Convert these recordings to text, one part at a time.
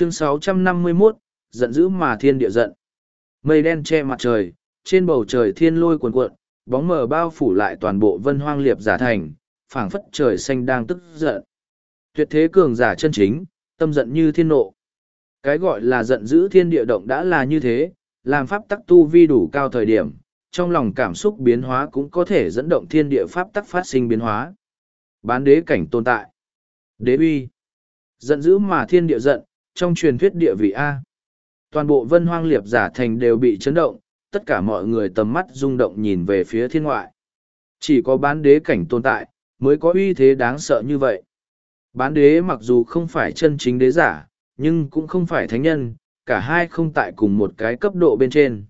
chương 651, giận dữ mà thiên địa giận. Mây đen che mặt trời, trên bầu trời thiên lôi cuồn cuộn, bóng mờ bao phủ lại toàn bộ vân hoang liệp giả thành, phảng phất trời xanh đang tức giận. Tuyệt thế cường giả chân chính, tâm giận như thiên nộ. Cái gọi là giận dữ thiên địa động đã là như thế, làm pháp tắc tu vi đủ cao thời điểm, trong lòng cảm xúc biến hóa cũng có thể dẫn động thiên địa pháp tắc phát sinh biến hóa. Bán đế cảnh tồn tại. Đế uy. Giận dữ mà thiên địa giận, trong truyền thuyết địa vị A. Toàn bộ vân hoang liệp giả thành đều bị chấn động, tất cả mọi người tầm mắt rung động nhìn về phía thiên ngoại. Chỉ có bán đế cảnh tồn tại, mới có uy thế đáng sợ như vậy. Bán đế mặc dù không phải chân chính đế giả, nhưng cũng không phải thánh nhân, cả hai không tại cùng một cái cấp độ bên trên.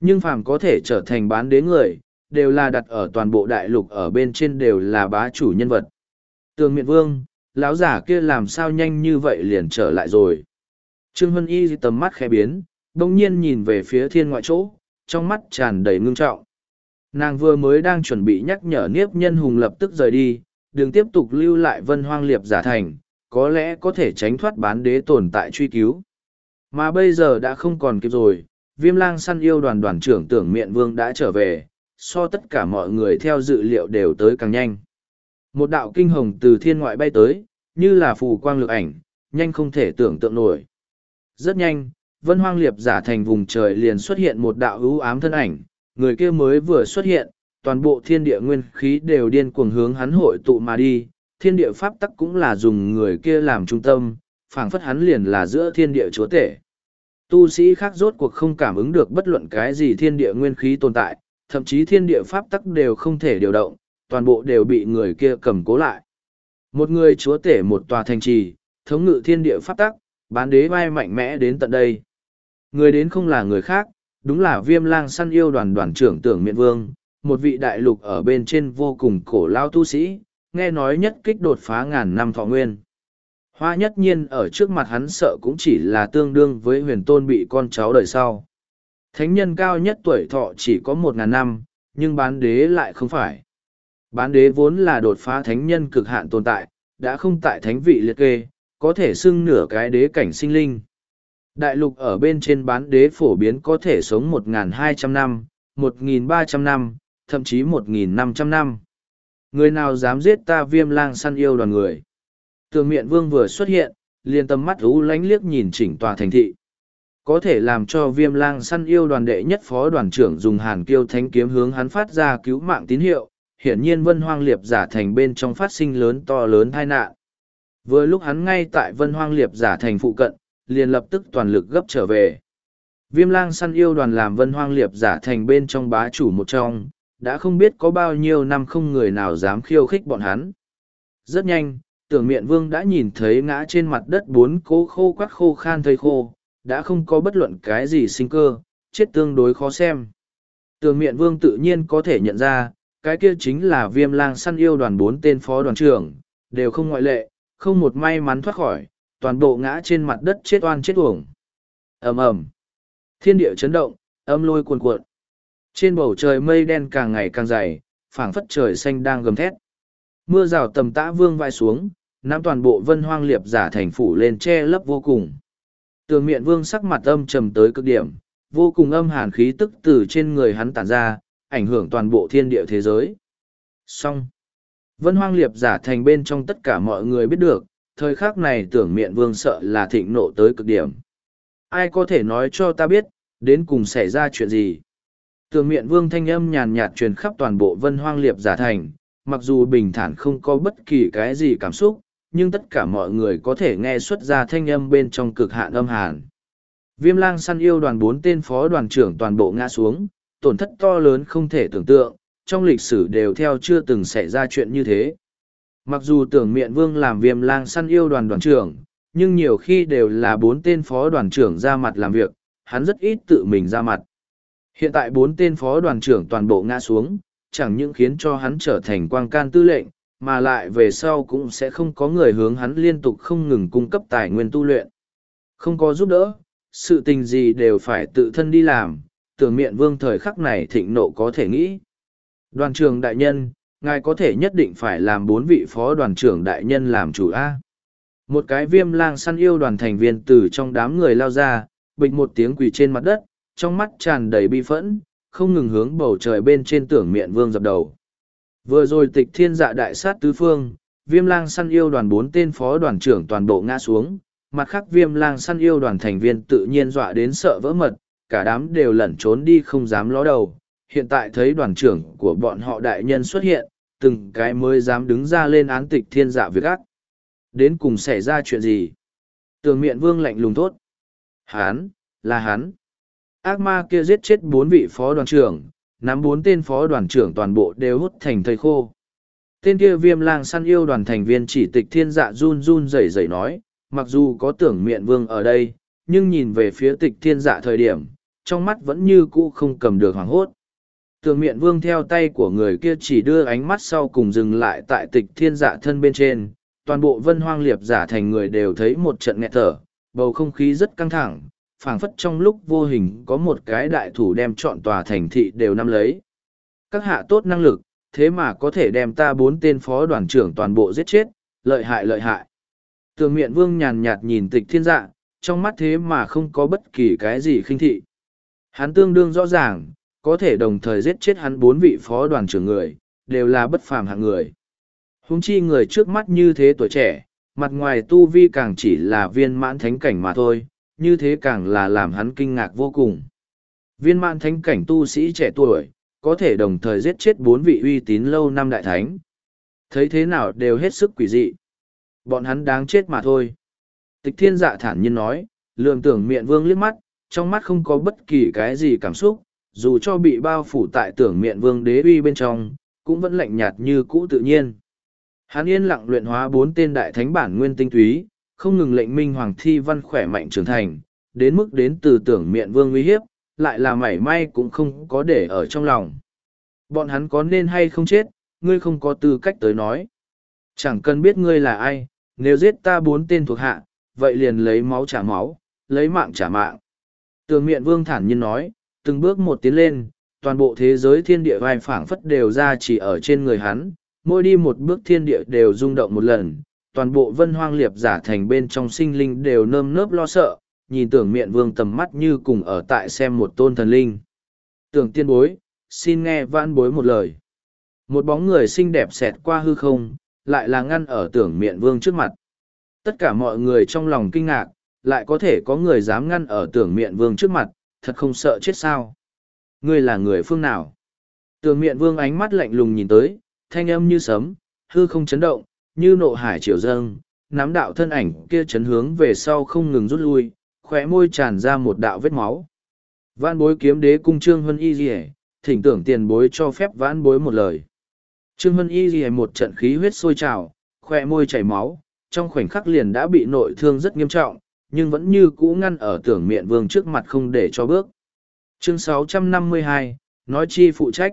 Nhưng phàm có thể trở thành bán đế người, đều là đặt ở toàn bộ đại lục ở bên trên đều là bá chủ nhân vật. Tường miện vương, lão giả kia làm sao nhanh như vậy liền trở lại rồi. Trương Hân Y tầm mắt khẽ biến, đồng nhiên nhìn về phía thiên ngoại chỗ, trong mắt tràn đầy ngưng trọng. Nàng vừa mới đang chuẩn bị nhắc nhở Niếp Nhân Hùng lập tức rời đi, đừng tiếp tục lưu lại vân hoang liệp giả thành, có lẽ có thể tránh thoát bán đế tồn tại truy cứu. Mà bây giờ đã không còn kịp rồi, viêm lang săn yêu đoàn đoàn trưởng tưởng miện vương đã trở về, so tất cả mọi người theo dự liệu đều tới càng nhanh. Một đạo kinh hồng từ thiên ngoại bay tới, như là phù quang lực ảnh, nhanh không thể tưởng tượng nổi. Rất nhanh, vân hoang liệp giả thành vùng trời liền xuất hiện một đạo ưu ám thân ảnh, người kia mới vừa xuất hiện, toàn bộ thiên địa nguyên khí đều điên cuồng hướng hắn hội tụ mà đi, thiên địa pháp tắc cũng là dùng người kia làm trung tâm, phảng phất hắn liền là giữa thiên địa chúa tể. Tu sĩ khác rốt cuộc không cảm ứng được bất luận cái gì thiên địa nguyên khí tồn tại, thậm chí thiên địa pháp tắc đều không thể điều động, toàn bộ đều bị người kia cầm cố lại. Một người chúa tể một tòa thành trì, thống ngự thiên địa pháp tắc, bán đế vai mạnh mẽ đến tận đây. Người đến không là người khác, đúng là viêm lang săn yêu đoàn đoàn trưởng tưởng miện vương, một vị đại lục ở bên trên vô cùng cổ lao tu sĩ, nghe nói nhất kích đột phá ngàn năm thọ nguyên. Hoa nhất nhiên ở trước mặt hắn sợ cũng chỉ là tương đương với huyền tôn bị con cháu đời sau. Thánh nhân cao nhất tuổi thọ chỉ có một ngàn năm, nhưng bán đế lại không phải. Bán đế vốn là đột phá thánh nhân cực hạn tồn tại, đã không tại thánh vị liệt kê, có thể xưng nửa cái đế cảnh sinh linh. Đại lục ở bên trên bán đế phổ biến có thể sống 1.200 năm, 1.300 năm, thậm chí 1.500 năm. Người nào dám giết ta viêm lang săn yêu đoàn người. Tường miện vương vừa xuất hiện, liền tầm mắt ú lánh liếc nhìn chỉnh tòa thành thị. Có thể làm cho viêm lang săn yêu đoàn đệ nhất phó đoàn trưởng dùng hàn kiêu thánh kiếm hướng hắn phát ra cứu mạng tín hiệu, hiển nhiên vân hoang liệp giả thành bên trong phát sinh lớn to lớn tai nạn. Vừa lúc hắn ngay tại vân hoang liệp giả thành phụ cận, liền lập tức toàn lực gấp trở về. Viêm lang săn yêu đoàn làm vân hoang liệp giả thành bên trong bá chủ một trong, đã không biết có bao nhiêu năm không người nào dám khiêu khích bọn hắn. Rất nhanh, tưởng miện vương đã nhìn thấy ngã trên mặt đất bốn cố khô quắt khô khan thây khô, đã không có bất luận cái gì sinh cơ, chết tương đối khó xem. Tưởng miện vương tự nhiên có thể nhận ra, cái kia chính là viêm lang săn yêu đoàn bốn tên phó đoàn trưởng, đều không ngoại lệ, không một may mắn thoát khỏi, toàn bộ ngã trên mặt đất chết oan chết uổng. ầm ầm Thiên địa chấn động, âm lôi cuồn cuộn. Trên bầu trời mây đen càng ngày càng dày, phảng phất trời xanh đang gầm thét. Mưa rào tầm tã vương vai xuống, nắm toàn bộ vân hoang liệp giả thành phủ lên che lấp vô cùng. Tường miện vương sắc mặt âm trầm tới cực điểm, vô cùng âm hàn khí tức từ trên người hắn tản ra, ảnh hưởng toàn bộ thiên địa thế giới. Xong. Vân hoang liệp giả thành bên trong tất cả mọi người biết được, thời khắc này tưởng miện vương sợ là thịnh nộ tới cực điểm. Ai có thể nói cho ta biết, đến cùng xảy ra chuyện gì? Tưởng miện vương thanh âm nhàn nhạt truyền khắp toàn bộ vân hoang liệp giả thành, mặc dù bình thản không có bất kỳ cái gì cảm xúc, nhưng tất cả mọi người có thể nghe xuất ra thanh âm bên trong cực hạn âm hàn. Viêm lang săn yêu đoàn bốn tên phó đoàn trưởng toàn bộ ngã xuống, tổn thất to lớn không thể tưởng tượng, trong lịch sử đều theo chưa từng xảy ra chuyện như thế. Mặc dù tưởng miện vương làm viêm lang săn yêu đoàn đoàn trưởng, nhưng nhiều khi đều là bốn tên phó đoàn trưởng ra mặt làm việc, hắn rất ít tự mình ra mặt. Hiện tại bốn tên phó đoàn trưởng toàn bộ ngã xuống, chẳng những khiến cho hắn trở thành quang can tư lệnh, mà lại về sau cũng sẽ không có người hướng hắn liên tục không ngừng cung cấp tài nguyên tu luyện. Không có giúp đỡ, sự tình gì đều phải tự thân đi làm, tưởng miệng vương thời khắc này thịnh nộ có thể nghĩ. Đoàn trưởng đại nhân, ngài có thể nhất định phải làm bốn vị phó đoàn trưởng đại nhân làm chủ A. Một cái viêm lang săn yêu đoàn thành viên từ trong đám người lao ra, bịch một tiếng quỳ trên mặt đất, trong mắt tràn đầy bi phẫn, không ngừng hướng bầu trời bên trên tưởng miệng vương dập đầu. Vừa rồi tịch thiên dạ đại sát tứ phương, viêm lang săn yêu đoàn bốn tên phó đoàn trưởng toàn bộ ngã xuống, mặt khác viêm lang săn yêu đoàn thành viên tự nhiên dọa đến sợ vỡ mật, cả đám đều lẩn trốn đi không dám ló đầu. Hiện tại thấy đoàn trưởng của bọn họ đại nhân xuất hiện, từng cái mới dám đứng ra lên án tịch thiên dạ việc ác. Đến cùng xảy ra chuyện gì? Tường miện vương lạnh lùng thốt. Hán, là hắn. Ác ma kia giết chết bốn vị phó đoàn trưởng, nắm bốn tên phó đoàn trưởng toàn bộ đều hút thành thầy khô. Tên kia viêm lang săn yêu đoàn thành viên chỉ tịch thiên dạ run run rẩy rẩy nói, mặc dù có tưởng miệng vương ở đây, nhưng nhìn về phía tịch thiên dạ thời điểm, trong mắt vẫn như cũ không cầm được hoảng hốt. tường miệng vương theo tay của người kia chỉ đưa ánh mắt sau cùng dừng lại tại tịch thiên dạ thân bên trên, toàn bộ vân hoang liệp giả thành người đều thấy một trận nghẹt thở, bầu không khí rất căng thẳng, phảng phất trong lúc vô hình có một cái đại thủ đem chọn tòa thành thị đều nắm lấy. Các hạ tốt năng lực, thế mà có thể đem ta bốn tên phó đoàn trưởng toàn bộ giết chết, lợi hại lợi hại. Tường miện vương nhàn nhạt nhìn tịch thiên dạ, trong mắt thế mà không có bất kỳ cái gì khinh thị. Hắn tương đương rõ ràng, có thể đồng thời giết chết hắn bốn vị phó đoàn trưởng người, đều là bất phàm hạng người. Húng chi người trước mắt như thế tuổi trẻ, mặt ngoài tu vi càng chỉ là viên mãn thánh cảnh mà thôi, như thế càng là làm hắn kinh ngạc vô cùng. Viên mãn thánh cảnh tu sĩ trẻ tuổi, có thể đồng thời giết chết bốn vị uy tín lâu năm đại thánh. Thấy thế nào đều hết sức quỷ dị. Bọn hắn đáng chết mà thôi. Tịch thiên dạ thản nhiên nói, lường tưởng miệng vương liếc mắt, trong mắt không có bất kỳ cái gì cảm xúc, dù cho bị bao phủ tại tưởng miệng vương đế uy bên trong, cũng vẫn lạnh nhạt như cũ tự nhiên. Hắn yên lặng luyện hóa bốn tên đại thánh bản nguyên tinh túy, không ngừng lệnh minh hoàng thi văn khỏe mạnh trưởng thành, đến mức đến từ tưởng miệng vương uy hiếp, lại là mảy may cũng không có để ở trong lòng. Bọn hắn có nên hay không chết, ngươi không có tư cách tới nói. Chẳng cần biết ngươi là ai, nếu giết ta bốn tên thuộc hạ, vậy liền lấy máu trả máu, lấy mạng trả mạng. Tường miện vương thản nhiên nói, từng bước một tiến lên, toàn bộ thế giới thiên địa vai phảng phất đều ra chỉ ở trên người hắn, mỗi đi một bước thiên địa đều rung động một lần, toàn bộ vân hoang liệp giả thành bên trong sinh linh đều nơm nớp lo sợ, nhìn tưởng Miện vương tầm mắt như cùng ở tại xem một tôn thần linh. Tưởng tiên bối, xin nghe vãn bối một lời. Một bóng người xinh đẹp xẹt qua hư không, lại là ngăn ở tưởng Miện vương trước mặt. Tất cả mọi người trong lòng kinh ngạc, lại có thể có người dám ngăn ở tưởng miệng vương trước mặt, thật không sợ chết sao. Ngươi là người phương nào? Tưởng miệng vương ánh mắt lạnh lùng nhìn tới, thanh âm như sấm, hư không chấn động, như nộ hải triều dâng, nắm đạo thân ảnh kia chấn hướng về sau không ngừng rút lui, khóe môi tràn ra một đạo vết máu. Vãn bối kiếm đế cung trương hân y dì thỉnh tưởng tiền bối cho phép vãn bối một lời. Trương hân y dì một trận khí huyết sôi trào, khóe môi chảy máu, trong khoảnh khắc liền đã bị nội thương rất nghiêm trọng, nhưng vẫn như cũ ngăn ở tưởng miệng vương trước mặt không để cho bước. Chương 652, nói chi phụ trách.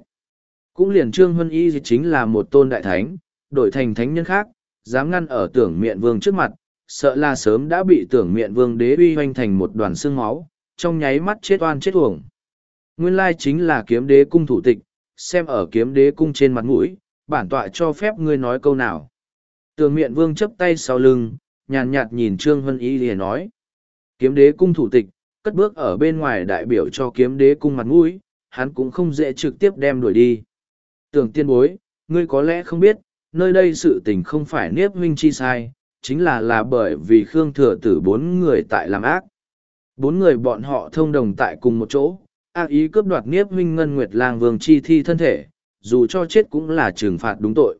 Cũng liền Trương Huân Y chính là một tôn đại thánh, đổi thành thánh nhân khác, dám ngăn ở tưởng miện vương trước mặt, sợ là sớm đã bị tưởng miện vương đế uy hoanh thành một đoàn xương máu, trong nháy mắt chết oan chết uổng. Nguyên lai chính là kiếm đế cung thủ tịch, xem ở kiếm đế cung trên mặt mũi, bản tọa cho phép ngươi nói câu nào. Tưởng miện vương chấp tay sau lưng, nhàn nhạt nhìn Trương Hân Y lìa nói. Kiếm đế cung thủ tịch, cất bước ở bên ngoài đại biểu cho kiếm đế cung mặt mũi, hắn cũng không dễ trực tiếp đem đuổi đi. Tưởng tiên bối, ngươi có lẽ không biết, nơi đây sự tình không phải niếp huynh chi sai, chính là là bởi vì Khương Thừa Tử bốn người tại làm ác. Bốn người bọn họ thông đồng tại cùng một chỗ, ác ý cướp đoạt niếp huynh ngân nguyệt lang vương chi thi thân thể, dù cho chết cũng là trừng phạt đúng tội.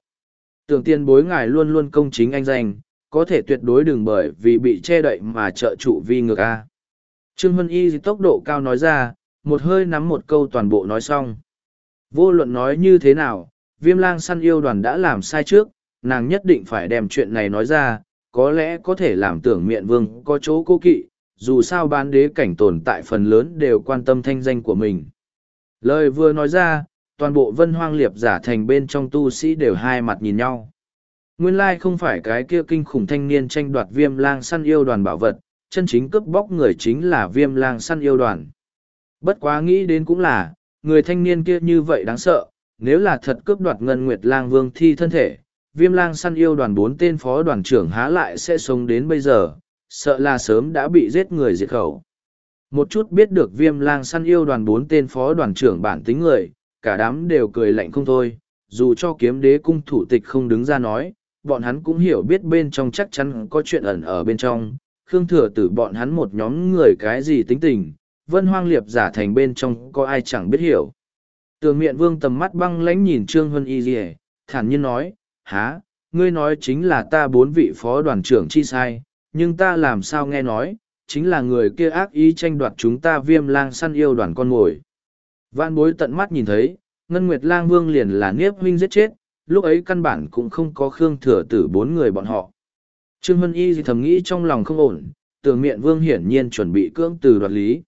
Tưởng tiên bối ngài luôn luôn công chính anh danh, có thể tuyệt đối đừng bởi vì bị che đậy mà trợ trụ vi ngược A. Trương huân Y tốc độ cao nói ra, một hơi nắm một câu toàn bộ nói xong. Vô luận nói như thế nào, viêm lang săn yêu đoàn đã làm sai trước, nàng nhất định phải đem chuyện này nói ra, có lẽ có thể làm tưởng miệng vương có chỗ cố kỵ, dù sao bán đế cảnh tồn tại phần lớn đều quan tâm thanh danh của mình. Lời vừa nói ra, toàn bộ vân hoang liệp giả thành bên trong tu sĩ đều hai mặt nhìn nhau. Nguyên lai không phải cái kia kinh khủng thanh niên tranh đoạt viêm lang săn yêu đoàn bảo vật, chân chính cướp bóc người chính là viêm lang săn yêu đoàn. Bất quá nghĩ đến cũng là, người thanh niên kia như vậy đáng sợ, nếu là thật cướp đoạt ngân nguyệt lang vương thi thân thể, viêm lang săn yêu đoàn bốn tên phó đoàn trưởng há lại sẽ sống đến bây giờ, sợ là sớm đã bị giết người diệt khẩu. Một chút biết được viêm lang săn yêu đoàn bốn tên phó đoàn trưởng bản tính người, cả đám đều cười lạnh không thôi, dù cho kiếm đế cung thủ tịch không đứng ra nói, bọn hắn cũng hiểu biết bên trong chắc chắn có chuyện ẩn ở bên trong, Khương Thừa Tử bọn hắn một nhóm người cái gì tính tình, vân hoang liệp giả thành bên trong có ai chẳng biết hiểu. Tường miện vương tầm mắt băng lãnh nhìn Trương huân Y Dì thản nhiên nói, há, ngươi nói chính là ta bốn vị phó đoàn trưởng chi sai, nhưng ta làm sao nghe nói, chính là người kia ác ý tranh đoạt chúng ta viêm lang săn yêu đoàn con mồi. Vạn bối tận mắt nhìn thấy, Ngân Nguyệt lang vương liền là niếp huynh giết chết, lúc ấy căn bản cũng không có Khương Thừa Tử bốn người bọn họ. Trương Hân Y thầm nghĩ trong lòng không ổn, tường miệng vương hiển nhiên chuẩn bị cưỡng từ đoạt lý.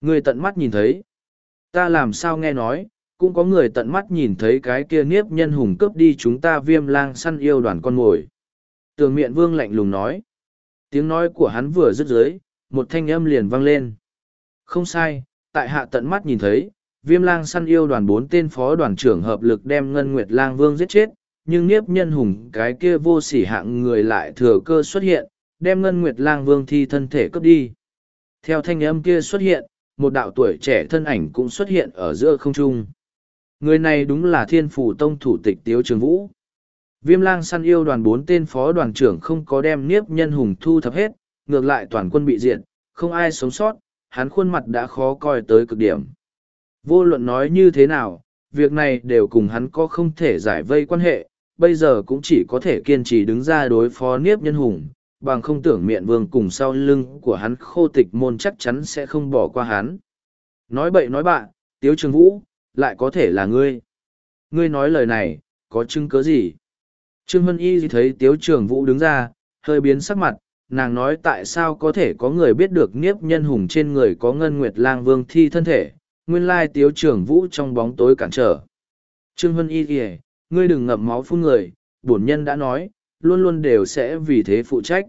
Người tận mắt nhìn thấy. Ta làm sao nghe nói, cũng có người tận mắt nhìn thấy cái kia niếp nhân hùng cướp đi chúng ta viêm lang săn yêu đoàn con mồi. Tường miệng vương lạnh lùng nói. Tiếng nói của hắn vừa dứt dưới, một thanh âm liền vang lên. Không sai, tại hạ tận mắt nhìn thấy, viêm lang săn yêu đoàn bốn tên phó đoàn trưởng hợp lực đem ngân nguyệt lang vương giết chết, nhưng niếp nhân hùng, cái kia vô sỉ hạng người lại thừa cơ xuất hiện, đem ngân nguyệt lang vương thi thân thể cướp đi. Theo thanh âm kia xuất hiện, một đạo tuổi trẻ thân ảnh cũng xuất hiện ở giữa không trung. Người này đúng là thiên phủ tông thủ tịch tiếu trường vũ. Viêm lang săn yêu đoàn bốn tên phó đoàn trưởng không có đem niếp nhân hùng thu thập hết, ngược lại toàn quân bị diện không ai sống sót, hắn khuôn mặt đã khó coi tới cực điểm. Vô luận nói như thế nào, việc này đều cùng hắn có không thể giải vây quan hệ, bây giờ cũng chỉ có thể kiên trì đứng ra đối phó Niếp Nhân Hùng, bằng không tưởng miệng vương cùng sau lưng của hắn khô tịch môn chắc chắn sẽ không bỏ qua hắn. Nói bậy nói bạ, Tiếu Trường Vũ, lại có thể là ngươi. Ngươi nói lời này, có chứng cớ gì? Trương Hân Y thấy Tiếu Trường Vũ đứng ra, hơi biến sắc mặt, nàng nói tại sao có thể có người biết được Niếp Nhân Hùng trên người có Ngân Nguyệt Lang Vương thi thân thể, nguyên lai tiếu trưởng vũ trong bóng tối cản trở. Trương Hân Y kìa, ngươi đừng ngậm máu phun người, bổn nhân đã nói, luôn luôn đều sẽ vì thế phụ trách.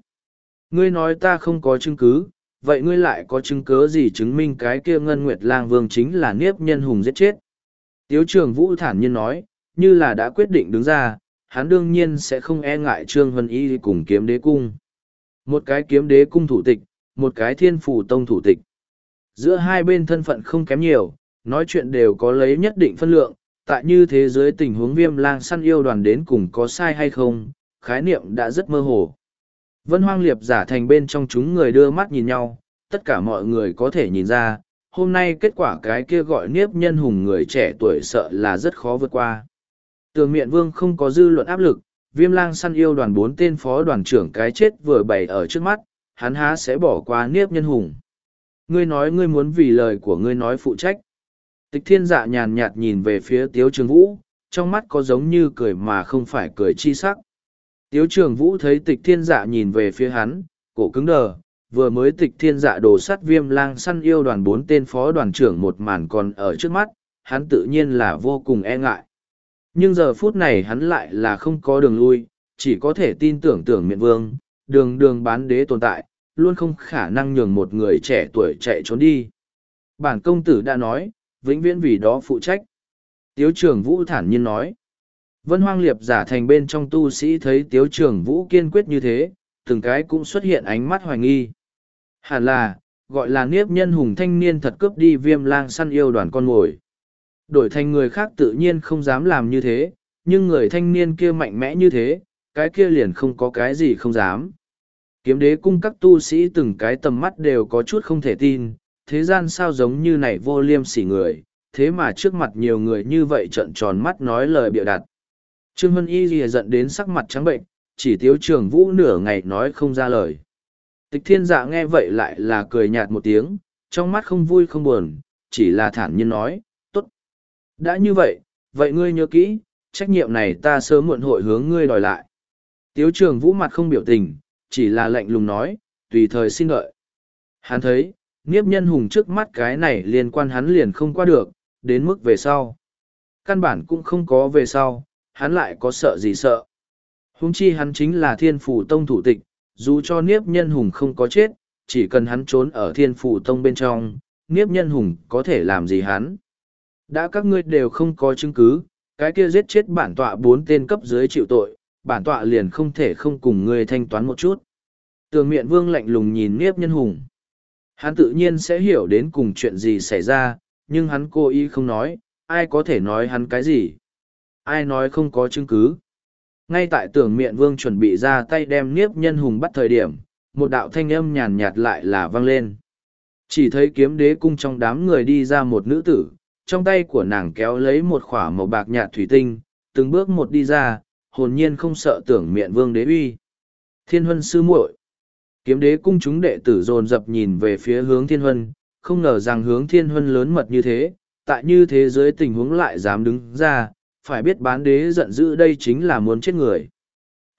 Ngươi nói ta không có chứng cứ, vậy ngươi lại có chứng cứ gì chứng minh cái kia ngân nguyệt lang vương chính là niếp nhân hùng giết chết. Tiếu trưởng vũ thản nhiên nói, như là đã quyết định đứng ra, hắn đương nhiên sẽ không e ngại Trương Vân Y cùng kiếm đế cung. Một cái kiếm đế cung thủ tịch, một cái thiên phủ tông thủ tịch giữa hai bên thân phận không kém nhiều, nói chuyện đều có lấy nhất định phân lượng, tại như thế giới tình huống viêm lang săn yêu đoàn đến cùng có sai hay không, khái niệm đã rất mơ hồ. Vân hoang liệp giả thành bên trong chúng người đưa mắt nhìn nhau, tất cả mọi người có thể nhìn ra, hôm nay kết quả cái kia gọi niếp nhân hùng người trẻ tuổi sợ là rất khó vượt qua. Tường miện vương không có dư luận áp lực, viêm lang săn yêu đoàn bốn tên phó đoàn trưởng cái chết vừa bày ở trước mắt, hắn há sẽ bỏ qua niếp nhân hùng ngươi nói ngươi muốn vì lời của ngươi nói phụ trách. Tịch thiên dạ nhàn nhạt nhìn về phía tiếu trường vũ, trong mắt có giống như cười mà không phải cười chi sắc. Tiếu trường vũ thấy tịch thiên dạ nhìn về phía hắn, cổ cứng đờ, vừa mới tịch thiên dạ đổ sắt viêm lang săn yêu đoàn bốn tên phó đoàn trưởng một màn còn ở trước mắt, hắn tự nhiên là vô cùng e ngại. Nhưng giờ phút này hắn lại là không có đường lui, chỉ có thể tin tưởng tưởng miện vương, đường đường bán đế tồn tại, luôn không khả năng nhường một người trẻ tuổi chạy trốn đi. Bản công tử đã nói, vĩnh viễn vì đó phụ trách. Tiếu trưởng Vũ thản nhiên nói. Vân Hoang Liệp giả thành bên trong tu sĩ thấy Tiếu trưởng Vũ kiên quyết như thế, từng cái cũng xuất hiện ánh mắt hoài nghi. Hẳn là, gọi là niếp nhân hùng thanh niên thật cướp đi viêm lang săn yêu đoàn con mồi. Đổi thành người khác tự nhiên không dám làm như thế, nhưng người thanh niên kia mạnh mẽ như thế, cái kia liền không có cái gì không dám. Kiếm đế cung các tu sĩ từng cái tầm mắt đều có chút không thể tin, thế gian sao giống như này vô liêm sỉ người, thế mà trước mặt nhiều người như vậy trợn tròn mắt nói lời bịa đặt. Trương Hân Y lìa giận đến sắc mặt trắng bệnh, chỉ tiếu trường vũ nửa ngày nói không ra lời. Tịch thiên dạ nghe vậy lại là cười nhạt một tiếng, trong mắt không vui không buồn, chỉ là thản nhiên nói, tốt. Đã như vậy, vậy ngươi nhớ kỹ, trách nhiệm này ta sớm muộn hội hướng ngươi đòi lại. Tiếu trường vũ mặt không biểu tình, chỉ là lạnh lùng nói, tùy thời xin đợi. Hắn thấy, nghiếp nhân hùng trước mắt cái này liên quan hắn liền không qua được, đến mức về sau. Căn bản cũng không có về sau, hắn lại có sợ gì sợ. Hùng chi hắn chính là thiên phủ tông thủ tịch, dù cho niếp nhân hùng không có chết, chỉ cần hắn trốn ở thiên phủ tông bên trong, niếp nhân hùng có thể làm gì hắn. Đã các ngươi đều không có chứng cứ, cái kia giết chết bản tọa bốn tên cấp dưới chịu tội, bản tọa liền không thể không cùng ngươi thanh toán một chút. Tường miện vương lạnh lùng nhìn Niếp Nhân Hùng. Hắn tự nhiên sẽ hiểu đến cùng chuyện gì xảy ra, nhưng hắn cố ý không nói, ai có thể nói hắn cái gì. Ai nói không có chứng cứ. Ngay tại tưởng miện vương chuẩn bị ra tay đem Niếp Nhân Hùng bắt thời điểm, một đạo thanh âm nhàn nhạt lại là vang lên. Chỉ thấy kiếm đế cung trong đám người đi ra một nữ tử, trong tay của nàng kéo lấy một khỏa màu bạc nhạt thủy tinh, từng bước một đi ra, hồn nhiên không sợ tưởng miệng vương đế uy. Thiên huân sư muội Kiếm đế cung chúng đệ tử dồn dập nhìn về phía hướng thiên huân, không ngờ rằng hướng thiên huân lớn mật như thế, tại như thế giới tình huống lại dám đứng ra, phải biết bán đế giận dữ đây chính là muốn chết người.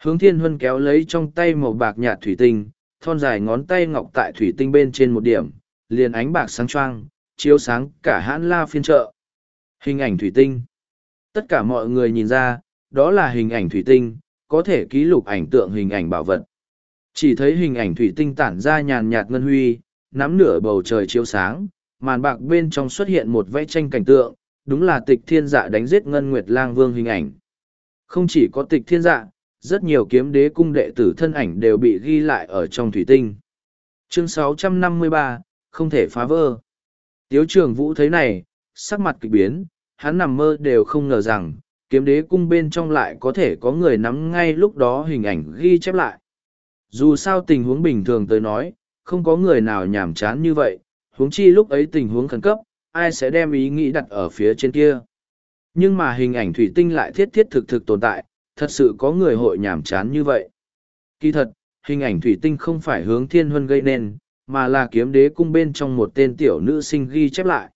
Hướng thiên huân kéo lấy trong tay màu bạc nhạt thủy tinh, thon dài ngón tay ngọc tại thủy tinh bên trên một điểm, liền ánh bạc sáng choang, chiếu sáng cả hãn la phiên chợ. Hình ảnh thủy tinh. Tất cả mọi người nhìn ra, đó là hình ảnh thủy tinh, có thể ký lục ảnh tượng hình ảnh bảo vật. Chỉ thấy hình ảnh thủy tinh tản ra nhàn nhạt ngân huy, nắm nửa bầu trời chiếu sáng, màn bạc bên trong xuất hiện một vẽ tranh cảnh tượng, đúng là tịch thiên dạ đánh giết ngân nguyệt lang vương hình ảnh. Không chỉ có tịch thiên dạ, rất nhiều kiếm đế cung đệ tử thân ảnh đều bị ghi lại ở trong thủy tinh. Chương 653, không thể phá vỡ. Tiếu trường vũ thấy này, sắc mặt kịch biến, hắn nằm mơ đều không ngờ rằng, kiếm đế cung bên trong lại có thể có người nắm ngay lúc đó hình ảnh ghi chép lại. Dù sao tình huống bình thường tới nói, không có người nào nhảm chán như vậy, huống chi lúc ấy tình huống khẩn cấp, ai sẽ đem ý nghĩ đặt ở phía trên kia. Nhưng mà hình ảnh thủy tinh lại thiết thiết thực thực tồn tại, thật sự có người hội nhảm chán như vậy. Kỳ thật, hình ảnh thủy tinh không phải hướng thiên huân gây nên, mà là kiếm đế cung bên trong một tên tiểu nữ sinh ghi chép lại.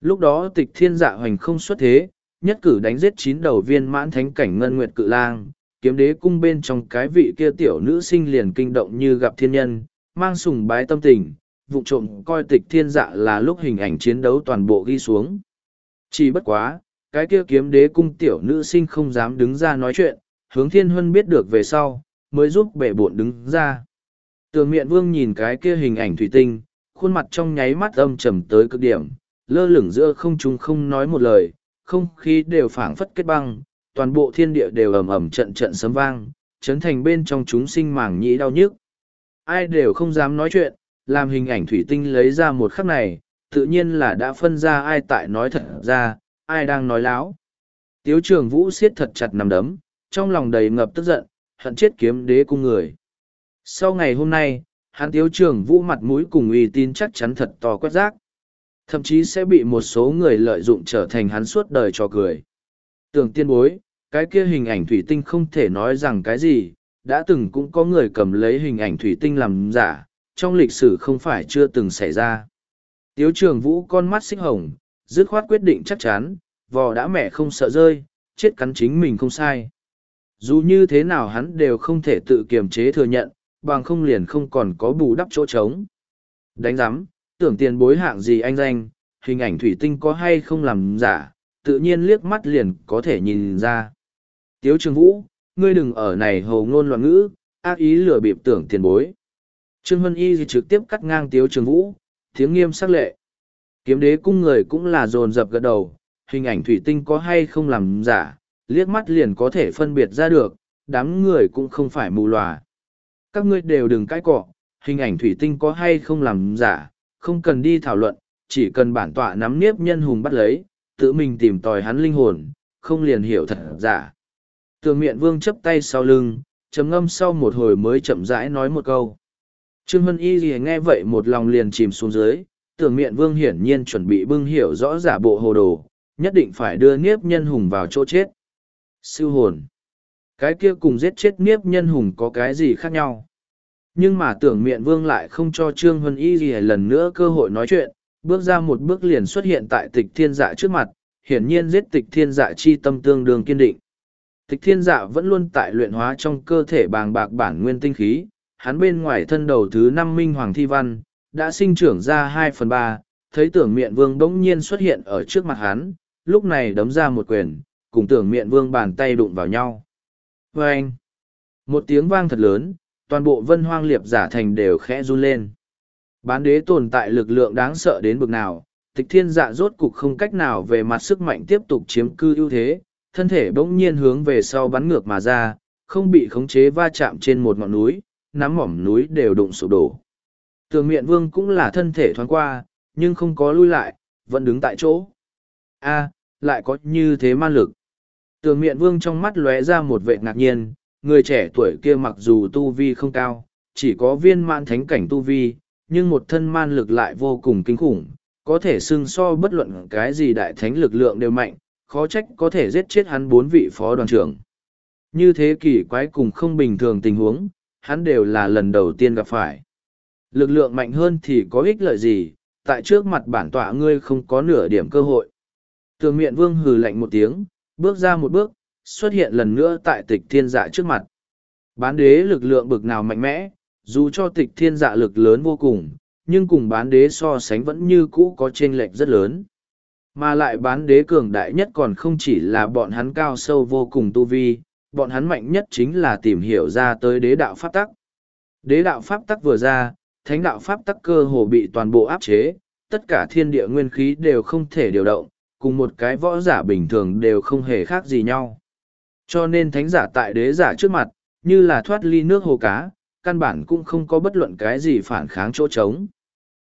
Lúc đó tịch thiên dạ hoành không xuất thế, nhất cử đánh giết chín đầu viên mãn thánh cảnh ngân nguyệt cự lang, kiếm đế cung bên trong cái vị kia tiểu nữ sinh liền kinh động như gặp thiên nhân, mang sùng bái tâm tình, vụ trộm coi tịch thiên dạ là lúc hình ảnh chiến đấu toàn bộ ghi xuống. Chỉ bất quá, cái kia kiếm đế cung tiểu nữ sinh không dám đứng ra nói chuyện, hướng thiên huân biết được về sau, mới giúp bể bộn đứng ra. Tường miện vương nhìn cái kia hình ảnh thủy tinh, khuôn mặt trong nháy mắt âm trầm tới cực điểm, lơ lửng giữa không trung không nói một lời, không khí đều phảng phất kết băng, toàn bộ thiên địa đều ầm ầm trận trận sấm vang, chấn thành bên trong chúng sinh màng nhĩ đau nhức. Ai đều không dám nói chuyện, làm hình ảnh thủy tinh lấy ra một khắc này, tự nhiên là đã phân ra ai tại nói thật ra, ai đang nói láo. Tiếu trường vũ siết thật chặt nằm đấm, trong lòng đầy ngập tức giận, hận chết kiếm đế cung người. Sau ngày hôm nay, hắn tiếu trường vũ mặt mũi cùng uy tín chắc chắn thật to quét rác. Thậm chí sẽ bị một số người lợi dụng trở thành hắn suốt đời cho cười. Tưởng tiên bối, cái kia hình ảnh thủy tinh không thể nói rằng cái gì, đã từng cũng có người cầm lấy hình ảnh thủy tinh làm giả, trong lịch sử không phải chưa từng xảy ra. Tiếu trường vũ con mắt xích hồng, dứt khoát quyết định chắc chắn, vò đã mẹ không sợ rơi, chết cắn chính mình không sai. Dù như thế nào hắn đều không thể tự kiềm chế thừa nhận, bằng không liền không còn có bù đắp chỗ trống. Đánh giám, tưởng tiền bối hạng gì anh danh, hình ảnh thủy tinh có hay không làm giả, tự nhiên liếc mắt liền có thể nhìn ra. Tiếu Trường Vũ, ngươi đừng ở này hồ ngôn loạn ngữ, ác ý lừa bịp tưởng tiền bối. Trương Hân Y trực tiếp cắt ngang Tiếu Trường Vũ, tiếng nghiêm sắc lệ. Kiếm đế cung người cũng là dồn dập gật đầu, hình ảnh thủy tinh có hay không làm giả, liếc mắt liền có thể phân biệt ra được, đám người cũng không phải mù lòa. Các ngươi đều đừng cãi cọ, hình ảnh thủy tinh có hay không làm giả, không cần đi thảo luận, chỉ cần bản tọa nắm niếp nhân hùng bắt lấy, tự mình tìm tòi hắn linh hồn, không liền hiểu thật giả. Tường miện vương chấp tay sau lưng, chấm ngâm sau một hồi mới chậm rãi nói một câu. Trương Hân Y gì nghe vậy một lòng liền chìm xuống dưới, tường miện vương hiển nhiên chuẩn bị bưng hiểu rõ giả bộ hồ đồ, nhất định phải đưa niếp nhân hùng vào chỗ chết. Siêu hồn. Cái kia cùng giết chết niếp nhân hùng có cái gì khác nhau? Nhưng mà tưởng miện vương lại không cho Trương Hân Y gì lần nữa cơ hội nói chuyện, bước ra một bước liền xuất hiện tại tịch thiên dạ trước mặt, hiển nhiên giết tịch thiên dạ chi tâm tương đương kiên định. Tịch thiên dạ vẫn luôn tại luyện hóa trong cơ thể bàng bạc bản nguyên tinh khí, hắn bên ngoài thân đầu thứ năm minh hoàng thi văn, đã sinh trưởng ra hai phần ba, thấy tưởng miện vương bỗng nhiên xuất hiện ở trước mặt hắn, lúc này đấm ra một quyền, cùng tưởng miện vương bàn tay đụng vào nhau. Và anh, một tiếng vang thật lớn, toàn bộ vân hoang liệp giả thành đều khẽ run lên. Bán đế tồn tại lực lượng đáng sợ đến bực nào, tịch thiên dạ rốt cục không cách nào về mặt sức mạnh tiếp tục chiếm cư ưu thế, thân thể bỗng nhiên hướng về sau bắn ngược mà ra, không bị khống chế va chạm trên một ngọn núi, nắm mỏm núi đều đụng sụp đổ. Tường miện vương cũng là thân thể thoáng qua, nhưng không có lui lại, vẫn đứng tại chỗ. a lại có như thế ma lực. Tường miện vương trong mắt lóe ra một vệ ngạc nhiên, người trẻ tuổi kia mặc dù tu vi không cao, chỉ có viên man thánh cảnh tu vi, nhưng một thân man lực lại vô cùng kinh khủng, có thể xưng so bất luận cái gì đại thánh lực lượng đều mạnh, khó trách có thể giết chết hắn bốn vị phó đoàn trưởng. Như thế kỳ quái cùng không bình thường tình huống, hắn đều là lần đầu tiên gặp phải. Lực lượng mạnh hơn thì có ích lợi gì, tại trước mặt bản tọa ngươi không có nửa điểm cơ hội. Tường miện vương hừ lạnh một tiếng, bước ra một bước, xuất hiện lần nữa tại tịch thiên dạ trước mặt. Bán đế lực lượng bực nào mạnh mẽ, dù cho tịch thiên dạ lực lớn vô cùng, nhưng cùng bán đế so sánh vẫn như cũ có chênh lệch rất lớn. Mà lại bán đế cường đại nhất còn không chỉ là bọn hắn cao sâu vô cùng tu vi, bọn hắn mạnh nhất chính là tìm hiểu ra tới đế đạo pháp tắc. Đế đạo pháp tắc vừa ra, thánh đạo pháp tắc cơ hồ bị toàn bộ áp chế, tất cả thiên địa nguyên khí đều không thể điều động, cùng một cái võ giả bình thường đều không hề khác gì nhau. Cho nên thánh giả tại đế giả trước mặt, như là thoát ly nước hồ cá, căn bản cũng không có bất luận cái gì phản kháng chỗ trống.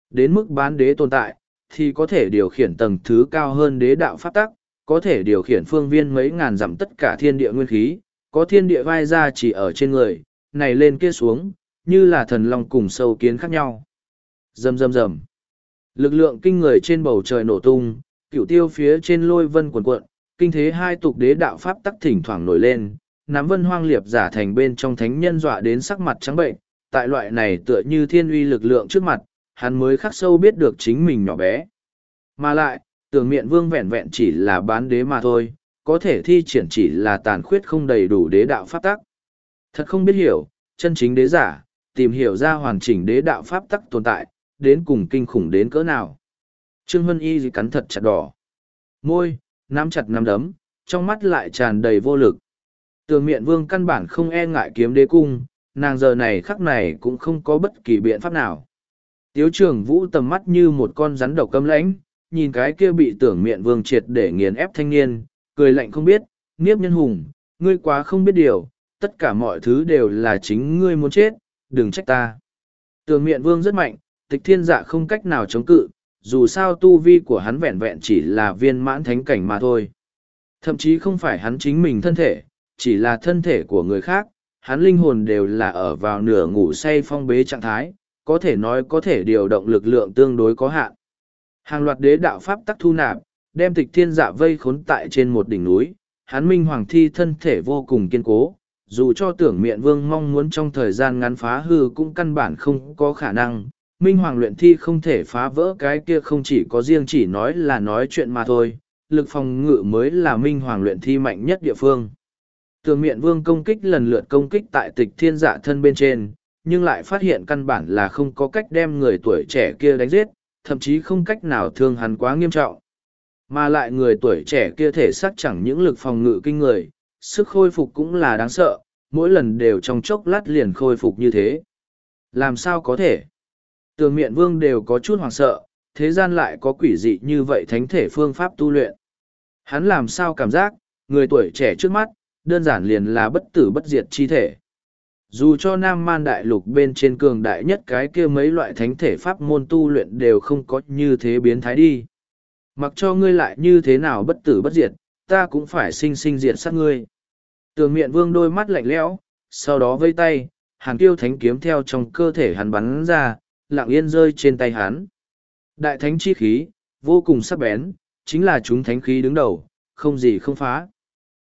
Đến mức bán đế tồn tại, thì có thể điều khiển tầng thứ cao hơn đế đạo pháp tắc, có thể điều khiển phương viên mấy ngàn dặm tất cả thiên địa nguyên khí, có thiên địa vai ra chỉ ở trên người, này lên kia xuống, như là thần long cùng sâu kiến khác nhau. Rầm rầm rầm. Lực lượng kinh người trên bầu trời nổ tung, cửu tiêu phía trên lôi vân cuộn cuộn, kinh thế hai tục đế đạo pháp tắc thỉnh thoảng nổi lên, nắm vân hoang liệp giả thành bên trong thánh nhân dọa đến sắc mặt trắng bệnh, tại loại này tựa như thiên uy lực lượng trước mặt, hắn mới khắc sâu biết được chính mình nhỏ bé. Mà lại, tưởng miệng vương vẹn vẹn chỉ là bán đế mà thôi, có thể thi triển chỉ là tàn khuyết không đầy đủ đế đạo pháp tắc. Thật không biết hiểu, chân chính đế giả, tìm hiểu ra hoàn chỉnh đế đạo pháp tắc tồn tại, đến cùng kinh khủng đến cỡ nào. Trương Hân Y cắn thật chặt đỏ. Môi, nắm chặt nắm đấm, trong mắt lại tràn đầy vô lực. Tường miện vương căn bản không e ngại kiếm đế cung, nàng giờ này khắc này cũng không có bất kỳ biện pháp nào. Tiếu trường vũ tầm mắt như một con rắn độc cấm lãnh, nhìn cái kia bị tưởng miện vương triệt để nghiền ép thanh niên, cười lạnh không biết, Niếp nhân hùng, ngươi quá không biết điều, tất cả mọi thứ đều là chính ngươi muốn chết, đừng trách ta. Tường miện vương rất mạnh, tịch thiên dạ không cách nào chống cự, dù sao tu vi của hắn vẹn vẹn chỉ là viên mãn thánh cảnh mà thôi. Thậm chí không phải hắn chính mình thân thể, chỉ là thân thể của người khác, hắn linh hồn đều là ở vào nửa ngủ say phong bế trạng thái, có thể nói có thể điều động lực lượng tương đối có hạn. Hàng loạt đế đạo pháp tắc thu nạp, đem tịch thiên dạ vây khốn tại trên một đỉnh núi, hắn minh hoàng thi thân thể vô cùng kiên cố, dù cho tưởng miệng vương mong muốn trong thời gian ngắn phá hư cũng căn bản không có khả năng. Minh Hoàng luyện thi không thể phá vỡ cái kia không chỉ có riêng chỉ nói là nói chuyện mà thôi, lực phòng ngự mới là Minh Hoàng luyện thi mạnh nhất địa phương. Tường miện vương công kích lần lượt công kích tại tịch thiên dạ thân bên trên, nhưng lại phát hiện căn bản là không có cách đem người tuổi trẻ kia đánh giết, thậm chí không cách nào thương hắn quá nghiêm trọng. Mà lại người tuổi trẻ kia thể xác chẳng những lực phòng ngự kinh người, sức khôi phục cũng là đáng sợ, mỗi lần đều trong chốc lát liền khôi phục như thế. Làm sao có thể? Tường miện vương đều có chút hoảng sợ, thế gian lại có quỷ dị như vậy thánh thể phương pháp tu luyện. Hắn làm sao cảm giác, người tuổi trẻ trước mắt, đơn giản liền là bất tử bất diệt chi thể. Dù cho Nam Man Đại Lục bên trên cường đại nhất cái kia mấy loại thánh thể pháp môn tu luyện đều không có như thế biến thái đi. Mặc cho ngươi lại như thế nào bất tử bất diệt, ta cũng phải sinh sinh diệt sát ngươi. Tường miện vương đôi mắt lạnh lẽo, sau đó vây tay, hàng tiêu thánh kiếm theo trong cơ thể hắn bắn ra, lặng yên rơi trên tay hắn. Đại thánh chi khí, vô cùng sắc bén, chính là chúng thánh khí đứng đầu, không gì không phá.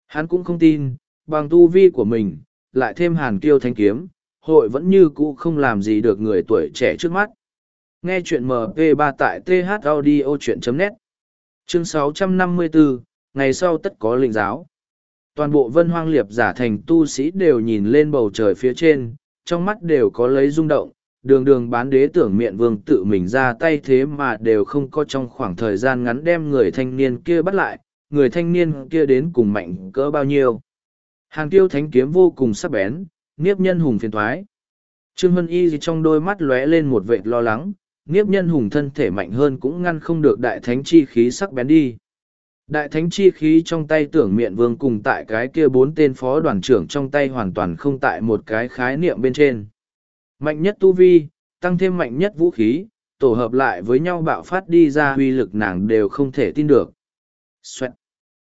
Hắn cũng không tin, bằng tu vi của mình, lại thêm hàn kiêu thanh kiếm, hội vẫn như cũ không làm gì được người tuổi trẻ trước mắt. Nghe chuyện MP3 tại thaudio.net Chương 654, ngày sau tất có linh giáo. Toàn bộ vân hoang liệp giả thành tu sĩ đều nhìn lên bầu trời phía trên, trong mắt đều có lấy rung động, đường đường bán đế tưởng miệng vương tự mình ra tay thế mà đều không có trong khoảng thời gian ngắn đem người thanh niên kia bắt lại, người thanh niên kia đến cùng mạnh cỡ bao nhiêu. Hàng tiêu thánh kiếm vô cùng sắc bén, nghiếp nhân hùng phiền thoái. Trương Hân Y trong đôi mắt lóe lên một vệ lo lắng, nghiếp nhân hùng thân thể mạnh hơn cũng ngăn không được đại thánh chi khí sắc bén đi. Đại thánh chi khí trong tay tưởng miện vương cùng tại cái kia bốn tên phó đoàn trưởng trong tay hoàn toàn không tại một cái khái niệm bên trên. Mạnh nhất tu vi, tăng thêm mạnh nhất vũ khí, tổ hợp lại với nhau bạo phát đi ra huy lực nàng đều không thể tin được. Xoẹt.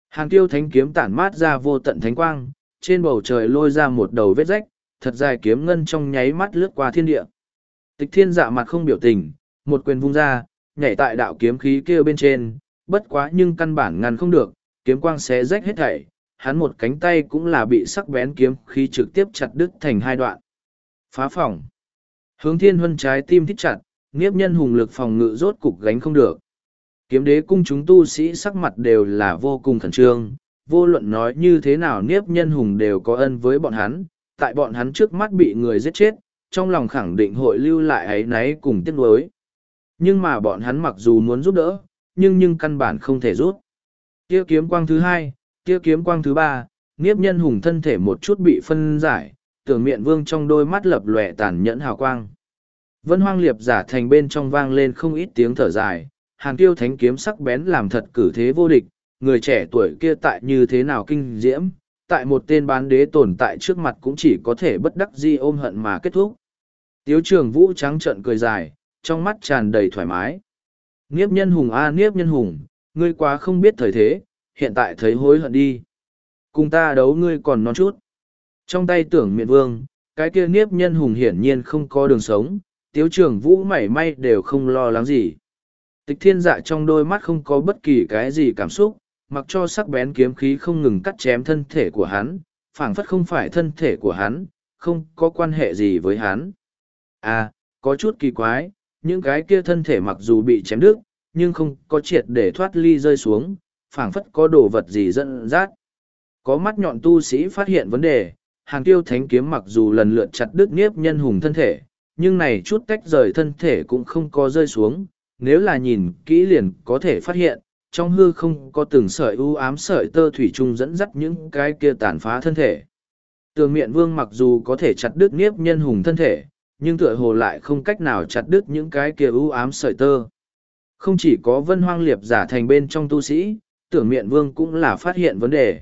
Hàng tiêu thánh kiếm tản mát ra vô tận thánh quang, trên bầu trời lôi ra một đầu vết rách, thật dài kiếm ngân trong nháy mắt lướt qua thiên địa. Tịch thiên dạ mặt không biểu tình, một quyền vung ra, nhảy tại đạo kiếm khí kia bên trên, bất quá nhưng căn bản ngăn không được, kiếm quang xé rách hết thảy, hắn một cánh tay cũng là bị sắc bén kiếm khí trực tiếp chặt đứt thành hai đoạn. Phá phòng. Hướng thiên huân trái tim thích chặt, nghiếp nhân hùng lực phòng ngự rốt cục gánh không được. Kiếm đế cung chúng tu sĩ sắc mặt đều là vô cùng khẩn trương, vô luận nói như thế nào niếp nhân hùng đều có ân với bọn hắn, tại bọn hắn trước mắt bị người giết chết, trong lòng khẳng định hội lưu lại ấy náy cùng tiếc nuối. Nhưng mà bọn hắn mặc dù muốn giúp đỡ, nhưng nhưng căn bản không thể rút. Tiêu kiếm quang thứ hai, tiêu kiếm quang thứ ba, niếp nhân hùng thân thể một chút bị phân giải, tưởng miệng vương trong đôi mắt lập lòe tàn nhẫn hào quang. Vân hoang liệp giả thành bên trong vang lên không ít tiếng thở dài, hàn tiêu thánh kiếm sắc bén làm thật cử thế vô địch, người trẻ tuổi kia tại như thế nào kinh diễm, tại một tên bán đế tồn tại trước mặt cũng chỉ có thể bất đắc di ôm hận mà kết thúc. Tiếu trường vũ trắng trợn cười dài, trong mắt tràn đầy thoải mái. Niếp nhân hùng a à, niếp nhân hùng, ngươi quá không biết thời thế, hiện tại thấy hối hận đi. Cùng ta đấu ngươi còn non chút. Trong tay tưởng miện vương, cái kia niếp nhân hùng hiển nhiên không có đường sống, tiếu trường vũ mảy may đều không lo lắng gì. Tịch thiên dạ trong đôi mắt không có bất kỳ cái gì cảm xúc, mặc cho sắc bén kiếm khí không ngừng cắt chém thân thể của hắn, phảng phất không phải thân thể của hắn, không có quan hệ gì với hắn. À, có chút kỳ quái, những cái kia thân thể mặc dù bị chém đứt, nhưng không có triệt để thoát ly rơi xuống, phảng phất có đồ vật gì dẫn dắt. Có mắt nhọn tu sĩ phát hiện vấn đề, hàng tiêu thánh kiếm mặc dù lần lượt chặt đứt nhiếp nhân hùng thân thể, nhưng này chút tách rời thân thể cũng không có rơi xuống, nếu là nhìn kỹ liền có thể phát hiện, trong hư không có từng sợi u ám sợi tơ thủy chung dẫn dắt những cái kia tàn phá thân thể. Tường miện vương mặc dù có thể chặt đứt nhiếp nhân hùng thân thể, nhưng tựa hồ lại không cách nào chặt đứt những cái kia u ám sợi tơ. Không chỉ có vân hoang liệp giả thành bên trong tu sĩ, tưởng miện vương cũng là phát hiện vấn đề.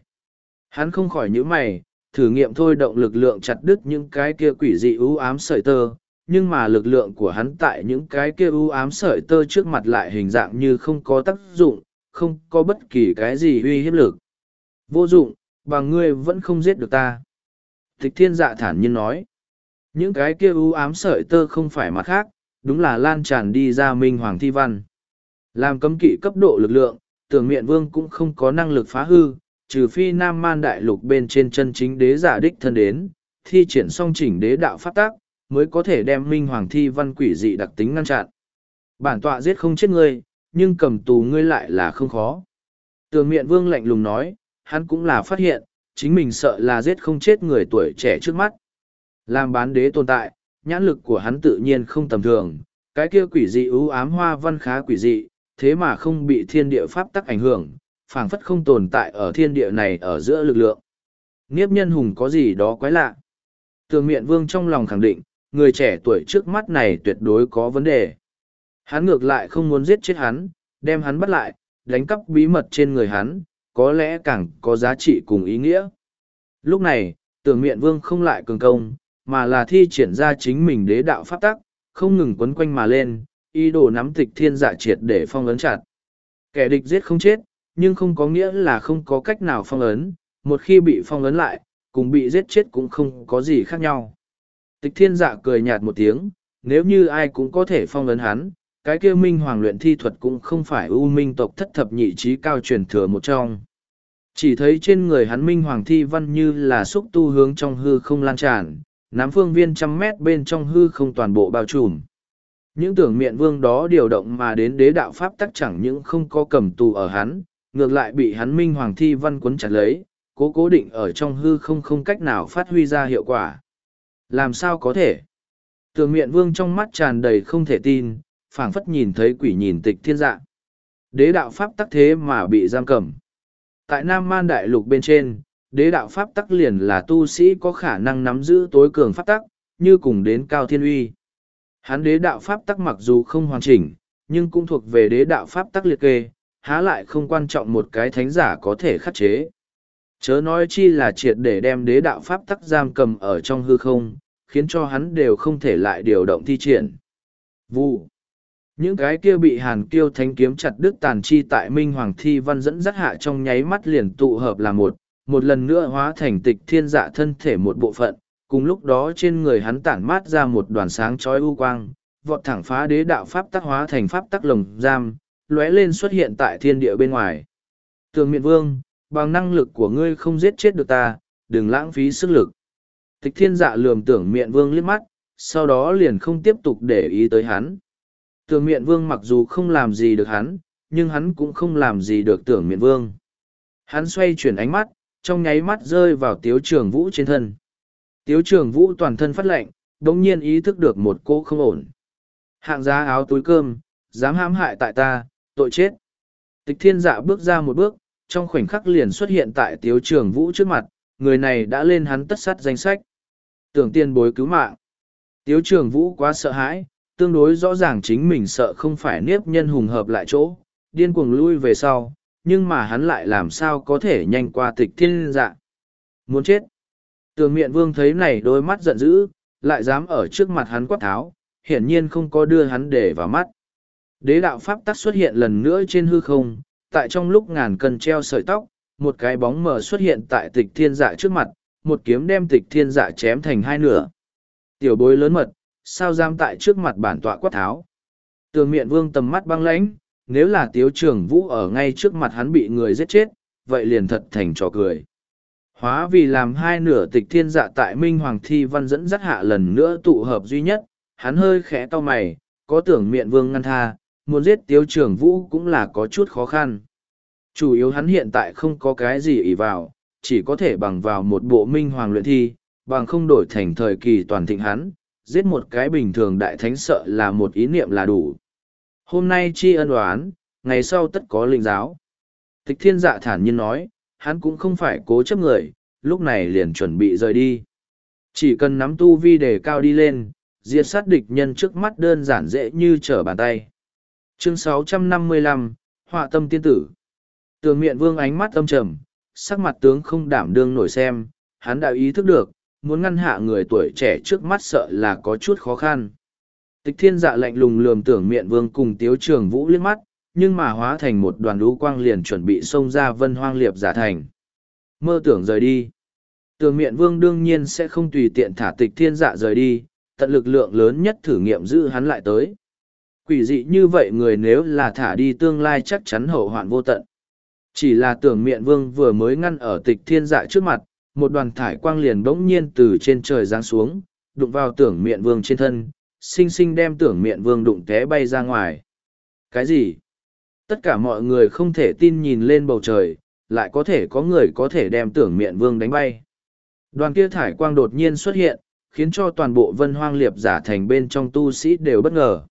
Hắn không khỏi nhíu mày, thử nghiệm thôi động lực lượng chặt đứt những cái kia quỷ dị u ám sợi tơ, nhưng mà lực lượng của hắn tại những cái kia u ám sợi tơ trước mặt lại hình dạng như không có tác dụng, không có bất kỳ cái gì uy hiếp lực. Vô dụng, bằng ngươi vẫn không giết được ta. Tịch thiên dạ thản nhiên nói. Những cái kia u ám sợi tơ không phải mặt khác, đúng là lan tràn đi ra minh hoàng thi văn. Làm cấm kỵ cấp độ lực lượng, tưởng miện vương cũng không có năng lực phá hư, trừ phi nam man đại lục bên trên chân chính đế giả đích thân đến, thi triển song chỉnh đế đạo phát tác, mới có thể đem minh hoàng thi văn quỷ dị đặc tính ngăn chặn. Bản tọa giết không chết ngươi, nhưng cầm tù ngươi lại là không khó. Tường miện vương lạnh lùng nói, hắn cũng là phát hiện, chính mình sợ là giết không chết người tuổi trẻ trước mắt. Làm bán đế tồn tại, nhãn lực của hắn tự nhiên không tầm thường, cái kia quỷ dị ưu ám hoa văn khá quỷ dị, thế mà không bị thiên địa pháp tắc ảnh hưởng, phảng phất không tồn tại ở thiên địa này ở giữa lực lượng. Niếp nhân hùng có gì đó quái lạ. Tường miện vương trong lòng khẳng định, người trẻ tuổi trước mắt này tuyệt đối có vấn đề. Hắn ngược lại không muốn giết chết hắn, đem hắn bắt lại, đánh cắp bí mật trên người hắn, có lẽ càng có giá trị cùng ý nghĩa. Lúc này, tưởng miện vương không lại cường công, mà là thi triển ra chính mình đế đạo pháp tắc, không ngừng quấn quanh mà lên, ý đồ nắm tịch thiên giả triệt để phong ấn chặt. Kẻ địch giết không chết, nhưng không có nghĩa là không có cách nào phong ấn, một khi bị phong ấn lại, cùng bị giết chết cũng không có gì khác nhau. Tịch thiên dạ cười nhạt một tiếng, nếu như ai cũng có thể phong ấn hắn, cái kia minh hoàng luyện thi thuật cũng không phải ưu minh tộc thất thập nhị trí cao truyền thừa một trong. Chỉ thấy trên người hắn minh hoàng thi văn như là xúc tu hướng trong hư không lan tràn, nắm phương viên trăm mét bên trong hư không toàn bộ bao trùm. Những tưởng miệng vương đó điều động mà đến đế đạo pháp tắc chẳng những không có cầm tù ở hắn, ngược lại bị hắn minh hoàng thi văn cuốn chặt lấy, cố cố định ở trong hư không không cách nào phát huy ra hiệu quả. Làm sao có thể? Tường miện vương trong mắt tràn đầy không thể tin, phảng phất nhìn thấy quỷ nhìn tịch thiên dạng. Đế đạo pháp tắc thế mà bị giam cầm. Tại Nam Man Đại Lục bên trên, đế đạo pháp tắc liền là tu sĩ có khả năng nắm giữ tối cường pháp tắc, như cùng đến cao thiên uy. Hắn đế đạo pháp tắc mặc dù không hoàn chỉnh, nhưng cũng thuộc về đế đạo pháp tắc liệt kê, há lại không quan trọng một cái thánh giả có thể khắc chế. Chớ nói chi là triệt để đem đế đạo pháp tắc giam cầm ở trong hư không, khiến cho hắn đều không thể lại điều động thi triển. Vụ. Những cái kia bị hàn kiêu thánh kiếm chặt đứt tàn chi tại Minh Hoàng Thi Văn dẫn dắt hạ trong nháy mắt liền tụ hợp là một, một lần nữa hóa thành tịch thiên dạ thân thể một bộ phận, cùng lúc đó trên người hắn tản mát ra một đoàn sáng chói u quang, vọt thẳng phá đế đạo pháp tắc hóa thành pháp tắc lồng giam, lóe lên xuất hiện tại thiên địa bên ngoài. Tường miện vương, bằng năng lực của ngươi không giết chết được ta, đừng lãng phí sức lực. Tịch thiên dạ lườm tưởng miện vương liếc mắt, sau đó liền không tiếp tục để ý tới hắn. Tưởng miện vương mặc dù không làm gì được hắn, nhưng hắn cũng không làm gì được tưởng miện vương. Hắn xoay chuyển ánh mắt, trong nháy mắt rơi vào tiếu trường vũ trên thân. Tiếu trường vũ toàn thân phát lệnh, đồng nhiên ý thức được một cô không ổn. Hạng giá áo túi cơm, dám hãm hại tại ta, tội chết. Tịch thiên dạ bước ra một bước, trong khoảnh khắc liền xuất hiện tại tiếu trường vũ trước mặt, người này đã lên hắn tất sát danh sách. Tưởng tiên bối cứu mạng. Tiếu trường vũ quá sợ hãi, tương đối rõ ràng chính mình sợ không phải niếp nhân hùng hợp lại chỗ, điên cuồng lui về sau, nhưng mà hắn lại làm sao có thể nhanh qua tịch thiên dạ. Muốn chết. Tường miện vương thấy này đôi mắt giận dữ, lại dám ở trước mặt hắn quát tháo, hiển nhiên không có đưa hắn để vào mắt. Đế đạo pháp tắc xuất hiện lần nữa trên hư không, tại trong lúc ngàn cân treo sợi tóc, một cái bóng mờ xuất hiện tại tịch thiên dạ trước mặt, một kiếm đem tịch thiên dạ chém thành hai nửa. Tiểu bối lớn mật, sao dám tại trước mặt bản tọa quát tháo. Tường miện vương tầm mắt băng lãnh, nếu là tiếu trường vũ ở ngay trước mặt hắn bị người giết chết, vậy liền thật thành trò cười. Hóa vì làm hai nửa tịch thiên dạ tại Minh Hoàng Thi Văn dẫn dắt hạ lần nữa tụ hợp duy nhất, hắn hơi khẽ to mày, có tưởng Miện vương ngăn tha, muốn giết tiếu trường vũ cũng là có chút khó khăn. Chủ yếu hắn hiện tại không có cái gì ỷ vào, chỉ có thể bằng vào một bộ Minh Hoàng luyện thi, bằng không đổi thành thời kỳ toàn thịnh hắn, giết một cái bình thường đại thánh sợ là một ý niệm là đủ. Hôm nay chi ân oán, ngày sau tất có linh giáo. Tịch thiên dạ thản nhiên nói, hắn cũng không phải cố chấp người, lúc này liền chuẩn bị rời đi. Chỉ cần nắm tu vi để cao đi lên, diệt sát địch nhân trước mắt đơn giản dễ như trở bàn tay. Chương 655, Họa tâm tiên tử. Tường miện vương ánh mắt âm trầm, sắc mặt tướng không đảm đương nổi xem, hắn đã ý thức được, muốn ngăn hạ người tuổi trẻ trước mắt sợ là có chút khó khăn. Tịch thiên dạ lạnh lùng lườm tưởng miện vương cùng tiếu trường vũ liếc mắt, nhưng mà hóa thành một đoàn lũ quang liền chuẩn bị xông ra vân hoang liệp giả thành. Mơ tưởng rời đi. Tường miện vương đương nhiên sẽ không tùy tiện thả tịch thiên dạ rời đi, tận lực lượng lớn nhất thử nghiệm giữ hắn lại tới. Quỷ dị như vậy người nếu là thả đi tương lai chắc chắn hậu hoạn vô tận. Chỉ là tưởng miện vương vừa mới ngăn ở tịch thiên dạ trước mặt, một đoàn thải quang liền bỗng nhiên từ trên trời giáng xuống, đụng vào tưởng miện vương trên thân, xinh xinh đem tưởng miện vương đụng té bay ra ngoài. Cái gì? Tất cả mọi người không thể tin nhìn lên bầu trời, lại có thể có người có thể đem tưởng miện vương đánh bay. Đoàn kia thải quang đột nhiên xuất hiện, khiến cho toàn bộ vân hoang liệp giả thành bên trong tu sĩ đều bất ngờ.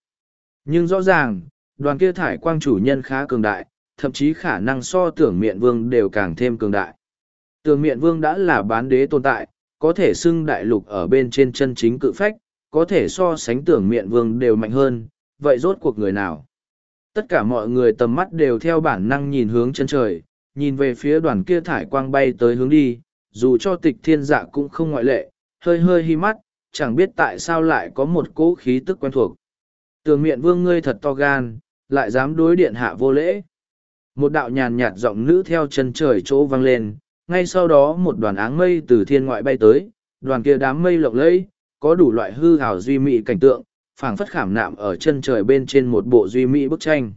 Nhưng rõ ràng, đoàn kia thải quang chủ nhân khá cường đại, thậm chí khả năng so tưởng miện vương đều càng thêm cường đại. Tưởng miện vương đã là bán đế tồn tại, có thể xưng đại lục ở bên trên chân chính cự phách, có thể so sánh tưởng miện vương đều mạnh hơn, vậy rốt cuộc người nào? Tất cả mọi người tầm mắt đều theo bản năng nhìn hướng chân trời, nhìn về phía đoàn kia thải quang bay tới hướng đi, dù cho tịch thiên dạ cũng không ngoại lệ, hơi hơi hi mắt, chẳng biết tại sao lại có một cỗ khí tức quen thuộc. Tường miện vương ngươi thật to gan, lại dám đối điện hạ vô lễ. Một đạo nhàn nhạt giọng nữ theo chân trời chỗ vang lên, ngay sau đó một đoàn áng mây từ thiên ngoại bay tới, đoàn kia đám mây lộng lẫy, có đủ loại hư hảo duy mỹ cảnh tượng, phảng phất khảm nạm ở chân trời bên trên một bộ duy mỹ bức tranh.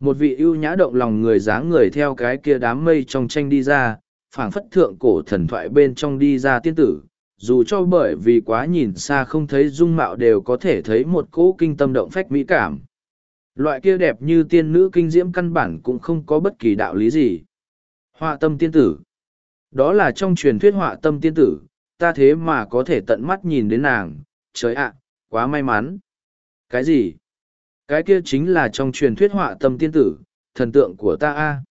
Một vị ưu nhã động lòng người dáng người theo cái kia đám mây trong tranh đi ra, phảng phất thượng cổ thần thoại bên trong đi ra tiên tử, dù cho bởi vì quá nhìn xa không thấy dung mạo đều có thể thấy một cỗ kinh tâm động phách mỹ cảm. Loại kia đẹp như tiên nữ kinh diễm căn bản cũng không có bất kỳ đạo lý gì. Họa tâm tiên tử. Đó là trong truyền thuyết họa tâm tiên tử, ta thế mà có thể tận mắt nhìn đến nàng, trời ạ, quá may mắn. Cái gì? Cái kia chính là trong truyền thuyết họa tâm tiên tử, thần tượng của ta a.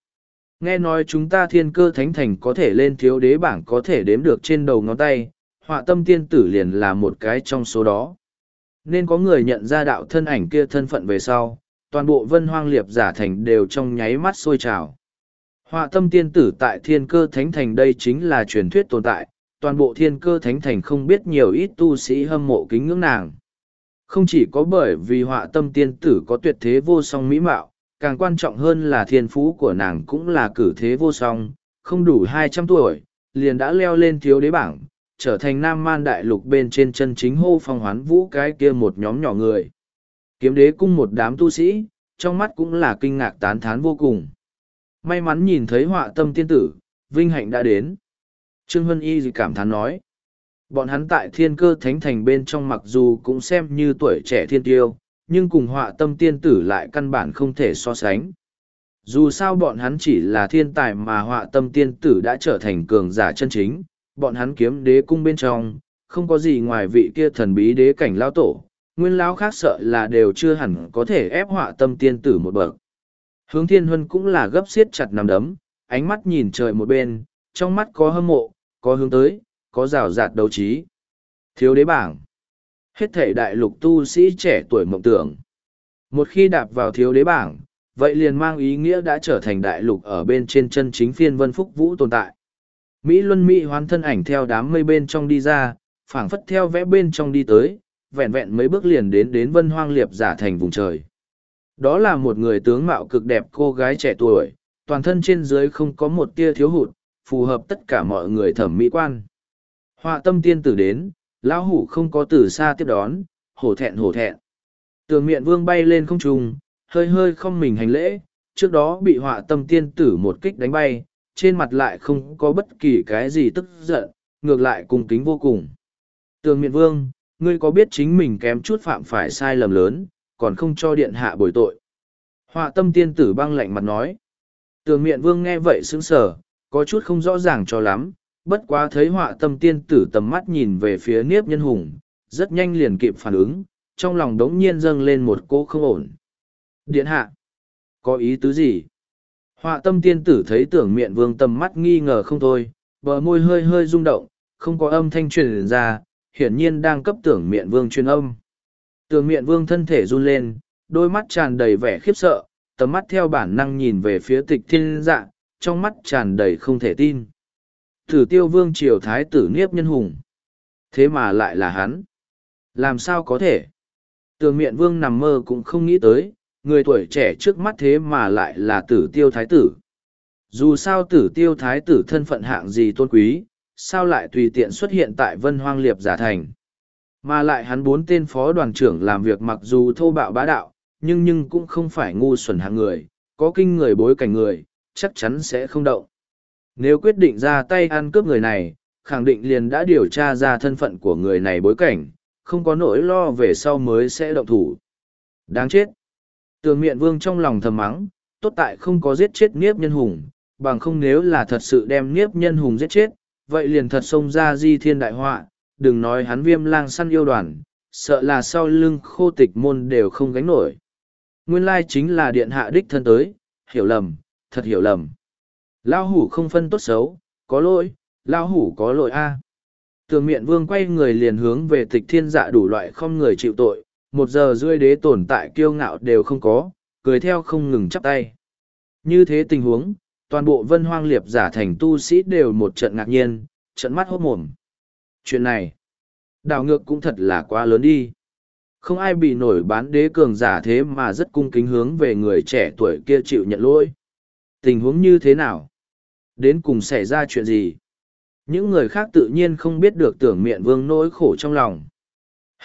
Nghe nói chúng ta thiên cơ thánh thành có thể lên thiếu đế bảng có thể đếm được trên đầu ngón tay, họa tâm tiên tử liền là một cái trong số đó. Nên có người nhận ra đạo thân ảnh kia thân phận về sau, toàn bộ vân hoang liệp giả thành đều trong nháy mắt sôi trào. Họa tâm tiên tử tại thiên cơ thánh thành đây chính là truyền thuyết tồn tại, toàn bộ thiên cơ thánh thành không biết nhiều ít tu sĩ hâm mộ kính ngưỡng nàng. Không chỉ có bởi vì họa tâm tiên tử có tuyệt thế vô song mỹ mạo, càng quan trọng hơn là thiên phú của nàng cũng là cử thế vô song, không đủ hai trăm tuổi, liền đã leo lên thiếu đế bảng, trở thành nam man đại lục bên trên chân chính hô phong hoán vũ cái kia một nhóm nhỏ người. Kiếm đế cung một đám tu sĩ, trong mắt cũng là kinh ngạc tán thán vô cùng. May mắn nhìn thấy họa tâm tiên tử, vinh hạnh đã đến. Trương Hân Y cảm thán nói. Bọn hắn tại thiên cơ thánh thành bên trong mặc dù cũng xem như tuổi trẻ thiên tiêu, nhưng cùng họa tâm tiên tử lại căn bản không thể so sánh. Dù sao bọn hắn chỉ là thiên tài mà họa tâm tiên tử đã trở thành cường giả chân chính, bọn hắn kiếm đế cung bên trong, không có gì ngoài vị kia thần bí đế cảnh lao tổ, nguyên lão khác sợ là đều chưa hẳn có thể ép họa tâm tiên tử một bậc. Hướng thiên huân cũng là gấp xiết chặt nằm đấm, ánh mắt nhìn trời một bên, trong mắt có hâm mộ, có hướng tới, có rào rạt đấu trí. Thiếu đế bảng. Hết thể đại lục tu sĩ trẻ tuổi mộng tưởng. Một khi đạp vào thiếu đế bảng, vậy liền mang ý nghĩa đã trở thành đại lục ở bên trên chân chính phiên vân phúc vũ tồn tại. Mỹ Luân Mỹ hoán thân ảnh theo đám mây bên trong đi ra, phảng phất theo vẽ bên trong đi tới, vẹn vẹn mấy bước liền đến đến vân hoang liệp giả thành vùng trời. Đó là một người tướng mạo cực đẹp cô gái trẻ tuổi, toàn thân trên dưới không có một tia thiếu hụt, phù hợp tất cả mọi người thẩm mỹ quan. Họa tâm tiên tử đến, lão hủ không có từ xa tiếp đón, hổ thẹn hổ thẹn. Tường miện vương bay lên không trung, hơi hơi không mình hành lễ, trước đó bị họa tâm tiên tử một kích đánh bay, trên mặt lại không có bất kỳ cái gì tức giận, ngược lại cung kính vô cùng. Tường miện vương, ngươi có biết chính mình kém chút phạm phải sai lầm lớn, còn không cho điện hạ bồi tội. Họa tâm tiên tử băng lạnh mặt nói. Tường miện vương nghe vậy sững sờ, có chút không rõ ràng cho lắm, bất quá thấy họa tâm tiên tử tầm mắt nhìn về phía niếp nhân hùng, rất nhanh liền kịp phản ứng, trong lòng đống nhiên dâng lên một cô không ổn. Điện hạ, có ý tứ gì? Họa tâm tiên tử thấy tưởng miệng vương tầm mắt nghi ngờ không thôi, bờ môi hơi hơi rung động, không có âm thanh truyền ra, hiển nhiên đang cấp tưởng miệng vương truyền âm. Tưởng miệng vương thân thể run lên, đôi mắt tràn đầy vẻ khiếp sợ, tầm mắt theo bản năng nhìn về phía tịch thiên dạ, trong mắt tràn đầy không thể tin. Thử tiêu vương triều thái tử niếp nhân hùng. Thế mà lại là hắn. Làm sao có thể? Tường miện vương nằm mơ cũng không nghĩ tới, người tuổi trẻ trước mắt thế mà lại là tử tiêu thái tử. Dù sao tử tiêu thái tử thân phận hạng gì tôn quý, sao lại tùy tiện xuất hiện tại vân hoang liệp giả thành. Mà lại hắn bốn tên phó đoàn trưởng làm việc mặc dù thô bạo bá đạo, nhưng nhưng cũng không phải ngu xuẩn hạng người, có kinh người bối cảnh người, chắc chắn sẽ không động. Nếu quyết định ra tay ăn cướp người này, khẳng định liền đã điều tra ra thân phận của người này bối cảnh, không có nỗi lo về sau mới sẽ động thủ. Đáng chết! Tường miện vương trong lòng thầm mắng, tốt tại không có giết chết Niếp Nhân Hùng, bằng không nếu là thật sự đem Niếp Nhân Hùng giết chết, vậy liền thật xông ra di thiên đại họa, đừng nói hắn viêm lang săn yêu đoàn, sợ là sau lưng khô tịch môn đều không gánh nổi. Nguyên lai chính là điện hạ đích thân tới, hiểu lầm, thật hiểu lầm. Lao hủ không phân tốt xấu, có lỗi, lao hủ có lỗi a. Tường miện vương quay người liền hướng về tịch thiên dạ đủ loại không người chịu tội, một giờ rưỡi đế tồn tại kiêu ngạo đều không có, cười theo không ngừng chắp tay. Như thế tình huống, toàn bộ vân hoang liệp giả thành tu sĩ đều một trận ngạc nhiên, trận mắt hốt mồm. Chuyện này, đảo ngược cũng thật là quá lớn đi. Không ai bị nổi bán đế cường giả thế mà rất cung kính hướng về người trẻ tuổi kia chịu nhận lỗi. Tình huống như thế nào? Đến cùng xảy ra chuyện gì? Những người khác tự nhiên không biết được tưởng miệng vương nỗi khổ trong lòng.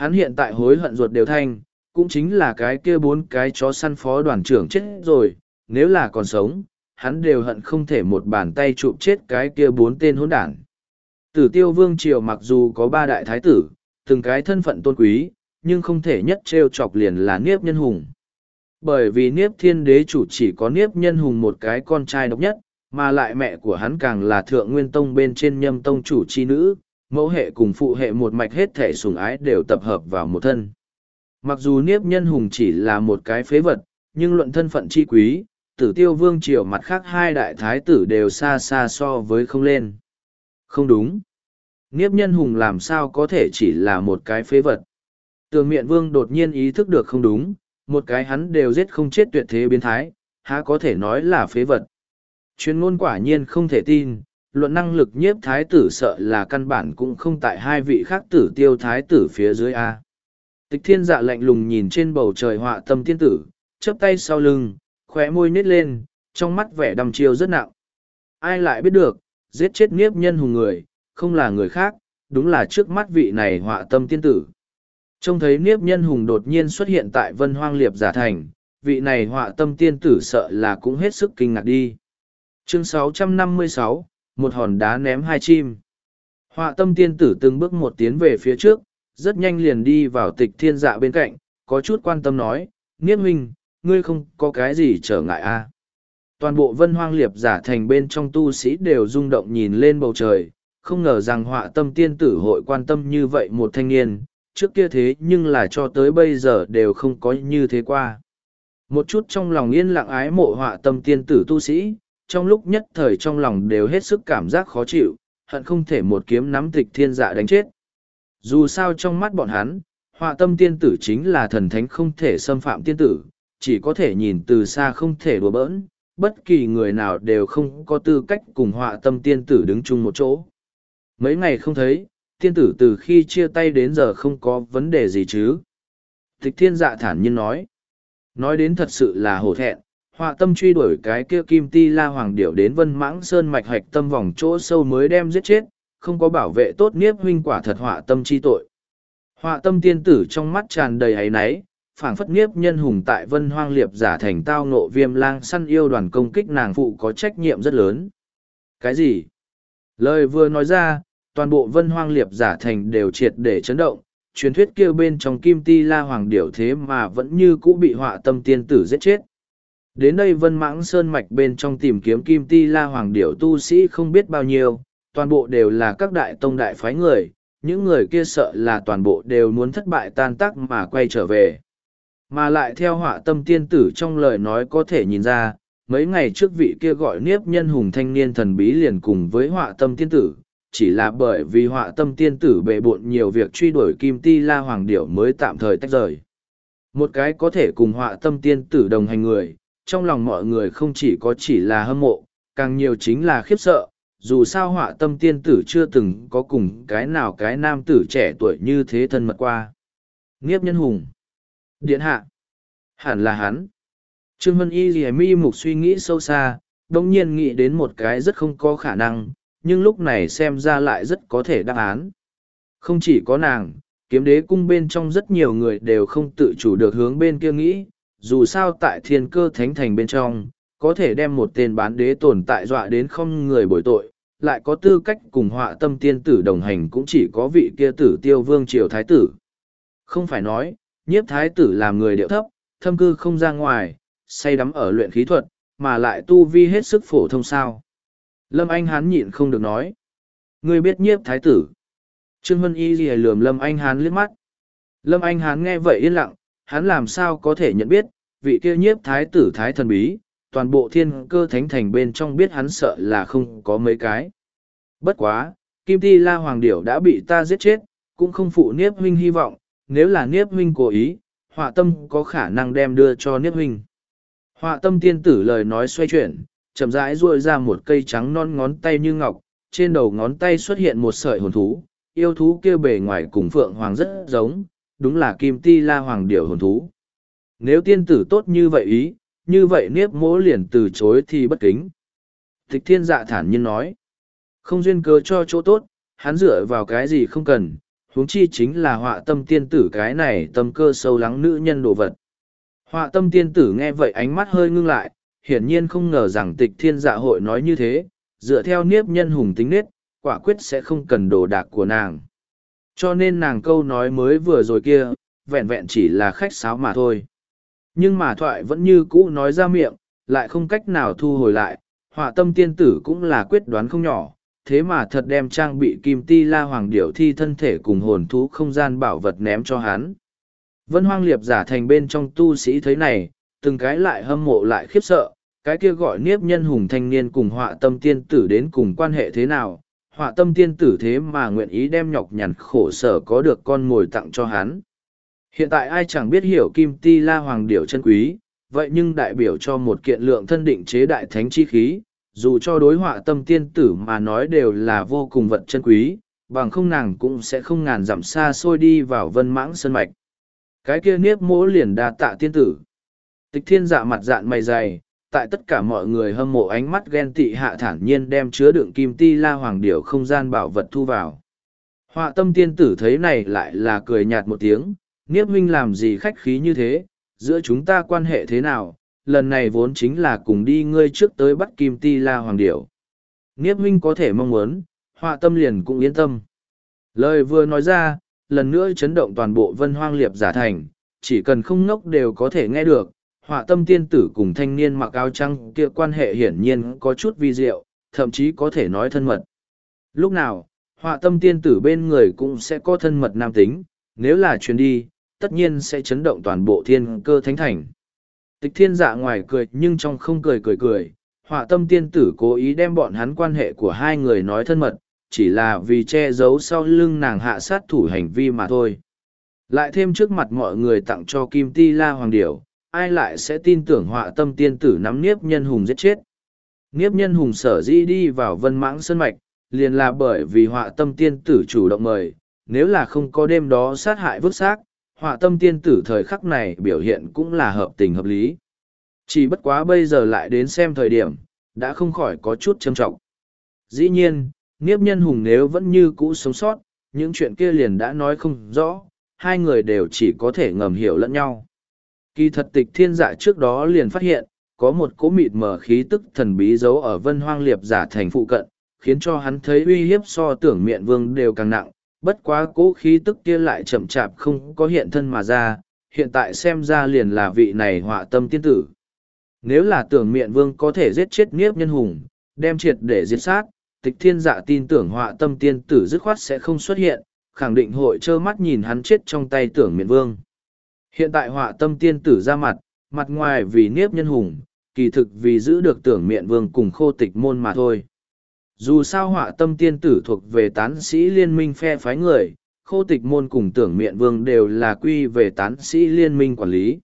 Hắn hiện tại hối hận ruột đều thanh, cũng chính là cái kia bốn cái chó săn phó đoàn trưởng chết rồi, nếu là còn sống, hắn đều hận không thể một bàn tay chụp chết cái kia bốn tên hỗn đản. Tử tiêu vương triều mặc dù có ba đại thái tử, từng cái thân phận tôn quý, nhưng không thể nhất trêu chọc liền là niếp nhân hùng. Bởi vì niếp thiên đế chủ chỉ có niếp nhân hùng một cái con trai độc nhất, mà lại mẹ của hắn càng là thượng nguyên tông bên trên nhâm tông chủ chi nữ, mẫu hệ cùng phụ hệ một mạch hết thể sủng ái đều tập hợp vào một thân. Mặc dù Niếp Nhân Hùng chỉ là một cái phế vật, nhưng luận thân phận chi quý, tử tiêu vương triều mặt khác hai đại thái tử đều xa xa so với không lên. Không đúng. Niếp Nhân Hùng làm sao có thể chỉ là một cái phế vật. Tường miện vương đột nhiên ý thức được không đúng, một cái hắn đều giết không chết tuyệt thế biến thái, há có thể nói là phế vật. Chuyên ngôn quả nhiên không thể tin, luận năng lực nhiếp thái tử sợ là căn bản cũng không tại hai vị khác tử tiêu thái tử phía dưới A. Tịch thiên dạ lạnh lùng nhìn trên bầu trời họa tâm tiên tử, chấp tay sau lưng, khóe môi nít lên, trong mắt vẻ đăm chiêu rất nặng. Ai lại biết được, giết chết nhiếp nhân hùng người, không là người khác, đúng là trước mắt vị này họa tâm tiên tử. Trông thấy nhiếp nhân hùng đột nhiên xuất hiện tại vân hoang liệp giả thành, vị này họa tâm tiên tử sợ là cũng hết sức kinh ngạc đi. Chương 656, một hòn đá ném hai chim. Họa tâm tiên tử từng bước một tiến về phía trước, rất nhanh liền đi vào tịch thiên dạ bên cạnh, có chút quan tâm nói, Niết huynh, ngươi không có cái gì trở ngại a à? Toàn bộ vân hoang liệp giả thành bên trong tu sĩ đều rung động nhìn lên bầu trời, không ngờ rằng họa tâm tiên tử hội quan tâm như vậy một thanh niên, trước kia thế nhưng là cho tới bây giờ đều không có như thế qua. Một chút trong lòng yên lặng ái mộ họa tâm tiên tử tu sĩ, trong lúc nhất thời trong lòng đều hết sức cảm giác khó chịu, hận không thể một kiếm nắm tịch thiên dạ đánh chết. Dù sao trong mắt bọn hắn, họa tâm tiên tử chính là thần thánh không thể xâm phạm tiên tử, chỉ có thể nhìn từ xa không thể đùa bỡn, bất kỳ người nào đều không có tư cách cùng họa tâm tiên tử đứng chung một chỗ. Mấy ngày không thấy, tiên tử từ khi chia tay đến giờ không có vấn đề gì chứ. Tịch thiên dạ thản nhiên nói. Nói đến thật sự là hổ thẹn, họa tâm truy đuổi cái kia kim ti la hoàng điểu đến vân mãng sơn mạch hạch tâm vòng chỗ sâu mới đem giết chết, không có bảo vệ tốt niếp huynh quả thật họa tâm chi tội. Họa tâm tiên tử trong mắt tràn đầy áy náy, phảng phất niếp nhân hùng tại vân hoang liệp giả thành tao nộ viêm lang săn yêu đoàn công kích nàng phụ có trách nhiệm rất lớn. Cái gì? Lời vừa nói ra, toàn bộ vân hoang liệp giả thành đều triệt để chấn động, truyền thuyết kêu bên trong kim ti la hoàng điểu thế mà vẫn như cũ bị họa tâm tiên tử giết chết. Đến đây vân mãng sơn mạch bên trong tìm kiếm kim ti la hoàng điểu tu sĩ không biết bao nhiêu, toàn bộ đều là các đại tông đại phái người, những người kia sợ là toàn bộ đều muốn thất bại tan tác mà quay trở về. Mà lại theo họa tâm tiên tử trong lời nói có thể nhìn ra, mấy ngày trước vị kia gọi niếp nhân hùng thanh niên thần bí liền cùng với họa tâm tiên tử, chỉ là bởi vì họa tâm tiên tử bệ bộn nhiều việc truy đuổi kim ti la hoàng điểu mới tạm thời tách rời. Một cái có thể cùng họa tâm tiên tử đồng hành người, trong lòng mọi người không chỉ có chỉ là hâm mộ, càng nhiều chính là khiếp sợ, dù sao họa tâm tiên tử chưa từng có cùng cái nào cái nam tử trẻ tuổi như thế thân mật qua. Nghiếp nhân hùng. Điện hạ. Hẳn là hắn. Trương Hân Y Ghi Mi Mục suy nghĩ sâu xa, đồng nhiên nghĩ đến một cái rất không có khả năng, nhưng lúc này xem ra lại rất có thể đáp án. Không chỉ có nàng, kiếm đế cung bên trong rất nhiều người đều không tự chủ được hướng bên kia nghĩ, dù sao tại thiên cơ thánh thành bên trong, có thể đem một tên bán đế tồn tại dọa đến không người bồi tội, lại có tư cách cùng họa tâm tiên tử đồng hành cũng chỉ có vị kia tử tiêu vương triều thái tử. Không phải nói, nhiếp thái tử làm người điệu thấp, thâm cư không ra ngoài, say đắm ở luyện khí thuật, mà lại tu vi hết sức phổ thông sao. Lâm Anh Hán nhịn không được nói. Ngươi biết nhiếp thái tử. Trương Hân Y lìa lườm Lâm Anh Hán liếc mắt. Lâm Anh Hán nghe vậy yên lặng, hắn làm sao có thể nhận biết, vị kia nhiếp thái tử thái thần bí, toàn bộ thiên cơ thánh thành bên trong biết hắn sợ là không có mấy cái. Bất quá, Kim Ti La Hoàng Điểu đã bị ta giết chết, cũng không phụ Niếp Huynh hy vọng, nếu là Niếp Huynh cố ý, họa tâm có khả năng đem đưa cho Niếp Huynh. Họa tâm tiên tử lời nói xoay chuyển, chậm rãi ruôi ra một cây trắng non ngón tay như ngọc, trên đầu ngón tay xuất hiện một sợi hồn thú, yêu thú kia bề ngoài cùng Phượng Hoàng rất giống, đúng là Kim Ti La Hoàng Điểu hồn thú. Nếu tiên tử tốt như vậy ý, như vậy niếp mỗ liền từ chối thì bất kính. Tịch thiên dạ thản nhiên nói, không duyên cớ cho chỗ tốt, hắn dựa vào cái gì không cần, huống chi chính là họa tâm tiên tử cái này tâm cơ sâu lắng nữ nhân đồ vật. Họa tâm tiên tử nghe vậy ánh mắt hơi ngưng lại, hiển nhiên không ngờ rằng tịch thiên dạ hội nói như thế, dựa theo niếp nhân hùng tính nết, quả quyết sẽ không cần đồ đạc của nàng. Cho nên nàng câu nói mới vừa rồi kia, vẹn vẹn chỉ là khách sáo mà thôi. Nhưng mà thoại vẫn như cũ nói ra miệng, lại không cách nào thu hồi lại, họa tâm tiên tử cũng là quyết đoán không nhỏ, thế mà thật đem trang bị kim ti la hoàng điểu thi thân thể cùng hồn thú không gian bảo vật ném cho hắn. Vân hoang liệp giả thành bên trong tu sĩ thấy này, từng cái lại hâm mộ lại khiếp sợ, cái kia gọi niếp nhân hùng thanh niên cùng họa tâm tiên tử đến cùng quan hệ thế nào, họa tâm tiên tử thế mà nguyện ý đem nhọc nhằn khổ sở có được con mồi tặng cho hắn. Hiện tại ai chẳng biết hiểu kim ti la hoàng điểu chân quý, vậy nhưng đại biểu cho một kiện lượng thân định chế đại thánh chi khí, dù cho đối họa tâm tiên tử mà nói đều là vô cùng vật chân quý, bằng không nàng cũng sẽ không ngàn dặm xa xôi đi vào vân mãng sân mạch. Cái kia niếp mỗ liền đa tạ tiên tử. Tịch thiên dạ mặt dạn mày dày, tại tất cả mọi người hâm mộ ánh mắt ghen tị hạ thản nhiên đem chứa đựng kim ti la hoàng điểu không gian bảo vật thu vào. Họa tâm tiên tử thấy này lại là cười nhạt một tiếng, Niếp huynh làm gì khách khí như thế, giữa chúng ta quan hệ thế nào, lần này vốn chính là cùng đi ngươi trước tới bắt kim ti la hoàng điểu. Niếp huynh có thể mong muốn, họa tâm liền cũng yên tâm. Lời vừa nói ra, lần nữa chấn động toàn bộ vân hoang liệp giả thành, chỉ cần không ngốc đều có thể nghe được. Họa tâm tiên tử cùng thanh niên mặc áo trăng kia quan hệ hiển nhiên có chút vi diệu, thậm chí có thể nói thân mật. Lúc nào, họa tâm tiên tử bên người cũng sẽ có thân mật nam tính, nếu là chuyến đi, tất nhiên sẽ chấn động toàn bộ thiên cơ thánh thành. Tịch thiên dạ ngoài cười nhưng trong không cười cười cười, họa tâm tiên tử cố ý đem bọn hắn quan hệ của hai người nói thân mật, chỉ là vì che giấu sau lưng nàng hạ sát thủ hành vi mà thôi. Lại thêm trước mặt mọi người tặng cho Kim Ti La Hoàng Điểu, ai lại sẽ tin tưởng họa tâm tiên tử nắm Niếp Nhân Hùng giết chết. Niếp Nhân Hùng sở dĩ đi vào vân mãng sân mạch, liền là bởi vì họa tâm tiên tử chủ động mời, nếu là không có đêm đó sát hại vứt xác, họa tâm tiên tử thời khắc này biểu hiện cũng là hợp tình hợp lý. Chỉ bất quá bây giờ lại đến xem thời điểm, đã không khỏi có chút trầm trọng. Dĩ nhiên, Niếp nhân hùng nếu vẫn như cũ sống sót, những chuyện kia liền đã nói không rõ, hai người đều chỉ có thể ngầm hiểu lẫn nhau. Kỳ thật tịch thiên dạ trước đó liền phát hiện, có một cỗ mịt mở khí tức thần bí giấu ở vân hoang liệp giả thành phụ cận, khiến cho hắn thấy uy hiếp so tưởng miệng vương đều càng nặng, bất quá cỗ khí tức kia lại chậm chạp không có hiện thân mà ra, hiện tại xem ra liền là vị này họa tâm tiên tử. Nếu là tưởng miệng vương có thể giết chết nghiếp nhân hùng, đem triệt để giết sát, tịch thiên dạ tin tưởng họa tâm tiên tử dứt khoát sẽ không xuất hiện, khẳng định hội trơ mắt nhìn hắn chết trong tay tưởng miện vương. Hiện tại họa tâm tiên tử ra mặt, mặt ngoài vì niếp nhân hùng, kỳ thực vì giữ được tưởng miện vương cùng khô tịch môn mà thôi. Dù sao họa tâm tiên tử thuộc về tán sĩ liên minh phe phái người, khô tịch môn cùng tưởng miện vương đều là quy về tán sĩ liên minh quản lý.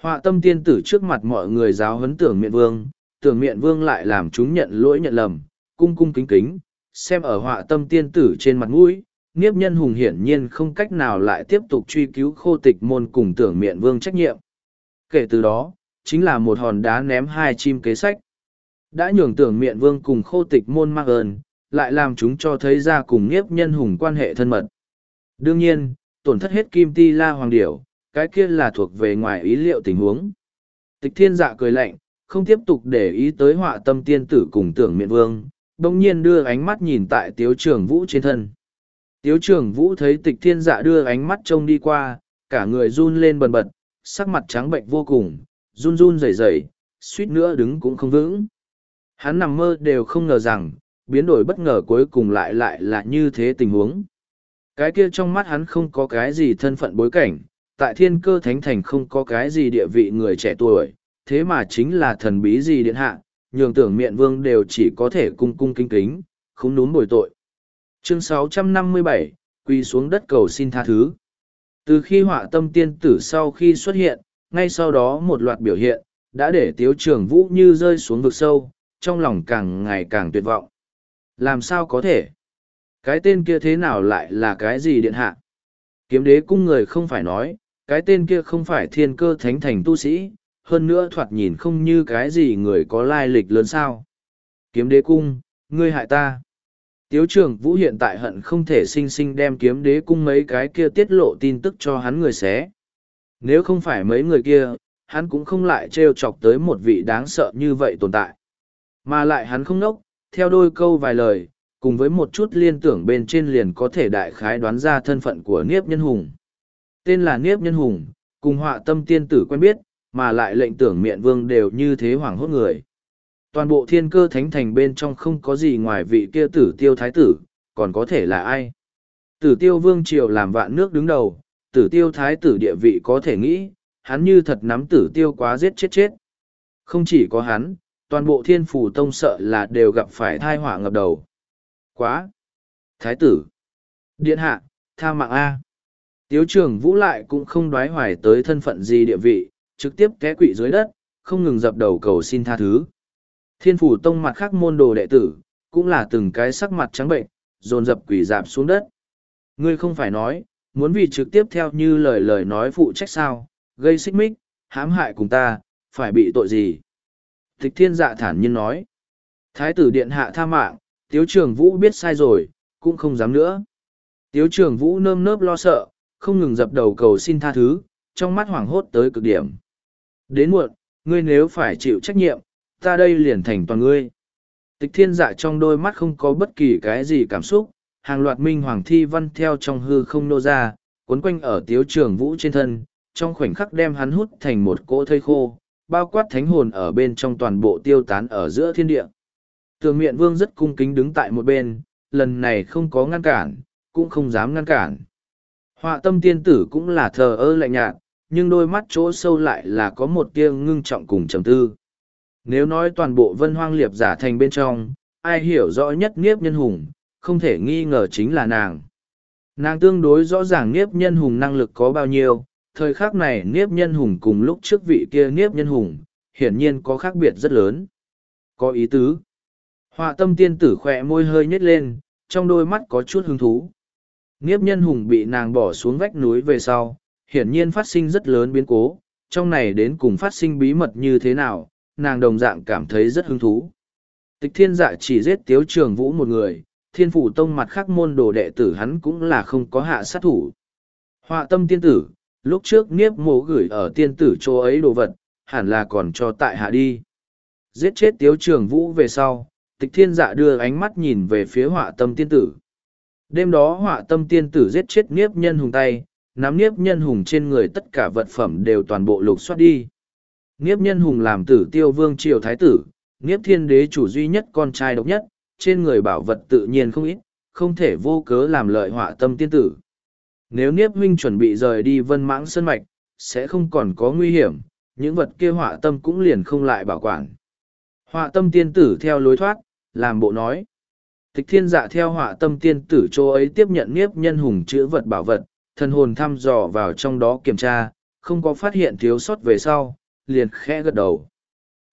Họa tâm tiên tử trước mặt mọi người giáo huấn tưởng miện vương, tưởng miện vương lại làm chúng nhận lỗi nhận lầm, cung cung kính kính, xem ở họa tâm tiên tử trên mặt mũi, nghiếp nhân hùng hiển nhiên không cách nào lại tiếp tục truy cứu khô tịch môn cùng tưởng miệng vương trách nhiệm. Kể từ đó, chính là một hòn đá ném hai chim kế sách. Đã nhường tưởng miệng vương cùng khô tịch môn mang ơn, lại làm chúng cho thấy ra cùng nghiếp nhân hùng quan hệ thân mật. Đương nhiên, tổn thất hết kim ti la hoàng điểu, cái kia là thuộc về ngoài ý liệu tình huống. Tịch thiên dạ cười lạnh, không tiếp tục để ý tới họa tâm tiên tử cùng tưởng miệng vương, đồng nhiên đưa ánh mắt nhìn tại tiếu trường vũ trên thân. Tiếu trưởng vũ thấy tịch thiên dạ đưa ánh mắt trông đi qua, cả người run lên bần bật, sắc mặt trắng bệnh vô cùng, run run rẩy rẩy, suýt nữa đứng cũng không vững. Hắn nằm mơ đều không ngờ rằng, biến đổi bất ngờ cuối cùng lại lại là như thế tình huống. Cái kia trong mắt hắn không có cái gì thân phận bối cảnh, tại thiên cơ thánh thành không có cái gì địa vị người trẻ tuổi, thế mà chính là thần bí gì điện hạ, nhường tưởng miệng vương đều chỉ có thể cung cung kinh kính, không núm bồi tội. Chương 657, quỳ xuống đất cầu xin tha thứ. Từ khi họa tâm tiên tử sau khi xuất hiện, ngay sau đó một loạt biểu hiện, đã để tiếu trường vũ như rơi xuống vực sâu, trong lòng càng ngày càng tuyệt vọng. Làm sao có thể? Cái tên kia thế nào lại là cái gì điện hạ? Kiếm đế cung người không phải nói, cái tên kia không phải thiên cơ thánh thành tu sĩ, hơn nữa thoạt nhìn không như cái gì người có lai lịch lớn sao. Kiếm đế cung, ngươi hại ta. Tiếu trưởng vũ hiện tại hận không thể sinh sinh đem kiếm đế cung mấy cái kia tiết lộ tin tức cho hắn người xé. Nếu không phải mấy người kia, hắn cũng không lại trêu chọc tới một vị đáng sợ như vậy tồn tại. Mà lại hắn không nốc, theo đôi câu vài lời, cùng với một chút liên tưởng bên trên liền có thể đại khái đoán ra thân phận của Niếp Nhân Hùng. Tên là Niếp Nhân Hùng, cùng họa tâm tiên tử quen biết, mà lại lệnh tưởng miệng vương đều như thế hoảng hốt người. Toàn bộ thiên cơ thánh thành bên trong không có gì ngoài vị kia tử tiêu thái tử, còn có thể là ai? Tử tiêu vương triều làm vạn nước đứng đầu, tử tiêu thái tử địa vị có thể nghĩ, hắn như thật nắm tử tiêu quá giết chết chết. Không chỉ có hắn, toàn bộ thiên phủ tông sợ là đều gặp phải thai họa ngập đầu. Quá! Thái tử! Điện hạ, tha mạng A! Tiếu trường vũ lại cũng không đoái hoài tới thân phận gì địa vị, trực tiếp té quỵ dưới đất, không ngừng dập đầu cầu xin tha thứ. Thiên phủ tông mặt khác môn đồ đệ tử, cũng là từng cái sắc mặt trắng bệnh, dồn dập quỷ dạp xuống đất. Ngươi không phải nói, muốn vì trực tiếp theo như lời lời nói phụ trách sao, gây xích mích, hãm hại cùng ta, phải bị tội gì? Thích thiên dạ thản nhiên nói. Thái tử điện hạ tha mạng, tiếu trường vũ biết sai rồi, cũng không dám nữa. Tiếu trường vũ nơm nớp lo sợ, không ngừng dập đầu cầu xin tha thứ, trong mắt hoảng hốt tới cực điểm. Đến muộn, ngươi nếu phải chịu trách nhiệm, ta đây liền thành toàn ngươi. Tịch thiên dạ trong đôi mắt không có bất kỳ cái gì cảm xúc, hàng loạt minh hoàng thi văn theo trong hư không nô ra, cuốn quanh ở tiếu trường vũ trên thân, trong khoảnh khắc đem hắn hút thành một cỗ thây khô, bao quát thánh hồn ở bên trong toàn bộ tiêu tán ở giữa thiên địa. Tường miện vương rất cung kính đứng tại một bên, lần này không có ngăn cản, cũng không dám ngăn cản. Họa tâm tiên tử cũng là thờ ơ lạnh nhạt, nhưng đôi mắt chỗ sâu lại là có một tia ngưng trọng cùng trầm tư. Nếu nói toàn bộ vân hoang liệp giả thành bên trong, ai hiểu rõ nhất nghiếp nhân hùng, không thể nghi ngờ chính là nàng. Nàng tương đối rõ ràng nghiếp nhân hùng năng lực có bao nhiêu, thời khắc này nghiếp nhân hùng cùng lúc trước vị kia nghiếp nhân hùng, hiển nhiên có khác biệt rất lớn. Có ý tứ. Họa tâm tiên tử khỏe môi hơi nhếch lên, trong đôi mắt có chút hứng thú. Nghiếp nhân hùng bị nàng bỏ xuống vách núi về sau, hiển nhiên phát sinh rất lớn biến cố, trong này đến cùng phát sinh bí mật như thế nào, nàng đồng dạng cảm thấy rất hứng thú. Tịch thiên dạ chỉ giết tiếu trường vũ một người, thiên phủ tông mặt khác môn đồ đệ tử hắn cũng là không có hạ sát thủ. Họa tâm tiên tử, lúc trước niếp mộ gửi ở tiên tử chỗ ấy đồ vật, hẳn là còn cho tại hạ đi. Giết chết tiếu trường vũ về sau, tịch thiên dạ đưa ánh mắt nhìn về phía họa tâm tiên tử. Đêm đó họa tâm tiên tử giết chết niếp nhân hùng tay, nắm niếp nhân hùng trên người tất cả vật phẩm đều toàn bộ lục soát đi. Niếp nhân hùng làm tử tiêu vương triều thái tử, niếp thiên đế chủ duy nhất con trai độc nhất, trên người bảo vật tự nhiên không ít, không thể vô cớ làm lợi họa tâm tiên tử. Nếu Niếp huynh chuẩn bị rời đi vân mãng sân mạch, sẽ không còn có nguy hiểm, những vật kia họa tâm cũng liền không lại bảo quản. Họa tâm tiên tử theo lối thoát, làm bộ nói. Tịch thiên dạ theo họa tâm tiên tử chỗ ấy tiếp nhận Niếp nhân hùng chữ vật bảo vật, thần hồn thăm dò vào trong đó kiểm tra, không có phát hiện thiếu sót về sau, liền khẽ gật đầu.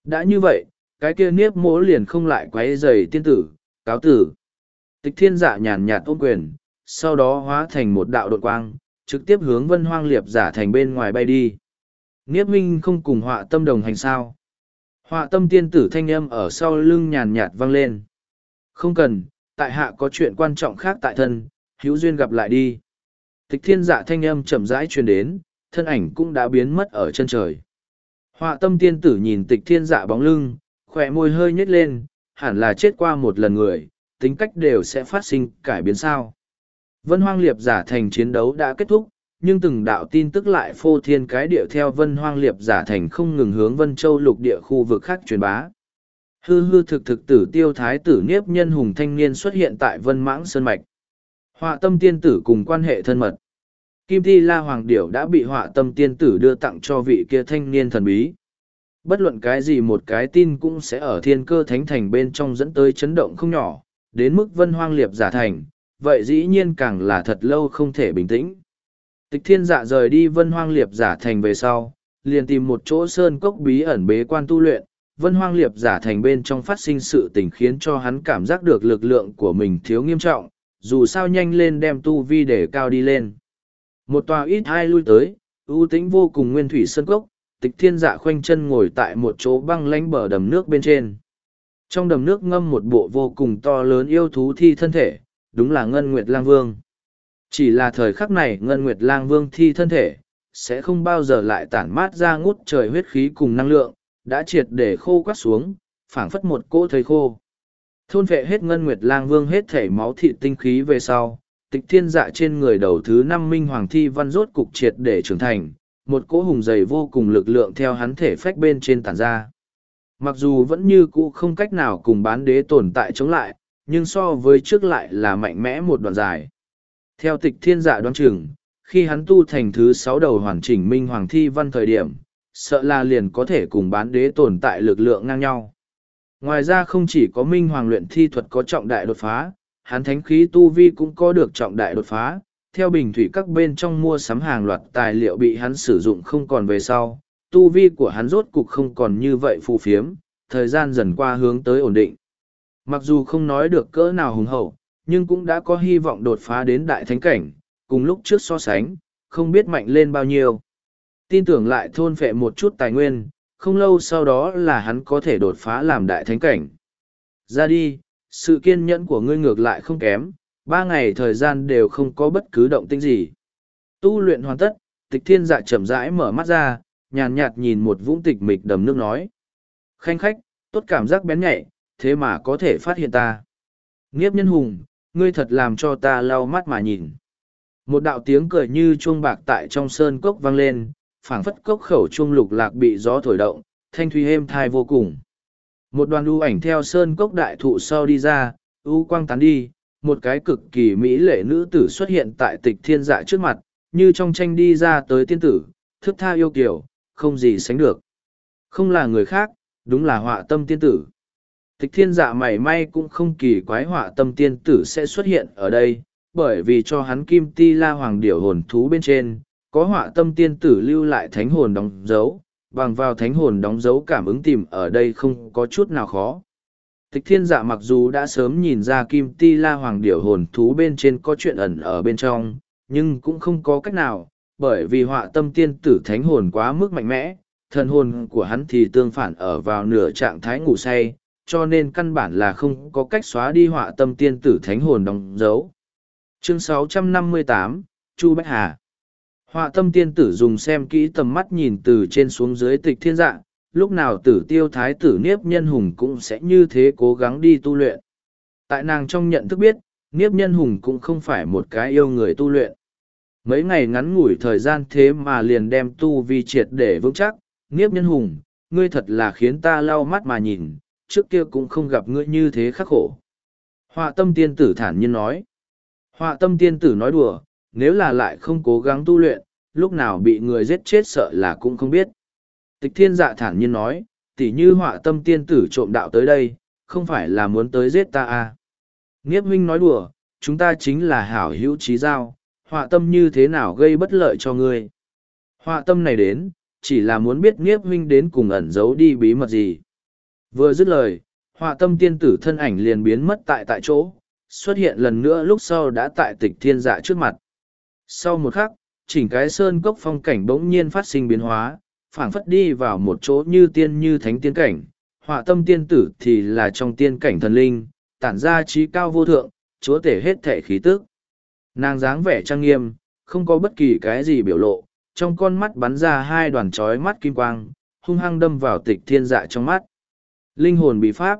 Đã như vậy, cái kia niếp mỗ liền không lại quấy dày tiên tử, cáo tử. Tịch thiên dạ nhàn nhạt ôm quyền, sau đó hóa thành một đạo đột quang, trực tiếp hướng vân hoang liệp giả thành bên ngoài bay đi. Niếp minh không cùng họa tâm đồng hành sao. Họa tâm tiên tử thanh âm ở sau lưng nhàn nhạt vang lên. Không cần, tại hạ có chuyện quan trọng khác tại thân, hữu duyên gặp lại đi. Tịch thiên dạ thanh âm chậm rãi truyền đến, thân ảnh cũng đã biến mất ở chân trời. Họa tâm tiên tử nhìn tịch thiên dạ bóng lưng, khỏe môi hơi nhếch lên, hẳn là chết qua một lần người, tính cách đều sẽ phát sinh cải biến sao. Vân Hoang Liệp giả thành chiến đấu đã kết thúc, nhưng từng đạo tin tức lại phô thiên cái địa theo Vân Hoang Liệp giả thành không ngừng hướng Vân Châu lục địa khu vực khác truyền bá. Hư hư thực thực tử tiêu thái tử niếp nhân hùng thanh niên xuất hiện tại Vân Mãng Sơn Mạch. Họa tâm tiên tử cùng quan hệ thân mật. Kim Thi La Hoàng Điểu đã bị họa tâm tiên tử đưa tặng cho vị kia thanh niên thần bí. Bất luận cái gì một cái tin cũng sẽ ở thiên cơ thánh thành bên trong dẫn tới chấn động không nhỏ, đến mức vân hoang liệp giả thành, vậy dĩ nhiên càng là thật lâu không thể bình tĩnh. Tịch thiên dạ rời đi vân hoang liệp giả thành về sau, liền tìm một chỗ sơn cốc bí ẩn bế quan tu luyện, vân hoang liệp giả thành bên trong phát sinh sự tình khiến cho hắn cảm giác được lực lượng của mình thiếu nghiêm trọng, dù sao nhanh lên đem tu vi để cao đi lên. Một tòa ít hai lui tới, ưu tĩnh vô cùng nguyên thủy sơn cốc, tịch thiên dạ khoanh chân ngồi tại một chỗ băng lánh bờ đầm nước bên trên. Trong đầm nước ngâm một bộ vô cùng to lớn yêu thú thi thân thể, đúng là Ngân Nguyệt Lang Vương. Chỉ là thời khắc này Ngân Nguyệt Lang Vương thi thân thể, sẽ không bao giờ lại tản mát ra ngút trời huyết khí cùng năng lượng, đã triệt để khô quắt xuống, phảng phất một cỗ thầy khô. Thôn vệ hết Ngân Nguyệt Lang Vương hết thể máu thịt tinh khí về sau, tịch thiên dạ trên người đầu thứ năm minh hoàng thi văn rốt cục triệt để trưởng thành, một cỗ hùng dày vô cùng lực lượng theo hắn thể phách bên trên tàn ra. Mặc dù vẫn như cũ không cách nào cùng bán đế tồn tại chống lại, nhưng so với trước lại là mạnh mẽ một đoạn dài. Theo tịch thiên dạ đoán chừng, khi hắn tu thành thứ sáu đầu hoàn chỉnh minh hoàng thi văn thời điểm, sợ là liền có thể cùng bán đế tồn tại lực lượng ngang nhau. Ngoài ra không chỉ có minh hoàng luyện thi thuật có trọng đại đột phá, hắn thánh khí tu vi cũng có được trọng đại đột phá, theo bình thủy các bên trong mua sắm hàng loạt tài liệu bị hắn sử dụng không còn về sau, tu vi của hắn rốt cục không còn như vậy phù phiếm, thời gian dần qua hướng tới ổn định. Mặc dù không nói được cỡ nào hùng hậu, nhưng cũng đã có hy vọng đột phá đến đại thánh cảnh, cùng lúc trước so sánh, không biết mạnh lên bao nhiêu. Tin tưởng lại thôn phệ một chút tài nguyên, không lâu sau đó là hắn có thể đột phá làm đại thánh cảnh. Ra đi, sự kiên nhẫn của ngươi ngược lại không kém, ba ngày thời gian đều không có bất cứ động tĩnh gì. Tu luyện hoàn tất, tịch thiên dạ chậm rãi mở mắt ra, nhàn nhạt nhìn một vũng tịch mịch đầm nước nói. Khanh khách, tốt cảm giác bén nhạy, thế mà có thể phát hiện ta. Nghiếp nhân hùng, ngươi thật làm cho ta lau mắt mà nhìn. Một đạo tiếng cười như chuông bạc tại trong sơn cốc vang lên, phảng phất cốc khẩu chuông lục lạc bị gió thổi động, thanh thuy êm thai vô cùng. Một đoàn u ảnh theo sơn cốc đại thụ sau đi ra, u quang tán đi, một cái cực kỳ mỹ lệ nữ tử xuất hiện tại tịch thiên dạ trước mặt, như trong tranh đi ra tới tiên tử, thức tha yêu kiều, không gì sánh được. Không là người khác, đúng là họa tâm tiên tử. Tịch thiên dạ mảy may cũng không kỳ quái họa tâm tiên tử sẽ xuất hiện ở đây, bởi vì cho hắn kim ti la hoàng điểu hồn thú bên trên, có họa tâm tiên tử lưu lại thánh hồn đóng dấu, bằng vào thánh hồn đóng dấu cảm ứng tìm ở đây không có chút nào khó. Tịch thiên dạ mặc dù đã sớm nhìn ra kim ti la hoàng điểu hồn thú bên trên có chuyện ẩn ở bên trong, nhưng cũng không có cách nào, bởi vì họa tâm tiên tử thánh hồn quá mức mạnh mẽ, thần hồn của hắn thì tương phản ở vào nửa trạng thái ngủ say, cho nên căn bản là không có cách xóa đi họa tâm tiên tử thánh hồn đóng dấu. Chương 658, Chu Bách Hà Họa tâm tiên tử dùng xem kỹ tầm mắt nhìn từ trên xuống dưới tịch thiên dạ, lúc nào tử tiêu thái tử niếp nhân hùng cũng sẽ như thế cố gắng đi tu luyện. Tại nàng trong nhận thức biết, niếp nhân hùng cũng không phải một cái yêu người tu luyện. Mấy ngày ngắn ngủi thời gian thế mà liền đem tu vi triệt để vững chắc, niếp nhân hùng, ngươi thật là khiến ta lau mắt mà nhìn, trước kia cũng không gặp ngươi như thế khắc khổ. Họa tâm tiên tử thản nhiên nói. Họa tâm tiên tử nói đùa, nếu là lại không cố gắng tu luyện, lúc nào bị người giết chết sợ là cũng không biết. Tịch thiên dạ thản nhiên nói, tỉ như họa tâm tiên tử trộm đạo tới đây, không phải là muốn tới giết ta à. Nghiếp huynh nói đùa, chúng ta chính là hảo hữu trí giao, họa tâm như thế nào gây bất lợi cho ngươi. Họa tâm này đến, chỉ là muốn biết nghiếp huynh đến cùng ẩn giấu đi bí mật gì. Vừa dứt lời, họa tâm tiên tử thân ảnh liền biến mất tại tại chỗ, xuất hiện lần nữa lúc sau đã tại tịch thiên dạ trước mặt. Sau một khắc, chỉnh cái sơn cốc phong cảnh bỗng nhiên phát sinh biến hóa, phảng phất đi vào một chỗ như tiên như thánh tiên cảnh, họa tâm tiên tử thì là trong tiên cảnh thần linh, tản ra trí cao vô thượng, chúa tể hết thể khí tức. Nàng dáng vẻ trang nghiêm, không có bất kỳ cái gì biểu lộ, trong con mắt bắn ra hai đoàn trói mắt kim quang, hung hăng đâm vào tịch thiên dạ trong mắt. Linh hồn bí pháp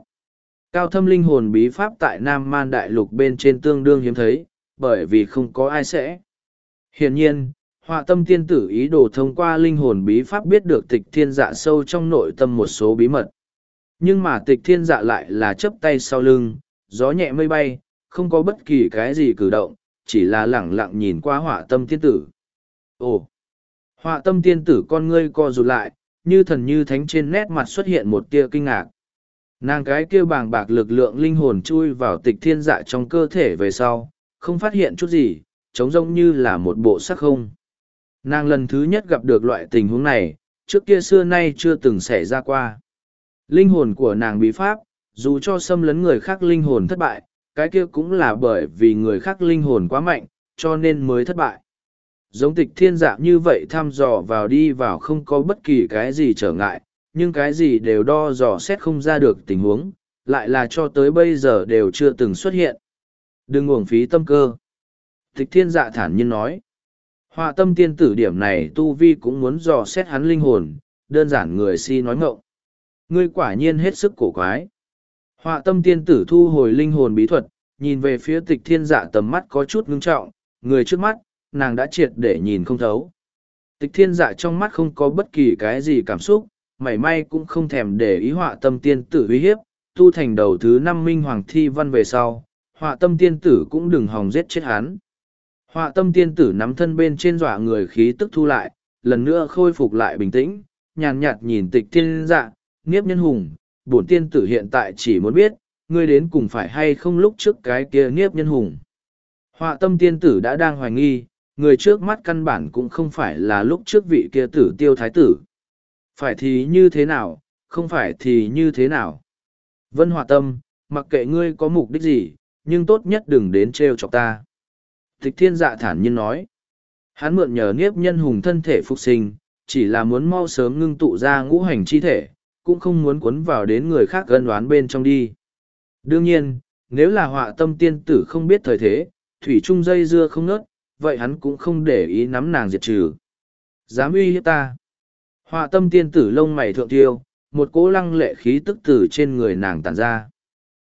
Cao thâm linh hồn bí pháp tại Nam Man Đại Lục bên trên tương đương hiếm thấy, bởi vì không có ai sẽ. Hiển nhiên, họa tâm tiên tử ý đồ thông qua linh hồn bí pháp biết được tịch thiên dạ sâu trong nội tâm một số bí mật. Nhưng mà tịch thiên dạ lại là chấp tay sau lưng, gió nhẹ mây bay, không có bất kỳ cái gì cử động, chỉ là lẳng lặng nhìn qua họa tâm tiên tử. Ồ! Họa tâm tiên tử con ngươi co rụt lại, như thần như thánh trên nét mặt xuất hiện một tia kinh ngạc. Nàng cái kia bàng bạc lực lượng linh hồn chui vào tịch thiên dạ trong cơ thể về sau, không phát hiện chút gì, trống rỗng như là một bộ sắc không. Nàng lần thứ nhất gặp được loại tình huống này, trước kia xưa nay chưa từng xảy ra qua. Linh hồn của nàng bí pháp, dù cho xâm lấn người khác linh hồn thất bại, cái kia cũng là bởi vì người khác linh hồn quá mạnh, cho nên mới thất bại. Giống tịch thiên dạ như vậy thăm dò vào đi vào không có bất kỳ cái gì trở ngại, nhưng cái gì đều đo dò xét không ra được tình huống, lại là cho tới bây giờ đều chưa từng xuất hiện. Đừng uổng phí tâm cơ. Thích thiên dạ thản nhiên nói. Họa tâm tiên tử điểm này tu vi cũng muốn dò xét hắn linh hồn, đơn giản người si nói ngộng. Ngươi quả nhiên hết sức cổ quái. Họa tâm tiên tử thu hồi linh hồn bí thuật, nhìn về phía tịch thiên dạ tầm mắt có chút ngưng trọng, người trước mắt, nàng đã triệt để nhìn không thấu. Tịch thiên dạ trong mắt không có bất kỳ cái gì cảm xúc, mảy may cũng không thèm để ý họa tâm tiên tử uy hiếp, tu thành đầu thứ năm minh hoàng thi văn về sau, họa tâm tiên tử cũng đừng hòng giết chết hắn. Họa tâm tiên tử nắm thân bên trên dọa người khí tức thu lại, lần nữa khôi phục lại bình tĩnh, nhàn nhạt nhìn tịch thiên dạ, nghiếp nhân hùng, bổn tiên tử hiện tại chỉ muốn biết, ngươi đến cùng phải hay không lúc trước cái kia nghiếp nhân hùng. Họa tâm tiên tử đã đang hoài nghi, người trước mắt căn bản cũng không phải là lúc trước vị kia tử tiêu thái tử. Phải thì như thế nào, không phải thì như thế nào. Vân họa tâm, mặc kệ ngươi có mục đích gì, nhưng tốt nhất đừng đến trêu chọc ta. Tịch thiên dạ thản nhiên nói. Hắn mượn nhờ nghiếp nhân hùng thân thể phục sinh, chỉ là muốn mau sớm ngưng tụ ra ngũ hành chi thể, cũng không muốn cuốn vào đến người khác gân đoán bên trong đi. Đương nhiên, nếu là họa tâm tiên tử không biết thời thế, thủy trung dây dưa không nớt, vậy hắn cũng không để ý nắm nàng diệt trừ. Dám uy hiếp ta. Họa tâm tiên tử lông mày thượng tiêu, một cỗ lăng lệ khí tức tử trên người nàng tàn ra.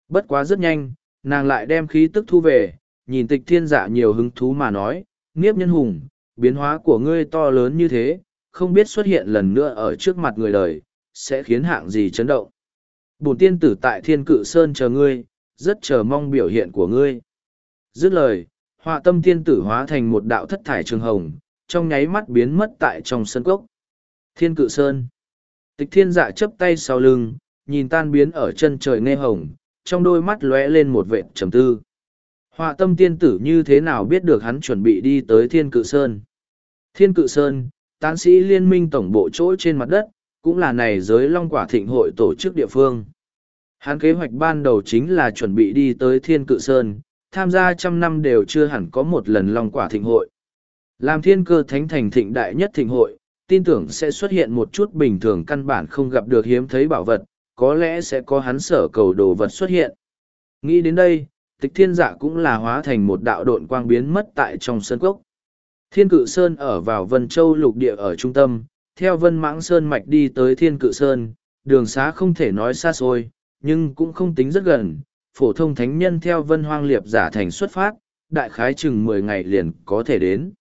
Bất quá rất nhanh, nàng lại đem khí tức thu về, nhìn tịch thiên dạ nhiều hứng thú mà nói, Niếp nhân hùng, biến hóa của ngươi to lớn như thế, không biết xuất hiện lần nữa ở trước mặt người đời, sẽ khiến hạng gì chấn động. Bổn tiên tử tại thiên cự sơn chờ ngươi, rất chờ mong biểu hiện của ngươi. Dứt lời, họa tâm tiên tử hóa thành một đạo thất thải trường hồng, trong nháy mắt biến mất tại trong sân cốc. Thiên cự sơn. Tịch thiên dạ chấp tay sau lưng, nhìn tan biến ở chân trời nghe hồng, trong đôi mắt lóe lên một vệt trầm tư. Họa tâm tiên tử như thế nào biết được hắn chuẩn bị đi tới thiên cự sơn. Thiên cự sơn, tán sĩ liên minh tổng bộ chỗ trên mặt đất, cũng là này giới long quả thịnh hội tổ chức địa phương. Hắn kế hoạch ban đầu chính là chuẩn bị đi tới thiên cự sơn, tham gia trăm năm đều chưa hẳn có một lần long quả thịnh hội. Làm thiên cơ thánh thành thịnh đại nhất thịnh hội, tin tưởng sẽ xuất hiện một chút bình thường căn bản không gặp được hiếm thấy bảo vật, có lẽ sẽ có hắn sở cầu đồ vật xuất hiện. Nghĩ đến đây, tịch thiên dạ cũng là hóa thành một đạo độn quang biến mất tại trong sân cốc. Thiên cự sơn ở vào Vân Châu lục địa ở trung tâm, theo Vân Mãng Sơn mạch đi tới Thiên cự sơn, đường xá không thể nói xa xôi, nhưng cũng không tính rất gần. Phổ thông thánh nhân theo Vân Hoang Liệp giả thành xuất phát, đại khái chừng mười ngày liền có thể đến.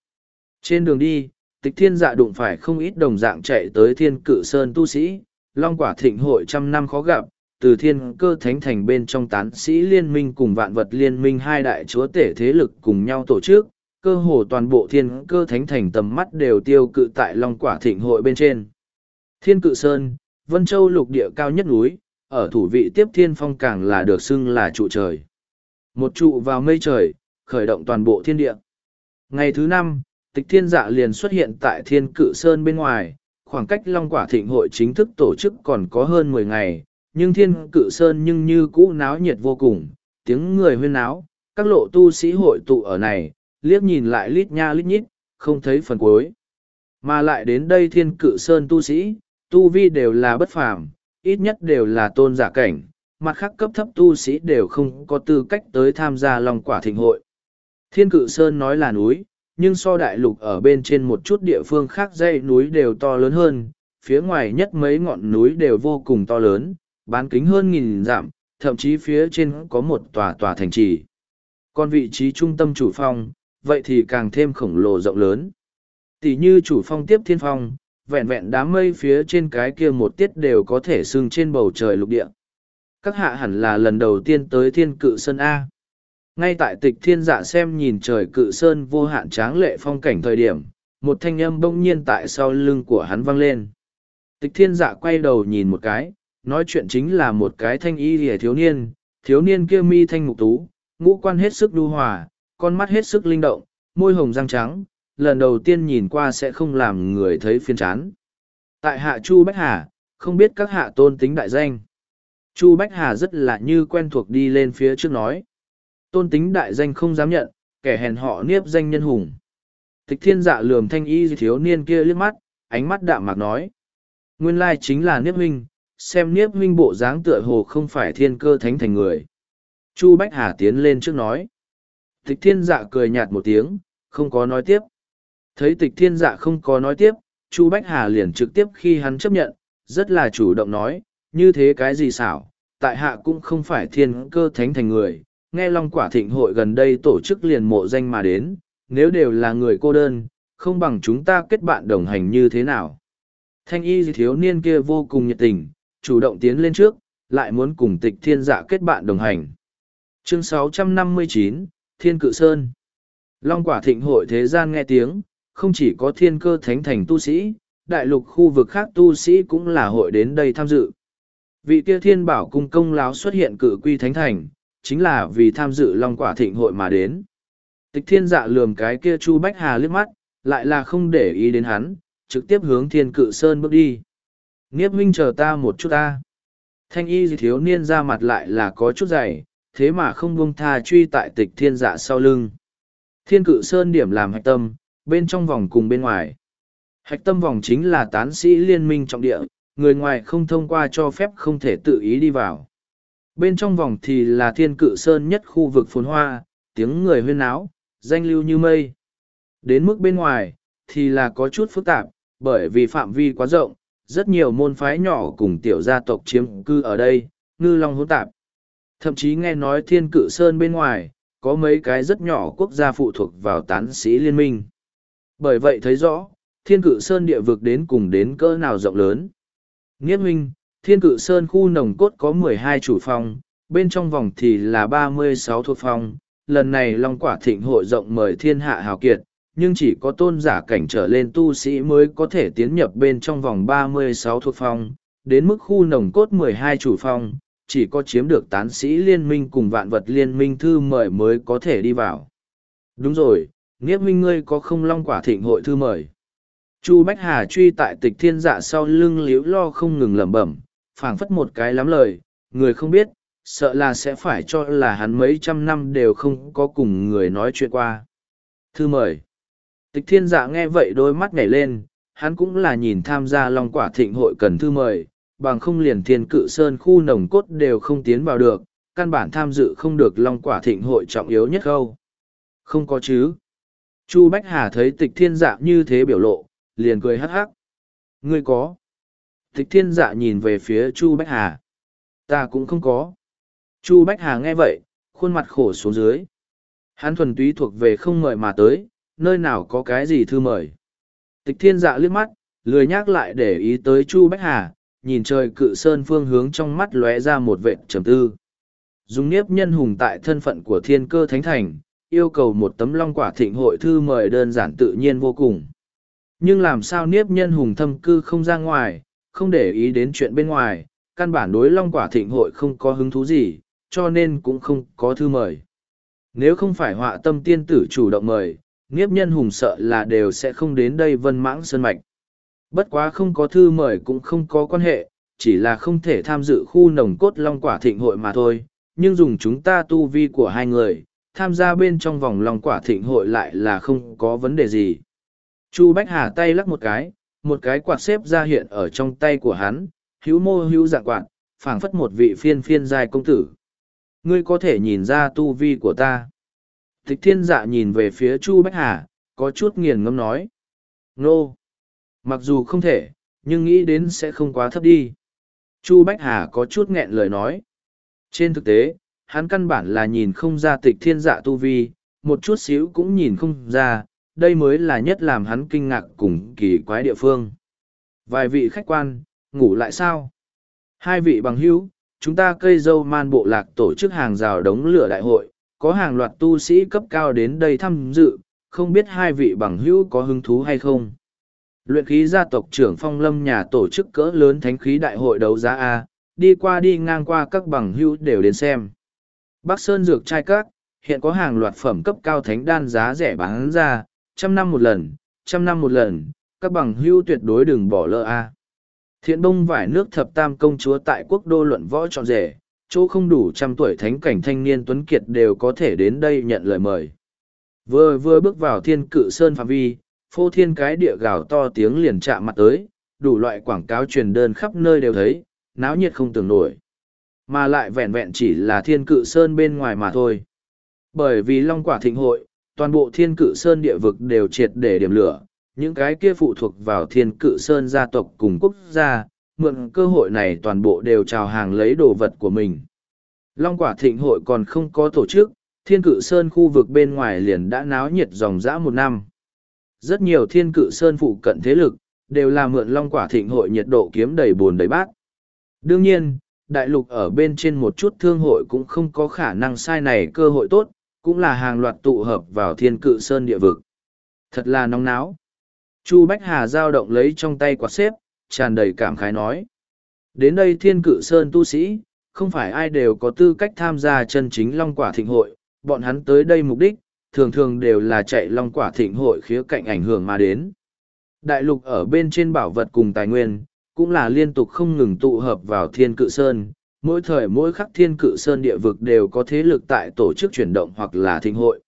Trên đường đi, tịch thiên dạ đụng phải không ít đồng dạng chạy tới Thiên cự sơn tu sĩ, long quả thịnh hội trăm năm khó gặp, từ thiên cơ thánh thành bên trong tán sĩ liên minh cùng vạn vật liên minh hai đại chúa tể thế lực cùng nhau tổ chức, cơ hồ toàn bộ thiên cơ thánh thành tầm mắt đều tiêu cự tại long quả thịnh hội bên trên. Thiên cự sơn, Vân Châu lục địa cao nhất núi, ở thủ vị tiếp thiên phong càng là được xưng là trụ trời. Một trụ vào mây trời, khởi động toàn bộ thiên địa. Ngày thứ năm, tịch thiên dạ liền xuất hiện tại thiên cự sơn bên ngoài, khoảng cách long quả thịnh hội chính thức tổ chức còn có hơn mười ngày, nhưng thiên cự sơn nhưng như cũ náo nhiệt vô cùng, tiếng người huyên náo, các lộ tu sĩ hội tụ ở này, liếc nhìn lại lít nha lít nhít, không thấy phần cuối. Mà lại đến đây thiên cự sơn tu sĩ, tu vi đều là bất phàm, ít nhất đều là tôn giả cảnh, mặt khác cấp thấp tu sĩ đều không có tư cách tới tham gia lòng quả thịnh hội. Thiên cự sơn nói là núi, nhưng so đại lục ở bên trên một chút địa phương khác dãy núi đều to lớn hơn, phía ngoài nhất mấy ngọn núi đều vô cùng to lớn, bán kính hơn nghìn dặm, thậm chí phía trên có một tòa tòa thành trì. Còn vị trí trung tâm chủ phong, vậy thì càng thêm khổng lồ rộng lớn. Tỷ như chủ phong tiếp thiên phong, vẹn vẹn đám mây phía trên cái kia một tiết đều có thể sưng trên bầu trời lục địa. Các hạ hẳn là lần đầu tiên tới thiên cự sơn A. Ngay tại tịch thiên dạ xem nhìn trời cự sơn vô hạn tráng lệ phong cảnh thời điểm, một thanh âm bỗng nhiên tại sau lưng của hắn vang lên. Tịch thiên dạ quay đầu nhìn một cái, nói chuyện chính là một cái thanh y rìa thiếu niên, thiếu niên kia mi thanh mục tú, ngũ quan hết sức đu hòa, con mắt hết sức linh động, môi hồng răng trắng, lần đầu tiên nhìn qua sẽ không làm người thấy phiên chán. Tại hạ Chu Bách Hà, không biết các hạ tôn tính đại danh. Chu Bách Hà rất là như quen thuộc đi lên phía trước nói. Tôn tính đại danh không dám nhận, kẻ hèn họ niếp danh nhân hùng. Tịch thiên dạ lườm thanh y thiếu niên kia liếc mắt, ánh mắt đạm mạc nói. Nguyên lai chính là niếp huynh, xem niếp huynh bộ dáng tựa hồ không phải thiên cơ thánh thành người. Chu Bách Hà tiến lên trước nói. Tịch thiên dạ cười nhạt một tiếng, không có nói tiếp. Thấy tịch thiên dạ không có nói tiếp, Chu Bách Hà liền trực tiếp khi hắn chấp nhận, rất là chủ động nói, như thế cái gì xảo, tại hạ cũng không phải thiên cơ thánh thành người, nghe Long Quả Thịnh hội gần đây tổ chức liền mộ danh mà đến, nếu đều là người cô đơn, không bằng chúng ta kết bạn đồng hành như thế nào. Thanh y thiếu niên kia vô cùng nhiệt tình, chủ động tiến lên trước, lại muốn cùng tịch thiên dạ kết bạn đồng hành. Chương 659, Thiên Cự Sơn Long quả thịnh hội thế gian nghe tiếng, không chỉ có thiên cơ thánh thành tu sĩ, đại lục khu vực khác tu sĩ cũng là hội đến đây tham dự. Vị kia thiên bảo cung công láo xuất hiện cự quy thánh thành, chính là vì tham dự long quả thịnh hội mà đến. Tịch thiên dạ lườm cái kia Chu Bách Hà liếc mắt, lại là không để ý đến hắn, trực tiếp hướng thiên cự sơn bước đi. Nghiếp huynh chờ ta một chút ta. Thanh y thiếu niên ra mặt lại là có chút dày, thế mà không buông tha truy tại tịch thiên dạ sau lưng. Thiên cự sơn điểm làm hạch tâm, bên trong vòng cùng bên ngoài. Hạch tâm vòng chính là tán sĩ liên minh trọng địa, người ngoài không thông qua cho phép không thể tự ý đi vào. Bên trong vòng thì là thiên cự sơn nhất khu vực phồn hoa, tiếng người huyên náo, danh lưu như mây. Đến mức bên ngoài, thì là có chút phức tạp, bởi vì phạm vi quá rộng, rất nhiều môn phái nhỏ cùng tiểu gia tộc chiếm cư ở đây, ngư long hỗn tạp. Thậm chí nghe nói thiên cự sơn bên ngoài, có mấy cái rất nhỏ quốc gia phụ thuộc vào tán sĩ liên minh. Bởi vậy thấy rõ, thiên cự sơn địa vực đến cùng đến cỡ nào rộng lớn. Nghiết huynh, thiên cự sơn khu nồng cốt có mười hai chủ phong, bên trong vòng thì là ba mươi sáu thuộc phong. Lần này Long Quả Thịnh hội rộng mời thiên hạ hào kiệt, nhưng chỉ có tôn giả cảnh trở lên tu sĩ mới có thể tiến nhập bên trong vòng ba mươi sáu thuộc phong, đến mức khu nồng cốt mười hai chủ phong, chỉ có chiếm được tán sĩ liên minh cùng vạn vật liên minh thư mời mới có thể đi vào. Đúng rồi, Nghiếp minh ngươi có không long quả thịnh hội thư mời. Chu Bách Hà truy tại tịch thiên dạ sau lưng liếu lo không ngừng lẩm bẩm, phảng phất một cái lắm lời, người không biết, sợ là sẽ phải cho là hắn mấy trăm năm đều không có cùng người nói chuyện qua. Thư mời. Tịch thiên dạ nghe vậy đôi mắt nhảy lên, hắn cũng là nhìn tham gia long quả thịnh hội cần thư mời, bằng không liền thiên cự sơn khu nồng cốt đều không tiến vào được, căn bản tham dự không được long quả thịnh hội trọng yếu nhất khâu. Không có chứ. Chu Bách Hà thấy tịch thiên dạ như thế biểu lộ, liền cười hắc hắc. Ngươi có. Tịch thiên dạ nhìn về phía Chu Bách Hà. Ta cũng không có. Chu Bách Hà nghe vậy, khuôn mặt khổ xuống dưới. Hắn thuần túy thuộc về không mời mà tới, nơi nào có cái gì thư mời. Tịch thiên dạ liếc mắt, lười nhắc lại để ý tới Chu Bách Hà, nhìn trời cự sơn phương hướng trong mắt lóe ra một vệt trầm tư. Dùng niếp nhân hùng tại thân phận của thiên cơ thánh thành, yêu cầu một tấm long quả thịnh hội thư mời đơn giản tự nhiên vô cùng. Nhưng làm sao niếp nhân hùng thâm cư không ra ngoài, không để ý đến chuyện bên ngoài, căn bản đối long quả thịnh hội không có hứng thú gì, cho nên cũng không có thư mời. Nếu không phải họa tâm tiên tử chủ động mời, nghiếp nhân hùng sợ là đều sẽ không đến đây vân mãng sơn mạch. Bất quá không có thư mời cũng không có quan hệ, chỉ là không thể tham dự khu nồng cốt long quả thịnh hội mà thôi, nhưng dùng chúng ta tu vi của hai người, tham gia bên trong vòng long quả thịnh hội lại là không có vấn đề gì. Chu Bách Hà tay lắc một cái, một cái quạt xếp ra hiện ở trong tay của hắn, hữu mô hữu dạng quạt, phảng phất một vị phiên phiên giai công tử. Ngươi có thể nhìn ra tu vi của ta. Tịch thiên dạ nhìn về phía Chu Bách Hà, có chút nghiền ngâm nói. Nô! Mặc dù không thể, nhưng nghĩ đến sẽ không quá thấp đi. Chu Bách Hà có chút nghẹn lời nói. Trên thực tế, hắn căn bản là nhìn không ra tịch thiên dạ tu vi, một chút xíu cũng nhìn không ra, đây mới là nhất làm hắn kinh ngạc cùng kỳ quái địa phương. Vài vị khách quan, ngủ lại sao? Hai vị bằng hữu, chúng ta cây dâu man bộ lạc tổ chức hàng rào đống lửa đại hội, có hàng loạt tu sĩ cấp cao đến đây tham dự, không biết hai vị bằng hữu có hứng thú hay không? Luyện khí gia tộc trưởng phong lâm nhà tổ chức cỡ lớn thánh khí đại hội đấu giá A, đi qua đi ngang qua các bằng hữu đều đến xem. Bắc Sơn Dược Trai Các, hiện có hàng loạt phẩm cấp cao thánh đan giá rẻ bán ra, trăm năm một lần, trăm năm một lần, các bằng hữu tuyệt đối đừng bỏ lỡ a. Thiện bông vải nước thập tam công chúa tại quốc đô luận võ trọn rể, chỗ không đủ trăm tuổi thánh cảnh thanh niên tuấn kiệt đều có thể đến đây nhận lời mời. Vừa vừa bước vào thiên cự sơn phạm vi, phô thiên cái địa gào to tiếng liền chạm mặt tới, đủ loại quảng cáo truyền đơn khắp nơi đều thấy, náo nhiệt không tưởng nổi. Mà lại vẹn vẹn chỉ là thiên cự sơn bên ngoài mà thôi. Bởi vì long quả thịnh hội, toàn bộ thiên cự sơn địa vực đều triệt để điểm lửa, những cái kia phụ thuộc vào thiên cự sơn gia tộc cùng quốc gia, mượn cơ hội này toàn bộ đều trào hàng lấy đồ vật của mình. Long quả thịnh hội còn không có tổ chức, thiên cự sơn khu vực bên ngoài liền đã náo nhiệt dòng dã một năm. Rất nhiều thiên cự sơn phụ cận thế lực, đều là mượn long quả thịnh hội nhiệt độ kiếm đầy buồn đầy bát. Đương nhiên, đại lục ở bên trên một chút thương hội cũng không có khả năng sai này cơ hội tốt, cũng là hàng loạt tụ hợp vào thiên cự sơn địa vực. Thật là nóng náo. Chu Bách Hà giao động lấy trong tay quạt xếp, tràn đầy cảm khái nói. Đến đây thiên cự sơn tu sĩ, không phải ai đều có tư cách tham gia chân chính long quả thịnh hội, bọn hắn tới đây mục đích, thường thường đều là chạy long quả thịnh hội khía cạnh ảnh hưởng mà đến. Đại lục ở bên trên bảo vật cùng tài nguyên, cũng là liên tục không ngừng tụ hợp vào thiên cự sơn. Mỗi thời mỗi khắc thiên cự sơn địa vực đều có thế lực tại tổ chức chuyển động hoặc là thịnh hội.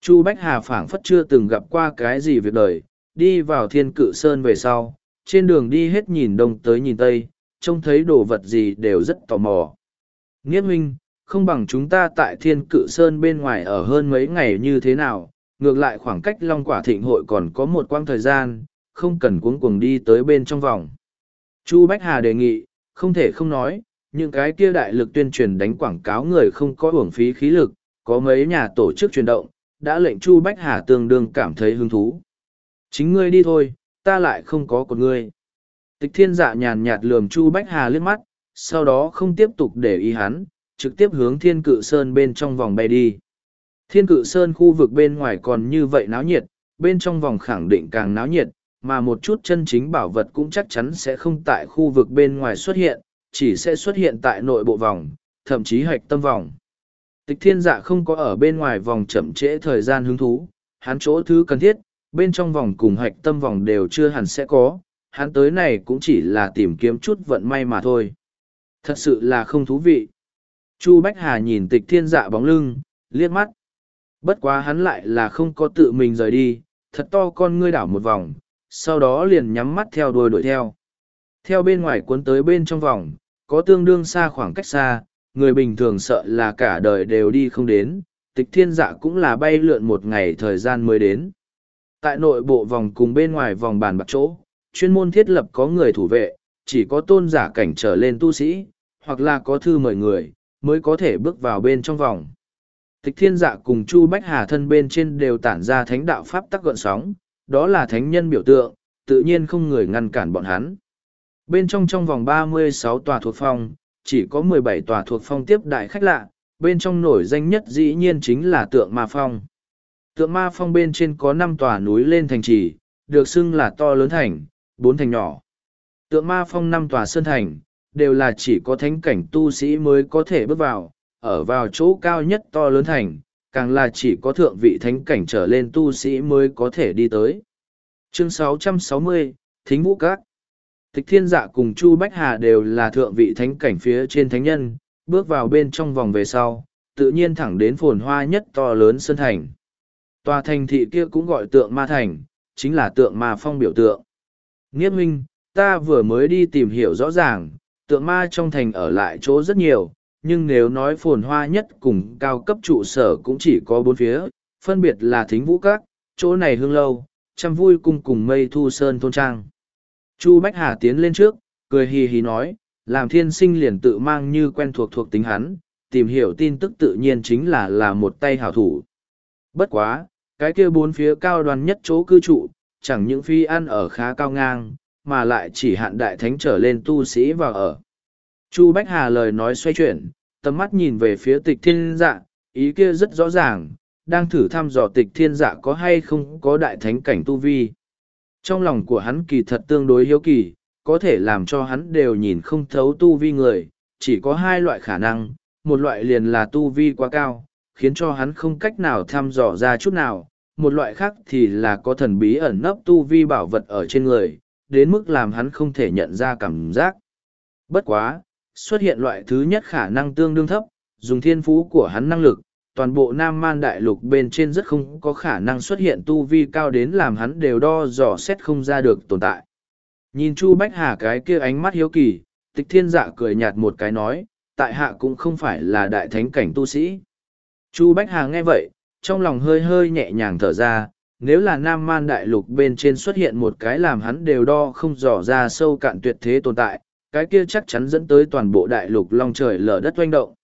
Chu Bách Hà phảng phất chưa từng gặp qua cái gì việc đời, đi vào thiên cự sơn về sau, trên đường đi hết nhìn đông tới nhìn tây, trông thấy đồ vật gì đều rất tò mò. Nghiết minh, không bằng chúng ta tại thiên cự sơn bên ngoài ở hơn mấy ngày như thế nào, ngược lại khoảng cách long quả thịnh hội còn có một quãng thời gian, không cần cuống cuồng đi tới bên trong vòng. Chu Bách Hà đề nghị, không thể không nói, những cái kia đại lực tuyên truyền đánh quảng cáo người không có uổng phí khí lực, có mấy nhà tổ chức truyền động, đã lệnh Chu Bách Hà tương đương cảm thấy hứng thú. Chính ngươi đi thôi, ta lại không có của ngươi. Tịch thiên dạ nhàn nhạt lườm Chu Bách Hà liếc mắt, sau đó không tiếp tục để ý hắn, trực tiếp hướng thiên cự sơn bên trong vòng bay đi. Thiên cự sơn khu vực bên ngoài còn như vậy náo nhiệt, bên trong vòng khẳng định càng náo nhiệt, mà một chút chân chính bảo vật cũng chắc chắn sẽ không tại khu vực bên ngoài xuất hiện, chỉ sẽ xuất hiện tại nội bộ vòng, thậm chí hạch tâm vòng. Tịch thiên dạ không có ở bên ngoài vòng chậm trễ thời gian hứng thú, hắn chỗ thứ cần thiết, bên trong vòng cùng hạch tâm vòng đều chưa hẳn sẽ có, hắn tới này cũng chỉ là tìm kiếm chút vận may mà thôi. Thật sự là không thú vị. Chu Bách Hà nhìn tịch thiên dạ bóng lưng, liếc mắt. Bất quá hắn lại là không có tự mình rời đi, thật to con ngươi đảo một vòng, sau đó liền nhắm mắt theo đuôi đuổi theo. Theo bên ngoài cuốn tới bên trong vòng, có tương đương xa khoảng cách xa, người bình thường sợ là cả đời đều đi không đến, tịch thiên dạ cũng là bay lượn một ngày thời gian mới đến. Tại nội bộ vòng cùng bên ngoài vòng bàn bạc chỗ, chuyên môn thiết lập có người thủ vệ, chỉ có tôn giả cảnh trở lên tu sĩ, hoặc là có thư mời người, mới có thể bước vào bên trong vòng. Tịch thiên dạ cùng Chu Bách Hà thân bên trên đều tản ra thánh đạo pháp tắc gợn sóng, đó là thánh nhân biểu tượng, tự nhiên không người ngăn cản bọn hắn. Bên trong trong vòng 36 tòa thuộc phong, chỉ có 17 tòa thuộc phong tiếp đại khách lạ, bên trong nổi danh nhất dĩ nhiên chính là tượng ma phong. Tượng ma phong bên trên có năm tòa núi lên thành trì, được xưng là to lớn thành, bốn thành nhỏ. Tượng ma phong năm tòa sơn thành, đều là chỉ có thánh cảnh tu sĩ mới có thể bước vào, ở vào chỗ cao nhất to lớn thành, càng là chỉ có thượng vị thánh cảnh trở lên tu sĩ mới có thể đi tới. Chương 660, Thính Vũ Các Tịch Thiên Dạ cùng Chu Bách Hà đều là thượng vị thánh cảnh phía trên thánh nhân, bước vào bên trong vòng về sau, tự nhiên thẳng đến phồn hoa nhất to lớn sơn thành. Tòa thành thị kia cũng gọi tượng ma thành, chính là tượng ma phong biểu tượng. Nghiết minh, ta vừa mới đi tìm hiểu rõ ràng, tượng ma trong thành ở lại chỗ rất nhiều, nhưng nếu nói phồn hoa nhất cùng cao cấp trụ sở cũng chỉ có bốn phía, phân biệt là thính vũ các, chỗ này hương lâu, chăm vui cùng cùng mây thu sơn thôn trang. Chu Bách Hà tiến lên trước, cười hì hì nói, làm thiên sinh liền tự mang như quen thuộc thuộc tính hắn, tìm hiểu tin tức tự nhiên chính là là một tay hảo thủ. Bất quá, cái kia bốn phía cao đoàn nhất chỗ cư trụ, chẳng những phi ăn ở khá cao ngang, mà lại chỉ hạn đại thánh trở lên tu sĩ vào ở. Chu Bách Hà lời nói xoay chuyển, tầm mắt nhìn về phía tịch thiên dạ, ý kia rất rõ ràng, đang thử thăm dò tịch thiên dạ có hay không có đại thánh cảnh tu vi. Trong lòng của hắn kỳ thật tương đối hiếu kỳ, có thể làm cho hắn đều nhìn không thấu tu vi người, chỉ có hai loại khả năng, một loại liền là tu vi quá cao, khiến cho hắn không cách nào thăm dò ra chút nào, một loại khác thì là có thần bí ẩn nấp tu vi bảo vật ở trên người, đến mức làm hắn không thể nhận ra cảm giác. Bất quá, xuất hiện loại thứ nhất khả năng tương đương thấp, dùng thiên phú của hắn năng lực, toàn bộ Nam Man Đại Lục bên trên rất không có khả năng xuất hiện tu vi cao đến làm hắn đều đo dò xét không ra được tồn tại. Nhìn Chu Bách Hà cái kia ánh mắt hiếu kỳ, tịch thiên dạ cười nhạt một cái nói, tại hạ cũng không phải là đại thánh cảnh tu sĩ. Chu Bách Hà nghe vậy, trong lòng hơi hơi nhẹ nhàng thở ra, nếu là Nam Man Đại Lục bên trên xuất hiện một cái làm hắn đều đo không dò ra sâu cạn tuyệt thế tồn tại, cái kia chắc chắn dẫn tới toàn bộ đại lục long trời lở đất oanh động.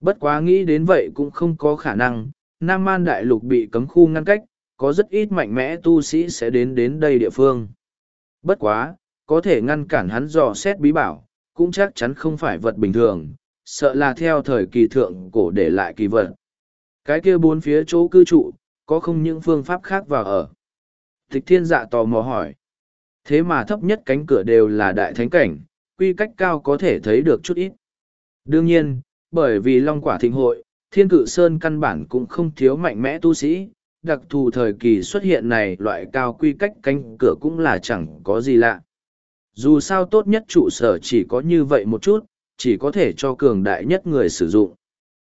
Bất quá nghĩ đến vậy cũng không có khả năng, Nam Man đại lục bị cấm khu ngăn cách, có rất ít mạnh mẽ tu sĩ sẽ đến đến đây địa phương. Bất quá, có thể ngăn cản hắn dò xét bí bảo, cũng chắc chắn không phải vật bình thường, sợ là theo thời kỳ thượng cổ để lại kỳ vật. Cái kia bốn phía chỗ cư trụ, có không những phương pháp khác vào ở. Tịch thiên dạ tò mò hỏi. Thế mà thấp nhất cánh cửa đều là đại thánh cảnh, quy cách cao có thể thấy được chút ít. Đương nhiên, bởi vì long quả thịnh hội, Thiên cự sơn căn bản cũng không thiếu mạnh mẽ tu sĩ, đặc thù thời kỳ xuất hiện này loại cao quy cách cánh cửa cũng là chẳng có gì lạ. Dù sao tốt nhất trụ sở chỉ có như vậy một chút, chỉ có thể cho cường đại nhất người sử dụng.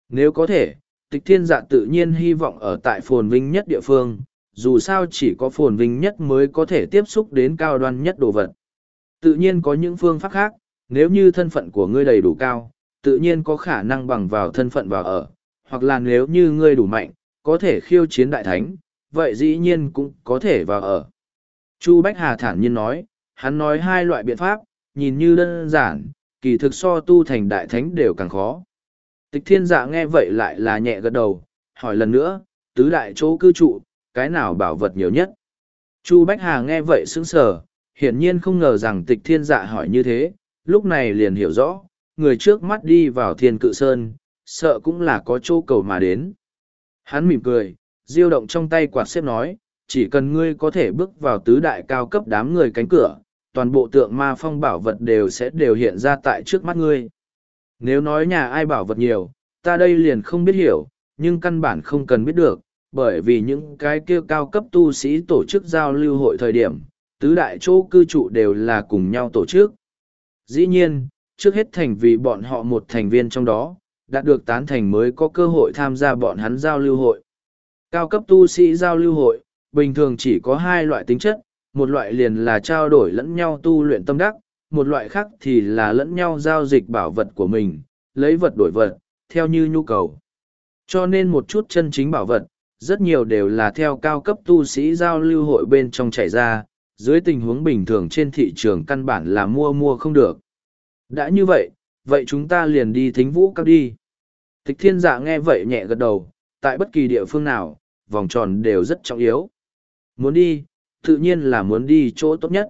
Nếu có thể, tịch thiên dạ tự nhiên hy vọng ở tại phồn vinh nhất địa phương, dù sao chỉ có phồn vinh nhất mới có thể tiếp xúc đến cao đoan nhất đồ vật. Tự nhiên có những phương pháp khác, nếu như thân phận của ngươi đầy đủ cao, tự nhiên có khả năng bằng vào thân phận vào ở, hoặc là nếu như ngươi đủ mạnh, có thể khiêu chiến đại thánh, vậy dĩ nhiên cũng có thể vào ở. Chu Bách Hà thản nhiên nói, hắn nói hai loại biện pháp, nhìn như đơn giản, kỳ thực so tu thành đại thánh đều càng khó. Tịch thiên dạ nghe vậy lại là nhẹ gật đầu, hỏi lần nữa, tứ đại chỗ cư trụ, cái nào bảo vật nhiều nhất? Chu Bách Hà nghe vậy sững sờ, hiển nhiên không ngờ rằng tịch thiên dạ hỏi như thế, lúc này liền hiểu rõ, người trước mắt đi vào thiên cự sơn, sợ cũng là có chỗ cầu mà đến. Hắn mỉm cười, diêu động trong tay quạt xếp nói, chỉ cần ngươi có thể bước vào tứ đại cao cấp đám người cánh cửa, toàn bộ tượng ma phong bảo vật đều sẽ đều hiện ra tại trước mắt ngươi. Nếu nói nhà ai bảo vật nhiều, ta đây liền không biết hiểu, nhưng căn bản không cần biết được, bởi vì những cái kia cao cấp tu sĩ tổ chức giao lưu hội thời điểm, tứ đại chỗ cư trụ đều là cùng nhau tổ chức. Dĩ nhiên, trước hết thành vì bọn họ một thành viên trong đó, đạt được tán thành mới có cơ hội tham gia bọn hắn giao lưu hội. Cao cấp tu sĩ giao lưu hội, bình thường chỉ có hai loại tính chất, một loại liền là trao đổi lẫn nhau tu luyện tâm đắc, một loại khác thì là lẫn nhau giao dịch bảo vật của mình, lấy vật đổi vật, theo như nhu cầu. Cho nên một chút chân chính bảo vật, rất nhiều đều là theo cao cấp tu sĩ giao lưu hội bên trong chảy ra, dưới tình huống bình thường trên thị trường căn bản là mua mua không được. Đã như vậy, vậy chúng ta liền đi thính vũ các đi. Tịch thiên giả nghe vậy nhẹ gật đầu, tại bất kỳ địa phương nào, vòng tròn đều rất trọng yếu. Muốn đi, tự nhiên là muốn đi chỗ tốt nhất.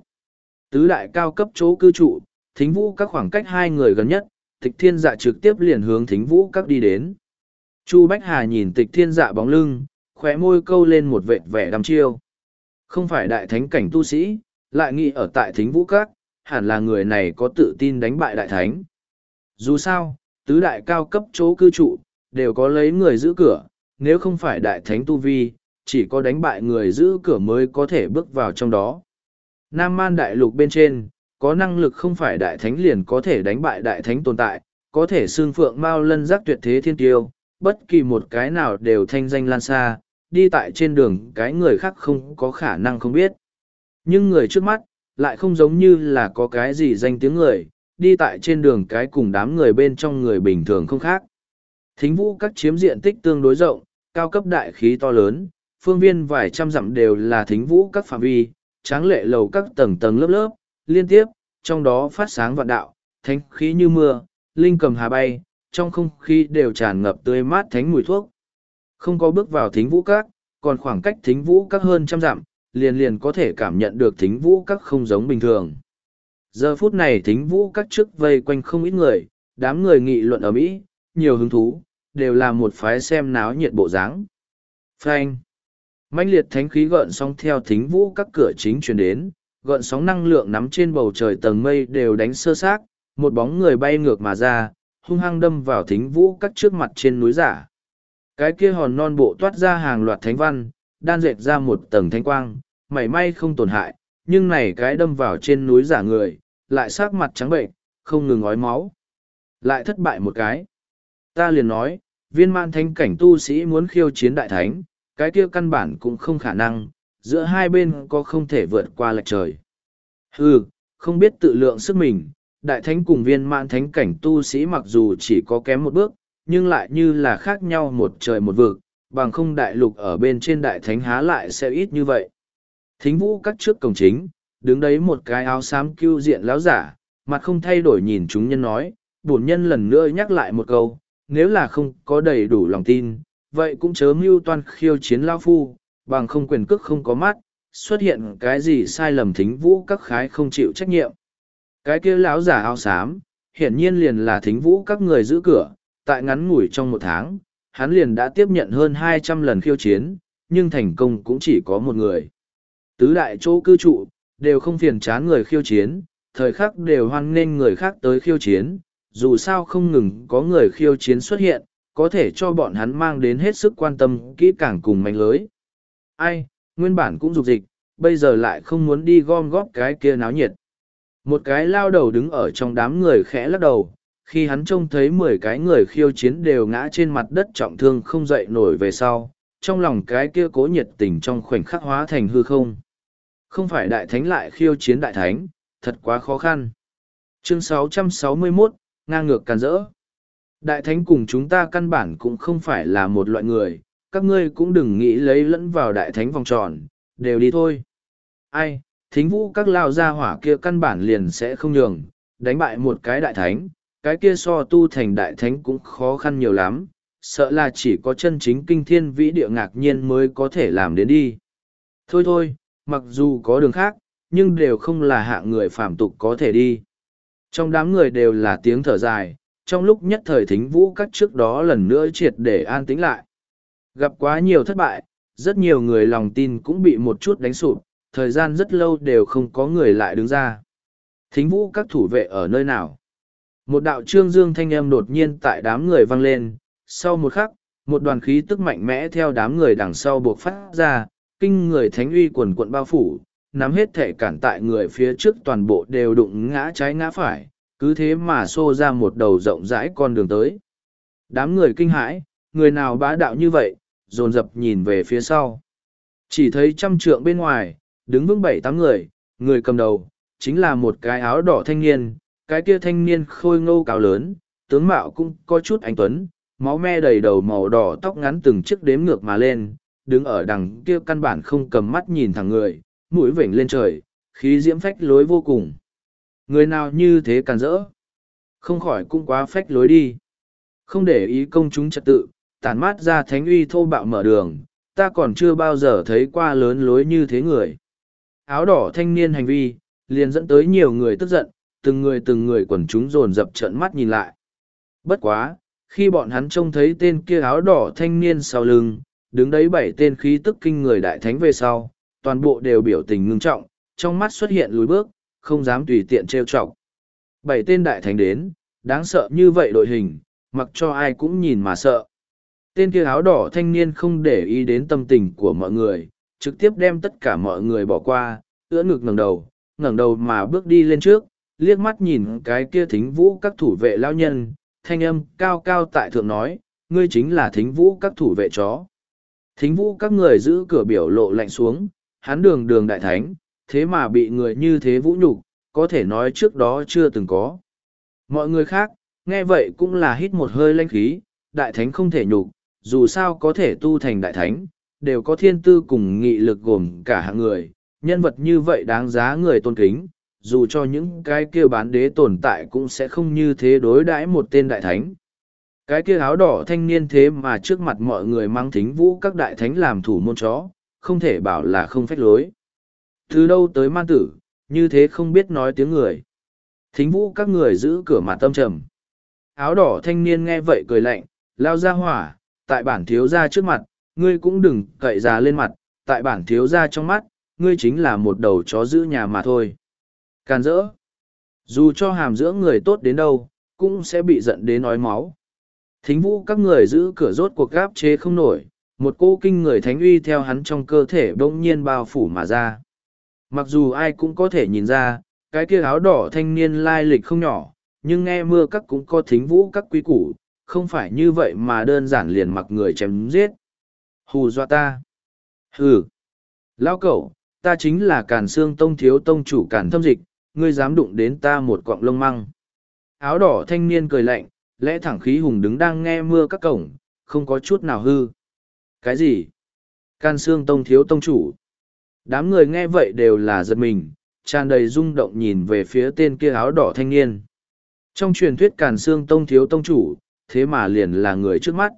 Tứ đại cao cấp chỗ cư trụ, thính vũ các khoảng cách hai người gần nhất, tịch thiên dạ trực tiếp liền hướng thính vũ các đi đến. Chu Bách Hà nhìn tịch thiên dạ bóng lưng, khóe môi câu lên một vệt vẻ đăm chiêu. Không phải đại thánh cảnh tu sĩ, lại nghĩ ở tại thính vũ các, hẳn là người này có tự tin đánh bại đại thánh. Dù sao, tứ đại cao cấp chỗ cư trụ, đều có lấy người giữ cửa, nếu không phải đại thánh tu vi, chỉ có đánh bại người giữ cửa mới có thể bước vào trong đó. Nam man đại lục bên trên, có năng lực không phải đại thánh liền có thể đánh bại đại thánh tồn tại, có thể xương phượng mao lân giác tuyệt thế thiên tiêu, bất kỳ một cái nào đều thanh danh lan xa, đi tại trên đường cái người khác không có khả năng không biết. Nhưng người trước mắt, lại không giống như là có cái gì danh tiếng người, đi tại trên đường cái cùng đám người bên trong người bình thường không khác. Thính vũ các chiếm diện tích tương đối rộng, cao cấp đại khí to lớn, phương viên vài trăm dặm đều là thính vũ các phạm vi, tráng lệ lầu các tầng tầng lớp lớp, liên tiếp, trong đó phát sáng vạn đạo, thánh khí như mưa, linh cầm hà bay, trong không khí đều tràn ngập tươi mát thánh mùi thuốc. Không có bước vào thính vũ các, còn khoảng cách thính vũ các hơn trăm dặm, liền liền có thể cảm nhận được thính vũ các không giống bình thường. Giờ phút này thính vũ các trước vây quanh không ít người, đám người nghị luận ở Mỹ, nhiều hứng thú, đều là một phái xem náo nhiệt bộ dáng. Frank! Mãnh liệt thánh khí gợn sóng theo thính vũ các cửa chính truyền đến, gợn sóng năng lượng nắm trên bầu trời tầng mây đều đánh sơ xác, một bóng người bay ngược mà ra, hung hăng đâm vào thính vũ các trước mặt trên núi giả. Cái kia hòn non bộ toát ra hàng loạt thánh văn, đan dệt ra một tầng thanh quang, mảy may không tổn hại, nhưng này cái đâm vào trên núi giả người, lại sát mặt trắng bệnh, không ngừng ói máu. Lại thất bại một cái. Ta liền nói, viên man thánh cảnh tu sĩ muốn khiêu chiến đại thánh cái kia căn bản cũng không khả năng, giữa hai bên có không thể vượt qua lệch trời. Hừ, không biết tự lượng sức mình, đại thánh cùng viên mãn thánh cảnh tu sĩ mặc dù chỉ có kém một bước, nhưng lại như là khác nhau một trời một vực, bằng không đại lục ở bên trên đại thánh há lại sẽ ít như vậy. Thính vũ cắt trước cổng chính, đứng đấy một cái áo xám cưu diện láo giả, mặt không thay đổi nhìn chúng nhân nói, bổn nhân lần nữa nhắc lại một câu, nếu là không có đầy đủ lòng tin, vậy cũng chớ mưu toan khiêu chiến lao phu, bằng không quyền cước không có mắt, xuất hiện cái gì sai lầm thính vũ các khái không chịu trách nhiệm. Cái kia lão giả áo xám, hiển nhiên liền là thính vũ các người giữ cửa, tại ngắn ngủi trong một tháng, hắn liền đã tiếp nhận hơn hai trăm lần khiêu chiến, nhưng thành công cũng chỉ có một người. Tứ đại chỗ cư trụ, đều không phiền chán người khiêu chiến, thời khắc đều hoan nghênh người khác tới khiêu chiến, dù sao không ngừng có người khiêu chiến xuất hiện, có thể cho bọn hắn mang đến hết sức quan tâm kỹ càng cùng mạnh lưới. Ai, nguyên bản cũng dục dịch, bây giờ lại không muốn đi gom góp cái kia náo nhiệt. Một cái lao đầu đứng ở trong đám người khẽ lắc đầu, khi hắn trông thấy mười cái người khiêu chiến đều ngã trên mặt đất trọng thương không dậy nổi về sau, trong lòng cái kia cố nhiệt tình trong khoảnh khắc hóa thành hư không. Không phải đại thánh lại khiêu chiến đại thánh, thật quá khó khăn. Chương 661, ngang ngược càn rỡ. Đại thánh cùng chúng ta căn bản cũng không phải là một loại người, các ngươi cũng đừng nghĩ lấy lẫn vào đại thánh vòng tròn, đều đi thôi. Ai, thính vũ các lao gia hỏa kia căn bản liền sẽ không nhường, đánh bại một cái đại thánh, cái kia so tu thành đại thánh cũng khó khăn nhiều lắm, sợ là chỉ có chân chính kinh thiên vĩ địa ngạc nhiên mới có thể làm đến đi. Thôi thôi, mặc dù có đường khác, nhưng đều không là hạng người phạm tục có thể đi. Trong đám người đều là tiếng thở dài, trong lúc nhất thời thính vũ các trước đó lần nữa triệt để an tĩnh lại. Gặp quá nhiều thất bại, rất nhiều người lòng tin cũng bị một chút đánh sụp, thời gian rất lâu đều không có người lại đứng ra. Thính vũ các thủ vệ ở nơi nào? Một đạo trương dương thanh âm đột nhiên tại đám người vang lên, sau một khắc, một đoàn khí tức mạnh mẽ theo đám người đằng sau buộc phát ra, kinh người thánh uy quần quận bao phủ, nắm hết thể cản tại người phía trước toàn bộ đều đụng ngã trái ngã phải, cứ thế mà xô ra một đầu rộng rãi con đường tới. Đám người kinh hãi, người nào bá đạo như vậy, dồn dập nhìn về phía sau. Chỉ thấy trăm trượng bên ngoài, đứng vững bảy tám người, người cầm đầu, chính là một cái áo đỏ thanh niên, cái kia thanh niên khôi ngô cao lớn, tướng mạo cũng có chút anh tuấn, máu me đầy đầu màu đỏ tóc ngắn từng chiếc đếm ngược mà lên, đứng ở đằng kia căn bản không cầm mắt nhìn thẳng người, mũi vểnh lên trời, khí diễm phách lối vô cùng. Người nào như thế càn rỡ? Không khỏi cũng quá phách lối đi. Không để ý công chúng trật tự, tản mát ra thánh uy thô bạo mở đường, ta còn chưa bao giờ thấy qua lớn lối như thế người. Áo đỏ thanh niên hành vi, liền dẫn tới nhiều người tức giận, từng người từng người quần chúng dồn dập trợn mắt nhìn lại. Bất quá, khi bọn hắn trông thấy tên kia áo đỏ thanh niên sau lưng, đứng đấy bảy tên khí tức kinh người đại thánh về sau, toàn bộ đều biểu tình ngưng trọng, trong mắt xuất hiện lùi bước, không dám tùy tiện trêu chọc. Bảy tên đại thánh đến, đáng sợ như vậy đội hình, mặc cho ai cũng nhìn mà sợ. Tên kia áo đỏ thanh niên không để ý đến tâm tình của mọi người, trực tiếp đem tất cả mọi người bỏ qua, ưỡn ngực ngẩng đầu, ngẩng đầu mà bước đi lên trước, liếc mắt nhìn cái kia thính vũ các thủ vệ lao nhân, thanh âm cao cao tại thượng nói, ngươi chính là thính vũ các thủ vệ chó. Thính vũ các người giữ cửa biểu lộ lạnh xuống, hắn đường đường đại thánh, thế mà bị người như thế vũ nhục, có thể nói trước đó chưa từng có. Mọi người khác, nghe vậy cũng là hít một hơi lanh khí, đại thánh không thể nhục, dù sao có thể tu thành đại thánh, đều có thiên tư cùng nghị lực gồm cả hạng người, nhân vật như vậy đáng giá người tôn kính, dù cho những cái kia bán đế tồn tại cũng sẽ không như thế đối đãi một tên đại thánh. Cái kia áo đỏ thanh niên thế mà trước mặt mọi người mang thính vũ các đại thánh làm thủ môn chó, không thể bảo là không phách lối. Từ đâu tới man tử, như thế không biết nói tiếng người. Thính vũ các người giữ cửa mặt tâm trầm. Áo đỏ thanh niên nghe vậy cười lạnh, lao ra hỏa, tại bản thiếu gia trước mặt, ngươi cũng đừng cậy ra lên mặt, tại bản thiếu gia trong mắt, ngươi chính là một đầu chó giữ nhà mà thôi. Càn rỡ. Dù cho hàm dưỡng người tốt đến đâu, cũng sẽ bị giận đến nói máu. Thính vũ các người giữ cửa rốt cuộc gáp chế không nổi, một cô kinh người thánh uy theo hắn trong cơ thể bỗng nhiên bao phủ mà ra. Mặc dù ai cũng có thể nhìn ra, cái kia áo đỏ thanh niên lai lịch không nhỏ, nhưng nghe mưa các cũng có thính vũ các quý củ, không phải như vậy mà đơn giản liền mặc người chém giết. Hù dọa ta. Hừ. Lao cẩu, ta chính là càn xương tông thiếu tông chủ càn thâm dịch, ngươi dám đụng đến ta một quọng lông măng. Áo đỏ thanh niên cười lạnh, lẽ thẳng khí hùng đứng đang nghe mưa các cổng, không có chút nào hư. Cái gì? Can xương tông thiếu tông chủ. Đám người nghe vậy đều là giật mình, tràn đầy rung động nhìn về phía tên kia áo đỏ thanh niên. Trong truyền thuyết Càn xương Tông thiếu tông chủ, thế mà liền là người trước mắt.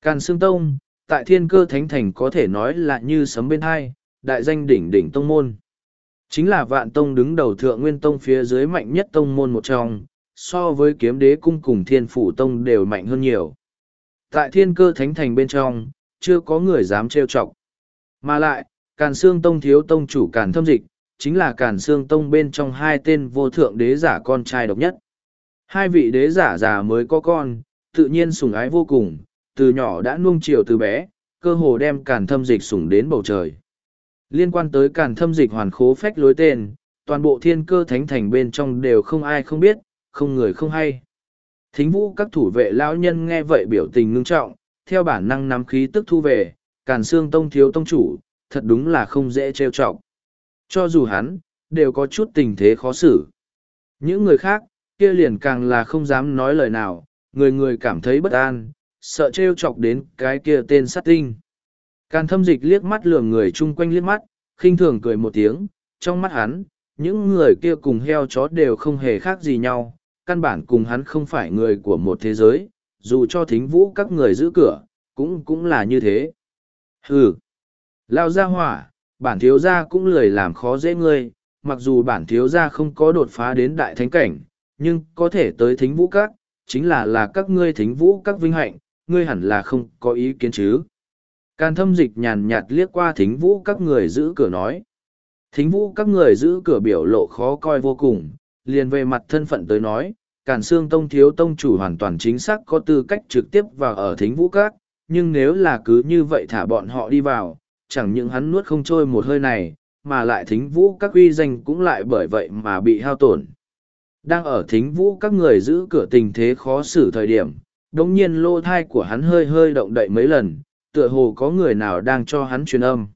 Càn xương Tông, tại thiên cơ thánh thành có thể nói là như sấm bên hai, đại danh đỉnh đỉnh tông môn. Chính là vạn tông đứng đầu thượng nguyên tông phía dưới mạnh nhất tông môn một trong, so với kiếm đế cung cùng thiên phủ tông đều mạnh hơn nhiều. Tại thiên cơ thánh thành bên trong, chưa có người dám trêu chọc. Mà lại, Càn Sương Tông thiếu tông chủ Càn Thâm Dịch, chính là Càn Sương Tông bên trong hai tên vô thượng đế giả con trai độc nhất. Hai vị đế giả già mới có con, tự nhiên sủng ái vô cùng, từ nhỏ đã nuông chiều từ bé, cơ hồ đem càn thâm dịch sủng đến bầu trời. Liên quan tới càn thâm dịch hoàn khố phách lối tên, toàn bộ thiên cơ thánh thành bên trong đều không ai không biết, không người không hay. Thính vũ các thủ vệ lão nhân nghe vậy biểu tình ngưng trọng, theo bản năng nắm khí tức thu về, càn xương tông thiếu tông chủ, thật đúng là không dễ trêu chọc. Cho dù hắn, đều có chút tình thế khó xử. Những người khác, kia liền càng là không dám nói lời nào, người người cảm thấy bất an, sợ trêu chọc đến cái kia tên sát tinh. Càn thâm dịch liếc mắt lườm người chung quanh liếc mắt, khinh thường cười một tiếng, trong mắt hắn, những người kia cùng heo chó đều không hề khác gì nhau, căn bản cùng hắn không phải người của một thế giới, dù cho thính vũ các người giữ cửa, cũng cũng là như thế. Hừ! Lao ra hỏa, bản thiếu gia cũng lười làm khó dễ ngươi, mặc dù bản thiếu gia không có đột phá đến đại thánh cảnh, nhưng có thể tới thính vũ các, chính là là các ngươi thính vũ các vinh hạnh, ngươi hẳn là không có ý kiến chứ. Can thâm dịch nhàn nhạt liếc qua thính vũ các người giữ cửa nói. Thính vũ các người giữ cửa biểu lộ khó coi vô cùng, liền về mặt thân phận tới nói, Càn Sương Tông thiếu tông chủ hoàn toàn chính xác có tư cách trực tiếp vào ở thính vũ các, nhưng nếu là cứ như vậy thả bọn họ đi vào, chẳng những hắn nuốt không trôi một hơi này, mà lại thính vũ các uy danh cũng lại bởi vậy mà bị hao tổn. Đang ở thính vũ các người giữ cửa tình thế khó xử thời điểm, đồng nhiên lô thai của hắn hơi hơi động đậy mấy lần, tựa hồ có người nào đang cho hắn truyền âm.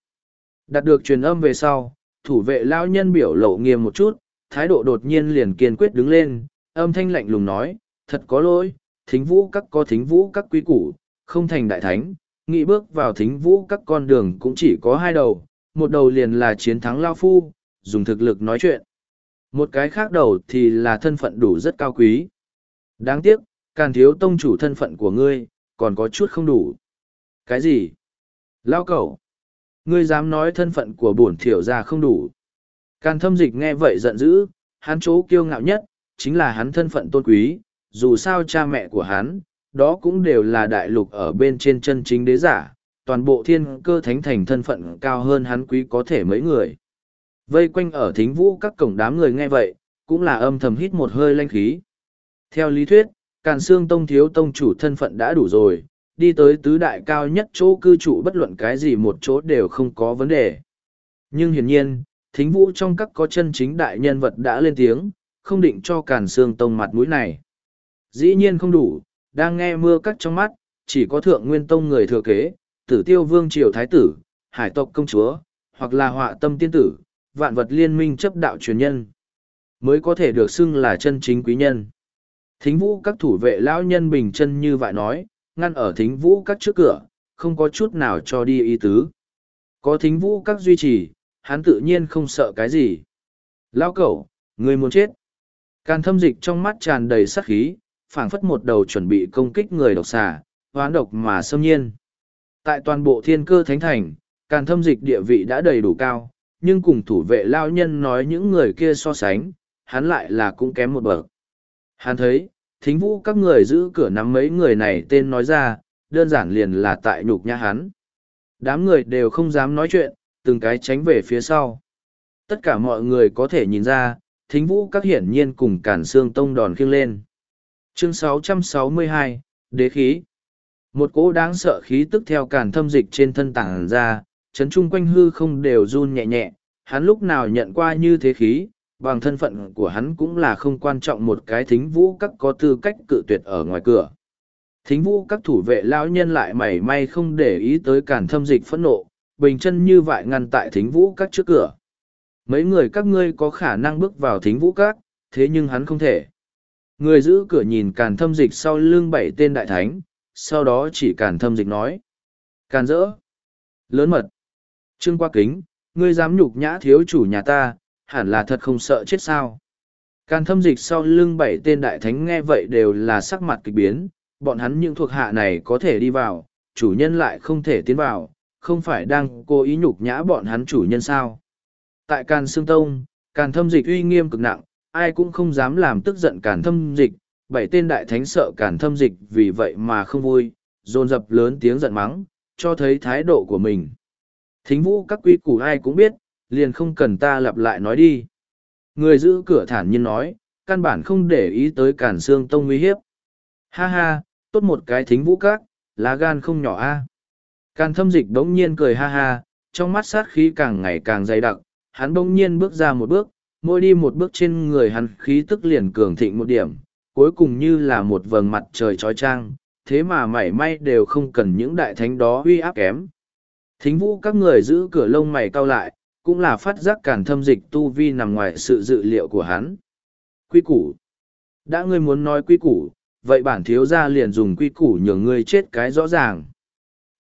Đạt được truyền âm về sau, thủ vệ lao nhân biểu lộ nghiêm một chút, thái độ đột nhiên liền kiên quyết đứng lên, âm thanh lạnh lùng nói, thật có lỗi, thính vũ các có thính vũ các quý củ, không thành đại thánh, nghĩ bước vào thính vũ các con đường cũng chỉ có hai đầu, một đầu liền là chiến thắng Lao Phu, dùng thực lực nói chuyện. Một cái khác đầu thì là thân phận đủ rất cao quý. Đáng tiếc, càng thiếu tông chủ thân phận của ngươi, còn có chút không đủ. Cái gì? Lao cẩu. Ngươi dám nói thân phận của bổn thiểu ra không đủ. Càn thâm dịch nghe vậy giận dữ, hắn chỗ kiêu ngạo nhất, chính là hắn thân phận tôn quý, dù sao cha mẹ của hắn, đó cũng đều là đại lục ở bên trên chân chính đế giả, toàn bộ thiên cơ thánh thành thân phận cao hơn hắn quý có thể mấy người. Vây quanh ở thính vũ các cổng đám người nghe vậy, cũng là âm thầm hít một hơi lanh khí. Theo lý thuyết, Càn Sương Tông thiếu tông chủ thân phận đã đủ rồi, đi tới tứ đại cao nhất chỗ cư trụ bất luận cái gì một chỗ đều không có vấn đề. Nhưng hiển nhiên, thính vũ trong các có chân chính đại nhân vật đã lên tiếng, không định cho Càn Sương Tông mặt mũi này. Dĩ nhiên không đủ, đang nghe mưa cắt trong mắt, chỉ có thượng nguyên tông người thừa kế, tử tiêu vương triều thái tử, hải tộc công chúa, hoặc là họa tâm tiên tử, vạn vật liên minh chấp đạo truyền nhân, mới có thể được xưng là chân chính quý nhân. Thính vũ các thủ vệ lão nhân bình chân như vậy nói, ngăn ở thính vũ các trước cửa, không có chút nào cho đi ý tứ. Có thính vũ các duy trì, hắn tự nhiên không sợ cái gì. Lão cẩu, người muốn chết. Càn thâm dịch trong mắt tràn đầy sát khí, phảng phất một đầu chuẩn bị công kích người độc xà, hoán độc mà xâm nhiên. Tại toàn bộ thiên cơ thánh thành, càn thâm dịch địa vị đã đầy đủ cao, nhưng cùng thủ vệ lao nhân nói những người kia so sánh, hắn lại là cũng kém một bậc. Hắn thấy, thính vũ các người giữ cửa nắm mấy người này tên nói ra, đơn giản liền là tại nhục nhã hắn. Đám người đều không dám nói chuyện, từng cái tránh về phía sau. Tất cả mọi người có thể nhìn ra, thính vũ các hiển nhiên cùng cản xương tông đòn khiêng lên. Chương 662, Đế khí Một cỗ đáng sợ khí tức theo cản thâm dịch trên thân tảng ra, chấn chung quanh hư không đều run nhẹ nhẹ, hắn lúc nào nhận qua như thế khí, bằng thân phận của hắn cũng là không quan trọng một cái thính vũ các có tư cách cự tuyệt ở ngoài cửa. Thính vũ các thủ vệ lão nhân lại mảy may không để ý tới cản thâm dịch phẫn nộ, bình chân như vậy ngăn tại thính vũ các trước cửa. Mấy người các ngươi có khả năng bước vào thính vũ các, thế nhưng hắn không thể. Người giữ cửa nhìn càn thâm dịch sau lưng bảy tên đại thánh, sau đó chỉ càn thâm dịch nói. Càn rỡ. Lớn mật. Trương qua kính, ngươi dám nhục nhã thiếu chủ nhà ta, hẳn là thật không sợ chết sao. Càn thâm dịch sau lưng bảy tên đại thánh nghe vậy đều là sắc mặt kịch biến, bọn hắn những thuộc hạ này có thể đi vào, chủ nhân lại không thể tiến vào, không phải đang cố ý nhục nhã bọn hắn chủ nhân sao. Tại Càn Sương Tông, Càn thâm dịch uy nghiêm cực nặng, ai cũng không dám làm tức giận cản thâm dịch, bảy tên đại thánh sợ cản thâm dịch vì vậy mà không vui, dồn dập lớn tiếng giận mắng, cho thấy thái độ của mình. Thính vũ các quy củ ai cũng biết, liền không cần ta lặp lại nói đi. Người giữ cửa thản nhiên nói, căn bản không để ý tới cản xương tông uy hiếp. Ha ha, tốt một cái thính vũ các, lá gan không nhỏ a. Càn thâm dịch đống nhiên cười ha ha, trong mắt sát khí càng ngày càng dày đặc, hắn đống nhiên bước ra một bước, mỗi đi một bước trên người hắn khí tức liền cường thịnh một điểm, cuối cùng như là một vầng mặt trời trói trang, thế mà mảy may đều không cần những đại thánh đó uy áp kém. Thính vũ các người giữ cửa lông mày cau lại, cũng là phát giác cản thâm dịch tu vi nằm ngoài sự dự liệu của hắn. Quy củ. Đã ngươi muốn nói quy củ, vậy bản thiếu gia liền dùng quy củ nhường ngươi chết cái rõ ràng.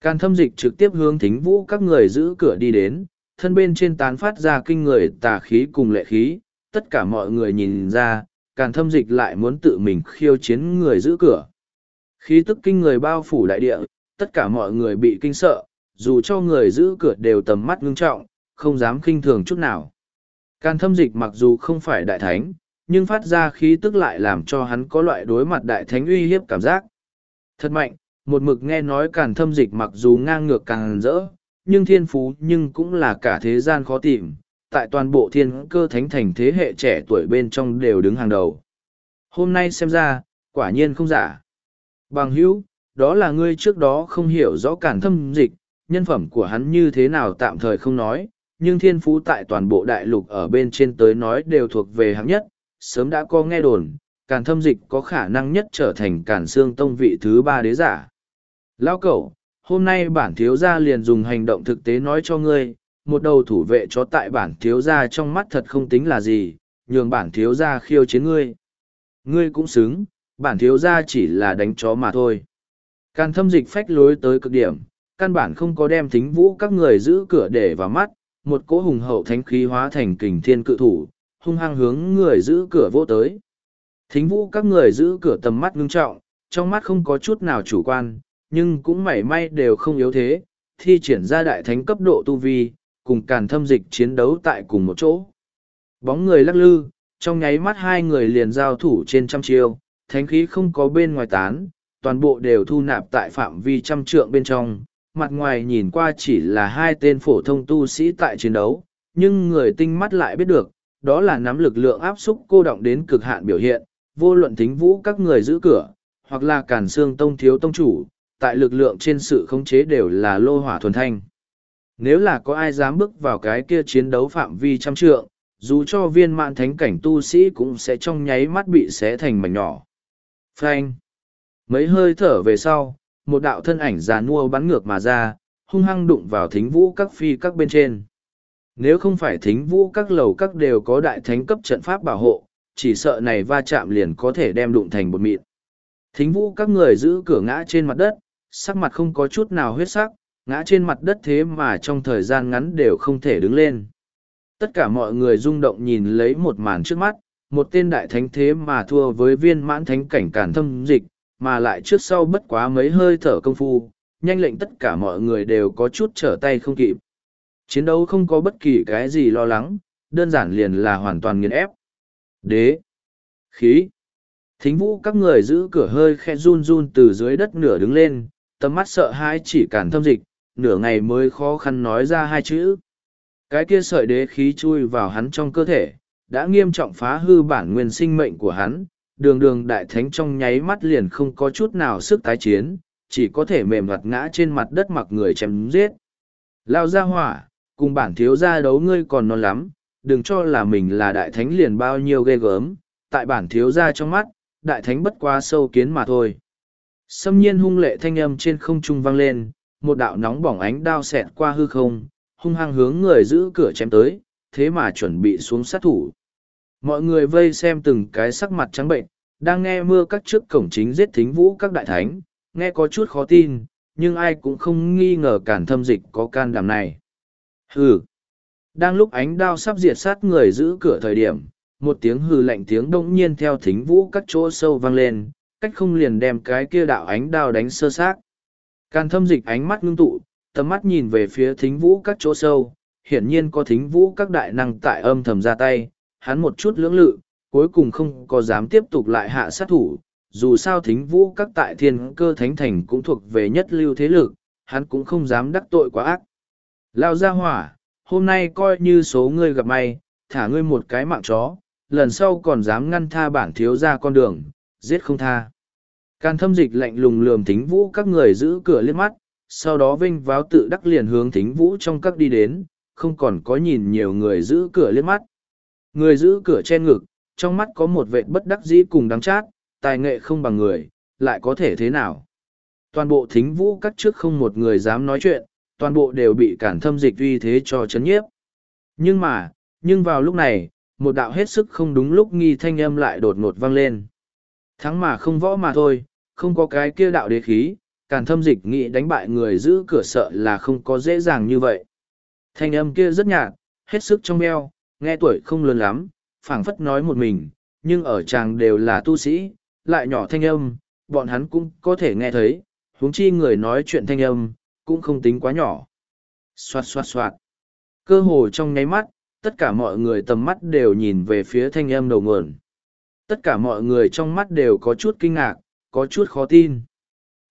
Càn thâm dịch trực tiếp hướng thính vũ các người giữ cửa đi đến, thân bên trên tán phát ra kinh người tà khí cùng lệ khí, tất cả mọi người nhìn ra, càn thâm dịch lại muốn tự mình khiêu chiến người giữ cửa. Khí tức kinh người bao phủ đại địa, tất cả mọi người bị kinh sợ, dù cho người giữ cửa đều tầm mắt ngưng trọng, không dám khinh thường chút nào. Càn thâm dịch mặc dù không phải đại thánh, nhưng phát ra khí tức lại làm cho hắn có loại đối mặt đại thánh uy hiếp cảm giác. Thật mạnh, một mực nghe nói càn thâm dịch mặc dù ngang ngược càng rỡ, nhưng thiên phú nhưng cũng là cả thế gian khó tìm, tại toàn bộ thiên cơ thánh thành thế hệ trẻ tuổi bên trong đều đứng hàng đầu. Hôm nay xem ra, quả nhiên không giả. Bằng hữu, đó là ngươi trước đó không hiểu rõ cản thâm dịch, nhân phẩm của hắn như thế nào tạm thời không nói, nhưng thiên phú tại toàn bộ đại lục ở bên trên tới nói đều thuộc về hạng nhất, sớm đã có nghe đồn, càn thâm dịch có khả năng nhất trở thành càn xương tông vị thứ ba đế giả. Lao cẩu, hôm nay bản thiếu gia liền dùng hành động thực tế nói cho ngươi, một đầu thủ vệ chó tại bản thiếu gia trong mắt thật không tính là gì, nhường bản thiếu gia khiêu chiến ngươi. Ngươi cũng xứng, bản thiếu gia chỉ là đánh chó mà thôi. Càn thâm dịch phách lối tới cực điểm, căn bản không có đem thính vũ các người giữ cửa để vào mắt, một cỗ hùng hậu thánh khí hóa thành kình thiên cự thủ, hung hăng hướng người giữ cửa vô tới. Thính vũ các người giữ cửa tầm mắt ngưng trọng, trong mắt không có chút nào chủ quan, nhưng cũng mảy may đều không yếu thế, thi triển ra đại thánh cấp độ tu vi, cùng càn thâm dịch chiến đấu tại cùng một chỗ. Bóng người lắc lư, trong nháy mắt hai người liền giao thủ trên trăm chiêu, thánh khí không có bên ngoài tán, toàn bộ đều thu nạp tại phạm vi trăm trượng bên trong. Mặt ngoài nhìn qua chỉ là hai tên phổ thông tu sĩ tại chiến đấu, nhưng người tinh mắt lại biết được, đó là nắm lực lượng áp xúc cô động đến cực hạn biểu hiện, vô luận thính vũ các người giữ cửa, hoặc là cản xương tông thiếu tông chủ, tại lực lượng trên sự khống chế đều là lô hỏa thuần thanh. Nếu là có ai dám bước vào cái kia chiến đấu phạm vi trăm trượng, dù cho viên mạn thánh cảnh tu sĩ cũng sẽ trong nháy mắt bị xé thành mảnh nhỏ. Phanh. Mấy hơi thở về sau, một đạo thân ảnh già nua bắn ngược mà ra, hung hăng đụng vào thính vũ các phi các bên trên. Nếu không phải thính vũ các lầu các đều có đại thánh cấp trận pháp bảo hộ, chỉ sợ này va chạm liền có thể đem đụng thành bột mịn. Thính vũ các người giữ cửa ngã trên mặt đất, sắc mặt không có chút nào huyết sắc, ngã trên mặt đất thế mà trong thời gian ngắn đều không thể đứng lên. Tất cả mọi người rung động nhìn lấy một màn trước mắt, một tên đại thánh thế mà thua với viên mãn thánh cảnh cản thâm dịch, mà lại trước sau bất quá mấy hơi thở công phu, nhanh lệnh tất cả mọi người đều có chút trở tay không kịp. Chiến đấu không có bất kỳ cái gì lo lắng, đơn giản liền là hoàn toàn nghiền ép. Đế, khí, thính vũ các người giữ cửa hơi khe run run từ dưới đất nửa đứng lên, tầm mắt sợ hãi chỉ cản thâm dịch, nửa ngày mới khó khăn nói ra hai chữ. Cái kia sợi đế khí chui vào hắn trong cơ thể, đã nghiêm trọng phá hư bản nguyên sinh mệnh của hắn, đường đường đại thánh trong nháy mắt liền không có chút nào sức tái chiến, chỉ có thể mềm mặt ngã trên mặt đất mặc người chém giết. Lao ra hỏa, cùng bản thiếu gia đấu ngươi còn non lắm, đừng cho là mình là đại thánh liền bao nhiêu ghê gớm, tại bản thiếu gia trong mắt, đại thánh bất quá sâu kiến mà thôi. Xâm nhiên hung lệ thanh âm trên không trung vang lên, một đạo nóng bỏng ánh đao xẹt qua hư không, hung hăng hướng người giữ cửa chém tới, thế mà chuẩn bị xuống sát thủ. Mọi người vây xem từng cái sắc mặt trắng bệnh, đang nghe mưa các trước cổng chính giết thính vũ các đại thánh, nghe có chút khó tin, nhưng ai cũng không nghi ngờ cản thâm dịch có can đảm này. Hừ! Đang lúc ánh đao sắp diệt sát người giữ cửa thời điểm, một tiếng hừ lạnh tiếng đông nhiên theo thính vũ các chỗ sâu vang lên, cách không liền đem cái kia đạo ánh đao đánh sơ xác. Càn thâm dịch ánh mắt ngưng tụ, tầm mắt nhìn về phía thính vũ các chỗ sâu, hiển nhiên có thính vũ các đại năng tại âm thầm ra tay, hắn một chút lưỡng lự, cuối cùng không có dám tiếp tục lại hạ sát thủ, dù sao thính vũ các tại thiên cơ thánh thành cũng thuộc về nhất lưu thế lực, hắn cũng không dám đắc tội quá ác. Lao ra hỏa, hôm nay coi như số ngươi gặp may, thả ngươi một cái mạng chó, lần sau còn dám ngăn tha bản thiếu ra con đường, giết không tha. Càn thâm dịch lạnh lùng lườm thính vũ các người giữ cửa liếc mắt, sau đó vinh váo tự đắc liền hướng thính vũ trong các đi đến, không còn có nhìn nhiều người giữ cửa liếc mắt. Người giữ cửa che ngực, trong mắt có một vệ bất đắc dĩ cùng đáng chát, tài nghệ không bằng người, lại có thể thế nào. Toàn bộ thính vũ các trước không một người dám nói chuyện, toàn bộ đều bị cản thâm dịch uy thế cho chấn nhiếp. Nhưng mà, nhưng vào lúc này, một đạo hết sức không đúng lúc nghi thanh âm lại đột ngột vang lên. Thắng mà không võ mà thôi, không có cái kia đạo đế khí, càn thâm dịch nghĩ đánh bại người giữ cửa sợ là không có dễ dàng như vậy. Thanh âm kia rất nhạt, hết sức trong veo, nghe tuổi không lớn lắm, phảng phất nói một mình, nhưng ở chàng đều là tu sĩ, lại nhỏ thanh âm, bọn hắn cũng có thể nghe thấy, huống chi người nói chuyện thanh âm, cũng không tính quá nhỏ. Xoạt xoạt xoạt. Cơ hồ trong nháy mắt, tất cả mọi người tầm mắt đều nhìn về phía thanh âm đầu nguồn. Tất cả mọi người trong mắt đều có chút kinh ngạc, có chút khó tin.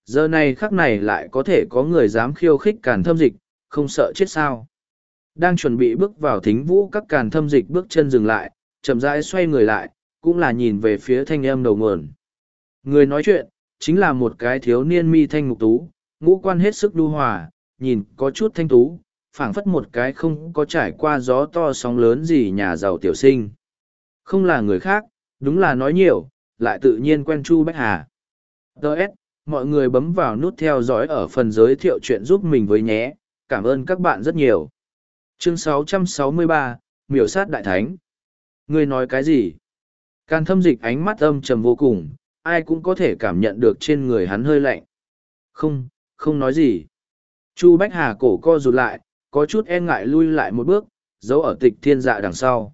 Giờ này khắc này lại có thể có người dám khiêu khích càn thâm dịch, không sợ chết sao. Đang chuẩn bị bước vào thính vũ các càn thâm dịch bước chân dừng lại, chậm rãi xoay người lại, cũng là nhìn về phía thanh âm đầu nguồn. Người nói chuyện, chính là một cái thiếu niên mi thanh ngục tú, ngũ quan hết sức đu hòa, nhìn có chút thanh tú, phảng phất một cái không có trải qua gió to sóng lớn gì nhà giàu tiểu sinh. Không là người khác, đúng là nói nhiều, lại tự nhiên quen Chu Bách Hà. Đợt, mọi người bấm vào nút theo dõi ở phần giới thiệu chuyện giúp mình với nhé, cảm ơn các bạn rất nhiều. Chương 663, Miểu sát Đại Thánh. Người nói cái gì? Can thâm dịch ánh mắt âm trầm vô cùng, ai cũng có thể cảm nhận được trên người hắn hơi lạnh. Không, không nói gì. Chu Bách Hà cổ co rụt lại, có chút e ngại lui lại một bước, giấu ở tịch thiên dạ đằng sau.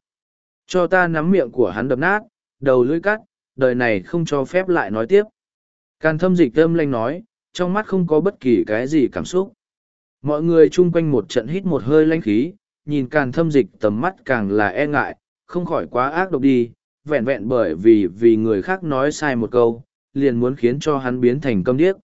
Cho ta nắm miệng của hắn đập nát, đầu lưỡi cắt, đời này không cho phép lại nói tiếp. Càn thâm dịch âm lanh nói, trong mắt không có bất kỳ cái gì cảm xúc. Mọi người chung quanh một trận hít một hơi lanh khí, nhìn càn thâm dịch tầm mắt càng là e ngại, không khỏi quá ác độc đi, vẹn vẹn bởi vì vì người khác nói sai một câu, liền muốn khiến cho hắn biến thành câm điếc.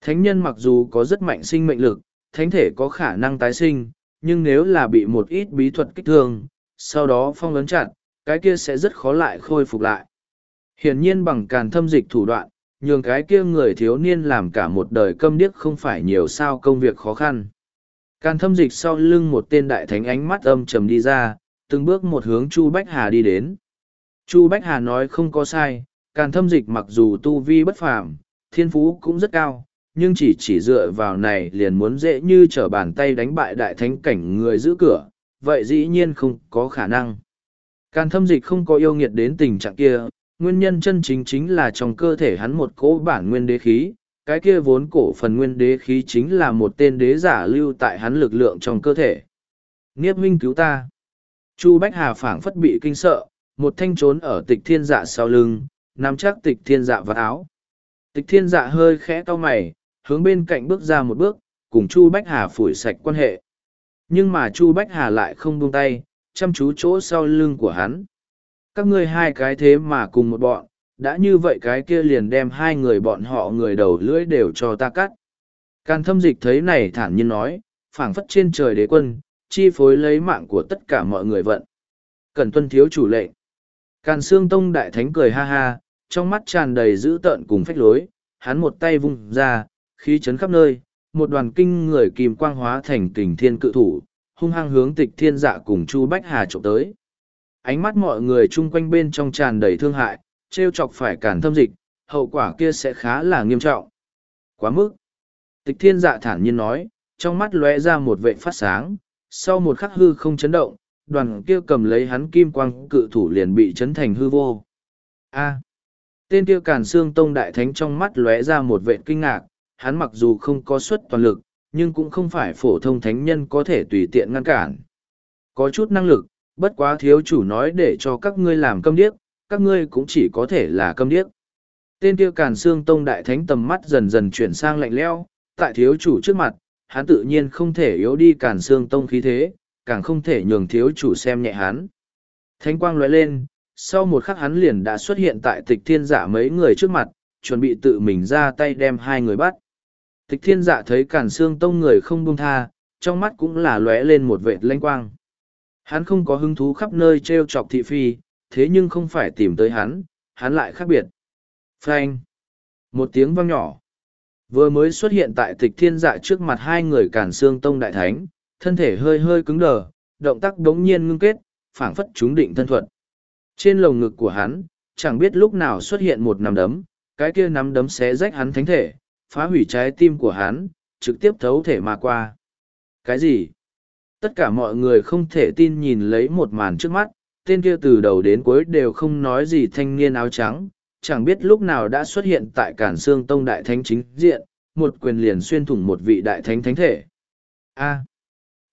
Thánh nhân mặc dù có rất mạnh sinh mệnh lực, thánh thể có khả năng tái sinh, nhưng nếu là bị một ít bí thuật kích thương, sau đó phong ấn chặt, cái kia sẽ rất khó lại khôi phục lại. Hiển nhiên bằng càn thâm dịch thủ đoạn, nhường cái kia người thiếu niên làm cả một đời câm điếc không phải nhiều sao công việc khó khăn. Càn thâm dịch sau lưng một tên đại thánh ánh mắt âm trầm đi ra, từng bước một hướng Chu Bách Hà đi đến. Chu Bách Hà nói không có sai, càn thâm dịch mặc dù tu vi bất phàm, thiên phú cũng rất cao, nhưng chỉ chỉ dựa vào này liền muốn dễ như trở bàn tay đánh bại đại thánh cảnh người giữ cửa, vậy dĩ nhiên không có khả năng. Càn thâm dịch không có yêu nghiệt đến tình trạng kia, nguyên nhân chân chính chính là trong cơ thể hắn một cỗ bản nguyên đế khí, cái kia vốn cổ phần nguyên đế khí chính là một tên đế giả lưu tại hắn lực lượng trong cơ thể. Niếp huynh cứu ta. Chu Bách Hà phảng phất bị kinh sợ, một thanh trốn ở tịch thiên dạ sau lưng, nắm chắc tịch thiên dạ vào áo. Tịch thiên dạ hơi khẽ to mày, hướng bên cạnh bước ra một bước, cùng Chu Bách Hà phủi sạch quan hệ. Nhưng mà Chu Bách Hà lại không buông tay, chăm chú chỗ sau lưng của hắn. Các ngươi hai cái thế mà cùng một bọn, đã như vậy cái kia liền đem hai người bọn họ người đầu lưỡi đều cho ta cắt. Càn thâm dịch thấy này thản nhiên nói, phảng phất trên trời đế quân, chi phối lấy mạng của tất cả mọi người vận. Cần tuân thiếu chủ lệnh. Càn xương tông đại thánh cười ha ha, trong mắt tràn đầy dữ tợn cùng phách lối, hắn một tay vung ra, khí chấn khắp nơi, một đoàn kinh người kìm quang hóa thành kình thiên cự thủ, hung hăng hướng tịch thiên dạ cùng Chu Bách Hà trộm tới. Ánh mắt mọi người chung quanh bên trong tràn đầy thương hại, trêu chọc phải cản thâm dịch, hậu quả kia sẽ khá là nghiêm trọng. Quá mức. Tịch thiên dạ thản nhiên nói, trong mắt lóe ra một vệ phát sáng, sau một khắc hư không chấn động, đoàn kia cầm lấy hắn kim quang cự thủ liền bị chấn thành hư vô. A. Tên kia càn xương tông đại thánh trong mắt lóe ra một vệ kinh ngạc, hắn mặc dù không có suất toàn lực, nhưng cũng không phải phổ thông thánh nhân có thể tùy tiện ngăn cản. Có chút năng lực, bất quá thiếu chủ nói để cho các ngươi làm câm điếc, các ngươi cũng chỉ có thể là câm điếc. Tên kia càn xương tông đại thánh tầm mắt dần dần chuyển sang lạnh leo, tại thiếu chủ trước mặt, hắn tự nhiên không thể yếu đi càn xương tông khí thế, càng không thể nhường thiếu chủ xem nhẹ hắn. Thánh quang lóe lên, sau một khắc hắn liền đã xuất hiện tại tịch thiên giả mấy người trước mặt, chuẩn bị tự mình ra tay đem hai người bắt. Tịch thiên dạ thấy cản xương tông người không buông tha, trong mắt cũng là lóe lên một vệt lanh quang. Hắn không có hứng thú khắp nơi treo chọc thị phi, thế nhưng không phải tìm tới hắn, hắn lại khác biệt. Frank! Một tiếng vang nhỏ. Vừa mới xuất hiện tại tịch thiên dạ trước mặt hai người cản xương tông đại thánh, thân thể hơi hơi cứng đờ, động tác đống nhiên ngưng kết, phảng phất chúng định thân thuật. Trên lồng ngực của hắn, chẳng biết lúc nào xuất hiện một nắm đấm, cái kia nắm đấm xé rách hắn thánh thể, phá hủy trái tim của hắn, trực tiếp thấu thể mà qua. Cái gì? Tất cả mọi người không thể tin nhìn lấy một màn trước mắt, tên kia từ đầu đến cuối đều không nói gì thanh niên áo trắng, chẳng biết lúc nào đã xuất hiện tại Cản Sương Tông Đại Thánh chính diện, một quyền liền xuyên thủng một vị Đại Thánh Thánh thể. A.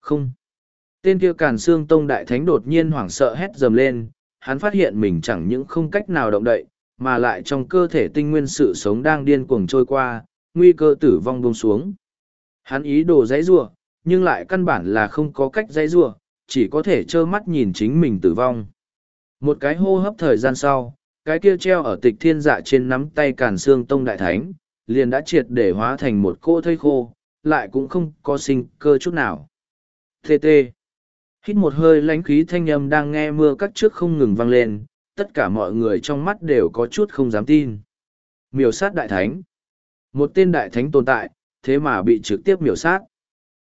không. Tên kia Cản Sương Tông Đại Thánh đột nhiên hoảng sợ hét dầm lên, hắn phát hiện mình chẳng những không cách nào động đậy, mà lại trong cơ thể tinh nguyên sự sống đang điên cuồng trôi qua, nguy cơ tử vong buông xuống. Hắn ý đồ dãy rủa, nhưng lại căn bản là không có cách dãy rủa, chỉ có thể trơ mắt nhìn chính mình tử vong. Một cái hô hấp thời gian sau, cái kia treo ở tịch thiên dạ trên nắm tay càn xương tông đại thánh, liền đã triệt để hóa thành một cô thây khô, lại cũng không có sinh cơ chút nào. Tê tê. Hít một hơi lánh khí thanh âm đang nghe mưa cắt trước không ngừng vang lên, tất cả mọi người trong mắt đều có chút không dám tin. Miểu sát đại thánh. Một tên đại thánh tồn tại, thế mà bị trực tiếp miểu sát.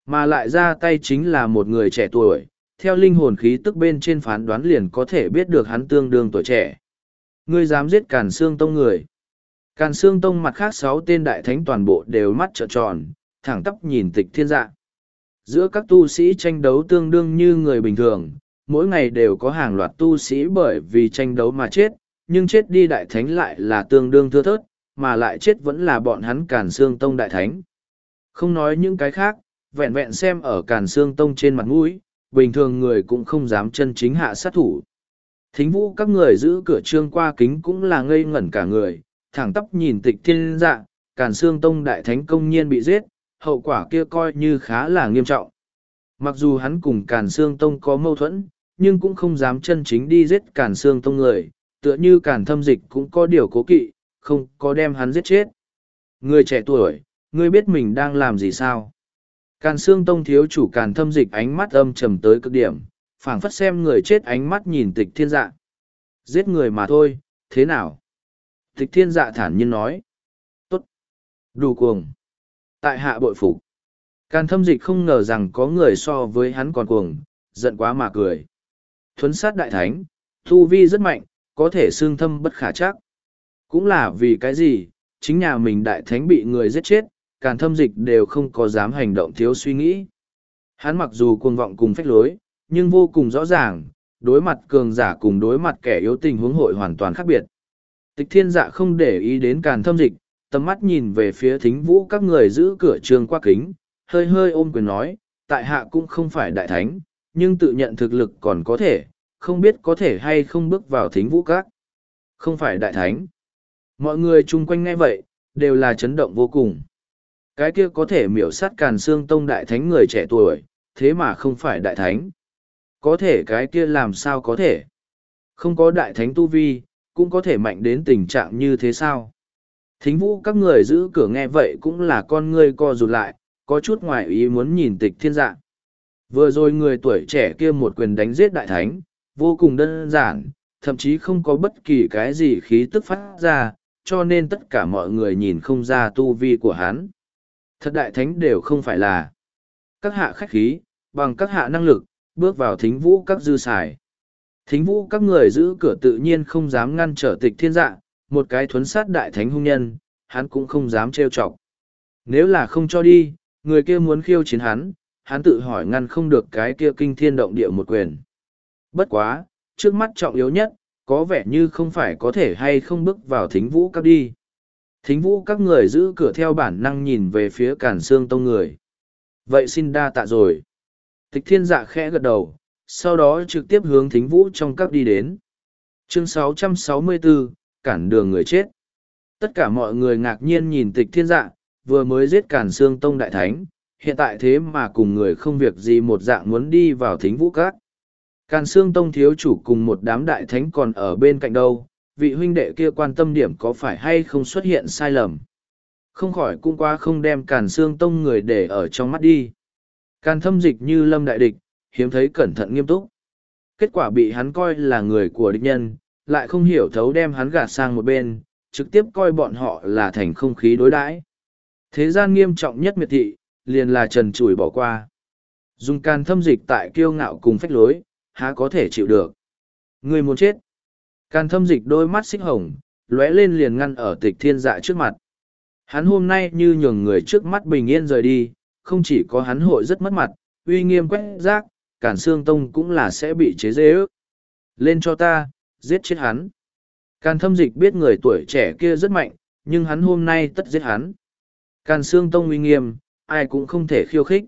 Mà lại ra tay chính là một người trẻ tuổi, theo linh hồn khí tức bên trên phán đoán liền có thể biết được hắn tương đương tuổi trẻ. Ngươi dám giết Càn Xương Tông người. Càn Xương Tông mặt khác sáu tên đại thánh toàn bộ đều mắt trợn tròn, thẳng tắp nhìn tịch thiên dạ. Giữa các tu sĩ tranh đấu tương đương như người bình thường, mỗi ngày đều có hàng loạt tu sĩ bởi vì tranh đấu mà chết, nhưng chết đi đại thánh lại là tương đương thưa thớt, mà lại chết vẫn là bọn hắn Càn Xương Tông đại thánh. Không nói những cái khác, vẹn vẹn xem ở Càn Xương Tông trên mặt mũi, bình thường người cũng không dám chân chính hạ sát thủ. Thính vũ các người giữ cửa trương qua kính cũng là ngây ngẩn cả người, thẳng tóc nhìn tịch thiên dạ, càn xương tông đại thánh công nhiên bị giết, hậu quả kia coi như khá là nghiêm trọng. Mặc dù hắn cùng càn xương tông có mâu thuẫn, nhưng cũng không dám chân chính đi giết càn xương tông người, tựa như càn thâm dịch cũng có điều cố kỵ, không có đem hắn giết chết. Người trẻ tuổi, ngươi biết mình đang làm gì sao? Càn xương tông thiếu chủ càn thâm dịch ánh mắt âm trầm tới cực điểm, phảng phất xem người chết ánh mắt nhìn tịch thiên dạ. Giết người mà thôi, thế nào? Tịch thiên dạ thản nhiên nói. Tốt. Đủ cuồng. Tại hạ bội phục. Càn thâm dịch không ngờ rằng có người so với hắn còn cuồng, giận quá mà cười. Thuấn sát đại thánh, thu vi rất mạnh, có thể xương thâm bất khả chắc. Cũng là vì cái gì, chính nhà mình đại thánh bị người giết chết, càn thâm dịch đều không có dám hành động thiếu suy nghĩ. Hắn mặc dù cuồng vọng cùng phách lối, nhưng vô cùng rõ ràng, đối mặt cường giả cùng đối mặt kẻ yếu tình huống hội hoàn toàn khác biệt. Tịch thiên dạ không để ý đến càn thâm dịch, tầm mắt nhìn về phía thính vũ các người giữ cửa trường qua kính, hơi hơi ôm quyền nói, tại hạ cũng không phải đại thánh, nhưng tự nhận thực lực còn có thể, không biết có thể hay không bước vào thính vũ các. Không phải đại thánh. Mọi người chung quanh nghe vậy, đều là chấn động vô cùng. Cái kia có thể miểu sát càn xương tông đại thánh người trẻ tuổi, thế mà không phải đại thánh. Có thể cái kia làm sao có thể? Không có đại thánh tu vi, cũng có thể mạnh đến tình trạng như thế sao? Thính vũ các người giữ cửa nghe vậy cũng là con ngươi co rụt lại, có chút ngoài ý muốn nhìn tịch thiên dạng. Vừa rồi người tuổi trẻ kia một quyền đánh giết đại thánh, vô cùng đơn giản, thậm chí không có bất kỳ cái gì khí tức phát ra, cho nên tất cả mọi người nhìn không ra tu vi của hắn. Thật đại thánh đều không phải là các hạ khách khí, bằng các hạ năng lực, bước vào thính vũ các dư xài. Thính vũ các người giữ cửa tự nhiên không dám ngăn trở tịch thiên dạ, một cái thuấn sát đại thánh hung nhân, hắn cũng không dám trêu chọc. Nếu là không cho đi, người kia muốn khiêu chiến hắn, hắn tự hỏi ngăn không được cái kia kinh thiên động địa một quyền. Bất quá, trước mắt trọng yếu nhất, có vẻ như không phải có thể hay không bước vào thính vũ các đi. Thính vũ các người giữ cửa theo bản năng nhìn về phía cản xương tông người. Vậy xin đa tạ rồi. Tịch thiên dạ khẽ gật đầu, sau đó trực tiếp hướng thính vũ trong các đi đến. Chương 664, cản đường người chết. Tất cả mọi người ngạc nhiên nhìn tịch thiên dạ, vừa mới giết cản xương tông đại thánh, hiện tại thế mà cùng người không việc gì một dạng muốn đi vào thính vũ các. Càn xương tông thiếu chủ cùng một đám đại thánh còn ở bên cạnh đâu, vị huynh đệ kia quan tâm điểm có phải hay không xuất hiện sai lầm. Không khỏi cũng qua không đem càn xương tông người để ở trong mắt đi. Càn thâm dịch như lâm đại địch, hiếm thấy cẩn thận nghiêm túc. Kết quả bị hắn coi là người của địch nhân, lại không hiểu thấu đem hắn gạt sang một bên, trực tiếp coi bọn họ là thành không khí đối đãi. Thế gian nghiêm trọng nhất miệt thị, liền là trần chùi bỏ qua. Dùng can thâm dịch tại kiêu ngạo cùng phách lối, há có thể chịu được. Người muốn chết. Càn thâm dịch đôi mắt xích hồng, lóe lên liền ngăn ở tịch thiên dạ trước mặt. Hắn hôm nay như nhường người trước mắt bình yên rời đi, không chỉ có hắn hội rất mất mặt, uy nghiêm quét rác, cản xương tông cũng là sẽ bị chế dễ ước. Lên cho ta, giết chết hắn. Càn thâm dịch biết người tuổi trẻ kia rất mạnh, nhưng hắn hôm nay tất giết hắn. Càn xương tông uy nghiêm, ai cũng không thể khiêu khích.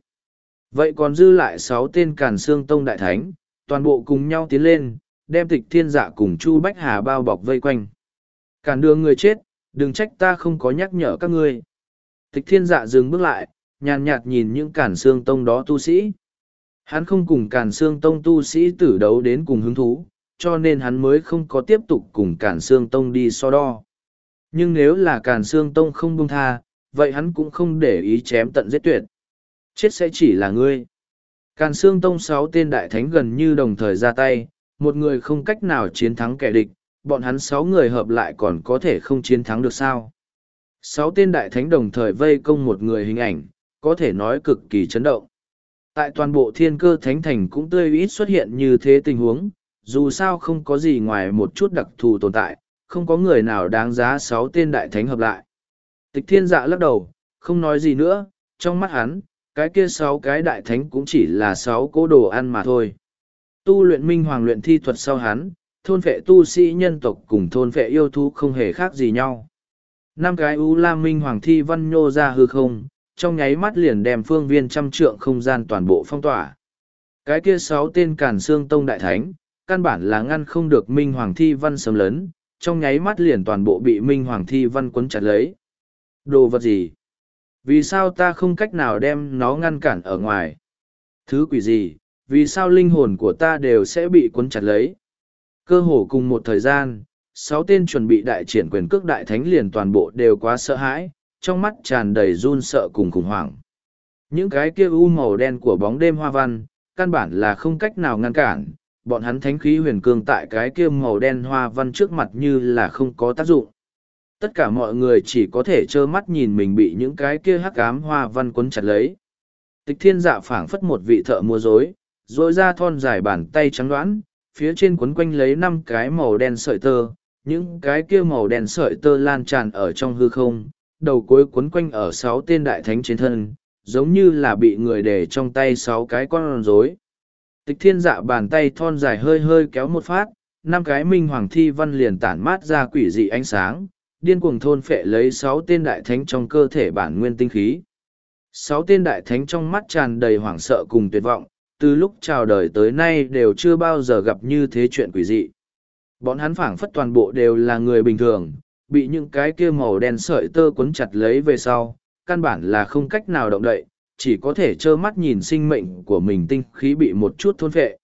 Vậy còn dư lại sáu tên càn xương tông đại thánh, toàn bộ cùng nhau tiến lên, đem tịch thiên dạ cùng Chu Bách Hà bao bọc vây quanh. Cản đường người chết, đừng trách ta không có nhắc nhở các ngươi. Tịch thiên dạ dừng bước lại, nhàn nhạt nhìn những cản xương tông đó tu sĩ. Hắn không cùng cản xương tông tu sĩ tử đấu đến cùng hứng thú, cho nên hắn mới không có tiếp tục cùng cản xương tông đi so đo. Nhưng nếu là cản xương tông không buông tha, vậy hắn cũng không để ý chém tận giết tuyệt. Chết sẽ chỉ là ngươi. Càn xương tông sáu tên đại thánh gần như đồng thời ra tay, một người không cách nào chiến thắng kẻ địch, bọn hắn sáu người hợp lại còn có thể không chiến thắng được sao. Sáu tên đại thánh đồng thời vây công một người hình ảnh, có thể nói cực kỳ chấn động. Tại toàn bộ thiên cơ thánh thành cũng tươi ít xuất hiện như thế tình huống, dù sao không có gì ngoài một chút đặc thù tồn tại, không có người nào đáng giá sáu tên đại thánh hợp lại. Tịch thiên dạ lắc đầu, không nói gì nữa, trong mắt hắn, cái kia sáu cái đại thánh cũng chỉ là sáu cố đồ ăn mà thôi. Tu luyện minh hoàng luyện thi thuật sau hắn, thôn phệ tu sĩ nhân tộc cùng thôn phệ yêu thú không hề khác gì nhau. Năm cái U Lam Minh Hoàng Thi Văn nhô ra hư không, trong nháy mắt liền đem phương viên trăm trượng không gian toàn bộ phong tỏa. Cái kia sáu tên càn xương tông đại thánh, căn bản là ngăn không được Minh Hoàng Thi Văn sầm lớn, trong nháy mắt liền toàn bộ bị Minh Hoàng Thi Văn quấn chặt lấy. Đồ vật gì? Vì sao ta không cách nào đem nó ngăn cản ở ngoài? Thứ quỷ gì? Vì sao linh hồn của ta đều sẽ bị quấn chặt lấy? Cơ hồ cùng một thời gian, sáu tên chuẩn bị đại triển quyền cước đại thánh liền toàn bộ đều quá sợ hãi, trong mắt tràn đầy run sợ cùng khủng hoảng. Những cái kia u màu đen của bóng đêm hoa văn, căn bản là không cách nào ngăn cản, bọn hắn thánh khí huyền cương tại cái kia màu đen hoa văn trước mặt như là không có tác dụng. Tất cả mọi người chỉ có thể trơ mắt nhìn mình bị những cái kia hắc ám hoa văn quấn chặt lấy. Tịch thiên dạ phảng phất một vị thợ mua dối, rồi ra thon dài bàn tay trắng đoán, phía trên quấn quanh lấy năm cái màu đen sợi tơ, những cái kia màu đen sợi tơ lan tràn ở trong hư không, đầu cuối quấn quanh ở sáu tên đại thánh trên thân, giống như là bị người để trong tay sáu cái con rối. Tịch thiên dạ bàn tay thon dài hơi hơi kéo một phát, năm cái minh hoàng thi văn liền tản mát ra quỷ dị ánh sáng, điên cuồng thôn phệ lấy sáu tên đại thánh trong cơ thể bản nguyên tinh khí. Sáu tên đại thánh trong mắt tràn đầy hoảng sợ cùng tuyệt vọng, từ lúc chào đời tới nay đều chưa bao giờ gặp như thế chuyện quỷ dị. Bọn hắn phảng phất toàn bộ đều là người bình thường, bị những cái kia màu đen sợi tơ quấn chặt lấy về sau, căn bản là không cách nào động đậy, chỉ có thể trơ mắt nhìn sinh mệnh của mình tinh khí bị một chút thôn phệ.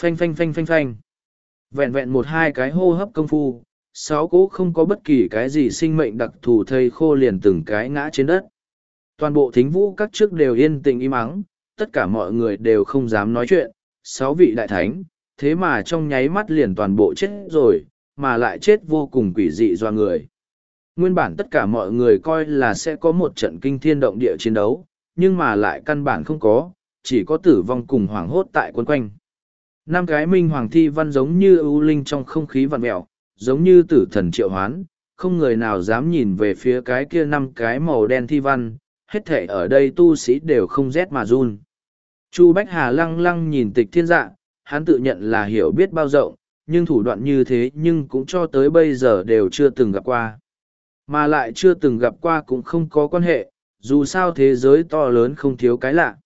Phanh phanh phanh phanh phanh. Vẹn vẹn một hai cái hô hấp công phu, sáu cỗ không có bất kỳ cái gì sinh mệnh đặc thù thây khô liền từng cái ngã trên đất. Toàn bộ thính vũ các trước đều yên tĩnh im ắng, tất cả mọi người đều không dám nói chuyện, sáu vị đại thánh, thế mà trong nháy mắt liền toàn bộ chết rồi, mà lại chết vô cùng quỷ dị do người. Nguyên bản tất cả mọi người coi là sẽ có một trận kinh thiên động địa chiến đấu, nhưng mà lại căn bản không có, chỉ có tử vong cùng hoảng hốt tại quân quanh. Năm cái minh hoàng thi văn giống như ưu linh trong không khí vằn mẹo, giống như tử thần triệu hoán, không người nào dám nhìn về phía cái kia năm cái màu đen thi văn, hết thể ở đây tu sĩ đều không rét mà run. Chu Bách Hà lăng lăng nhìn tịch thiên dạ, hắn tự nhận là hiểu biết bao rộng, nhưng thủ đoạn như thế nhưng cũng cho tới bây giờ đều chưa từng gặp qua. Mà lại chưa từng gặp qua cũng không có quan hệ, dù sao thế giới to lớn không thiếu cái lạ.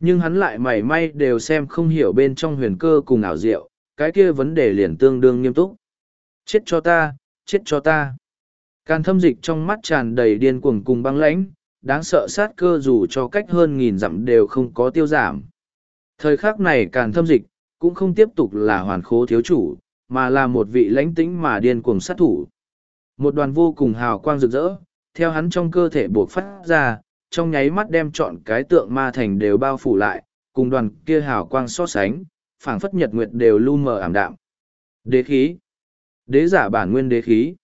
Nhưng hắn lại mảy may đều xem không hiểu bên trong huyền cơ cùng ảo diệu, cái kia vấn đề liền tương đương nghiêm túc. Chết cho ta, chết cho ta. Càn thâm dịch trong mắt tràn đầy điên cuồng cùng băng lãnh, đáng sợ sát cơ dù cho cách hơn nghìn dặm đều không có tiêu giảm. Thời khắc này càn thâm dịch, cũng không tiếp tục là hoàn khố thiếu chủ, mà là một vị lãnh tĩnh mà điên cuồng sát thủ. Một đoàn vô cùng hào quang rực rỡ, theo hắn trong cơ thể buộc phát ra, trong nháy mắt đem chọn cái tượng ma thành đều bao phủ lại, cùng đoàn kia hào quang so sánh, phảng phất nhật nguyệt đều lu mờ ảm đạm. Đế khí. Đế giả bản nguyên đế khí.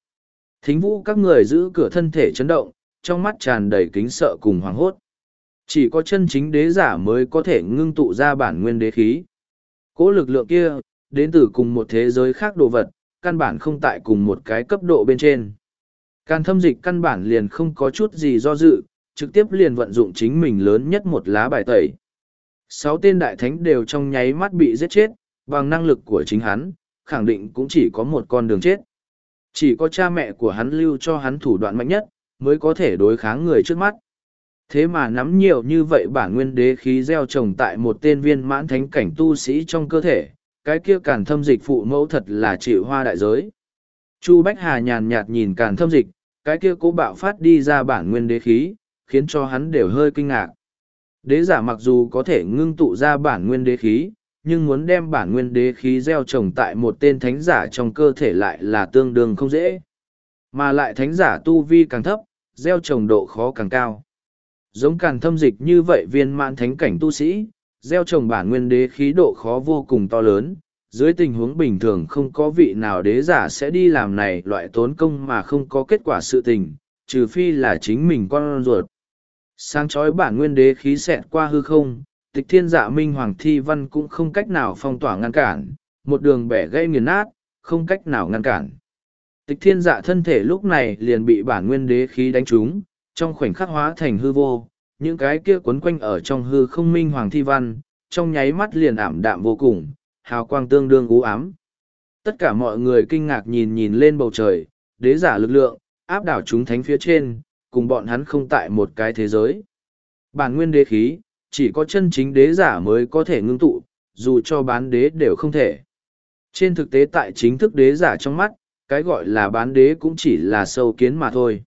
Thính vũ các người giữ cửa thân thể chấn động, trong mắt tràn đầy kính sợ cùng hoảng hốt. Chỉ có chân chính đế giả mới có thể ngưng tụ ra bản nguyên đế khí. Cố lực lượng kia, đến từ cùng một thế giới khác đồ vật, căn bản không tại cùng một cái cấp độ bên trên. Càn thâm dịch căn bản liền không có chút gì do dự, trực tiếp liền vận dụng chính mình lớn nhất một lá bài tẩy. Sáu tên đại thánh đều trong nháy mắt bị giết chết, bằng năng lực của chính hắn, khẳng định cũng chỉ có một con đường chết. Chỉ có cha mẹ của hắn lưu cho hắn thủ đoạn mạnh nhất, mới có thể đối kháng người trước mắt. Thế mà nắm nhiều như vậy bản nguyên đế khí gieo trồng tại một tên viên mãn thánh cảnh tu sĩ trong cơ thể, cái kia càn thâm dịch phụ mẫu thật là chịu hoa đại giới. Chu Bách Hà nhàn nhạt nhìn càn thâm dịch, cái kia cố bạo phát đi ra bản nguyên đế khí, khiến cho hắn đều hơi kinh ngạc. Đế giả mặc dù có thể ngưng tụ ra bản nguyên đế khí, nhưng muốn đem bản nguyên đế khí gieo trồng tại một tên thánh giả trong cơ thể lại là tương đương không dễ. Mà lại thánh giả tu vi càng thấp, gieo trồng độ khó càng cao. Giống càng thâm dịch như vậy viên mãn thánh cảnh tu sĩ, gieo trồng bản nguyên đế khí độ khó vô cùng to lớn, dưới tình huống bình thường không có vị nào đế giả sẽ đi làm này loại tốn công mà không có kết quả sự tình, trừ phi là chính mình con ruột. Sáng chói bản nguyên đế khí xẹt qua hư không, tịch thiên dạ minh hoàng thi văn cũng không cách nào phong tỏa ngăn cản, một đường bẻ gây nghiền nát, không cách nào ngăn cản. Tịch thiên dạ thân thể lúc này liền bị bản nguyên đế khí đánh trúng, trong khoảnh khắc hóa thành hư vô, những cái kia quấn quanh ở trong hư không minh hoàng thi văn, trong nháy mắt liền ảm đạm vô cùng, hào quang tương đương u ám. Tất cả mọi người kinh ngạc nhìn nhìn lên bầu trời, đế giả lực lượng, áp đảo chúng thánh phía trên, cùng bọn hắn không tại một cái thế giới. Bản nguyên đế khí, chỉ có chân chính đế giả mới có thể ngưng tụ, dù cho bán đế đều không thể. Trên thực tế tại chính thức đế giả trong mắt, cái gọi là bán đế cũng chỉ là sâu kiến mà thôi.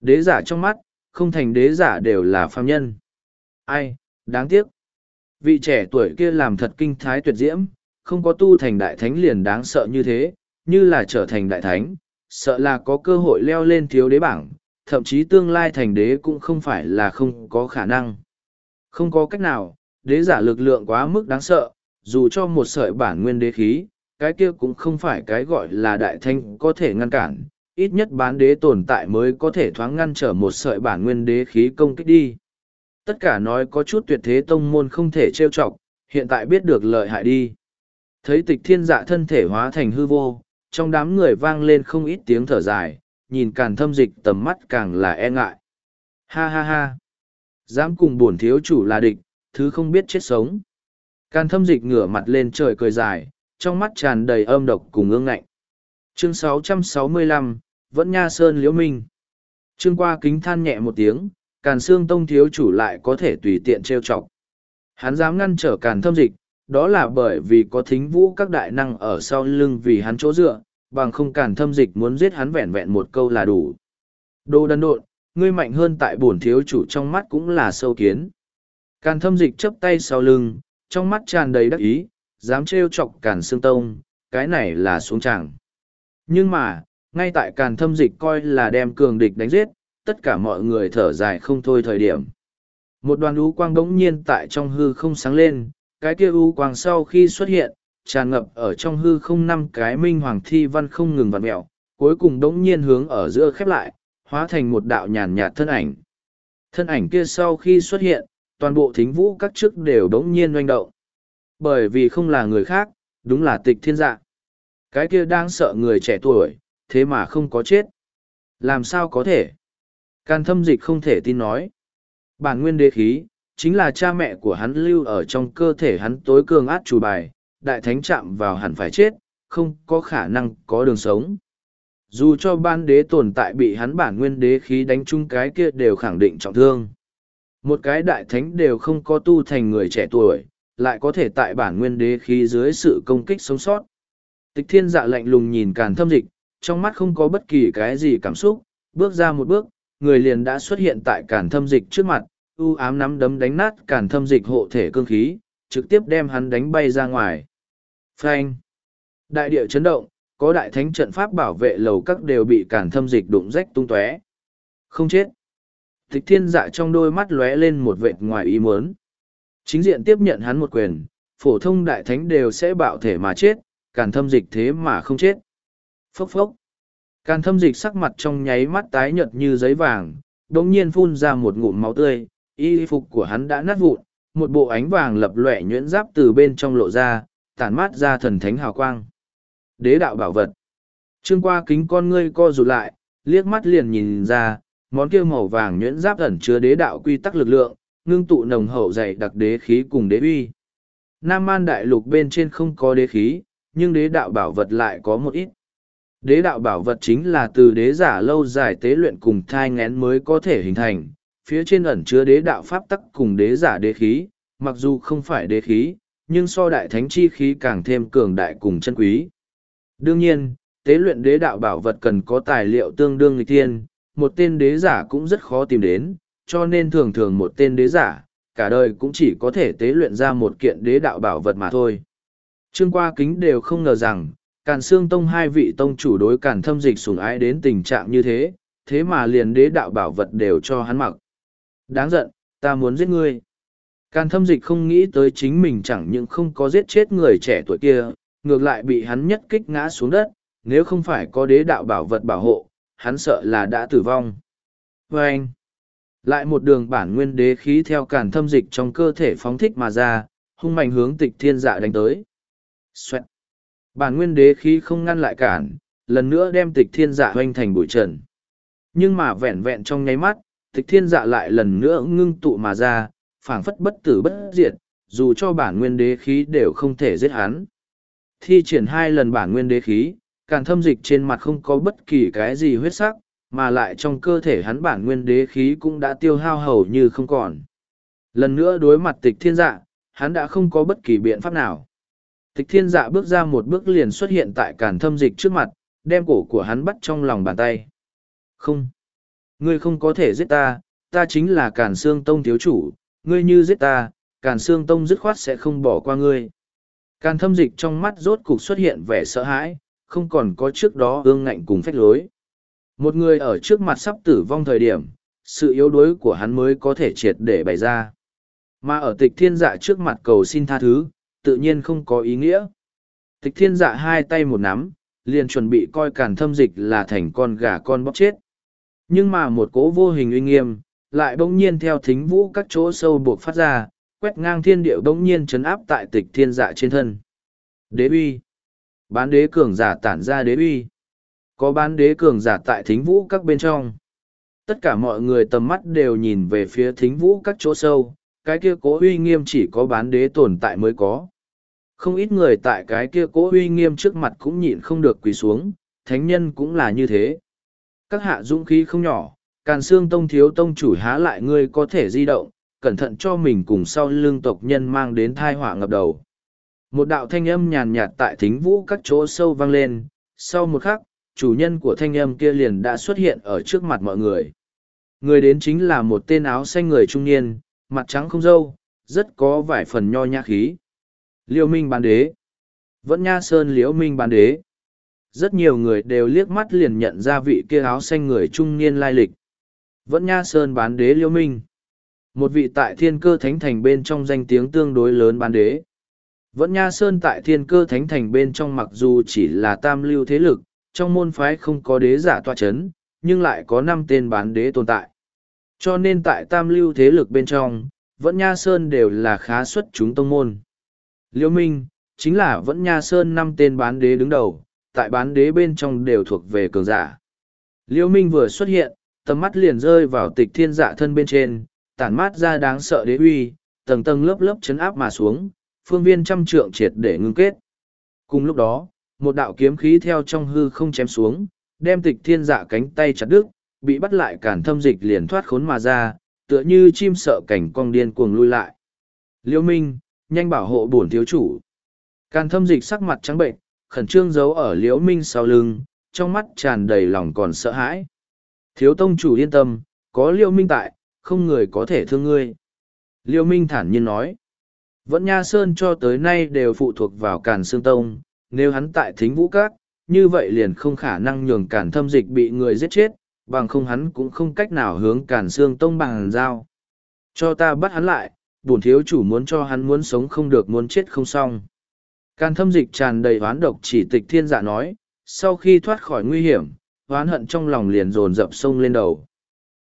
Đế giả trong mắt, không thành đế giả đều là phàm nhân. Ai, đáng tiếc. Vị trẻ tuổi kia làm thật kinh thái tuyệt diễm, không có tu thành đại thánh liền đáng sợ như thế, như là trở thành đại thánh, sợ là có cơ hội leo lên thiếu đế bảng, thậm chí tương lai thành đế cũng không phải là không có khả năng. Không có cách nào, đế giả lực lượng quá mức đáng sợ, dù cho một sợi bản nguyên đế khí, cái kia cũng không phải cái gọi là đại thanh có thể ngăn cản, ít nhất bán đế tồn tại mới có thể thoáng ngăn trở một sợi bản nguyên đế khí công kích đi. Tất cả nói có chút tuyệt thế tông môn không thể trêu chọc, hiện tại biết được lợi hại đi. Thấy tịch thiên dạ thân thể hóa thành hư vô, trong đám người vang lên không ít tiếng thở dài, nhìn càng thâm dịch tầm mắt càng là e ngại. Ha ha ha! Dám cùng bổn thiếu chủ là địch, thứ không biết chết sống. Càn thâm dịch ngửa mặt lên trời cười dài, trong mắt tràn đầy âm độc cùng ương ngạnh. Chương 665, vẫn nha sơn liễu minh. Trương qua kính than nhẹ một tiếng, càn xương tông thiếu chủ lại có thể tùy tiện trêu chọc. Hắn dám ngăn trở càn thâm dịch, đó là bởi vì có thính vũ các đại năng ở sau lưng vì hắn chỗ dựa, bằng không càn thâm dịch muốn giết hắn vẹn vẹn một câu là đủ. Đồ đần độn, ngươi mạnh hơn tại bổn thiếu chủ trong mắt cũng là sâu kiến. Càn thâm dịch chấp tay sau lưng, trong mắt tràn đầy đắc ý, dám trêu chọc càn xương tông, cái này là xuống chẳng. Nhưng mà, ngay tại càn thâm dịch coi là đem cường địch đánh giết, tất cả mọi người thở dài không thôi thời điểm. Một đoàn ú quang đống nhiên tại trong hư không sáng lên, cái kia ú quang sau khi xuất hiện, tràn ngập ở trong hư không năm cái minh hoàng thi văn không ngừng vặn mẹo, cuối cùng đống nhiên hướng ở giữa khép lại, hóa thành một đạo nhàn nhạt thân ảnh. Thân ảnh kia sau khi xuất hiện, toàn bộ thính vũ các chức đều đống nhiên doanh động. Bởi vì không là người khác, đúng là tịch thiên dạ. Cái kia đang sợ người trẻ tuổi, thế mà không có chết. Làm sao có thể? Can thâm dịch không thể tin nói. Bản nguyên đế khí, chính là cha mẹ của hắn lưu ở trong cơ thể hắn tối cường át chủ bài, đại thánh chạm vào hẳn phải chết, không có khả năng có đường sống. Dù cho ban đế tồn tại bị hắn bản nguyên đế khí đánh chung cái kia đều khẳng định trọng thương. Một cái đại thánh đều không có tu thành người trẻ tuổi, lại có thể tại bản nguyên đế khí dưới sự công kích sống sót. Tịch thiên dạ lạnh lùng nhìn càn thâm dịch, trong mắt không có bất kỳ cái gì cảm xúc, bước ra một bước, người liền đã xuất hiện tại càn thâm dịch trước mặt, ưu ám nắm đấm đánh nát càn thâm dịch hộ thể cương khí, trực tiếp đem hắn đánh bay ra ngoài. Phanh! Đại địa chấn động, có đại thánh trận pháp bảo vệ lầu các đều bị càn thâm dịch đụng rách tung tóe. Không chết. Tịch thiên dạ trong đôi mắt lóe lên một vệt ngoài ý muốn. Chính diện tiếp nhận hắn một quyền, phổ thông đại thánh đều sẽ bạo thể mà chết, càn thâm dịch thế mà không chết. Phốc phốc. Càn thâm dịch sắc mặt trong nháy mắt tái nhợt như giấy vàng, đống nhiên phun ra một ngụm máu tươi, y phục của hắn đã nát vụn, một bộ ánh vàng lập lòe nhuyễn giáp từ bên trong lộ ra, tản mát ra thần thánh hào quang. Đế đạo bảo vật. Trương qua kính con ngươi co rụt lại, liếc mắt liền nhìn ra, món kia màu vàng nhuyễn giáp ẩn chứa đế đạo quy tắc lực lượng, ngưng tụ nồng hậu dày đặc đế khí cùng đế uy. Nam Man đại lục bên trên không có đế khí, nhưng đế đạo bảo vật lại có một ít. Đế đạo bảo vật chính là từ đế giả lâu dài tế luyện cùng thai ngén mới có thể hình thành, phía trên ẩn chứa đế đạo pháp tắc cùng đế giả đế khí, mặc dù không phải đế khí, nhưng so đại thánh chi khí càng thêm cường đại cùng chân quý. Đương nhiên, tế luyện đế đạo bảo vật cần có tài liệu tương đương lịch thiên, một tên đế giả cũng rất khó tìm đến, cho nên thường thường một tên đế giả, cả đời cũng chỉ có thể tế luyện ra một kiện đế đạo bảo vật mà thôi. Trương qua kính đều không ngờ rằng, Càn Sương Tông hai vị tông chủ đối Càn Thâm Dịch sủng ái đến tình trạng như thế, thế mà liền đế đạo bảo vật đều cho hắn mặc. Đáng giận, ta muốn giết ngươi. Càn Thâm Dịch không nghĩ tới chính mình chẳng những không có giết chết người trẻ tuổi kia, ngược lại bị hắn nhất kích ngã xuống đất, nếu không phải có đế đạo bảo vật bảo hộ, hắn sợ là đã tử vong. Và anh, lại một đường bản nguyên đế khí theo cản thâm dịch trong cơ thể phóng thích mà ra, hung mạnh hướng tịch thiên dạ đánh tới. Xoẹt. Bản nguyên đế khí không ngăn lại cản, lần nữa đem tịch thiên dạ hoanh thành bụi trần. Nhưng mà vẹn vẹn trong nháy mắt, tịch thiên dạ lại lần nữa ngưng tụ mà ra, phảng phất bất tử bất diệt, dù cho bản nguyên đế khí đều không thể giết hắn. Thi triển hai lần bản nguyên đế khí, càn thâm dịch trên mặt không có bất kỳ cái gì huyết sắc, mà lại trong cơ thể hắn bản nguyên đế khí cũng đã tiêu hao hầu như không còn. Lần nữa đối mặt tịch thiên dạ, hắn đã không có bất kỳ biện pháp nào. Tịch thiên dạ bước ra một bước liền xuất hiện tại càn thâm dịch trước mặt, đem cổ của hắn bắt trong lòng bàn tay. Không. Ngươi không có thể giết ta, ta chính là càn xương tông thiếu chủ, ngươi như giết ta, càn xương tông dứt khoát sẽ không bỏ qua ngươi. Càn thâm dịch trong mắt rốt cục xuất hiện vẻ sợ hãi, không còn có trước đó ương ngạnh cùng phách lối. Một người ở trước mặt sắp tử vong thời điểm, sự yếu đuối của hắn mới có thể triệt để bày ra. Mà ở tịch thiên dạ trước mặt cầu xin tha thứ, tự nhiên không có ý nghĩa. Tịch thiên dạ hai tay một nắm, liền chuẩn bị coi càn thâm dịch là thành con gà con bóc chết. Nhưng mà một cố vô hình uy nghiêm, lại bỗng nhiên theo thính vũ các chỗ sâu buộc phát ra, quét ngang thiên điệu bỗng nhiên chấn áp tại tịch thiên dạ trên thân. Đế uy. Bán đế cường giả tản ra đế uy. Có bán đế cường giả tại thính vũ các bên trong. Tất cả mọi người tầm mắt đều nhìn về phía thính vũ các chỗ sâu, cái kia cố uy nghiêm chỉ có bán đế tồn tại mới có. Không ít người tại cái kia cố uy nghiêm trước mặt cũng nhịn không được quỳ xuống, thánh nhân cũng là như thế. Các hạ dũng khí không nhỏ, càn xương tông thiếu tông chủ há lại ngươi có thể di động, cẩn thận cho mình cùng sau lương tộc nhân mang đến thai họa ngập đầu. Một đạo thanh âm nhàn nhạt tại thính vũ các chỗ sâu vang lên, sau một khắc, chủ nhân của thanh âm kia liền đã xuất hiện ở trước mặt mọi người. Người đến chính là một tên áo xanh người trung niên, mặt trắng không dâu, rất có vài phần nho nhã khí. Liêu Minh bán đế. Vẫn nha sơn liễu Minh bán đế. Rất nhiều người đều liếc mắt liền nhận ra vị kia áo xanh người trung niên lai lịch. Vẫn nha sơn bán đế Liêu Minh. Một vị tại thiên cơ thánh thành bên trong danh tiếng tương đối lớn bán đế. Vẫn Nha Sơn tại thiên cơ thánh thành bên trong mặc dù chỉ là tam lưu thế lực, trong môn phái không có đế giả tọa chấn, nhưng lại có năm tên bán đế tồn tại. Cho nên tại tam lưu thế lực bên trong, Vẫn Nha Sơn đều là khá xuất chúng tông môn. Liêu Minh, chính là Vẫn Nha Sơn năm tên bán đế đứng đầu, tại bán đế bên trong đều thuộc về cường giả. Liêu Minh vừa xuất hiện, tầm mắt liền rơi vào tịch thiên dạ thân bên trên, tản mát ra đáng sợ đế uy, tầng tầng lớp lớp chấn áp mà xuống, phương viên trăm trượng triệt để ngưng kết. Cùng lúc đó, một đạo kiếm khí theo trong hư không chém xuống, đem tịch thiên dạ cánh tay chặt đứt, bị bắt lại cản thâm dịch liền thoát khốn mà ra, tựa như chim sợ cảnh cong điên cuồng lui lại. Liêu Minh, nhanh bảo hộ bổn thiếu chủ. Càn thâm dịch sắc mặt trắng bệnh, khẩn trương giấu ở Liễu Minh sau lưng, trong mắt tràn đầy lòng còn sợ hãi. Thiếu tông chủ yên tâm, có liễu Minh tại, không người có thể thương ngươi. Liêu Minh thản nhiên nói. Vẫn Nha Sơn cho tới nay đều phụ thuộc vào Càn Sương Tông, nếu hắn tại thính vũ các, như vậy liền không khả năng nhường Càn thâm dịch bị người giết chết, bằng không hắn cũng không cách nào hướng Càn Sương Tông bằng giao. Cho ta bắt hắn lại, bổn thiếu chủ muốn cho hắn muốn sống không được muốn chết không xong. Càn thâm dịch tràn đầy oán độc chỉ tịch thiên dạ nói, sau khi thoát khỏi nguy hiểm, oán hận trong lòng liền dồn dập sông lên đầu.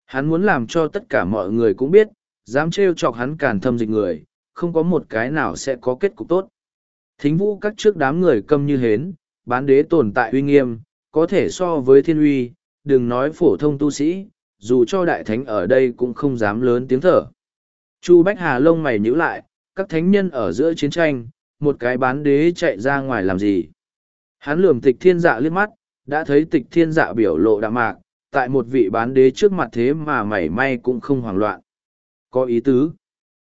Hắn muốn làm cho tất cả mọi người cũng biết, dám trêu chọc hắn càn thâm dịch người, không có một cái nào sẽ có kết cục tốt. Thính vũ các trước đám người câm như hến, bán đế tồn tại uy nghiêm, có thể so với thiên uy, đừng nói phổ thông tu sĩ, dù cho đại thánh ở đây cũng không dám lớn tiếng thở. Chu Bách Hà lông mày nhíu lại, các thánh nhân ở giữa chiến tranh, một cái bán đế chạy ra ngoài làm gì. Hắn lườm tịch thiên dạ liếc mắt, đã thấy tịch thiên dạ biểu lộ đạm mạc, tại một vị bán đế trước mặt thế mà mảy may cũng không hoảng loạn. Có ý tứ.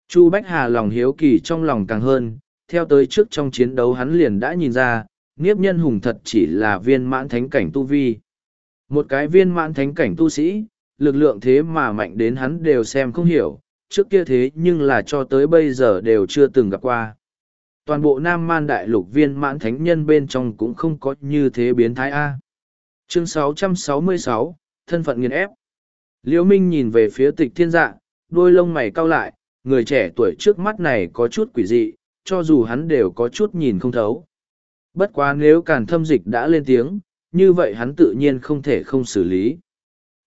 Chu Bách Hà lòng hiếu kỳ trong lòng càng hơn, theo tới trước trong chiến đấu hắn liền đã nhìn ra, Niếp nhân hùng thật chỉ là viên mãn thánh cảnh tu vi. Một cái viên mãn thánh cảnh tu sĩ, lực lượng thế mà mạnh đến hắn đều xem không hiểu, trước kia thế nhưng là cho tới bây giờ đều chưa từng gặp qua. Toàn bộ Nam Man Đại Lục viên mãn thánh nhân bên trong cũng không có như thế biến thái A. Chương 666, Thân phận nghiền ép. Liễu Minh nhìn về phía tịch thiên dạ, đôi lông mày cau lại, người trẻ tuổi trước mắt này có chút quỷ dị, cho dù hắn đều có chút nhìn không thấu. Bất quá nếu càn thâm dịch đã lên tiếng, như vậy hắn tự nhiên không thể không xử lý.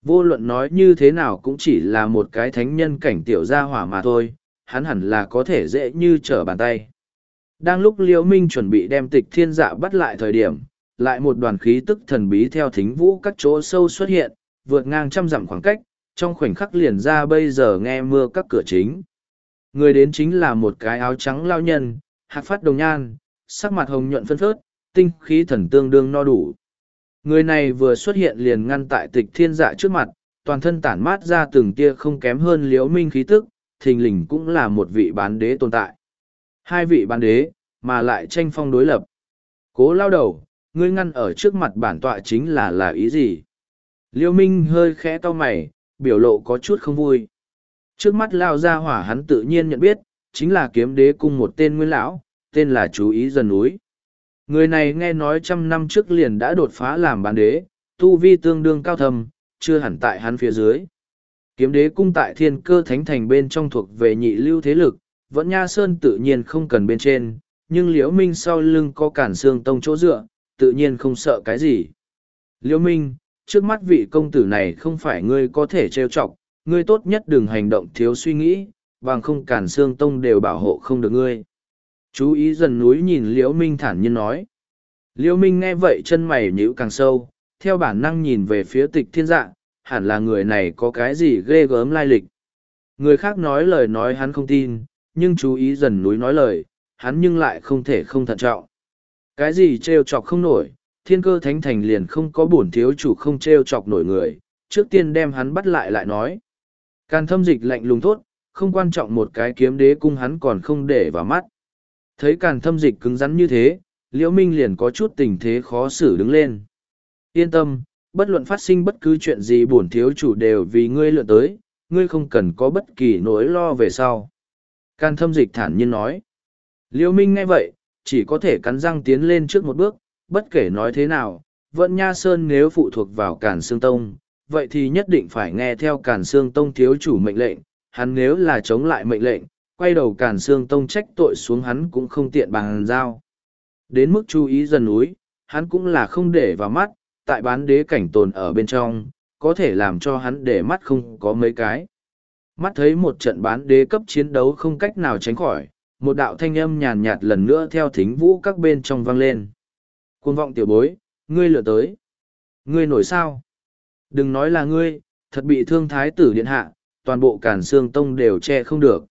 Vô luận nói như thế nào cũng chỉ là một cái thánh nhân cảnh tiểu gia hỏa mà thôi, hắn hẳn là có thể dễ như trở bàn tay. Đang lúc Liễu Minh chuẩn bị đem tịch thiên dạ bắt lại thời điểm, lại một đoàn khí tức thần bí theo thính vũ các chỗ sâu xuất hiện, vượt ngang trăm dặm khoảng cách, trong khoảnh khắc liền ra bây giờ nghe mưa các cửa chính. Người đến chính là một cái áo trắng lao nhân, hạc phát đồng nhan, sắc mặt hồng nhuận phân phớt, tinh khí thần tương đương no đủ. Người này vừa xuất hiện liền ngăn tại tịch thiên dạ trước mặt, toàn thân tản mát ra từng tia không kém hơn liễu minh khí tức, thình lình cũng là một vị bán đế tồn tại. Hai vị bán đế, mà lại tranh phong đối lập. Cố lao đầu, ngươi ngăn ở trước mặt bản tọa chính là là ý gì? Liễu minh hơi khẽ to mày, biểu lộ có chút không vui. Trước mắt lao ra hỏa hắn tự nhiên nhận biết, chính là kiếm đế cung một tên nguyên lão, tên là chú ý dần núi. Người này nghe nói trăm năm trước liền đã đột phá làm bán đế, tu vi tương đương cao thầm, chưa hẳn tại hắn phía dưới. Kiếm đế cung tại thiên cơ thánh thành bên trong thuộc về nhị lưu thế lực, vẫn nha sơn tự nhiên không cần bên trên, nhưng liễu minh sau lưng có cản xương tông chỗ dựa, tự nhiên không sợ cái gì. Liễu minh, trước mắt vị công tử này không phải ngươi có thể trêu chọc, ngươi tốt nhất đừng hành động thiếu suy nghĩ, bằng không cản xương tông đều bảo hộ không được ngươi. Chú ý dần núi nhìn liễu minh thản nhiên nói. Liễu minh nghe vậy chân mày nhíu càng sâu theo bản năng nhìn về phía tịch thiên dạ hẳn là người này có cái gì ghê gớm lai lịch. Người khác nói lời nói hắn không tin nhưng chú ý dần núi nói lời hắn nhưng lại không thể không thận trọng. Cái gì trêu chọc không nổi thiên cơ thánh thành liền không có bổn thiếu chủ không trêu chọc nổi người trước tiên đem hắn bắt lại lại nói càn thâm dịch lạnh lùng thốt không quan trọng một cái kiếm đế cung hắn còn không để vào mắt Thấy càn thâm dịch cứng rắn như thế, liễu minh liền có chút tình thế khó xử đứng lên. Yên tâm, bất luận phát sinh bất cứ chuyện gì bổn thiếu chủ đều vì ngươi lựa tới, ngươi không cần có bất kỳ nỗi lo về sau. Càn thâm dịch thản nhiên nói. Liễu minh nghe vậy, chỉ có thể cắn răng tiến lên trước một bước, bất kể nói thế nào, vẫn nha sơn nếu phụ thuộc vào càn Sương tông, vậy thì nhất định phải nghe theo càn Sương tông thiếu chủ mệnh lệnh, hắn nếu là chống lại mệnh lệnh, quay đầu càn Sương tông trách tội xuống hắn cũng không tiện bằng dao. Đến mức chú ý dần núi, hắn cũng là không để vào mắt, tại bán đế cảnh tồn ở bên trong, có thể làm cho hắn để mắt không có mấy cái. Mắt thấy một trận bán đế cấp chiến đấu không cách nào tránh khỏi, một đạo thanh âm nhàn nhạt lần nữa theo thính vũ các bên trong vang lên. Cuồng vọng tiểu bối, ngươi lựa tới. Ngươi nổi sao? Đừng nói là ngươi, thật bị thương thái tử điện hạ, toàn bộ cản xương tông đều che không được.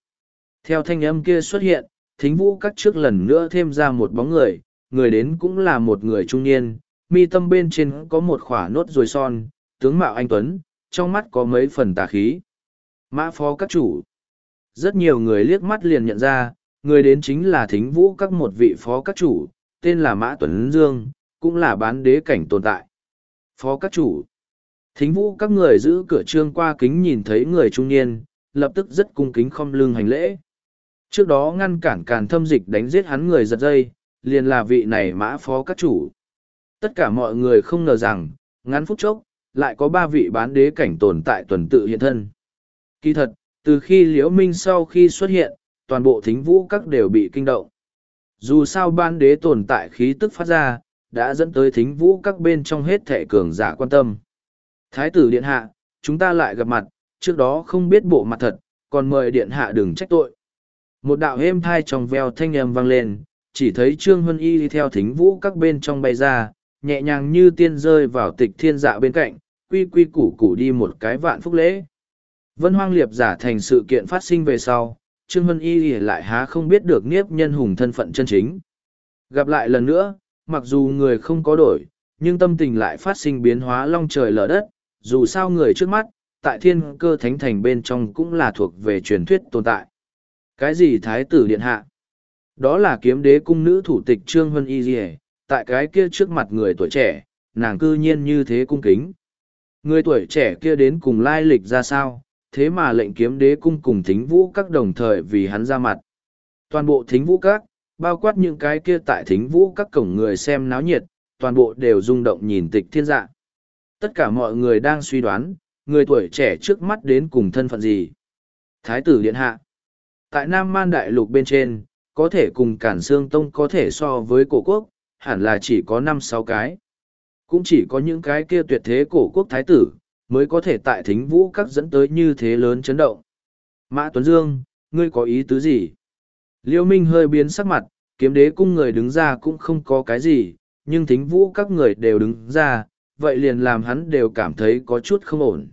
Theo thanh âm kia xuất hiện, thính vũ các trước lần nữa thêm ra một bóng người, người đến cũng là một người trung niên, mi tâm bên trên có một khỏa nốt ruồi son, tướng mạo anh Tuấn, trong mắt có mấy phần tà khí. Mã phó các chủ. Rất nhiều người liếc mắt liền nhận ra, người đến chính là thính vũ các một vị phó các chủ, tên là Mã Tuấn Dương, cũng là bán đế cảnh tồn tại. Phó các chủ. Thính vũ các người giữ cửa trương qua kính nhìn thấy người trung niên, lập tức rất cung kính không lưng hành lễ. Trước đó ngăn cản càn thâm dịch đánh giết hắn người giật dây, liền là vị này mã phó các chủ. Tất cả mọi người không ngờ rằng, ngắn phút chốc, lại có ba vị bán đế cảnh tồn tại tuần tự hiện thân. Kỳ thật, từ khi Liễu Minh sau khi xuất hiện, toàn bộ thính vũ các đều bị kinh động. Dù sao ban đế tồn tại khí tức phát ra, đã dẫn tới thính vũ các bên trong hết thệ cường giả quan tâm. Thái tử Điện Hạ, chúng ta lại gặp mặt, trước đó không biết bộ mặt thật, còn mời Điện Hạ đừng trách tội. Một đạo êm thai trong veo thanh âm vang lên, chỉ thấy Trương Huân Y đi theo thính vũ các bên trong bay ra, nhẹ nhàng như tiên rơi vào tịch thiên dạ bên cạnh, quy quy củ củ đi một cái vạn phúc lễ. Vân Hoang Liệp giả thành sự kiện phát sinh về sau, Trương Hân Y lại há không biết được Niếp Nhân Hùng thân phận chân chính. Gặp lại lần nữa, mặc dù người không có đổi, nhưng tâm tình lại phát sinh biến hóa long trời lở đất, dù sao người trước mắt, tại thiên cơ thánh thành bên trong cũng là thuộc về truyền thuyết tồn tại. Cái gì Thái tử Điện Hạ? Đó là kiếm đế cung nữ thủ tịch Trương Hân Y Dì tại cái kia trước mặt người tuổi trẻ, nàng cư nhiên như thế cung kính. Người tuổi trẻ kia đến cùng lai lịch ra sao, thế mà lệnh kiếm đế cung cùng thính vũ các đồng thời vì hắn ra mặt. Toàn bộ thính vũ các, bao quát những cái kia tại thính vũ các cổng người xem náo nhiệt, toàn bộ đều rung động nhìn tịch thiên dạ. Tất cả mọi người đang suy đoán, người tuổi trẻ trước mắt đến cùng thân phận gì. Thái tử Điện Hạ Tại Nam Man Đại Lục bên trên, có thể cùng Cản Sương Tông có thể so với cổ quốc, hẳn là chỉ có năm sáu cái. Cũng chỉ có những cái kia tuyệt thế cổ quốc thái tử, mới có thể tại thính vũ các dẫn tới như thế lớn chấn động. Mã Tuấn Dương, ngươi có ý tứ gì? Liêu Minh hơi biến sắc mặt, kiếm đế cung người đứng ra cũng không có cái gì, nhưng thính vũ các người đều đứng ra, vậy liền làm hắn đều cảm thấy có chút không ổn.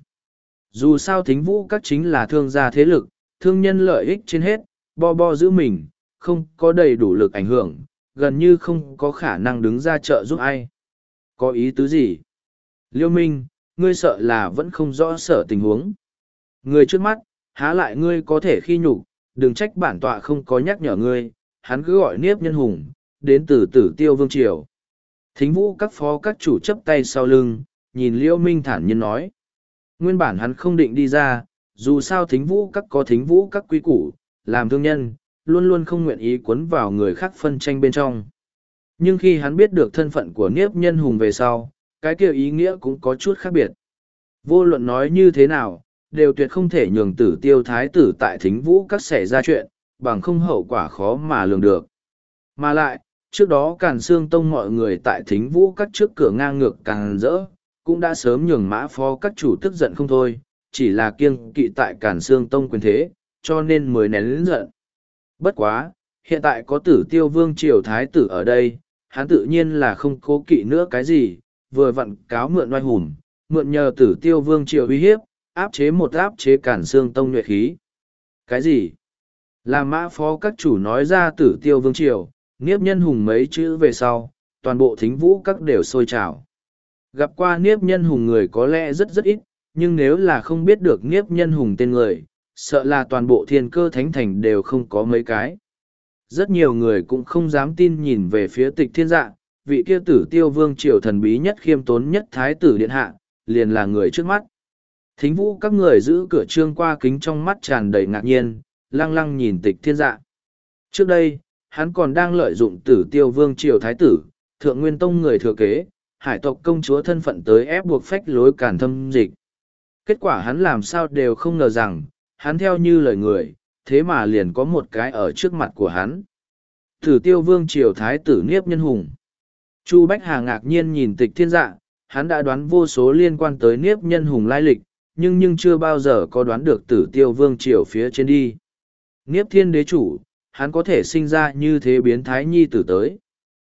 Dù sao thính vũ các chính là thương gia thế lực, thương nhân lợi ích trên hết, bo bo giữ mình, không có đầy đủ lực ảnh hưởng, gần như không có khả năng đứng ra trợ giúp ai. Có ý tứ gì? Liêu Minh, ngươi sợ là vẫn không rõ sở tình huống. Người trước mắt, há lại ngươi có thể khi nhục, đừng trách bản tọa không có nhắc nhở ngươi, hắn cứ gọi niếp nhân hùng, đến từ tử tiêu vương triều. Thính vũ các phó các chủ chấp tay sau lưng, nhìn Liêu Minh thản nhiên nói. Nguyên bản hắn không định đi ra, dù sao thính vũ các có thính vũ các quý củ, làm thương nhân, luôn luôn không nguyện ý cuốn vào người khác phân tranh bên trong. Nhưng khi hắn biết được thân phận của Niếp Nhân Hùng về sau, cái kia ý nghĩa cũng có chút khác biệt. Vô luận nói như thế nào, đều tuyệt không thể nhường tử tiêu thái tử tại thính vũ các xảy ra chuyện, bằng không hậu quả khó mà lường được. Mà lại, trước đó càn xương tông mọi người tại thính vũ các trước cửa ngang ngược càng rỡ, cũng đã sớm nhường mã phó các chủ tức giận không thôi, chỉ là kiêng kỵ tại càn xương tông quyền thế, cho nên mới nén lĩnh giận. Bất quá, hiện tại có tử tiêu vương triều thái tử ở đây, hắn tự nhiên là không cố kỵ nữa cái gì, vừa vặn cáo mượn oai hùng, mượn nhờ tử tiêu vương triều uy hiếp, áp chế một áp chế cản xương tông nhuệ khí. Cái gì? Là mã phó các chủ nói ra tử tiêu vương triều, niếp nhân hùng mấy chữ về sau, toàn bộ thính vũ các đều sôi trào. Gặp qua niếp nhân hùng người có lẽ rất rất ít, nhưng nếu là không biết được niếp nhân hùng tên người, sợ là toàn bộ thiên cơ thánh thành đều không có mấy cái. Rất nhiều người cũng không dám tin nhìn về phía tịch thiên dạ, vị kia tử tiêu vương triều thần bí nhất khiêm tốn nhất thái tử điện hạ, liền là người trước mắt. Thính vũ các người giữ cửa trương qua kính trong mắt tràn đầy ngạc nhiên, lăng lăng nhìn tịch thiên dạ. Trước đây, hắn còn đang lợi dụng tử tiêu vương triều thái tử, thượng nguyên tông người thừa kế, hải tộc công chúa thân phận tới ép buộc phách lối cản thâm dịch. Kết quả hắn làm sao đều không ngờ rằng, hắn theo như lời người, thế mà liền có một cái ở trước mặt của hắn. Tử tiêu vương triều thái tử Niếp Nhân Hùng. Chu Bách Hà ngạc nhiên nhìn tịch thiên dạ, hắn đã đoán vô số liên quan tới Niếp Nhân Hùng lai lịch, nhưng nhưng chưa bao giờ có đoán được tử tiêu vương triều phía trên đi. Niếp thiên đế chủ, hắn có thể sinh ra như thế biến thái nhi tử tới.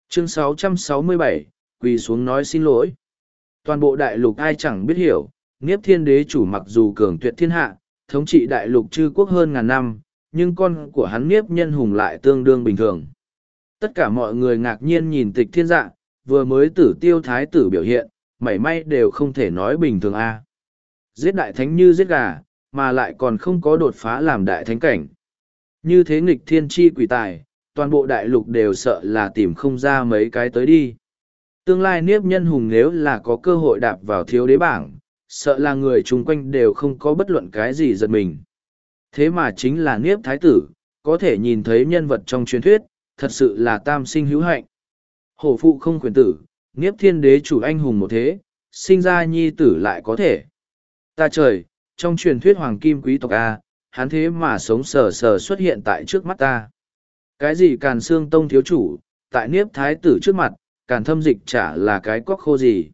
Chương 667, quỳ xuống nói xin lỗi. Toàn bộ đại lục ai chẳng biết hiểu, Niếp thiên đế chủ mặc dù cường tuyệt thiên hạ, thống trị đại lục chư quốc hơn ngàn năm, nhưng con của hắn Niếp nhân hùng lại tương đương bình thường. Tất cả mọi người ngạc nhiên nhìn tịch thiên dạ, vừa mới tử tiêu thái tử biểu hiện, mảy may đều không thể nói bình thường a. Giết đại thánh như giết gà, mà lại còn không có đột phá làm đại thánh cảnh. Như thế nghịch thiên chi quỷ tài, toàn bộ đại lục đều sợ là tìm không ra mấy cái tới đi. Tương lai niếp nhân hùng nếu là có cơ hội đạp vào thiếu đế bảng, sợ là người chung quanh đều không có bất luận cái gì giật mình. Thế mà chính là Niếp Thái Tử, có thể nhìn thấy nhân vật trong truyền thuyết, thật sự là tam sinh hữu hạnh. Hổ phụ không quyền tử, Niếp Thiên Đế chủ anh hùng một thế, sinh ra nhi tử lại có thể. Ta trời, trong truyền thuyết Hoàng Kim Quý tộc A, hắn thế mà sống sờ sờ xuất hiện tại trước mắt ta. Cái gì càn xương tông thiếu chủ, tại Niếp Thái Tử trước mặt, càn thâm dịch chả là cái quắc khô gì.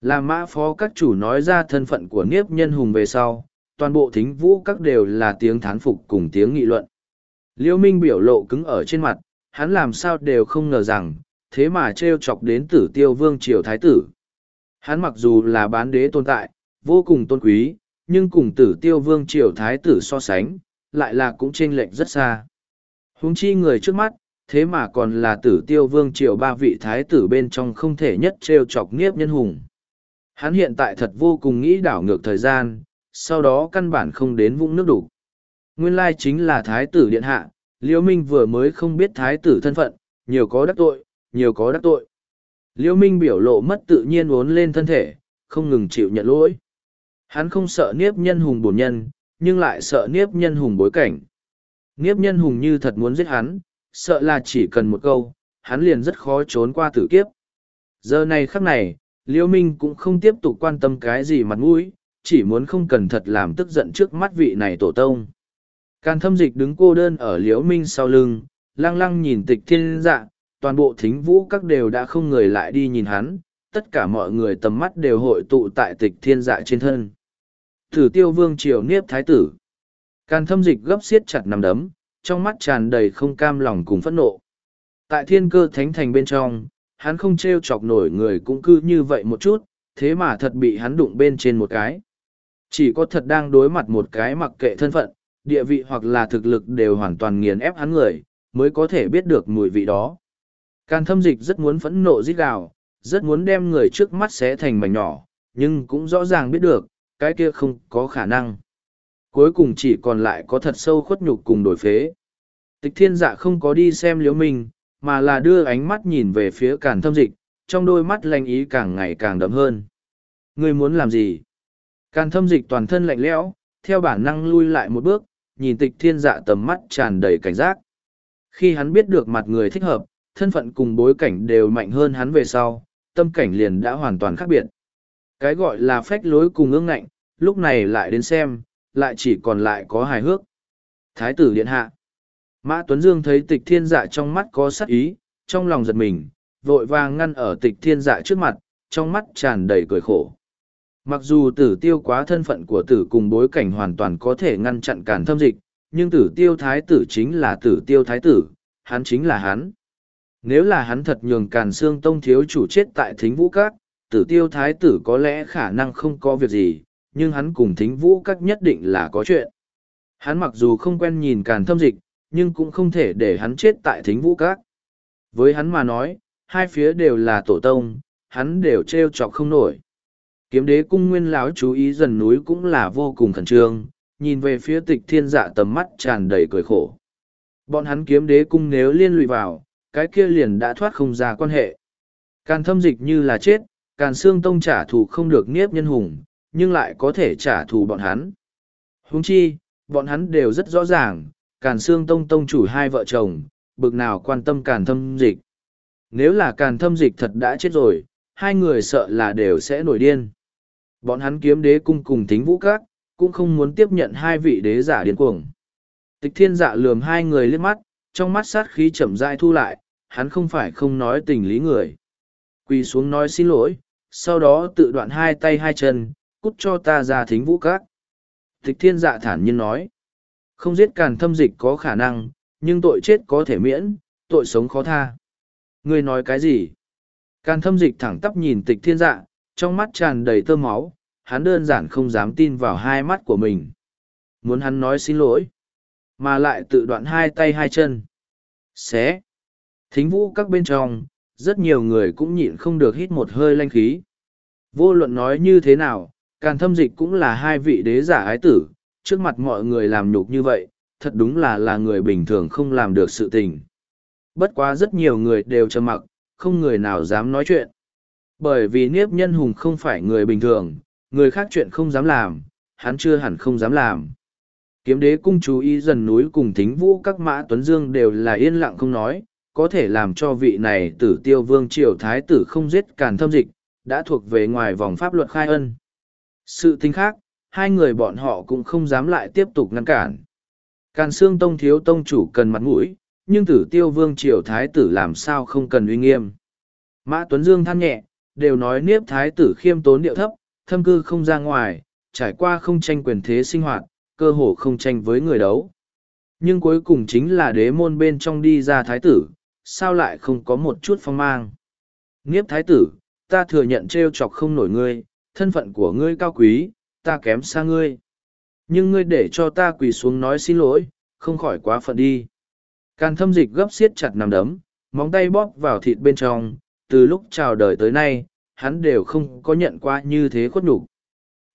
Làm mã phó các chủ nói ra thân phận của Niếp Nhân Hùng về sau, toàn bộ thính vũ các đều là tiếng thán phục cùng tiếng nghị luận. Liêu Minh biểu lộ cứng ở trên mặt, hắn làm sao đều không ngờ rằng, thế mà trêu chọc đến tử tiêu vương triều thái tử. Hắn mặc dù là bán đế tồn tại, vô cùng tôn quý, nhưng cùng tử tiêu vương triều thái tử so sánh, lại là cũng chênh lệch rất xa. Huống chi người trước mắt, thế mà còn là tử tiêu vương triều ba vị thái tử bên trong không thể nhất trêu chọc nghiếp nhân hùng. Hắn hiện tại thật vô cùng nghĩ đảo ngược thời gian, sau đó căn bản không đến vũng nước đủ. Nguyên lai chính là thái tử điện hạ, Liễu Minh vừa mới không biết thái tử thân phận, nhiều có đắc tội, nhiều có đắc tội. Liễu Minh biểu lộ mất tự nhiên uốn lên thân thể, không ngừng chịu nhận lỗi. Hắn không sợ niếp nhân hùng bổn nhân, nhưng lại sợ niếp nhân hùng bối cảnh. Niếp nhân hùng như thật muốn giết hắn, sợ là chỉ cần một câu, hắn liền rất khó trốn qua tử kiếp. Giờ này khắc này, Liễu Minh cũng không tiếp tục quan tâm cái gì mặt mũi, chỉ muốn không cần thật làm tức giận trước mắt vị này tổ tông. Càn thâm dịch đứng cô đơn ở Liễu Minh sau lưng, lăng lăng nhìn tịch thiên dạ, toàn bộ thính vũ các đều đã không người lại đi nhìn hắn, tất cả mọi người tầm mắt đều hội tụ tại tịch thiên dạ trên thân. Thử tiêu vương triều niếp thái tử. Càn thâm dịch gấp xiết chặt nằm đấm, trong mắt tràn đầy không cam lòng cùng phẫn nộ. Tại thiên cơ thánh thành bên trong, hắn không treo chọc nổi người cũng cứ như vậy một chút, thế mà thật bị hắn đụng bên trên một cái. Chỉ có thật đang đối mặt một cái mặc kệ thân phận, địa vị hoặc là thực lực đều hoàn toàn nghiền ép hắn người, mới có thể biết được mùi vị đó. Càn thâm dịch rất muốn phẫn nộ giết gào, rất muốn đem người trước mắt xé thành mảnh nhỏ, nhưng cũng rõ ràng biết được, cái kia không có khả năng. Cuối cùng chỉ còn lại có thật sâu khuất nhục cùng đổi phế. Tịch thiên dạ không có đi xem liễu mình, mà là đưa ánh mắt nhìn về phía càn thâm dịch, trong đôi mắt lành ý càng ngày càng đậm hơn. Ngươi muốn làm gì? Càn thâm dịch toàn thân lạnh lẽo, theo bản năng lui lại một bước, nhìn tịch thiên dạ tầm mắt tràn đầy cảnh giác. Khi hắn biết được mặt người thích hợp, thân phận cùng bối cảnh đều mạnh hơn hắn về sau, tâm cảnh liền đã hoàn toàn khác biệt. Cái gọi là phách lối cùng ương ngạnh, lúc này lại đến xem, lại chỉ còn lại có hài hước. Thái tử điện hạ. Mã Tuấn Dương thấy tịch thiên dạ trong mắt có sắc ý, trong lòng giật mình, vội vàng ngăn ở tịch thiên dạ trước mặt, trong mắt tràn đầy cười khổ. Mặc dù tử tiêu quá thân phận của tử cùng bối cảnh hoàn toàn có thể ngăn chặn cản thâm dịch, nhưng tử tiêu thái tử chính là tử tiêu thái tử, hắn chính là hắn. Nếu là hắn thật nhường càn xương tông thiếu chủ chết tại thính vũ các, tử tiêu thái tử có lẽ khả năng không có việc gì, nhưng hắn cùng thính vũ các nhất định là có chuyện. Hắn mặc dù không quen nhìn càn thâm dịch, nhưng cũng không thể để hắn chết tại thính vũ các. Với hắn mà nói, hai phía đều là tổ tông, hắn đều treo chọc không nổi. Kiếm đế cung nguyên lão chú ý dần núi cũng là vô cùng khẩn trương, nhìn về phía tịch thiên dạ tầm mắt tràn đầy cười khổ. Bọn hắn kiếm đế cung nếu liên lụy vào, cái kia liền đã thoát không ra quan hệ. Càn thâm dịch như là chết, càn xương tông trả thù không được niếp nhân hùng, nhưng lại có thể trả thù bọn hắn. Huống chi, bọn hắn đều rất rõ ràng, càn xương tông tông chủ hai vợ chồng, bực nào quan tâm càn thâm dịch. Nếu là càn thâm dịch thật đã chết rồi, hai người sợ là đều sẽ nổi điên. Bọn hắn kiếm đế cung cùng tính vũ các, cũng không muốn tiếp nhận hai vị đế giả điên cuồng. Tịch thiên dạ lườm hai người liếc mắt, trong mắt sát khí chậm rãi thu lại, hắn không phải không nói tình lý người. Quỳ xuống nói xin lỗi, sau đó tự đoạn hai tay hai chân, cút cho ta ra thính vũ các. Tịch thiên dạ thản nhiên nói, không giết càn thâm dịch có khả năng, nhưng tội chết có thể miễn, tội sống khó tha. Ngươi nói cái gì? Càn thâm dịch thẳng tắp nhìn tịch thiên dạ, trong mắt tràn đầy tơ máu, hắn đơn giản không dám tin vào hai mắt của mình. Muốn hắn nói xin lỗi, mà lại tự đoạn hai tay hai chân. Xé. Thính vũ các bên trong, rất nhiều người cũng nhịn không được hít một hơi lanh khí. Vô luận nói như thế nào, càn thâm dịch cũng là hai vị đế giả ái tử, trước mặt mọi người làm nhục như vậy, thật đúng là là người bình thường không làm được sự tình. Bất quá rất nhiều người đều trầm mặc, không người nào dám nói chuyện. Bởi vì Niếp Nhân Hùng không phải người bình thường, người khác chuyện không dám làm, hắn chưa hẳn không dám làm. Kiếm đế cung chú ý dần núi cùng thính vũ các mã Tuấn Dương đều là yên lặng không nói, có thể làm cho vị này tử tiêu vương triều thái tử không giết càn thâm dịch, đã thuộc về ngoài vòng pháp luật khai ân. Sự tính khác, hai người bọn họ cũng không dám lại tiếp tục ngăn cản. Càn xương tông thiếu tông chủ cần mặt mũi, nhưng tử tiêu vương triều thái tử làm sao không cần uy nghiêm. Mã Tuấn Dương than nhẹ, đều nói niếp thái tử khiêm tốn điệu thấp, thâm cư không ra ngoài, trải qua không tranh quyền thế sinh hoạt, cơ hồ không tranh với người đấu. Nhưng cuối cùng chính là đế môn bên trong đi ra thái tử, sao lại không có một chút phong mang. Niếp thái tử, ta thừa nhận trêu chọc không nổi ngươi, thân phận của ngươi cao quý, ta kém xa ngươi. Nhưng ngươi để cho ta quỳ xuống nói xin lỗi, không khỏi quá phận đi. Càn thâm dịch gấp xiết chặt nằm đấm, móng tay bóp vào thịt bên trong, từ lúc chào đời tới nay, hắn đều không có nhận qua như thế khuất nhục.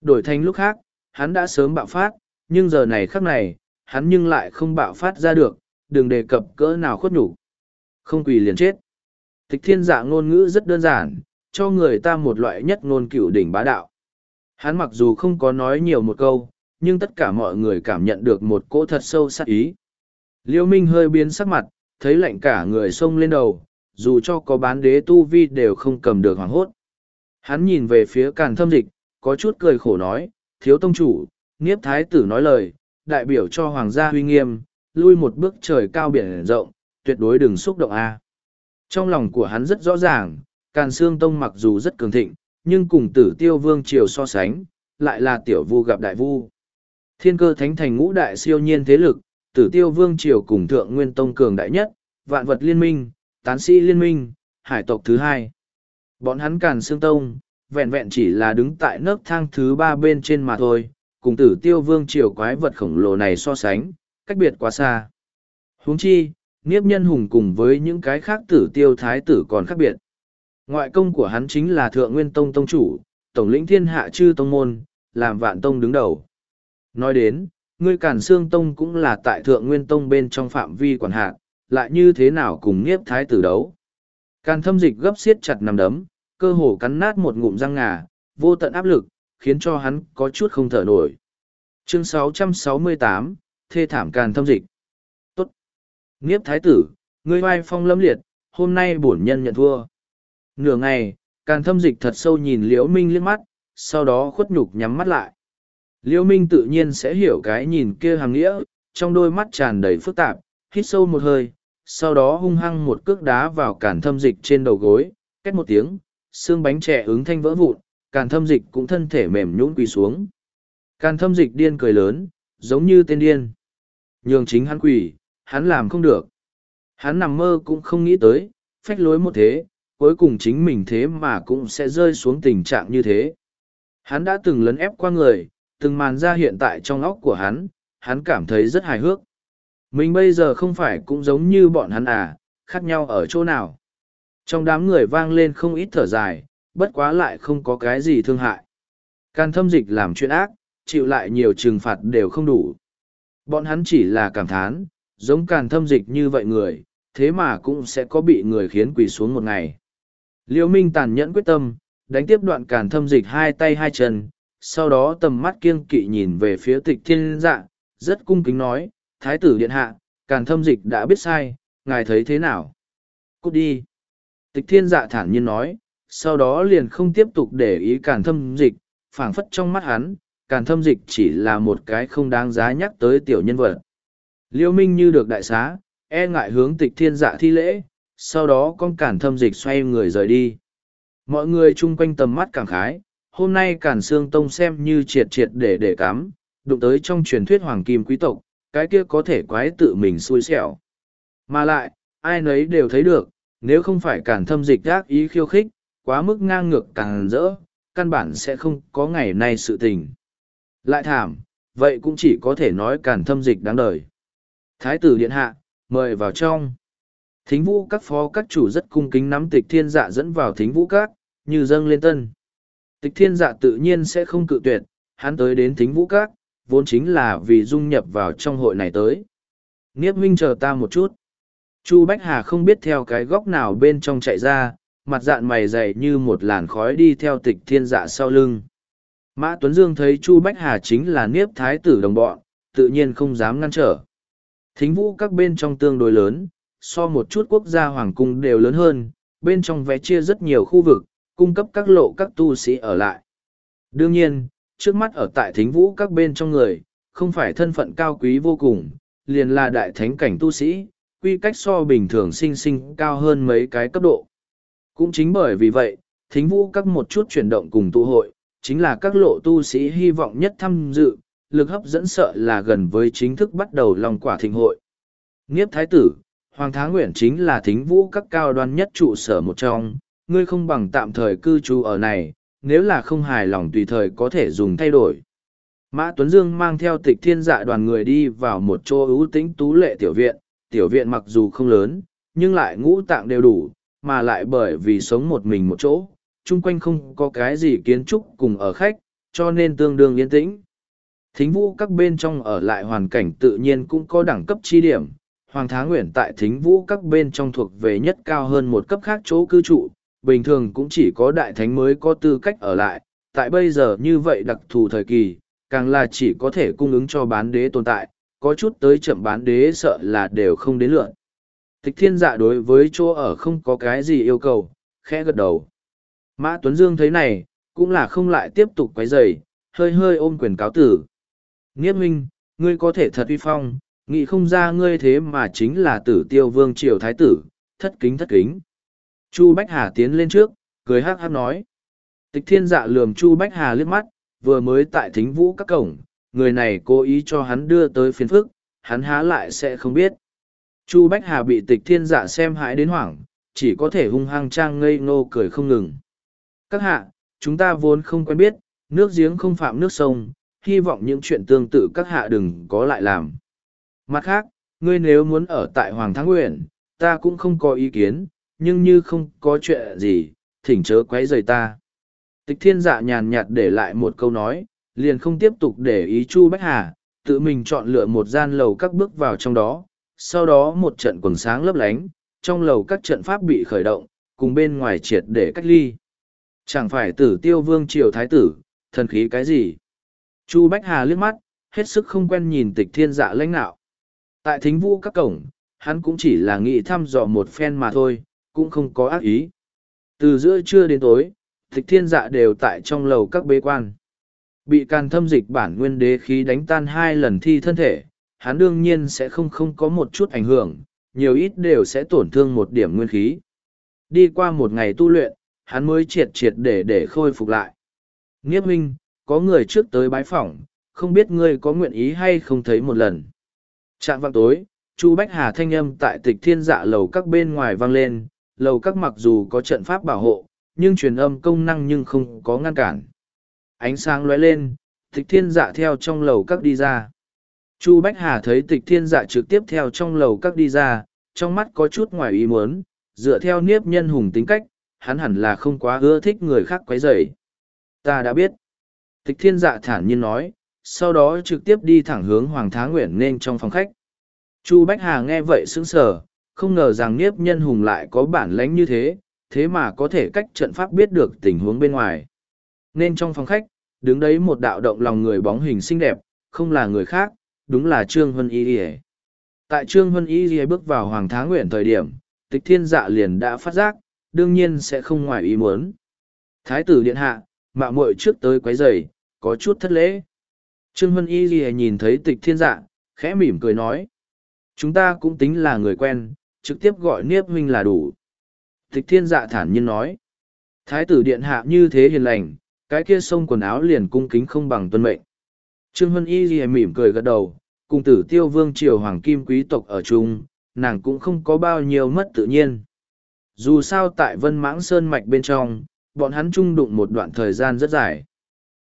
Đổi thành lúc khác, hắn đã sớm bạo phát, nhưng giờ này khắc này, hắn nhưng lại không bạo phát ra được, đừng đề cập cỡ nào khuất nhục. Không quỳ liền chết. Tịch thiên giả ngôn ngữ rất đơn giản, cho người ta một loại nhất ngôn cựu đỉnh bá đạo. Hắn mặc dù không có nói nhiều một câu, nhưng tất cả mọi người cảm nhận được một cỗ thật sâu sắc ý. Liêu Minh hơi biến sắc mặt, thấy lạnh cả người sông lên đầu, dù cho có bán đế tu vi đều không cầm được hoảng hốt. Hắn nhìn về phía càn thâm dịch, có chút cười khổ nói, thiếu tông chủ, nghiếp thái tử nói lời, đại biểu cho hoàng gia huy nghiêm, lui một bước trời cao biển rộng, tuyệt đối đừng xúc động a. Trong lòng của hắn rất rõ ràng, càn xương tông mặc dù rất cường thịnh, nhưng cùng tử tiêu vương triều so sánh, lại là tiểu vu gặp đại vu. Thiên cơ thánh thành ngũ đại siêu nhiên thế lực, tử tiêu vương triều cùng thượng nguyên tông cường đại nhất, vạn vật liên minh, tán sĩ liên minh, hải tộc thứ hai. Bọn hắn càn xương tông, vẹn vẹn chỉ là đứng tại nấc thang thứ ba bên trên mà thôi, cùng tử tiêu vương triều quái vật khổng lồ này so sánh, cách biệt quá xa. huống chi, Niếp nhân hùng cùng với những cái khác tử tiêu thái tử còn khác biệt. Ngoại công của hắn chính là thượng nguyên tông tông chủ, tổng lĩnh thiên hạ chư tông môn, làm vạn tông đứng đầu. Nói đến, ngươi cản xương tông cũng là tại thượng nguyên tông bên trong phạm vi quản hạt, lại như thế nào cùng nghiếp thái tử đấu. Càn thâm dịch gấp siết chặt nằm đấm, cơ hồ cắn nát một ngụm răng ngà, vô tận áp lực, khiến cho hắn có chút không thở nổi. Chương 668, Thê thảm càn thâm dịch. Tốt. Nghiếp thái tử, ngươi vai phong lâm liệt, hôm nay bổn nhân nhận thua. Nửa ngày, càn thâm dịch thật sâu nhìn liễu minh liếc mắt, sau đó khuất nhục nhắm mắt lại. Liễu minh tự nhiên sẽ hiểu cái nhìn kia hàng nghĩa, trong đôi mắt tràn đầy phức tạp, hít sâu một hơi, sau đó hung hăng một cước đá vào càn thâm dịch trên đầu gối, két một tiếng, xương bánh trẻ ứng thanh vỡ vụn, càn thâm dịch cũng thân thể mềm nhũn quỳ xuống. Càn thâm dịch điên cười lớn, giống như tên điên. Nhường chính hắn quỳ, hắn làm không được. Hắn nằm mơ cũng không nghĩ tới, phách lối một thế, cuối cùng chính mình thế mà cũng sẽ rơi xuống tình trạng như thế. Hắn đã từng lấn ép qua người, từng màn ra hiện tại trong óc của hắn, hắn cảm thấy rất hài hước. Mình bây giờ không phải cũng giống như bọn hắn à, khác nhau ở chỗ nào. Trong đám người vang lên không ít thở dài, bất quá lại không có cái gì thương hại. Can thâm dịch làm chuyện ác, chịu lại nhiều trừng phạt đều không đủ. Bọn hắn chỉ là cảm thán, giống càn thâm dịch như vậy người, thế mà cũng sẽ có bị người khiến quỳ xuống một ngày. Liêu Minh tàn nhẫn quyết tâm, đánh tiếp đoạn càn thâm dịch hai tay hai chân, sau đó tầm mắt kiêng kỵ nhìn về phía tịch thiên dạ, rất cung kính nói, Thái tử điện hạ, càn thâm dịch đã biết sai, ngài thấy thế nào? Cút đi. Tịch thiên dạ thản nhiên nói, sau đó liền không tiếp tục để ý càn thâm dịch, phảng phất trong mắt hắn, càn thâm dịch chỉ là một cái không đáng giá nhắc tới tiểu nhân vật. Liêu Minh như được đại xá, e ngại hướng tịch thiên dạ thi lễ, sau đó con càn thâm dịch xoay người rời đi. Mọi người chung quanh tầm mắt cảm khái, hôm nay càn xương tông xem như triệt triệt để để cắm, đụng tới trong truyền thuyết hoàng kim quý tộc, cái kia có thể quái tự mình xui xẻo. Mà lại, ai nấy đều thấy được, nếu không phải càn thâm dịch gác ý khiêu khích, quá mức ngang ngược càng rỡ, căn bản sẽ không có ngày nay sự tình. Lại thảm, vậy cũng chỉ có thể nói càn thâm dịch đáng đời. Thái tử điện hạ, mời vào trong. Thính vũ các phó các chủ rất cung kính nắm tịch thiên dạ dẫn vào thính vũ các, như dâng lên tân. Tịch thiên dạ tự nhiên sẽ không cự tuyệt, hắn tới đến thính vũ các, vốn chính là vì dung nhập vào trong hội này tới. Niếp huynh chờ ta một chút. Chu Bách Hà không biết theo cái góc nào bên trong chạy ra, mặt dạn mày dày như một làn khói đi theo tịch thiên dạ sau lưng. Mã Tuấn Dương thấy Chu Bách Hà chính là niếp thái tử đồng bọn, tự nhiên không dám ngăn trở. Thính vũ các bên trong tương đối lớn, so một chút quốc gia hoàng cung đều lớn hơn, bên trong vẽ chia rất nhiều khu vực, cung cấp các lộ các tu sĩ ở lại. Đương nhiên, trước mắt ở tại thính vũ các bên trong người, không phải thân phận cao quý vô cùng, liền là đại thánh cảnh tu sĩ, quy cách so bình thường sinh sinh cao hơn mấy cái cấp độ. Cũng chính bởi vì vậy, thính vũ các một chút chuyển động cùng tụ hội, chính là các lộ tu sĩ hy vọng nhất tham dự, lực hấp dẫn sợ là gần với chính thức bắt đầu lòng quả thịnh hội. Nghiếp Thái Tử, Hoàng Thá Nguyện chính là thính vũ các cao đoan nhất trụ sở một trong, ngươi không bằng tạm thời cư trú ở này, nếu là không hài lòng tùy thời có thể dùng thay đổi. Mã Tuấn Dương mang theo tịch thiên dạ đoàn người đi vào một chỗ ưu tĩnh tú lệ tiểu viện, tiểu viện mặc dù không lớn, nhưng lại ngũ tạng đều đủ, mà lại bởi vì sống một mình một chỗ, chung quanh không có cái gì kiến trúc cùng ở khách, cho nên tương đương yên tĩnh. Thính vũ các bên trong ở lại hoàn cảnh tự nhiên cũng có đẳng cấp chi điểm. Hoàng Thá Nguyễn tại thính vũ các bên trong thuộc về nhất cao hơn một cấp khác chỗ cư trụ, bình thường cũng chỉ có đại thánh mới có tư cách ở lại. Tại bây giờ như vậy đặc thù thời kỳ, càng là chỉ có thể cung ứng cho bán đế tồn tại, có chút tới chậm bán đế sợ là đều không đến lượn. Tịch thiên dạ đối với chỗ ở không có cái gì yêu cầu, khẽ gật đầu. Mã Tuấn Dương thấy này, cũng là không lại tiếp tục quấy rầy, hơi hơi ôm quyền cáo tử. Nghiếp huynh, ngươi có thể thật uy phong, nghĩ không ra ngươi thế mà chính là tử tiêu vương triều thái tử, thất kính thất kính. Chu Bách Hà tiến lên trước, cười hát hát nói. Tịch thiên dạ lườm Chu Bách Hà liếc mắt, vừa mới tại thính vũ các cổng, người này cố ý cho hắn đưa tới phiền phức, hắn há lại sẽ không biết. Chu Bách Hà bị tịch thiên dạ xem hãi đến hoảng, chỉ có thể hung hăng trang ngây ngô cười không ngừng. Các hạ, chúng ta vốn không quen biết, nước giếng không phạm nước sông, hy vọng những chuyện tương tự các hạ đừng có lại làm. Mặt khác, ngươi nếu muốn ở tại Hoàng Thắng Nguyện, ta cũng không có ý kiến, nhưng như không có chuyện gì, thỉnh chớ quấy rầy ta. Tịch thiên dạ nhàn nhạt để lại một câu nói, liền không tiếp tục để ý Chu Bách Hà, tự mình chọn lựa một gian lầu các bước vào trong đó, sau đó một trận quần sáng lấp lánh, trong lầu các trận pháp bị khởi động, cùng bên ngoài triệt để cách ly. Chẳng phải tử tiêu vương triều thái tử, thần khí cái gì? Chu Bách Hà liếc mắt, hết sức không quen nhìn tịch thiên dạ lãnh nạo. Tại thính vũ các cổng, hắn cũng chỉ là nghĩ thăm dò một phen mà thôi, cũng không có ác ý. Từ giữa trưa đến tối, tịch thiên dạ đều tại trong lầu các bế quan. Bị càn thâm dịch bản nguyên đế khí đánh tan hai lần thi thân thể, hắn đương nhiên sẽ không không có một chút ảnh hưởng, nhiều ít đều sẽ tổn thương một điểm nguyên khí. Đi qua một ngày tu luyện, hắn mới triệt triệt để để khôi phục lại. Nghiếp minh, có người trước tới bái phỏng, không biết ngươi có nguyện ý hay không thấy một lần. Trạng vạng tối, Chu Bách Hà thanh âm tại tịch thiên dạ lầu các bên ngoài vang lên, lầu các mặc dù có trận pháp bảo hộ, nhưng truyền âm công năng nhưng không có ngăn cản. Ánh sáng lóe lên, tịch thiên dạ theo trong lầu các đi ra. Chu Bách Hà thấy tịch thiên dạ trực tiếp theo trong lầu các đi ra, trong mắt có chút ngoài ý muốn, dựa theo niếp nhân hùng tính cách, hắn hẳn là không quá ưa thích người khác quấy rầy. Ta đã biết. Tịch thiên dạ thản nhiên nói, sau đó trực tiếp đi thẳng hướng Hoàng Thá nguyễn nên trong phòng khách. Chu Bách Hà nghe vậy sững sờ, không ngờ rằng Niếp Nhân Hùng lại có bản lãnh như thế, thế mà có thể cách trận pháp biết được tình huống bên ngoài. Nên trong phòng khách, đứng đấy một đạo động lòng người bóng hình xinh đẹp, không là người khác, đúng là Trương Hân Y Điề. Tại Trương Hân Y Điề bước vào Hoàng Thá Nguyện thời điểm, tịch thiên dạ liền đã phát giác, đương nhiên sẽ không ngoài ý muốn. Thái tử điện hạ, mạo muội trước tới quấy rầy, có chút thất lễ. Trương Hân Y Ghi nhìn thấy tịch thiên dạ, khẽ mỉm cười nói. Chúng ta cũng tính là người quen, trực tiếp gọi Niếp huynh là đủ. Tịch thiên dạ thản nhiên nói. Thái tử điện hạ như thế hiền lành, cái kia xông quần áo liền cung kính không bằng tuân mệnh. Trương Hân Y Ghi mỉm cười gật đầu, cùng tử tiêu vương triều hoàng kim quý tộc ở chung, nàng cũng không có bao nhiêu mất tự nhiên. Dù sao tại Vân Mãng Sơn Mạch bên trong, bọn hắn chung đụng một đoạn thời gian rất dài.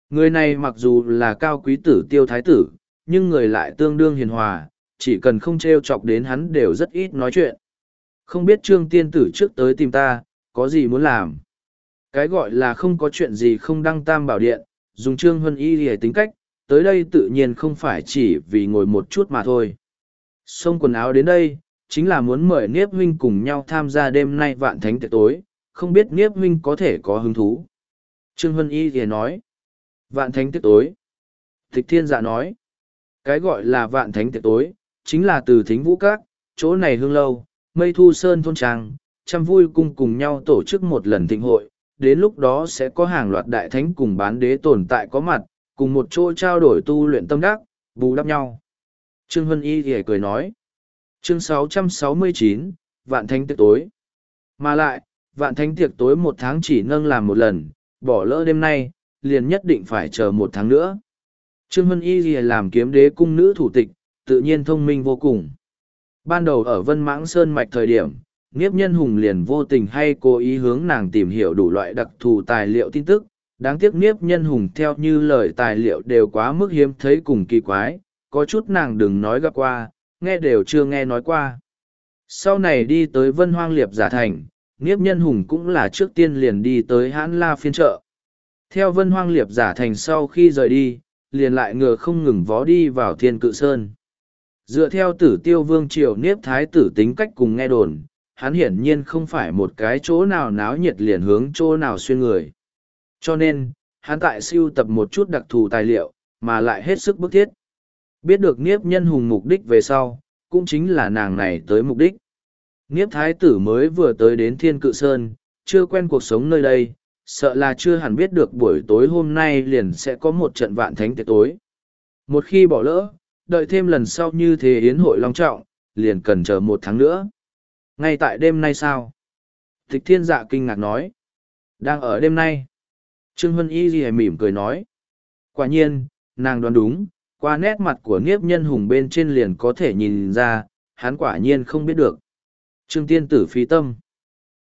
Người này mặc dù là cao quý tử tiêu thái tử, nhưng người lại tương đương hiền hòa, chỉ cần không treo chọc đến hắn đều rất ít nói chuyện. Không biết trương tiên tử trước tới tìm ta, có gì muốn làm. Cái gọi là không có chuyện gì không đăng tam bảo điện, dùng trương huân y để tính cách, tới đây tự nhiên không phải chỉ vì ngồi một chút mà thôi. Xông quần áo đến đây, chính là muốn mời Niếp huynh cùng nhau tham gia đêm nay vạn thánh tiệc tối, không biết Niếp huynh có thể có hứng thú. Trương Huân Y thì nói, vạn thánh tiệc tối. Tịch thiên dạ nói, cái gọi là vạn thánh tiệc tối, chính là từ thính vũ các, chỗ này hương lâu, mây thu sơn thôn trang, trăm vui cung cùng nhau tổ chức một lần thịnh hội, đến lúc đó sẽ có hàng loạt đại thánh cùng bán đế tồn tại có mặt, cùng một chỗ trao đổi tu luyện tâm đắc, bù đắp nhau. Trương Huân Y thì cười nói, chương 669, vạn thánh tiệc tối. Mà lại, Vạn thánh tiệc tối một tháng chỉ nâng làm một lần, bỏ lỡ đêm nay, liền nhất định phải chờ một tháng nữa. Trương Huân Y làm kiếm đế cung nữ thủ tịch, tự nhiên thông minh vô cùng. Ban đầu ở Vân Mãng Sơn Mạch thời điểm, Nghiếp Nhân Hùng liền vô tình hay cố ý hướng nàng tìm hiểu đủ loại đặc thù tài liệu tin tức. Đáng tiếc Nghiếp Nhân Hùng theo như lời tài liệu đều quá mức hiếm thấy cùng kỳ quái, có chút nàng đừng nói gặp qua, nghe đều chưa nghe nói qua. Sau này đi tới Vân Hoang Liệp giả thành, Nghiếp Nhân Hùng cũng là trước tiên liền đi tới Hãn La phiên trợ. Theo Vân Hoang Liệp giả thành sau khi rời đi, liền lại ngựa không ngừng vó đi vào Thiên Cự Sơn. Dựa theo tử tiêu vương triều Niếp Thái tử tính cách cùng nghe đồn, hắn hiển nhiên không phải một cái chỗ nào náo nhiệt liền hướng chỗ nào xuyên người. Cho nên, hắn tại siêu tập một chút đặc thù tài liệu, mà lại hết sức bức thiết. Biết được Niếp nhân hùng mục đích về sau, cũng chính là nàng này tới mục đích. Niếp thái tử mới vừa tới đến Thiên Cự Sơn, chưa quen cuộc sống nơi đây, sợ là chưa hẳn biết được buổi tối hôm nay liền sẽ có một trận vạn thánh tiệc tối. Một khi bỏ lỡ, đợi thêm lần sau như thế yến hội long trọng, liền cần chờ một tháng nữa. Ngay tại đêm nay sao? Tịch thiên dạ kinh ngạc nói. Đang ở đêm nay. Trương Hân Y gì mỉm cười nói. Quả nhiên, nàng đoán đúng, qua nét mặt của Niếp Nhân Hùng bên trên liền có thể nhìn ra, hắn quả nhiên không biết được. Trương Tiên Tử phí tâm.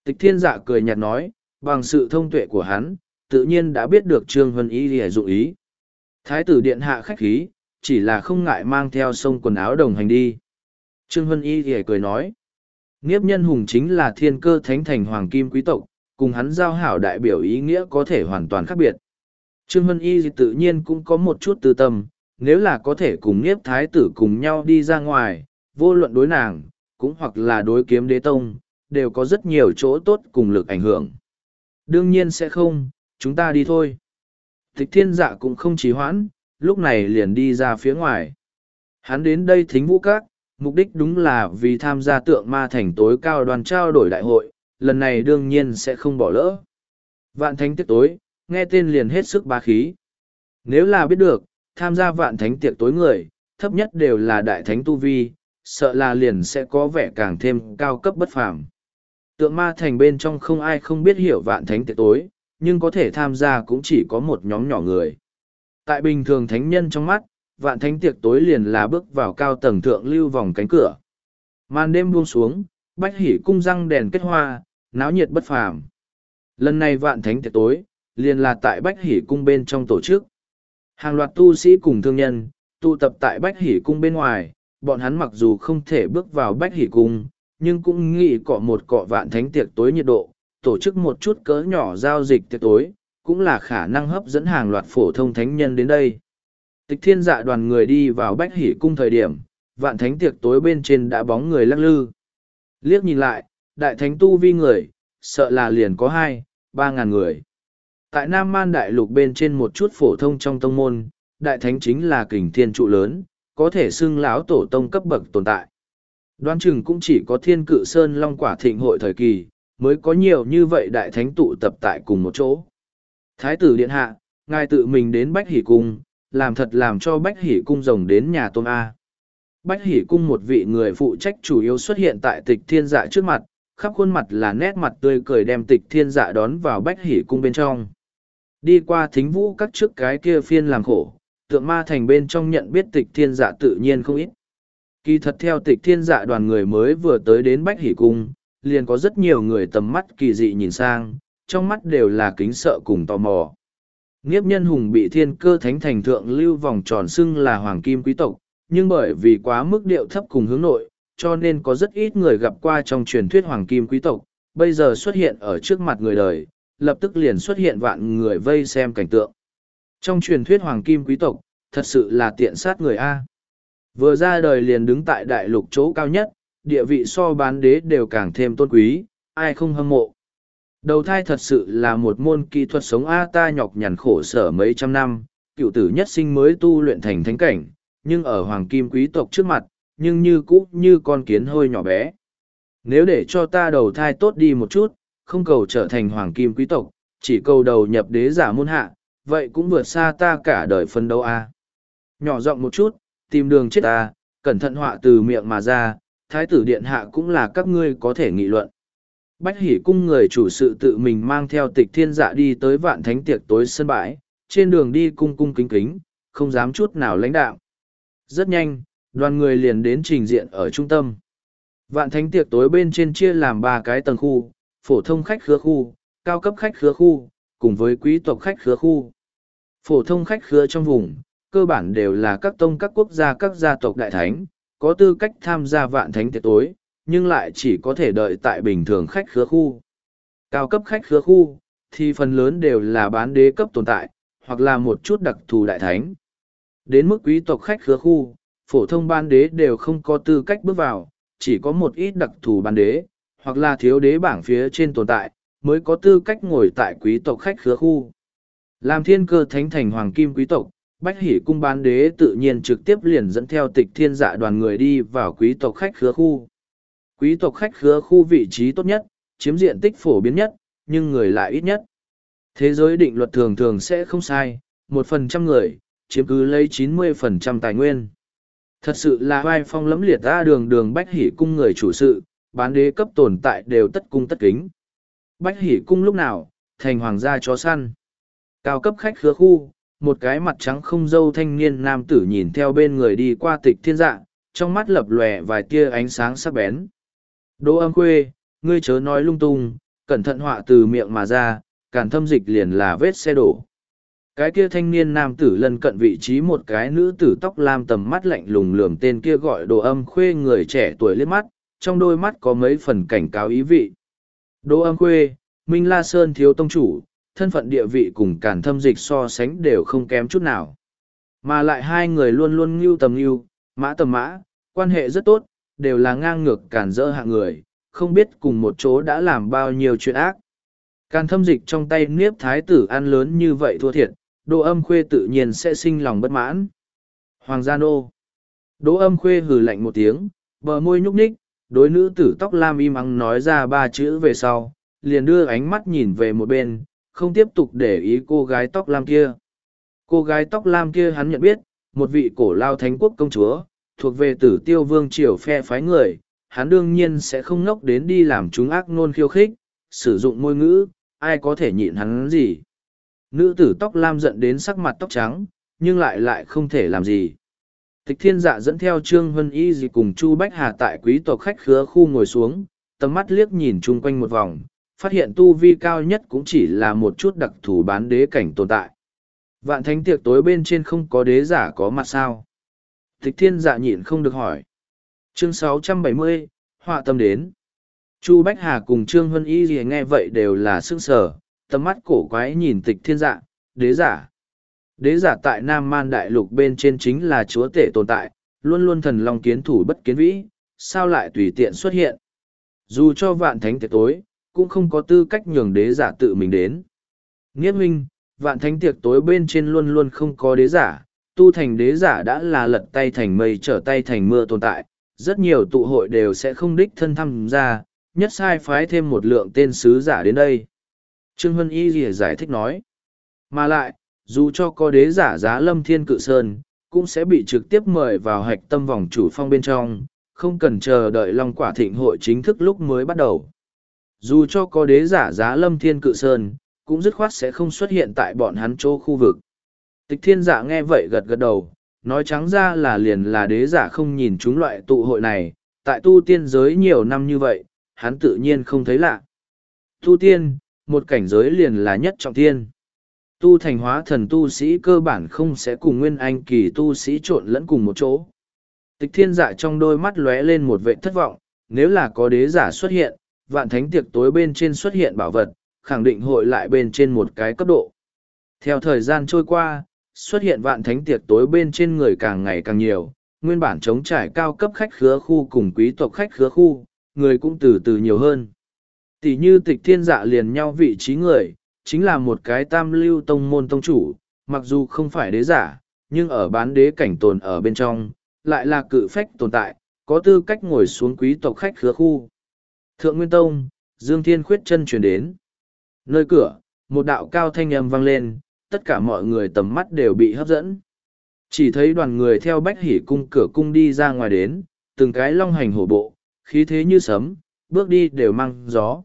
Tịch Thiên Dạ cười nhạt nói, bằng sự thông tuệ của hắn, tự nhiên đã biết được Trương Hân Y lìa dụng ý. Thái tử điện hạ khách khí, chỉ là không ngại mang theo sông quần áo đồng hành đi. Trương Hân Y thì cười nói, Niếp nhân hùng chính là thiên cơ thánh thành hoàng kim quý tộc, cùng hắn giao hảo đại biểu ý nghĩa có thể hoàn toàn khác biệt. Trương Hân Y tự nhiên cũng có một chút tư tâm, nếu là có thể cùng Niếp Thái tử cùng nhau đi ra ngoài, vô luận đối nàng, cũng hoặc là đối kiếm đế tông, đều có rất nhiều chỗ tốt cùng lực ảnh hưởng. Đương nhiên sẽ không, chúng ta đi thôi. Thích thiên dạ cũng không trì hoãn, lúc này liền đi ra phía ngoài. Hắn đến đây thính vũ các, mục đích đúng là vì tham gia tượng ma thành tối cao đoàn trao đổi đại hội, lần này đương nhiên sẽ không bỏ lỡ. Vạn thánh tiệc tối, nghe tên liền hết sức ba khí. Nếu là biết được, tham gia vạn thánh tiệc tối người, thấp nhất đều là đại thánh tu vi, sợ là liền sẽ có vẻ càng thêm cao cấp bất phàm. Tượng ma thành bên trong không ai không biết hiểu vạn thánh tiệc tối, nhưng có thể tham gia cũng chỉ có một nhóm nhỏ người. Tại bình thường thánh nhân trong mắt, vạn thánh tiệc tối liền là bước vào cao tầng thượng lưu vòng cánh cửa. Màn đêm buông xuống, bách hỉ cung răng đèn kết hoa, náo nhiệt bất phàm. Lần này vạn thánh tiệc tối, liền là tại bách hỉ cung bên trong tổ chức. Hàng loạt tu sĩ cùng thương nhân, tụ tập tại bách hỉ cung bên ngoài, bọn hắn mặc dù không thể bước vào bách hỉ cung, nhưng cũng nghĩ cọ một cọ vạn thánh tiệc tối nhiệt độ, tổ chức một chút cỡ nhỏ giao dịch tiệc tối, cũng là khả năng hấp dẫn hàng loạt phổ thông thánh nhân đến đây. Tịch thiên dạ đoàn người đi vào bách hỷ cung thời điểm, vạn thánh tiệc tối bên trên đã bóng người lắc lư. Liếc nhìn lại, đại thánh tu vi người, sợ là liền có hai, ba ngàn người. Tại Nam Man Đại Lục bên trên một chút phổ thông trong tông môn, đại thánh chính là kình thiên trụ lớn, có thể xưng lão tổ tông cấp bậc tồn tại. Đoán chừng cũng chỉ có thiên cự sơn long quả thịnh hội thời kỳ, mới có nhiều như vậy đại thánh tụ tập tại cùng một chỗ. Thái tử điện hạ, ngài tự mình đến Bách Hỷ Cung, làm thật làm cho Bách Hỷ Cung rồng đến nhà tôn A. Bách Hỷ Cung một vị người phụ trách chủ yếu xuất hiện tại tịch thiên dạ trước mặt, khắp khuôn mặt là nét mặt tươi cười đem tịch thiên dạ đón vào Bách Hỷ Cung bên trong. Đi qua thính vũ các trước cái kia phiên làm khổ, tượng ma thành bên trong nhận biết tịch thiên dạ tự nhiên không ít. Kỳ thật theo tịch thiên dạ đoàn người mới vừa tới đến Bách Hỷ Cung, liền có rất nhiều người tầm mắt kỳ dị nhìn sang, trong mắt đều là kính sợ cùng tò mò. Nghiếp nhân hùng bị thiên cơ thánh thành thượng lưu vòng tròn xưng là hoàng kim quý tộc, nhưng bởi vì quá mức điệu thấp cùng hướng nội, cho nên có rất ít người gặp qua trong truyền thuyết hoàng kim quý tộc, bây giờ xuất hiện ở trước mặt người đời, lập tức liền xuất hiện vạn người vây xem cảnh tượng. Trong truyền thuyết hoàng kim quý tộc, thật sự là tiện sát người A. Vừa ra đời liền đứng tại đại lục chỗ cao nhất, địa vị so bán đế đều càng thêm tôn quý, ai không hâm mộ. Đầu thai thật sự là một môn kỹ thuật sống A ta nhọc nhằn khổ sở mấy trăm năm, cựu tử nhất sinh mới tu luyện thành thánh cảnh, nhưng ở hoàng kim quý tộc trước mặt, nhưng như cũ như con kiến hơi nhỏ bé. Nếu để cho ta đầu thai tốt đi một chút, không cầu trở thành hoàng kim quý tộc, chỉ cầu đầu nhập đế giả môn hạ, vậy cũng vượt xa ta cả đời phân đấu A. Nhỏ giọng một chút, tìm đường chết ta, cẩn thận họa từ miệng mà ra, thái tử điện hạ cũng là các ngươi có thể nghị luận. Bách hỉ cung người chủ sự tự mình mang theo tịch thiên dạ đi tới vạn thánh tiệc tối sân bãi, trên đường đi cung cung kính kính, không dám chút nào lãnh đạo. Rất nhanh, đoàn người liền đến trình diện ở trung tâm. Vạn thánh tiệc tối bên trên chia làm ba cái tầng khu, phổ thông khách khứa khu, cao cấp khách khứa khu, cùng với quý tộc khách khứa khu. Phổ thông khách khứa trong vùng, cơ bản đều là các tông các quốc gia các gia tộc đại thánh, có tư cách tham gia vạn thánh tiệc tối, nhưng lại chỉ có thể đợi tại bình thường khách khứa khu. Cao cấp khách khứa khu, thì phần lớn đều là bán đế cấp tồn tại, hoặc là một chút đặc thù đại thánh. Đến mức quý tộc khách khứa khu, phổ thông ban đế đều không có tư cách bước vào, chỉ có một ít đặc thù ban đế, hoặc là thiếu đế bảng phía trên tồn tại, mới có tư cách ngồi tại quý tộc khách khứa khu. Làm thiên cơ thánh thành hoàng kim quý tộc, Bách Hỷ cung ban đế tự nhiên trực tiếp liền dẫn theo tịch thiên dạ đoàn người đi vào quý tộc khách khứa khu. Quý tộc khách khứa khu vị trí tốt nhất, chiếm diện tích phổ biến nhất, nhưng người lại ít nhất. Thế giới định luật thường thường sẽ không sai, một phần trăm người, chiếm cứ lấy chín mươi phần trăm tài nguyên. Thật sự là vai phong lẫm liệt ra đường đường bách hỷ cung người chủ sự, bán đế cấp tồn tại đều tất cung tất kính. Bách hỷ cung lúc nào, thành hoàng gia chó săn. Cao cấp khách khứa khu, một cái mặt trắng không dâu thanh niên nam tử nhìn theo bên người đi qua tịch thiên dạ, trong mắt lập lòe vài tia ánh sáng sắc bén. Đỗ âm khuê, ngươi chớ nói lung tung, cẩn thận họa từ miệng mà ra, càn thâm dịch liền là vết xe đổ. Cái kia thanh niên nam tử lân cận vị trí một cái nữ tử tóc lam tầm mắt lạnh lùng lườm tên kia gọi đồ âm khuê người trẻ tuổi liếc mắt, trong đôi mắt có mấy phần cảnh cáo ý vị. Đồ âm khuê, Minh La Sơn thiếu tông chủ, thân phận địa vị cùng càn thâm dịch so sánh đều không kém chút nào. Mà lại hai người luôn luôn ngưu tầm ngưu, mã tầm mã, quan hệ rất tốt, đều là ngang ngược cản rỡ hạng người, không biết cùng một chỗ đã làm bao nhiêu chuyện ác. Càn thâm dịch trong tay niếp thái tử ăn lớn như vậy thua thiệt, đỗ âm khuê tự nhiên sẽ sinh lòng bất mãn. Hoàng gia nô. Đỗ âm khuê hừ lạnh một tiếng, bờ môi nhúc nhích, đối nữ tử tóc lam im ắng nói ra ba chữ về sau, liền đưa ánh mắt nhìn về một bên, không tiếp tục để ý cô gái tóc lam kia. Cô gái tóc lam kia hắn nhận biết, một vị cổ lao thánh quốc công chúa, thuộc về tử tiêu vương triều phe phái người, hắn đương nhiên sẽ không ngốc đến đi làm chúng ác nôn khiêu khích, sử dụng ngôn ngữ, ai có thể nhịn hắn gì. Nữ tử tóc lam giận đến sắc mặt tóc trắng, nhưng lại lại không thể làm gì. Tịch thiên dạ dẫn theo Trương Hân Y gì cùng Chu Bách Hà tại quý tộc khách khứa khu ngồi xuống, tầm mắt liếc nhìn chung quanh một vòng, phát hiện tu vi cao nhất cũng chỉ là một chút đặc thù bán đế cảnh tồn tại. Vạn thánh tiệc tối bên trên không có đế giả có mặt sao. Tịch thiên dạ nhịn không được hỏi. Chương 670, họa tâm đến. Chu Bách Hà cùng Trương Huân Y gì nghe vậy đều là sức sở, tầm mắt cổ quái nhìn tịch thiên dạ, đế giả. Đế giả tại Nam Man Đại Lục bên trên chính là chúa tể tồn tại, luôn luôn thần long kiến thủ bất kiến vĩ, sao lại tùy tiện xuất hiện. Dù cho vạn thánh tiệc tối, cũng không có tư cách nhường đế giả tự mình đến. Nghiếp minh, vạn thánh tiệc tối bên trên luôn luôn không có đế giả, tu thành đế giả đã là lật tay thành mây trở tay thành mưa tồn tại, rất nhiều tụ hội đều sẽ không đích thân tham gia, nhất sai phái thêm một lượng tên sứ giả đến đây. Trương Hân Y Lìa giải thích nói. Mà lại, dù cho có đế giả giá lâm thiên cự sơn, cũng sẽ bị trực tiếp mời vào hạch tâm vòng chủ phong bên trong, không cần chờ đợi Long Quả Thịnh hội chính thức lúc mới bắt đầu. Dù cho có đế giả giá lâm thiên cự sơn, cũng dứt khoát sẽ không xuất hiện tại bọn hắn chỗ khu vực. Tịch thiên Dạ nghe vậy gật gật đầu, nói trắng ra là liền là đế giả không nhìn chúng loại tụ hội này, tại tu tiên giới nhiều năm như vậy, hắn tự nhiên không thấy lạ. Tu tiên, một cảnh giới liền là nhất trọng tiên. Tu thành hóa thần tu sĩ cơ bản không sẽ cùng nguyên anh kỳ tu sĩ trộn lẫn cùng một chỗ. Tịch thiên dạ trong đôi mắt lóe lên một vệ thất vọng, nếu là có đế giả xuất hiện, vạn thánh tiệc tối bên trên xuất hiện bảo vật, khẳng định hội lại bên trên một cái cấp độ. Theo thời gian trôi qua, xuất hiện vạn thánh tiệc tối bên trên người càng ngày càng nhiều, nguyên bản chống trải cao cấp khách khứa khu cùng quý tộc khách khứa khu, người cũng từ từ nhiều hơn. Tỷ như tịch thiên dạ liền nhau vị trí người, chính là một cái tam lưu tông môn tông chủ, mặc dù không phải đế giả, nhưng ở bán đế cảnh tồn ở bên trong, lại là cự phách tồn tại, có tư cách ngồi xuống quý tộc khách khứa khu. Thượng Nguyên Tông, Dương Thiên khuyết chân chuyển đến. Nơi cửa, một đạo cao thanh âm vang lên, tất cả mọi người tầm mắt đều bị hấp dẫn. Chỉ thấy đoàn người theo bách hỉ cung cửa cung đi ra ngoài đến, từng cái long hành hổ bộ, khí thế như sấm, bước đi đều mang gió.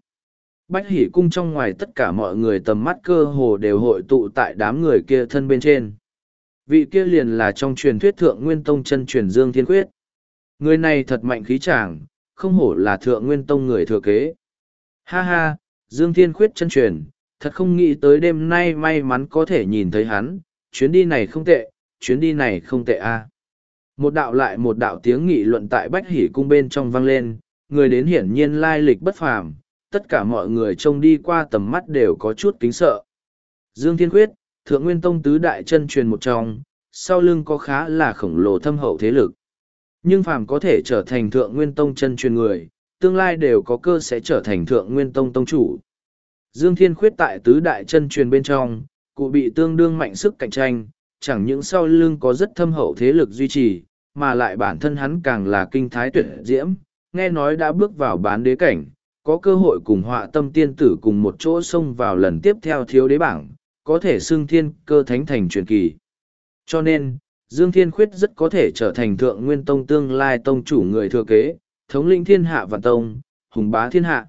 Bách hỉ cung trong ngoài tất cả mọi người tầm mắt cơ hồ đều hội tụ tại đám người kia thân bên trên. Vị kia liền là trong truyền thuyết thượng nguyên tông chân truyền Dương Thiên Quyết. Người này thật mạnh khí tràng, không hổ là thượng nguyên tông người thừa kế. Ha ha, Dương Thiên Khuyết chân truyền, thật không nghĩ tới đêm nay may mắn có thể nhìn thấy hắn, chuyến đi này không tệ, chuyến đi này không tệ a. Một đạo lại một đạo tiếng nghị luận tại Bách Hỷ cung bên trong vang lên, người đến hiển nhiên lai lịch bất phàm, tất cả mọi người trông đi qua tầm mắt đều có chút kính sợ. Dương Thiên Khuyết, Thượng Nguyên Tông tứ đại chân truyền một trong, sau lưng có khá là khổng lồ thâm hậu thế lực. Nhưng phàm có thể trở thành Thượng Nguyên Tông chân truyền người, tương lai đều có cơ sẽ trở thành Thượng Nguyên Tông tông chủ. Dương Thiên Khuyết tại tứ đại chân truyền bên trong, cụ bị tương đương mạnh sức cạnh tranh, chẳng những sau lưng có rất thâm hậu thế lực duy trì, mà lại bản thân hắn càng là kinh thái tuyệt diễm, nghe nói đã bước vào bán đế cảnh, có cơ hội cùng họa tâm tiên tử cùng một chỗ xông vào lần tiếp theo thiếu đế bảng, có thể xưng thiên cơ thánh thành truyền kỳ. Cho nên, Dương Thiên Khuyết rất có thể trở thành thượng nguyên tông tương lai tông chủ người thừa kế, thống lĩnh thiên hạ và tông, hùng bá thiên hạ.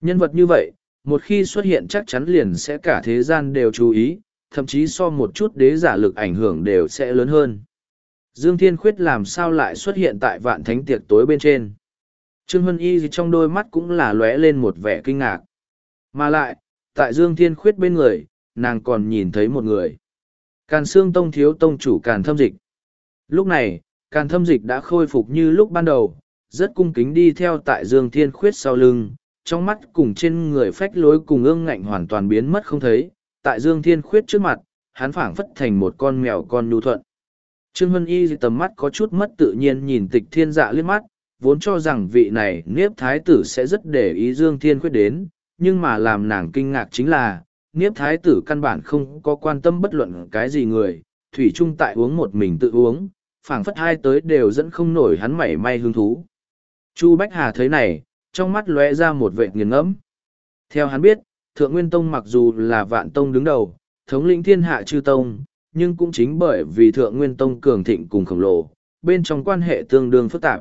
Nhân vật như vậy, một khi xuất hiện chắc chắn liền sẽ cả thế gian đều chú ý, thậm chí so một chút đế giả lực ảnh hưởng đều sẽ lớn hơn. Dương Thiên Khuyết làm sao lại xuất hiện tại vạn thánh tiệc tối bên trên. Trương Hân Y trong đôi mắt cũng là lóe lên một vẻ kinh ngạc. Mà lại, tại Dương Thiên Khuyết bên người, nàng còn nhìn thấy một người. Càn Sương Tông thiếu tông chủ Càn Thâm Dịch. Lúc này, Càn Thâm Dịch đã khôi phục như lúc ban đầu, rất cung kính đi theo tại Dương Thiên Khuyết sau lưng, trong mắt cùng trên người phách lối cùng ương ngạnh hoàn toàn biến mất không thấy. Tại Dương Thiên Khuyết trước mặt, hắn phảng phất thành một con mèo con nhu thuận. Trương Hân Y tầm mắt có chút mất tự nhiên nhìn tịch thiên dạ liếc mắt, vốn cho rằng vị này Niếp Thái tử sẽ rất để ý Dương Thiên Khuyết đến, nhưng mà làm nàng kinh ngạc chính là, Niếp Thái tử căn bản không có quan tâm bất luận cái gì người, Thủy Trung tại uống một mình tự uống, phảng phất hai tới đều dẫn không nổi hắn mảy may hứng thú. Chu Bách Hà thấy này, trong mắt lóe ra một vệ nghiền ngẫm. Theo hắn biết, Thượng Nguyên Tông mặc dù là vạn tông đứng đầu, thống lĩnh thiên hạ chư tông, nhưng cũng chính bởi vì Thượng Nguyên Tông cường thịnh cùng khổng lồ, bên trong quan hệ tương đương phức tạp.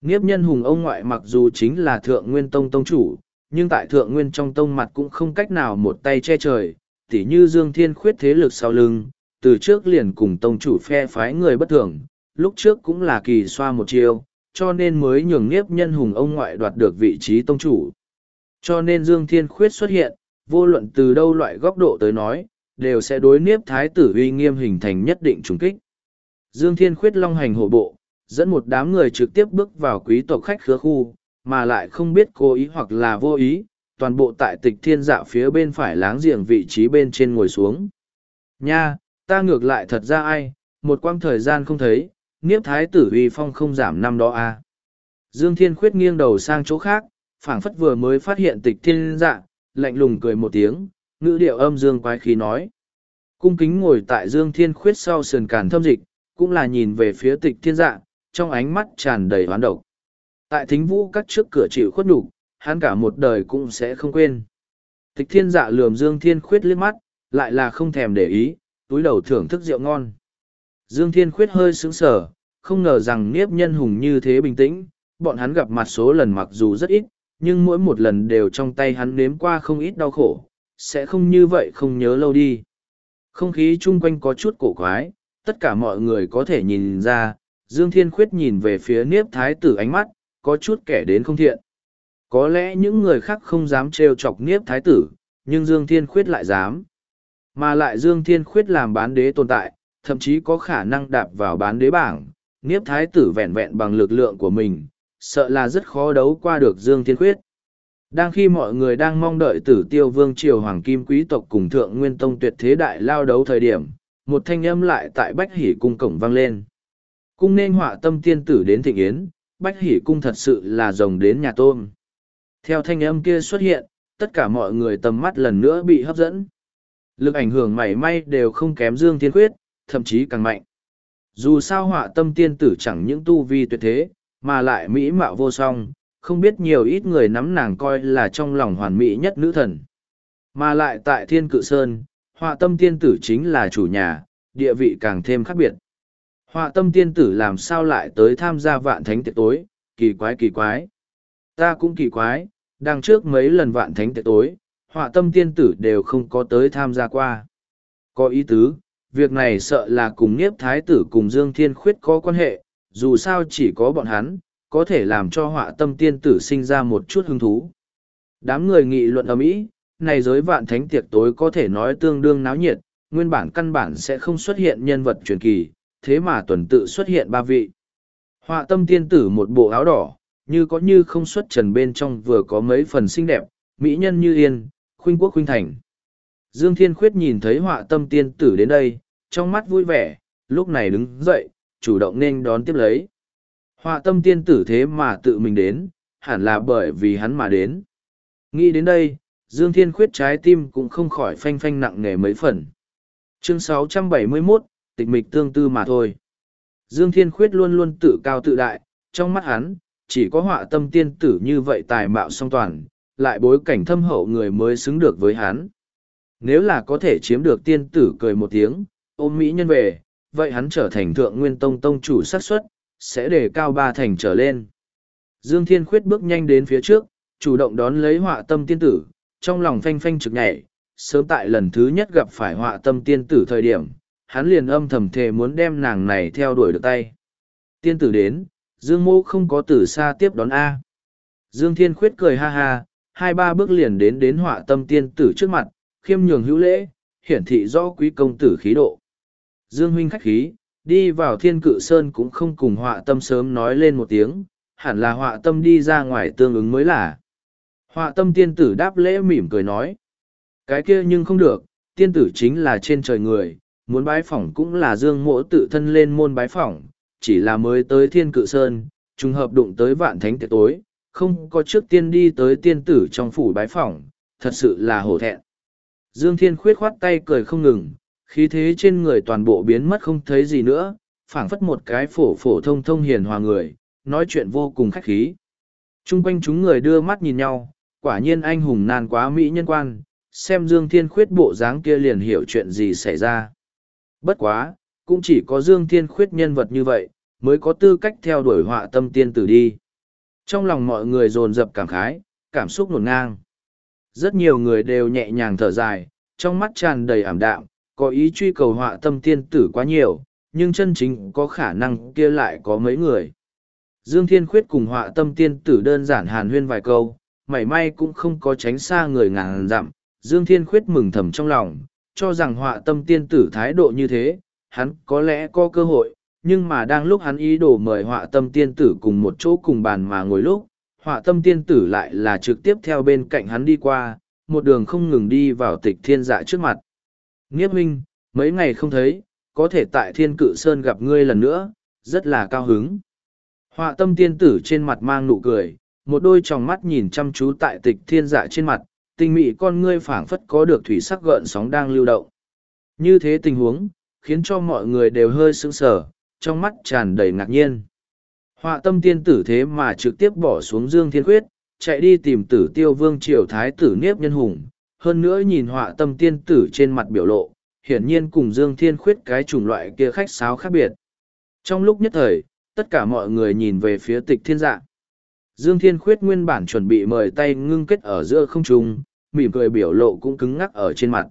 Nghiếp nhân hùng ông ngoại mặc dù chính là Thượng Nguyên Tông Tông chủ, nhưng tại Thượng Nguyên trong tông mặt cũng không cách nào một tay che trời, tỉ như Dương Thiên khuyết thế lực sau lưng, từ trước liền cùng Tông chủ phe phái người bất thường, lúc trước cũng là kỳ xoa một chiêu, cho nên mới nhường nếp nhân hùng ông ngoại đoạt được vị trí Tông chủ. Cho nên Dương Thiên khuyết xuất hiện, vô luận từ đâu loại góc độ tới nói, đều sẽ đối nếp Thái tử uy nghiêm hình thành nhất định trùng kích. Dương Thiên khuyết long hành hộ bộ, dẫn một đám người trực tiếp bước vào quý tộc khách khứa khu, mà lại không biết cố ý hoặc là vô ý, toàn bộ tại tịch thiên dạ phía bên phải láng giềng vị trí bên trên ngồi xuống. Nha, ta ngược lại thật ra ai, một quãng thời gian không thấy, niếp thái tử uy phong không giảm năm đó a à. Dương Thiên Khuyết nghiêng đầu sang chỗ khác, phảng phất vừa mới phát hiện tịch thiên dạ, lạnh lùng cười một tiếng, ngữ điệu âm dương quái khí nói. Cung kính ngồi tại Dương Thiên Khuyết sau sườn càn thâm dịch, cũng là nhìn về phía tịch thiên dạ, trong ánh mắt tràn đầy hoán độc. Tại thính vũ các trước cửa chịu khuất nhục hắn cả một đời cũng sẽ không quên. Tịch thiên dạ lườm Dương Thiên Khuyết liếc mắt, lại là không thèm để ý, túi đầu thưởng thức rượu ngon. Dương Thiên Khuyết hơi sững sờ, không ngờ rằng Niếp Nhân Hùng như thế bình tĩnh, bọn hắn gặp mặt số lần mặc dù rất ít, nhưng mỗi một lần đều trong tay hắn nếm qua không ít đau khổ, sẽ không như vậy không nhớ lâu đi. Không khí chung quanh có chút cổ quái, tất cả mọi người có thể nhìn ra, Dương Thiên Khuyết nhìn về phía Niếp Thái tử ánh mắt, có chút kẻ đến không thiện. Có lẽ những người khác không dám trêu chọc Niếp Thái tử, nhưng Dương Thiên Khuyết lại dám. Mà lại Dương Thiên Khuyết làm bán đế tồn tại, thậm chí có khả năng đạp vào bán đế bảng. Niếp Thái tử vẹn vẹn bằng lực lượng của mình, sợ là rất khó đấu qua được Dương Thiên Khuyết. Đang khi mọi người đang mong đợi tử tiêu vương triều hoàng kim quý tộc cùng thượng nguyên tông tuyệt thế đại lao đấu thời điểm, một thanh âm lại tại bách Hỷ cung cổng vang lên cung nên họa tâm tiên tử đến thịnh yến bách hỷ cung thật sự là rồng đến nhà tôm theo thanh âm kia xuất hiện tất cả mọi người tầm mắt lần nữa bị hấp dẫn lực ảnh hưởng mảy may đều không kém dương thiên Khuyết, thậm chí càng mạnh dù sao họa tâm tiên tử chẳng những tu vi tuyệt thế mà lại mỹ mạo vô song không biết nhiều ít người nắm nàng coi là trong lòng hoàn mỹ nhất nữ thần mà lại tại thiên cự sơn họa tâm tiên tử chính là chủ nhà địa vị càng thêm khác biệt Họa tâm tiên tử làm sao lại tới tham gia vạn thánh tiệc tối, kỳ quái kỳ quái. Ta cũng kỳ quái, đằng trước mấy lần vạn thánh tiệc tối, họa tâm tiên tử đều không có tới tham gia qua. Có ý tứ, việc này sợ là cùng Niếp Thái tử cùng Dương Thiên Khuyết có quan hệ, dù sao chỉ có bọn hắn, có thể làm cho họa tâm tiên tử sinh ra một chút hứng thú. Đám người nghị luận ở Mỹ, này giới vạn thánh tiệc tối có thể nói tương đương náo nhiệt, nguyên bản căn bản sẽ không xuất hiện nhân vật truyền kỳ, thế mà tuần tự xuất hiện ba vị. Họa tâm tiên tử một bộ áo đỏ, như có như không xuất trần bên trong vừa có mấy phần xinh đẹp, mỹ nhân như yên, khuynh quốc khuynh thành. Dương Thiên Khuyết nhìn thấy họa tâm tiên tử đến đây, trong mắt vui vẻ, lúc này đứng dậy, chủ động nên đón tiếp lấy. Họa tâm tiên tử thế mà tự mình đến, hẳn là bởi vì hắn mà đến. Nghĩ đến đây, Dương Thiên Khuyết trái tim cũng không khỏi phanh phanh nặng nề mấy phần. Chương 671, tịch mịch tương tư mà thôi. Dương Thiên Khuyết luôn luôn tự cao tự đại, trong mắt hắn, chỉ có họa tâm tiên tử như vậy tài mạo song toàn, lại bối cảnh thâm hậu người mới xứng được với hắn. Nếu là có thể chiếm được tiên tử cười một tiếng, ôm mỹ nhân về, vậy hắn trở thành thượng nguyên tông tông chủ xác suất sẽ đề cao ba thành trở lên. Dương Thiên Khuyết bước nhanh đến phía trước, chủ động đón lấy họa tâm tiên tử, trong lòng phanh phanh trực nhảy, sớm tại lần thứ nhất gặp phải họa tâm tiên tử thời điểm, hắn liền âm thầm thề muốn đem nàng này theo đuổi được tay. Tiên tử đến, Dương Mô không có từ xa tiếp đón A. Dương Thiên Khuyết cười ha ha, hai ba bước liền đến đến họa tâm tiên tử trước mặt, khiêm nhường hữu lễ, hiển thị rõ quý công tử khí độ. Dương huynh khách khí, đi vào thiên cự sơn cũng không cùng họa tâm sớm nói lên một tiếng, hẳn là họa tâm đi ra ngoài tương ứng mới là. Họa tâm tiên tử đáp lễ mỉm cười nói. Cái kia nhưng không được, tiên tử chính là trên trời người, muốn bái phỏng cũng là dương mỗ tự thân lên môn bái phỏng, chỉ là mới tới thiên cự sơn, trùng hợp đụng tới vạn thánh tiệc tối, không có trước tiên đi tới tiên tử trong phủ bái phỏng, thật sự là hổ thẹn. Dương Thiên khuyết khoát tay cười không ngừng, khí thế trên người toàn bộ biến mất không thấy gì nữa, phảng phất một cái phổ phổ thông thông hiền hòa người, nói chuyện vô cùng khách khí. Trung quanh chúng người đưa mắt nhìn nhau, quả nhiên anh hùng nan quá mỹ nhân quan, xem Dương Thiên khuyết bộ dáng kia liền hiểu chuyện gì xảy ra. Bất quá, cũng chỉ có Dương Thiên khuyết nhân vật như vậy, mới có tư cách theo đuổi họa tâm tiên tử đi. Trong lòng mọi người dồn dập cảm khái, cảm xúc nổn ngang. Rất nhiều người đều nhẹ nhàng thở dài, trong mắt tràn đầy ảm đạm, có ý truy cầu họa tâm tiên tử quá nhiều, nhưng chân chính có khả năng kia lại có mấy người. Dương Thiên Khuyết cùng họa tâm tiên tử đơn giản hàn huyên vài câu, mảy may cũng không có tránh xa người ngàn dặm. Dương Thiên Khuyết mừng thầm trong lòng, cho rằng họa tâm tiên tử thái độ như thế, hắn có lẽ có cơ hội, nhưng mà đang lúc hắn ý đồ mời họa tâm tiên tử cùng một chỗ cùng bàn mà ngồi lúc, họa tâm tiên tử lại là trực tiếp theo bên cạnh hắn đi qua, một đường không ngừng đi vào tịch thiên dạ trước mặt. Nghiếp huynh, mấy ngày không thấy, có thể tại thiên cự sơn gặp ngươi lần nữa, rất là cao hứng. Họa tâm tiên tử trên mặt mang nụ cười, một đôi tròng mắt nhìn chăm chú tại tịch thiên dạ trên mặt, tình mị con ngươi phảng phất có được thủy sắc gợn sóng đang lưu động. Như thế tình huống, khiến cho mọi người đều hơi sững sờ, trong mắt tràn đầy ngạc nhiên. Họa tâm tiên tử thế mà trực tiếp bỏ xuống Dương Thiên Khuyết, chạy đi tìm tử tiêu vương triều thái tử Niếp Nhân Hùng. Hơn nữa nhìn họa tâm tiên tử trên mặt biểu lộ, hiển nhiên cùng Dương Thiên Khuyết cái chủng loại kia khách sáo khác biệt. Trong lúc nhất thời, tất cả mọi người nhìn về phía tịch thiên dạ. Dương Thiên Khuyết nguyên bản chuẩn bị mời tay ngưng kết ở giữa không trung, mỉm cười biểu lộ cũng cứng ngắc ở trên mặt.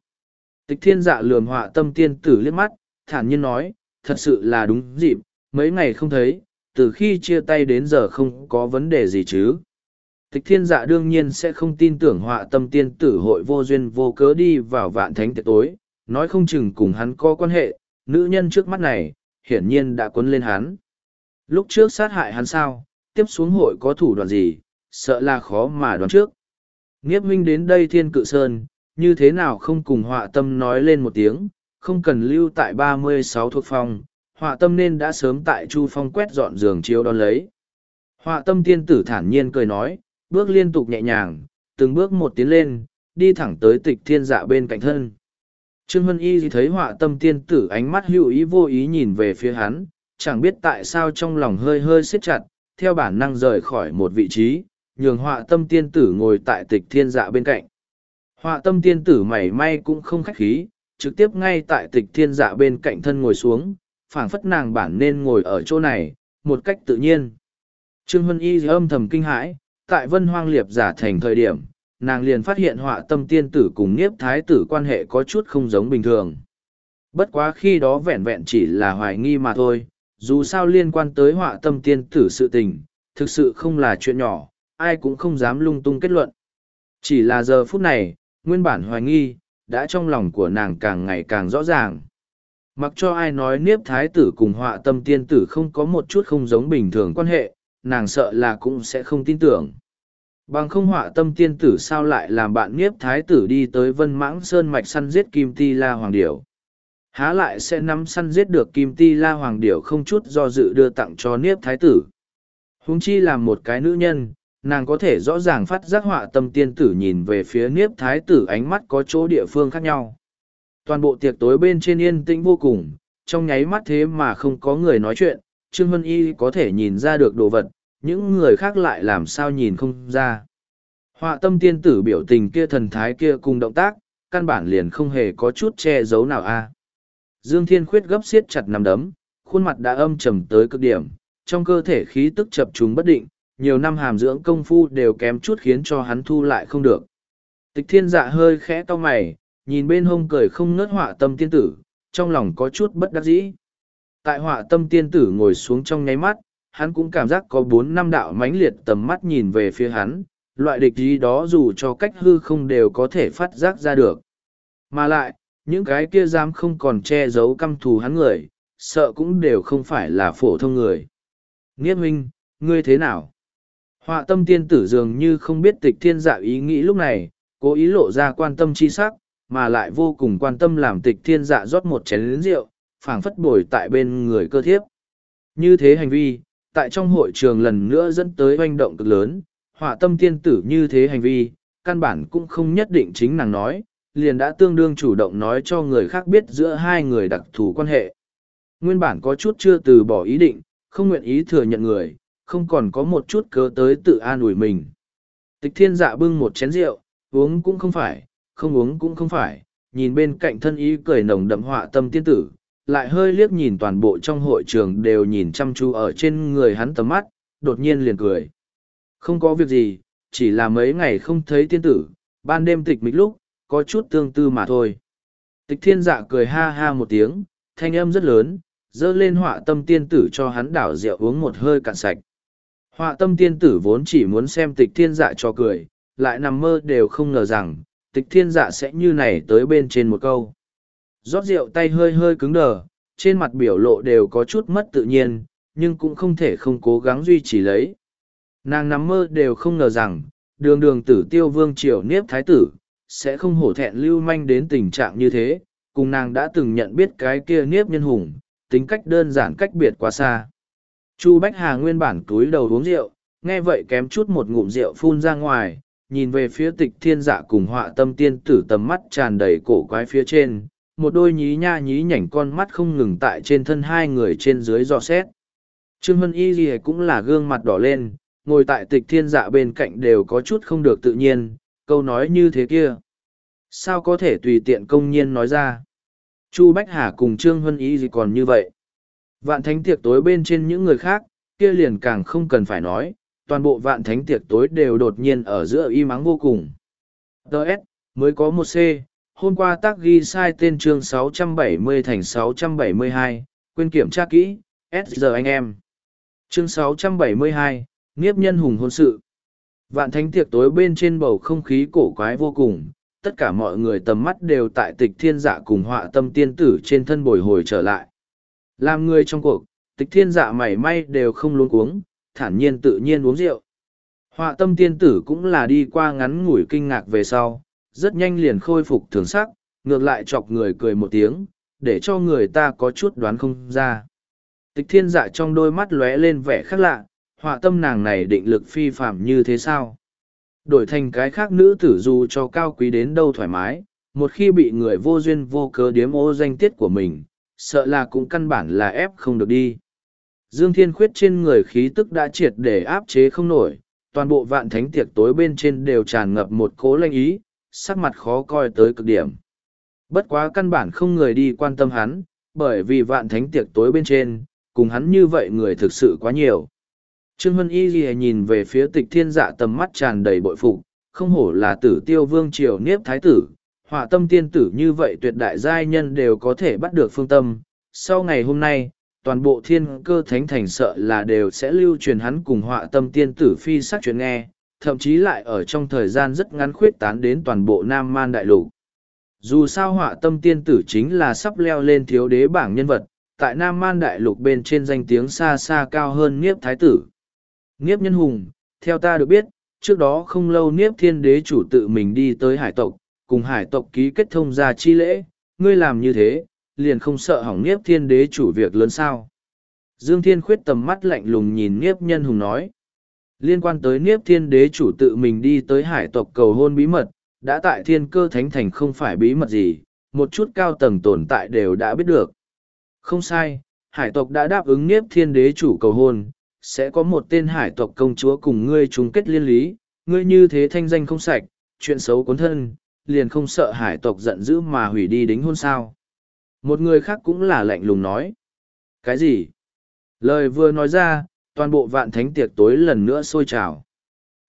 Tịch thiên dạ lườm họa tâm tiên tử liếc mắt, thản nhiên nói, thật sự là đúng dịp, mấy ngày không thấy, từ khi chia tay đến giờ không có vấn đề gì chứ. Tịch thiên dạ đương nhiên sẽ không tin tưởng họa tâm tiên tử hội vô duyên vô cớ đi vào vạn thánh tiệc tối, nói không chừng cùng hắn có quan hệ, nữ nhân trước mắt này, hiển nhiên đã quấn lên hắn. Lúc trước sát hại hắn sao, tiếp xuống hội có thủ đoạn gì, sợ là khó mà đoán trước. Nghiếp huynh đến đây thiên cự sơn, như thế nào không cùng họa tâm nói lên một tiếng, không cần lưu tại ba mươi sáu thuộc phòng họa tâm nên đã sớm tại chu phong quét dọn giường chiếu đón lấy. Họa tâm tiên tử thản nhiên cười nói, bước liên tục nhẹ nhàng, từng bước một tiến lên, đi thẳng tới tịch thiên dạ bên cạnh thân. Trương Hân Y thấy họa tâm tiên tử ánh mắt hữu ý vô ý nhìn về phía hắn, chẳng biết tại sao trong lòng hơi hơi siết chặt, theo bản năng rời khỏi một vị trí, nhường họa tâm tiên tử ngồi tại tịch thiên dạ bên cạnh. Họa tâm tiên tử mảy may cũng không khách khí, trực tiếp ngay tại tịch thiên dạ bên cạnh thân ngồi xuống, phảng phất nàng bản nên ngồi ở chỗ này, một cách tự nhiên. Trương Hân Y âm thầm kinh hãi, tại vân hoang liệp giả thành thời điểm, nàng liền phát hiện họa tâm tiên tử cùng nhiếp Thái tử quan hệ có chút không giống bình thường. Bất quá khi đó vẹn vẹn chỉ là hoài nghi mà thôi, dù sao liên quan tới họa tâm tiên tử sự tình, thực sự không là chuyện nhỏ, ai cũng không dám lung tung kết luận. Chỉ là giờ phút này, nguyên bản hoài nghi, đã trong lòng của nàng càng ngày càng rõ ràng. Mặc cho ai nói Niếp Thái tử cùng họa tâm tiên tử không có một chút không giống bình thường quan hệ, nàng sợ là cũng sẽ không tin tưởng. Bằng không họa tâm tiên tử sao lại làm bạn Niếp Thái tử đi tới Vân Mãng Sơn mạch săn giết Kim Ti La Hoàng Điểu. Há lại sẽ nắm săn giết được Kim Ti La Hoàng Điểu không chút do dự đưa tặng cho Niếp Thái tử. Huống chi là một cái nữ nhân, nàng có thể rõ ràng phát giác họa tâm tiên tử nhìn về phía Niếp Thái tử ánh mắt có chỗ địa phương khác nhau. Toàn bộ tiệc tối bên trên yên tĩnh vô cùng, trong nháy mắt thế mà không có người nói chuyện, Trương Vân Y có thể nhìn ra được đồ vật, những người khác lại làm sao nhìn không ra. Họa tâm tiên tử biểu tình kia thần thái kia cùng động tác, căn bản liền không hề có chút che giấu nào a. Dương Thiên Khuyết gấp siết chặt nằm đấm, khuôn mặt đã âm trầm tới cực điểm, trong cơ thể khí tức chập trùng bất định, nhiều năm hàm dưỡng công phu đều kém chút khiến cho hắn thu lại không được. Tịch thiên dạ hơi khẽ to mày, nhìn bên hông cười không ngớt họa tâm tiên tử, trong lòng có chút bất đắc dĩ. Tại họa tâm tiên tử ngồi xuống trong nháy mắt, hắn cũng cảm giác có bốn năm đạo mãnh liệt tầm mắt nhìn về phía hắn, loại địch gì đó dù cho cách hư không đều có thể phát giác ra được. Mà lại, những cái kia dám không còn che giấu căm thù hắn người, sợ cũng đều không phải là phổ thông người. Nghiết huynh, ngươi thế nào? Họa tâm tiên tử dường như không biết tịch thiên dạ ý nghĩ lúc này, cố ý lộ ra quan tâm chi sắc, mà lại vô cùng quan tâm làm tịch thiên dạ rót một chén lính rượu, phảng phất bồi tại bên người cơ thiếp. Như thế hành vi, tại trong hội trường lần nữa dẫn tới hoành động cực lớn, họa tâm tiên tử như thế hành vi, căn bản cũng không nhất định chính nàng nói, liền đã tương đương chủ động nói cho người khác biết giữa hai người đặc thù quan hệ. Nguyên bản có chút chưa từ bỏ ý định, không nguyện ý thừa nhận người, không còn có một chút cớ tới tự an ủi mình. Tịch thiên dạ bưng một chén rượu, uống cũng không phải, không uống cũng không phải, nhìn bên cạnh thân ý cười nồng đậm họa tâm tiên tử, lại hơi liếc nhìn toàn bộ trong hội trường đều nhìn chăm chú ở trên người hắn tầm mắt, đột nhiên liền cười. Không có việc gì, chỉ là mấy ngày không thấy tiên tử, ban đêm tịch mịch lúc, có chút tương tư mà thôi. Tịch thiên dạ cười ha ha một tiếng, thanh âm rất lớn, dơ lên họa tâm tiên tử cho hắn đảo rượu uống một hơi cạn sạch. Họa tâm tiên tử vốn chỉ muốn xem tịch thiên dạ cho cười, lại nằm mơ đều không ngờ rằng, tịch thiên dạ sẽ như này tới bên trên một câu. rót rượu tay hơi hơi cứng đờ, trên mặt biểu lộ đều có chút mất tự nhiên, nhưng cũng không thể không cố gắng duy trì lấy. Nàng nằm mơ đều không ngờ rằng, đường đường tử tiêu vương triều niếp thái tử, sẽ không hổ thẹn lưu manh đến tình trạng như thế, cùng nàng đã từng nhận biết cái kia niếp nhân hùng, tính cách đơn giản cách biệt quá xa. Chu Bách Hà nguyên bản túi đầu uống rượu, nghe vậy kém chút một ngụm rượu phun ra ngoài, nhìn về phía tịch thiên dạ cùng họa tâm tiên tử tầm mắt tràn đầy cổ quái phía trên, một đôi nhí nha nhí nhảnh con mắt không ngừng tại trên thân hai người trên dưới dò xét. Trương Hân Y gì cũng là gương mặt đỏ lên, ngồi tại tịch thiên dạ bên cạnh đều có chút không được tự nhiên, câu nói như thế kia. Sao có thể tùy tiện công nhiên nói ra? Chu Bách Hà cùng Trương Hân Y gì còn như vậy? Vạn thánh tiệc tối bên trên những người khác, kia liền càng không cần phải nói, toàn bộ vạn thánh tiệc tối đều đột nhiên ở giữa y mắng vô cùng. Đợt, mới có một C, hôm qua tác ghi sai tên chương 670 thành 672, quên kiểm tra kỹ, S giờ anh em. Chương 672, Nghiếp nhân hùng hôn sự. Vạn thánh tiệc tối bên trên bầu không khí cổ quái vô cùng, tất cả mọi người tầm mắt đều tại tịch thiên dạ cùng họa tâm tiên tử trên thân bồi hồi trở lại. Làm người trong cuộc, tịch thiên dạ mảy may đều không luôn cuống, thản nhiên tự nhiên uống rượu. Họa tâm tiên tử cũng là đi qua ngắn ngủi kinh ngạc về sau, rất nhanh liền khôi phục thường sắc, ngược lại chọc người cười một tiếng, để cho người ta có chút đoán không ra. Tịch thiên dạ trong đôi mắt lóe lên vẻ khác lạ, họa tâm nàng này định lực phi phạm như thế sao? Đổi thành cái khác nữ tử dù cho cao quý đến đâu thoải mái, một khi bị người vô duyên vô cớ điếm ô danh tiết của mình, sợ là cũng căn bản là ép không được đi. Dương Thiên Khuyết trên người khí tức đã triệt để áp chế không nổi, toàn bộ vạn thánh tiệc tối bên trên đều tràn ngập một cố lanh ý, sắc mặt khó coi tới cực điểm. Bất quá căn bản không người đi quan tâm hắn, bởi vì vạn thánh tiệc tối bên trên, cùng hắn như vậy người thực sự quá nhiều. Trương Hân Y Ghi nhìn về phía tịch thiên dạ tầm mắt tràn đầy bội phục, không hổ là tử tiêu vương triều niếp thái tử, họa tâm tiên tử như vậy tuyệt đại giai nhân đều có thể bắt được phương tâm. Sau ngày hôm nay, toàn bộ thiên cơ thánh thành sợ là đều sẽ lưu truyền hắn cùng họa tâm tiên tử phi sắc chuyện nghe, thậm chí lại ở trong thời gian rất ngắn khuyết tán đến toàn bộ Nam Man Đại Lục. Dù sao họa tâm tiên tử chính là sắp leo lên thiếu đế bảng nhân vật, tại Nam Man Đại Lục bên trên danh tiếng xa xa cao hơn Niếp Thái Tử. Niếp Nhân Hùng, theo ta được biết, trước đó không lâu Niếp Thiên Đế chủ tự mình đi tới hải tộc, cùng hải tộc ký kết thông gia chi lễ, ngươi làm như thế, liền không sợ hỏng Niếp Thiên Đế chủ việc lớn sao. Dương Thiên khuyết tầm mắt lạnh lùng nhìn Niếp Nhân Hùng nói. Liên quan tới Niếp Thiên Đế chủ tự mình đi tới hải tộc cầu hôn bí mật, đã tại thiên cơ thánh thành không phải bí mật gì, một chút cao tầng tồn tại đều đã biết được. Không sai, hải tộc đã đáp ứng Niếp Thiên Đế chủ cầu hôn, sẽ có một tên hải tộc công chúa cùng ngươi chung kết liên lý, ngươi như thế thanh danh không sạch, chuyện xấu cuốn thân, liền không sợ hải tộc giận dữ mà hủy đi đính hôn sao. Một người khác cũng là lạnh lùng nói. Cái gì? Lời vừa nói ra, toàn bộ vạn thánh tiệc tối lần nữa sôi trào.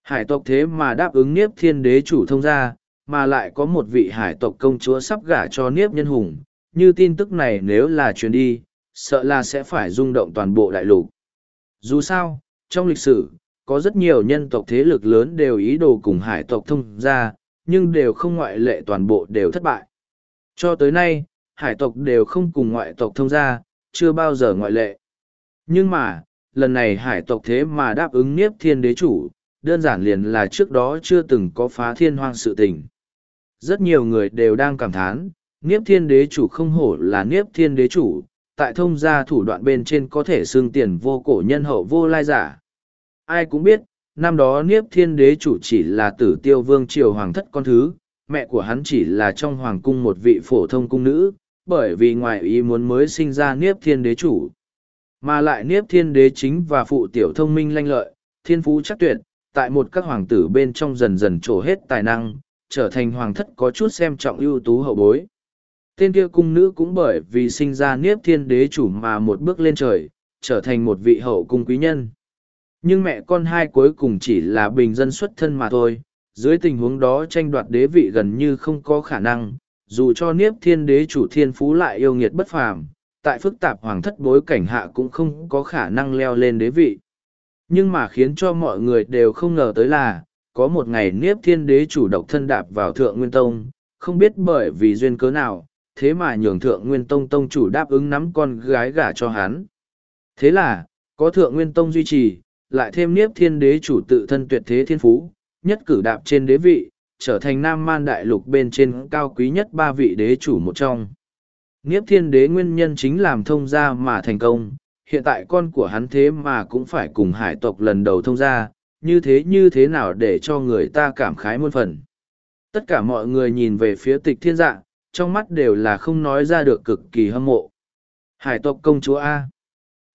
Hải tộc thế mà đáp ứng Niếp Thiên Đế chủ thông ra, mà lại có một vị hải tộc công chúa sắp gả cho Niếp Nhân Hùng, như tin tức này nếu là truyền đi, sợ là sẽ phải rung động toàn bộ đại lục. Dù sao, trong lịch sử, có rất nhiều nhân tộc thế lực lớn đều ý đồ cùng hải tộc thông ra, nhưng đều không ngoại lệ toàn bộ đều thất bại. Cho tới nay, hải tộc đều không cùng ngoại tộc thông gia, chưa bao giờ ngoại lệ. Nhưng mà, lần này hải tộc thế mà đáp ứng Niếp Thiên Đế chủ, đơn giản liền là trước đó chưa từng có phá thiên hoang sự tình. Rất nhiều người đều đang cảm thán, Niếp Thiên Đế chủ không hổ là Niếp Thiên Đế chủ, tại thông gia thủ đoạn bên trên có thể xương tiền vô cổ nhân hậu vô lai giả. Ai cũng biết, năm đó Niếp Thiên Đế chủ chỉ là tử tiêu vương triều hoàng thất con thứ, mẹ của hắn chỉ là trong hoàng cung một vị phổ thông cung nữ, bởi vì ngoài ý muốn mới sinh ra Niếp Thiên Đế chủ. Mà lại Niếp Thiên Đế chính và phụ tiểu thông minh lanh lợi, thiên phú chắc tuyệt, tại một các hoàng tử bên trong dần dần trổ hết tài năng, trở thành hoàng thất có chút xem trọng ưu tú hậu bối tên kia cung nữ cũng bởi vì sinh ra niếp thiên đế chủ mà một bước lên trời, trở thành một vị hậu cung quý nhân. Nhưng mẹ con hai cuối cùng chỉ là bình dân xuất thân mà thôi, dưới tình huống đó tranh đoạt đế vị gần như không có khả năng, dù cho niếp thiên đế chủ thiên phú lại yêu nghiệt bất phàm, tại phức tạp hoàng thất bối cảnh hạ cũng không có khả năng leo lên đế vị. Nhưng mà khiến cho mọi người đều không ngờ tới là, có một ngày niếp thiên đế chủ độc thân đạp vào thượng nguyên tông, không biết bởi vì duyên cớ nào, thế mà nhường thượng nguyên tông tông chủ đáp ứng nắm con gái gả cho hắn. Thế là, có thượng nguyên tông duy trì, lại thêm niếp thiên đế chủ tự thân tuyệt thế thiên phú, nhất cử đạp trên đế vị, trở thành nam man đại lục bên trên cao quý nhất ba vị đế chủ một trong. Niếp thiên đế nguyên nhân chính làm thông gia mà thành công, hiện tại con của hắn thế mà cũng phải cùng hải tộc lần đầu thông gia, như thế như thế nào để cho người ta cảm khái muôn phần. Tất cả mọi người nhìn về phía tịch thiên dạ, trong mắt đều là không nói ra được cực kỳ hâm mộ. Hải tộc công chúa A.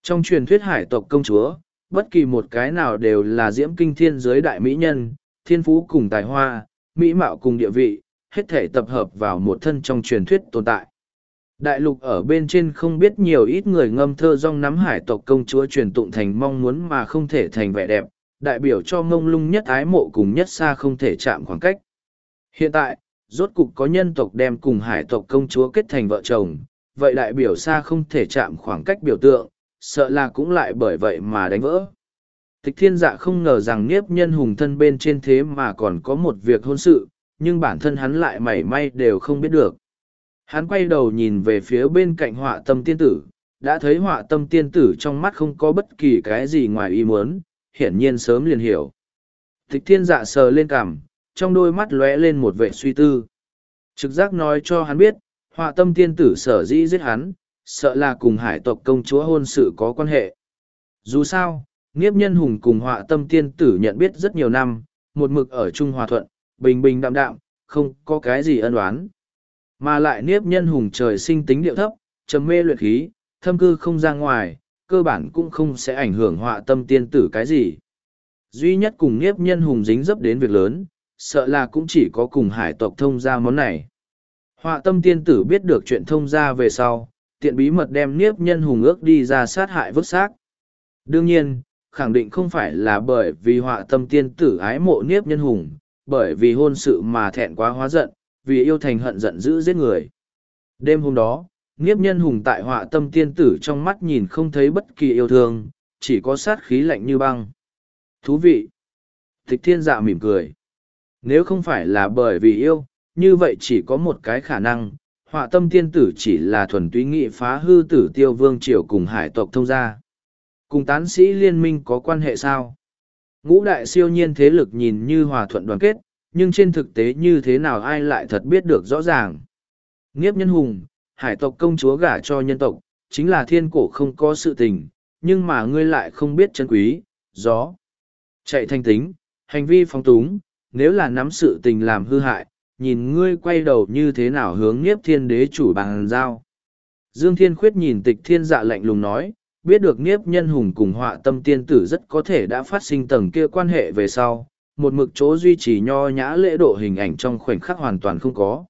Trong truyền thuyết hải tộc công chúa, bất kỳ một cái nào đều là diễm kinh thiên giới đại mỹ nhân, thiên phú cùng tài hoa, mỹ mạo cùng địa vị, hết thể tập hợp vào một thân trong truyền thuyết tồn tại. Đại lục ở bên trên không biết nhiều ít người ngâm thơ rong nắm hải tộc công chúa truyền tụng thành mong muốn mà không thể thành vẻ đẹp, đại biểu cho ngông lung nhất ái mộ cùng nhất xa không thể chạm khoảng cách. Hiện tại, rốt cục có nhân tộc đem cùng hải tộc công chúa kết thành vợ chồng, vậy đại biểu xa không thể chạm khoảng cách biểu tượng, sợ là cũng lại bởi vậy mà đánh vỡ. Tịch thiên dạ không ngờ rằng niếp nhân hùng thân bên trên thế mà còn có một việc hôn sự, nhưng bản thân hắn lại mảy may đều không biết được. Hắn quay đầu nhìn về phía bên cạnh họa tâm tiên tử, đã thấy họa tâm tiên tử trong mắt không có bất kỳ cái gì ngoài ý muốn, hiển nhiên sớm liền hiểu. Tịch thiên dạ sờ lên cằm, trong đôi mắt lóe lên một vệ suy tư. Trực giác nói cho hắn biết, họa tâm tiên tử sở dĩ giết hắn, sợ là cùng hải tộc công chúa hôn sự có quan hệ. Dù sao, Nghiếp nhân hùng cùng họa tâm tiên tử nhận biết rất nhiều năm, một mực ở Trung Hòa Thuận, bình bình đạm đạm, không có cái gì ân oán. Mà lại Niếp nhân hùng trời sinh tính điệu thấp, trầm mê luyện khí, thâm cư không ra ngoài, cơ bản cũng không sẽ ảnh hưởng họa tâm tiên tử cái gì. Duy nhất cùng Niếp nhân hùng dính dấp đến việc lớn, sợ là cũng chỉ có cùng hải tộc thông ra món này. Họa tâm tiên tử biết được chuyện thông ra về sau, tiện bí mật đem niếp nhân hùng ước đi ra sát hại vứt xác. Đương nhiên, khẳng định không phải là bởi vì họa tâm tiên tử ái mộ niếp nhân hùng, bởi vì hôn sự mà thẹn quá hóa giận, vì yêu thành hận giận dữ giết người. Đêm hôm đó, niếp nhân hùng tại họa tâm tiên tử trong mắt nhìn không thấy bất kỳ yêu thương, chỉ có sát khí lạnh như băng. Thú vị! Tịch thiên dạ mỉm cười. Nếu không phải là bởi vì yêu, như vậy chỉ có một cái khả năng, họa tâm tiên tử chỉ là thuần túy nghị phá hư tử tiêu vương triều cùng hải tộc thông gia. Cùng tán sĩ liên minh có quan hệ sao? Ngũ đại siêu nhiên thế lực nhìn như hòa thuận đoàn kết, nhưng trên thực tế như thế nào ai lại thật biết được rõ ràng. Nghiếp nhân hùng, hải tộc công chúa gả cho nhân tộc, chính là thiên cổ không có sự tình, nhưng mà ngươi lại không biết chân quý, gió. Chạy thanh tính, hành vi phóng túng, nếu là nắm sự tình làm hư hại, nhìn ngươi quay đầu như thế nào hướng nghiếp thiên đế chủ bằng giao. Dương Thiên Khuyết nhìn tịch thiên dạ lạnh lùng nói, biết được nghiếp nhân hùng cùng họa tâm tiên tử rất có thể đã phát sinh tầng kia quan hệ về sau, một mực chỗ duy trì nho nhã lễ độ hình ảnh trong khoảnh khắc hoàn toàn không có.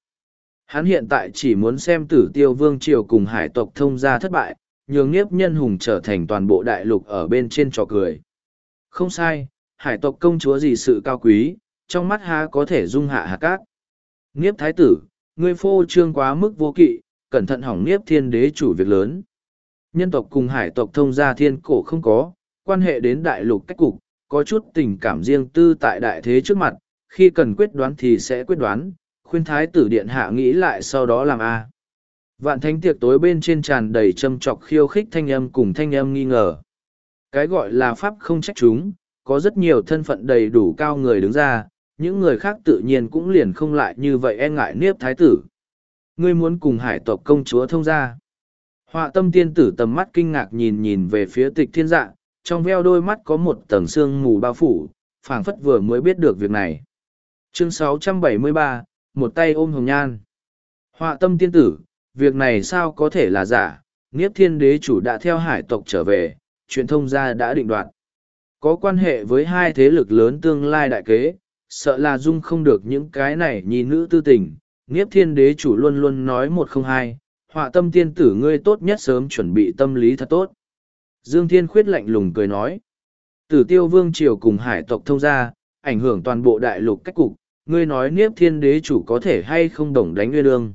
Hắn hiện tại chỉ muốn xem tử tiêu vương triều cùng hải tộc thông gia thất bại, nhường nghiếp nhân hùng trở thành toàn bộ đại lục ở bên trên trò cười. Không sai, hải tộc công chúa gì sự cao quý, trong mắt ha có thể dung hạ hạ cát. Nghiếp thái tử, ngươi phô trương quá mức vô kỵ, cẩn thận hỏng nghiếp thiên đế chủ việc lớn. Nhân tộc cùng hải tộc thông gia thiên cổ không có, quan hệ đến đại lục cách cục, có chút tình cảm riêng tư tại đại thế trước mặt, khi cần quyết đoán thì sẽ quyết đoán, khuyên thái tử điện hạ nghĩ lại sau đó làm a. Vạn thánh tiệc tối bên trên tràn đầy châm trọc khiêu khích thanh âm cùng thanh âm nghi ngờ. Cái gọi là pháp không trách chúng, có rất nhiều thân phận đầy đủ cao người đứng ra, những người khác tự nhiên cũng liền không lại như vậy e ngại niếp thái tử. Ngươi muốn cùng hải tộc công chúa thông ra. Họa tâm tiên tử tầm mắt kinh ngạc nhìn nhìn về phía tịch thiên dạ, trong veo đôi mắt có một tầng sương mù bao phủ, phảng phất vừa mới biết được việc này. Chương 673, một tay ôm hồng nhan. Họa tâm tiên tử, việc này sao có thể là giả, Niếp thiên đế chủ đã theo hải tộc trở về, truyền thông gia đã định đoạt. Có quan hệ với hai thế lực lớn tương lai đại kế, sợ là dung không được những cái này nhìn nữ tư tình. Niếp thiên đế chủ luôn luôn nói một không hai, họa tâm tiên tử ngươi tốt nhất sớm chuẩn bị tâm lý thật tốt. Dương Thiên Khuyết lạnh lùng cười nói. Tử tiêu vương triều cùng hải tộc thông gia, ảnh hưởng toàn bộ đại lục cách cục, ngươi nói niếp thiên đế chủ có thể hay không đồng đánh nguyên lương.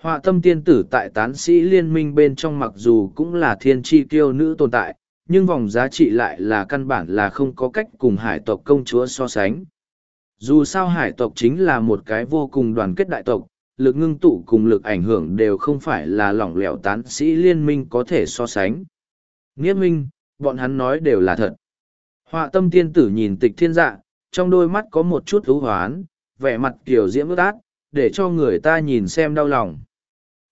Họa tâm tiên tử tại tán sĩ liên minh bên trong mặc dù cũng là thiên tri Tiêu nữ tồn tại, nhưng vòng giá trị lại là căn bản là không có cách cùng hải tộc công chúa so sánh. Dù sao hải tộc chính là một cái vô cùng đoàn kết đại tộc, lực ngưng tụ cùng lực ảnh hưởng đều không phải là lỏng lẻo tán sĩ liên minh có thể so sánh. Nghĩa minh, bọn hắn nói đều là thật. Họa tâm tiên tử nhìn tịch thiên dạ, trong đôi mắt có một chút hữu hoán, vẻ mặt kiểu diễm ước át, để cho người ta nhìn xem đau lòng.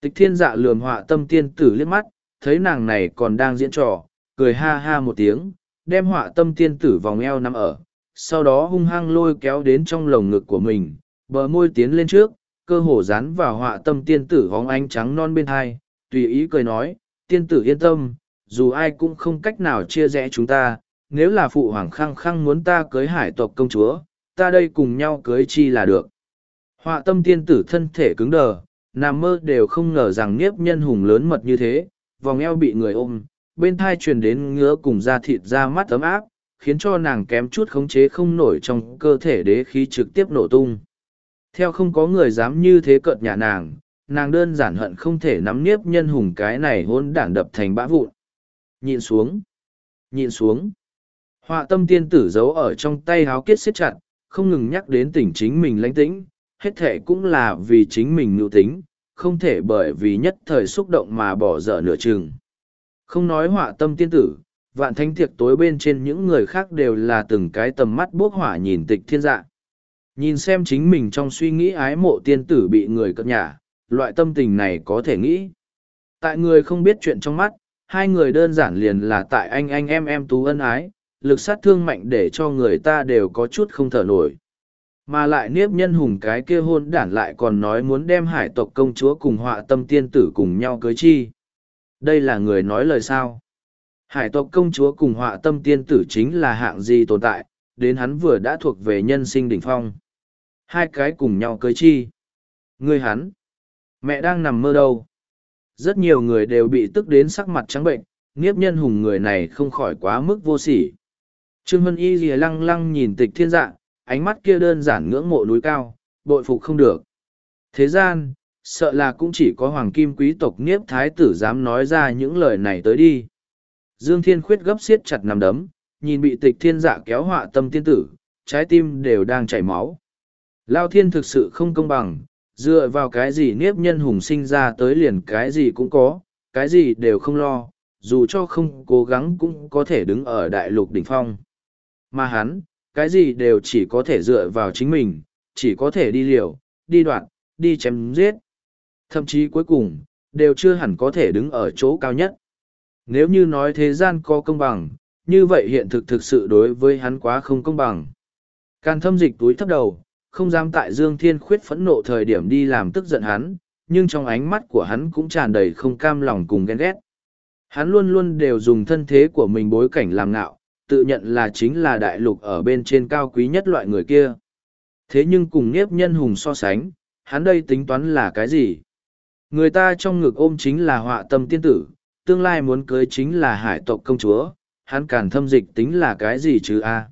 Tịch thiên dạ lườm họa tâm tiên tử liếc mắt, thấy nàng này còn đang diễn trò, cười ha ha một tiếng, đem họa tâm tiên tử vòng eo nằm ở, sau đó hung hăng lôi kéo đến trong lồng ngực của mình, bờ môi tiến lên trước, cơ hồ dán vào họa tâm tiên tử hóng ánh trắng non bên hai, tùy ý cười nói, tiên tử yên tâm, dù ai cũng không cách nào chia rẽ chúng ta, nếu là phụ hoàng khăng khăng muốn ta cưới hải tộc công chúa, ta đây cùng nhau cưới chi là được. Họa tâm tiên tử thân thể cứng đờ, nằm mơ đều không ngờ rằng nghiếp nhân hùng lớn mật như thế, vòng eo bị người ôm, bên thai truyền đến ngứa cùng da thịt ra mắt ấm áp, khiến cho nàng kém chút khống chế không nổi trong cơ thể đế khí trực tiếp nổ tung. Theo không có người dám như thế cợt nhà nàng, nàng đơn giản hận không thể nắm niếp nhân hùng cái này hôn đản đập thành bã vụn. Nhìn xuống, nhìn xuống. Họa tâm tiên tử giấu ở trong tay háo kết siết chặt, không ngừng nhắc đến tỉnh chính mình lãnh tĩnh, hết thể cũng là vì chính mình nhu tính, không thể bởi vì nhất thời xúc động mà bỏ dở nửa chừng. Không nói họa tâm tiên tử, vạn thánh tiệc tối bên trên những người khác đều là từng cái tầm mắt bốc hỏa nhìn tịch thiên dạ. Nhìn xem chính mình trong suy nghĩ ái mộ tiên tử bị người cất nhả, loại tâm tình này có thể nghĩ. Tại người không biết chuyện trong mắt, hai người đơn giản liền là tại anh anh em em tú ân ái, lực sát thương mạnh để cho người ta đều có chút không thở nổi. Mà lại niếp nhân hùng cái kia hôn đản lại còn nói muốn đem hải tộc công chúa cùng họa tâm tiên tử cùng nhau cưới chi. Đây là người nói lời sao. Hải tộc công chúa cùng họa tâm tiên tử chính là hạng gì tồn tại, đến hắn vừa đã thuộc về nhân sinh đỉnh phong. Hai cái cùng nhau cưới chi. ngươi hắn. Mẹ đang nằm mơ đâu. Rất nhiều người đều bị tức đến sắc mặt trắng bệnh, nghiếp nhân hùng người này không khỏi quá mức vô sỉ. Trương Vân Y rìa lăng lăng nhìn tịch thiên dạ, ánh mắt kia đơn giản ngưỡng mộ núi cao, bội phục không được. Thế gian, sợ là cũng chỉ có hoàng kim quý tộc niếp thái tử dám nói ra những lời này tới đi. Dương Thiên Khuyết gấp xiết chặt nằm đấm, nhìn bị tịch thiên dạ kéo họa tâm tiên tử, trái tim đều đang chảy máu. Lao thiên thực sự không công bằng, dựa vào cái gì niếp nhân hùng sinh ra tới liền cái gì cũng có, cái gì đều không lo, dù cho không cố gắng cũng có thể đứng ở đại lục đỉnh phong. Mà hắn, cái gì đều chỉ có thể dựa vào chính mình, chỉ có thể đi liều, đi đoạn, đi chém giết. Thậm chí cuối cùng, đều chưa hẳn có thể đứng ở chỗ cao nhất. Nếu như nói thế gian có công bằng, như vậy hiện thực thực sự đối với hắn quá không công bằng. Càn thâm dịch túi thấp đầu, không dám tại Dương Thiên Khuyết phẫn nộ thời điểm đi làm tức giận hắn, nhưng trong ánh mắt của hắn cũng tràn đầy không cam lòng cùng ghen ghét. Hắn luôn luôn đều dùng thân thế của mình bối cảnh làm ngạo, tự nhận là chính là đại lục ở bên trên cao quý nhất loại người kia. Thế nhưng cùng nghiếp Nhân Hùng so sánh, hắn đây tính toán là cái gì? Người ta trong ngực ôm chính là họa tâm tiên tử, tương lai muốn cưới chính là hải tộc công chúa, hắn càn thâm dịch tính là cái gì chứ a?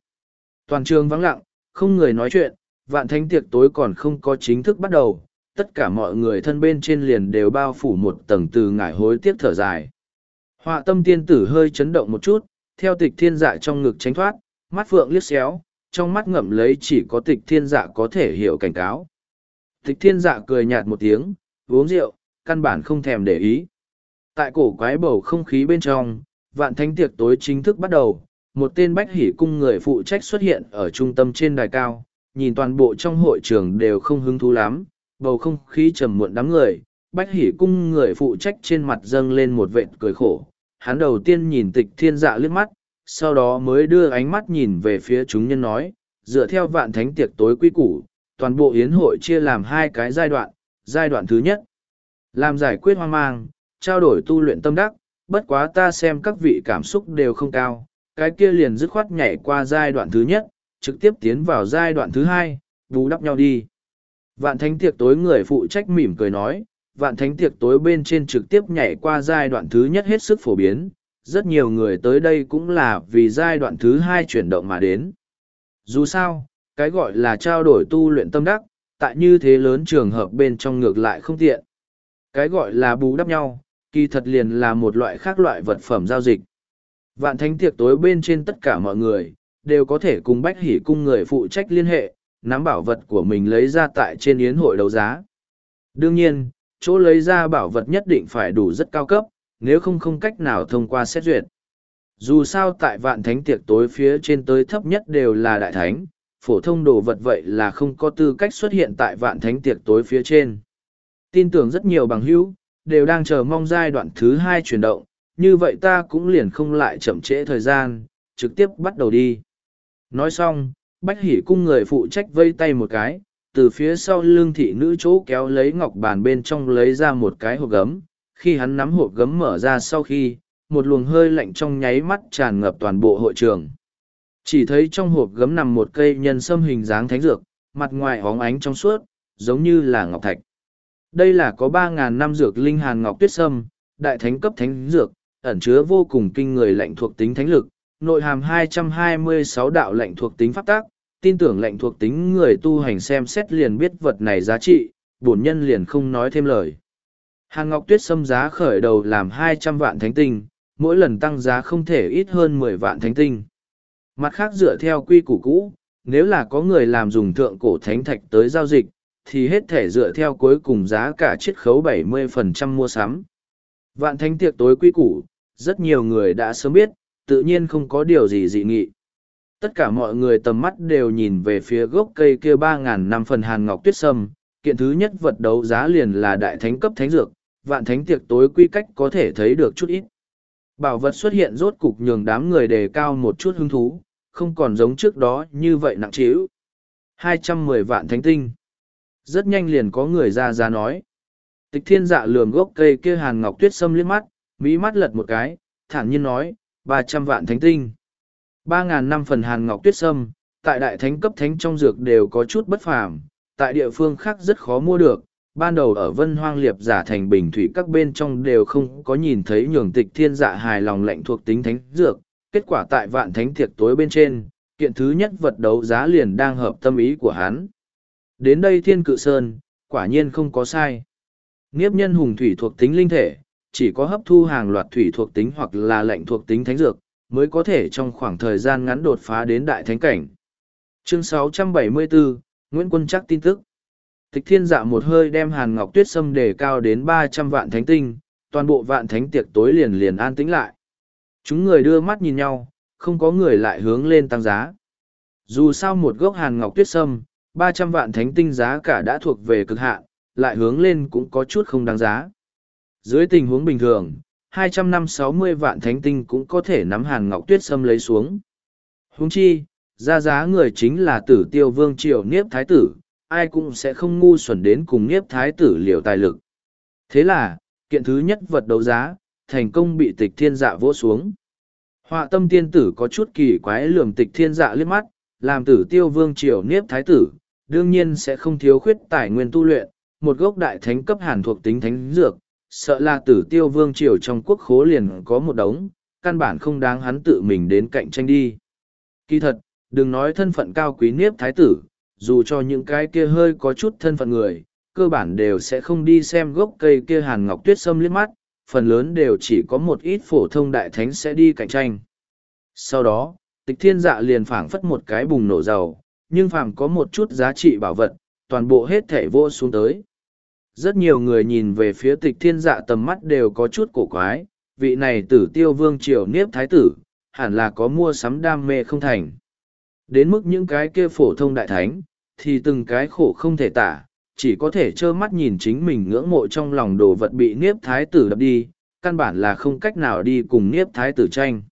Toàn trường vắng lặng, không người nói chuyện, vạn thánh tiệc tối còn không có chính thức bắt đầu, tất cả mọi người thân bên trên liền đều bao phủ một tầng từ ngải hối tiếc thở dài. Họa tâm tiên tử hơi chấn động một chút, theo tịch thiên dạ trong ngực tránh thoát, mắt phượng liếc xéo, trong mắt ngậm lấy chỉ có tịch thiên dạ có thể hiểu cảnh cáo. Tịch thiên dạ cười nhạt một tiếng, uống rượu, căn bản không thèm để ý. Tại cổ quái bầu không khí bên trong, vạn thánh tiệc tối chính thức bắt đầu, một tên bách hỉ cung người phụ trách xuất hiện ở trung tâm trên đài cao, nhìn toàn bộ trong hội trường đều không hứng thú lắm, bầu không khí trầm muộn đám người, bách hỉ cung người phụ trách trên mặt dâng lên một vệt cười khổ. Hắn đầu tiên nhìn tịch thiên dạ liếc mắt, sau đó mới đưa ánh mắt nhìn về phía chúng nhân nói, dựa theo vạn thánh tiệc tối quy củ, toàn bộ yến hội chia làm hai cái giai đoạn, giai đoạn thứ nhất, làm giải quyết hoang mang, trao đổi tu luyện tâm đắc, bất quá ta xem các vị cảm xúc đều không cao, cái kia liền dứt khoát nhảy qua giai đoạn thứ nhất, trực tiếp tiến vào giai đoạn thứ hai, bù đắp nhau đi. Vạn thánh tiệc tối người phụ trách mỉm cười nói, vạn thánh tiệc tối bên trên trực tiếp nhảy qua giai đoạn thứ nhất hết sức phổ biến, rất nhiều người tới đây cũng là vì giai đoạn thứ hai chuyển động mà đến. Dù sao, cái gọi là trao đổi tu luyện tâm đắc, tại như thế lớn trường hợp bên trong ngược lại không tiện. Cái gọi là bù đắp nhau, kỳ thật liền là một loại khác loại vật phẩm giao dịch. Vạn thánh tiệc tối bên trên tất cả mọi người, đều có thể cùng bách hỉ cung người phụ trách liên hệ, nắm bảo vật của mình lấy ra tại trên yến hội đấu giá. Đương nhiên, chỗ lấy ra bảo vật nhất định phải đủ rất cao cấp, nếu không không cách nào thông qua xét duyệt. Dù sao tại vạn thánh tiệc tối phía trên tới thấp nhất đều là đại thánh, phổ thông đồ vật vậy là không có tư cách xuất hiện tại vạn thánh tiệc tối phía trên. Tin tưởng rất nhiều bằng hữu, đều đang chờ mong giai đoạn thứ hai chuyển động, như vậy ta cũng liền không lại chậm trễ thời gian, trực tiếp bắt đầu đi. Nói xong, Bách Hỷ cung người phụ trách vây tay một cái, từ phía sau lưng thị nữ chỗ kéo lấy ngọc bàn bên trong lấy ra một cái hộp gấm. Khi hắn nắm hộp gấm mở ra sau khi, một luồng hơi lạnh trong nháy mắt tràn ngập toàn bộ hội trường. Chỉ thấy trong hộp gấm nằm một cây nhân sâm hình dáng thánh dược, mặt ngoài hóng ánh trong suốt, giống như là ngọc thạch. Đây là có 3.000 năm dược linh hàn ngọc tuyết sâm, đại thánh cấp thánh dược, ẩn chứa vô cùng kinh người lạnh thuộc tính thánh lực, nội hàm 226 đạo lệnh thuộc tính pháp tác, tin tưởng lệnh thuộc tính người tu hành xem xét liền biết vật này giá trị, bổn nhân liền không nói thêm lời. Hàng Ngọc Tuyết xâm giá khởi đầu làm 200 vạn thánh tinh, mỗi lần tăng giá không thể ít hơn 10 vạn thánh tinh. Mặt khác dựa theo quy củ cũ, nếu là có người làm dùng thượng cổ thánh thạch tới giao dịch, thì hết thể dựa theo cuối cùng giá cả chiết khấu 70% mua sắm. Vạn thánh tiệc tối quy củ, rất nhiều người đã sớm biết, tự nhiên không có điều gì dị nghị. Tất cả mọi người tầm mắt đều nhìn về phía gốc cây kia ba ngàn năm phần hàn ngọc tuyết sâm, kiện thứ nhất vật đấu giá liền là đại thánh cấp thánh dược, vạn thánh tiệc tối quy cách có thể thấy được chút ít. Bảo vật xuất hiện rốt cục nhường đám người đề cao một chút hứng thú, không còn giống trước đó như vậy nặng trĩu. 210 vạn thánh tinh. Rất nhanh liền có người ra ra nói. Tịch thiên dạ lườm gốc cây kia hàn ngọc tuyết sâm liếc mắt, mỹ mắt lật một cái, thản nhiên nói, ba trăm vạn thánh tinh. ba ngàn năm phần hàn ngọc tuyết sâm, tại đại thánh cấp thánh trong dược đều có chút bất phàm, tại địa phương khác rất khó mua được. Ban đầu ở vân hoang liệp giả thành bình thủy các bên trong đều không có nhìn thấy nhường tịch thiên dạ hài lòng lệnh thuộc tính thánh dược, kết quả tại vạn thánh tiệc tối bên trên, kiện thứ nhất vật đấu giá liền đang hợp tâm ý của hắn. Đến đây thiên cự sơn, quả nhiên không có sai. Nghiếp nhân hùng thủy thuộc tính linh thể, chỉ có hấp thu hàng loạt thủy thuộc tính hoặc là lệnh thuộc tính thánh dược, mới có thể trong khoảng thời gian ngắn đột phá đến đại thánh cảnh. Chương 674, Nguyễn Quân chắc tin tức. Tịch thiên dạ một hơi đem hàn ngọc tuyết sâm đề cao đến ba trăm vạn thánh tinh, toàn bộ vạn thánh tiệc tối liền liền an tĩnh lại. Chúng người đưa mắt nhìn nhau, không có người lại hướng lên tăng giá. Dù sao một gốc hàn ngọc tuyết sâm, ba trăm vạn thánh tinh giá cả đã thuộc về cực hạn, lại hướng lên cũng có chút không đáng giá. Dưới tình huống bình thường, hai trăm năm sáu mươi vạn thánh tinh cũng có thể nắm hàn ngọc tuyết sâm lấy xuống. Huống chi, ra giá người chính là tử tiêu vương triều niếp thái tử, ai cũng sẽ không ngu xuẩn đến cùng niếp thái tử liều tài lực. Thế là, kiện thứ nhất vật đấu giá, thành công bị tịch thiên dạ vỗ xuống. Họa tâm tiên tử có chút kỳ quái lườm tịch thiên dạ liếc mắt, làm tử tiêu vương triều niếp thái tử, đương nhiên sẽ không thiếu khuyết tài nguyên tu luyện, một gốc đại thánh cấp hàn thuộc tính thánh dược, sợ là tử tiêu vương triều trong quốc khố liền có một đống, căn bản không đáng hắn tự mình đến cạnh tranh đi. Kỳ thật, đừng nói thân phận cao quý niếp thái tử, dù cho những cái kia hơi có chút thân phận người, cơ bản đều sẽ không đi xem gốc cây kia hàn ngọc tuyết sâm liếc mắt, phần lớn đều chỉ có một ít phổ thông đại thánh sẽ đi cạnh tranh. Sau đó, tịch thiên dạ liền phảng phất một cái bùng nổ dầu, nhưng phàm có một chút giá trị bảo vật, toàn bộ hết thể vô xuống tới. Rất nhiều người nhìn về phía tịch thiên dạ tầm mắt đều có chút cổ quái, vị này tử tiêu vương triều niếp thái tử, hẳn là có mua sắm đam mê không thành. Đến mức những cái kia phổ thông đại thánh, thì từng cái khổ không thể tả, chỉ có thể trơ mắt nhìn chính mình ngưỡng mộ trong lòng đồ vật bị niếp thái tử đập đi, căn bản là không cách nào đi cùng niếp thái tử tranh.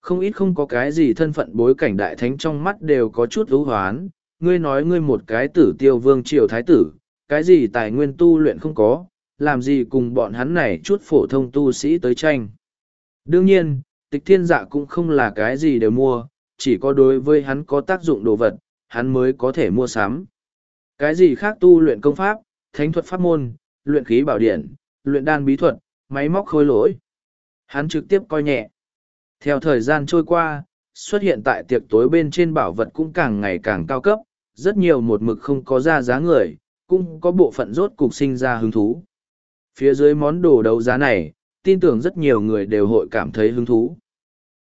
Không ít không có cái gì thân phận bối cảnh đại thánh trong mắt đều có chút ưu hoán, ngươi nói ngươi một cái tử tiêu vương triều thái tử, cái gì tài nguyên tu luyện không có, làm gì cùng bọn hắn này chút phổ thông tu sĩ tới tranh. Đương nhiên, tịch thiên dạ cũng không là cái gì đều mua, chỉ có đối với hắn có tác dụng đồ vật, hắn mới có thể mua sắm. Cái gì khác tu luyện công pháp, thánh thuật pháp môn, luyện khí bảo điển, luyện đan bí thuật, máy móc khôi lỗi. Hắn trực tiếp coi nhẹ. Theo thời gian trôi qua, xuất hiện tại tiệc tối bên trên bảo vật cũng càng ngày càng cao cấp, rất nhiều một mực không có ra giá người, cũng có bộ phận rốt cục sinh ra hứng thú. Phía dưới món đồ đấu giá này, tin tưởng rất nhiều người đều hội cảm thấy hứng thú.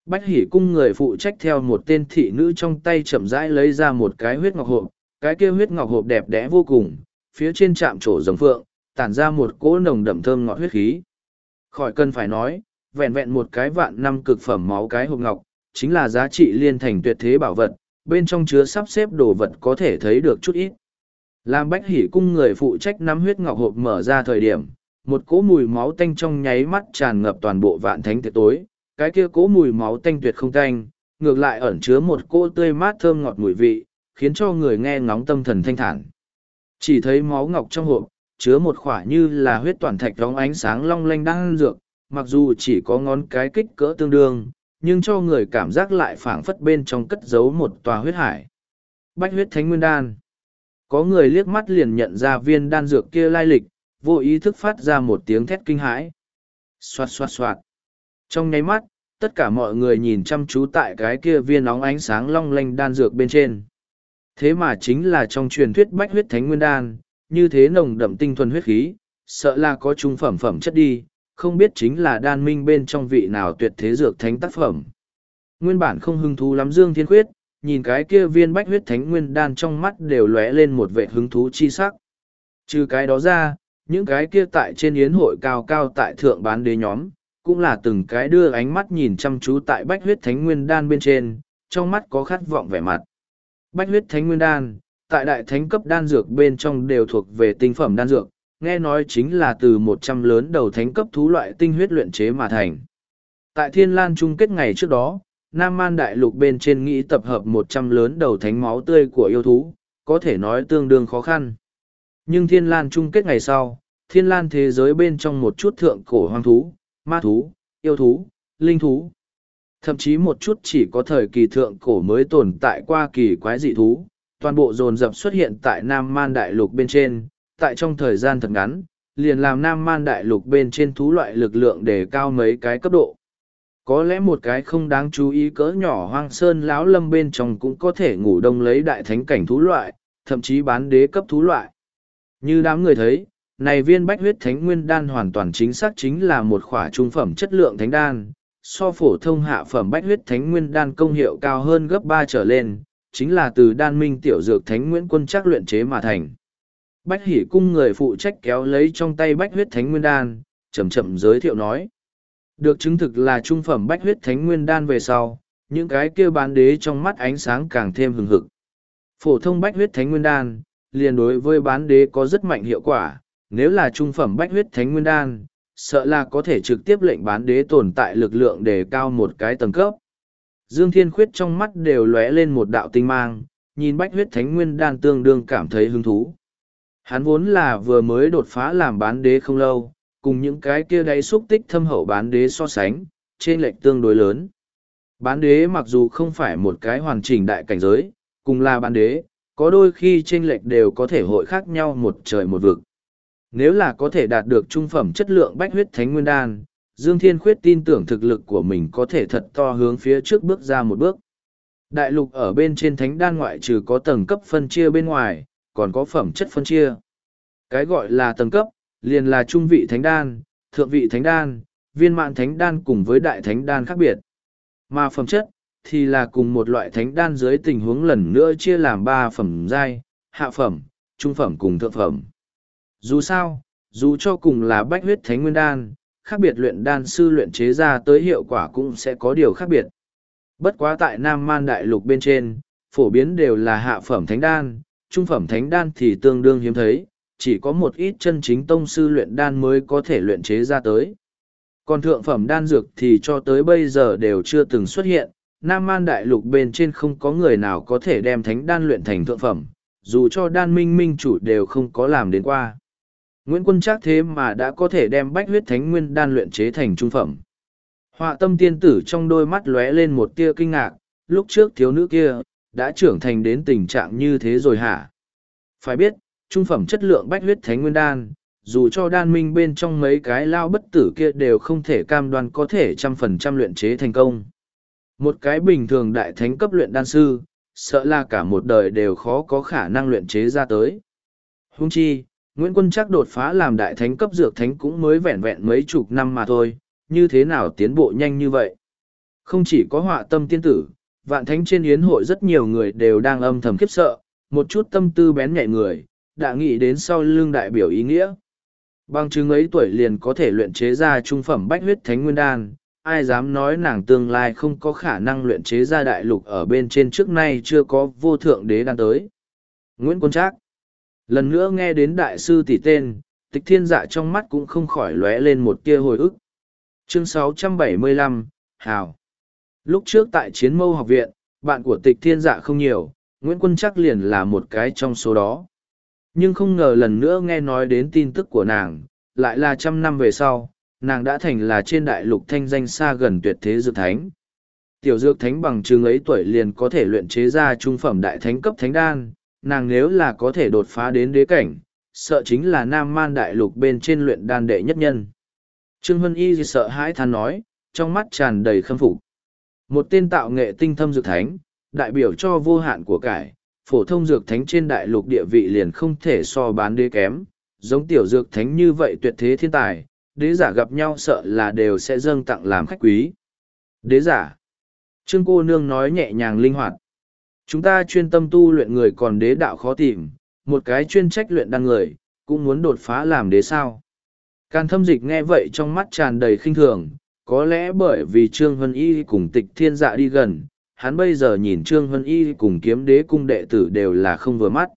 Bách hỉ cung người phụ trách theo một tên thị nữ trong tay chậm rãi lấy ra một cái huyết ngọc hộp, cái kia huyết ngọc hộp đẹp đẽ vô cùng, phía trên chạm trổ rồng phượng, tản ra một cỗ nồng đậm thơm ngọt huyết khí. Khỏi cần phải nói, vẹn vẹn một cái vạn năm cực phẩm máu cái hộp ngọc, chính là giá trị liên thành tuyệt thế bảo vật, bên trong chứa sắp xếp đồ vật có thể thấy được chút ít. Làm bách hỉ cung người phụ trách nắm huyết ngọc hộp mở ra thời điểm, một cỗ mùi máu tanh trong nháy mắt tràn ngập toàn bộ vạn thánh tiệc tối, cái kia cỗ mùi máu tanh tuyệt không tanh, ngược lại ẩn chứa một cỗ tươi mát thơm ngọt mùi vị, khiến cho người nghe ngóng tâm thần thanh thản. Chỉ thấy máu ngọc trong hộp, chứa một khỏa như là huyết toàn thạch đóng ánh sáng long lanh đang dược, mặc dù chỉ có ngón cái kích cỡ tương đương, nhưng cho người cảm giác lại phảng phất bên trong cất giấu một tòa huyết hải. Bách huyết thánh nguyên đan. Có người liếc mắt liền nhận ra viên đan dược kia lai lịch, vô ý thức phát ra một tiếng thét kinh hãi. Xoạt xoạt xoạt. Trong nháy mắt, tất cả mọi người nhìn chăm chú tại cái kia viên óng ánh sáng long lanh đan dược bên trên. Thế mà chính là trong truyền thuyết bách huyết thánh nguyên đan, như thế nồng đậm tinh thuần huyết khí, sợ là có trung phẩm phẩm chất đi, không biết chính là đan minh bên trong vị nào tuyệt thế dược thánh tác phẩm. Nguyên bản không hứng thú lắm Dương Thiên Khuyết, nhìn cái kia viên bách huyết thánh nguyên đan trong mắt đều lóe lên một vẻ hứng thú chi sắc. Trừ cái đó ra, những cái kia tại trên yến hội cao cao tại thượng bán đế nhóm, cũng là từng cái đưa ánh mắt nhìn chăm chú tại bách huyết thánh nguyên đan bên trên, trong mắt có khát vọng vẻ mặt. Bách huyết thánh nguyên đan, tại đại thánh cấp đan dược bên trong đều thuộc về tinh phẩm đan dược, nghe nói chính là từ một trăm lớn đầu thánh cấp thú loại tinh huyết luyện chế mà thành. Tại thiên lan chung kết ngày trước đó, Nam Man Đại Lục bên trên nghĩ tập hợp một trăm lớn đầu thánh máu tươi của yêu thú, có thể nói tương đương khó khăn. Nhưng thiên lan chung kết ngày sau, thiên lan thế giới bên trong một chút thượng cổ hoang thú, ma thú, yêu thú, linh thú. Thậm chí một chút chỉ có thời kỳ thượng cổ mới tồn tại qua kỳ quái dị thú, toàn bộ dồn dập xuất hiện tại Nam Man Đại Lục bên trên, tại trong thời gian thật ngắn, liền làm Nam Man Đại Lục bên trên thú loại lực lượng để cao mấy cái cấp độ có lẽ một cái không đáng chú ý cỡ nhỏ hoang sơn lão lâm bên trong cũng có thể ngủ đông lấy đại thánh cảnh thú loại, thậm chí bán đế cấp thú loại. Như đám người thấy, này viên bách huyết thánh nguyên đan hoàn toàn chính xác chính là một khỏa trung phẩm chất lượng thánh đan, so phổ thông hạ phẩm bách huyết thánh nguyên đan công hiệu cao hơn gấp ba trở lên, chính là từ đan minh tiểu dược thánh nguyễn quân chắc luyện chế mà thành. Bách hỉ cung người phụ trách kéo lấy trong tay bách huyết thánh nguyên đan, chậm chậm giới thiệu nói được chứng thực là trung phẩm bách huyết thánh nguyên đan về sau, những cái kia bán đế trong mắt ánh sáng càng thêm hừng hực. Phổ thông bách huyết thánh nguyên đan, liền đối với bán đế có rất mạnh hiệu quả, nếu là trung phẩm bách huyết thánh nguyên đan, sợ là có thể trực tiếp lệnh bán đế tồn tại lực lượng để cao một cái tầng cấp. Dương Thiên Khuyết trong mắt đều lóe lên một đạo tinh mang, nhìn bách huyết thánh nguyên đan tương đương cảm thấy hứng thú. Hắn vốn là vừa mới đột phá làm bán đế không lâu, cùng những cái kia đáy xúc tích thâm hậu bán đế so sánh, trên lệch tương đối lớn. Bán đế mặc dù không phải một cái hoàn chỉnh đại cảnh giới, cùng là bán đế, có đôi khi trên lệch đều có thể hội khác nhau một trời một vực. Nếu là có thể đạt được trung phẩm chất lượng bách huyết thánh nguyên đan, Dương Thiên Khuyết tin tưởng thực lực của mình có thể thật to hướng phía trước bước ra một bước. Đại lục ở bên trên thánh đan ngoại trừ có tầng cấp phân chia bên ngoài, còn có phẩm chất phân chia. Cái gọi là tầng cấp, liền là trung vị thánh đan, thượng vị thánh đan, viên mạn thánh đan cùng với đại thánh đan khác biệt. Mà phẩm chất, thì là cùng một loại thánh đan dưới tình huống lần nữa chia làm ba phẩm giai, hạ phẩm, trung phẩm cùng thượng phẩm. Dù sao, dù cho cùng là bách huyết thánh nguyên đan, khác biệt luyện đan sư luyện chế ra tới hiệu quả cũng sẽ có điều khác biệt. Bất quá tại Nam Man Đại Lục bên trên, phổ biến đều là hạ phẩm thánh đan, trung phẩm thánh đan thì tương đương hiếm thấy, chỉ có một ít chân chính tông sư luyện đan mới có thể luyện chế ra tới. Còn thượng phẩm đan dược thì cho tới bây giờ đều chưa từng xuất hiện, Nam Man Đại Lục bên trên không có người nào có thể đem thánh đan luyện thành thượng phẩm, dù cho đan minh minh chủ đều không có làm đến qua. Nguyễn Quân chắc thế mà đã có thể đem bách huyết thánh nguyên đan luyện chế thành trung phẩm. Họa tâm tiên tử trong đôi mắt lóe lên một tia kinh ngạc, lúc trước thiếu nữ kia, đã trưởng thành đến tình trạng như thế rồi hả? Phải biết, trung phẩm chất lượng bách huyết thánh nguyên đan, dù cho đan minh bên trong mấy cái lao bất tử kia đều không thể cam đoan có thể trăm phần trăm luyện chế thành công. Một cái bình thường đại thánh cấp luyện đan sư, sợ là cả một đời đều khó có khả năng luyện chế ra tới. Hung chi, Nguyễn Quân chắc đột phá làm đại thánh cấp dược thánh cũng mới vẹn vẹn mấy chục năm mà thôi, như thế nào tiến bộ nhanh như vậy? Không chỉ có họa tâm tiên tử, vạn thánh trên yến hội rất nhiều người đều đang âm thầm khiếp sợ, một chút tâm tư bén nhạy người, đã nghĩ đến sau lưng đại biểu ý nghĩa. Bằng chứng ấy tuổi liền có thể luyện chế ra trung phẩm bách huyết thánh nguyên đan, ai dám nói nàng tương lai không có khả năng luyện chế ra đại lục ở bên trên trước nay chưa có vô thượng đế đan tới. Nguyễn Quân Trác Lần nữa nghe đến đại sư tỷ tên, tịch thiên dạ trong mắt cũng không khỏi lóe lên một tia hồi ức. Chương 675, Hào Lúc trước tại chiến mâu học viện, bạn của tịch thiên dạ không nhiều, Nguyễn Quân Trác liền là một cái trong số đó. Nhưng không ngờ lần nữa nghe nói đến tin tức của nàng, lại là trăm năm về sau, nàng đã thành là trên đại lục thanh danh xa gần tuyệt thế dược thánh. Tiểu dược thánh bằng chứng ấy tuổi liền có thể luyện chế ra trung phẩm đại thánh cấp thánh đan, nàng nếu là có thể đột phá đến đế cảnh, sợ chính là nam man đại lục bên trên luyện đan đệ nhất nhân. Trương huân Y sợ hãi than nói, trong mắt tràn đầy khâm phục. Một tên tạo nghệ tinh thâm dược thánh, đại biểu cho vô hạn của cải, phổ thông dược thánh trên đại lục địa vị liền không thể so bán đế kém, giống tiểu dược thánh như vậy tuyệt thế thiên tài, đế giả gặp nhau sợ là đều sẽ dâng tặng làm khách quý. Đế giả. Trương cô nương nói nhẹ nhàng linh hoạt. Chúng ta chuyên tâm tu luyện người còn đế đạo khó tìm, một cái chuyên trách luyện đăng người, cũng muốn đột phá làm đế sao. Càn thâm dịch nghe vậy trong mắt tràn đầy khinh thường, có lẽ bởi vì Trương Hân Y cùng tịch thiên dạ đi gần, hắn bây giờ nhìn Trương Vân Y cùng kiếm đế cung đệ tử đều là không vừa mắt.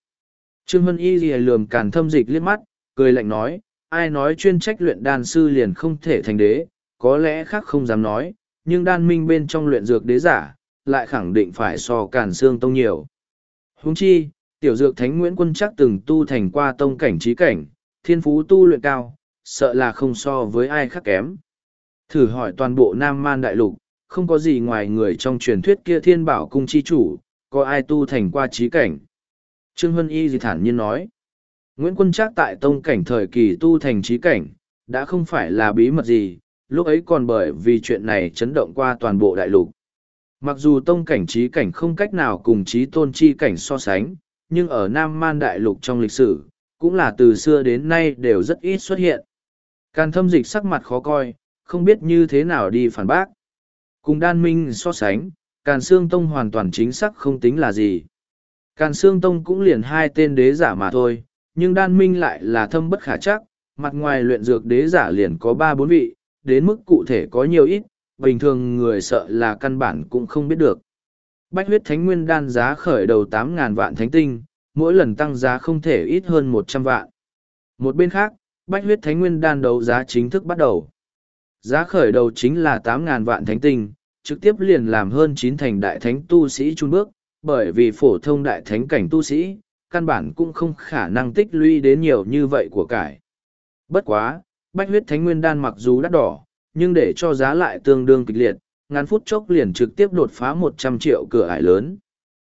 Trương Vân Y lìa lườm càn thâm dịch liếc mắt, cười lạnh nói, ai nói chuyên trách luyện đan sư liền không thể thành đế, có lẽ khác không dám nói, nhưng đan minh bên trong luyện dược đế giả, lại khẳng định phải so càn xương tông nhiều. Huống chi, tiểu dược thánh Nguyễn Quân chắc từng tu thành qua tông cảnh trí cảnh, thiên phú tu luyện cao, sợ là không so với ai khác kém. Thử hỏi toàn bộ Nam Man Đại Lục, không có gì ngoài người trong truyền thuyết kia thiên bảo cung chi chủ, có ai tu thành qua trí cảnh. Trương Hân Y gì thản nhiên nói. Nguyễn Quân Trác tại tông cảnh thời kỳ tu thành trí cảnh, đã không phải là bí mật gì, lúc ấy còn bởi vì chuyện này chấn động qua toàn bộ đại lục. Mặc dù tông cảnh trí cảnh không cách nào cùng trí tôn chi cảnh so sánh, nhưng ở Nam Man đại lục trong lịch sử, cũng là từ xưa đến nay đều rất ít xuất hiện. Càn thâm dịch sắc mặt khó coi, không biết như thế nào đi phản bác. Cùng đan minh so sánh, Càn Sương Tông hoàn toàn chính xác không tính là gì. Càn Sương Tông cũng liền hai tên đế giả mà thôi, nhưng đan minh lại là thâm bất khả chắc, mặt ngoài luyện dược đế giả liền có ba bốn vị, đến mức cụ thể có nhiều ít, bình thường người sợ là căn bản cũng không biết được. Bách huyết thánh nguyên đan giá khởi đầu tám ngàn vạn thánh tinh, mỗi lần tăng giá không thể ít hơn một trăm vạn. Một bên khác, bách huyết thánh nguyên đan đấu giá chính thức bắt đầu. Giá khởi đầu chính là tám ngàn vạn thánh tinh, trực tiếp liền làm hơn chín thành đại thánh tu sĩ trung bước, bởi vì phổ thông đại thánh cảnh tu sĩ, căn bản cũng không khả năng tích lũy đến nhiều như vậy của cải. Bất quá, bách huyết thánh nguyên đan mặc dù đắt đỏ, nhưng để cho giá lại tương đương kịch liệt, ngắn phút chốc liền trực tiếp đột phá một trăm triệu cửa ải lớn.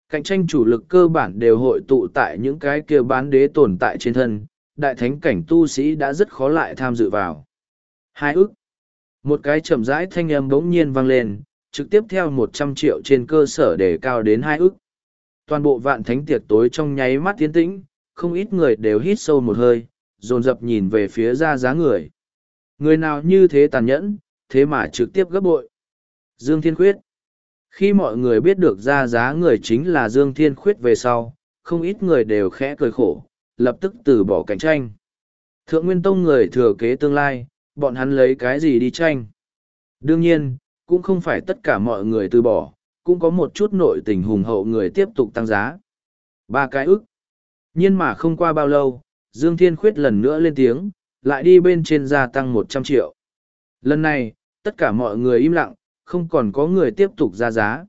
Cạnh tranh chủ lực cơ bản đều hội tụ tại những cái kia bán đế tồn tại trên thân, đại thánh cảnh tu sĩ đã rất khó lại tham dự vào. Hai ức. Một cái chậm rãi thanh âm bỗng nhiên vang lên, trực tiếp theo một trăm triệu trên cơ sở để cao đến hai ức. Toàn bộ vạn thánh tiệc tối trong nháy mắt tiến tĩnh, không ít người đều hít sâu một hơi, dồn dập nhìn về phía ra giá người. Người nào như thế tàn nhẫn, thế mà trực tiếp gấp bội. Dương Thiên Khuyết Khi mọi người biết được ra giá người chính là Dương Thiên Khuyết về sau, không ít người đều khẽ cười khổ, lập tức từ bỏ cạnh tranh. Thượng Nguyên Tông người thừa kế tương lai, bọn hắn lấy cái gì đi tranh? Đương nhiên, cũng không phải tất cả mọi người từ bỏ, cũng có một chút nội tình hùng hậu người tiếp tục tăng giá. Ba cái ức. Nhưng mà không qua bao lâu, Dương Thiên Khuyết lần nữa lên tiếng, lại đi bên trên gia tăng một trăm triệu. Lần này, tất cả mọi người im lặng, không còn có người tiếp tục ra giá.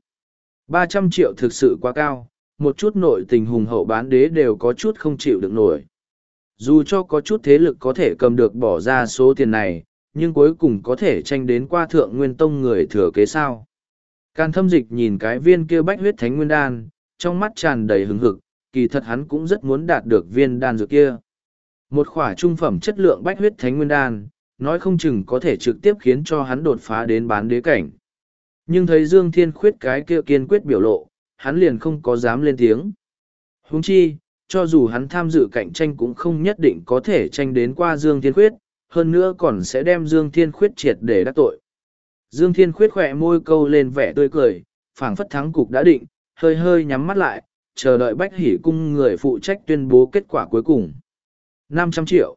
ba trăm triệu thực sự quá cao, một chút nội tình hùng hậu bán đế đều có chút không chịu được nổi. Dù cho có chút thế lực có thể cầm được bỏ ra số tiền này, nhưng cuối cùng có thể tranh đến qua thượng nguyên tông người thừa kế sao. càn thâm dịch nhìn cái viên kia bách huyết thánh nguyên đan, trong mắt tràn đầy hứng hực, kỳ thật hắn cũng rất muốn đạt được viên đan dược kia. Một khỏa trung phẩm chất lượng bách huyết thánh nguyên đan, nói không chừng có thể trực tiếp khiến cho hắn đột phá đến bán đế cảnh. Nhưng thấy Dương Thiên Khuyết cái kia kiên quyết biểu lộ, hắn liền không có dám lên tiếng. Huống chi, cho dù hắn tham dự cạnh tranh cũng không nhất định có thể tranh đến qua Dương Thiên Khuyết, hơn nữa còn sẽ đem Dương Thiên Khuyết triệt để đắc tội. Dương Thiên Khuyết khỏe môi câu lên vẻ tươi cười, phảng phất thắng cục đã định, hơi hơi nhắm mắt lại, chờ đợi Bách Hỷ Cung người phụ trách tuyên bố kết quả cuối cùng. 500 triệu.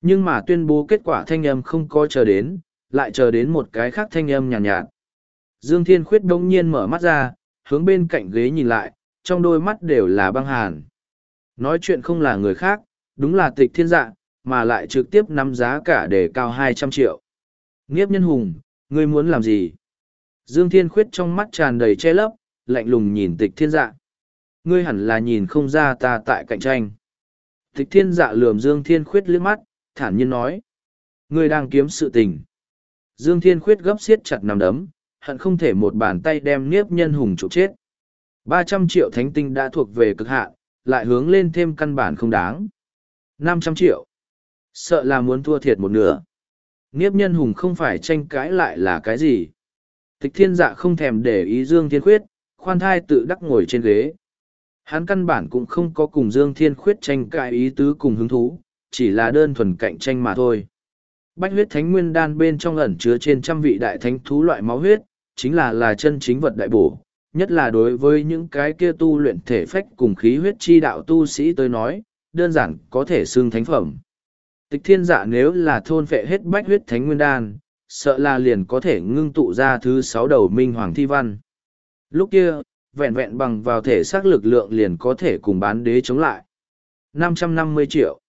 Nhưng mà tuyên bố kết quả thanh âm không có chờ đến, lại chờ đến một cái khác thanh âm nhàn nhạt, nhạt. Dương Thiên Khuyết đông nhiên mở mắt ra, hướng bên cạnh ghế nhìn lại, trong đôi mắt đều là băng hàn. Nói chuyện không là người khác, đúng là tịch thiên dạ, mà lại trực tiếp nắm giá cả để cao hai trăm triệu. Nghiếp nhân hùng, ngươi muốn làm gì? Dương Thiên Khuyết trong mắt tràn đầy che lấp, lạnh lùng nhìn tịch thiên dạ. Ngươi hẳn là nhìn không ra ta tại cạnh tranh. Tịch thiên dạ lườm Dương Thiên Khuyết liếc mắt, thản nhiên nói. Ngươi đang kiếm sự tình. Dương Thiên Khuyết gấp xiết chặt nằm đấm, hận không thể một bàn tay đem Niếp Nhân Hùng chụp chết. Ba trăm triệu thánh tinh đã thuộc về cực hạn, lại hướng lên thêm căn bản không đáng. Năm trăm triệu. Sợ là muốn thua thiệt một nửa. Niếp Nhân Hùng không phải tranh cãi lại là cái gì. Tịch thiên dạ không thèm để ý Dương Thiên Khuyết, khoan thai tự đắc ngồi trên ghế. Hắn căn bản cũng không có cùng Dương Thiên Khuyết tranh cãi ý tứ cùng hứng thú, chỉ là đơn thuần cạnh tranh mà thôi. Bách huyết thánh nguyên đan bên trong ẩn chứa trên trăm vị đại thánh thú loại máu huyết, chính là là chân chính vật đại bổ, nhất là đối với những cái kia tu luyện thể phách cùng khí huyết chi đạo tu sĩ tới nói, đơn giản có thể xưng thánh phẩm. Tịch thiên dạ nếu là thôn phệ hết bách huyết thánh nguyên đan, sợ là liền có thể ngưng tụ ra thứ sáu đầu minh hoàng thi văn. Lúc kia, vẹn vẹn bằng vào thể xác lực lượng liền có thể cùng bán đế chống lại. 550 triệu.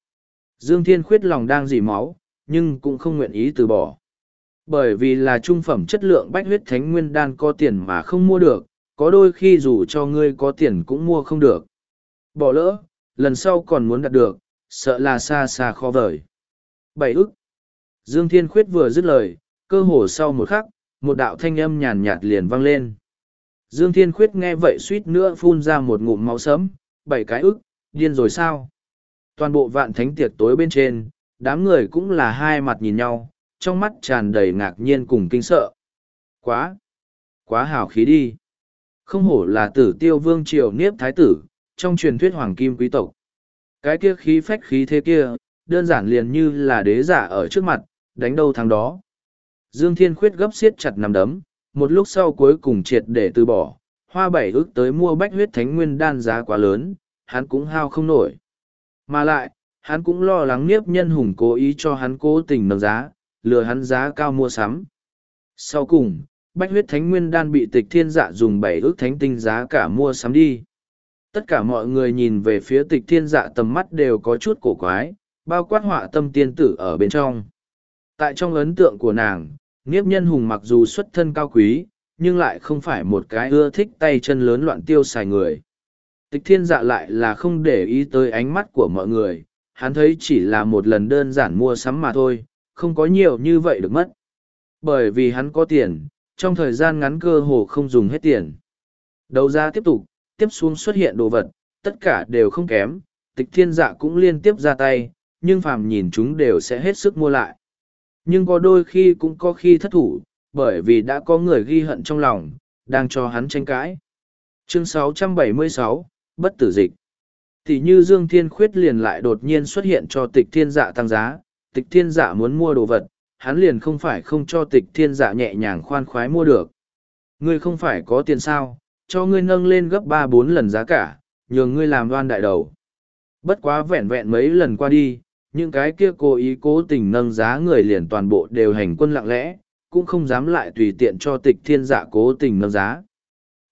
Dương Thiên Khuyết lòng đang dì máu, nhưng cũng không nguyện ý từ bỏ. Bởi vì là trung phẩm chất lượng bách huyết thánh nguyên đan có tiền mà không mua được, có đôi khi dù cho ngươi có tiền cũng mua không được. Bỏ lỡ, lần sau còn muốn đạt được, sợ là xa xa khó vời. Bảy ức. Dương Thiên Khuyết vừa dứt lời, cơ hồ sau một khắc, một đạo thanh âm nhàn nhạt liền vang lên. Dương Thiên Khuyết nghe vậy suýt nữa phun ra một ngụm máu sấm. bảy cái ức, điên rồi sao? Toàn bộ vạn thánh tiệc tối bên trên, đám người cũng là hai mặt nhìn nhau, trong mắt tràn đầy ngạc nhiên cùng kinh sợ. Quá! Quá hào khí đi! Không hổ là tử tiêu vương triều niếp thái tử, trong truyền thuyết hoàng kim quý tộc. Cái kia khí phách khí thế kia, đơn giản liền như là đế giả ở trước mặt, đánh đâu thắng đó. Dương Thiên Khuyết gấp xiết chặt nằm đấm, một lúc sau cuối cùng triệt để từ bỏ, hoa bảy ước tới mua bách huyết thánh nguyên đan giá quá lớn, hắn cũng hao không nổi. Mà lại, hắn cũng lo lắng Niếp Nhân Hùng cố ý cho hắn cố tình nâng giá, lừa hắn giá cao mua sắm. Sau cùng, bách huyết thánh nguyên đan bị tịch thiên dạ dùng bảy ước thánh tinh giá cả mua sắm đi. Tất cả mọi người nhìn về phía tịch thiên dạ tầm mắt đều có chút cổ quái, bao quát họa tâm tiên tử ở bên trong. Tại trong ấn tượng của nàng, nghiếp Nhân Hùng mặc dù xuất thân cao quý, nhưng lại không phải một cái ưa thích tay chân lớn loạn tiêu xài người. Tịch thiên dạ lại là không để ý tới ánh mắt của mọi người, hắn thấy chỉ là một lần đơn giản mua sắm mà thôi, không có nhiều như vậy được mất. Bởi vì hắn có tiền, trong thời gian ngắn cơ hồ không dùng hết tiền. Đầu ra tiếp tục, tiếp xuống xuất hiện đồ vật, tất cả đều không kém, tịch thiên dạ cũng liên tiếp ra tay, nhưng phàm nhìn chúng đều sẽ hết sức mua lại. Nhưng có đôi khi cũng có khi thất thủ, bởi vì đã có người ghi hận trong lòng, đang cho hắn tranh cãi. Chương 676, Bất tử dịch Thì như Dương Thiên Khuyết liền lại đột nhiên xuất hiện cho tịch thiên dạ tăng giá, tịch thiên dạ muốn mua đồ vật, hắn liền không phải không cho tịch thiên dạ nhẹ nhàng khoan khoái mua được. Ngươi không phải có tiền sao, cho ngươi nâng lên gấp ba bốn lần giá cả, nhường ngươi làm đoan đại đầu. Bất quá vẹn vẹn mấy lần qua đi, những cái kia cố ý cố tình nâng giá người liền toàn bộ đều hành quân lặng lẽ, cũng không dám lại tùy tiện cho tịch thiên dạ cố tình nâng giá.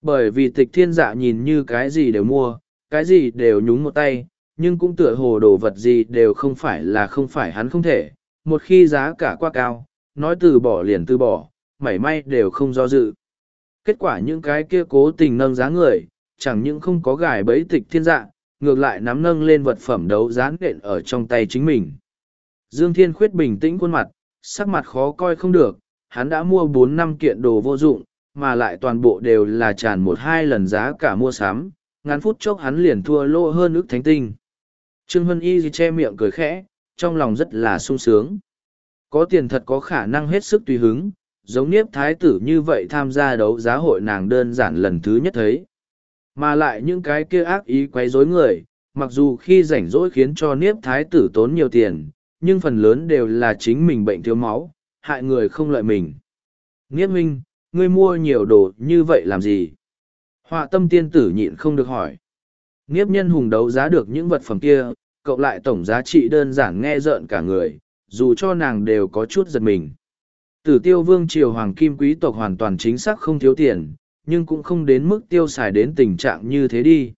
Bởi vì tịch thiên dạ nhìn như cái gì đều mua, cái gì đều nhúng một tay, nhưng cũng tựa hồ đồ vật gì đều không phải là không phải hắn không thể. Một khi giá cả quá cao, nói từ bỏ liền từ bỏ, mảy may đều không do dự. Kết quả những cái kia cố tình nâng giá người, chẳng những không có gài bẫy tịch thiên dạ, ngược lại nắm nâng lên vật phẩm đấu giá nện ở trong tay chính mình. Dương Thiên Khuyết bình tĩnh khuôn mặt, sắc mặt khó coi không được, hắn đã mua bốn năm kiện đồ vô dụng, mà lại toàn bộ đều là tràn một hai lần giá cả mua sắm, ngắn phút chốc hắn liền thua lỗ hơn ức thánh tinh. Trương Hân Y che miệng cười khẽ, trong lòng rất là sung sướng. Có tiền thật có khả năng hết sức tùy hứng, giống Niếp Thái tử như vậy tham gia đấu giá hội nàng đơn giản lần thứ nhất thấy. Mà lại những cái kia ác ý quấy rối người, mặc dù khi rảnh rỗi khiến cho Niếp Thái tử tốn nhiều tiền, nhưng phần lớn đều là chính mình bệnh thiếu máu, hại người không lợi mình. Nhiếp Minh, ngươi mua nhiều đồ như vậy làm gì? Họa tâm tiên tử nhịn không được hỏi. Niếp nhân hùng đấu giá được những vật phẩm kia, cộng lại tổng giá trị đơn giản nghe rợn cả người, dù cho nàng đều có chút giật mình. Tử tiêu vương triều hoàng kim quý tộc hoàn toàn chính xác không thiếu tiền, nhưng cũng không đến mức tiêu xài đến tình trạng như thế đi.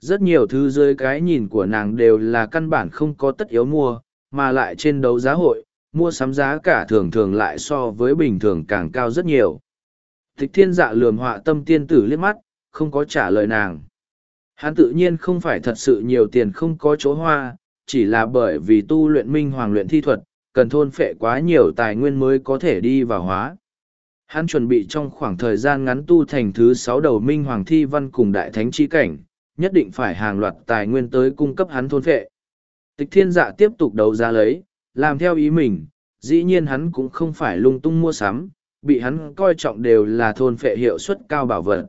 Rất nhiều thứ dưới cái nhìn của nàng đều là căn bản không có tất yếu mua, mà lại trên đấu giá hội, mua sắm giá cả thường thường lại so với bình thường càng cao rất nhiều. Tịch thiên dạ lườm họa tâm tiên tử liếc mắt, không có trả lời nàng. Hắn tự nhiên không phải thật sự nhiều tiền không có chỗ hoa, chỉ là bởi vì tu luyện minh hoàng luyện thi thuật, cần thôn phệ quá nhiều tài nguyên mới có thể đi vào hóa. Hắn chuẩn bị trong khoảng thời gian ngắn tu thành thứ sáu đầu minh hoàng thi văn cùng đại thánh chi cảnh, nhất định phải hàng loạt tài nguyên tới cung cấp hắn thôn phệ. Tịch thiên dạ tiếp tục đấu giá lấy, làm theo ý mình, dĩ nhiên hắn cũng không phải lung tung mua sắm, bị hắn coi trọng đều là thôn phệ hiệu suất cao bảo vật.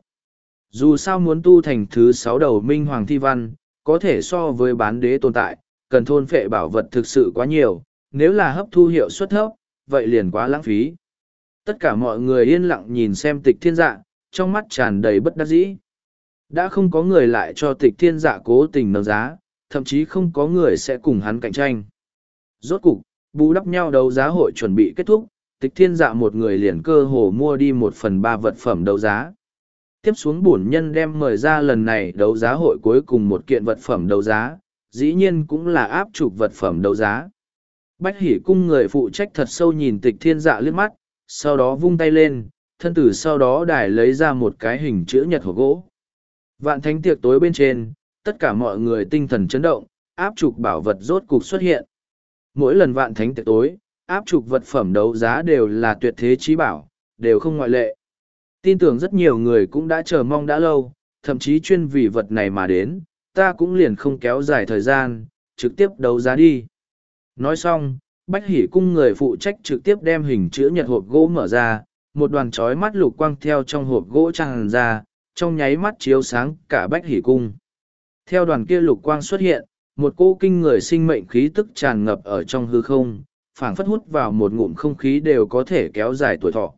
Dù sao muốn tu thành thứ sáu đầu minh hoàng thi văn, có thể so với bán đế tồn tại, cần thôn phệ bảo vật thực sự quá nhiều, nếu là hấp thu hiệu suất thấp, vậy liền quá lãng phí. Tất cả mọi người yên lặng nhìn xem tịch thiên dạ, trong mắt tràn đầy bất đắc dĩ. Đã không có người lại cho tịch thiên dạ cố tình nâng giá, thậm chí không có người sẽ cùng hắn cạnh tranh. Rốt cục, bù đắp nhau đấu giá hội chuẩn bị kết thúc, tịch thiên dạ một người liền cơ hồ mua đi một phần ba vật phẩm đấu giá. Tiếp xuống bổn nhân đem mời ra lần này đấu giá hội cuối cùng một kiện vật phẩm đấu giá, dĩ nhiên cũng là áp chụp vật phẩm đấu giá. Bách hỉ cung người phụ trách thật sâu nhìn tịch thiên dạ liếc mắt, sau đó vung tay lên, thân tử sau đó đài lấy ra một cái hình chữ nhật hộp gỗ. Vạn thánh tiệc tối bên trên, tất cả mọi người tinh thần chấn động, áp trục bảo vật rốt cục xuất hiện. Mỗi lần vạn thánh tiệc tối, áp trục vật phẩm đấu giá đều là tuyệt thế trí bảo, đều không ngoại lệ. Tin tưởng rất nhiều người cũng đã chờ mong đã lâu, thậm chí chuyên vì vật này mà đến, ta cũng liền không kéo dài thời gian, trực tiếp đấu giá đi. Nói xong, Bách Hỷ cung người phụ trách trực tiếp đem hình chữ nhật hộp gỗ mở ra, một đoàn chói mắt lục quang theo trong hộp gỗ tràn ra, trong nháy mắt chiếu sáng cả Bách Hỷ cung. Theo đoàn kia lục quang xuất hiện, một cô kinh người sinh mệnh khí tức tràn ngập ở trong hư không, phảng phất hút vào một ngụm không khí đều có thể kéo dài tuổi thọ.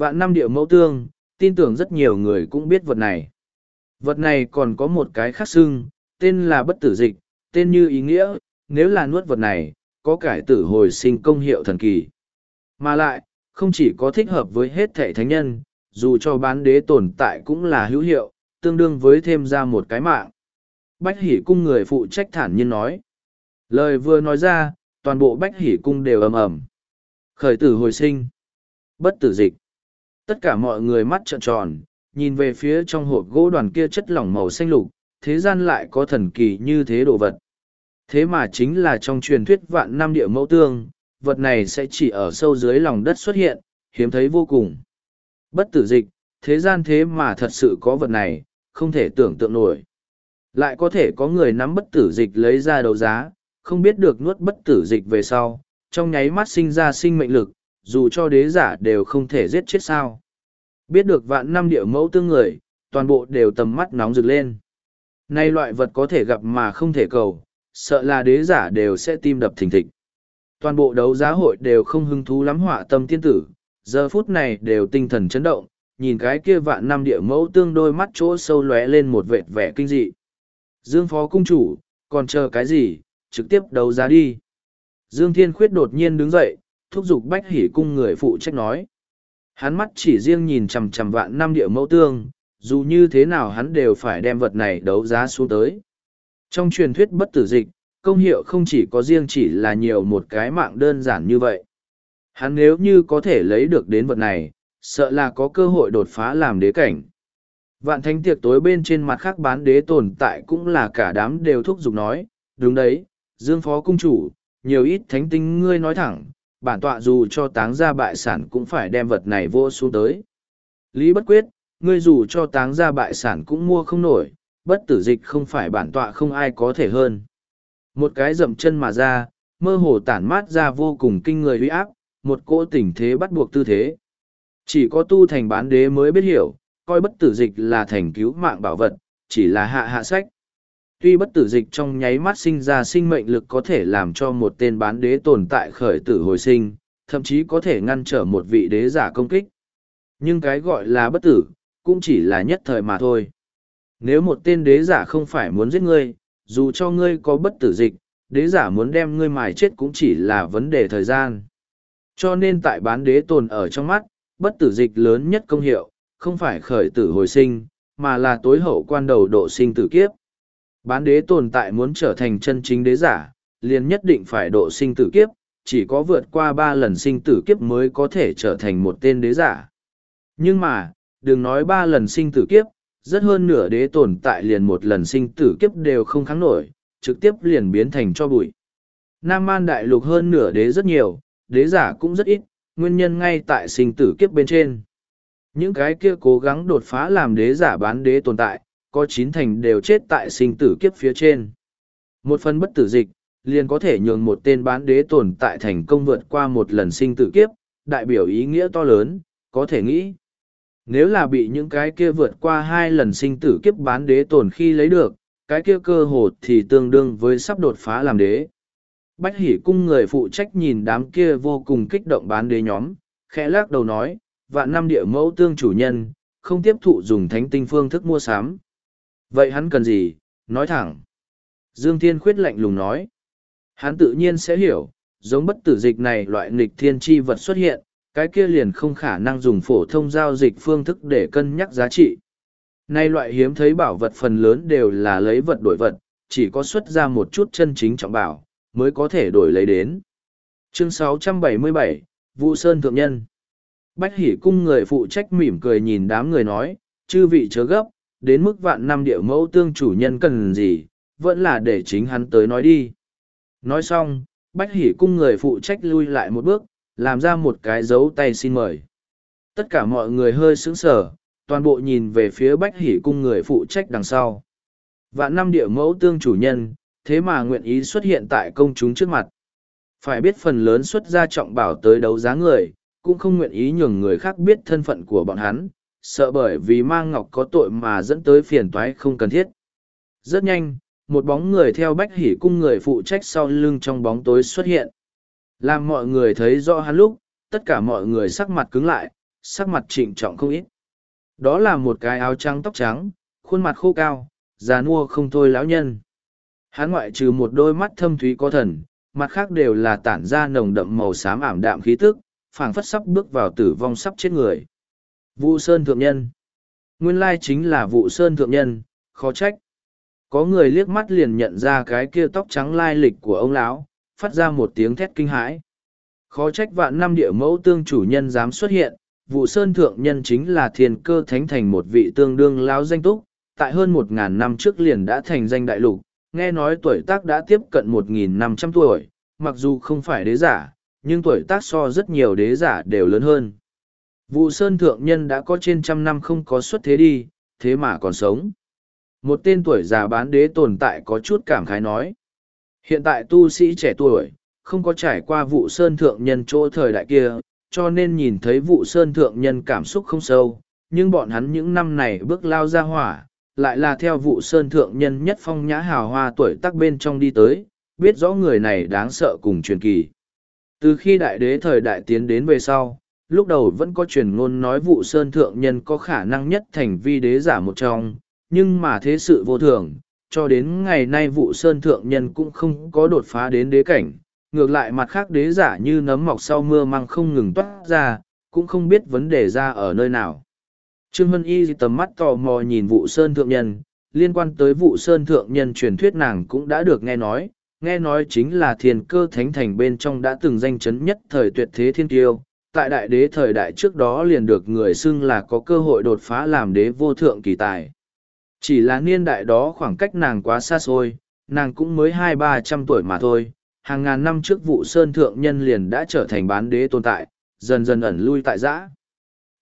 Vạn năm địa mẫu tương, tin tưởng rất nhiều người cũng biết vật này. Vật này còn có một cái khác xưng, tên là bất tử dịch, tên như ý nghĩa, nếu là nuốt vật này, có cải tử hồi sinh công hiệu thần kỳ. Mà lại, không chỉ có thích hợp với hết thể thánh nhân, dù cho bán đế tồn tại cũng là hữu hiệu, tương đương với thêm ra một cái mạng. Bách hỉ cung người phụ trách thản nhiên nói. Lời vừa nói ra, toàn bộ bách hỉ cung đều ầm ầm. Khởi tử hồi sinh. Bất tử dịch. Tất cả mọi người mắt trợn tròn, nhìn về phía trong hộp gỗ đoàn kia chất lỏng màu xanh lục, thế gian lại có thần kỳ như thế đồ vật. Thế mà chính là trong truyền thuyết vạn năm địa mẫu tương, vật này sẽ chỉ ở sâu dưới lòng đất xuất hiện, hiếm thấy vô cùng. Bất tử dịch, thế gian thế mà thật sự có vật này, không thể tưởng tượng nổi. Lại có thể có người nắm bất tử dịch lấy ra đấu giá, không biết được nuốt bất tử dịch về sau, trong nháy mắt sinh ra sinh mệnh lực, dù cho đế giả đều không thể giết chết sao. Biết được vạn năm địa mẫu tương người, toàn bộ đều tầm mắt nóng rực lên. Nay loại vật có thể gặp mà không thể cầu, sợ là đế giả đều sẽ tim đập thình thịch. Toàn bộ đấu giá hội đều không hứng thú lắm họa tâm tiên tử, giờ phút này đều tinh thần chấn động, nhìn cái kia vạn năm địa mẫu tương đôi mắt chỗ sâu lóe lên một vệt vẻ kinh dị. Dương phó cung chủ, còn chờ cái gì, trực tiếp đấu giá đi. Dương Thiên Khuyết đột nhiên đứng dậy, thúc giục bách hỉ cung người phụ trách nói. Hắn mắt chỉ riêng nhìn chằm chằm vạn năm địa mẫu tương, dù như thế nào hắn đều phải đem vật này đấu giá xuống tới. Trong truyền thuyết bất tử dịch, công hiệu không chỉ có riêng chỉ là nhiều một cái mạng đơn giản như vậy. Hắn nếu như có thể lấy được đến vật này, sợ là có cơ hội đột phá làm đế cảnh. Vạn thánh tiệc tối bên trên mặt khác bán đế tồn tại cũng là cả đám đều thúc giục nói, đúng đấy, dương phó cung chủ, nhiều ít thánh tinh ngươi nói thẳng, bản tọa dù cho táng ra bại sản cũng phải đem vật này vô xuống tới. Lý bất quyết, ngươi dù cho táng ra bại sản cũng mua không nổi, bất tử dịch không phải bản tọa không ai có thể hơn. Một cái dậm chân mà ra, mơ hồ tản mát ra vô cùng kinh người uy áp, một cỗ tình thế bắt buộc tư thế. Chỉ có tu thành bán đế mới biết hiểu, coi bất tử dịch là thành cứu mạng bảo vật, chỉ là hạ hạ sách. Tuy bất tử dịch trong nháy mắt sinh ra sinh mệnh lực có thể làm cho một tên bán đế tồn tại khởi tử hồi sinh, thậm chí có thể ngăn trở một vị đế giả công kích. Nhưng cái gọi là bất tử, cũng chỉ là nhất thời mà thôi. Nếu một tên đế giả không phải muốn giết ngươi, dù cho ngươi có bất tử dịch, đế giả muốn đem ngươi mài chết cũng chỉ là vấn đề thời gian. Cho nên tại bán đế tồn ở trong mắt, bất tử dịch lớn nhất công hiệu, không phải khởi tử hồi sinh, mà là tối hậu quan đầu độ sinh tử kiếp. Bán đế tồn tại muốn trở thành chân chính đế giả, liền nhất định phải độ sinh tử kiếp, chỉ có vượt qua ba lần sinh tử kiếp mới có thể trở thành một tên đế giả. Nhưng mà, đừng nói ba lần sinh tử kiếp, rất hơn nửa đế tồn tại liền một lần sinh tử kiếp đều không kháng nổi, trực tiếp liền biến thành cho bụi. Nam Man đại lục hơn nửa đế rất nhiều, đế giả cũng rất ít, nguyên nhân ngay tại sinh tử kiếp bên trên. Những cái kia cố gắng đột phá làm đế giả bán đế tồn tại, có chín thành đều chết tại sinh tử kiếp phía trên. Một phần bất tử dịch, liền có thể nhường một tên bán đế tồn tại thành công vượt qua một lần sinh tử kiếp, đại biểu ý nghĩa to lớn, có thể nghĩ. Nếu là bị những cái kia vượt qua hai lần sinh tử kiếp bán đế tồn khi lấy được, cái kia cơ hồ thì tương đương với sắp đột phá làm đế. Bách hỉ cung người phụ trách nhìn đám kia vô cùng kích động bán đế nhóm, khẽ lắc đầu nói, vạn năm địa mẫu tương chủ nhân, không tiếp thụ dùng thánh tinh phương thức mua sắm. Vậy hắn cần gì? Nói thẳng. Dương Thiên Khuyết lạnh lùng nói. Hắn tự nhiên sẽ hiểu, giống bất tử dịch này loại nghịch thiên chi vật xuất hiện, cái kia liền không khả năng dùng phổ thông giao dịch phương thức để cân nhắc giá trị. Nay loại hiếm thấy bảo vật phần lớn đều là lấy vật đổi vật, chỉ có xuất ra một chút chân chính trọng bảo, mới có thể đổi lấy đến. Chương 677, Vũ Sơn Thượng Nhân Bách Hỷ Cung người phụ trách mỉm cười nhìn đám người nói, chư vị chớ gấp, đến mức vạn năm địa mẫu tương chủ nhân cần gì, vẫn là để chính hắn tới nói đi. Nói xong, Bách Hỷ Cung người phụ trách lui lại một bước, làm ra một cái dấu tay xin mời. Tất cả mọi người hơi sững sờ, toàn bộ nhìn về phía Bách Hỷ Cung người phụ trách đằng sau. Vạn năm địa mẫu tương chủ nhân, thế mà nguyện ý xuất hiện tại công chúng trước mặt. Phải biết phần lớn xuất ra trọng bảo tới đấu giá người, cũng không nguyện ý nhường người khác biết thân phận của bọn hắn, sợ bởi vì mang ngọc có tội mà dẫn tới phiền toái không cần thiết. Rất nhanh, một bóng người theo bách hỉ cung người phụ trách sau lưng trong bóng tối xuất hiện. Làm mọi người thấy rõ hắn lúc, tất cả mọi người sắc mặt cứng lại, sắc mặt trịnh trọng không ít. Đó là một cái áo trắng tóc trắng, khuôn mặt khô cao, già nua không thôi lão nhân. Hắn ngoại trừ một đôi mắt thâm thúy có thần, mặt khác đều là tản ra nồng đậm màu xám ảm đạm khí tức, phảng phất sắp bước vào tử vong sắp chết người. Vụ Sơn Thượng Nhân Nguyên lai chính là vụ Sơn Thượng Nhân, khó trách. Có người liếc mắt liền nhận ra cái kia tóc trắng lai lịch của ông lão, phát ra một tiếng thét kinh hãi. Khó trách vạn năm địa mẫu tương chủ nhân dám xuất hiện, vụ Sơn Thượng Nhân chính là thiên cơ thánh thành một vị tương đương lão danh túc, tại hơn một ngàn năm trước liền đã thành danh đại lục, nghe nói tuổi tác đã tiếp cận một nghìn năm trăm tuổi, mặc dù không phải đế giả, nhưng tuổi tác so rất nhiều đế giả đều lớn hơn. Vụ Sơn Thượng Nhân đã có trên trăm năm không có xuất thế đi, thế mà còn sống. Một tên tuổi già bán đế tồn tại có chút cảm khái nói. Hiện tại tu sĩ trẻ tuổi, không có trải qua vụ Sơn Thượng Nhân chỗ thời đại kia, cho nên nhìn thấy vụ Sơn Thượng Nhân cảm xúc không sâu, nhưng bọn hắn những năm này bước lao ra hỏa, lại là theo vụ Sơn Thượng Nhân nhất phong nhã hào hoa tuổi tác bên trong đi tới, biết rõ người này đáng sợ cùng truyền kỳ. Từ khi đại đế thời đại tiến đến về sau, lúc đầu vẫn có truyền ngôn nói vụ sơn thượng nhân có khả năng nhất thành vi đế giả một trong, nhưng mà thế sự vô thường, cho đến ngày nay vụ sơn thượng nhân cũng không có đột phá đến đế cảnh, ngược lại mặt khác đế giả như nấm mọc sau mưa mang không ngừng toát ra, cũng không biết vấn đề ra ở nơi nào. Trương Vân Y tầm mắt tò mò nhìn vụ sơn thượng nhân, liên quan tới vụ sơn thượng nhân truyền thuyết nàng cũng đã được nghe nói, nghe nói chính là thiền cơ thánh thành bên trong đã từng danh chấn nhất thời tuyệt thế thiên tiêu, tại đại đế thời đại trước đó liền được người xưng là có cơ hội đột phá làm đế vô thượng kỳ tài. Chỉ là niên đại đó khoảng cách nàng quá xa xôi, nàng cũng mới hai ba trăm tuổi mà thôi, hàng ngàn năm trước vụ sơn thượng nhân liền đã trở thành bán đế tồn tại, dần dần ẩn lui tại giã.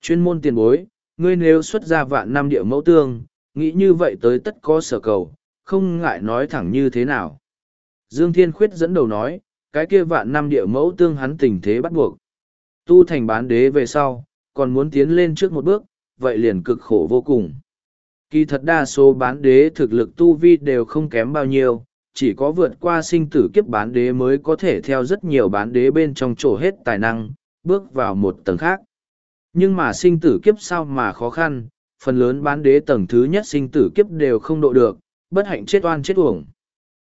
Chuyên môn tiền bối, ngươi nếu xuất ra vạn năm địa mẫu tương, nghĩ như vậy tới tất có sở cầu, không ngại nói thẳng như thế nào. Dương Thiên Khuyết dẫn đầu nói, cái kia vạn năm địa mẫu tương hắn tình thế bắt buộc. Tu thành bán đế về sau, còn muốn tiến lên trước một bước, vậy liền cực khổ vô cùng. Kỳ thật đa số bán đế thực lực tu vi đều không kém bao nhiêu, chỉ có vượt qua sinh tử kiếp bán đế mới có thể theo rất nhiều bán đế bên trong chỗ hết tài năng, bước vào một tầng khác. Nhưng mà sinh tử kiếp sao mà khó khăn, phần lớn bán đế tầng thứ nhất sinh tử kiếp đều không độ được, bất hạnh chết oan chết uổng.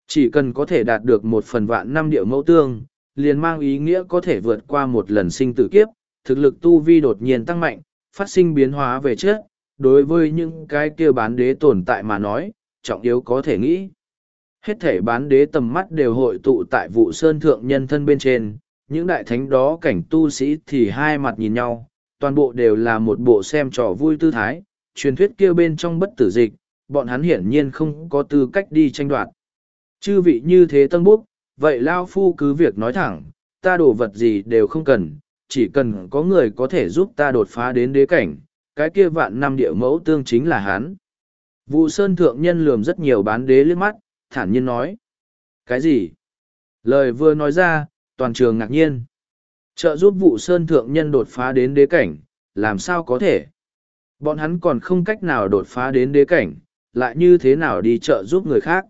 Chỉ cần có thể đạt được một phần vạn năm điệu mẫu tương, liền mang ý nghĩa có thể vượt qua một lần sinh tử kiếp, thực lực tu vi đột nhiên tăng mạnh, phát sinh biến hóa về chất, đối với những cái kia bán đế tồn tại mà nói, trọng yếu có thể nghĩ. Hết thể bán đế tầm mắt đều hội tụ tại vụ sơn thượng nhân thân bên trên, những đại thánh đó cảnh tu sĩ thì hai mặt nhìn nhau, toàn bộ đều là một bộ xem trò vui tư thái, truyền thuyết kia bên trong bất tử dịch, bọn hắn hiển nhiên không có tư cách đi tranh đoạt. Chư vị như thế tân búc, vậy Lao Phu cứ việc nói thẳng, ta đồ vật gì đều không cần, chỉ cần có người có thể giúp ta đột phá đến đế cảnh, cái kia vạn năm địa mẫu tương chính là hắn. Vụ Sơn Thượng Nhân lườm rất nhiều bán đế liếc mắt, thản nhiên nói. Cái gì? Lời vừa nói ra, toàn trường ngạc nhiên. Trợ giúp vụ Sơn Thượng Nhân đột phá đến đế cảnh, làm sao có thể? Bọn hắn còn không cách nào đột phá đến đế cảnh, lại như thế nào đi trợ giúp người khác?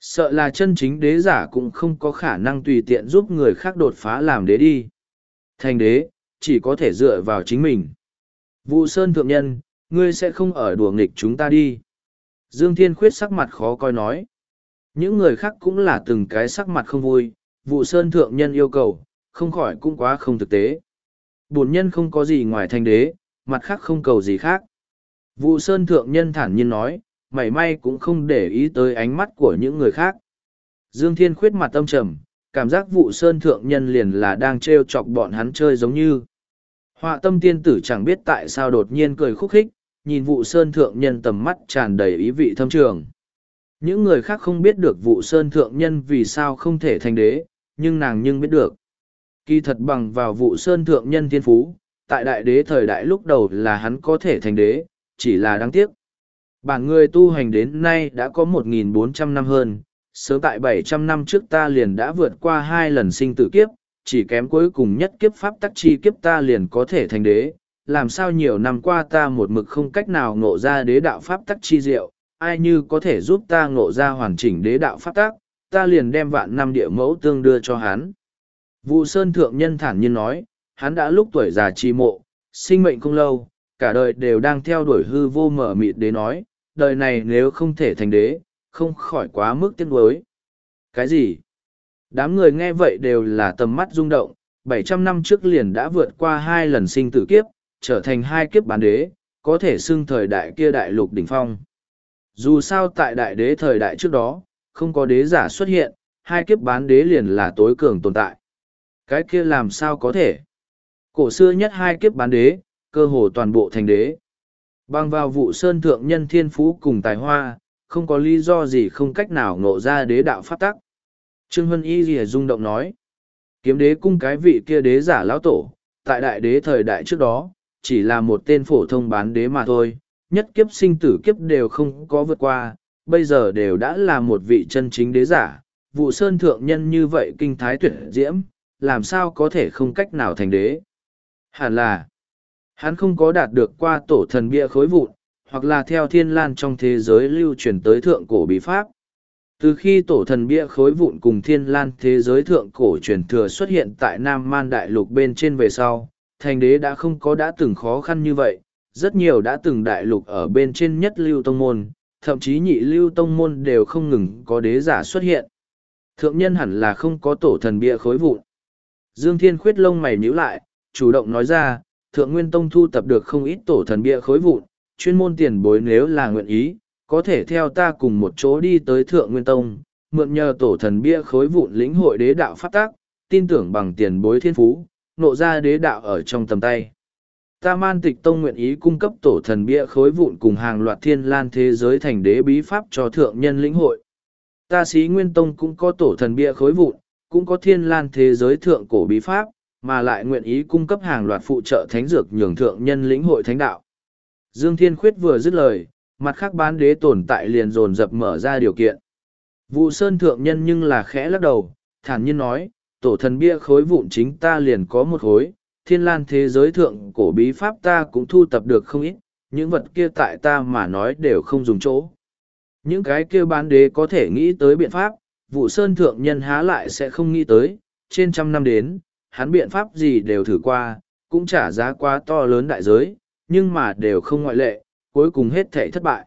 Sợ là chân chính đế giả cũng không có khả năng tùy tiện giúp người khác đột phá làm đế đi. Thành đế, chỉ có thể dựa vào chính mình. Vụ Sơn Thượng Nhân, ngươi sẽ không ở đùa nghịch chúng ta đi. Dương Thiên Khuyết sắc mặt khó coi nói. Những người khác cũng là từng cái sắc mặt không vui, vụ Sơn Thượng Nhân yêu cầu, không khỏi cũng quá không thực tế. Bổn nhân không có gì ngoài thành đế, mặt khác không cầu gì khác. Vụ Sơn Thượng Nhân thản nhiên nói, mảy may cũng không để ý tới ánh mắt của những người khác. Dương Thiên khuyết mặt tâm trầm, cảm giác vụ sơn thượng nhân liền là đang trêu chọc bọn hắn chơi giống như. Họa tâm tiên tử chẳng biết tại sao đột nhiên cười khúc khích, nhìn vụ sơn thượng nhân tầm mắt tràn đầy ý vị thâm trường. Những người khác không biết được vụ sơn thượng nhân vì sao không thể thành đế, nhưng nàng nhưng biết được. Kỳ thật bằng vào vụ sơn thượng nhân thiên phú, tại đại đế thời đại lúc đầu là hắn có thể thành đế, chỉ là đáng tiếc, Bản người tu hành đến nay đã có 1.400 năm hơn, sớm tại bảy trăm năm trước ta liền đã vượt qua hai lần sinh tử kiếp, chỉ kém cuối cùng nhất kiếp pháp tắc chi kiếp ta liền có thể thành đế. Làm sao nhiều năm qua ta một mực không cách nào ngộ ra đế đạo pháp tắc chi diệu, ai như có thể giúp ta ngộ ra hoàn chỉnh đế đạo pháp tắc, ta liền đem vạn năm địa mẫu tương đưa cho hắn. Vụ Sơn Thượng Nhân thản nhiên nói, hắn đã lúc tuổi già chi mộ, sinh mệnh không lâu, cả đời đều đang theo đuổi hư vô mở mịt đế nói, đời này nếu không thể thành đế, không khỏi quá mức tiếc nuối. Cái gì? Đám người nghe vậy đều là tầm mắt rung động, bảy trăm năm trước liền đã vượt qua hai lần sinh tử kiếp, trở thành hai kiếp bán đế, có thể xưng thời đại kia đại lục đỉnh phong. Dù sao tại đại đế thời đại trước đó, không có đế giả xuất hiện, hai kiếp bán đế liền là tối cường tồn tại. Cái kia làm sao có thể? Cổ xưa nhất hai kiếp bán đế, cơ hồ toàn bộ thành đế. Bằng vào vụ sơn thượng nhân thiên phú cùng tài hoa, không có lý do gì không cách nào ngộ ra đế đạo pháp tắc. Trương Hân Y gì rung động nói, kiếm đế cung cái vị kia đế giả lão tổ, tại đại đế thời đại trước đó, chỉ là một tên phổ thông bán đế mà thôi, nhất kiếp sinh tử kiếp đều không có vượt qua, bây giờ đều đã là một vị chân chính đế giả, vụ sơn thượng nhân như vậy kinh thái tuyệt diễm, làm sao có thể không cách nào thành đế. Hẳn là, hắn không có đạt được qua tổ thần bia khối vụn, hoặc là theo thiên lan trong thế giới lưu truyền tới thượng cổ bí pháp. Từ khi tổ thần bia khối vụn cùng thiên lan thế giới thượng cổ truyền thừa xuất hiện tại Nam Man Đại Lục bên trên về sau, thành đế đã không có đã từng khó khăn như vậy, rất nhiều đã từng đại lục ở bên trên nhất lưu tông môn, thậm chí nhị lưu tông môn đều không ngừng có đế giả xuất hiện. Thượng nhân hẳn là không có tổ thần bia khối vụn. Dương Thiên khuyết lông mày nhíu lại, chủ động nói ra, Thượng Nguyên Tông thu tập được không ít tổ thần bia khối vụn, chuyên môn tiền bối nếu là nguyện ý, có thể theo ta cùng một chỗ đi tới Thượng Nguyên Tông, mượn nhờ tổ thần bia khối vụn lĩnh hội đế đạo phát tác, tin tưởng bằng tiền bối thiên phú, nộ ra đế đạo ở trong tầm tay. Ta man tịch tông nguyện ý cung cấp tổ thần bia khối vụn cùng hàng loạt thiên lan thế giới thành đế bí pháp cho thượng nhân lĩnh hội. Ta sĩ nguyên tông cũng có tổ thần bia khối vụn, cũng có thiên lan thế giới thượng cổ bí pháp, mà lại nguyện ý cung cấp hàng loạt phụ trợ thánh dược nhường thượng nhân lĩnh hội thánh đạo. Dương Thiên Khuyết vừa dứt lời, mặt khác bán đế tồn tại liền dồn dập mở ra điều kiện. Vụ Sơn thượng nhân nhưng là khẽ lắc đầu, thản nhiên nói, tổ thần bia khối vụn chính ta liền có một khối, thiên lan thế giới thượng cổ bí pháp ta cũng thu tập được không ít, những vật kia tại ta mà nói đều không dùng chỗ. Những cái kia bán đế có thể nghĩ tới biện pháp, vụ sơn thượng nhân há lại sẽ không nghĩ tới, trên trăm năm đến, hắn biện pháp gì đều thử qua, cũng trả giá quá to lớn đại giới, nhưng mà đều không ngoại lệ, cuối cùng hết thể thất bại.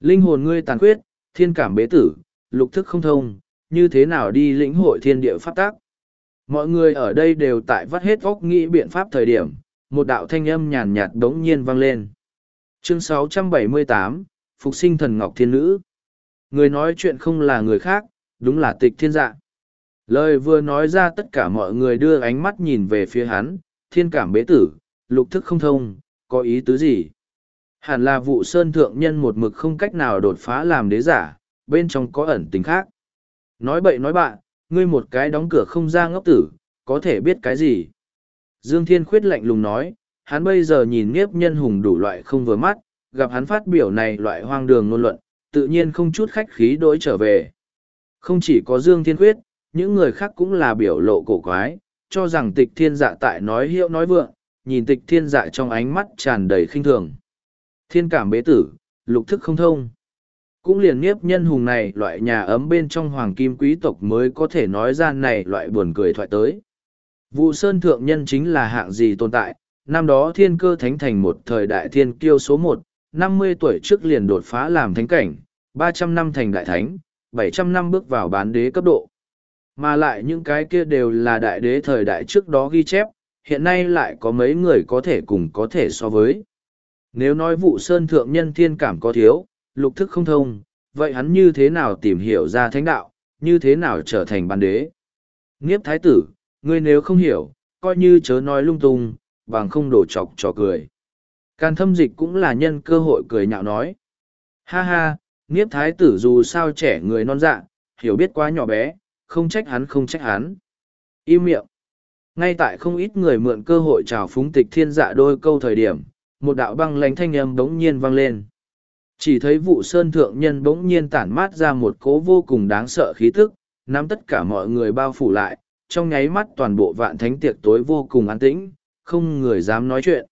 Linh hồn ngươi tàn khuyết, thiên cảm bế tử, lục thức không thông, như thế nào đi lĩnh hội thiên địa pháp tác. Mọi người ở đây đều tại vắt hết óc nghĩ biện pháp thời điểm, một đạo thanh âm nhàn nhạt đống nhiên vang lên. Chương 678, Phục sinh thần Ngọc Thiên Nữ. Người nói chuyện không là người khác, đúng là tịch thiên dạ. Lời vừa nói ra tất cả mọi người đưa ánh mắt nhìn về phía hắn, thiên cảm bế tử, lục thức không thông, có ý tứ gì? Hẳn là vụ sơn thượng nhân một mực không cách nào đột phá làm đế giả, bên trong có ẩn tính khác. Nói bậy nói bạn, ngươi một cái đóng cửa không ra ngốc tử, có thể biết cái gì? Dương Thiên Khuyết lạnh lùng nói, hắn bây giờ nhìn nghiếp nhân hùng đủ loại không vừa mắt, gặp hắn phát biểu này loại hoang đường ngôn luận, tự nhiên không chút khách khí đối trở về. Không chỉ có Dương Thiên Khuyết, những người khác cũng là biểu lộ cổ quái, cho rằng tịch thiên dạ tại nói hiệu nói vượng, nhìn tịch thiên dạ trong ánh mắt tràn đầy khinh thường. Thiên cảm bế tử, lục thức không thông. Cũng liền nghiếp nhân hùng này loại nhà ấm bên trong hoàng kim quý tộc mới có thể nói ra này loại buồn cười thoại tới. Vụ Sơn Thượng Nhân chính là hạng gì tồn tại, năm đó thiên cơ thánh thành một thời đại thiên kiêu số một, năm mươi tuổi trước liền đột phá làm thánh cảnh, ba trăm năm thành đại thánh, bảy trăm năm bước vào bán đế cấp độ. Mà lại những cái kia đều là đại đế thời đại trước đó ghi chép, hiện nay lại có mấy người có thể cùng có thể so với. Nếu nói vụ Sơn Thượng Nhân thiên cảm có thiếu, lục thức không thông, vậy hắn như thế nào tìm hiểu ra thánh đạo, như thế nào trở thành ban đế. Nghiếp thái tử, ngươi nếu không hiểu, coi như chớ nói lung tung, bằng không đổ chọc trò cười. Càn thâm dịch cũng là nhân cơ hội cười nhạo nói. Ha ha, nghiếp thái tử dù sao trẻ người non dạ, hiểu biết quá nhỏ bé, không trách hắn không trách hắn. Im miệng. Ngay tại không ít người mượn cơ hội chào phúng tịch thiên dạ đôi câu thời điểm, một đạo băng lánh thanh âm bỗng nhiên vang lên. Chỉ thấy vụ sơn thượng nhân bỗng nhiên tản mát ra một cố vô cùng đáng sợ khí tức, nắm tất cả mọi người bao phủ lại, trong nháy mắt toàn bộ vạn thánh tiệc tối vô cùng an tĩnh, không người dám nói chuyện.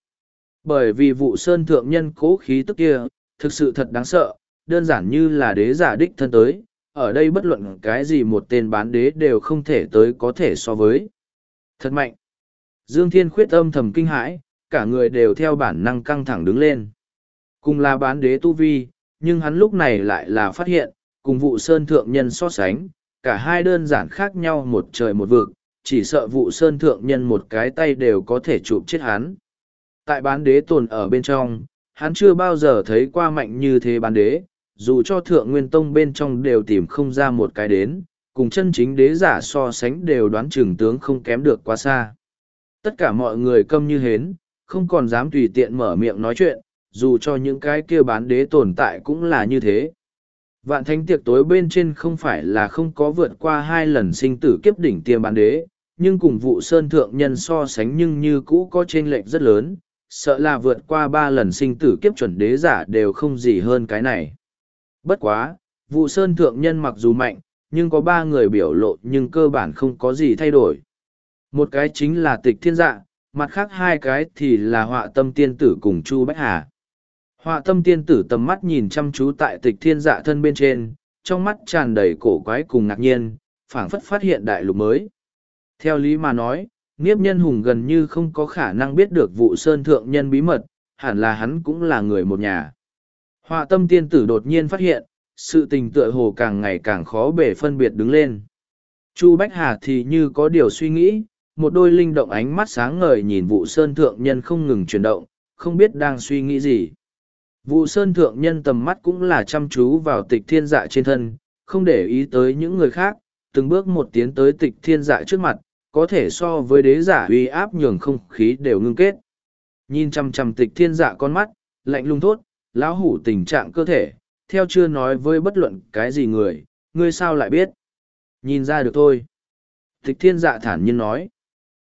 Bởi vì vụ sơn thượng nhân cố khí tức kia, thực sự thật đáng sợ, đơn giản như là đế giả đích thân tới, ở đây bất luận cái gì một tên bán đế đều không thể tới có thể so với. Thật mạnh. Dương Thiên khuyết âm thầm kinh hãi, cả người đều theo bản năng căng thẳng đứng lên. Cùng là bán đế tu vi, nhưng hắn lúc này lại là phát hiện, cùng vụ sơn thượng nhân so sánh, cả hai đơn giản khác nhau một trời một vực, chỉ sợ vụ sơn thượng nhân một cái tay đều có thể chụp chết hắn. Tại bán đế tồn ở bên trong, hắn chưa bao giờ thấy qua mạnh như thế bán đế, dù cho thượng nguyên tông bên trong đều tìm không ra một cái đến, cùng chân chính đế giả so sánh đều đoán chừng tướng không kém được quá xa. Tất cả mọi người câm như hến, không còn dám tùy tiện mở miệng nói chuyện, dù cho những cái kia bán đế tồn tại cũng là như thế. Vạn thánh tiệc tối bên trên không phải là không có vượt qua hai lần sinh tử kiếp đỉnh tiêm bán đế, nhưng cùng vụ sơn thượng nhân so sánh nhưng như cũ có chênh lệch rất lớn, sợ là vượt qua ba lần sinh tử kiếp chuẩn đế giả đều không gì hơn cái này. Bất quá, vụ sơn thượng nhân mặc dù mạnh, nhưng có ba người biểu lộ nhưng cơ bản không có gì thay đổi. Một cái chính là tịch thiên dạ, mặt khác hai cái thì là họa tâm tiên tử cùng Chu Bách Hà. Họa tâm tiên tử tầm mắt nhìn chăm chú tại tịch thiên dạ thân bên trên, trong mắt tràn đầy cổ quái cùng ngạc nhiên, phảng phất phát hiện đại lục mới. Theo lý mà nói, Niếp nhân hùng gần như không có khả năng biết được vụ sơn thượng nhân bí mật, hẳn là hắn cũng là người một nhà. Họa tâm tiên tử đột nhiên phát hiện, sự tình tựa hồ càng ngày càng khó bể phân biệt đứng lên. Chu Bách Hà thì như có điều suy nghĩ, một đôi linh động ánh mắt sáng ngời nhìn vụ sơn thượng nhân không ngừng chuyển động, không biết đang suy nghĩ gì. Vụ sơn thượng nhân tầm mắt cũng là chăm chú vào tịch thiên dạ trên thân, không để ý tới những người khác, từng bước một tiến tới tịch thiên dạ trước mặt, có thể so với đế giả uy áp nhường không khí đều ngưng kết. Nhìn chăm chăm tịch thiên dạ con mắt, lạnh lung thốt, lão hủ tình trạng cơ thể, theo chưa nói với bất luận cái gì người, ngươi sao lại biết? Nhìn ra được thôi. Tịch thiên dạ thản nhiên nói.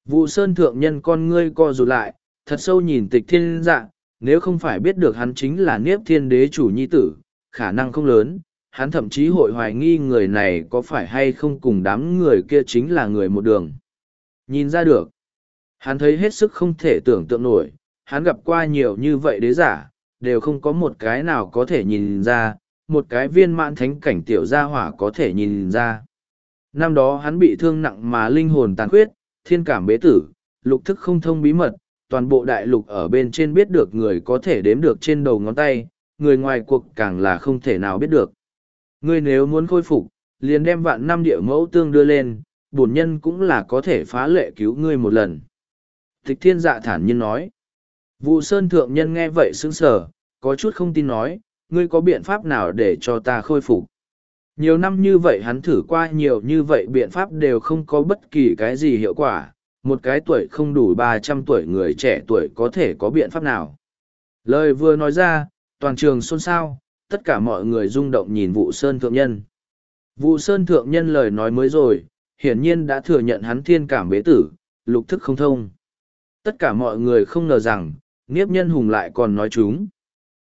Vụ sơn thượng nhân con ngươi co rụt lại, thật sâu nhìn tịch thiên dạ, nếu không phải biết được hắn chính là niếp thiên đế chủ nhi tử, khả năng không lớn, hắn thậm chí hội hoài nghi người này có phải hay không cùng đám người kia chính là người một đường. Nhìn ra được, hắn thấy hết sức không thể tưởng tượng nổi, hắn gặp qua nhiều như vậy đế giả, đều không có một cái nào có thể nhìn ra, một cái viên mãn thánh cảnh tiểu gia hỏa có thể nhìn ra. Năm đó hắn bị thương nặng mà linh hồn tàn khuyết, thiên cảm bế tử, lục thức không thông bí mật, toàn bộ đại lục ở bên trên biết được người có thể đếm được trên đầu ngón tay, người ngoài cuộc càng là không thể nào biết được. Ngươi nếu muốn khôi phục, liền đem vạn năm địa mẫu tương đưa lên, bổn nhân cũng là có thể phá lệ cứu ngươi một lần. Tịch thiên dạ thản nhiên nói. Vụ sơn thượng nhân nghe vậy sững sờ, có chút không tin nói, ngươi có biện pháp nào để cho ta khôi phục. Nhiều năm như vậy hắn thử qua nhiều như vậy biện pháp đều không có bất kỳ cái gì hiệu quả, một cái tuổi không đủ ba trăm tuổi người trẻ tuổi có thể có biện pháp nào. Lời vừa nói ra, toàn trường xôn xao, tất cả mọi người rung động nhìn vụ sơn thượng nhân. Vụ sơn thượng nhân lời nói mới rồi, hiển nhiên đã thừa nhận hắn thiên cảm bế tử, lục thức không thông. Tất cả mọi người không ngờ rằng, Niếp nhân hùng lại còn nói chúng.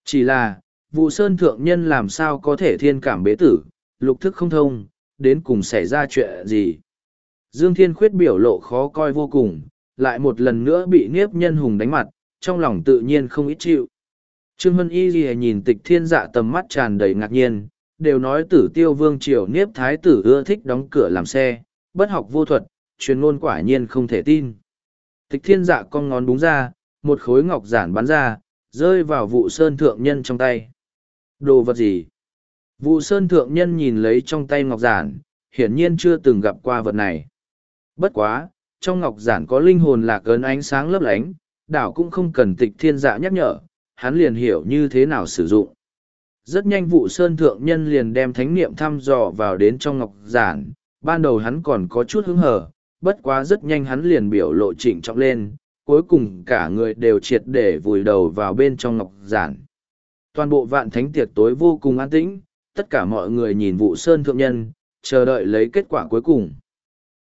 Chỉ là, vụ sơn thượng nhân làm sao có thể thiên cảm bế tử, lục thức không thông, đến cùng xảy ra chuyện gì. Dương Thiên Khuyết biểu lộ khó coi vô cùng, lại một lần nữa bị Niếp nhân hùng đánh mặt, trong lòng tự nhiên không ít chịu. Trương Hân Y Ghi nhìn tịch thiên dạ tầm mắt tràn đầy ngạc nhiên, đều nói tử tiêu vương triều Niếp Thái tử ưa thích đóng cửa làm xe, bất học vô thuật, truyền ngôn quả nhiên không thể tin. Tịch thiên dạ con ngón đúng ra, một khối ngọc giản bắn ra, rơi vào vụ sơn thượng nhân trong tay. Đồ vật gì? Vụ sơn thượng nhân nhìn lấy trong tay ngọc giản, hiển nhiên chưa từng gặp qua vật này. Bất quá, trong ngọc giản có linh hồn lạc ấn ánh sáng lấp lánh, đảo cũng không cần tịch thiên dạ nhắc nhở, hắn liền hiểu như thế nào sử dụng. Rất nhanh vụ sơn thượng nhân liền đem thánh niệm thăm dò vào đến trong ngọc giản, ban đầu hắn còn có chút hứng hở, bất quá rất nhanh hắn liền biểu lộ chỉnh trọng lên, cuối cùng cả người đều triệt để vùi đầu vào bên trong ngọc giản. Toàn bộ vạn thánh tiệc tối vô cùng an tĩnh, tất cả mọi người nhìn vụ sơn thượng nhân, chờ đợi lấy kết quả cuối cùng.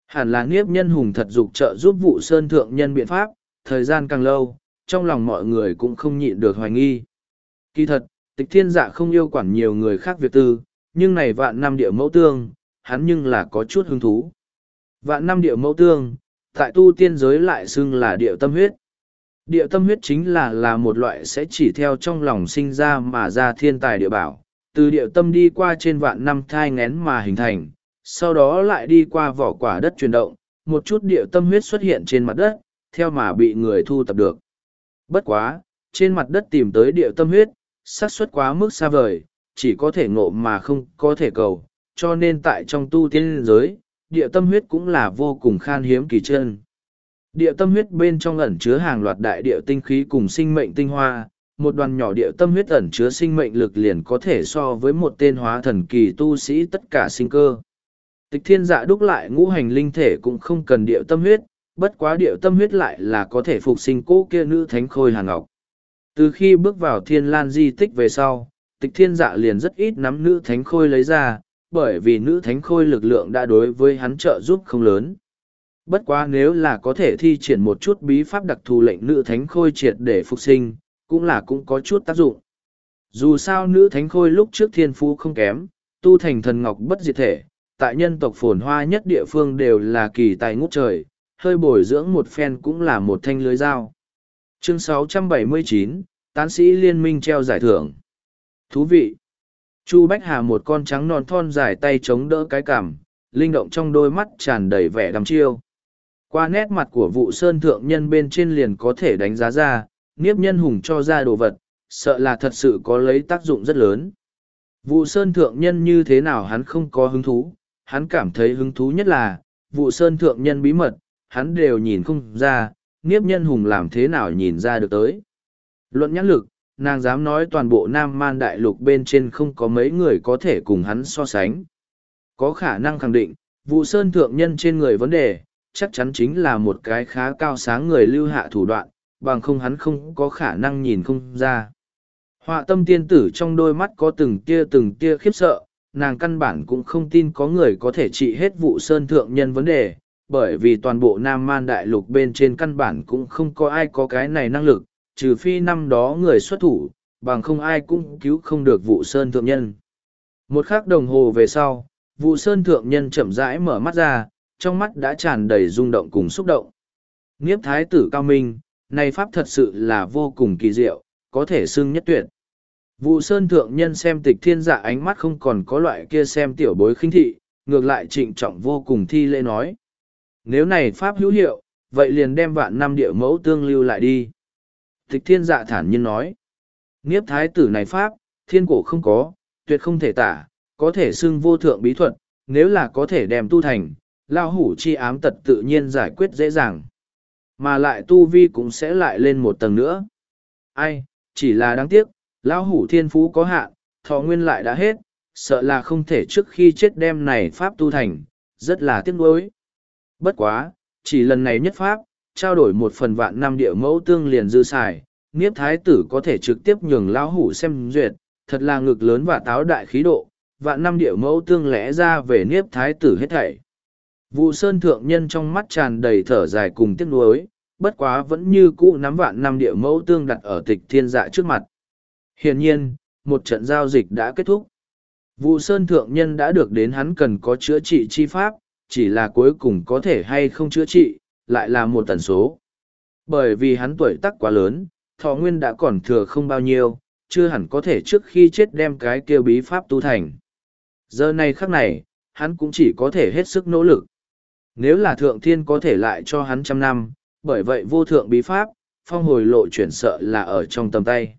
Hẳn là nghiếp nhân hùng thật dục trợ giúp vụ sơn thượng nhân biện pháp, thời gian càng lâu, trong lòng mọi người cũng không nhịn được hoài nghi. Kỳ thật, Tịch thiên dạ không yêu quản nhiều người khác việc tư, nhưng này vạn năm địa mẫu tương, hắn nhưng là có chút hứng thú. Vạn năm địa mẫu tương, tại tu tiên giới lại xưng là địa tâm huyết. Địa tâm huyết chính là là một loại sẽ chỉ theo trong lòng sinh ra mà ra thiên tài địa bảo, từ địa tâm đi qua trên vạn năm thai ngén mà hình thành, sau đó lại đi qua vỏ quả đất chuyển động, một chút địa tâm huyết xuất hiện trên mặt đất, theo mà bị người thu tập được. Bất quá, trên mặt đất tìm tới địa tâm huyết, xác suất quá mức xa vời, chỉ có thể ngộ mà không có thể cầu, cho nên tại trong tu tiên giới, địa tâm huyết cũng là vô cùng khan hiếm kỳ chân. Địa tâm huyết bên trong ẩn chứa hàng loạt đại địa tinh khí cùng sinh mệnh tinh hoa, một đoàn nhỏ địa tâm huyết ẩn chứa sinh mệnh lực liền có thể so với một tên hóa thần kỳ tu sĩ tất cả sinh cơ. Tịch thiên dạ đúc lại ngũ hành linh thể cũng không cần địa tâm huyết, bất quá địa tâm huyết lại là có thể phục sinh cố kia nữ thánh khôi hàn ngọc. Từ khi bước vào thiên lan di tích về sau, tịch thiên dạ liền rất ít nắm nữ thánh khôi lấy ra, bởi vì nữ thánh khôi lực lượng đã đối với hắn trợ giúp không lớn. Bất quá nếu là có thể thi triển một chút bí pháp đặc thù lệnh nữ thánh khôi triệt để phục sinh, cũng là cũng có chút tác dụng. Dù sao nữ thánh khôi lúc trước thiên phú không kém, tu thành thần ngọc bất diệt thể, tại nhân tộc phồn hoa nhất địa phương đều là kỳ tài ngút trời, hơi bồi dưỡng một phen cũng là một thanh lưới dao. Chương 679, Tán sĩ Liên minh treo giải thưởng. Thú vị! Chu Bách Hà một con trắng non thon dài tay chống đỡ cái cằm, linh động trong đôi mắt tràn đầy vẻ đăm chiêu. Qua nét mặt của vụ sơn thượng nhân bên trên liền có thể đánh giá ra, niếp nhân hùng cho ra đồ vật, sợ là thật sự có lấy tác dụng rất lớn. Vụ sơn thượng nhân như thế nào hắn không có hứng thú, hắn cảm thấy hứng thú nhất là, vụ sơn thượng nhân bí mật, hắn đều nhìn không ra, niếp nhân hùng làm thế nào nhìn ra được tới. Luận nhãn lực, nàng dám nói toàn bộ nam man đại lục bên trên không có mấy người có thể cùng hắn so sánh. Có khả năng khẳng định, vụ sơn thượng nhân trên người vấn đề, chắc chắn chính là một cái khá cao sáng người lưu hạ thủ đoạn, bằng không hắn không có khả năng nhìn không ra. Họa tâm tiên tử trong đôi mắt có từng tia từng tia khiếp sợ, nàng căn bản cũng không tin có người có thể trị hết vụ sơn thượng nhân vấn đề, bởi vì toàn bộ Nam Man Đại Lục bên trên căn bản cũng không có ai có cái này năng lực, trừ phi năm đó người xuất thủ, bằng không ai cũng cứu không được vụ sơn thượng nhân. Một khắc đồng hồ về sau, vụ sơn thượng nhân chậm rãi mở mắt ra, trong mắt đã tràn đầy rung động cùng xúc động. Nghiếp thái tử cao minh, này pháp thật sự là vô cùng kỳ diệu, có thể xưng nhất tuyệt. Vụ sơn thượng nhân xem tịch thiên giả ánh mắt không còn có loại kia xem tiểu bối khinh thị, ngược lại trịnh trọng vô cùng thi lễ nói. Nếu này pháp hữu hiệu, vậy liền đem vạn năm địa mẫu tương lưu lại đi. Tịch thiên dạ thản nhiên nói. Nghiếp thái tử này pháp, thiên cổ không có, tuyệt không thể tả, có thể xưng vô thượng bí thuật, nếu là có thể đem tu thành, lao hủ chi ám tật tự nhiên giải quyết dễ dàng. Mà lại tu vi cũng sẽ lại lên một tầng nữa. Ai, chỉ là đáng tiếc, lao hủ thiên phú có hạn, thọ nguyên lại đã hết, sợ là không thể trước khi chết đem này pháp tu thành, rất là tiếc nuối. Bất quá, chỉ lần này nhất pháp, trao đổi một phần vạn năm địa mẫu tương liền dư xài, Niếp thái tử có thể trực tiếp nhường lão hủ xem duyệt, thật là ngực lớn và táo đại khí độ, vạn năm địa mẫu tương lẽ ra về Niếp thái tử hết thảy. Vụ sơn thượng nhân trong mắt tràn đầy thở dài cùng tiếc nuối, bất quá vẫn như cũ nắm vạn năm địa mẫu tương đặt ở tịch thiên dạ trước mặt. Hiển nhiên, một trận giao dịch đã kết thúc. Vụ sơn thượng nhân đã được đến hắn cần có chữa trị chi pháp, chỉ là cuối cùng có thể hay không chữa trị, lại là một tần số. Bởi vì hắn tuổi tác quá lớn, thọ nguyên đã còn thừa không bao nhiêu, chưa hẳn có thể trước khi chết đem cái kêu bí pháp tu thành. Giờ này khắc này, hắn cũng chỉ có thể hết sức nỗ lực. Nếu là thượng thiên có thể lại cho hắn trăm năm, bởi vậy vô thượng bí pháp, phong hồi lộ chuyển sợ là ở trong tầm tay.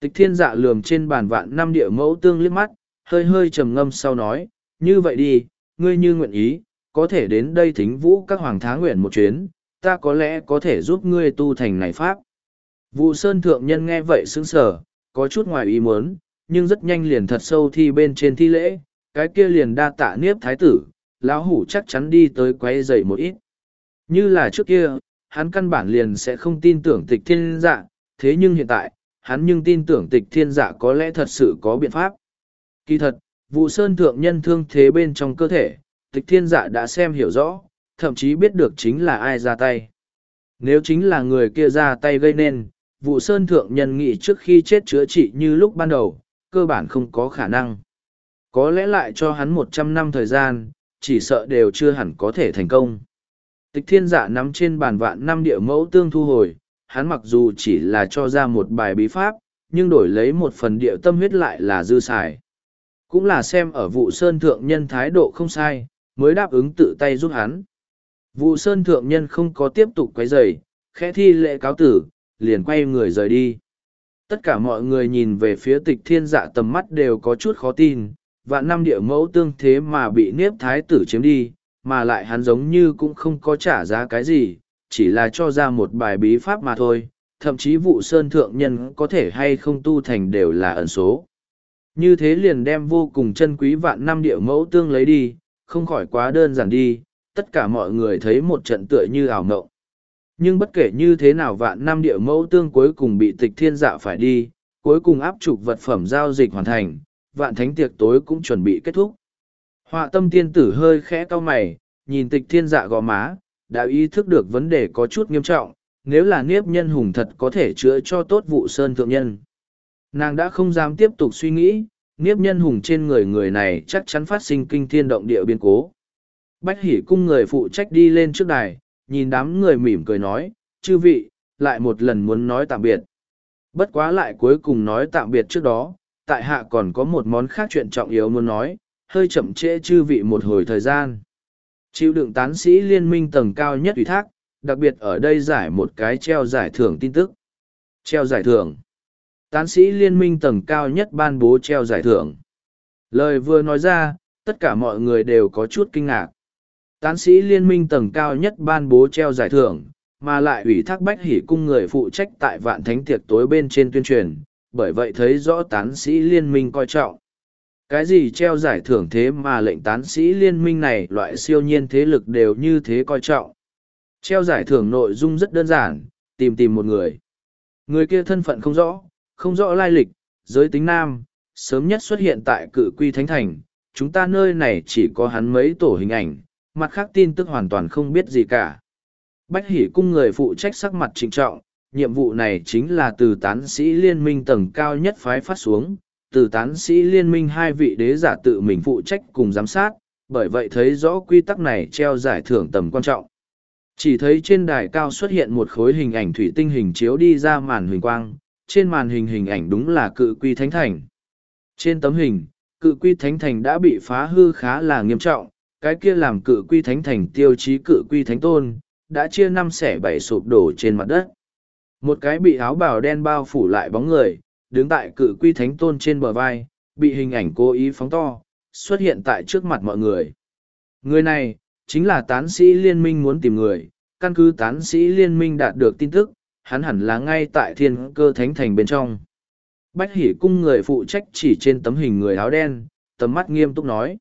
Tịch thiên dạ lườm trên bàn vạn năm địa mẫu tương liếc mắt, hơi hơi trầm ngâm sau nói, như vậy đi, ngươi như nguyện ý, có thể đến đây thính vũ các hoàng thá nguyện một chuyến, ta có lẽ có thể giúp ngươi tu thành này pháp. Vụ sơn thượng nhân nghe vậy sững sờ, có chút ngoài ý muốn, nhưng rất nhanh liền thật sâu thi bên trên thi lễ, cái kia liền đa tạ niếp thái tử, lão hủ chắc chắn đi tới quay dậy một ít. Như là trước kia, hắn căn bản liền sẽ không tin tưởng tịch thiên dạ, thế nhưng hiện tại, hắn nhưng tin tưởng tịch thiên dạ có lẽ thật sự có biện pháp. Kỳ thật, vụ sơn thượng nhân thương thế bên trong cơ thể, tịch thiên dạ đã xem hiểu rõ, thậm chí biết được chính là ai ra tay. Nếu chính là người kia ra tay gây nên, vụ sơn thượng nhân nghị trước khi chết chữa trị như lúc ban đầu, cơ bản không có khả năng. Có lẽ lại cho hắn một trăm năm thời gian, chỉ sợ đều chưa hẳn có thể thành công. Tịch thiên dạ nắm trên bàn vạn năm địa mẫu tương thu hồi, hắn mặc dù chỉ là cho ra một bài bí pháp, nhưng đổi lấy một phần địa tâm huyết lại là dư xài. Cũng là xem ở vụ sơn thượng nhân thái độ không sai, mới đáp ứng tự tay giúp hắn. Vụ sơn thượng nhân không có tiếp tục quấy rầy, khẽ thi lễ cáo tử, liền quay người rời đi. Tất cả mọi người nhìn về phía tịch thiên dạ tầm mắt đều có chút khó tin, và năm địa mẫu tương thế mà bị Nếp thái tử chiếm đi, mà lại hắn giống như cũng không có trả giá cái gì, chỉ là cho ra một bài bí pháp mà thôi, thậm chí vụ sơn thượng nhân có thể hay không tu thành đều là ẩn số. Như thế liền đem vô cùng chân quý vạn năm địa mẫu tương lấy đi, không khỏi quá đơn giản đi, tất cả mọi người thấy một trận tựa như ảo mộng. Nhưng bất kể như thế nào vạn năm địa mẫu tương cuối cùng bị tịch thiên dạ phải đi, cuối cùng áp trục vật phẩm giao dịch hoàn thành, vạn thánh tiệc tối cũng chuẩn bị kết thúc. Họa tâm tiên tử hơi khẽ cau mày, nhìn tịch thiên dạ gò má, đã ý thức được vấn đề có chút nghiêm trọng, nếu là niếp nhân hùng thật có thể chữa cho tốt vụ sơn thượng nhân. Nàng đã không dám tiếp tục suy nghĩ, niếp nhân hùng trên người người này chắc chắn phát sinh kinh thiên động địa biên cố. Bách hỉ cung người phụ trách đi lên trước đài, nhìn đám người mỉm cười nói, chư vị, lại một lần muốn nói tạm biệt. Bất quá lại cuối cùng nói tạm biệt trước đó, tại hạ còn có một món khác chuyện trọng yếu muốn nói, hơi chậm trễ chư vị một hồi thời gian. Chịu đựng tán sĩ liên minh tầng cao nhất ủy thác, đặc biệt ở đây giải một cái treo giải thưởng tin tức. Treo giải thưởng. Tán sĩ liên minh tầng cao nhất ban bố treo giải thưởng. Lời vừa nói ra, tất cả mọi người đều có chút kinh ngạc. Tán sĩ liên minh tầng cao nhất ban bố treo giải thưởng, mà lại ủy thác bách hỉ cung người phụ trách tại vạn thánh tiệc tối bên trên tuyên truyền, bởi vậy thấy rõ tán sĩ liên minh coi trọng. Cái gì treo giải thưởng thế mà lệnh tán sĩ liên minh này loại siêu nhiên thế lực đều như thế coi trọng. Treo giải thưởng nội dung rất đơn giản, tìm tìm một người. Người kia thân phận không rõ, không rõ lai lịch, giới tính nam, sớm nhất xuất hiện tại cự quy thánh thành. Chúng ta nơi này chỉ có hắn mấy tổ hình ảnh, mặt khác tin tức hoàn toàn không biết gì cả. Bách hỉ cung người phụ trách sắc mặt trịnh trọng, nhiệm vụ này chính là từ tán sĩ liên minh tầng cao nhất phái phát xuống, từ tán sĩ liên minh hai vị đế giả tự mình phụ trách cùng giám sát, bởi vậy thấy rõ quy tắc này treo giải thưởng tầm quan trọng. Chỉ thấy trên đài cao xuất hiện một khối hình ảnh thủy tinh hình chiếu đi ra màn huỳnh quang, trên màn hình hình ảnh đúng là cự quy thánh thành. Trên tấm hình, cự quy thánh thành đã bị phá hư khá là nghiêm trọng, cái kia làm cự quy thánh thành tiêu chí cự quy thánh tôn, đã chia năm xẻ bảy sụp đổ trên mặt đất. Một cái bị áo bào đen bao phủ lại bóng người, đứng tại cự quy thánh tôn trên bờ vai, bị hình ảnh cố ý phóng to, xuất hiện tại trước mặt mọi người. Người này, chính là tán sĩ liên minh muốn tìm người, căn cứ tán sĩ liên minh đạt được tin tức, hắn hẳn là ngay tại thiên cơ thánh thành bên trong. Bách hỉ cung người phụ trách chỉ trên tấm hình người áo đen, tầm mắt nghiêm túc nói.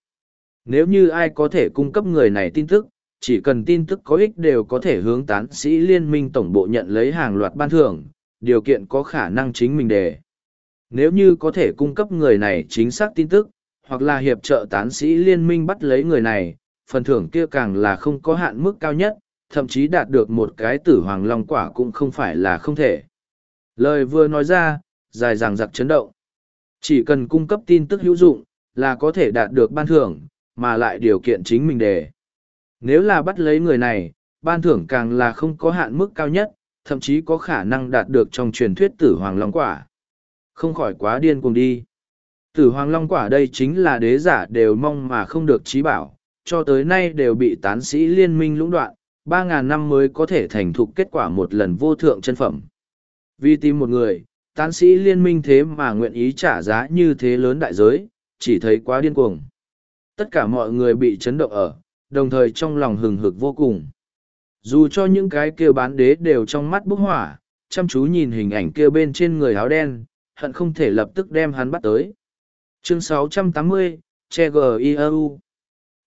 Nếu như ai có thể cung cấp người này tin tức, chỉ cần tin tức có ích đều có thể hướng tán sĩ liên minh tổng bộ nhận lấy hàng loạt ban thưởng, điều kiện có khả năng chính mình đề. Nếu như có thể cung cấp người này chính xác tin tức, hoặc là hiệp trợ tán sĩ liên minh bắt lấy người này, phần thưởng kia càng là không có hạn mức cao nhất, thậm chí đạt được một cái tử hoàng long quả cũng không phải là không thể. Lời vừa nói ra, dài dàng giặc chấn động. Chỉ cần cung cấp tin tức hữu dụng, là có thể đạt được ban thưởng, mà lại điều kiện chính mình đề. Nếu là bắt lấy người này, ban thưởng càng là không có hạn mức cao nhất, thậm chí có khả năng đạt được trong truyền thuyết tử hoàng long quả. Không khỏi quá điên cuồng đi. Tử hoàng long quả đây chính là đế giả đều mong mà không được trí bảo, cho tới nay đều bị tán sĩ liên minh lũng đoạn, ba ngàn năm mới có thể thành thục kết quả một lần vô thượng chân phẩm. Vì tìm một người, tán sĩ liên minh thế mà nguyện ý trả giá như thế lớn đại giới, chỉ thấy quá điên cuồng. Tất cả mọi người bị chấn động ở, đồng thời trong lòng hừng hực vô cùng. Dù cho những cái kia bán đế đều trong mắt bốc hỏa, chăm chú nhìn hình ảnh kia bên trên người áo đen, hận không thể lập tức đem hắn bắt tới. Chương 680, Che G.I.A.U.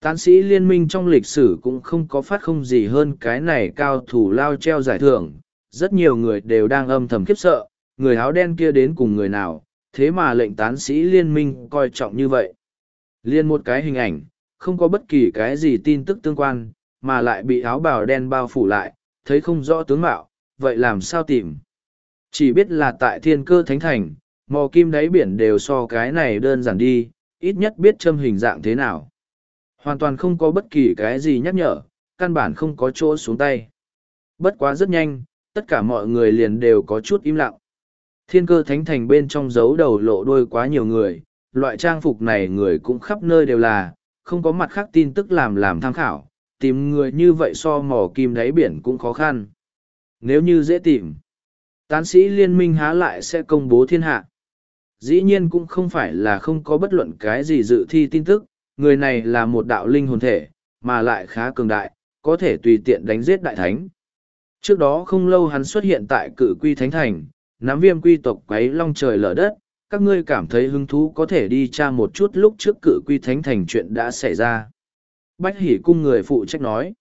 Tán sĩ liên minh trong lịch sử cũng không có phát không gì hơn cái này cao thủ lao treo giải thưởng. Rất nhiều người đều đang âm thầm khiếp sợ, người áo đen kia đến cùng người nào, thế mà lệnh tán sĩ liên minh coi trọng như vậy. Liên một cái hình ảnh, không có bất kỳ cái gì tin tức tương quan, mà lại bị áo bào đen bao phủ lại, thấy không rõ tướng mạo, vậy làm sao tìm? Chỉ biết là tại thiên cơ thánh thành, mò kim đáy biển đều so cái này đơn giản đi, ít nhất biết châm hình dạng thế nào. Hoàn toàn không có bất kỳ cái gì nhắc nhở, căn bản không có chỗ xuống tay. Bất quá rất nhanh, tất cả mọi người liền đều có chút im lặng. Thiên cơ thánh thành bên trong giấu đầu lộ đuôi quá nhiều người, loại trang phục này người cũng khắp nơi đều là, không có mặt khác tin tức làm làm tham khảo, tìm người như vậy so mò kim đáy biển cũng khó khăn. Nếu như dễ tìm, tán sĩ liên minh há lại sẽ công bố thiên hạ. Dĩ nhiên cũng không phải là không có bất luận cái gì dự thi tin tức, người này là một đạo linh hồn thể, mà lại khá cường đại, có thể tùy tiện đánh giết đại thánh. Trước đó không lâu hắn xuất hiện tại cự quy thánh thành, nắm viêm quy tộc quấy long trời lở đất, các ngươi cảm thấy hứng thú có thể đi tra một chút lúc trước cự quy thánh thành chuyện đã xảy ra. Bách hỉ cung người phụ trách nói.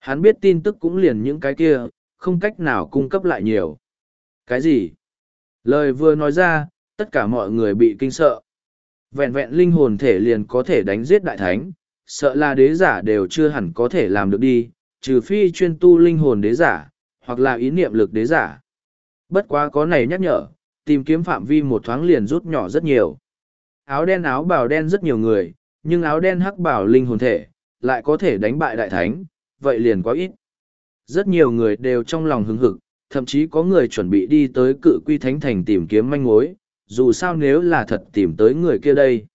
Hắn biết tin tức cũng liền những cái kia, không cách nào cung cấp lại nhiều. Cái gì? Lời vừa nói ra, tất cả mọi người bị kinh sợ. Vẹn vẹn linh hồn thể liền có thể đánh giết đại thánh, sợ là đế giả đều chưa hẳn có thể làm được đi, trừ phi chuyên tu linh hồn đế giả, hoặc là ý niệm lực đế giả. Bất quá có này nhắc nhở, tìm kiếm phạm vi một thoáng liền rút nhỏ rất nhiều. Áo đen áo bào đen rất nhiều người, nhưng áo đen hắc bảo linh hồn thể, lại có thể đánh bại đại thánh, vậy liền quá ít. Rất nhiều người đều trong lòng hứng hực, thậm chí có người chuẩn bị đi tới cự quy thánh thành tìm kiếm manh mối, dù sao nếu là thật tìm tới người kia đây.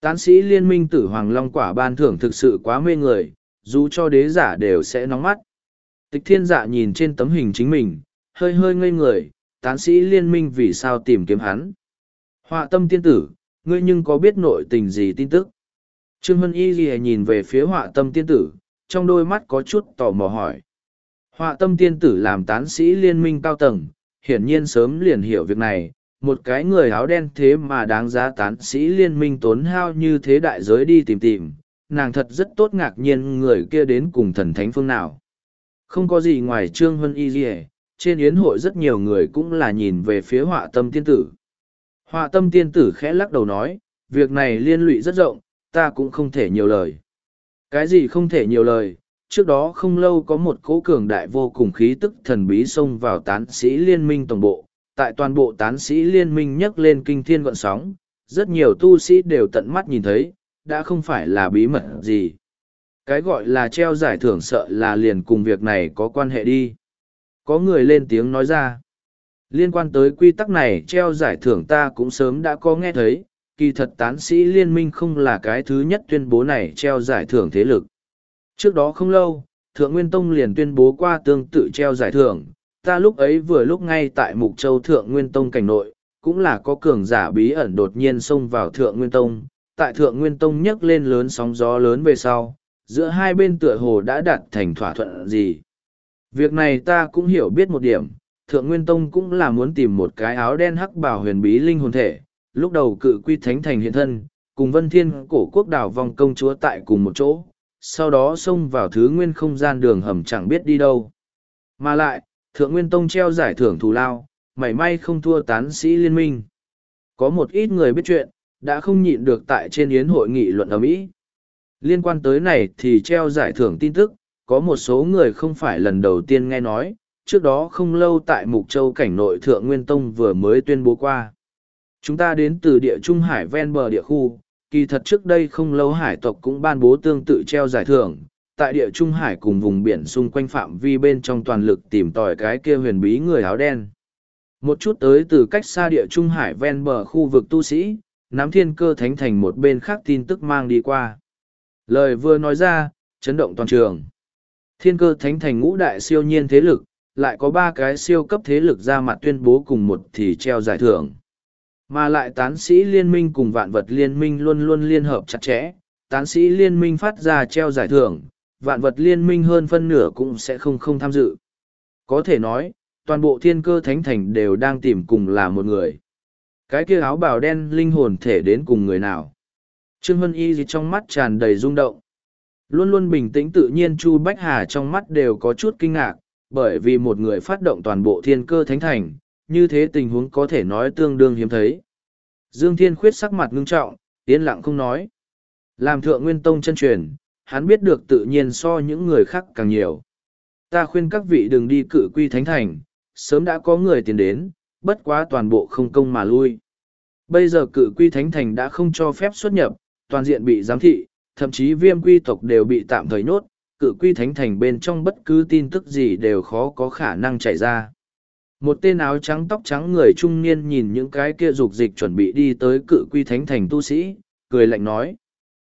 Tán sĩ liên minh tử Hoàng Long quả ban thưởng thực sự quá mê người, dù cho đế giả đều sẽ nóng mắt. Tịch thiên dạ nhìn trên tấm hình chính mình, hơi hơi ngây người, tán sĩ liên minh vì sao tìm kiếm hắn. Họa tâm tiên tử, ngươi nhưng có biết nội tình gì tin tức? Trương Hân Y Ghi nhìn về phía họa tâm tiên tử, trong đôi mắt có chút tò mò hỏi. Họa tâm tiên tử làm tán sĩ liên minh cao tầng, hiển nhiên sớm liền hiểu việc này, một cái người áo đen thế mà đáng giá tán sĩ liên minh tốn hao như thế đại giới đi tìm tìm, nàng thật rất tốt ngạc nhiên người kia đến cùng thần thánh phương nào. Không có gì ngoài Trương huân Y dỉa trên yến hội rất nhiều người cũng là nhìn về phía họa tâm tiên tử. Họa tâm tiên tử khẽ lắc đầu nói, việc này liên lụy rất rộng, ta cũng không thể nhiều lời. Cái gì không thể nhiều lời, trước đó không lâu có một cố cường đại vô cùng khí tức thần bí xông vào tán sĩ liên minh tổng bộ, tại toàn bộ tán sĩ liên minh nhấc lên kinh thiên gọn sóng, rất nhiều tu sĩ đều tận mắt nhìn thấy, đã không phải là bí mật gì. Cái gọi là treo giải thưởng sợ là liền cùng việc này có quan hệ đi. Có người lên tiếng nói ra. Liên quan tới quy tắc này treo giải thưởng ta cũng sớm đã có nghe thấy, kỳ thật tán sĩ liên minh không là cái thứ nhất tuyên bố này treo giải thưởng thế lực. Trước đó không lâu, Thượng Nguyên Tông liền tuyên bố qua tương tự treo giải thưởng, ta lúc ấy vừa lúc ngay tại Mục Châu Thượng Nguyên Tông cảnh nội, cũng là có cường giả bí ẩn đột nhiên xông vào Thượng Nguyên Tông, tại Thượng Nguyên Tông nhấc lên lớn sóng gió lớn về sau, giữa hai bên tựa hồ đã đạt thành thỏa thuận gì. Việc này ta cũng hiểu biết một điểm, Thượng Nguyên Tông cũng là muốn tìm một cái áo đen hắc bảo huyền bí linh hồn thể, lúc đầu cự quy thánh thành hiện thân, cùng Vân Thiên cổ quốc đảo vòng công chúa tại cùng một chỗ, sau đó xông vào thứ nguyên không gian đường hầm chẳng biết đi đâu. Mà lại, Thượng Nguyên Tông treo giải thưởng thù lao, mảy may không thua tán sĩ liên minh. Có một ít người biết chuyện, đã không nhịn được tại trên yến hội nghị luận ở Mỹ. Liên quan tới này thì treo giải thưởng tin tức, có một số người không phải lần đầu tiên nghe nói, trước đó không lâu tại Mục Châu cảnh nội Thượng Nguyên Tông vừa mới tuyên bố qua. Chúng ta đến từ địa Trung Hải ven bờ địa khu, kỳ thật trước đây không lâu hải tộc cũng ban bố tương tự treo giải thưởng, tại địa Trung Hải cùng vùng biển xung quanh phạm vi bên trong toàn lực tìm tòi cái kia huyền bí người áo đen. Một chút tới từ cách xa địa Trung Hải ven bờ khu vực tu sĩ, nắm thiên cơ thánh thành một bên khác tin tức mang đi qua. Lời vừa nói ra, chấn động toàn trường. Thiên cơ thánh thành ngũ đại siêu nhiên thế lực, lại có ba cái siêu cấp thế lực ra mặt tuyên bố cùng một thì treo giải thưởng. Mà lại tán sĩ liên minh cùng vạn vật liên minh luôn luôn liên hợp chặt chẽ, tán sĩ liên minh phát ra treo giải thưởng, vạn vật liên minh hơn phân nửa cũng sẽ không không tham dự. Có thể nói, toàn bộ thiên cơ thánh thành đều đang tìm cùng là một người. Cái kia áo bào đen linh hồn thể đến cùng người nào. Trương Hân Y gì trong mắt tràn đầy rung động. Luôn luôn bình tĩnh tự nhiên Chu Bách Hà trong mắt đều có chút kinh ngạc, bởi vì một người phát động toàn bộ thiên cơ thánh thành, như thế tình huống có thể nói tương đương hiếm thấy. Dương Thiên Khuyết sắc mặt ngưng trọng, yên lặng không nói. Làm thượng nguyên tông chân truyền, hắn biết được tự nhiên so những người khác càng nhiều. Ta khuyên các vị đừng đi cự quy thánh thành, sớm đã có người tiến đến, bất quá toàn bộ không công mà lui. Bây giờ cự quy thánh thành đã không cho phép xuất nhập, toàn diện bị giám thị, thậm chí viêm quy tộc đều bị tạm thời nốt, cự quy thánh thành bên trong bất cứ tin tức gì đều khó có khả năng chạy ra. Một tên áo trắng tóc trắng người trung niên nhìn những cái kia dục dịch chuẩn bị đi tới cự quy thánh thành tu sĩ, cười lạnh nói.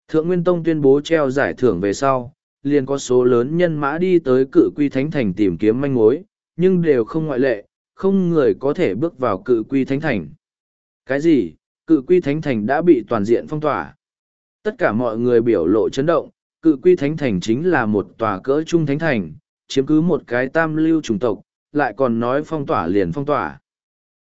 Thượng Nguyên Tông tuyên bố treo giải thưởng về sau, liền có số lớn nhân mã đi tới cự quy thánh thành tìm kiếm manh mối, nhưng đều không ngoại lệ, không người có thể bước vào cự quy thánh thành. Cái gì? Cự quy thánh thành đã bị toàn diện phong tỏa. Tất cả mọi người biểu lộ chấn động, cự quy thánh thành chính là một tòa cỡ trung thánh thành, chiếm cứ một cái tam lưu chủng tộc, lại còn nói phong tỏa liền phong tỏa.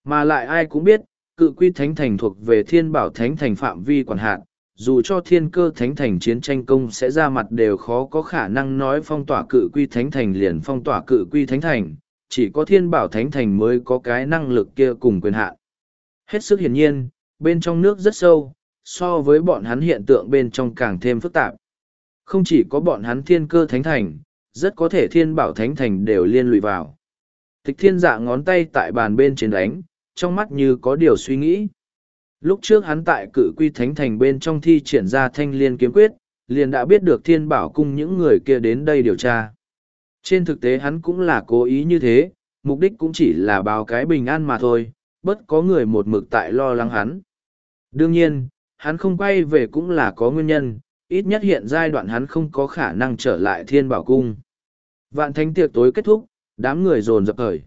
Mà lại ai cũng biết, cự quy thánh thành thuộc về thiên bảo thánh thành phạm vi quản hạt, dù cho thiên cơ thánh thành chiến tranh công sẽ ra mặt đều khó có khả năng nói phong tỏa cự quy thánh thành liền phong tỏa cự quy thánh thành, chỉ có thiên bảo thánh thành mới có cái năng lực kia cùng quyền hạn. Hết sức hiển nhiên, bên trong nước rất sâu, so với bọn hắn hiện tượng bên trong càng thêm phức tạp. Không chỉ có bọn hắn thiên cơ thánh thành, rất có thể thiên bảo thánh thành đều liên lụy vào. Tịch thiên dạ ngón tay tại bàn bên trên đánh, trong mắt như có điều suy nghĩ. Lúc trước hắn tại cự quy thánh thành bên trong thi triển ra thanh liên kiếm quyết, liền đã biết được thiên bảo cung những người kia đến đây điều tra. Trên thực tế hắn cũng là cố ý như thế, mục đích cũng chỉ là báo cái bình an mà thôi, bất có người một mực tại lo lắng hắn. Đương nhiên, hắn không quay về cũng là có nguyên nhân, ít nhất hiện giai đoạn hắn không có khả năng trở lại thiên bảo cung. Vạn thánh tiệc tối kết thúc, đám người dồn dập khởi.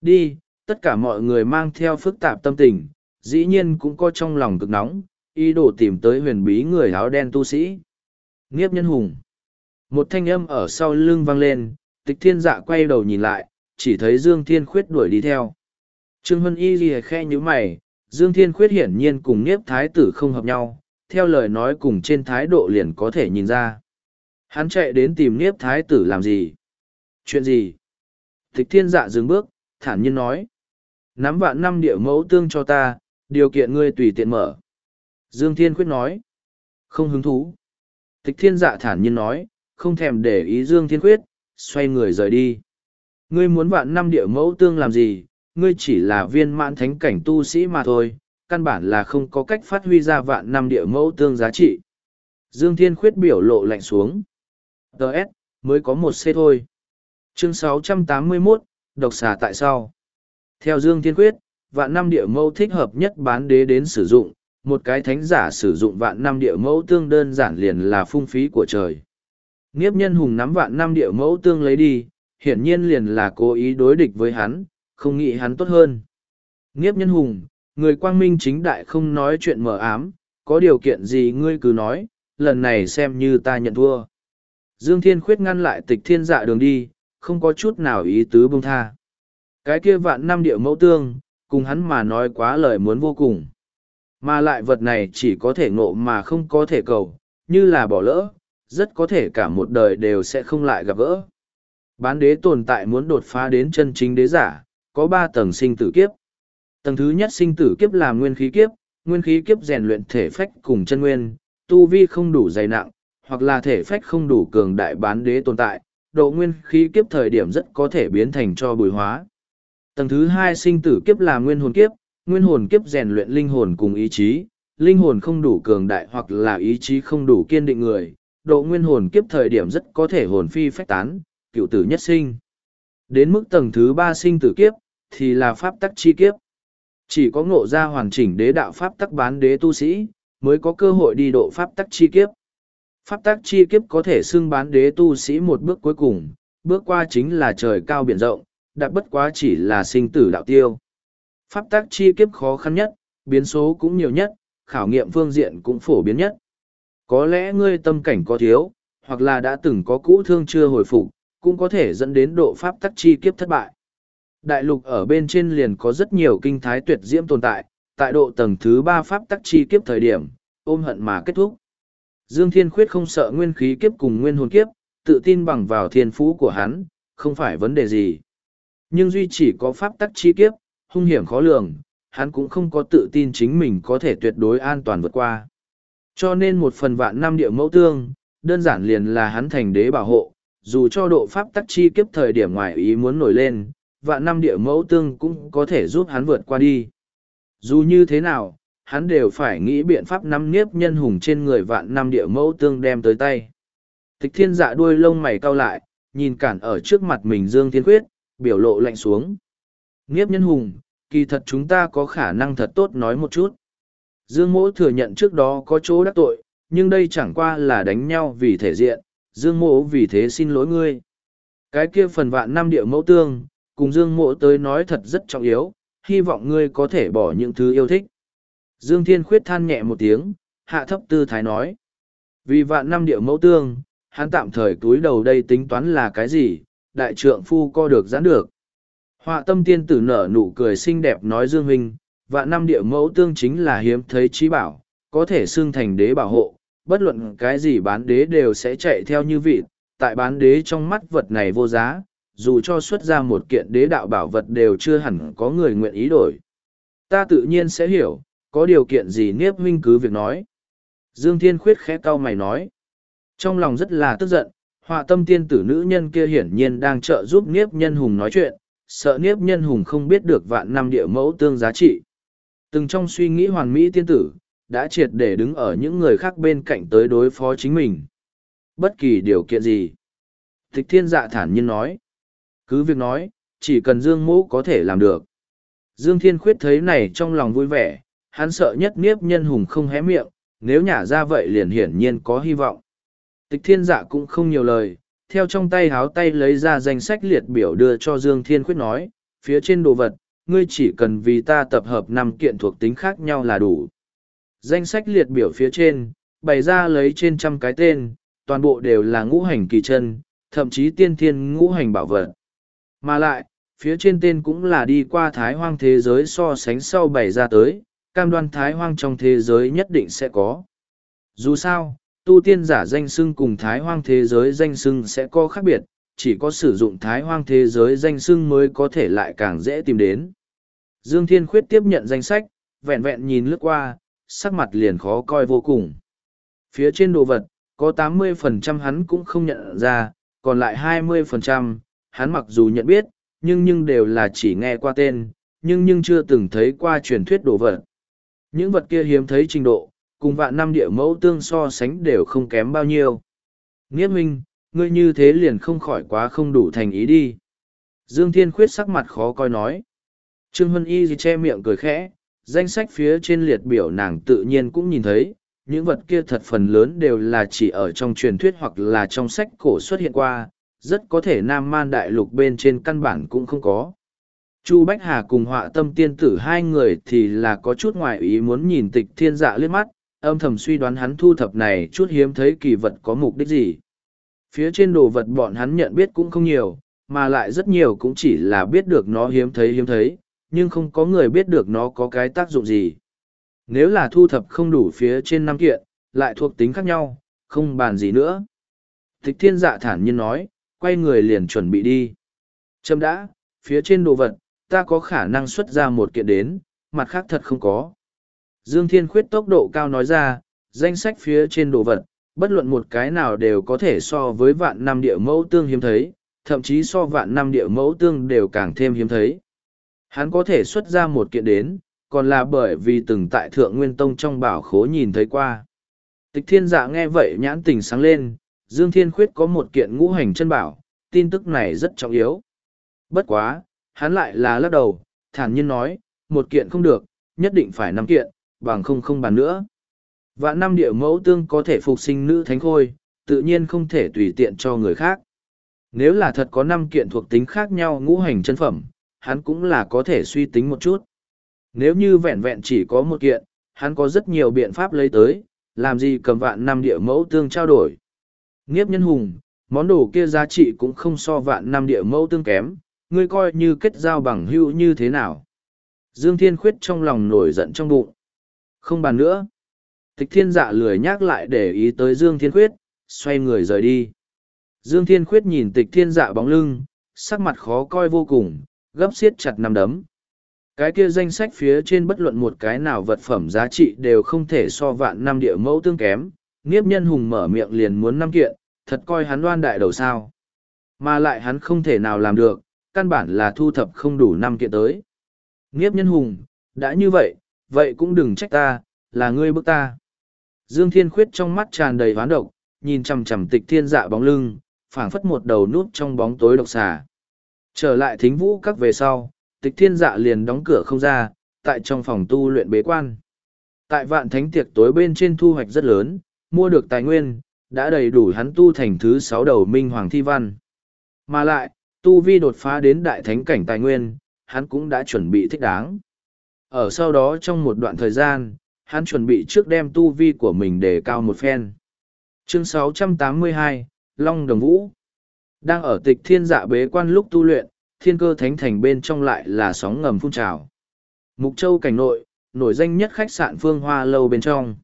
Đi, tất cả mọi người mang theo phức tạp tâm tình, dĩ nhiên cũng có trong lòng cực nóng, ý đồ tìm tới huyền bí người áo đen tu sĩ. Nghiếp nhân hùng. Một thanh âm ở sau lưng vang lên, tịch thiên dạ quay đầu nhìn lại, chỉ thấy Dương Thiên Khuyết đuổi đi theo. Trương Hân Y ghi khe như mày, Dương Thiên Khuyết hiển nhiên cùng Niếp Thái tử không hợp nhau, theo lời nói cùng trên thái độ liền có thể nhìn ra. Hắn chạy đến tìm Niếp Thái tử làm gì? Chuyện gì? Tịch thiên dạ dừng bước, thản nhiên nói. Nắm vạn năm địa mẫu tương cho ta, điều kiện ngươi tùy tiện mở. Dương Thiên Khuyết nói. Không hứng thú. Tịch thiên dạ thản nhiên nói, không thèm để ý Dương Thiên Khuyết, xoay người rời đi. Ngươi muốn vạn năm địa mẫu tương làm gì, ngươi chỉ là viên mãn thánh cảnh tu sĩ mà thôi, căn bản là không có cách phát huy ra vạn năm địa mẫu tương giá trị. Dương Thiên Khuyết biểu lộ lạnh xuống. Đợt, mới có một C thôi. Chương 681, độc xà tại sao? Theo Dương Thiên Khuyết, vạn năm địa mẫu thích hợp nhất bán đế đến sử dụng, một cái thánh giả sử dụng vạn năm địa mẫu tương đơn giản liền là phung phí của trời. Nghiếp nhân hùng nắm vạn năm địa mẫu tương lấy đi, hiển nhiên liền là cố ý đối địch với hắn, không nghĩ hắn tốt hơn. Nghiếp nhân hùng, người quang minh chính đại không nói chuyện mờ ám, có điều kiện gì ngươi cứ nói, lần này xem như ta nhận thua. Dương Thiên Khuyết ngăn lại tịch thiên dạ đường đi, không có chút nào ý tứ bông tha. Cái kia vạn năm địa mẫu tương, cùng hắn mà nói quá lời muốn vô cùng. Mà lại vật này chỉ có thể ngộ mà không có thể cầu, như là bỏ lỡ, rất có thể cả một đời đều sẽ không lại gặp gỡ. Bán đế tồn tại muốn đột phá đến chân chính đế giả, có ba tầng sinh tử kiếp. Tầng thứ nhất sinh tử kiếp là nguyên khí kiếp, nguyên khí kiếp rèn luyện thể phách cùng chân nguyên, tu vi không đủ dày nặng, hoặc là thể phách không đủ cường đại bán đế tồn tại, độ nguyên khí kiếp thời điểm rất có thể biến thành cho bùi hóa. Tầng thứ hai sinh tử kiếp là nguyên hồn kiếp, nguyên hồn kiếp rèn luyện linh hồn cùng ý chí, linh hồn không đủ cường đại hoặc là ý chí không đủ kiên định người, độ nguyên hồn kiếp thời điểm rất có thể hồn phi phách tán, cựu tử nhất sinh. Đến mức tầng thứ ba sinh tử kiếp, thì là pháp tắc chi kiếp. Chỉ có ngộ ra hoàn chỉnh đế đạo pháp tắc bán đế tu sĩ, mới có cơ hội đi độ pháp tắc chi kiếp. Pháp tắc chi kiếp có thể xưng bán đế tu sĩ một bước cuối cùng, bước qua chính là trời cao biển rộng, đạt bất quá chỉ là sinh tử đạo tiêu. Pháp tắc chi kiếp khó khăn nhất, biến số cũng nhiều nhất, khảo nghiệm phương diện cũng phổ biến nhất. Có lẽ ngươi tâm cảnh có thiếu, hoặc là đã từng có cũ thương chưa hồi phục, cũng có thể dẫn đến độ pháp tắc chi kiếp thất bại. Đại lục ở bên trên liền có rất nhiều kinh thái tuyệt diễm tồn tại, tại độ tầng thứ ba pháp tắc chi kiếp thời điểm, ôm hận mà kết thúc. Dương Thiên Khuyết không sợ nguyên khí kiếp cùng nguyên hồn kiếp, tự tin bằng vào thiên phú của hắn, không phải vấn đề gì. Nhưng duy chỉ có pháp tắc chi kiếp, hung hiểm khó lường, hắn cũng không có tự tin chính mình có thể tuyệt đối an toàn vượt qua. Cho nên một phần vạn năm địa mẫu tương, đơn giản liền là hắn thành đế bảo hộ, dù cho độ pháp tắc chi kiếp thời điểm ngoài ý muốn nổi lên, vạn năm địa mẫu tương cũng có thể giúp hắn vượt qua đi. Dù như thế nào, hắn đều phải nghĩ biện pháp nắm niếp nhân hùng trên người vạn năm địa mẫu tương đem tới tay. Tịch thiên dạ đuôi lông mày cau lại, nhìn cản ở trước mặt mình Dương Thiên Quyết, biểu lộ lạnh xuống. Niếp nhân hùng, kỳ thật chúng ta có khả năng thật tốt nói một chút. Dương mỗ thừa nhận trước đó có chỗ đắc tội, nhưng đây chẳng qua là đánh nhau vì thể diện, Dương mỗ vì thế xin lỗi ngươi. Cái kia phần vạn năm địa mẫu tương, cùng Dương mỗ tới nói thật rất trọng yếu, hy vọng ngươi có thể bỏ những thứ yêu thích. Dương Thiên Khuyết than nhẹ một tiếng, hạ thấp tư thái nói. Vì vạn năm địa mẫu tương, hắn tạm thời túi đầu đây tính toán là cái gì, đại trượng phu co được giãn được. Họa tâm tiên tử nở nụ cười xinh đẹp nói Dương Huynh, vạn năm địa mẫu tương chính là hiếm thấy trí bảo, có thể xưng thành đế bảo hộ, bất luận cái gì bán đế đều sẽ chạy theo như vị, tại bán đế trong mắt vật này vô giá, dù cho xuất ra một kiện đế đạo bảo vật đều chưa hẳn có người nguyện ý đổi. Ta tự nhiên sẽ hiểu, có điều kiện gì Niếp huynh cứ việc nói. Dương Thiên Khuyết khẽ cau mày nói. Trong lòng rất là tức giận, họa tâm tiên tử nữ nhân kia hiển nhiên đang trợ giúp Niếp nhân hùng nói chuyện, sợ Niếp nhân hùng không biết được vạn năm địa mẫu tương giá trị. Từng trong suy nghĩ hoàn mỹ tiên tử, đã triệt để đứng ở những người khác bên cạnh tới đối phó chính mình. Bất kỳ điều kiện gì. Tịch thiên dạ thản nhiên nói. Cứ việc nói, chỉ cần Dương Mũ có thể làm được. Dương Thiên Khuyết thấy này trong lòng vui vẻ, hắn sợ nhất niếp nhân hùng không hé miệng, nếu nhả ra vậy liền hiển nhiên có hy vọng. Tịch thiên dạ cũng không nhiều lời, theo trong tay háo tay lấy ra danh sách liệt biểu đưa cho Dương Thiên Khuyết nói, phía trên đồ vật, ngươi chỉ cần vì ta tập hợp năm kiện thuộc tính khác nhau là đủ. Danh sách liệt biểu phía trên, bày ra lấy trên trăm cái tên, toàn bộ đều là ngũ hành kỳ chân, thậm chí tiên thiên ngũ hành bảo vật. Mà lại, phía trên tên cũng là đi qua thái hoang thế giới so sánh sau bày ra tới, cam đoan thái hoang trong thế giới nhất định sẽ có. Dù sao, tu tiên giả danh xưng cùng thái hoang thế giới danh xưng sẽ có khác biệt, chỉ có sử dụng thái hoang thế giới danh xưng mới có thể lại càng dễ tìm đến. Dương Thiên Khuyết tiếp nhận danh sách, vẹn vẹn nhìn lướt qua, sắc mặt liền khó coi vô cùng. Phía trên đồ vật, có 80% hắn cũng không nhận ra, còn lại 20%, hắn mặc dù nhận biết, nhưng nhưng đều là chỉ nghe qua tên, nhưng nhưng chưa từng thấy qua truyền thuyết đồ vật. Những vật kia hiếm thấy trình độ, cùng vạn năm địa mẫu tương so sánh đều không kém bao nhiêu. Nghiết minh, ngươi như thế liền không khỏi quá không đủ thành ý đi. Dương Thiên Khuyết sắc mặt khó coi nói. Trương Hân Y che miệng cười khẽ, danh sách phía trên liệt biểu nàng tự nhiên cũng nhìn thấy, những vật kia thật phần lớn đều là chỉ ở trong truyền thuyết hoặc là trong sách cổ xuất hiện qua, rất có thể Nam Man Đại Lục bên trên căn bản cũng không có. Chu Bách Hà cùng họa tâm tiên tử hai người thì là có chút ngoại ý muốn nhìn tịch thiên dạ liếc mắt, âm thầm suy đoán hắn thu thập này chút hiếm thấy kỳ vật có mục đích gì. Phía trên đồ vật bọn hắn nhận biết cũng không nhiều, mà lại rất nhiều cũng chỉ là biết được nó hiếm thấy hiếm thấy, nhưng không có người biết được nó có cái tác dụng gì. Nếu là thu thập không đủ phía trên năm kiện, lại thuộc tính khác nhau, không bàn gì nữa. Tịch thiên dạ thản nhiên nói, quay người liền chuẩn bị đi. Châm đã, phía trên đồ vật, ta có khả năng xuất ra một kiện đến, mặt khác thật không có. Dương Thiên Khuyết tốc độ cao nói ra, danh sách phía trên đồ vật, bất luận một cái nào đều có thể so với vạn năm địa mẫu tương hiếm thấy, thậm chí so vạn năm địa mẫu tương đều càng thêm hiếm thấy. Hắn có thể xuất ra một kiện đến, còn là bởi vì từng tại Thượng Nguyên Tông trong bảo khố nhìn thấy qua. Tịch thiên dạ nghe vậy nhãn tình sáng lên, Dương Thiên Khuyết có một kiện ngũ hành chân bảo, tin tức này rất trọng yếu. Bất quá, hắn lại là lắc đầu, thản nhiên nói, một kiện không được, nhất định phải năm kiện, bằng không không bàn nữa. Vạn năm địa mẫu tương có thể phục sinh nữ thánh khôi, tự nhiên không thể tùy tiện cho người khác. Nếu là thật có năm kiện thuộc tính khác nhau ngũ hành chân phẩm, hắn cũng là có thể suy tính một chút. Nếu như vẹn vẹn chỉ có một kiện, hắn có rất nhiều biện pháp lấy tới, làm gì cầm vạn năm địa mẫu tương trao đổi. Nghiếp nhân hùng, món đồ kia giá trị cũng không so vạn năm địa mẫu tương kém, ngươi coi như kết giao bằng hữu như thế nào. Dương Thiên Khuyết trong lòng nổi giận trong bụng. Không bàn nữa. Tịch thiên dạ lười nhắc lại để ý tới Dương Thiên Khuyết, xoay người rời đi. Dương Thiên Khuyết nhìn tịch thiên dạ bóng lưng, sắc mặt khó coi vô cùng, gấp xiết chặt nằm đấm. Cái kia danh sách phía trên bất luận một cái nào vật phẩm giá trị đều không thể so vạn năm địa mẫu tương kém. Nghiếp nhân hùng mở miệng liền muốn năm kiện, thật coi hắn đoan đại đầu sao. Mà lại hắn không thể nào làm được, căn bản là thu thập không đủ năm kiện tới. Nghiếp nhân hùng, đã như vậy, vậy cũng đừng trách ta, là ngươi bức ta. Dương Thiên Khuyết trong mắt tràn đầy hoán độc, nhìn chằm chằm tịch thiên dạ bóng lưng, phảng phất một đầu nút trong bóng tối độc xà. Trở lại thính vũ các về sau, tịch thiên dạ liền đóng cửa không ra, tại trong phòng tu luyện bế quan. Tại vạn thánh tiệc tối bên trên thu hoạch rất lớn, mua được tài nguyên, đã đầy đủ hắn tu thành thứ sáu đầu minh hoàng thi văn. Mà lại, tu vi đột phá đến đại thánh cảnh tài nguyên, hắn cũng đã chuẩn bị thích đáng. Ở sau đó trong một đoạn thời gian, hắn chuẩn bị trước đem tu vi của mình để cao một phen. Chương 682, Long Đồng Vũ Đang ở tịch thiên dạ bế quan lúc tu luyện, thiên cơ thánh thành bên trong lại là sóng ngầm phun trào. Mục Châu cảnh nội, nổi danh nhất khách sạn Phương Hoa Lâu bên trong.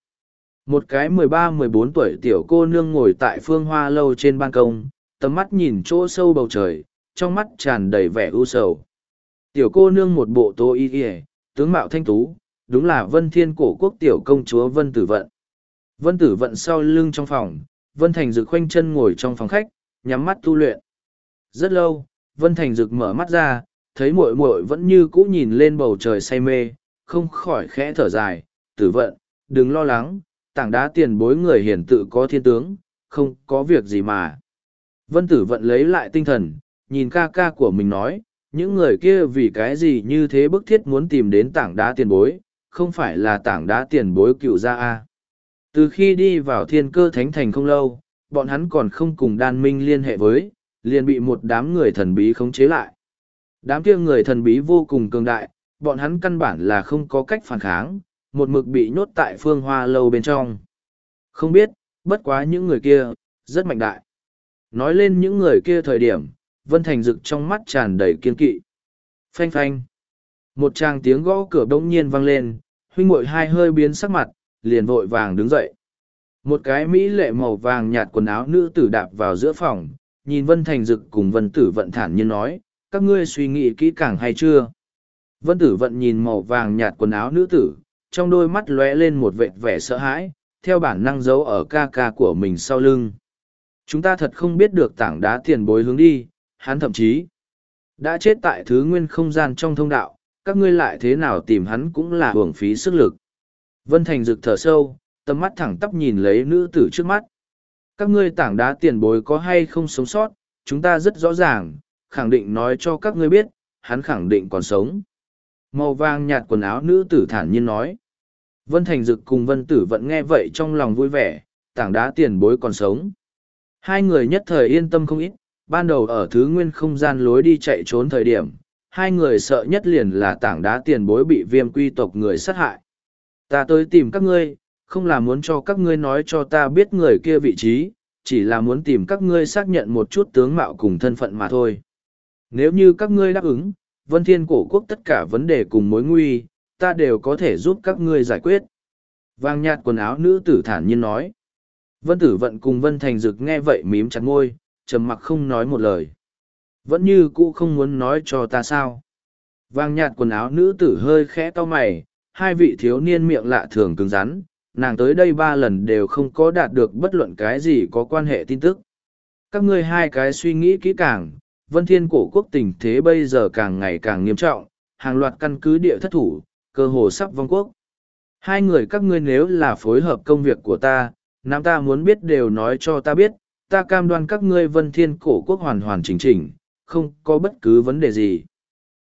Một cái mười ba mười bốn tuổi tiểu cô nương ngồi tại Phương Hoa Lâu trên ban công, tầm mắt nhìn chỗ sâu bầu trời, trong mắt tràn đầy vẻ u sầu. Tiểu cô nương một bộ tô y y, tướng mạo thanh tú, đúng là vân thiên cổ quốc tiểu công chúa Vân Tử Vận. Vân Tử Vận sau lưng trong phòng, Vân Thành Dực khoanh chân ngồi trong phòng khách, nhắm mắt tu luyện. Rất lâu, Vân Thành Dực mở mắt ra, thấy muội muội vẫn như cũ nhìn lên bầu trời say mê, không khỏi khẽ thở dài, tử vận, đừng lo lắng, tảng đá tiền bối người hiển tự có thiên tướng, không có việc gì mà. Vân tử vận lấy lại tinh thần, nhìn ca ca của mình nói, những người kia vì cái gì như thế bức thiết muốn tìm đến tảng đá tiền bối, không phải là tảng đá tiền bối cựu gia a Từ khi đi vào thiên cơ thánh thành không lâu, bọn hắn còn không cùng đan minh liên hệ với, liền bị một đám người thần bí khống chế lại. Đám kia người thần bí vô cùng cường đại, bọn hắn căn bản là không có cách phản kháng, một mực bị nhốt tại phương hoa lâu bên trong. Không biết, bất quá những người kia, rất mạnh đại. Nói lên những người kia thời điểm, Vân Thành Dực trong mắt tràn đầy kiên kỵ. Phanh phanh. Một tràng tiếng gõ cửa bỗng nhiên vang lên, huynh muội hai hơi biến sắc mặt, liền vội vàng đứng dậy. Một cái mỹ lệ màu vàng nhạt quần áo nữ tử đạp vào giữa phòng, nhìn Vân Thành Dực cùng Vân Tử vận thản nhiên nói, các ngươi suy nghĩ kỹ càng hay chưa? Vân Tử vận nhìn màu vàng nhạt quần áo nữ tử, trong đôi mắt lóe lên một vệt vẻ sợ hãi, theo bản năng giấu ở ca ca của mình sau lưng. Chúng ta thật không biết được tảng đá tiền bối hướng đi, hắn thậm chí đã chết tại thứ nguyên không gian trong thông đạo, các ngươi lại thế nào tìm hắn cũng là hưởng phí sức lực. Vân Thành rực thở sâu, tầm mắt thẳng tắp nhìn lấy nữ tử trước mắt. Các ngươi tảng đá tiền bối có hay không sống sót, chúng ta rất rõ ràng, khẳng định nói cho các ngươi biết, hắn khẳng định còn sống. Màu vàng nhạt quần áo nữ tử thản nhiên nói. Vân Thành Dực cùng Vân Tử vẫn nghe vậy trong lòng vui vẻ, tảng đá tiền bối còn sống. Hai người nhất thời yên tâm không ít, ban đầu ở thứ nguyên không gian lối đi chạy trốn thời điểm, hai người sợ nhất liền là tảng đá tiền bối bị viêm quy tộc người sát hại. Ta tới tìm các ngươi, không là muốn cho các ngươi nói cho ta biết người kia vị trí, chỉ là muốn tìm các ngươi xác nhận một chút tướng mạo cùng thân phận mà thôi. Nếu như các ngươi đáp ứng, vân thiên cổ quốc tất cả vấn đề cùng mối nguy, ta đều có thể giúp các ngươi giải quyết. Vàng nhạt quần áo nữ tử thản nhiên nói. Vân tử vận cùng vân thành dực nghe vậy mím chặt ngôi, trầm mặc không nói một lời. Vẫn như cũ không muốn nói cho ta sao. Vàng nhạt quần áo nữ tử hơi khẽ to mày, hai vị thiếu niên miệng lạ thường cứng rắn, nàng tới đây ba lần đều không có đạt được bất luận cái gì có quan hệ tin tức. Các ngươi hai cái suy nghĩ kỹ càng, vân thiên cổ quốc tình thế bây giờ càng ngày càng nghiêm trọng, hàng loạt căn cứ địa thất thủ, cơ hồ sắp vong quốc. Hai người các ngươi nếu là phối hợp công việc của ta, nam ta muốn biết đều nói cho ta biết, ta cam đoan các ngươi vân thiên cổ quốc hoàn hoàn chỉnh chỉnh, không có bất cứ vấn đề gì.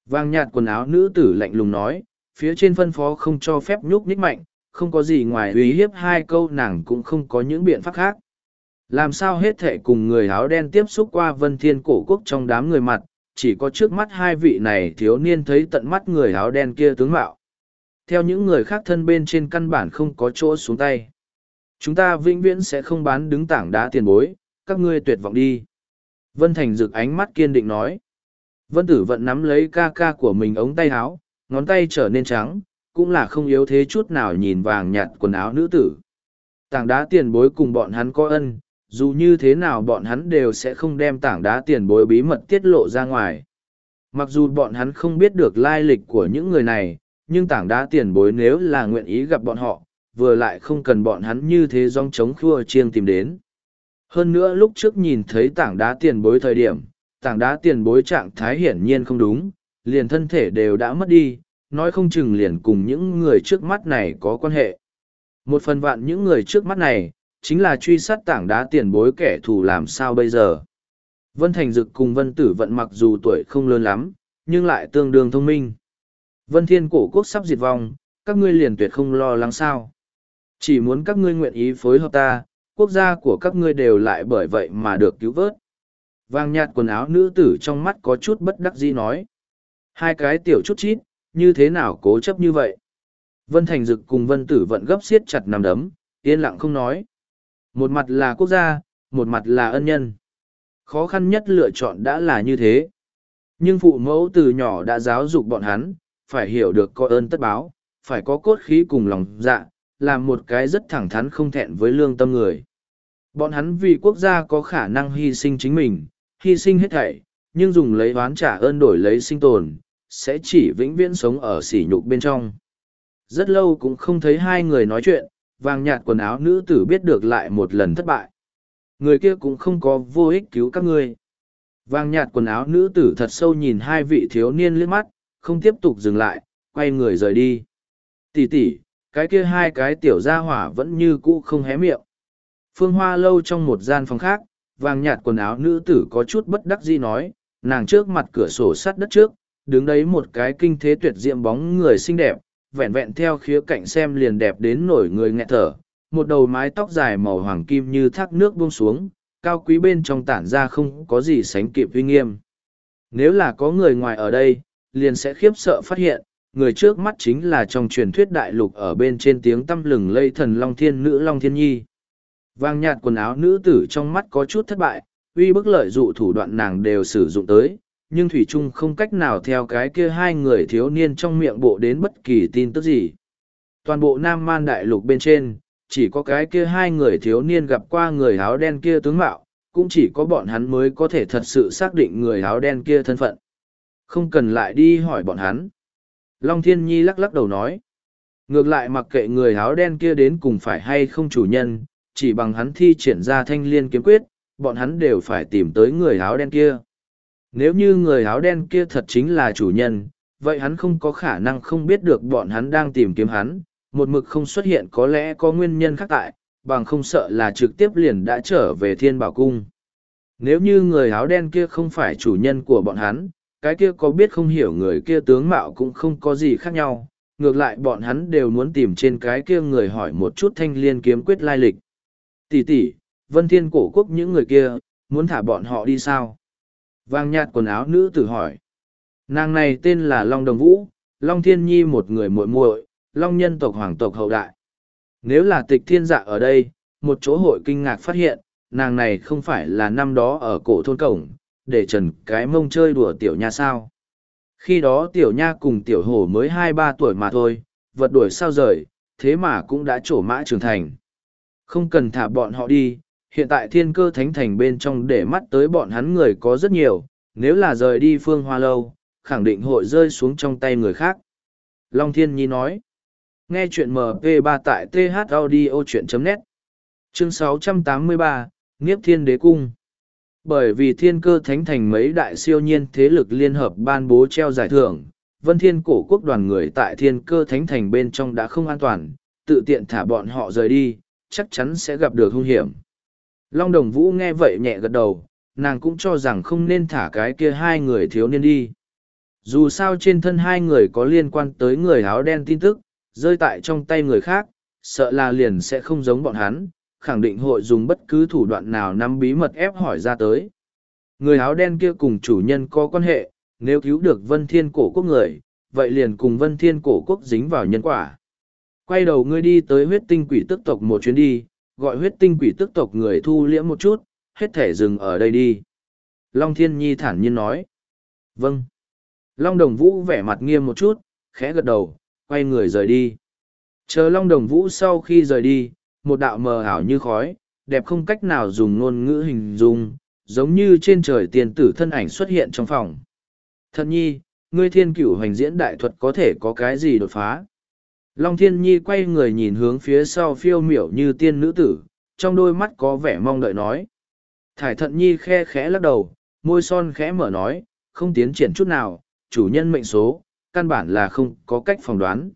Vàng nhạt quần áo nữ tử lạnh lùng nói, phía trên phân phó không cho phép nhúc nhích mạnh, không có gì ngoài uy hiếp hai câu nàng cũng không có những biện pháp khác. Làm sao hết thể cùng người áo đen tiếp xúc qua vân thiên cổ quốc trong đám người mặt, chỉ có trước mắt hai vị này thiếu niên thấy tận mắt người áo đen kia tướng mạo. Theo những người khác thân bên trên căn bản không có chỗ xuống tay. Chúng ta vĩnh viễn sẽ không bán đứng tảng đá tiền bối, các ngươi tuyệt vọng đi. Vân Thành rực ánh mắt kiên định nói. Vân Tử vận nắm lấy ca ca của mình ống tay áo, ngón tay trở nên trắng, cũng là không yếu thế chút nào nhìn vàng nhạt quần áo nữ tử. Tảng đá tiền bối cùng bọn hắn có ân, dù như thế nào bọn hắn đều sẽ không đem tảng đá tiền bối bí mật tiết lộ ra ngoài. Mặc dù bọn hắn không biết được lai lịch của những người này, nhưng tảng đá tiền bối nếu là nguyện ý gặp bọn họ, vừa lại không cần bọn hắn như thế dòng chống khua chiêng tìm đến. Hơn nữa lúc trước nhìn thấy tảng đá tiền bối thời điểm, tảng đá tiền bối trạng thái hiển nhiên không đúng, liền thân thể đều đã mất đi, nói không chừng liền cùng những người trước mắt này có quan hệ. Một phần vạn những người trước mắt này, chính là truy sát tảng đá tiền bối kẻ thù làm sao bây giờ. Vân Thành Dực cùng Vân Tử Vận mặc dù tuổi không lớn lắm, nhưng lại tương đương thông minh. Vân Thiên cổ quốc sắp diệt vong, các ngươi liền tuyệt không lo lắng sao. Chỉ muốn các ngươi nguyện ý phối hợp ta, quốc gia của các ngươi đều lại bởi vậy mà được cứu vớt. Vàng nhạt quần áo nữ tử trong mắt có chút bất đắc dĩ nói. Hai cái tiểu chút chít, như thế nào cố chấp như vậy? Vân Thành Dực cùng Vân Tử vận gấp siết chặt nằm đấm, yên lặng không nói. Một mặt là quốc gia, một mặt là ân nhân. Khó khăn nhất lựa chọn đã là như thế. Nhưng phụ mẫu từ nhỏ đã giáo dục bọn hắn, phải hiểu được có ơn tất báo, phải có cốt khí cùng lòng dạ, làm một cái rất thẳng thắn không thẹn với lương tâm người. Bọn hắn vì quốc gia có khả năng hy sinh chính mình, hy sinh hết thảy, nhưng dùng lấy oán trả ơn đổi lấy sinh tồn, sẽ chỉ vĩnh viễn sống ở sỉ nhục bên trong. Rất lâu cũng không thấy hai người nói chuyện, vàng nhạt quần áo nữ tử biết được lại một lần thất bại. Người kia cũng không có vô ích cứu các ngươi. Vàng nhạt quần áo nữ tử thật sâu nhìn hai vị thiếu niên liếc mắt, không tiếp tục dừng lại, quay người rời đi. Tỷ tỷ, cái kia hai cái tiểu gia hỏa vẫn như cũ không hé miệng. Phương Hoa lâu trong một gian phòng khác, vàng nhạt quần áo nữ tử có chút bất đắc dĩ nói, nàng trước mặt cửa sổ sắt đất trước, đứng đấy một cái kinh thế tuyệt diệm bóng người xinh đẹp, vẹn vẹn theo khía cạnh xem liền đẹp đến nổi người nghẹt thở, một đầu mái tóc dài màu hoàng kim như thác nước buông xuống, cao quý bên trong tản ra không có gì sánh kịp uy nghiêm. Nếu là có người ngoài ở đây, liền sẽ khiếp sợ phát hiện, người trước mắt chính là trong truyền thuyết đại lục ở bên trên tiếng tâm lừng lây thần Long Thiên Nữ Long Thiên Nhi. Vàng nhạt quần áo nữ tử trong mắt có chút thất bại, uy bức lợi dụ thủ đoạn nàng đều sử dụng tới, nhưng Thủy Trung không cách nào theo cái kia hai người thiếu niên trong miệng bộ đến bất kỳ tin tức gì. Toàn bộ Nam Man Đại Lục bên trên, chỉ có cái kia hai người thiếu niên gặp qua người áo đen kia tướng mạo, cũng chỉ có bọn hắn mới có thể thật sự xác định người áo đen kia thân phận. Không cần lại đi hỏi bọn hắn. Long Thiên Nhi lắc lắc đầu nói. Ngược lại mặc kệ người áo đen kia đến cùng phải hay không chủ nhân, chỉ bằng hắn thi triển ra thanh liên kiếm quyết, bọn hắn đều phải tìm tới người áo đen kia. Nếu như người áo đen kia thật chính là chủ nhân, vậy hắn không có khả năng không biết được bọn hắn đang tìm kiếm hắn, một mực không xuất hiện có lẽ có nguyên nhân khác tại, bằng không sợ là trực tiếp liền đã trở về thiên bảo cung. Nếu như người áo đen kia không phải chủ nhân của bọn hắn, cái kia có biết không hiểu người kia tướng mạo cũng không có gì khác nhau, ngược lại bọn hắn đều muốn tìm trên cái kia người hỏi một chút thanh liên kiếm quyết lai lịch. Tỷ tỷ, vân thiên cổ quốc những người kia, muốn thả bọn họ đi sao? Vàng nhạt quần áo nữ tử hỏi. Nàng này tên là Long Đồng Vũ, Long Thiên Nhi một người muội muội, Long nhân tộc hoàng tộc hậu đại. Nếu là tịch thiên dạ ở đây, một chỗ hội kinh ngạc phát hiện, nàng này không phải là năm đó ở cổ thôn cổng, để trần cái mông chơi đùa tiểu nha sao. Khi đó tiểu nha cùng tiểu hổ mới hai ba tuổi mà thôi, vật đuổi sao rời, thế mà cũng đã trổ mã trưởng thành. Không cần thả bọn họ đi, hiện tại thiên cơ thánh thành bên trong để mắt tới bọn hắn người có rất nhiều, nếu là rời đi phương hoa lâu, khẳng định hội rơi xuống trong tay người khác. Long Thiên Nhi nói, nghe chuyện MP3 tại thaudio.net Chương 683, Nghiếp Thiên Đế Cung Bởi vì thiên cơ thánh thành mấy đại siêu nhiên thế lực liên hợp ban bố treo giải thưởng, vân thiên cổ quốc đoàn người tại thiên cơ thánh thành bên trong đã không an toàn, tự tiện thả bọn họ rời đi, chắc chắn sẽ gặp được hung hiểm. Long Đồng Vũ nghe vậy nhẹ gật đầu, nàng cũng cho rằng không nên thả cái kia hai người thiếu niên đi. Dù sao trên thân hai người có liên quan tới người áo đen tin tức, rơi tại trong tay người khác, sợ là liền sẽ không giống bọn hắn, khẳng định hội dùng bất cứ thủ đoạn nào nắm bí mật ép hỏi ra tới. Người áo đen kia cùng chủ nhân có quan hệ, nếu cứu được vân thiên cổ quốc người, vậy liền cùng vân thiên cổ quốc dính vào nhân quả. Quay đầu ngươi đi tới huyết tinh quỷ tức tộc một chuyến đi, gọi huyết tinh quỷ tức tộc người thu liễm một chút, hết thể dừng ở đây đi. Long Thiên Nhi thản nhiên nói. Vâng. Long Đồng Vũ vẻ mặt nghiêm một chút, khẽ gật đầu, quay người rời đi. Chờ Long Đồng Vũ sau khi rời đi, một đạo mờ ảo như khói, đẹp không cách nào dùng ngôn ngữ hình dung, giống như trên trời tiền tử thân ảnh xuất hiện trong phòng. Thật nhi, ngươi thiên cửu hành diễn đại thuật có thể có cái gì đột phá? Long Thiên Nhi quay người nhìn hướng phía sau phiêu miểu như tiên nữ tử, trong đôi mắt có vẻ mong đợi nói. Thải thận Nhi khe khẽ lắc đầu, môi son khẽ mở nói, không tiến triển chút nào, chủ nhân mệnh số, căn bản là không có cách phỏng đoán.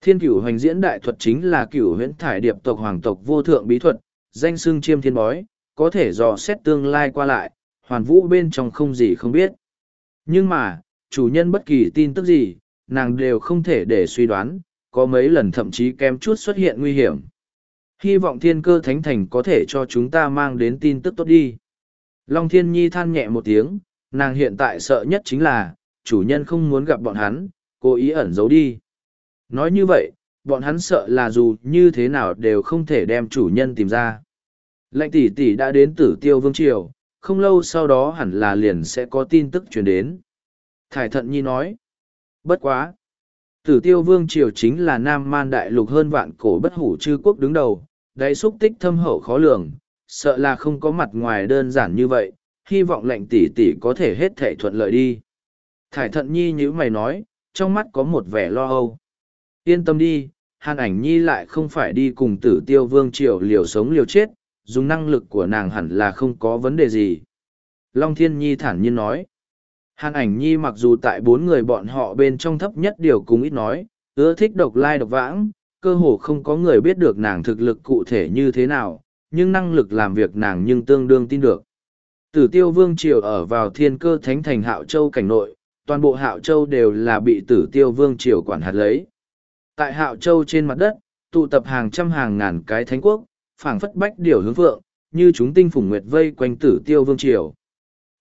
Thiên cửu hoành diễn đại thuật chính là cửu huyễn thải điệp tộc hoàng tộc vô thượng bí thuật, danh xưng chiêm thiên bói, có thể dò xét tương lai qua lại, hoàn vũ bên trong không gì không biết. Nhưng mà, chủ nhân bất kỳ tin tức gì, nàng đều không thể để suy đoán, có mấy lần thậm chí kém chút xuất hiện nguy hiểm. Hy vọng thiên cơ thánh thành có thể cho chúng ta mang đến tin tức tốt đi. Long thiên nhi than nhẹ một tiếng, nàng hiện tại sợ nhất chính là, chủ nhân không muốn gặp bọn hắn, cố ý ẩn giấu đi. Nói như vậy, bọn hắn sợ là dù như thế nào đều không thể đem chủ nhân tìm ra. Lệnh tỷ tỷ đã đến tử tiêu vương triều, không lâu sau đó hẳn là liền sẽ có tin tức truyền đến. Thải thận nhi nói, bất quá. Tử tiêu vương triều chính là nam man đại lục hơn vạn cổ bất hủ chư quốc đứng đầu, đáy xúc tích thâm hậu khó lường, sợ là không có mặt ngoài đơn giản như vậy, hy vọng lệnh tỷ tỷ có thể hết thể thuận lợi đi. Thải thận nhi như mày nói, trong mắt có một vẻ lo âu. Yên tâm đi, hàn ảnh nhi lại không phải đi cùng tử tiêu vương triều liều sống liều chết, dùng năng lực của nàng hẳn là không có vấn đề gì. Long thiên nhi thản nhiên nói. Hàn ảnh nhi mặc dù tại bốn người bọn họ bên trong thấp nhất điều cùng ít nói, ưa thích độc lai độc vãng, cơ hồ không có người biết được nàng thực lực cụ thể như thế nào, nhưng năng lực làm việc nàng nhưng tương đương tin được. Tử tiêu vương triều ở vào thiên cơ thánh thành hạo châu cảnh nội, toàn bộ hạo châu đều là bị tử tiêu vương triều quản hạt lấy. Tại hạo châu trên mặt đất, tụ tập hàng trăm hàng ngàn cái thánh quốc, phảng phất bách điều hướng vượng, như chúng tinh phủng nguyệt vây quanh tử tiêu vương triều.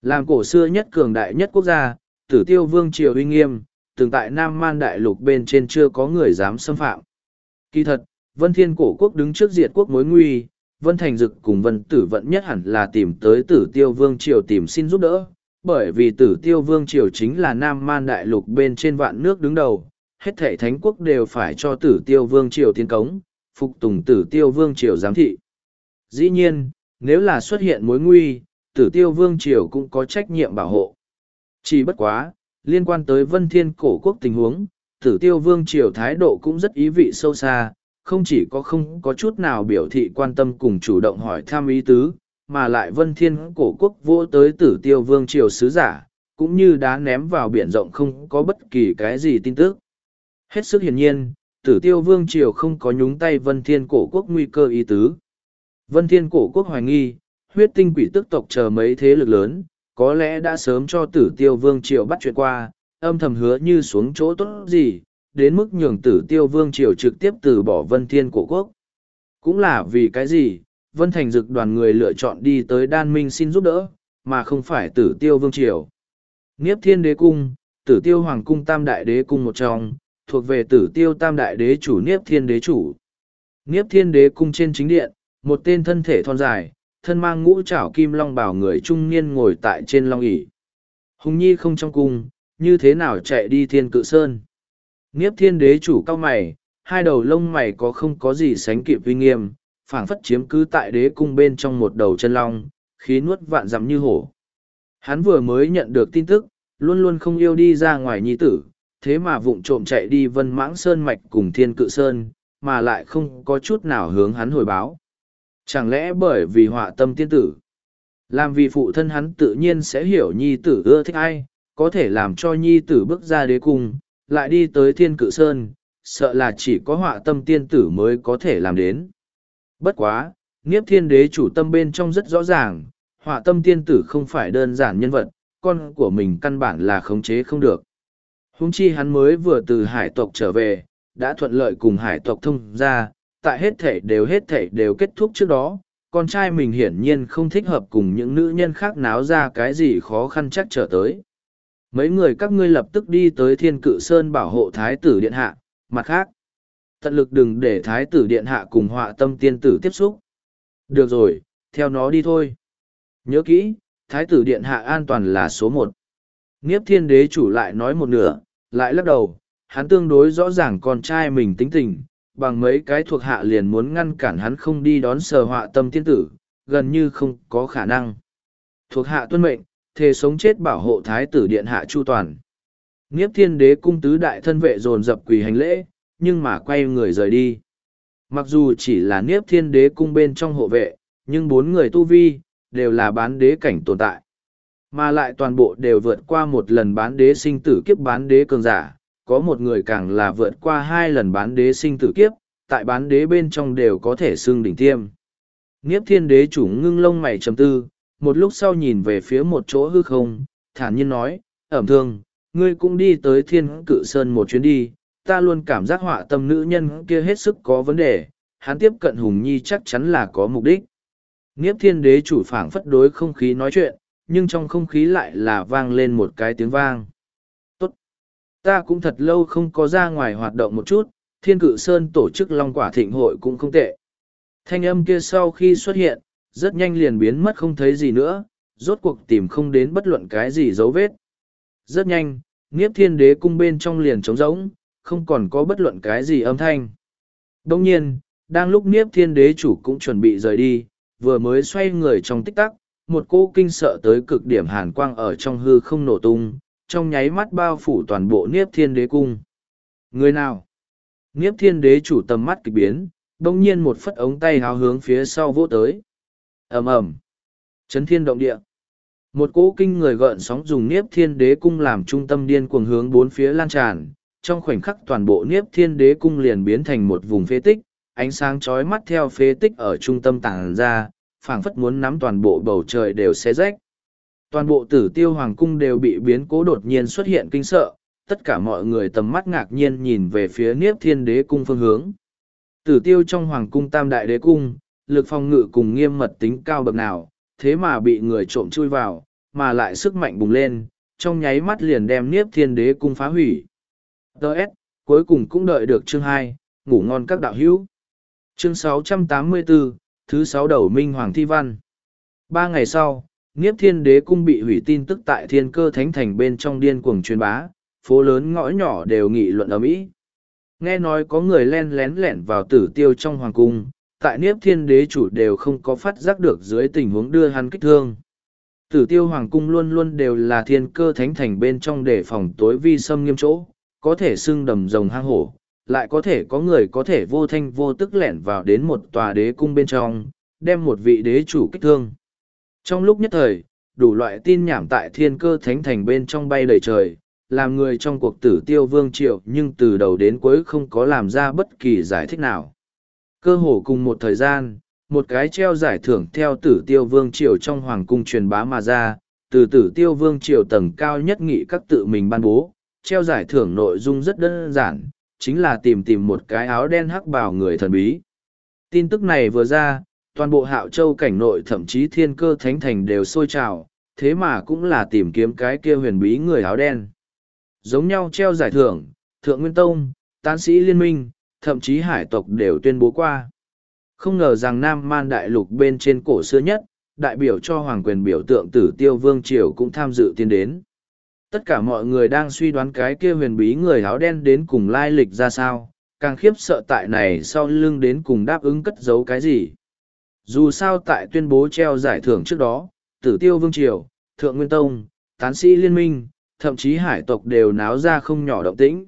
Làm cổ xưa nhất cường đại nhất quốc gia, tử tiêu vương triều uy nghiêm, từng tại Nam Man Đại Lục bên trên chưa có người dám xâm phạm. Kỳ thật, Vân Thiên cổ quốc đứng trước diệt quốc mối nguy, Vân Thành Dực cùng Vân Tử Vận nhất hẳn là tìm tới tử tiêu vương triều tìm xin giúp đỡ, bởi vì tử tiêu vương triều chính là Nam Man Đại Lục bên trên vạn nước đứng đầu, hết thể thánh quốc đều phải cho tử tiêu vương triều tiến cống, phục tùng tử tiêu vương triều giám thị. Dĩ nhiên, nếu là xuất hiện mối nguy, tử tiêu vương triều cũng có trách nhiệm bảo hộ. Chỉ bất quá, liên quan tới vân thiên cổ quốc tình huống, tử tiêu vương triều thái độ cũng rất ý vị sâu xa, không chỉ có không có chút nào biểu thị quan tâm cùng chủ động hỏi thăm ý tứ, mà lại vân thiên cổ quốc vô tới tử tiêu vương triều sứ giả, cũng như đá ném vào biển rộng không có bất kỳ cái gì tin tức. Hết sức hiển nhiên, tử tiêu vương triều không có nhúng tay vân thiên cổ quốc nguy cơ ý tứ. Vân thiên cổ quốc hoài nghi, huyết tinh quỷ tức tộc chờ mấy thế lực lớn, có lẽ đã sớm cho tử tiêu vương triều bắt chuyện qua, âm thầm hứa như xuống chỗ tốt gì, đến mức nhường tử tiêu vương triều trực tiếp từ bỏ vân thiên cổ quốc. Cũng là vì cái gì, vân thành dực đoàn người lựa chọn đi tới đan minh xin giúp đỡ, mà không phải tử tiêu vương triều. Niếp thiên đế cung, tử tiêu hoàng cung tam đại đế cung một trong, thuộc về tử tiêu tam đại đế chủ Niếp Thiên Đế chủ. Niếp Thiên Đế cung trên chính điện, một tên thân thể thon dài, thân mang ngũ trảo kim long bảo người trung niên ngồi tại trên long ỷ. Hùng Nhi không trong cung, như thế nào chạy đi thiên cự sơn. Niếp Thiên Đế chủ cao mày, hai đầu lông mày có không có gì sánh kịp uy nghiêm, phảng phất chiếm cứ tại đế cung bên trong một đầu chân long, khí nuốt vạn dặm như hổ. Hắn vừa mới nhận được tin tức, luôn luôn không yêu đi ra ngoài nhi tử, thế mà vụng trộm chạy đi vân mãng sơn mạch cùng thiên cự sơn, mà lại không có chút nào hướng hắn hồi báo. Chẳng lẽ bởi vì họa tâm tiên tử? Làm vì phụ thân hắn tự nhiên sẽ hiểu nhi tử ưa thích ai, có thể làm cho nhi tử bước ra đế cung, lại đi tới thiên cự sơn, sợ là chỉ có họa tâm tiên tử mới có thể làm đến. Bất quá, nghiếp thiên đế chủ tâm bên trong rất rõ ràng, họa tâm tiên tử không phải đơn giản nhân vật, con của mình căn bản là khống chế không được. Húng chi hắn mới vừa từ hải tộc trở về, đã thuận lợi cùng hải tộc thông ra, tại hết thể đều hết thể đều kết thúc trước đó, con trai mình hiển nhiên không thích hợp cùng những nữ nhân khác náo ra cái gì khó khăn chắc trở tới. Mấy người các ngươi lập tức đi tới thiên cự sơn bảo hộ thái tử điện hạ, mặt khác. Tận lực đừng để thái tử điện hạ cùng họa tâm tiên tử tiếp xúc. Được rồi, theo nó đi thôi. Nhớ kỹ, thái tử điện hạ an toàn là số một. Nghiếp thiên đế chủ lại nói một nửa, lại lắc đầu, hắn tương đối rõ ràng con trai mình tính tình, bằng mấy cái thuộc hạ liền muốn ngăn cản hắn không đi đón sờ họa tâm tiên tử, gần như không có khả năng. Thuộc hạ tuân mệnh, thề sống chết bảo hộ thái tử điện hạ chu toàn. Nghiếp thiên đế cung tứ đại thân vệ dồn dập quỳ hành lễ, nhưng mà quay người rời đi. Mặc dù chỉ là Niếp thiên đế cung bên trong hộ vệ, nhưng bốn người tu vi, đều là bán đế cảnh tồn tại. Mà lại toàn bộ đều vượt qua một lần bán đế sinh tử kiếp bán đế cường giả, có một người càng là vượt qua hai lần bán đế sinh tử kiếp, tại bán đế bên trong đều có thể xưng đỉnh tiêm. niếp thiên đế chủ ngưng lông mày trầm tư, một lúc sau nhìn về phía một chỗ hư không, thản nhiên nói, ẩm thương, ngươi cũng đi tới thiên cự sơn một chuyến đi, ta luôn cảm giác họa tâm nữ nhân kia hết sức có vấn đề, hắn tiếp cận Hùng Nhi chắc chắn là có mục đích. niếp thiên đế chủ phảng phất đối không khí nói chuyện, nhưng trong không khí lại là vang lên một cái tiếng vang. Ta cũng thật lâu không có ra ngoài hoạt động một chút, thiên cự sơn tổ chức long quả thịnh hội cũng không tệ. Thanh âm kia sau khi xuất hiện, rất nhanh liền biến mất không thấy gì nữa, rốt cuộc tìm không đến bất luận cái gì dấu vết. Rất nhanh, Niếp Thiên Đế cung bên trong liền trống rỗng, không còn có bất luận cái gì âm thanh. Đồng nhiên, đang lúc Niếp Thiên Đế chủ cũng chuẩn bị rời đi, vừa mới xoay người trong tích tắc, một cô kinh sợ tới cực điểm hàn quang ở trong hư không nổ tung, trong nháy mắt bao phủ toàn bộ Niếp Thiên Đế cung. Người nào? Niếp Thiên Đế chủ tầm mắt kịch biến, đông nhiên một phất ống tay háo hướng phía sau vỗ tới. ầm ầm, chấn thiên động địa. Một cỗ kinh người gợn sóng dùng Niếp Thiên Đế cung làm trung tâm điên cuồng hướng bốn phía lan tràn, trong khoảnh khắc toàn bộ Niếp Thiên Đế cung liền biến thành một vùng phế tích, ánh sáng chói mắt theo phế tích ở trung tâm tàng ra, phảng phất muốn nắm toàn bộ bầu trời đều xé rách. Toàn bộ tử tiêu hoàng cung đều bị biến cố đột nhiên xuất hiện kinh sợ, tất cả mọi người tầm mắt ngạc nhiên nhìn về phía Niếp Thiên Đế cung phương hướng. Tử tiêu trong hoàng cung tam đại đế cung, lực phòng ngự cùng nghiêm mật tính cao bậc nào, thế mà bị người trộm chui vào, mà lại sức mạnh bùng lên, trong nháy mắt liền đem Niếp Thiên Đế cung phá hủy. Đợt, cuối cùng cũng đợi được chương hai ngủ ngon các đạo hữu. Chương 684, thứ sáu đầu Minh Hoàng Thi Văn. Ba ngày sau, Niếp Thiên Đế cung bị hủy tin tức tại Thiên Cơ Thánh Thành bên trong điên cuồng truyền bá, phố lớn ngõ nhỏ đều nghị luận ầm ĩ. Nghe nói có người len lén lẻn vào tử tiêu trong hoàng cung, tại Niếp Thiên Đế chủ đều không có phát giác được dưới tình huống đưa hắn kích thương. Tử tiêu hoàng cung luôn luôn đều là thiên cơ thánh thành bên trong để phòng tối vi xâm nghiêm chỗ, có thể xưng đầm rồng hang hổ, lại có thể có người có thể vô thanh vô tức lẻn vào đến một tòa đế cung bên trong, đem một vị đế chủ kích thương. Trong lúc nhất thời, đủ loại tin nhảm tại thiên cơ thánh thành bên trong bay đầy trời, làm người trong cuộc tử tiêu vương triệu nhưng từ đầu đến cuối không có làm ra bất kỳ giải thích nào. Cơ hồ cùng một thời gian, một cái treo giải thưởng theo tử tiêu vương triều trong hoàng cung truyền bá mà ra, từ tử tiêu vương triều tầng cao nhất nghị các tự mình ban bố, treo giải thưởng nội dung rất đơn giản, chính là tìm tìm một cái áo đen hắc bào người thần bí. Tin tức này vừa ra, toàn bộ hạo châu cảnh nội thậm chí thiên cơ thánh thành đều sôi trào, thế mà cũng là tìm kiếm cái kia huyền bí người áo đen. Giống nhau treo giải thưởng, Thượng Nguyên Tông, Tán sĩ Liên minh, thậm chí hải tộc đều tuyên bố qua. Không ngờ rằng Nam Man Đại Lục bên trên cổ xưa nhất, đại biểu cho hoàng quyền biểu tượng tử tiêu vương triều cũng tham dự tiến đến. Tất cả mọi người đang suy đoán cái kia huyền bí người áo đen đến cùng lai lịch ra sao, càng khiếp sợ tại này sau lưng đến cùng đáp ứng cất giấu cái gì. Dù sao tại tuyên bố treo giải thưởng trước đó, tử tiêu vương triều, thượng nguyên tông, tán sĩ liên minh, thậm chí hải tộc đều náo ra không nhỏ động tĩnh.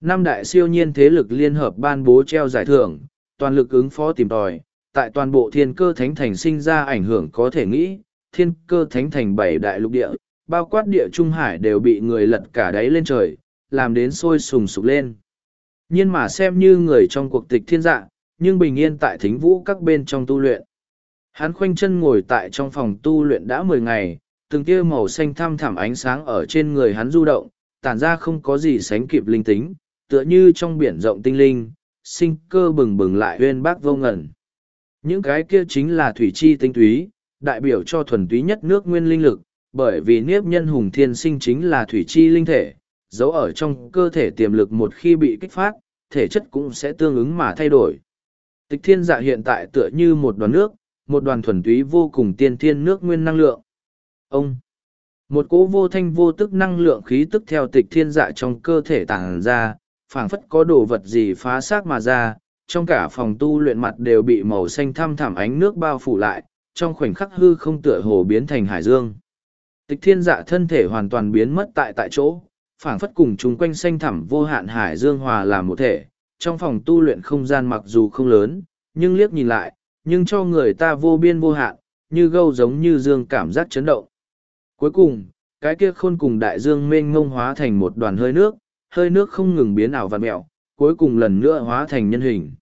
Năm đại siêu nhiên thế lực liên hợp ban bố treo giải thưởng, toàn lực ứng phó tìm tòi, tại toàn bộ thiên cơ thánh thành sinh ra ảnh hưởng có thể nghĩ, thiên cơ thánh thành bảy đại lục địa, bao quát địa Trung Hải đều bị người lật cả đáy lên trời, làm đến sôi sùng sục lên. Nhưng mà xem như người trong cuộc tịch thiên dạ, nhưng bình yên tại thính vũ các bên trong tu luyện. Hắn khoanh chân ngồi tại trong phòng tu luyện đã mười ngày, từng tia màu xanh thăm thẳm ánh sáng ở trên người hắn du động, tản ra không có gì sánh kịp linh tính, tựa như trong biển rộng tinh linh, sinh cơ bừng bừng lại huyên bác vô ngẩn. Những cái kia chính là thủy chi tinh túy, đại biểu cho thuần túy nhất nước nguyên linh lực, bởi vì niếp nhân hùng thiên sinh chính là thủy chi linh thể, giấu ở trong cơ thể tiềm lực một khi bị kích phát, thể chất cũng sẽ tương ứng mà thay đổi. Tịch thiên dạ hiện tại tựa như một đoàn nước, một đoàn thuần túy vô cùng tiên thiên nước nguyên năng lượng. Ông, một cỗ vô thanh vô tức năng lượng khí tức theo tịch thiên dạ trong cơ thể tàng ra, phảng phất có đồ vật gì phá xác mà ra, trong cả phòng tu luyện mặt đều bị màu xanh thăm thẳm ánh nước bao phủ lại, trong khoảnh khắc hư không tựa hồ biến thành hải dương. Tịch thiên dạ thân thể hoàn toàn biến mất tại tại chỗ, phảng phất cùng chúng quanh xanh thẳm vô hạn hải dương hòa làm một thể. Trong phòng tu luyện không gian mặc dù không lớn, nhưng liếc nhìn lại, nhưng cho người ta vô biên vô hạn, như gâu giống như dương cảm giác chấn động. Cuối cùng, cái kia khôn cùng đại dương mênh ngông hóa thành một đoàn hơi nước, hơi nước không ngừng biến ảo vặn mẹo, cuối cùng lần nữa hóa thành nhân hình.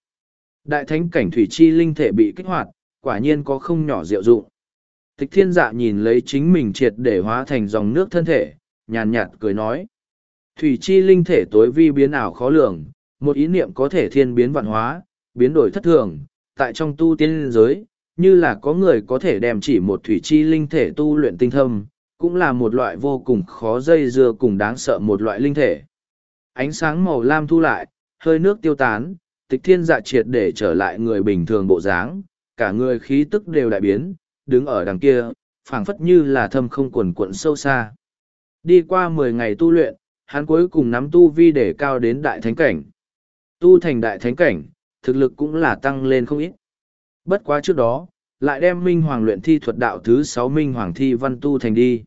Đại thánh cảnh thủy chi linh thể bị kích hoạt, quả nhiên có không nhỏ diệu dụng. Tịch thiên dạ nhìn lấy chính mình triệt để hóa thành dòng nước thân thể, nhàn nhạt cười nói. Thủy chi linh thể tối vi biến ảo khó lường, một ý niệm có thể thiên biến vạn hóa, biến đổi thất thường, tại trong tu tiên giới, như là có người có thể đem chỉ một thủy chi linh thể tu luyện tinh thâm, cũng là một loại vô cùng khó dây dưa cùng đáng sợ một loại linh thể. Ánh sáng màu lam thu lại, hơi nước tiêu tán, tịch thiên dạ triệt để trở lại người bình thường bộ dáng, cả người khí tức đều đại biến, đứng ở đằng kia, phảng phất như là thâm không quần cuộn sâu xa. Đi qua mười ngày tu luyện, hắn cuối cùng nắm tu vi để cao đến đại thánh cảnh. Tu thành đại thánh cảnh, thực lực cũng là tăng lên không ít. Bất quá trước đó, lại đem Minh Hoàng luyện thi thuật đạo thứ sáu Minh Hoàng thi văn tu thành đi.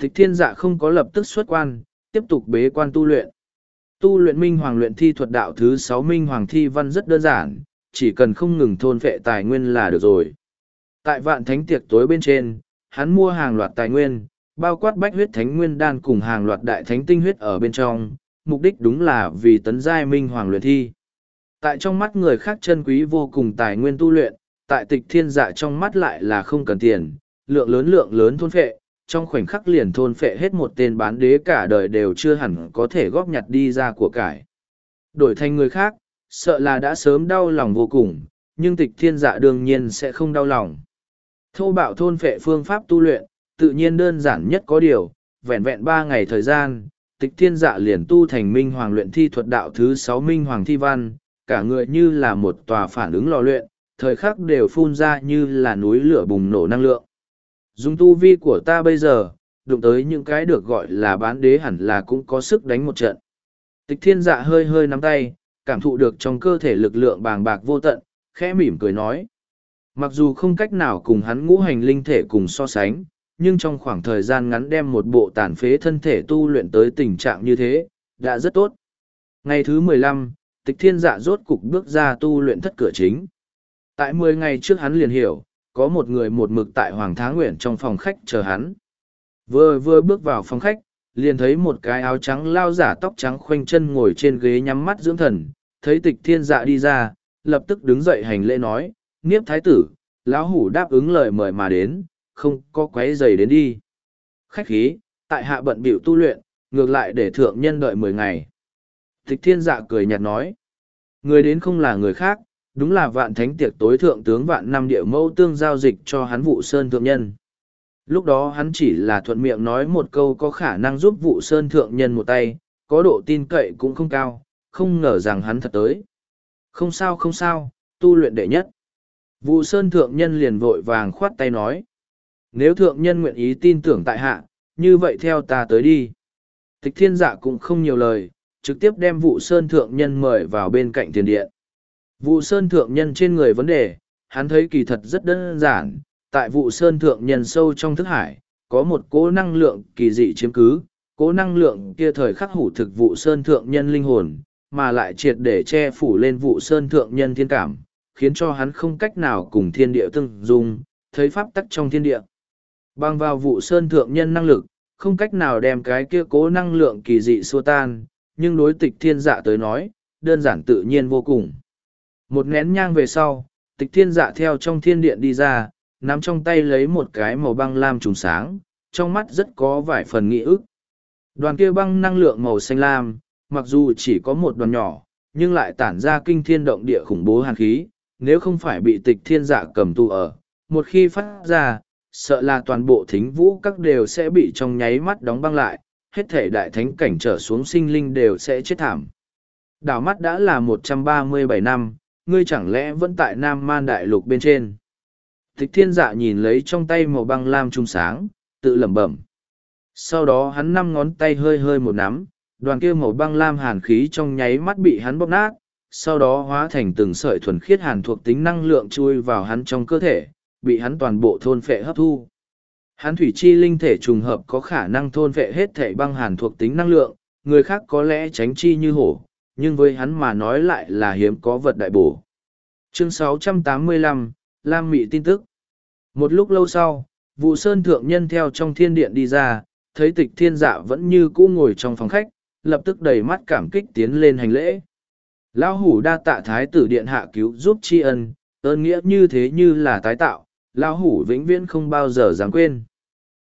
Tịch thiên dạ không có lập tức xuất quan, tiếp tục bế quan tu luyện. Tu luyện Minh Hoàng luyện thi thuật đạo thứ sáu Minh Hoàng thi văn rất đơn giản, chỉ cần không ngừng thôn phệ tài nguyên là được rồi. Tại vạn thánh tiệc tối bên trên, hắn mua hàng loạt tài nguyên, bao quát bách huyết thánh nguyên đan cùng hàng loạt đại thánh tinh huyết ở bên trong, mục đích đúng là vì tấn giai Minh Hoàng luyện thi. Tại trong mắt người khác chân quý vô cùng tài nguyên tu luyện, tại tịch thiên dạ trong mắt lại là không cần tiền, lượng lớn lượng lớn thôn phệ, trong khoảnh khắc liền thôn phệ hết một tên bán đế cả đời đều chưa hẳn có thể góp nhặt đi ra của cải. Đổi thành người khác, sợ là đã sớm đau lòng vô cùng, nhưng tịch thiên dạ đương nhiên sẽ không đau lòng. Thô bạo thôn phệ phương pháp tu luyện, tự nhiên đơn giản nhất có điều, vẹn vẹn ba ngày thời gian, tịch thiên dạ liền tu thành minh hoàng luyện thi thuật đạo thứ sáu minh hoàng thi văn, cả người như là một tòa phản ứng lò luyện, thời khắc đều phun ra như là núi lửa bùng nổ năng lượng. Dùng tu vi của ta bây giờ, đụng tới những cái được gọi là bán đế hẳn là cũng có sức đánh một trận. Tịch thiên dạ hơi hơi nắm tay, cảm thụ được trong cơ thể lực lượng bàng bạc vô tận, khẽ mỉm cười nói. Mặc dù không cách nào cùng hắn ngũ hành linh thể cùng so sánh, nhưng trong khoảng thời gian ngắn đem một bộ tàn phế thân thể tu luyện tới tình trạng như thế, đã rất tốt. Ngày thứ mười lăm, tịch thiên dạ rốt cục bước ra tu luyện thất cửa chính. Tại mười ngày trước hắn liền hiểu, có một người một mực tại Hoàng Thá Nguyện trong phòng khách chờ hắn. Vừa vừa bước vào phòng khách, liền thấy một cái áo trắng lao giả tóc trắng khoanh chân ngồi trên ghế nhắm mắt dưỡng thần, thấy tịch thiên dạ đi ra, lập tức đứng dậy hành lễ nói, Niếp thái tử, lão hủ đáp ứng lời mời mà đến, không có quấy giày đến đi. Khách khí, tại hạ bận biểu tu luyện, ngược lại để thượng nhân đợi mười ngày. Tịch thiên dạ cười nhạt nói, người đến không là người khác, đúng là vạn thánh tiệc tối thượng tướng vạn năm địa mẫu tương giao dịch cho hắn vụ sơn thượng nhân. Lúc đó hắn chỉ là thuận miệng nói một câu có khả năng giúp vụ sơn thượng nhân một tay, có độ tin cậy cũng không cao, không ngờ rằng hắn thật tới. Không sao không sao, tu luyện đệ nhất. Vụ sơn thượng nhân liền vội vàng khoát tay nói. Nếu thượng nhân nguyện ý tin tưởng tại hạ, như vậy theo ta tới đi. Tịch thiên dạ cũng không nhiều lời, trực tiếp đem vụ sơn thượng nhân mời vào bên cạnh tiền điện. Vụ sơn thượng nhân trên người vấn đề, hắn thấy kỳ thật rất đơn giản, tại vụ sơn thượng nhân sâu trong thức hải, có một cố năng lượng kỳ dị chiếm cứ, cố năng lượng kia thời khắc hủ thực vụ sơn thượng nhân linh hồn, mà lại triệt để che phủ lên vụ sơn thượng nhân thiên cảm, khiến cho hắn không cách nào cùng thiên địa tương dung, thấy pháp tắc trong thiên địa. Bằng vào vụ sơn thượng nhân năng lực, không cách nào đem cái kia cố năng lượng kỳ dị xua tan, nhưng đối tịch thiên dạ tới nói, đơn giản tự nhiên vô cùng. Một nén nhang về sau, tịch thiên dạ theo trong thiên điện đi ra, nắm trong tay lấy một cái màu băng lam trùng sáng, trong mắt rất có vài phần nghĩ ức. Đoàn kia băng năng lượng màu xanh lam, mặc dù chỉ có một đoàn nhỏ, nhưng lại tản ra kinh thiên động địa khủng bố hàn khí, nếu không phải bị tịch thiên dạ cầm tù ở, một khi phát ra, sợ là toàn bộ thính vũ các đều sẽ bị trong nháy mắt đóng băng lại, hết thể đại thánh cảnh trở xuống sinh linh đều sẽ chết thảm. Đảo mắt đã là một trăm ba mươi bảy năm, ngươi chẳng lẽ vẫn tại Nam Man Đại Lục bên trên. Tịch thiên dạ nhìn lấy trong tay màu băng lam trung sáng, tự lẩm bẩm. Sau đó hắn năm ngón tay hơi hơi một nắm, đoàn kia màu băng lam hàn khí trong nháy mắt bị hắn bóp nát, sau đó hóa thành từng sợi thuần khiết hàn thuộc tính năng lượng chui vào hắn trong cơ thể, bị hắn toàn bộ thôn phệ hấp thu. Hắn thủy chi linh thể trùng hợp có khả năng thôn phệ hết thể băng hàn thuộc tính năng lượng, người khác có lẽ tránh chi như hổ, nhưng với hắn mà nói lại là hiếm có vật đại bổ. Chương 685, Lam Mị tin tức. Một lúc lâu sau, vụ sơn thượng nhân theo trong thiên điện đi ra, thấy tịch thiên dạ vẫn như cũ ngồi trong phòng khách, lập tức đầy mắt cảm kích tiến lên hành lễ. Lão hủ đa tạ thái tử điện hạ cứu giúp tri ân, ơn nghĩa như thế như là tái tạo, lão hủ vĩnh viễn không bao giờ dám quên.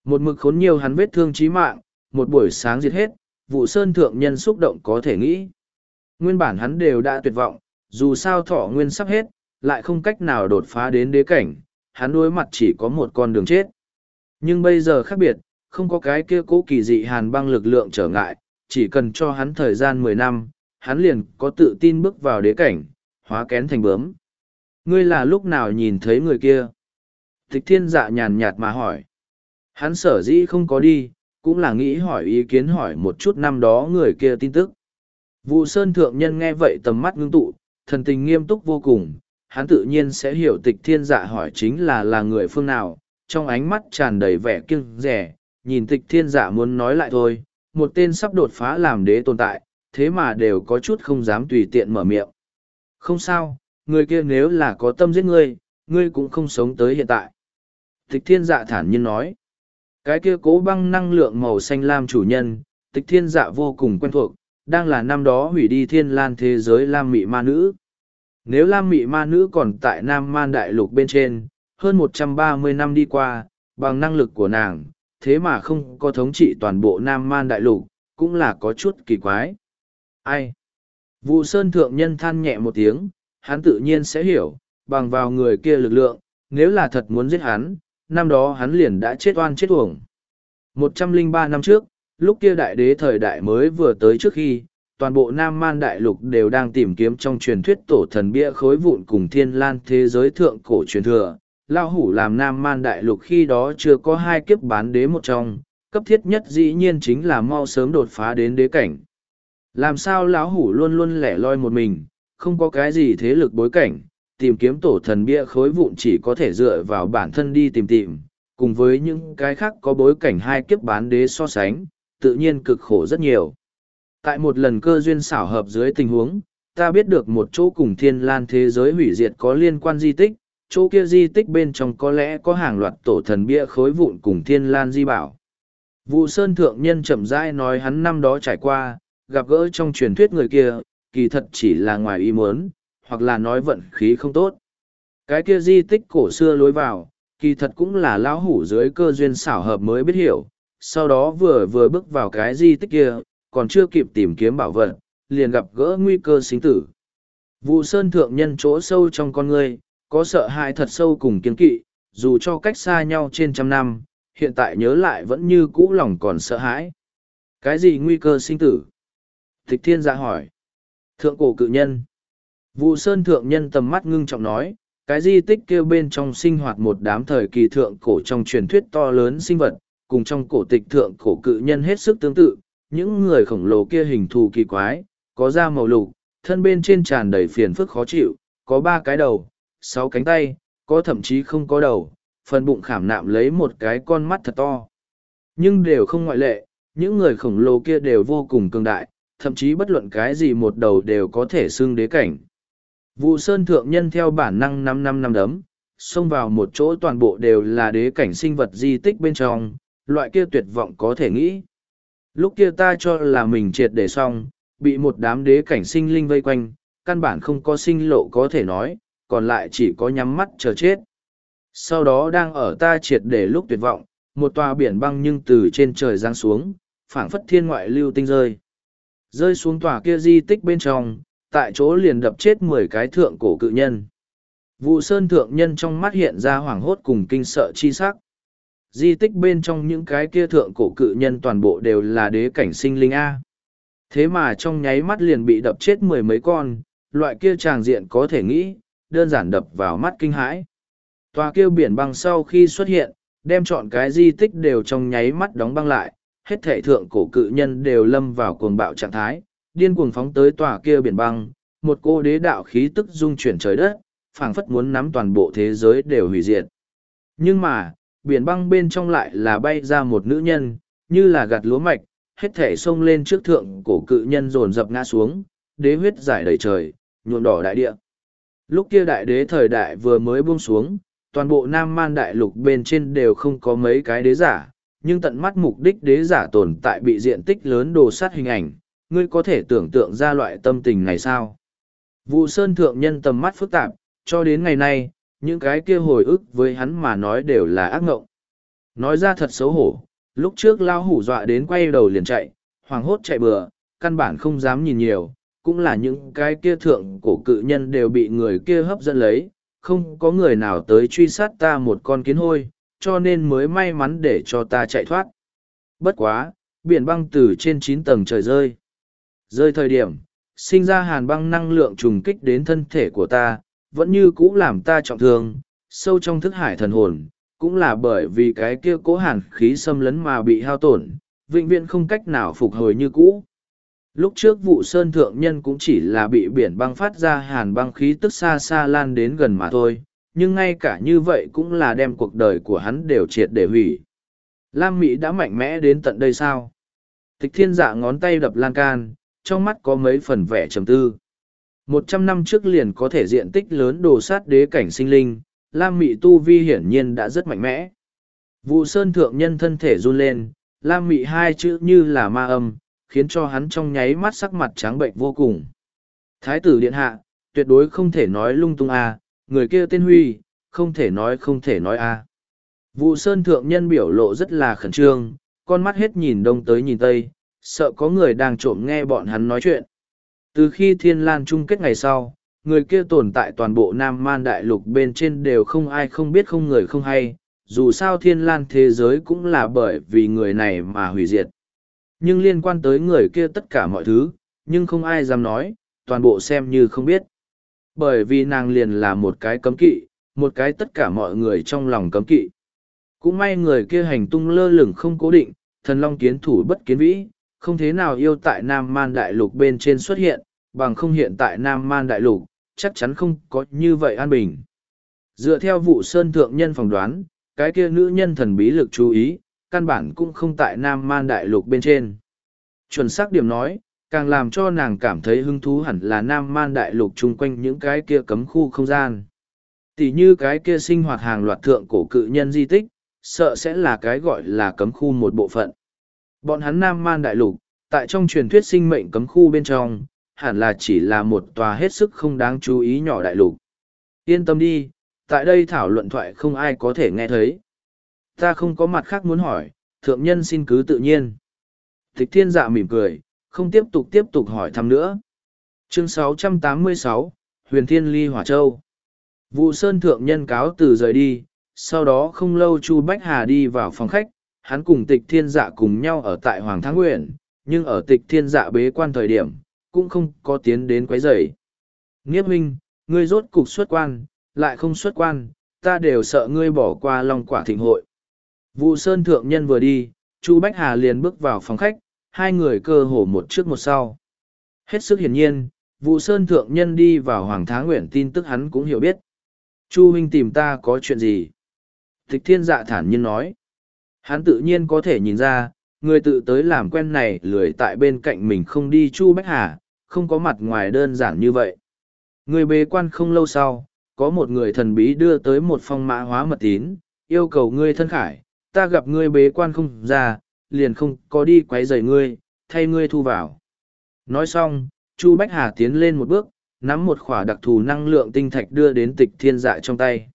Một mực khốn nhiều hắn vết thương chí mạng, một buổi sáng diệt hết, vụ sơn thượng nhân xúc động có thể nghĩ. Nguyên bản hắn đều đã tuyệt vọng, dù sao thọ nguyên sắp hết, lại không cách nào đột phá đến đế cảnh, hắn đối mặt chỉ có một con đường chết. Nhưng bây giờ khác biệt, không có cái kia cố kỳ dị hàn băng lực lượng trở ngại, chỉ cần cho hắn thời gian mười năm, hắn liền có tự tin bước vào đế cảnh, hóa kén thành bướm. Ngươi là lúc nào nhìn thấy người kia? Thích thiên dạ nhàn nhạt mà hỏi. Hắn sở dĩ không có đi, cũng là nghĩ hỏi ý kiến hỏi một chút năm đó người kia tin tức. Vụ Sơn Thượng Nhân nghe vậy tầm mắt ngưng tụ, thần tình nghiêm túc vô cùng, hắn tự nhiên sẽ hiểu tịch thiên dạ hỏi chính là là người phương nào, trong ánh mắt tràn đầy vẻ kiêng rẻ, nhìn tịch thiên dạ muốn nói lại thôi, một tên sắp đột phá làm đế tồn tại, thế mà đều có chút không dám tùy tiện mở miệng. Không sao, người kia nếu là có tâm giết ngươi, ngươi cũng không sống tới hiện tại. Tịch thiên dạ thản nhiên nói, cái kia cố băng năng lượng màu xanh lam chủ nhân, tịch thiên dạ vô cùng quen thuộc, đang là năm đó hủy đi thiên lan thế giới lam mị ma nữ. Nếu lam mị ma nữ còn tại nam man đại lục bên trên, hơn một trăm ba mươi năm đi qua, bằng năng lực của nàng, thế mà không có thống trị toàn bộ nam man đại lục, cũng là có chút kỳ quái. Ai? Vụ sơn thượng nhân than nhẹ một tiếng, hắn tự nhiên sẽ hiểu, bằng vào người kia lực lượng, nếu là thật muốn giết hắn, năm đó hắn liền đã chết oan chết uổng. Một trăm linh ba năm trước, lúc kia đại đế thời đại mới vừa tới trước khi, toàn bộ Nam Man Đại Lục đều đang tìm kiếm trong truyền thuyết tổ thần bia khối vụn cùng thiên lan thế giới thượng cổ truyền thừa. Lao hủ làm Nam Man Đại Lục khi đó chưa có hai kiếp bán đế một trong, cấp thiết nhất dĩ nhiên chính là mau sớm đột phá đến đế cảnh. Làm sao lão hủ luôn luôn lẻ loi một mình, không có cái gì thế lực bối cảnh, tìm kiếm tổ thần bia khối vụn chỉ có thể dựa vào bản thân đi tìm tìm, cùng với những cái khác có bối cảnh hai kiếp bán đế so sánh, tự nhiên cực khổ rất nhiều. Tại một lần cơ duyên xảo hợp dưới tình huống, ta biết được một chỗ cùng thiên lan thế giới hủy diệt có liên quan di tích, chỗ kia di tích bên trong có lẽ có hàng loạt tổ thần bia khối vụn cùng thiên lan di bảo. Vụ Sơn Thượng Nhân chậm rãi nói hắn năm đó trải qua, gặp gỡ trong truyền thuyết người kia, kỳ thật chỉ là ngoài ý muốn, hoặc là nói vận khí không tốt. Cái kia di tích cổ xưa lối vào, kỳ thật cũng là lão hủ dưới cơ duyên xảo hợp mới biết hiểu, sau đó vừa vừa bước vào cái di tích kia, còn chưa kịp tìm kiếm bảo vật, liền gặp gỡ nguy cơ sinh tử. Vụ sơn thượng nhân chỗ sâu trong con người, có sợ hãi thật sâu cùng kiên kỵ, dù cho cách xa nhau trên trăm năm, hiện tại nhớ lại vẫn như cũ lòng còn sợ hãi. Cái gì nguy cơ sinh tử? Tịch thiên dạ hỏi. Thượng cổ cự nhân. Vụ sơn thượng nhân tầm mắt ngưng trọng nói, cái di tích kêu bên trong sinh hoạt một đám thời kỳ thượng cổ trong truyền thuyết to lớn sinh vật, cùng trong cổ tịch thượng cổ cự nhân hết sức tương tự, những người khổng lồ kia hình thù kỳ quái, có da màu lục, thân bên trên tràn đầy phiền phức khó chịu, có ba cái đầu, sáu cánh tay, có thậm chí không có đầu, phần bụng khảm nạm lấy một cái con mắt thật to. Nhưng đều không ngoại lệ, những người khổng lồ kia đều vô cùng cường đại, thậm chí bất luận cái gì một đầu đều có thể xưng đế cảnh. Vụ sơn thượng nhân theo bản năng năm năm năm đấm, xông vào một chỗ toàn bộ đều là đế cảnh sinh vật di tích bên trong, loại kia tuyệt vọng có thể nghĩ. Lúc kia ta cho là mình triệt để xong, bị một đám đế cảnh sinh linh vây quanh, căn bản không có sinh lộ có thể nói, còn lại chỉ có nhắm mắt chờ chết. Sau đó đang ở ta triệt để lúc tuyệt vọng, một tòa biển băng nhưng từ trên trời giáng xuống, phảng phất thiên ngoại lưu tinh rơi. Rơi xuống tòa kia di tích bên trong, tại chỗ liền đập chết mười cái thượng cổ cự nhân. Vụ sơn thượng nhân trong mắt hiện ra hoảng hốt cùng kinh sợ chi sắc. Di tích bên trong những cái kia thượng cổ cự nhân toàn bộ đều là đế cảnh sinh linh A. Thế mà trong nháy mắt liền bị đập chết mười mấy con, loại kia tràng diện có thể nghĩ, đơn giản đập vào mắt kinh hãi. Tòa kia biển băng sau khi xuất hiện, đem chọn cái di tích đều trong nháy mắt đóng băng lại, hết thể thượng cổ cự nhân đều lâm vào cuồng bạo trạng thái, điên cuồng phóng tới tòa kia biển băng, một cô đế đạo khí tức dung chuyển trời đất, phảng phất muốn nắm toàn bộ thế giới đều hủy diệt. Nhưng mà, biển băng bên trong lại là bay ra một nữ nhân, như là gặt lúa mạch, hết thể xông lên trước thượng cổ cự nhân dồn dập ngã xuống, đế huyết giải đầy trời, nhuộm đỏ đại địa. Lúc kia đại đế thời đại vừa mới buông xuống, toàn bộ Nam Man đại lục bên trên đều không có mấy cái đế giả, nhưng tận mắt mục đích đế giả tồn tại bị diện tích lớn đồ sát hình ảnh, ngươi có thể tưởng tượng ra loại tâm tình này sao? Vụ Sơn Thượng Nhân tầm mắt phức tạp, cho đến ngày nay, những cái kia hồi ức với hắn mà nói đều là ác ngộng. Nói ra thật xấu hổ, lúc trước lao hủ dọa đến quay đầu liền chạy, hoàng hốt chạy bừa, căn bản không dám nhìn nhiều, cũng là những cái kia thượng cổ cự nhân đều bị người kia hấp dẫn lấy, không có người nào tới truy sát ta một con kiến hôi, cho nên mới may mắn để cho ta chạy thoát. Bất quá, biển băng từ trên chín tầng trời rơi. Rơi thời điểm, sinh ra hàn băng năng lượng trùng kích đến thân thể của ta, vẫn như cũ làm ta trọng thương, sâu trong thức hải thần hồn, cũng là bởi vì cái kia cố hàn khí xâm lấn mà bị hao tổn, vĩnh viễn không cách nào phục hồi như cũ. Lúc trước vụ sơn thượng nhân cũng chỉ là bị biển băng phát ra hàn băng khí tức xa xa lan đến gần mà thôi, nhưng ngay cả như vậy cũng là đem cuộc đời của hắn đều triệt để hủy. Lam Mỹ đã mạnh mẽ đến tận đây sao? Tịch thiên dạ ngón tay đập lan can, trong mắt có mấy phần vẻ trầm tư. Một trăm năm trước liền có thể diện tích lớn đồ sát đế cảnh sinh linh, Lam Mị Tu Vi hiển nhiên đã rất mạnh mẽ. Vụ sơn thượng nhân thân thể run lên, Lam Mị hai chữ như là ma âm, khiến cho hắn trong nháy mắt sắc mặt trắng bệnh vô cùng. Thái tử điện hạ, tuyệt đối không thể nói lung tung a, người kia tên Huy, không thể nói không thể nói a. Vụ sơn thượng nhân biểu lộ rất là khẩn trương, con mắt hết nhìn đông tới nhìn tây, sợ có người đang trộm nghe bọn hắn nói chuyện. Từ khi thiên lan chung kết ngày sau, người kia tồn tại toàn bộ Nam Man Đại Lục bên trên đều không ai không biết không người không hay, dù sao thiên lan thế giới cũng là bởi vì người này mà hủy diệt. Nhưng liên quan tới người kia tất cả mọi thứ, nhưng không ai dám nói, toàn bộ xem như không biết. Bởi vì nàng liền là một cái cấm kỵ, một cái tất cả mọi người trong lòng cấm kỵ. Cũng may người kia hành tung lơ lửng không cố định, thần long kiến thủ bất kiến vĩ, không thế nào yêu tại Nam Man Đại Lục bên trên xuất hiện, bằng không hiện tại Nam Man Đại Lục, chắc chắn không có như vậy an bình. Dựa theo vụ Sơn Thượng Nhân phỏng đoán, cái kia nữ nhân thần bí lực chú ý, căn bản cũng không tại Nam Man Đại Lục bên trên. Chuẩn xác điểm nói, càng làm cho nàng cảm thấy hứng thú hẳn là Nam Man Đại Lục chung quanh những cái kia cấm khu không gian. Tỷ như cái kia sinh hoạt hàng loạt thượng cổ cự nhân di tích, sợ sẽ là cái gọi là cấm khu một bộ phận. Bọn hắn Nam Man Đại Lục, tại trong truyền thuyết sinh mệnh cấm khu bên trong, hẳn là chỉ là một tòa hết sức không đáng chú ý nhỏ đại lục. Yên tâm đi, tại đây thảo luận thoại không ai có thể nghe thấy. Ta không có mặt khác muốn hỏi, thượng nhân xin cứ tự nhiên. Tịch thiên dạ mỉm cười, không tiếp tục tiếp tục hỏi thăm nữa. Chương 686, Huyền Thiên Ly Hỏa Châu Vụ Sơn Thượng Nhân cáo từ rời đi, sau đó không lâu Chu Bách Hà đi vào phòng khách, hắn cùng tịch thiên dạ cùng nhau ở tại Hoàng Thắng Nguyện, nhưng ở tịch thiên dạ bế quan thời điểm, cũng không có tiến đến quấy rầy. Nghiếp huynh, ngươi rốt cục xuất quan, lại không xuất quan, ta đều sợ ngươi bỏ qua long quả thịnh hội. Vụ Sơn Thượng Nhân vừa đi, Chu Bách Hà liền bước vào phòng khách, hai người cơ hồ một trước một sau. Hết sức hiển nhiên, Vụ Sơn Thượng Nhân đi vào Hoàng Thá Nguyện tin tức hắn cũng hiểu biết. Chu huynh tìm ta có chuyện gì? Tịch thiên dạ thản nhiên nói. Hắn tự nhiên có thể nhìn ra, người tự tới làm quen này lười tại bên cạnh mình không đi chu bách hà không có mặt ngoài đơn giản như vậy. Người bế quan không lâu sau có một người thần bí đưa tới một phong mã hóa mật tín yêu cầu ngươi thân khải ta gặp ngươi bế quan không ra liền không có đi quấy rầy ngươi thay ngươi thu vào. Nói xong chu bách hà tiến lên một bước nắm một khỏa đặc thù năng lượng tinh thạch đưa đến tịch thiên dạ trong tay.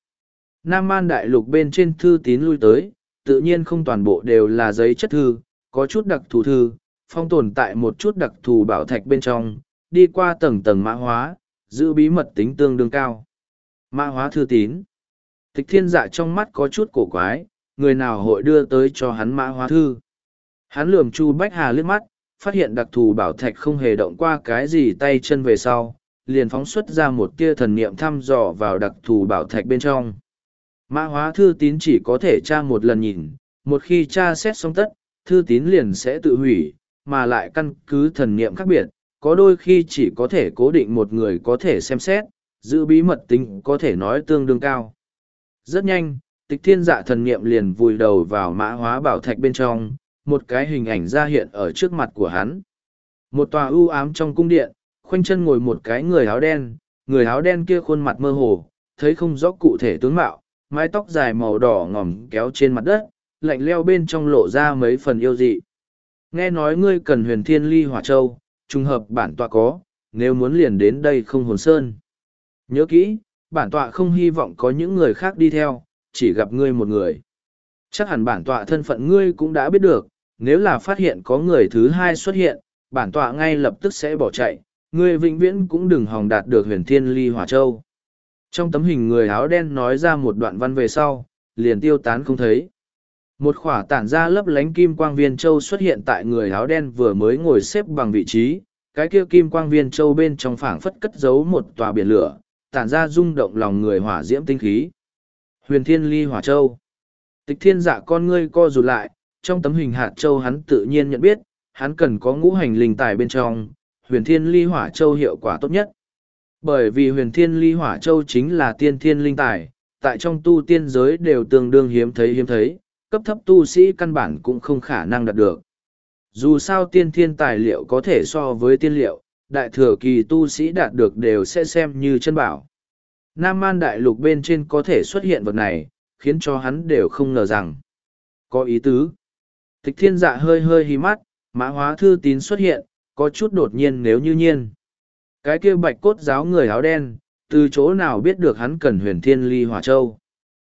Nam man đại lục bên trên thư tín lui tới tự nhiên không toàn bộ đều là giấy chất thư có chút đặc thù thư, phong tồn tại một chút đặc thù bảo thạch bên trong, đi qua tầng tầng mã hóa, giữ bí mật tính tương đương cao. Mã hóa thư tín. Tịch thiên dạ trong mắt có chút cổ quái, người nào hội đưa tới cho hắn mã hóa thư. Hắn lườm Chu Bách Hà liếc mắt, phát hiện đặc thù bảo thạch không hề động qua cái gì tay chân về sau, liền phóng xuất ra một tia thần niệm thăm dò vào đặc thù bảo thạch bên trong. Mã hóa thư tín chỉ có thể tra một lần nhìn, một khi tra xét xong tất, thư tín liền sẽ tự hủy, mà lại căn cứ thần niệm khác biệt, có đôi khi chỉ có thể cố định một người có thể xem xét, giữ bí mật tính có thể nói tương đương cao. Rất nhanh, tịch thiên dạ thần niệm liền vùi đầu vào mã hóa bảo thạch bên trong, một cái hình ảnh ra hiện ở trước mặt của hắn. Một tòa ưu ám trong cung điện, khoanh chân ngồi một cái người áo đen, người áo đen kia khuôn mặt mơ hồ, thấy không rõ cụ thể tướng mạo, mái tóc dài màu đỏ ngòm kéo trên mặt đất, lạnh leo bên trong lộ ra mấy phần yêu dị. Nghe nói ngươi cần huyền thiên ly hỏa châu, trùng hợp bản tọa có, nếu muốn liền đến đây không hồn sơn. Nhớ kỹ, bản tọa không hy vọng có những người khác đi theo, chỉ gặp ngươi một người. Chắc hẳn bản tọa thân phận ngươi cũng đã biết được, nếu là phát hiện có người thứ hai xuất hiện, bản tọa ngay lập tức sẽ bỏ chạy, ngươi vĩnh viễn cũng đừng hòng đạt được huyền thiên ly hỏa châu. Trong tấm hình người áo đen nói ra một đoạn văn về sau, liền tiêu tán không thấy. Một khỏa tản ra lấp lánh kim quang viên châu xuất hiện tại người áo đen vừa mới ngồi xếp bằng vị trí, cái kia kim quang viên châu bên trong phảng phất cất giấu một tòa biển lửa, tản ra rung động lòng người hỏa diễm tinh khí. Huyền Thiên Ly Hỏa Châu. Tịch Thiên Dạ con ngươi co rụt lại, trong tấm hình hạt châu hắn tự nhiên nhận biết, hắn cần có ngũ hành linh tài bên trong, Huyền Thiên Ly Hỏa Châu hiệu quả tốt nhất. Bởi vì Huyền Thiên Ly Hỏa Châu chính là tiên thiên linh tài, tại trong tu tiên giới đều tương đương hiếm thấy hiếm thấy, cấp thấp tu sĩ căn bản cũng không khả năng đạt được. Dù sao tiên thiên tài liệu có thể so với tiên liệu, đại thừa kỳ tu sĩ đạt được đều sẽ xem như chân bảo. Nam man đại lục bên trên có thể xuất hiện vật này, khiến cho hắn đều không ngờ rằng. Có ý tứ. Tịch thiên dạ hơi hơi hí mắt, mã hóa thư tín xuất hiện, có chút đột nhiên nếu như nhiên. Cái kia bạch cốt giáo người áo đen, từ chỗ nào biết được hắn cần huyền thiên ly hỏa châu.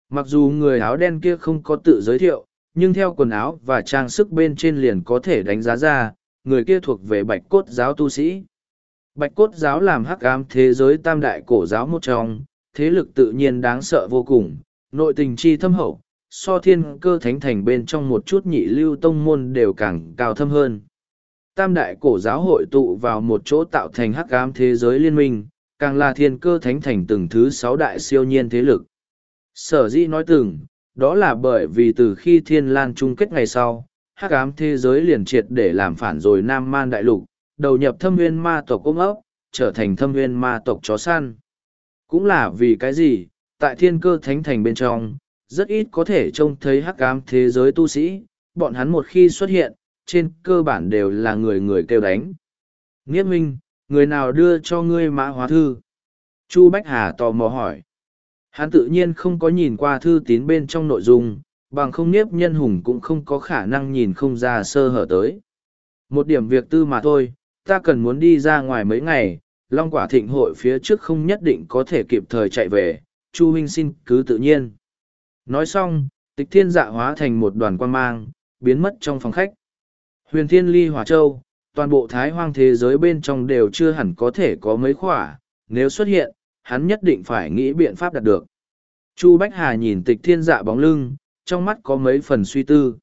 Mặc dù người áo đen kia không có tự giới thiệu, nhưng theo quần áo và trang sức bên trên liền có thể đánh giá ra, người kia thuộc về bạch cốt giáo tu sĩ. Bạch cốt giáo làm hắc ám thế giới tam đại cổ giáo một trong, thế lực tự nhiên đáng sợ vô cùng, nội tình chi thâm hậu, so thiên cơ thánh thành bên trong một chút nhị lưu tông môn đều càng cao thâm hơn. Tam đại cổ giáo hội tụ vào một chỗ tạo thành hắc ám thế giới liên minh, càng là thiên cơ thánh thành từng thứ sáu đại siêu nhiên thế lực. Sở dĩ nói từng, đó là bởi vì từ khi thiên lan chung kết ngày sau, hắc ám thế giới liền triệt để làm phản rồi nam man đại lục, đầu nhập thâm nguyên ma tộc ôm ốc, trở thành thâm nguyên ma tộc chó săn. Cũng là vì cái gì, tại thiên cơ thánh thành bên trong, rất ít có thể trông thấy hắc ám thế giới tu sĩ, bọn hắn một khi xuất hiện, trên cơ bản đều là người người kêu đánh. Nghĩa minh, người nào đưa cho ngươi mã hóa thư? Chu Bách Hà tò mò hỏi. Hắn tự nhiên không có nhìn qua thư tín bên trong nội dung, bằng không niếp nhân hùng cũng không có khả năng nhìn không ra sơ hở tới. Một điểm việc tư mà thôi, ta cần muốn đi ra ngoài mấy ngày, Long Quả Thịnh hội phía trước không nhất định có thể kịp thời chạy về, Chu huynh xin cứ tự nhiên. Nói xong, tịch thiên dạ hóa thành một đoàn quan mang, biến mất trong phòng khách. Huyền thiên ly hỏa châu, toàn bộ thái hoang thế giới bên trong đều chưa hẳn có thể có mấy khỏa, nếu xuất hiện, hắn nhất định phải nghĩ biện pháp đạt được. Chu Bách Hà nhìn tịch thiên dạ bóng lưng, trong mắt có mấy phần suy tư.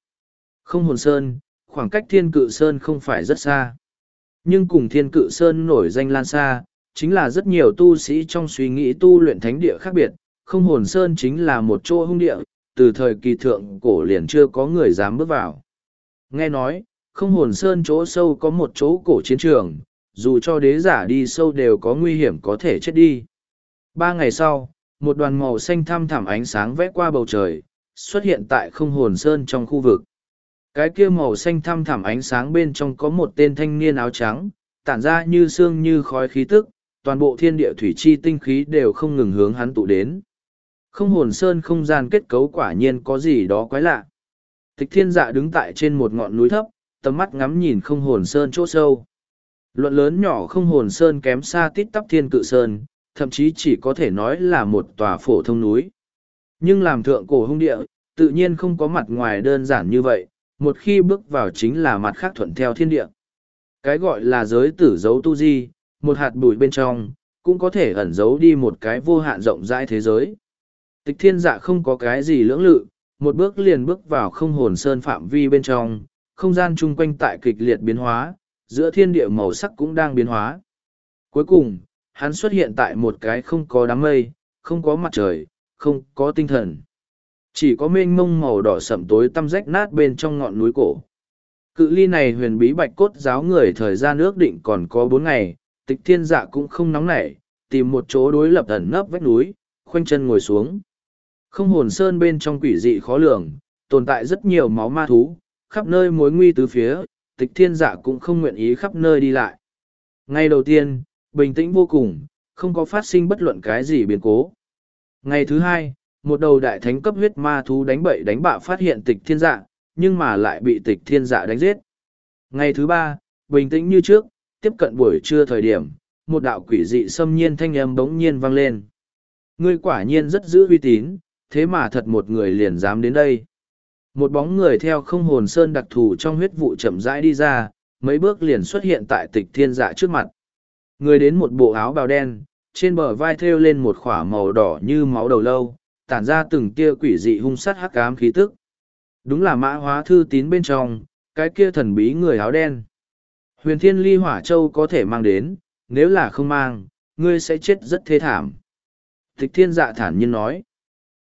Không hồn sơn, khoảng cách thiên cự sơn không phải rất xa. Nhưng cùng thiên cự sơn nổi danh lan xa, chính là rất nhiều tu sĩ trong suy nghĩ tu luyện thánh địa khác biệt. Không hồn sơn chính là một chỗ hung địa, từ thời kỳ thượng cổ liền chưa có người dám bước vào. Nghe nói, không hồn sơn chỗ sâu có một chỗ cổ chiến trường, dù cho đế giả đi sâu đều có nguy hiểm có thể chết đi. Ba ngày sau, một đoàn màu xanh thăm thẳm ánh sáng vẽ qua bầu trời, xuất hiện tại không hồn sơn trong khu vực. Cái kia màu xanh thăm thẳm ánh sáng bên trong có một tên thanh niên áo trắng, tản ra như sương như khói khí tức, toàn bộ thiên địa thủy chi tinh khí đều không ngừng hướng hắn tụ đến. Không hồn sơn không gian kết cấu quả nhiên có gì đó quái lạ. Tịch thiên dạ đứng tại trên một ngọn núi thấp, tầm mắt ngắm nhìn không hồn sơn chỗ sâu. Luận lớn nhỏ không hồn sơn kém xa tít tắp thiên cự sơn, thậm chí chỉ có thể nói là một tòa phổ thông núi. Nhưng làm thượng cổ hung địa, tự nhiên không có mặt ngoài đơn giản như vậy, một khi bước vào chính là mặt khác thuận theo thiên địa. Cái gọi là giới tử dấu tu di, một hạt bụi bên trong, cũng có thể ẩn giấu đi một cái vô hạn rộng rãi thế giới. Tịch thiên dạ không có cái gì lưỡng lự, một bước liền bước vào không hồn sơn phạm vi bên trong, không gian chung quanh tại kịch liệt biến hóa, giữa thiên địa màu sắc cũng đang biến hóa. Cuối cùng, hắn xuất hiện tại một cái không có đám mây, không có mặt trời, không có tinh thần. Chỉ có mênh mông màu đỏ sậm tối tăm rách nát bên trong ngọn núi cổ. Cự ly này huyền bí bạch cốt giáo người thời gian ước định còn có bốn ngày, tịch thiên dạ cũng không nóng nảy, tìm một chỗ đối lập ẩn nấp vách núi, khoanh chân ngồi xuống. Không hồn sơn bên trong quỷ dị khó lường, tồn tại rất nhiều máu ma thú, khắp nơi mối nguy tứ phía, tịch thiên dạ cũng không nguyện ý khắp nơi đi lại. Ngày đầu tiên, bình tĩnh vô cùng, không có phát sinh bất luận cái gì biến cố. Ngày thứ hai, một đầu đại thánh cấp huyết ma thú đánh bậy đánh bạ phát hiện tịch thiên dạ, nhưng mà lại bị tịch thiên dạ đánh giết. Ngày thứ ba, bình tĩnh như trước, tiếp cận buổi trưa thời điểm, một đạo quỷ dị xâm nhiên thanh âm bỗng nhiên vang lên. Ngươi quả nhiên rất giữ uy tín, thế mà thật một người liền dám đến đây. Một bóng người theo không hồn sơn đặc thù trong huyết vụ chậm rãi đi ra, mấy bước liền xuất hiện tại tịch thiên dạ trước mặt. Người đến một bộ áo bào đen, trên bờ vai thêu lên một khỏa màu đỏ như máu đầu lâu, tản ra từng tia quỷ dị hung sát hắc ám khí tức. Đúng là mã hóa thư tín bên trong, cái kia thần bí người áo đen. Huyền thiên ly hỏa châu có thể mang đến, nếu là không mang, ngươi sẽ chết rất thê thảm. Tịch thiên dạ thản nhiên nói.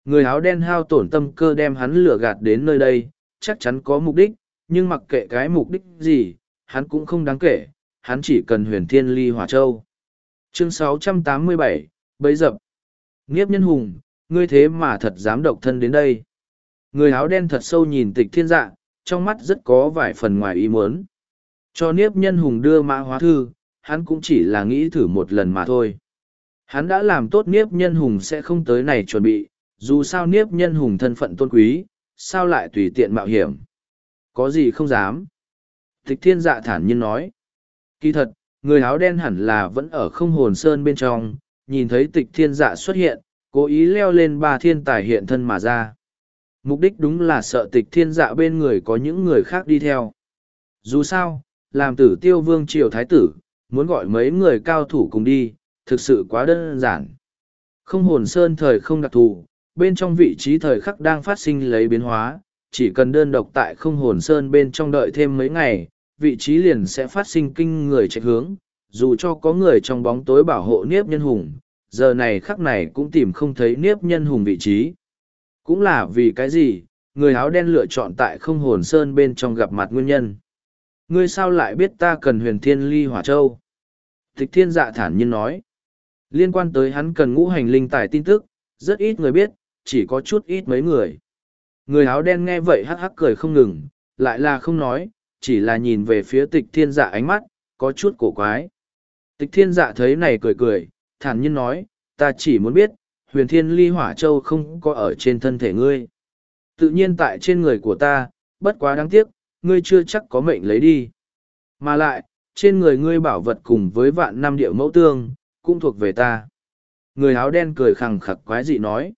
Người áo đen hao tổn tâm cơ đem hắn lừa gạt đến nơi đây, chắc chắn có mục đích, nhưng mặc kệ cái mục đích gì, hắn cũng không đáng kể, hắn chỉ cần huyền thiên ly hỏa châu. Chương 687, bấy dập. Nghiếp nhân hùng, ngươi thế mà thật dám độc thân đến đây. Người áo đen thật sâu nhìn tịch thiên dạ, trong mắt rất có vài phần ngoài ý muốn. Cho niếp nhân hùng đưa mã hóa thư, hắn cũng chỉ là nghĩ thử một lần mà thôi. Hắn đã làm tốt niếp nhân hùng sẽ không tới này chuẩn bị, dù sao niếp nhân hùng thân phận tôn quý, sao lại tùy tiện mạo hiểm. Có gì không dám. Tịch thiên dạ thản nhiên nói. Kỳ thật, người áo đen hẳn là vẫn ở không hồn sơn bên trong, nhìn thấy tịch thiên dạ xuất hiện, cố ý leo lên ba thiên tài hiện thân mà ra. Mục đích đúng là sợ tịch thiên dạ bên người có những người khác đi theo. Dù sao, làm tử tiêu vương triều thái tử, muốn gọi mấy người cao thủ cùng đi, thực sự quá đơn giản. Không hồn sơn thời không đặc thù, bên trong vị trí thời khắc đang phát sinh lấy biến hóa, chỉ cần đơn độc tại không hồn sơn bên trong đợi thêm mấy ngày, vị trí liền sẽ phát sinh kinh người chạy hướng, dù cho có người trong bóng tối bảo hộ niếp nhân hùng, giờ này khắc này cũng tìm không thấy niếp nhân hùng vị trí. Cũng là vì cái gì, người áo đen lựa chọn tại không hồn sơn bên trong gặp mặt nguyên nhân. Ngươi sao lại biết ta cần huyền thiên ly hỏa châu? Tịch thiên dạ thản nhiên nói. Liên quan tới hắn cần ngũ hành linh tài tin tức, rất ít người biết, chỉ có chút ít mấy người. Người áo đen nghe vậy hắc hắc cười không ngừng, lại là không nói, chỉ là nhìn về phía tịch thiên dạ ánh mắt, có chút cổ quái. Tịch thiên dạ thấy này cười cười, thản nhiên nói, ta chỉ muốn biết, huyền thiên ly hỏa châu không có ở trên thân thể ngươi. Tự nhiên tại trên người của ta, bất quá đáng tiếc, ngươi chưa chắc có mệnh lấy đi. Mà lại, trên người ngươi bảo vật cùng với vạn năm điệu mẫu tương, cũng thuộc về ta. Người áo đen cười khẳng khặc quái dị nói.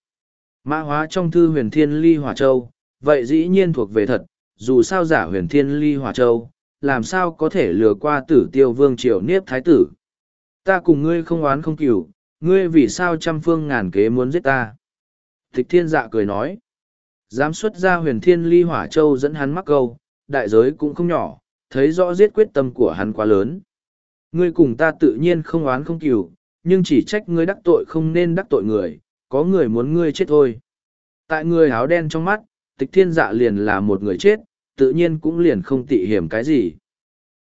Mã hóa trong thư huyền thiên ly hỏa châu, vậy dĩ nhiên thuộc về thật, dù sao giả huyền thiên ly hỏa châu, làm sao có thể lừa qua tử tiêu vương triều niếp thái tử. Ta cùng ngươi không oán không cửu, ngươi vì sao trăm phương ngàn kế muốn giết ta. Tịch thiên dạ cười nói, dám xuất ra huyền thiên ly hỏa châu dẫn hắn mắc câu, đại giới cũng không nhỏ, thấy rõ giết quyết tâm của hắn quá lớn. Ngươi cùng ta tự nhiên không oán không cửu, nhưng chỉ trách ngươi đắc tội không nên đắc tội người, có người muốn ngươi chết thôi. Tại người áo đen trong mắt, tịch thiên dạ liền là một người chết, tự nhiên cũng liền không tị hiểm cái gì.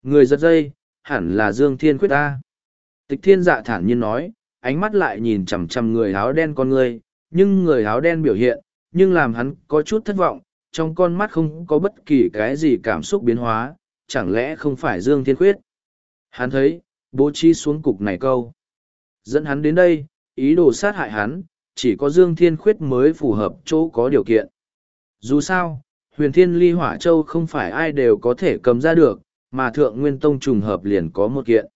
Người giật dây, hẳn là Dương Thiên Khuyết ta. Tịch thiên dạ thản nhiên nói, ánh mắt lại nhìn chằm chằm người áo đen con người, nhưng người áo đen biểu hiện, nhưng làm hắn có chút thất vọng, trong con mắt không có bất kỳ cái gì cảm xúc biến hóa, chẳng lẽ không phải Dương Thiên Khuyết. Hắn thấy, bố trí xuống cục này câu. Dẫn hắn đến đây, ý đồ sát hại hắn, chỉ có Dương Thiên Khuyết mới phù hợp chỗ có điều kiện. Dù sao, huyền thiên ly hỏa châu không phải ai đều có thể cầm ra được, mà thượng nguyên tông trùng hợp liền có một kiện.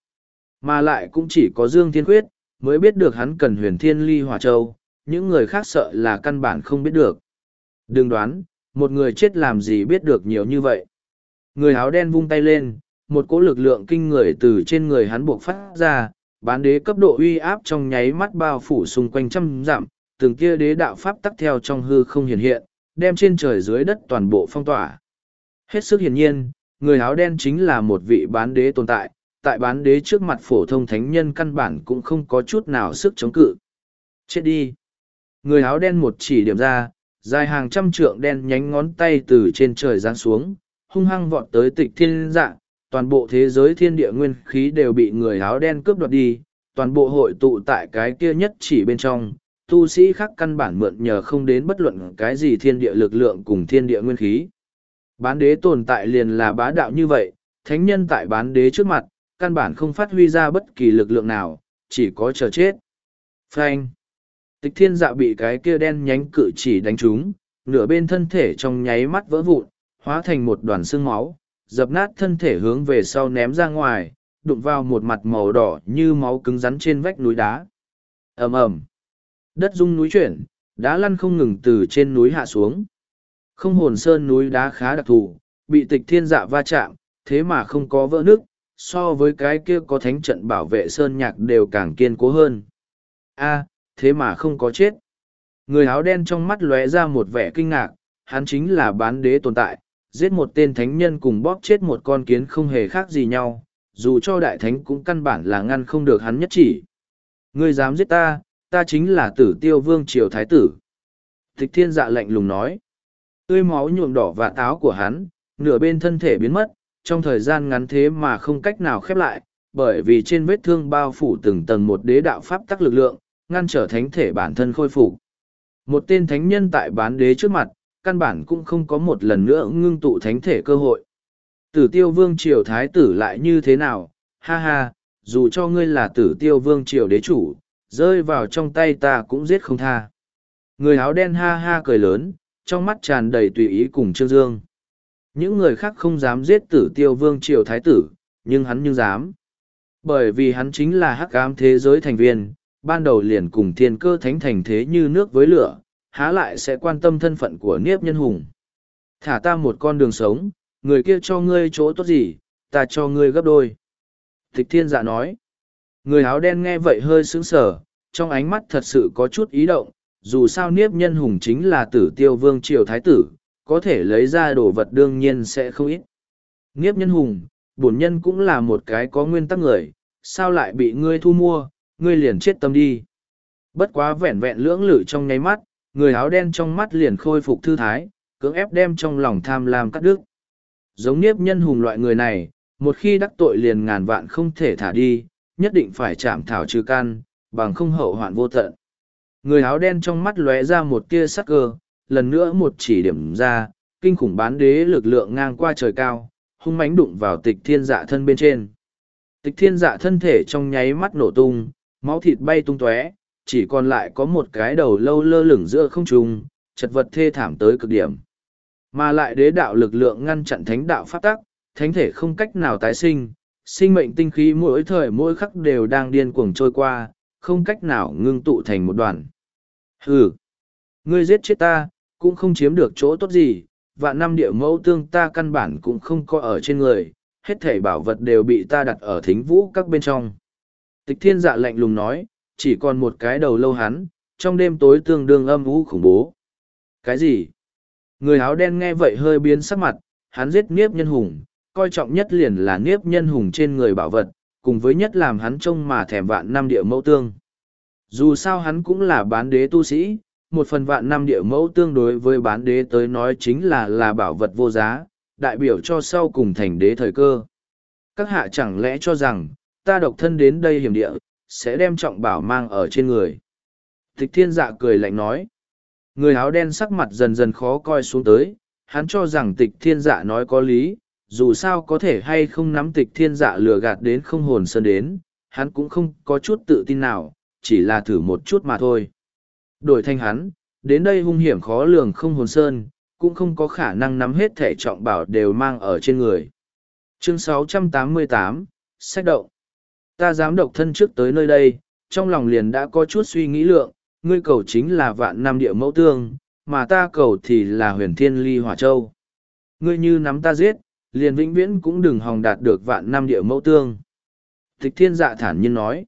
Mà lại cũng chỉ có Dương Thiên Khuyết, mới biết được hắn cần huyền thiên ly hỏa châu, những người khác sợ là căn bản không biết được. Đừng đoán, một người chết làm gì biết được nhiều như vậy. Người áo đen vung tay lên, một cỗ lực lượng kinh người từ trên người hắn buộc phát ra, bán đế cấp độ uy áp trong nháy mắt bao phủ xung quanh trăm dặm, từng kia đế đạo pháp tắc theo trong hư không hiện hiện, đem trên trời dưới đất toàn bộ phong tỏa. Hết sức hiển nhiên, người áo đen chính là một vị bán đế tồn tại, tại bán đế trước mặt phổ thông thánh nhân căn bản cũng không có chút nào sức chống cự. Chết đi! Người áo đen một chỉ điểm ra, dài hàng trăm trượng đen nhánh ngón tay từ trên trời giáng xuống, hung hăng vọt tới tịch thiên dạng toàn bộ thế giới thiên địa nguyên khí đều bị người áo đen cướp đoạt đi, toàn bộ hội tụ tại cái kia nhất chỉ bên trong, tu sĩ khác căn bản mượn nhờ không đến bất luận cái gì thiên địa lực lượng cùng thiên địa nguyên khí. Bán đế tồn tại liền là bá đạo như vậy, thánh nhân tại bán đế trước mặt, căn bản không phát huy ra bất kỳ lực lượng nào, chỉ có chờ chết. Phanh. Tịch thiên dạ bị cái kia đen nhánh cự chỉ đánh trúng, nửa bên thân thể trong nháy mắt vỡ vụn, hóa thành một đoàn xương máu, dập nát thân thể hướng về sau ném ra ngoài, đụng vào một mặt màu đỏ như máu cứng rắn trên vách núi đá. ầm ầm Đất rung núi chuyển, đá lăn không ngừng từ trên núi hạ xuống. Không hồn sơn núi đá khá đặc thù, bị tịch thiên dạ va chạm, thế mà không có vỡ nước, so với cái kia có thánh trận bảo vệ sơn nhạc đều càng kiên cố hơn. a thế mà không có chết. Người áo đen trong mắt lóe ra một vẻ kinh ngạc, hắn chính là bán đế tồn tại, giết một tên thánh nhân cùng bóp chết một con kiến không hề khác gì nhau, dù cho đại thánh cũng căn bản là ngăn không được hắn nhất chỉ. Ngươi dám giết ta, ta chính là tử tiêu vương triều thái tử. Tịch thiên dạ lạnh lùng nói. Tươi máu nhuộm đỏ và táo của hắn, nửa bên thân thể biến mất, trong thời gian ngắn thế mà không cách nào khép lại, bởi vì trên vết thương bao phủ từng tầng một đế đạo pháp tắc lực lượng, ngăn trở thánh thể bản thân khôi phục. Một tên thánh nhân tại bán đế trước mặt, căn bản cũng không có một lần nữa ngưng tụ thánh thể cơ hội. Tử tiêu vương triều thái tử lại như thế nào, ha ha, dù cho ngươi là tử tiêu vương triều đế chủ, rơi vào trong tay ta cũng giết không tha. Người áo đen ha ha cười lớn, trong mắt tràn đầy tùy ý cùng Trương Dương. Những người khác không dám giết tử tiêu vương triều thái tử, nhưng hắn nhưng dám. Bởi vì hắn chính là hắc ám thế giới thành viên, ban đầu liền cùng thiên cơ thánh thành thế như nước với lửa, há lại sẽ quan tâm thân phận của niếp nhân hùng. Thả ta một con đường sống, người kia cho ngươi chỗ tốt gì, ta cho ngươi gấp đôi. Tịch thiên dạ nói. Người áo đen nghe vậy hơi sững sờ, trong ánh mắt thật sự có chút ý động, dù sao niếp nhân hùng chính là tử tiêu vương triều thái tử, có thể lấy ra đồ vật đương nhiên sẽ không ít. Niếp nhân hùng, bổn nhân cũng là một cái có nguyên tắc người, sao lại bị ngươi thu mua, ngươi liền chết tâm đi. Bất quá vẹn vẹn lưỡng lự trong nháy mắt, người áo đen trong mắt liền khôi phục thư thái, cưỡng ép đem trong lòng tham lam cắt đứt. Giống nhiếp nhân hùng loại người này, một khi đắc tội liền ngàn vạn không thể thả đi, nhất định phải chạm thảo trừ can, bằng không hậu hoạn vô tận. Người áo đen trong mắt lóe ra một tia sắc cơ, lần nữa một chỉ điểm ra, kinh khủng bán đế lực lượng ngang qua trời cao, hung mãnh đụng vào tịch thiên dạ thân bên trên. Tịch thiên dạ thân thể trong nháy mắt nổ tung, máu thịt bay tung tóe, chỉ còn lại có một cái đầu lâu lơ lửng giữa không trung, chật vật thê thảm tới cực điểm. Mà lại đế đạo lực lượng ngăn chặn thánh đạo phát tắc, thánh thể không cách nào tái sinh, sinh mệnh tinh khí mỗi thời mỗi khắc đều đang điên cuồng trôi qua, không cách nào ngưng tụ thành một đoàn. Hừ! Ngươi giết chết ta, cũng không chiếm được chỗ tốt gì, và năm địa mẫu tương ta căn bản cũng không có ở trên người, hết thể bảo vật đều bị ta đặt ở thính vũ các bên trong. Tịch thiên dạ lạnh lùng nói, chỉ còn một cái đầu lâu hắn, trong đêm tối tương đương âm u khủng bố. Cái gì? Người áo đen nghe vậy hơi biến sắc mặt, hắn giết niếp nhân hùng, coi trọng nhất liền là niếp nhân hùng trên người bảo vật, cùng với nhất làm hắn trông mà thèm vạn năm địa mẫu tương. Dù sao hắn cũng là bán đế tu sĩ, một phần vạn năm địa mẫu tương đối với bán đế tới nói chính là là bảo vật vô giá, đại biểu cho sau cùng thành đế thời cơ. Các hạ chẳng lẽ cho rằng, ta độc thân đến đây hiểm địa, sẽ đem trọng bảo mang ở trên người. Tịch thiên dạ cười lạnh nói. Người áo đen sắc mặt dần dần khó coi xuống tới, hắn cho rằng tịch thiên dạ nói có lý, dù sao có thể hay không nắm tịch thiên dạ lừa gạt đến không hồn sơn đến, hắn cũng không có chút tự tin nào, chỉ là thử một chút mà thôi. Đổi thanh hắn, đến đây hung hiểm khó lường không hồn sơn, cũng không có khả năng nắm hết thể trọng bảo đều mang ở trên người. Chương 688, Sách động. Ta dám độc thân trước tới nơi đây, trong lòng liền đã có chút suy nghĩ lượng, ngươi cầu chính là vạn năm địa mẫu tương, mà ta cầu thì là huyền thiên ly hỏa châu. Ngươi như nắm ta giết, liền vĩnh viễn cũng đừng hòng đạt được vạn năm địa mẫu tương. Tịch thiên dạ thản nhiên nói.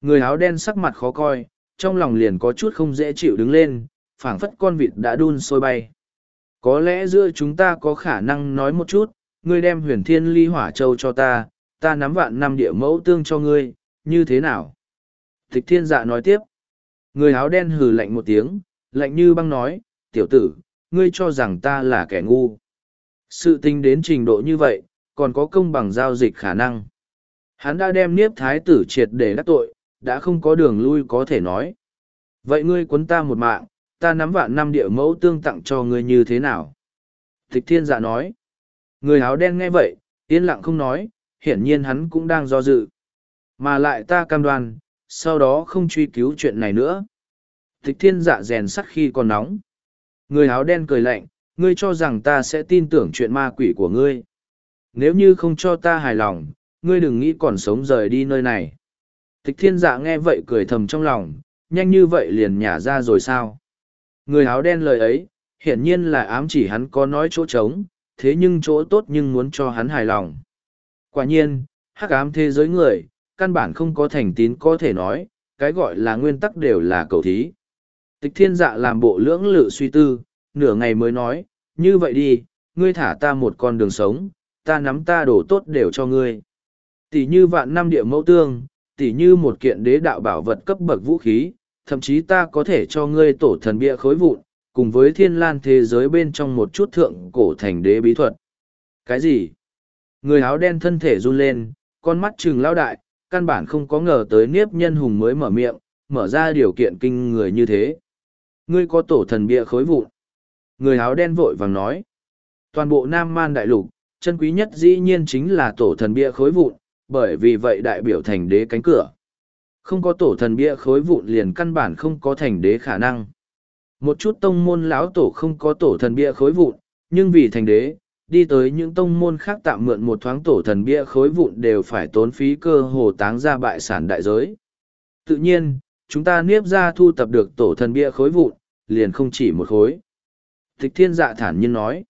Người áo đen sắc mặt khó coi, trong lòng liền có chút không dễ chịu đứng lên, phảng phất con vịt đã đun sôi bay. Có lẽ giữa chúng ta có khả năng nói một chút, ngươi đem huyền thiên ly hỏa châu cho ta, ta nắm vạn năm địa mẫu tương cho ngươi, như thế nào? Tịch thiên dạ nói tiếp. Người áo đen hừ lạnh một tiếng, lạnh như băng nói, tiểu tử, ngươi cho rằng ta là kẻ ngu. Sự tình đến trình độ như vậy, còn có công bằng giao dịch khả năng. Hắn đã đem niếp thái tử triệt để đắc tội, đã không có đường lui có thể nói. Vậy ngươi quấn ta một mạng, ta nắm vạn năm địa mẫu tương tặng cho ngươi như thế nào? Tịch thiên dạ nói. Người áo đen nghe vậy, yên lặng không nói, hiển nhiên hắn cũng đang do dự. Mà lại ta cam đoan, sau đó không truy cứu chuyện này nữa. Tịch thiên dạ rèn sắt khi còn nóng. Người áo đen cười lạnh, ngươi cho rằng ta sẽ tin tưởng chuyện ma quỷ của ngươi. Nếu như không cho ta hài lòng, ngươi đừng nghĩ còn sống rời đi nơi này. Tịch thiên dạ nghe vậy cười thầm trong lòng, nhanh như vậy liền nhả ra rồi sao? Người áo đen lời ấy, hiển nhiên là ám chỉ hắn có nói chỗ trống, thế nhưng chỗ tốt nhưng muốn cho hắn hài lòng. Quả nhiên, hắc ám thế giới người, căn bản không có thành tín có thể nói, cái gọi là nguyên tắc đều là cầu thí. Tịch thiên dạ làm bộ lưỡng lự suy tư, nửa ngày mới nói, như vậy đi, ngươi thả ta một con đường sống, ta nắm ta đổ tốt đều cho ngươi. Tỷ như vạn năm địa mẫu tương, tỷ như một kiện đế đạo bảo vật cấp bậc vũ khí, thậm chí ta có thể cho ngươi tổ thần bia khối vụn, cùng với thiên lan thế giới bên trong một chút thượng cổ thành đế bí thuật. Cái gì? Người áo đen thân thể run lên, con mắt trừng lao đại, căn bản không có ngờ tới niếp nhân hùng mới mở miệng, mở ra điều kiện kinh người như thế. Ngươi có tổ thần bia khối vụn. Người áo đen vội vàng nói. Toàn bộ Nam Man Đại Lục, chân quý nhất dĩ nhiên chính là tổ thần bia khối vụn, bởi vì vậy đại biểu thành đế cánh cửa. Không có tổ thần bia khối vụn liền căn bản không có thành đế khả năng. Một chút tông môn lão tổ không có tổ thần bia khối vụn, nhưng vì thành đế, đi tới những tông môn khác tạm mượn một thoáng tổ thần bia khối vụn đều phải tốn phí cơ hồ táng ra bại sản đại giới. Tự nhiên, chúng ta niếp ra thu tập được tổ thần bia khối vụn, liền không chỉ một khối. Tịch thiên dạ thản nhiên nói.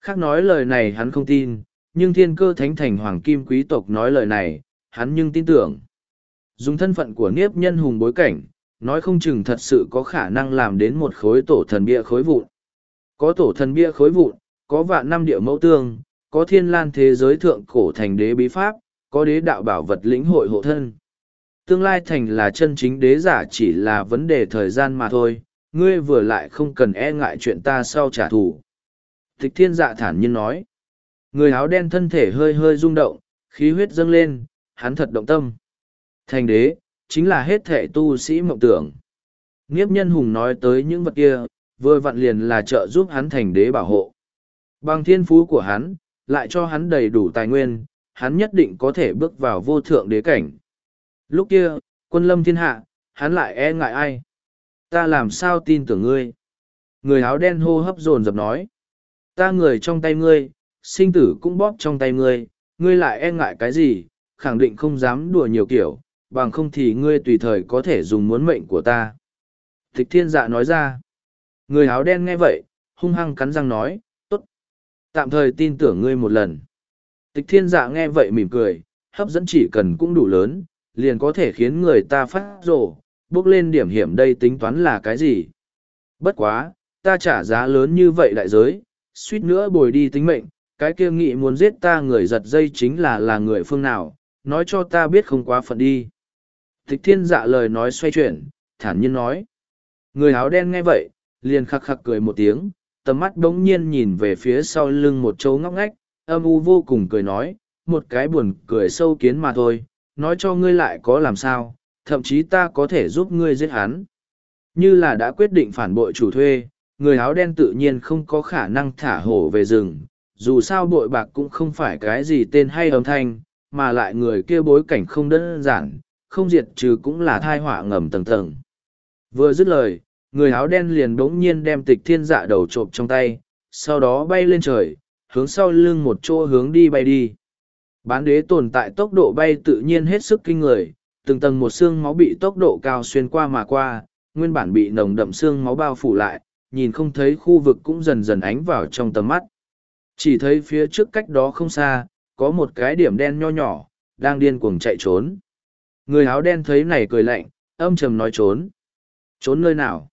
Khác nói lời này hắn không tin, nhưng thiên cơ thánh thành hoàng kim quý tộc nói lời này, hắn nhưng tin tưởng. Dùng thân phận của niếp nhân hùng bối cảnh, nói không chừng thật sự có khả năng làm đến một khối tổ thần bia khối vụn. Có tổ thần bia khối vụn, có vạn năm địa mẫu tương, có thiên lan thế giới thượng cổ thành đế bí pháp, có đế đạo bảo vật lĩnh hội hộ thân. Tương lai thành là chân chính đế giả chỉ là vấn đề thời gian mà thôi, ngươi vừa lại không cần e ngại chuyện ta sau trả thù. Tịch thiên dạ thản nhiên nói. Người áo đen thân thể hơi hơi rung động, khí huyết dâng lên, hắn thật động tâm. Thành đế, chính là hết thể tu sĩ mộng tưởng. Nghiếp nhân hùng nói tới những vật kia, vừa vặn liền là trợ giúp hắn thành đế bảo hộ. Bằng thiên phú của hắn, lại cho hắn đầy đủ tài nguyên, hắn nhất định có thể bước vào vô thượng đế cảnh. Lúc kia, quân lâm thiên hạ, hắn lại e ngại ai? Ta làm sao tin tưởng ngươi? Người áo đen hô hấp dồn dập nói. Ta người trong tay ngươi, sinh tử cũng bóp trong tay ngươi, ngươi lại e ngại cái gì, khẳng định không dám đùa nhiều kiểu, bằng không thì ngươi tùy thời có thể dùng muốn mệnh của ta. Tịch thiên dạ nói ra. Người áo đen nghe vậy, hung hăng cắn răng nói. Tạm thời tin tưởng ngươi một lần. Tịch thiên dạ nghe vậy mỉm cười, hấp dẫn chỉ cần cũng đủ lớn, liền có thể khiến người ta phát rồ, bước lên điểm hiểm đây tính toán là cái gì. Bất quá, ta trả giá lớn như vậy đại giới, suýt nữa bồi đi tính mệnh, cái kia nghị muốn giết ta người giật dây chính là là người phương nào, nói cho ta biết không quá phận đi. Tịch thiên dạ lời nói xoay chuyển, thản nhiên nói. Người áo đen nghe vậy, liền khắc khắc cười một tiếng, tầm mắt bỗng nhiên nhìn về phía sau lưng một chỗ ngóc ngách, âm u vô cùng cười nói, một cái buồn cười sâu kiến mà thôi, nói cho ngươi lại có làm sao, thậm chí ta có thể giúp ngươi giết hắn. Như là đã quyết định phản bội chủ thuê, người áo đen tự nhiên không có khả năng thả hổ về rừng, dù sao bội bạc cũng không phải cái gì tên hay âm thanh, mà lại người kia bối cảnh không đơn giản, không diệt trừ cũng là thai họa ngầm tầng tầng. Vừa dứt lời, người áo đen liền đống nhiên đem tịch thiên dạ đầu trộm trong tay, sau đó bay lên trời, hướng sau lưng một chỗ hướng đi bay đi. Bán đế tồn tại tốc độ bay tự nhiên hết sức kinh người, từng tầng một xương máu bị tốc độ cao xuyên qua mà qua, nguyên bản bị nồng đậm xương máu bao phủ lại, nhìn không thấy khu vực cũng dần dần ánh vào trong tầm mắt. Chỉ thấy phía trước cách đó không xa, có một cái điểm đen nho nhỏ, đang điên cuồng chạy trốn. Người áo đen thấy này cười lạnh, âm trầm nói trốn. Trốn nơi nào?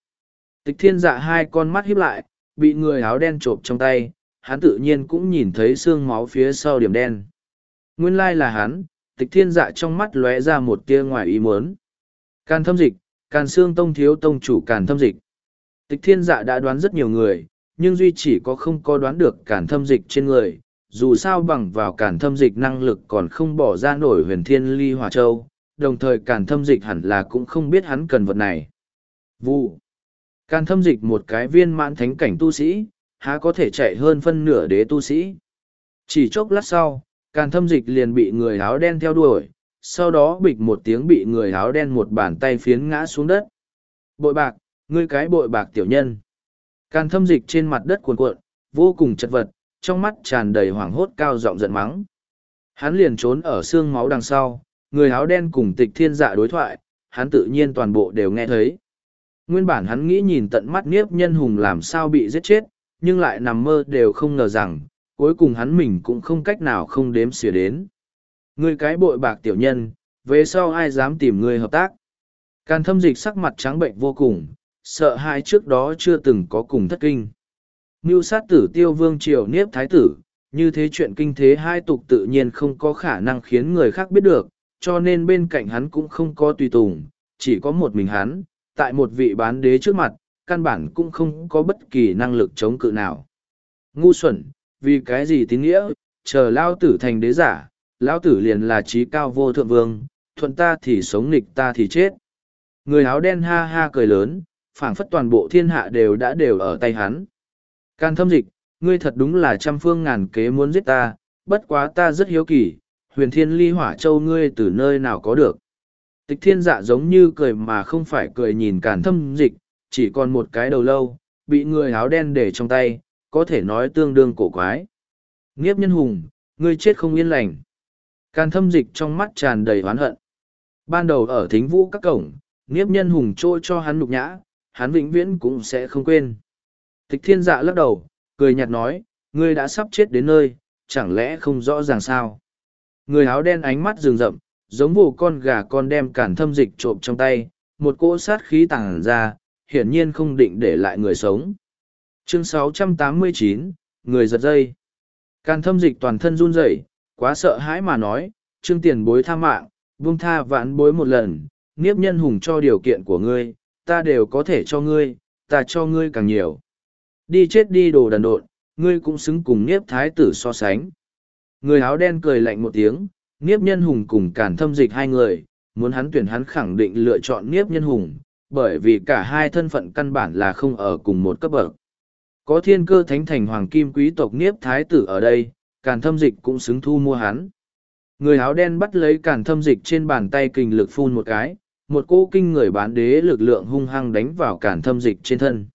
Tịch thiên dạ hai con mắt híp lại, bị người áo đen trộm trong tay, hắn tự nhiên cũng nhìn thấy xương máu phía sau điểm đen. Nguyên lai là hắn, tịch thiên dạ trong mắt lóe ra một tia ngoài ý muốn. Càn thâm dịch, càn xương tông thiếu tông chủ càn thâm dịch. Tịch thiên dạ đã đoán rất nhiều người, nhưng duy chỉ có không có đoán được càn thâm dịch trên người. Dù sao bằng vào càn thâm dịch năng lực còn không bỏ ra nổi huyền thiên ly hòa châu, đồng thời càn thâm dịch hẳn là cũng không biết hắn cần vật này. Vụ. Càn thâm dịch một cái viên mãn thánh cảnh tu sĩ, há có thể chạy hơn phân nửa đế tu sĩ. Chỉ chốc lát sau, càn thâm dịch liền bị người áo đen theo đuổi, sau đó bịch một tiếng bị người áo đen một bàn tay phiến ngã xuống đất. Bội bạc, ngươi cái bội bạc tiểu nhân. Càn thâm dịch trên mặt đất cuồn cuộn, vô cùng chật vật, trong mắt tràn đầy hoảng hốt cao giọng giận mắng. Hắn liền trốn ở xương máu đằng sau, người áo đen cùng tịch thiên dạ đối thoại, hắn tự nhiên toàn bộ đều nghe thấy. Nguyên bản hắn nghĩ nhìn tận mắt Niếp Nhân Hùng làm sao bị giết chết, nhưng lại nằm mơ đều không ngờ rằng, cuối cùng hắn mình cũng không cách nào không đếm xỉa đến. Ngươi cái bội bạc tiểu nhân, về sau ai dám tìm ngươi hợp tác. Càn thâm dịch sắc mặt trắng bệnh vô cùng, sợ hãi trước đó chưa từng có cùng thất kinh. Ngưu sát tử tiêu vương triều niếp thái tử, như thế chuyện kinh thế hai tục tự nhiên không có khả năng khiến người khác biết được, cho nên bên cạnh hắn cũng không có tùy tùng, chỉ có một mình hắn, tại một vị bán đế trước mặt, căn bản cũng không có bất kỳ năng lực chống cự nào. Ngu xuẩn, vì cái gì tín nghĩa, chờ lao tử thành đế giả, lao tử liền là trí cao vô thượng vương, thuận ta thì sống nghịch ta thì chết. Người áo đen ha ha cười lớn, phảng phất toàn bộ thiên hạ đều đã đều ở tay hắn. Can thâm dịch, ngươi thật đúng là trăm phương ngàn kế muốn giết ta, bất quá ta rất hiếu kỳ, huyền thiên ly hỏa châu ngươi từ nơi nào có được. Tịch thiên dạ giống như cười mà không phải cười nhìn càn thâm dịch, chỉ còn một cái đầu lâu, bị người áo đen để trong tay, có thể nói tương đương cổ quái. Nghiếp nhân hùng, ngươi chết không yên lành. Càn thâm dịch trong mắt tràn đầy oán hận. Ban đầu ở thính vũ các cổng, nghiếp nhân hùng trôi cho hắn nhục nhã, hắn vĩnh viễn cũng sẽ không quên. Tịch thiên dạ lắc đầu, cười nhạt nói, ngươi đã sắp chết đến nơi, chẳng lẽ không rõ ràng sao? Người áo đen ánh mắt rừng rậm, giống vụ con gà con đem cản thâm dịch trộm trong tay, một cỗ sát khí tàng ra, hiển nhiên không định để lại người sống. Chương 689, Người giật dây. Càn thâm dịch toàn thân run rẩy, quá sợ hãi mà nói, trương tiền bối tha mạng, buông tha vãn bối một lần, niếp nhân hùng cho điều kiện của ngươi, ta đều có thể cho ngươi, ta cho ngươi càng nhiều. Đi chết đi đồ đần độn, ngươi cũng xứng cùng niếp thái tử so sánh. Người áo đen cười lạnh một tiếng, Niếp nhân hùng cùng cản thâm dịch hai người, muốn hắn tuyển hắn khẳng định lựa chọn Niếp nhân hùng, bởi vì cả hai thân phận căn bản là không ở cùng một cấp bậc. Có thiên cơ thánh thành hoàng kim quý tộc Niếp thái tử ở đây, càn thâm dịch cũng xứng thu mua hắn. Người áo đen bắt lấy càn thâm dịch trên bàn tay kình lực phun một cái, một cô kinh người bán đế lực lượng hung hăng đánh vào càn thâm dịch trên thân.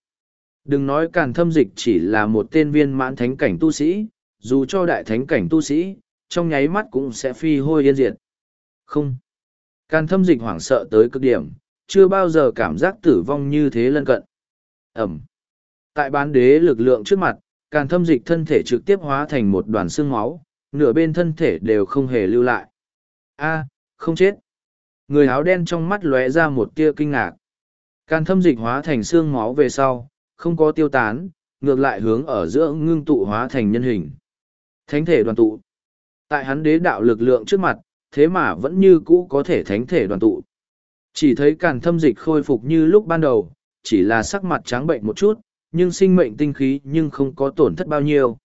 Đừng nói càn thâm dịch chỉ là một tên viên mãn thánh cảnh tu sĩ, dù cho đại thánh cảnh tu sĩ, trong nháy mắt cũng sẽ phi hôi yên diệt. Không. Càn thâm dịch hoảng sợ tới cực điểm, chưa bao giờ cảm giác tử vong như thế lân cận. Ẩm. Tại bán đế lực lượng trước mặt, càn thâm dịch thân thể trực tiếp hóa thành một đoàn xương máu, nửa bên thân thể đều không hề lưu lại. A, không chết. Người áo đen trong mắt lóe ra một tia kinh ngạc. Càn thâm dịch hóa thành xương máu về sau, không có tiêu tán, ngược lại hướng ở giữa ngưng tụ hóa thành nhân hình. Thánh thể đoàn tụ. Tại hắn đế đạo lực lượng trước mặt, thế mà vẫn như cũ có thể thánh thể đoàn tụ. Chỉ thấy càn thâm dịch khôi phục như lúc ban đầu, chỉ là sắc mặt trắng bệnh một chút, nhưng sinh mệnh tinh khí nhưng không có tổn thất bao nhiêu.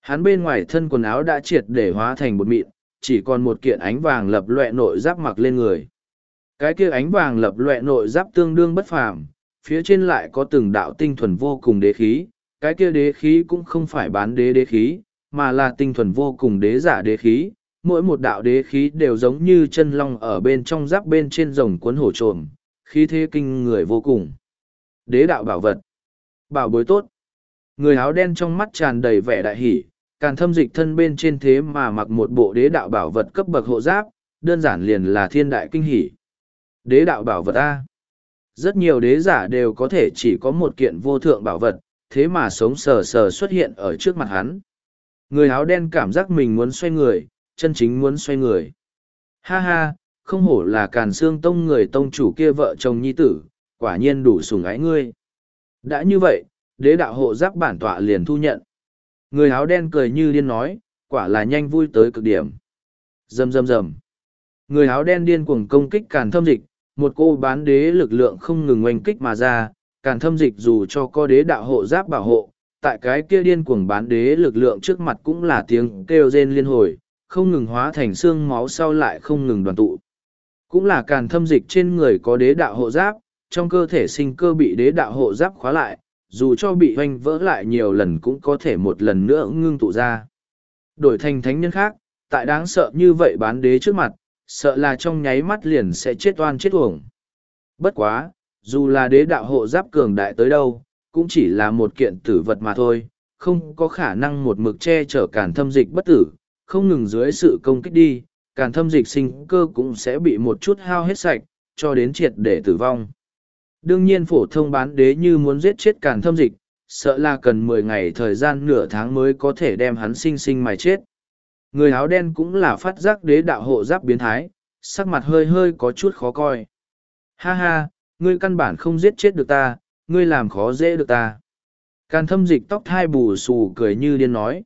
Hắn bên ngoài thân quần áo đã triệt để hóa thành một mịn, chỉ còn một kiện ánh vàng lập loẹ nội giáp mặc lên người. Cái kia ánh vàng lập loẹ nội giáp tương đương bất phàm, phía trên lại có từng đạo tinh thuần vô cùng đế khí, cái kia đế khí cũng không phải bán đế đế khí, mà là tinh thuần vô cùng đế giả đế khí, mỗi một đạo đế khí đều giống như chân long ở bên trong giáp bên trên rồng cuốn hổ trồm, khí thế kinh người vô cùng. Đế đạo bảo vật, bảo bối tốt. Người áo đen trong mắt tràn đầy vẻ đại hỷ, càn thâm dịch thân bên trên thế mà mặc một bộ đế đạo bảo vật cấp bậc hộ giáp, đơn giản liền là thiên đại kinh hỷ. Đế đạo bảo vật A. Rất nhiều đế giả đều có thể chỉ có một kiện vô thượng bảo vật, thế mà sống sờ sờ xuất hiện ở trước mặt hắn. Người áo đen cảm giác mình muốn xoay người, chân chính muốn xoay người. Ha ha, không hổ là càn xương tông người tông chủ kia vợ chồng nhi tử, quả nhiên đủ sủng ái ngươi. Đã như vậy, đế đạo hộ giáp bản tọa liền thu nhận. Người áo đen cười như điên nói, quả là nhanh vui tới cực điểm. Rầm rầm rầm. Người áo đen điên cuồng công kích càn thâm dịch, một cô bán đế lực lượng không ngừng oanh kích mà ra, càn thâm dịch dù cho có đế đạo hộ giáp bảo hộ, tại cái kia điên cuồng bán đế lực lượng trước mặt cũng là tiếng kêu rên liên hồi, không ngừng hóa thành xương máu sau lại không ngừng đoàn tụ. Cũng là càn thâm dịch trên người có đế đạo hộ giáp, trong cơ thể sinh cơ bị đế đạo hộ giáp khóa lại, dù cho bị hoanh vỡ lại nhiều lần cũng có thể một lần nữa ngưng tụ ra. Đổi thành thánh nhân khác, tại đáng sợ như vậy bán đế trước mặt, sợ là trong nháy mắt liền sẽ chết oan chết uổng. Bất quá, dù là đế đạo hộ giáp cường đại tới đâu, cũng chỉ là một kiện tử vật mà thôi, không có khả năng một mực che chở cản thâm dịch bất tử, không ngừng dưới sự công kích đi, càn thâm dịch sinh cơ cũng sẽ bị một chút hao hết sạch, cho đến triệt để tử vong. Đương nhiên phổ thông bán đế như muốn giết chết càn thâm dịch, sợ là cần mười ngày thời gian nửa tháng mới có thể đem hắn sinh sinh mài chết. Người áo đen cũng là phát giác đế đạo hộ giáp biến thái, sắc mặt hơi hơi có chút khó coi. Ha ha, ngươi căn bản không giết chết được ta, ngươi làm khó dễ được ta. Càn thâm dịch tóc thai bù xù cười như điên nói.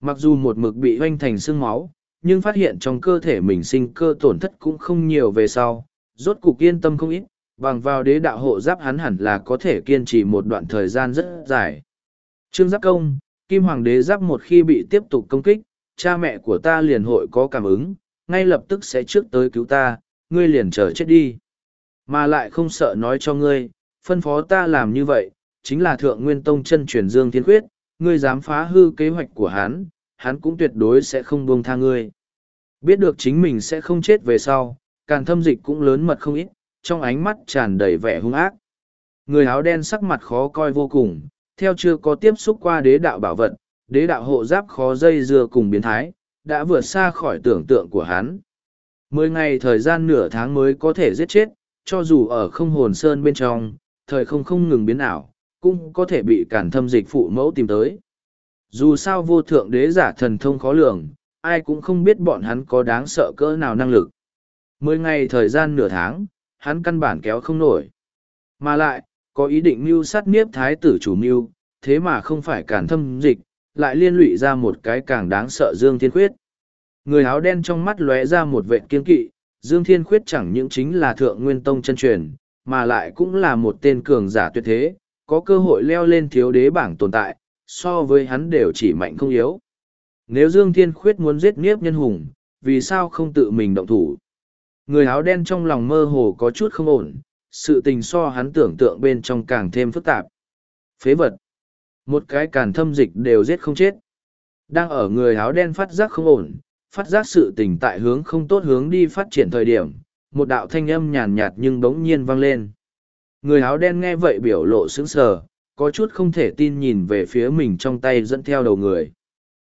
Mặc dù một mực bị hoanh thành sương máu, nhưng phát hiện trong cơ thể mình sinh cơ tổn thất cũng không nhiều về sau, rốt cục yên tâm không ít, bằng vào đế đạo hộ giáp hắn hẳn là có thể kiên trì một đoạn thời gian rất dài. Trương Giáp Công, Kim Hoàng đế giáp một khi bị tiếp tục công kích, cha mẹ của ta liền hội có cảm ứng, ngay lập tức sẽ trước tới cứu ta, ngươi liền chờ chết đi. Mà lại không sợ nói cho ngươi, phân phó ta làm như vậy, chính là thượng nguyên tông chân truyền dương thiên khuyết, ngươi dám phá hư kế hoạch của hắn, hắn cũng tuyệt đối sẽ không buông tha ngươi. Biết được chính mình sẽ không chết về sau, càn thâm dịch cũng lớn mật không ít, trong ánh mắt tràn đầy vẻ hung ác. Người áo đen sắc mặt khó coi vô cùng, theo chưa có tiếp xúc qua đế đạo bảo vật, đế đạo hộ giáp khó dây dưa cùng biến thái, đã vượt xa khỏi tưởng tượng của hắn. Mười ngày thời gian nửa tháng mới có thể giết chết, cho dù ở không hồn sơn bên trong, thời không không ngừng biến ảo, cũng có thể bị cản thâm dịch phụ mẫu tìm tới. Dù sao vô thượng đế giả thần thông khó lường, ai cũng không biết bọn hắn có đáng sợ cỡ nào năng lực. Mười ngày thời gian nửa tháng, hắn căn bản kéo không nổi. Mà lại, có ý định mưu sát niếp thái tử chủ mưu, thế mà không phải cản thâm dịch, lại liên lụy ra một cái càng đáng sợ Dương Thiên Khuyết. Người áo đen trong mắt lóe ra một vệ kiên kỵ, Dương Thiên Khuyết chẳng những chính là thượng nguyên tông chân truyền, mà lại cũng là một tên cường giả tuyệt thế, có cơ hội leo lên thiếu đế bảng tồn tại, so với hắn đều chỉ mạnh không yếu. Nếu Dương Thiên Khuyết muốn giết Niếp Nhân Hùng, vì sao không tự mình động thủ? Người áo đen trong lòng mơ hồ có chút không ổn, sự tình so hắn tưởng tượng bên trong càng thêm phức tạp. Phế vật. Một cái càn thâm dịch đều giết không chết. Đang ở người áo đen phát giác không ổn, phát giác sự tình tại hướng không tốt hướng đi phát triển thời điểm, một đạo thanh âm nhàn nhạt nhưng bỗng nhiên vang lên. Người áo đen nghe vậy biểu lộ sững sờ, có chút không thể tin nhìn về phía mình trong tay dẫn theo đầu người.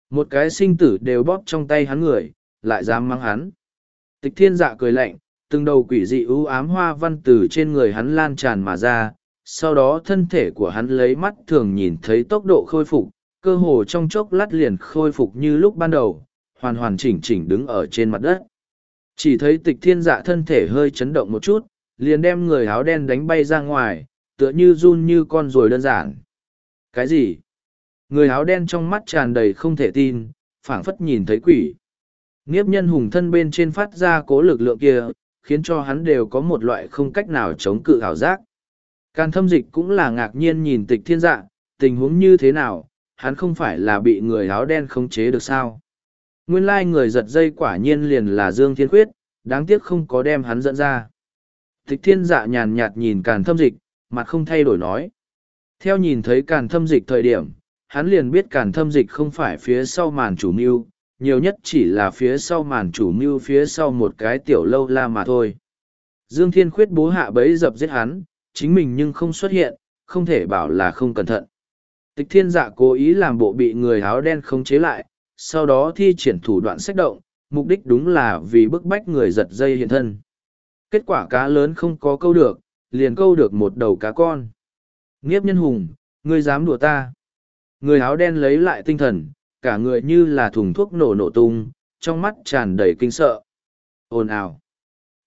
Một cái sinh tử đều bóp trong tay hắn người, lại dám mang hắn. Tịch thiên dạ cười lạnh, từng đầu quỷ dị ưu ám hoa văn từ trên người hắn lan tràn mà ra, sau đó thân thể của hắn lấy mắt thường nhìn thấy tốc độ khôi phục, cơ hồ trong chốc lát liền khôi phục như lúc ban đầu, hoàn hoàn chỉnh chỉnh đứng ở trên mặt đất. Chỉ thấy tịch thiên dạ thân thể hơi chấn động một chút, liền đem người áo đen đánh bay ra ngoài, tựa như run như con ruồi đơn giản. Cái gì? Người áo đen trong mắt tràn đầy không thể tin, phảng phất nhìn thấy quỷ. Nghiếp nhân hùng thân bên trên phát ra cố lực lượng kia, khiến cho hắn đều có một loại không cách nào chống cự ảo giác. Càn thâm dịch cũng là ngạc nhiên nhìn tịch thiên dạ, tình huống như thế nào, hắn không phải là bị người áo đen khống chế được sao. Nguyên lai người giật dây quả nhiên liền là Dương Thiên Khuyết, đáng tiếc không có đem hắn dẫn ra. Tịch thiên dạ nhàn nhạt nhìn càn thâm dịch, mặt không thay đổi nói. Theo nhìn thấy càn thâm dịch thời điểm, hắn liền biết càn thâm dịch không phải phía sau màn chủ mưu, nhiều nhất chỉ là phía sau màn chủ mưu phía sau một cái tiểu lâu la mà thôi. Dương Thiên Khuyết bố hạ bấy dập giết hắn, chính mình nhưng không xuất hiện, không thể bảo là không cẩn thận. Tịch thiên dạ cố ý làm bộ bị người áo đen khống chế lại, sau đó thi triển thủ đoạn sách động, mục đích đúng là vì bức bách người giật dây hiện thân. Kết quả cá lớn không có câu được, liền câu được một đầu cá con. Nghiếp nhân hùng, ngươi dám đùa ta. Người áo đen lấy lại tinh thần, cả người như là thùng thuốc nổ nổ tung, trong mắt tràn đầy kinh sợ. Ồn ào.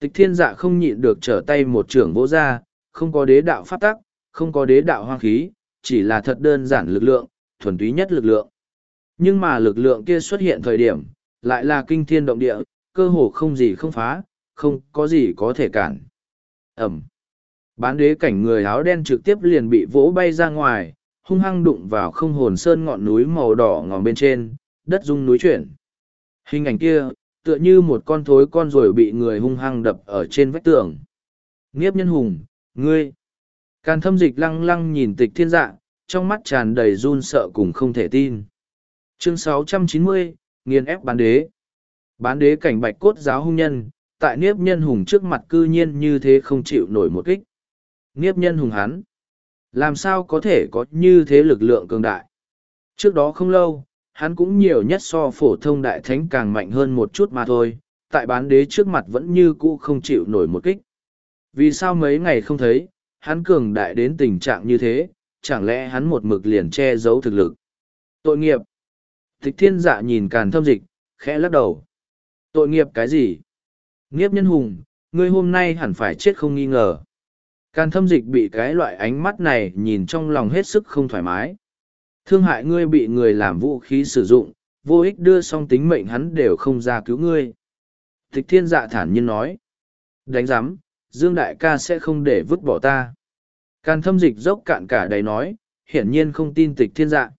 Tịch thiên dạ không nhịn được trở tay một trưởng vỗ ra, không có đế đạo phát tắc, không có đế đạo hoang khí, chỉ là thật đơn giản lực lượng, thuần túy nhất lực lượng. Nhưng mà lực lượng kia xuất hiện thời điểm, lại là kinh thiên động địa, cơ hồ không gì không phá, không có gì có thể cản. Ẩm. Bán đế cảnh người áo đen trực tiếp liền bị vỗ bay ra ngoài, hung hăng đụng vào không hồn sơn ngọn núi màu đỏ ngòm bên trên, đất rung núi chuyển. Hình ảnh kia, tựa như một con thối con rồi bị người hung hăng đập ở trên vách tường. Nghiếp nhân hùng, ngươi. Càn thâm dịch lăng lăng nhìn tịch thiên dạ, trong mắt tràn đầy run sợ cùng không thể tin. Chương 690, nghiền ép bán đế. Bán đế cảnh bạch cốt giáo hung nhân, tại niếp nhân hùng trước mặt cư nhiên như thế không chịu nổi một kích. Niếp nhân hùng hắn. Làm sao có thể có như thế lực lượng cường đại? Trước đó không lâu, hắn cũng nhiều nhất so phổ thông đại thánh càng mạnh hơn một chút mà thôi, tại bán đế trước mặt vẫn như cũ không chịu nổi một kích. Vì sao mấy ngày không thấy, hắn cường đại đến tình trạng như thế, chẳng lẽ hắn một mực liền che giấu thực lực. Tội nghiệp. Tịch thiên dạ nhìn càn thâm dịch, khẽ lắc đầu. Tội nghiệp cái gì? Nghiếp nhân hùng, ngươi hôm nay hẳn phải chết không nghi ngờ. Càn thâm dịch bị cái loại ánh mắt này nhìn trong lòng hết sức không thoải mái. Thương hại ngươi bị người làm vũ khí sử dụng, vô ích đưa xong tính mệnh hắn đều không ra cứu ngươi. Tịch thiên dạ thản nhiên nói. Đánh giám, Dương Đại ca sẽ không để vứt bỏ ta. Càn thâm dịch dốc cạn cả đầy nói, hiển nhiên không tin tịch thiên dạ.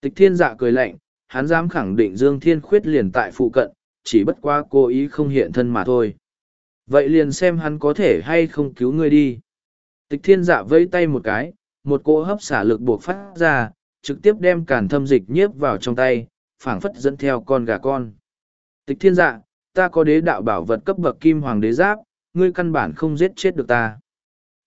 Tịch thiên dạ cười lạnh, hắn dám khẳng định Dương Thiên Khuyết liền tại phụ cận, chỉ bất quá cố ý không hiện thân mà thôi. Vậy liền xem hắn có thể hay không cứu ngươi đi. Tịch thiên dạ vây tay một cái, một cỗ hấp xả lực buộc phát ra, trực tiếp đem càn thâm dịch nhiếp vào trong tay, phảng phất dẫn theo con gà con. Tịch thiên dạ, ta có đế đạo bảo vật cấp bậc kim hoàng đế giáp, ngươi căn bản không giết chết được ta.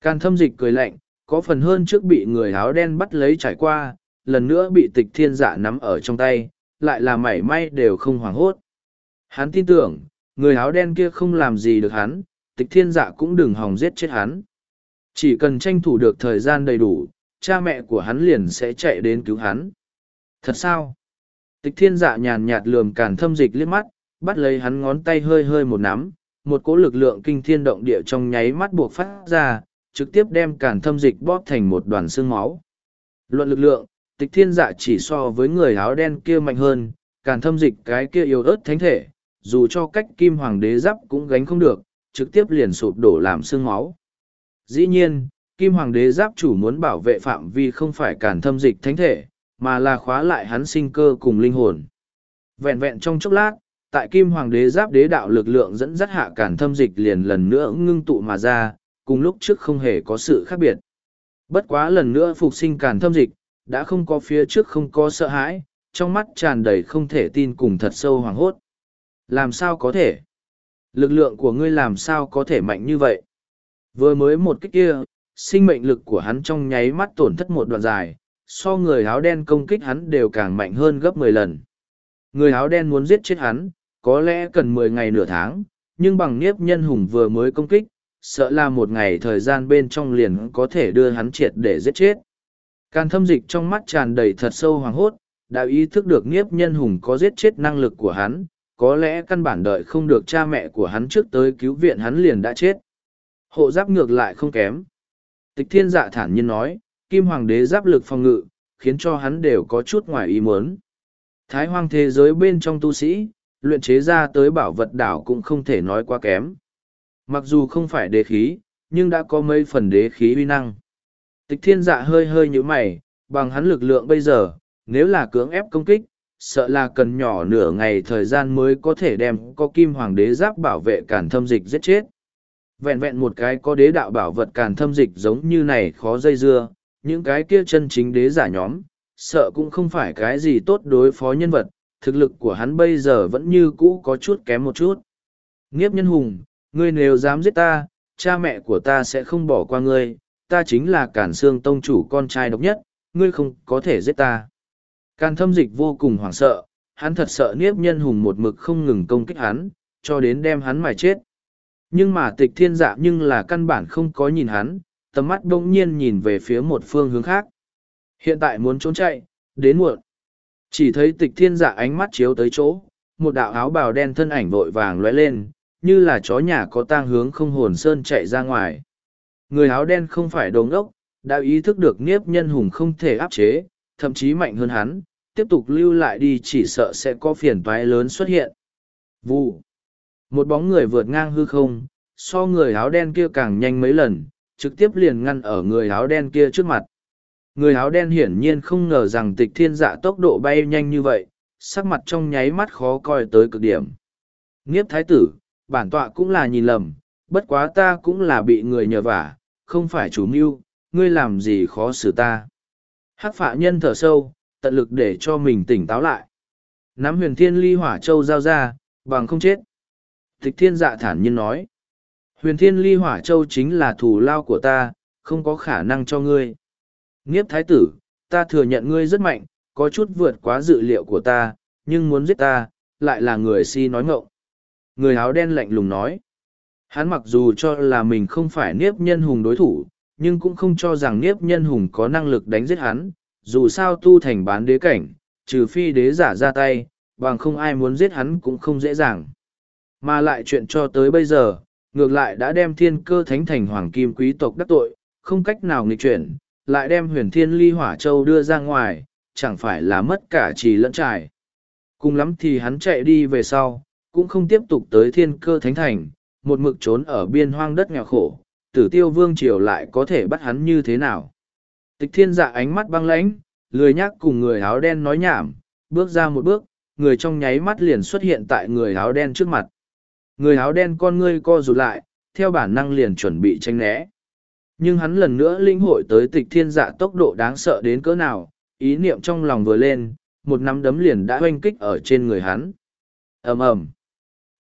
Càn thâm dịch cười lạnh, có phần hơn trước bị người áo đen bắt lấy trải qua, lần nữa bị tịch thiên dạ nắm ở trong tay, lại là mảy may đều không hoảng hốt. Hắn tin tưởng, người áo đen kia không làm gì được hắn, tịch thiên dạ cũng đừng hòng giết chết hắn. Chỉ cần tranh thủ được thời gian đầy đủ, cha mẹ của hắn liền sẽ chạy đến cứu hắn. Thật sao? Tịch thiên dạ nhàn nhạt lườm càn thâm dịch liếc mắt, bắt lấy hắn ngón tay hơi hơi một nắm, một cỗ lực lượng kinh thiên động địa trong nháy mắt buộc phát ra, trực tiếp đem càn thâm dịch bóp thành một đoàn xương máu. Luận lực lượng, tịch thiên dạ chỉ so với người áo đen kia mạnh hơn, càn thâm dịch cái kia yếu ớt thánh thể, dù cho cách kim hoàng đế giáp cũng gánh không được, trực tiếp liền sụp đổ làm xương máu. Dĩ nhiên, kim hoàng đế giáp chủ muốn bảo vệ phạm vi không phải càn thâm dịch thánh thể, mà là khóa lại hắn sinh cơ cùng linh hồn. Vẹn vẹn trong chốc lát, tại kim hoàng đế giáp đế đạo lực lượng dẫn dắt hạ càn thâm dịch liền lần nữa ngưng tụ mà ra, cùng lúc trước không hề có sự khác biệt. Bất quá lần nữa phục sinh càn thâm dịch, đã không có phía trước không có sợ hãi, trong mắt tràn đầy không thể tin cùng thật sâu hoảng hốt. Làm sao có thể? Lực lượng của ngươi làm sao có thể mạnh như vậy? Vừa mới một cách kia, sinh mệnh lực của hắn trong nháy mắt tổn thất một đoạn dài, so người áo đen công kích hắn đều càng mạnh hơn gấp mười lần. Người áo đen muốn giết chết hắn, có lẽ cần mười ngày nửa tháng, nhưng bằng niếp nhân hùng vừa mới công kích, sợ là một ngày thời gian bên trong liền có thể đưa hắn triệt để giết chết. Càn thâm dịch trong mắt tràn đầy thật sâu hoàng hốt, đã ý thức được niếp nhân hùng có giết chết năng lực của hắn, có lẽ căn bản đợi không được cha mẹ của hắn trước tới cứu viện hắn liền đã chết. Hộ giáp ngược lại không kém. Tịch thiên dạ thản nhiên nói, kim hoàng đế giáp lực phòng ngự, khiến cho hắn đều có chút ngoài ý muốn. Thái hoang thế giới bên trong tu sĩ, luyện chế ra tới bảo vật đảo cũng không thể nói quá kém. Mặc dù không phải đế khí, nhưng đã có mấy phần đế khí uy năng. Tịch thiên dạ hơi hơi như mày, bằng hắn lực lượng bây giờ, nếu là cưỡng ép công kích, sợ là cần nhỏ nửa ngày thời gian mới có thể đem có kim hoàng đế giáp bảo vệ cản thâm dịch giết chết. Vẹn vẹn một cái có đế đạo bảo vật cản thâm dịch giống như này khó dây dưa, những cái kia chân chính đế giả nhóm, sợ cũng không phải cái gì tốt đối phó nhân vật, thực lực của hắn bây giờ vẫn như cũ có chút kém một chút. Nghiếp nhân hùng, ngươi nếu dám giết ta, cha mẹ của ta sẽ không bỏ qua ngươi, ta chính là càn xương tông chủ con trai độc nhất, ngươi không có thể giết ta. Càn thâm dịch vô cùng hoảng sợ, hắn thật sợ niếp nhân hùng một mực không ngừng công kích hắn, cho đến đem hắn mài chết. Nhưng mà tịch thiên dạ nhưng là căn bản không có nhìn hắn, tầm mắt bỗng nhiên nhìn về phía một phương hướng khác. Hiện tại muốn trốn chạy, đến muộn. Chỉ thấy tịch thiên dạ ánh mắt chiếu tới chỗ, một đạo áo bào đen thân ảnh vội vàng lóe lên, như là chó nhà có tang hướng không hồn sơn chạy ra ngoài. Người áo đen không phải đồ ngốc, đã ý thức được niếp nhân hùng không thể áp chế, thậm chí mạnh hơn hắn, tiếp tục lưu lại đi chỉ sợ sẽ có phiền toái lớn xuất hiện. Vụ. Một bóng người vượt ngang hư không, so người áo đen kia càng nhanh mấy lần, trực tiếp liền ngăn ở người áo đen kia trước mặt. Người áo đen hiển nhiên không ngờ rằng tịch thiên dạ tốc độ bay nhanh như vậy, sắc mặt trong nháy mắt khó coi tới cực điểm. Nghiếp thái tử, bản tọa cũng là nhìn lầm, bất quá ta cũng là bị người nhờ vả, không phải chủ mưu, ngươi làm gì khó xử ta. Hắc phạ nhân thở sâu, tận lực để cho mình tỉnh táo lại. Nắm huyền thiên ly hỏa châu giao ra, bằng không chết. Tịch thiên dạ thản nhiên nói. Huyền thiên ly hỏa châu chính là thù lao của ta, không có khả năng cho ngươi. Nghiếp thái tử, ta thừa nhận ngươi rất mạnh, có chút vượt quá dự liệu của ta, nhưng muốn giết ta, lại là người si nói ngộng. Người áo đen lạnh lùng nói. Hắn mặc dù cho là mình không phải Niếp Nhân Hùng đối thủ, nhưng cũng không cho rằng Niếp Nhân Hùng có năng lực đánh giết hắn, dù sao tu thành bán đế cảnh, trừ phi đế giả ra tay, bằng không ai muốn giết hắn cũng không dễ dàng. Mà lại chuyện cho tới bây giờ, ngược lại đã đem thiên cơ thánh thành hoàng kim quý tộc đắc tội, không cách nào nghịch chuyển, lại đem huyền thiên ly hỏa châu đưa ra ngoài, chẳng phải là mất cả trì lẫn trải. Cùng lắm thì hắn chạy đi về sau, cũng không tiếp tục tới thiên cơ thánh thành, một mực trốn ở biên hoang đất nghèo khổ, tử tiêu vương triều lại có thể bắt hắn như thế nào. Tịch thiên dạ ánh mắt băng lãnh, lười nhắc cùng người áo đen nói nhảm, bước ra một bước, người trong nháy mắt liền xuất hiện tại người áo đen trước mặt. Người áo đen con ngươi co rụt lại, theo bản năng liền chuẩn bị tranh né. Nhưng hắn lần nữa linh hội tới tịch thiên dạ tốc độ đáng sợ đến cỡ nào, ý niệm trong lòng vừa lên, một nắm đấm liền đã oanh kích ở trên người hắn. ầm ầm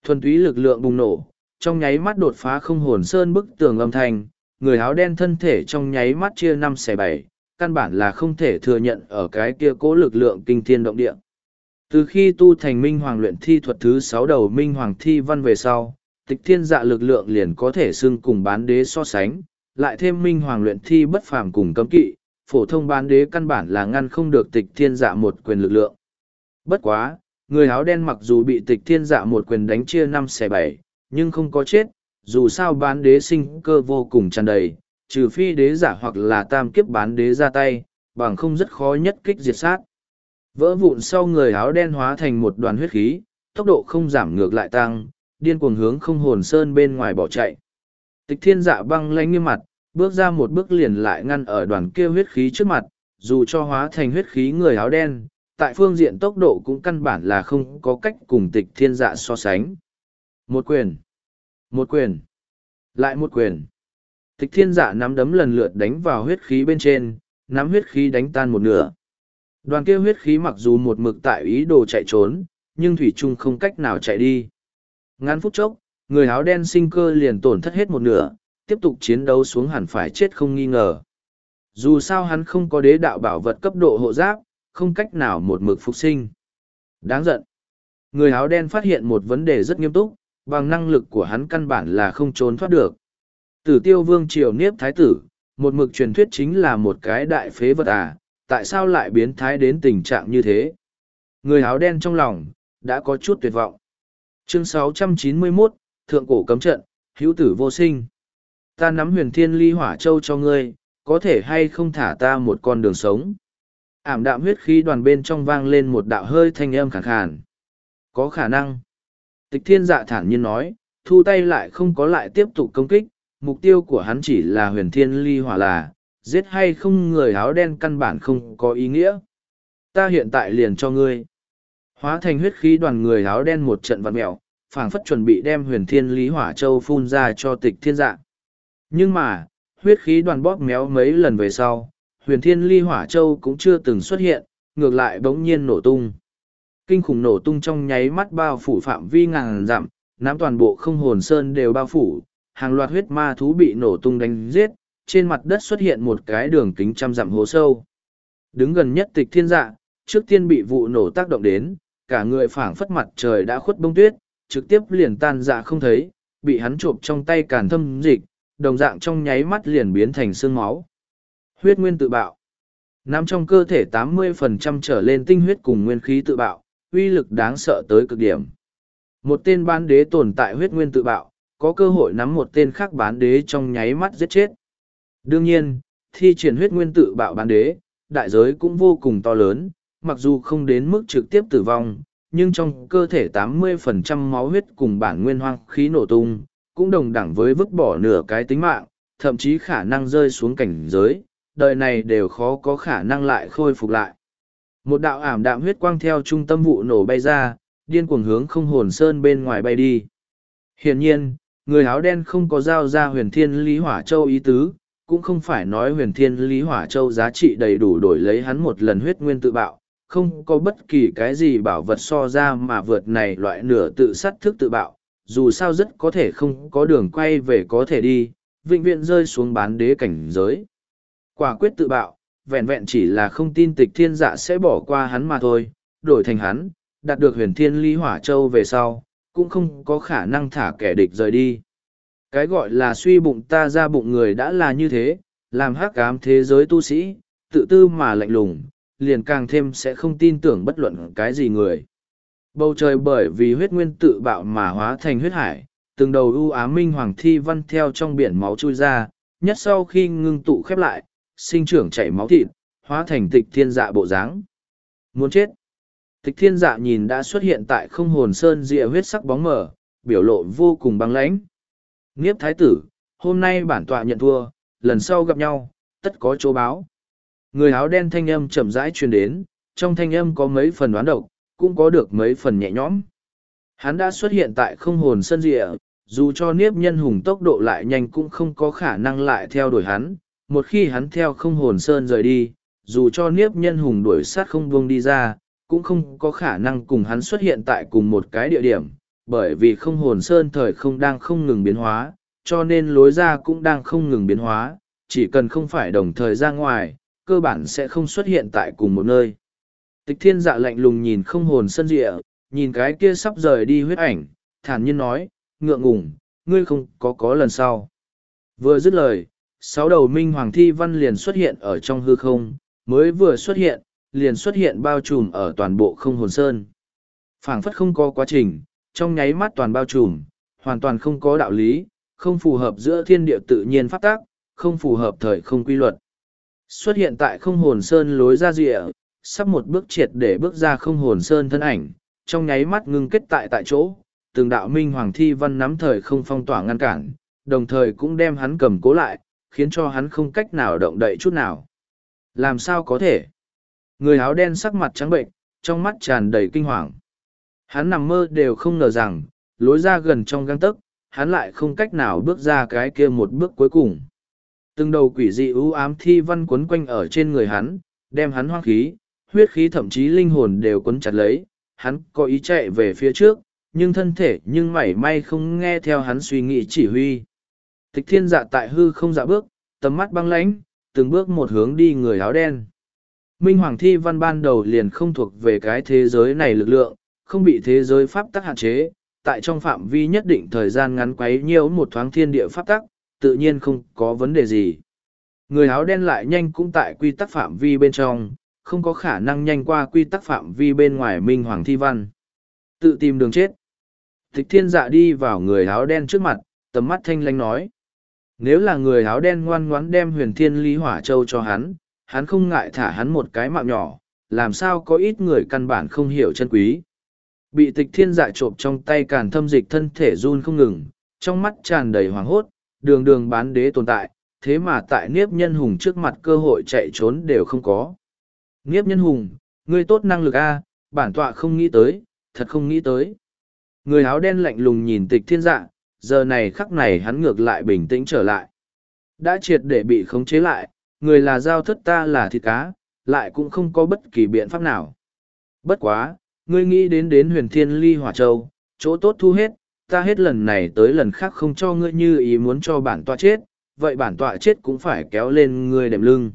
Thuần túy lực lượng bùng nổ, trong nháy mắt đột phá không hồn sơn bức tường âm thanh, người áo đen thân thể trong nháy mắt chia năm xẻ bảy, căn bản là không thể thừa nhận ở cái kia cố lực lượng kinh thiên động địa. Từ khi tu thành minh hoàng luyện thi thuật thứ sáu đầu minh hoàng thi văn về sau, tịch thiên dạ lực lượng liền có thể xưng cùng bán đế so sánh, lại thêm minh hoàng luyện thi bất phàm cùng cấm kỵ, phổ thông bán đế căn bản là ngăn không được tịch thiên dạ một quyền lực lượng. Bất quá, người áo đen mặc dù bị tịch thiên dạ một quyền đánh chia năm xẻ bảy, nhưng không có chết, dù sao bán đế sinh cơ vô cùng tràn đầy, trừ phi đế giả hoặc là tam kiếp bán đế ra tay, bằng không rất khó nhất kích diệt sát. Vỡ vụn sau người áo đen hóa thành một đoàn huyết khí, tốc độ không giảm ngược lại tăng, điên cuồng hướng không hồn sơn bên ngoài bỏ chạy. Tịch thiên dạ băng lanh nghiêm mặt, bước ra một bước liền lại ngăn ở đoàn kia huyết khí trước mặt, dù cho hóa thành huyết khí người áo đen, tại phương diện tốc độ cũng căn bản là không có cách cùng tịch thiên dạ so sánh. Một quyền, một quyền, lại một quyền. Tịch thiên dạ nắm đấm lần lượt đánh vào huyết khí bên trên, nắm huyết khí đánh tan một nửa. Đoàn kia huyết khí mặc dù một mực tại ý đồ chạy trốn, nhưng Thủy Trung không cách nào chạy đi. Ngắn phút chốc, người áo đen sinh cơ liền tổn thất hết một nửa, tiếp tục chiến đấu xuống hẳn phải chết không nghi ngờ. Dù sao hắn không có đế đạo bảo vật cấp độ hộ giáp, không cách nào một mực phục sinh. Đáng giận. Người áo đen phát hiện một vấn đề rất nghiêm túc, bằng năng lực của hắn căn bản là không trốn thoát được. Tử tiêu vương triều niếp thái tử, một mực truyền thuyết chính là một cái đại phế vật à, tại sao lại biến thái đến tình trạng như thế? Người áo đen trong lòng, đã có chút tuyệt vọng. Chương 691, Thượng Cổ Cấm Trận, Hữu Tử Vô Sinh. Ta nắm huyền thiên ly hỏa châu cho ngươi, có thể hay không thả ta một con đường sống. Ảm đạm huyết khí đoàn bên trong vang lên một đạo hơi thanh âm khàn khàn. Có khả năng. Tịch thiên dạ thản nhiên nói, thu tay lại không có lại tiếp tục công kích, mục tiêu của hắn chỉ là huyền thiên ly hỏa là, giết hay không người áo đen căn bản không có ý nghĩa. Ta hiện tại liền cho ngươi. Hóa thành huyết khí đoàn người áo đen một trận vặt mẹo, phảng phất chuẩn bị đem huyền thiên lý hỏa châu phun ra cho tịch thiên dạ. Nhưng mà, huyết khí đoàn bóp méo mấy lần về sau, huyền thiên ly hỏa châu cũng chưa từng xuất hiện, ngược lại bỗng nhiên nổ tung. Kinh khủng nổ tung trong nháy mắt bao phủ phạm vi ngàn dặm, nắm toàn bộ không hồn sơn đều bao phủ, hàng loạt huyết ma thú bị nổ tung đánh giết, trên mặt đất xuất hiện một cái đường kính trăm dặm hố sâu. Đứng gần nhất tịch thiên dạ, trước tiên bị vụ nổ tác động đến, cả người phảng phất mặt trời đã khuất bông tuyết, trực tiếp liền tan dạ không thấy, bị hắn chộp trong tay càn thâm dịch, đồng dạng trong nháy mắt liền biến thành xương máu. Huyết nguyên tự bạo. Nằm trong cơ thể 80% trở lên tinh huyết cùng nguyên khí tự bạo, uy lực đáng sợ tới cực điểm. Một tên bán đế tồn tại huyết nguyên tự bạo, có cơ hội nắm một tên khác bán đế trong nháy mắt giết chết. Đương nhiên, thi triển huyết nguyên tự bạo bán đế, đại giới cũng vô cùng to lớn, mặc dù không đến mức trực tiếp tử vong, nhưng trong cơ thể 80% máu huyết cùng bản nguyên hoang khí nổ tung, cũng đồng đẳng với vứt bỏ nửa cái tính mạng, thậm chí khả năng rơi xuống cảnh giới, đời này đều khó có khả năng lại khôi phục lại. Một đạo ảm đạm huyết quang theo trung tâm vụ nổ bay ra, điên cuồng hướng không hồn sơn bên ngoài bay đi. Hiển nhiên, người áo đen không có giao ra huyền thiên lý hỏa châu ý tứ, cũng không phải nói huyền thiên lý hỏa châu giá trị đầy đủ đổi lấy hắn một lần huyết nguyên tự bạo, không có bất kỳ cái gì bảo vật so ra mà vượt này loại nửa tự sát thức tự bạo, dù sao rất có thể không có đường quay về có thể đi, vĩnh viễn rơi xuống bán đế cảnh giới. Quả quyết tự bạo, vẹn vẹn chỉ là không tin tịch thiên dạ sẽ bỏ qua hắn mà thôi, đổi thành hắn, đạt được huyền thiên ly hỏa châu về sau, cũng không có khả năng thả kẻ địch rời đi. Cái gọi là suy bụng ta ra bụng người đã là như thế, làm hắc ám thế giới tu sĩ, tự tư mà lạnh lùng, liền càng thêm sẽ không tin tưởng bất luận cái gì người. Bầu trời bởi vì huyết nguyên tự bạo mà hóa thành huyết hải, từng đầu ưu ám minh hoàng thi văn theo trong biển máu trôi ra, nhất sau khi ngưng tụ khép lại, sinh trưởng chảy máu thịt, hóa thành tịch thiên dạ bộ dáng. Muốn chết. Tịch thiên dạ nhìn đã xuất hiện tại không hồn sơn dịa huyết sắc bóng mở, biểu lộ vô cùng băng lãnh. Nghiếp thái tử, hôm nay bản tọa nhận thua, lần sau gặp nhau, tất có chỗ báo. Người áo đen thanh âm chậm rãi truyền đến, trong thanh âm có mấy phần đoán độc, cũng có được mấy phần nhẹ nhõm. Hắn đã xuất hiện tại không hồn sân rịa, dù cho niếp nhân hùng tốc độ lại nhanh cũng không có khả năng lại theo đuổi hắn. Một khi hắn theo không hồn sơn rời đi, dù cho niếp nhân hùng đuổi sát không buông đi ra, cũng không có khả năng cùng hắn xuất hiện tại cùng một cái địa điểm, bởi vì không hồn sơn thời không đang không ngừng biến hóa, cho nên lối ra cũng đang không ngừng biến hóa, chỉ cần không phải đồng thời ra ngoài, cơ bản sẽ không xuất hiện tại cùng một nơi. Tịch thiên dạ lạnh lùng nhìn không hồn sân rịa, nhìn cái kia sắp rời đi huyết ảnh, thản nhiên nói, ngượng ngùng, ngươi không có có lần sau. Vừa dứt lời, sáu đầu minh hoàng thi văn liền xuất hiện ở trong hư không, mới vừa xuất hiện, liền xuất hiện bao trùm ở toàn bộ không hồn sơn. phảng phất không có quá trình, trong nháy mắt toàn bao trùm, hoàn toàn không có đạo lý, không phù hợp giữa thiên địa tự nhiên phát tác, không phù hợp thời không quy luật. Xuất hiện tại không hồn sơn lối ra rịa, sắp một bước triệt để bước ra không hồn sơn thân ảnh, trong nháy mắt ngưng kết tại tại chỗ, từng đạo minh hoàng thi văn nắm thời không phong tỏa ngăn cản, đồng thời cũng đem hắn cầm cố lại, khiến cho hắn không cách nào động đậy chút nào. Làm sao có thể? Người áo đen sắc mặt trắng bệnh, trong mắt tràn đầy kinh hoàng. Hắn nằm mơ đều không ngờ rằng, lối ra gần trong găng tấc, hắn lại không cách nào bước ra cái kia một bước cuối cùng. Từng đầu quỷ dị ưu ám thi văn quấn quanh ở trên người hắn, đem hắn hoang khí, huyết khí thậm chí linh hồn đều quấn chặt lấy, hắn có ý chạy về phía trước, nhưng thân thể nhưng mảy may không nghe theo hắn suy nghĩ chỉ huy. Tịch thiên dạ tại hư không dạ bước, tầm mắt băng lãnh, từng bước một hướng đi người áo đen. Minh Hoàng Thi Văn ban đầu liền không thuộc về cái thế giới này lực lượng, không bị thế giới pháp tắc hạn chế, tại trong phạm vi nhất định thời gian ngắn quấy nhiễu một thoáng thiên địa pháp tắc, tự nhiên không có vấn đề gì. Người áo đen lại nhanh cũng tại quy tắc phạm vi bên trong, không có khả năng nhanh qua quy tắc phạm vi bên ngoài Minh Hoàng Thi Văn. Tự tìm đường chết. Tịch thiên dạ đi vào người áo đen trước mặt, tầm mắt thanh lanh nói. Nếu là người áo đen ngoan ngoãn đem huyền thiên lý hỏa châu cho hắn, hắn không ngại thả hắn một cái mạng nhỏ, làm sao có ít người căn bản không hiểu chân quý. Bị tịch thiên dạ trộm trong tay càn thâm dịch thân thể run không ngừng, trong mắt tràn đầy hoảng hốt, đường đường bán đế tồn tại, thế mà tại Niếp Nhân Hùng trước mặt cơ hội chạy trốn đều không có. Niếp Nhân Hùng, ngươi tốt năng lực a, bản tọa không nghĩ tới, thật không nghĩ tới. Người áo đen lạnh lùng nhìn tịch thiên dạ, giờ này khắc này hắn ngược lại bình tĩnh trở lại. Đã triệt để bị khống chế lại, người là giao thất ta là thịt cá, lại cũng không có bất kỳ biện pháp nào. Bất quá, ngươi nghĩ đến đến huyền thiên ly hỏa châu, chỗ tốt thu hết, ta hết lần này tới lần khác không cho ngươi như ý muốn cho bản tọa chết, vậy bản tọa chết cũng phải kéo lên ngươi đệm lưng.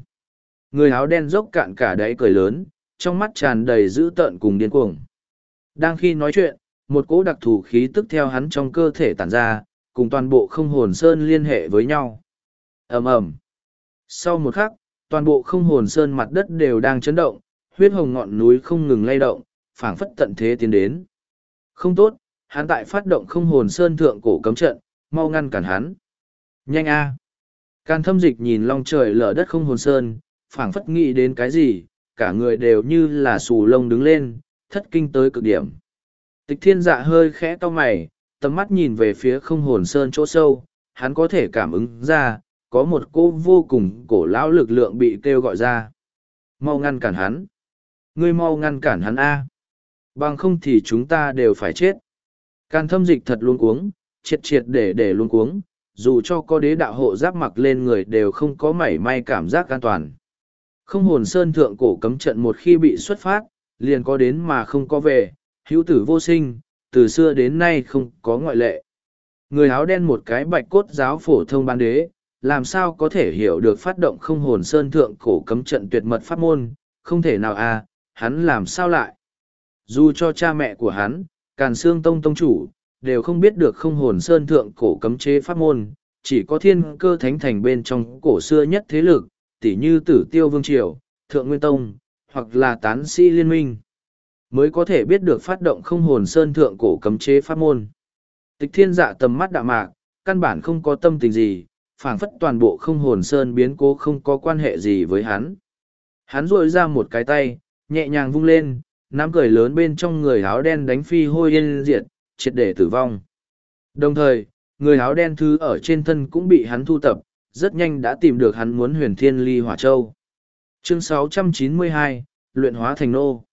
Người áo đen dốc cạn cả đáy cười lớn, trong mắt tràn đầy dữ tợn cùng điên cuồng. Đang khi nói chuyện, một cỗ đặc thù khí tức theo hắn trong cơ thể tản ra, cùng toàn bộ không hồn sơn liên hệ với nhau. ầm ầm Sau một khắc, toàn bộ không hồn sơn mặt đất đều đang chấn động, huyết hồng ngọn núi không ngừng lay động, phảng phất tận thế tiến đến. Không tốt, hắn tại phát động không hồn sơn thượng cổ cấm trận, mau ngăn cản hắn. Nhanh a! À. Can thâm dịch nhìn long trời lở đất không hồn sơn, phảng phất nghĩ đến cái gì, cả người đều như là xù lông đứng lên, thất kinh tới cực điểm. Tịch thiên dạ hơi khẽ to mày, tầm mắt nhìn về phía không hồn sơn chỗ sâu, hắn có thể cảm ứng ra, có một cô vô cùng cổ lão lực lượng bị kêu gọi ra. Mau ngăn cản hắn. Ngươi mau ngăn cản hắn A. Bằng không thì chúng ta đều phải chết. Can thâm dịch thật luôn cuống, triệt triệt để để luôn cuống, dù cho có đế đạo hộ giáp mặc lên người đều không có mảy may cảm giác an toàn. Không hồn sơn thượng cổ cấm trận một khi bị xuất phát, liền có đến mà không có về, hữu tử vô sinh, từ xưa đến nay không có ngoại lệ. Người áo đen một cái bạch cốt giáo phổ thông ban đế, làm sao có thể hiểu được phát động không hồn sơn thượng cổ cấm trận tuyệt mật pháp môn, không thể nào à, hắn làm sao lại. Dù cho cha mẹ của hắn, Càn Sương Tông Tông Chủ, đều không biết được không hồn sơn thượng cổ cấm chế pháp môn, chỉ có thiên cơ thánh thành bên trong cổ xưa nhất thế lực, tỉ như tử tiêu vương triều, thượng nguyên tông, hoặc là tán sĩ liên minh, mới có thể biết được phát động không hồn sơn thượng cổ cấm chế pháp môn. Tịch thiên dạ tầm mắt đạm mạc, căn bản không có tâm tình gì, phảng phất toàn bộ không hồn sơn biến cố không có quan hệ gì với hắn. Hắn rội ra một cái tay, nhẹ nhàng vung lên, nắm cười lớn bên trong người áo đen đánh phi hôi yên diệt, triệt để tử vong. Đồng thời, người áo đen thứ ở trên thân cũng bị hắn thu tập, rất nhanh đã tìm được hắn muốn huyền thiên ly hỏa châu. Chương 692, luyện hóa thành nô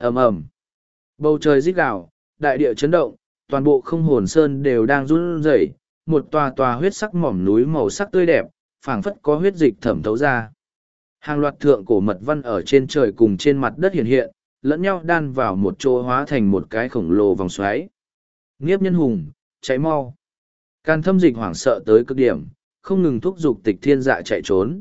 ầm ầm Bầu trời rít gào, đại địa chấn động, toàn bộ không hồn sơn đều đang run rẩy, một tòa tòa huyết sắc mỏm núi màu sắc tươi đẹp, phảng phất có huyết dịch thẩm thấu ra. Hàng loạt thượng cổ mật văn ở trên trời cùng trên mặt đất hiện hiện, lẫn nhau đan vào một chỗ hóa thành một cái khổng lồ vòng xoáy. Nghiếp nhân hùng, cháy mau. Can thâm dịch hoảng sợ tới cực điểm, không ngừng thúc giục tịch thiên dạ chạy trốn.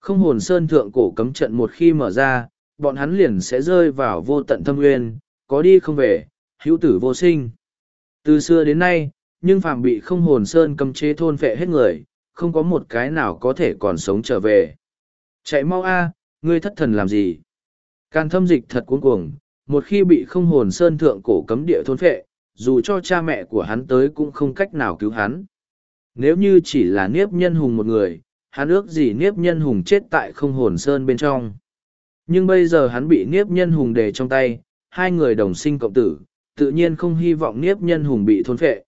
Không hồn sơn thượng cổ cấm trận một khi mở ra, bọn hắn liền sẽ rơi vào vô tận thâm nguyên, có đi không về, hữu tử vô sinh. Từ xưa đến nay, nhưng phàm bị không hồn sơn cầm chế thôn phệ hết người, không có một cái nào có thể còn sống trở về. Chạy mau a, ngươi thất thần làm gì? Càn thâm dịch thật cuống cuồng, một khi bị không hồn sơn thượng cổ cấm địa thôn phệ, dù cho cha mẹ của hắn tới cũng không cách nào cứu hắn. Nếu như chỉ là niếp nhân hùng một người, hắn ước gì niếp nhân hùng chết tại không hồn sơn bên trong. Nhưng bây giờ hắn bị niếp nhân hùng đề trong tay, hai người đồng sinh cộng tử, tự nhiên không hy vọng niếp nhân hùng bị thôn phệ.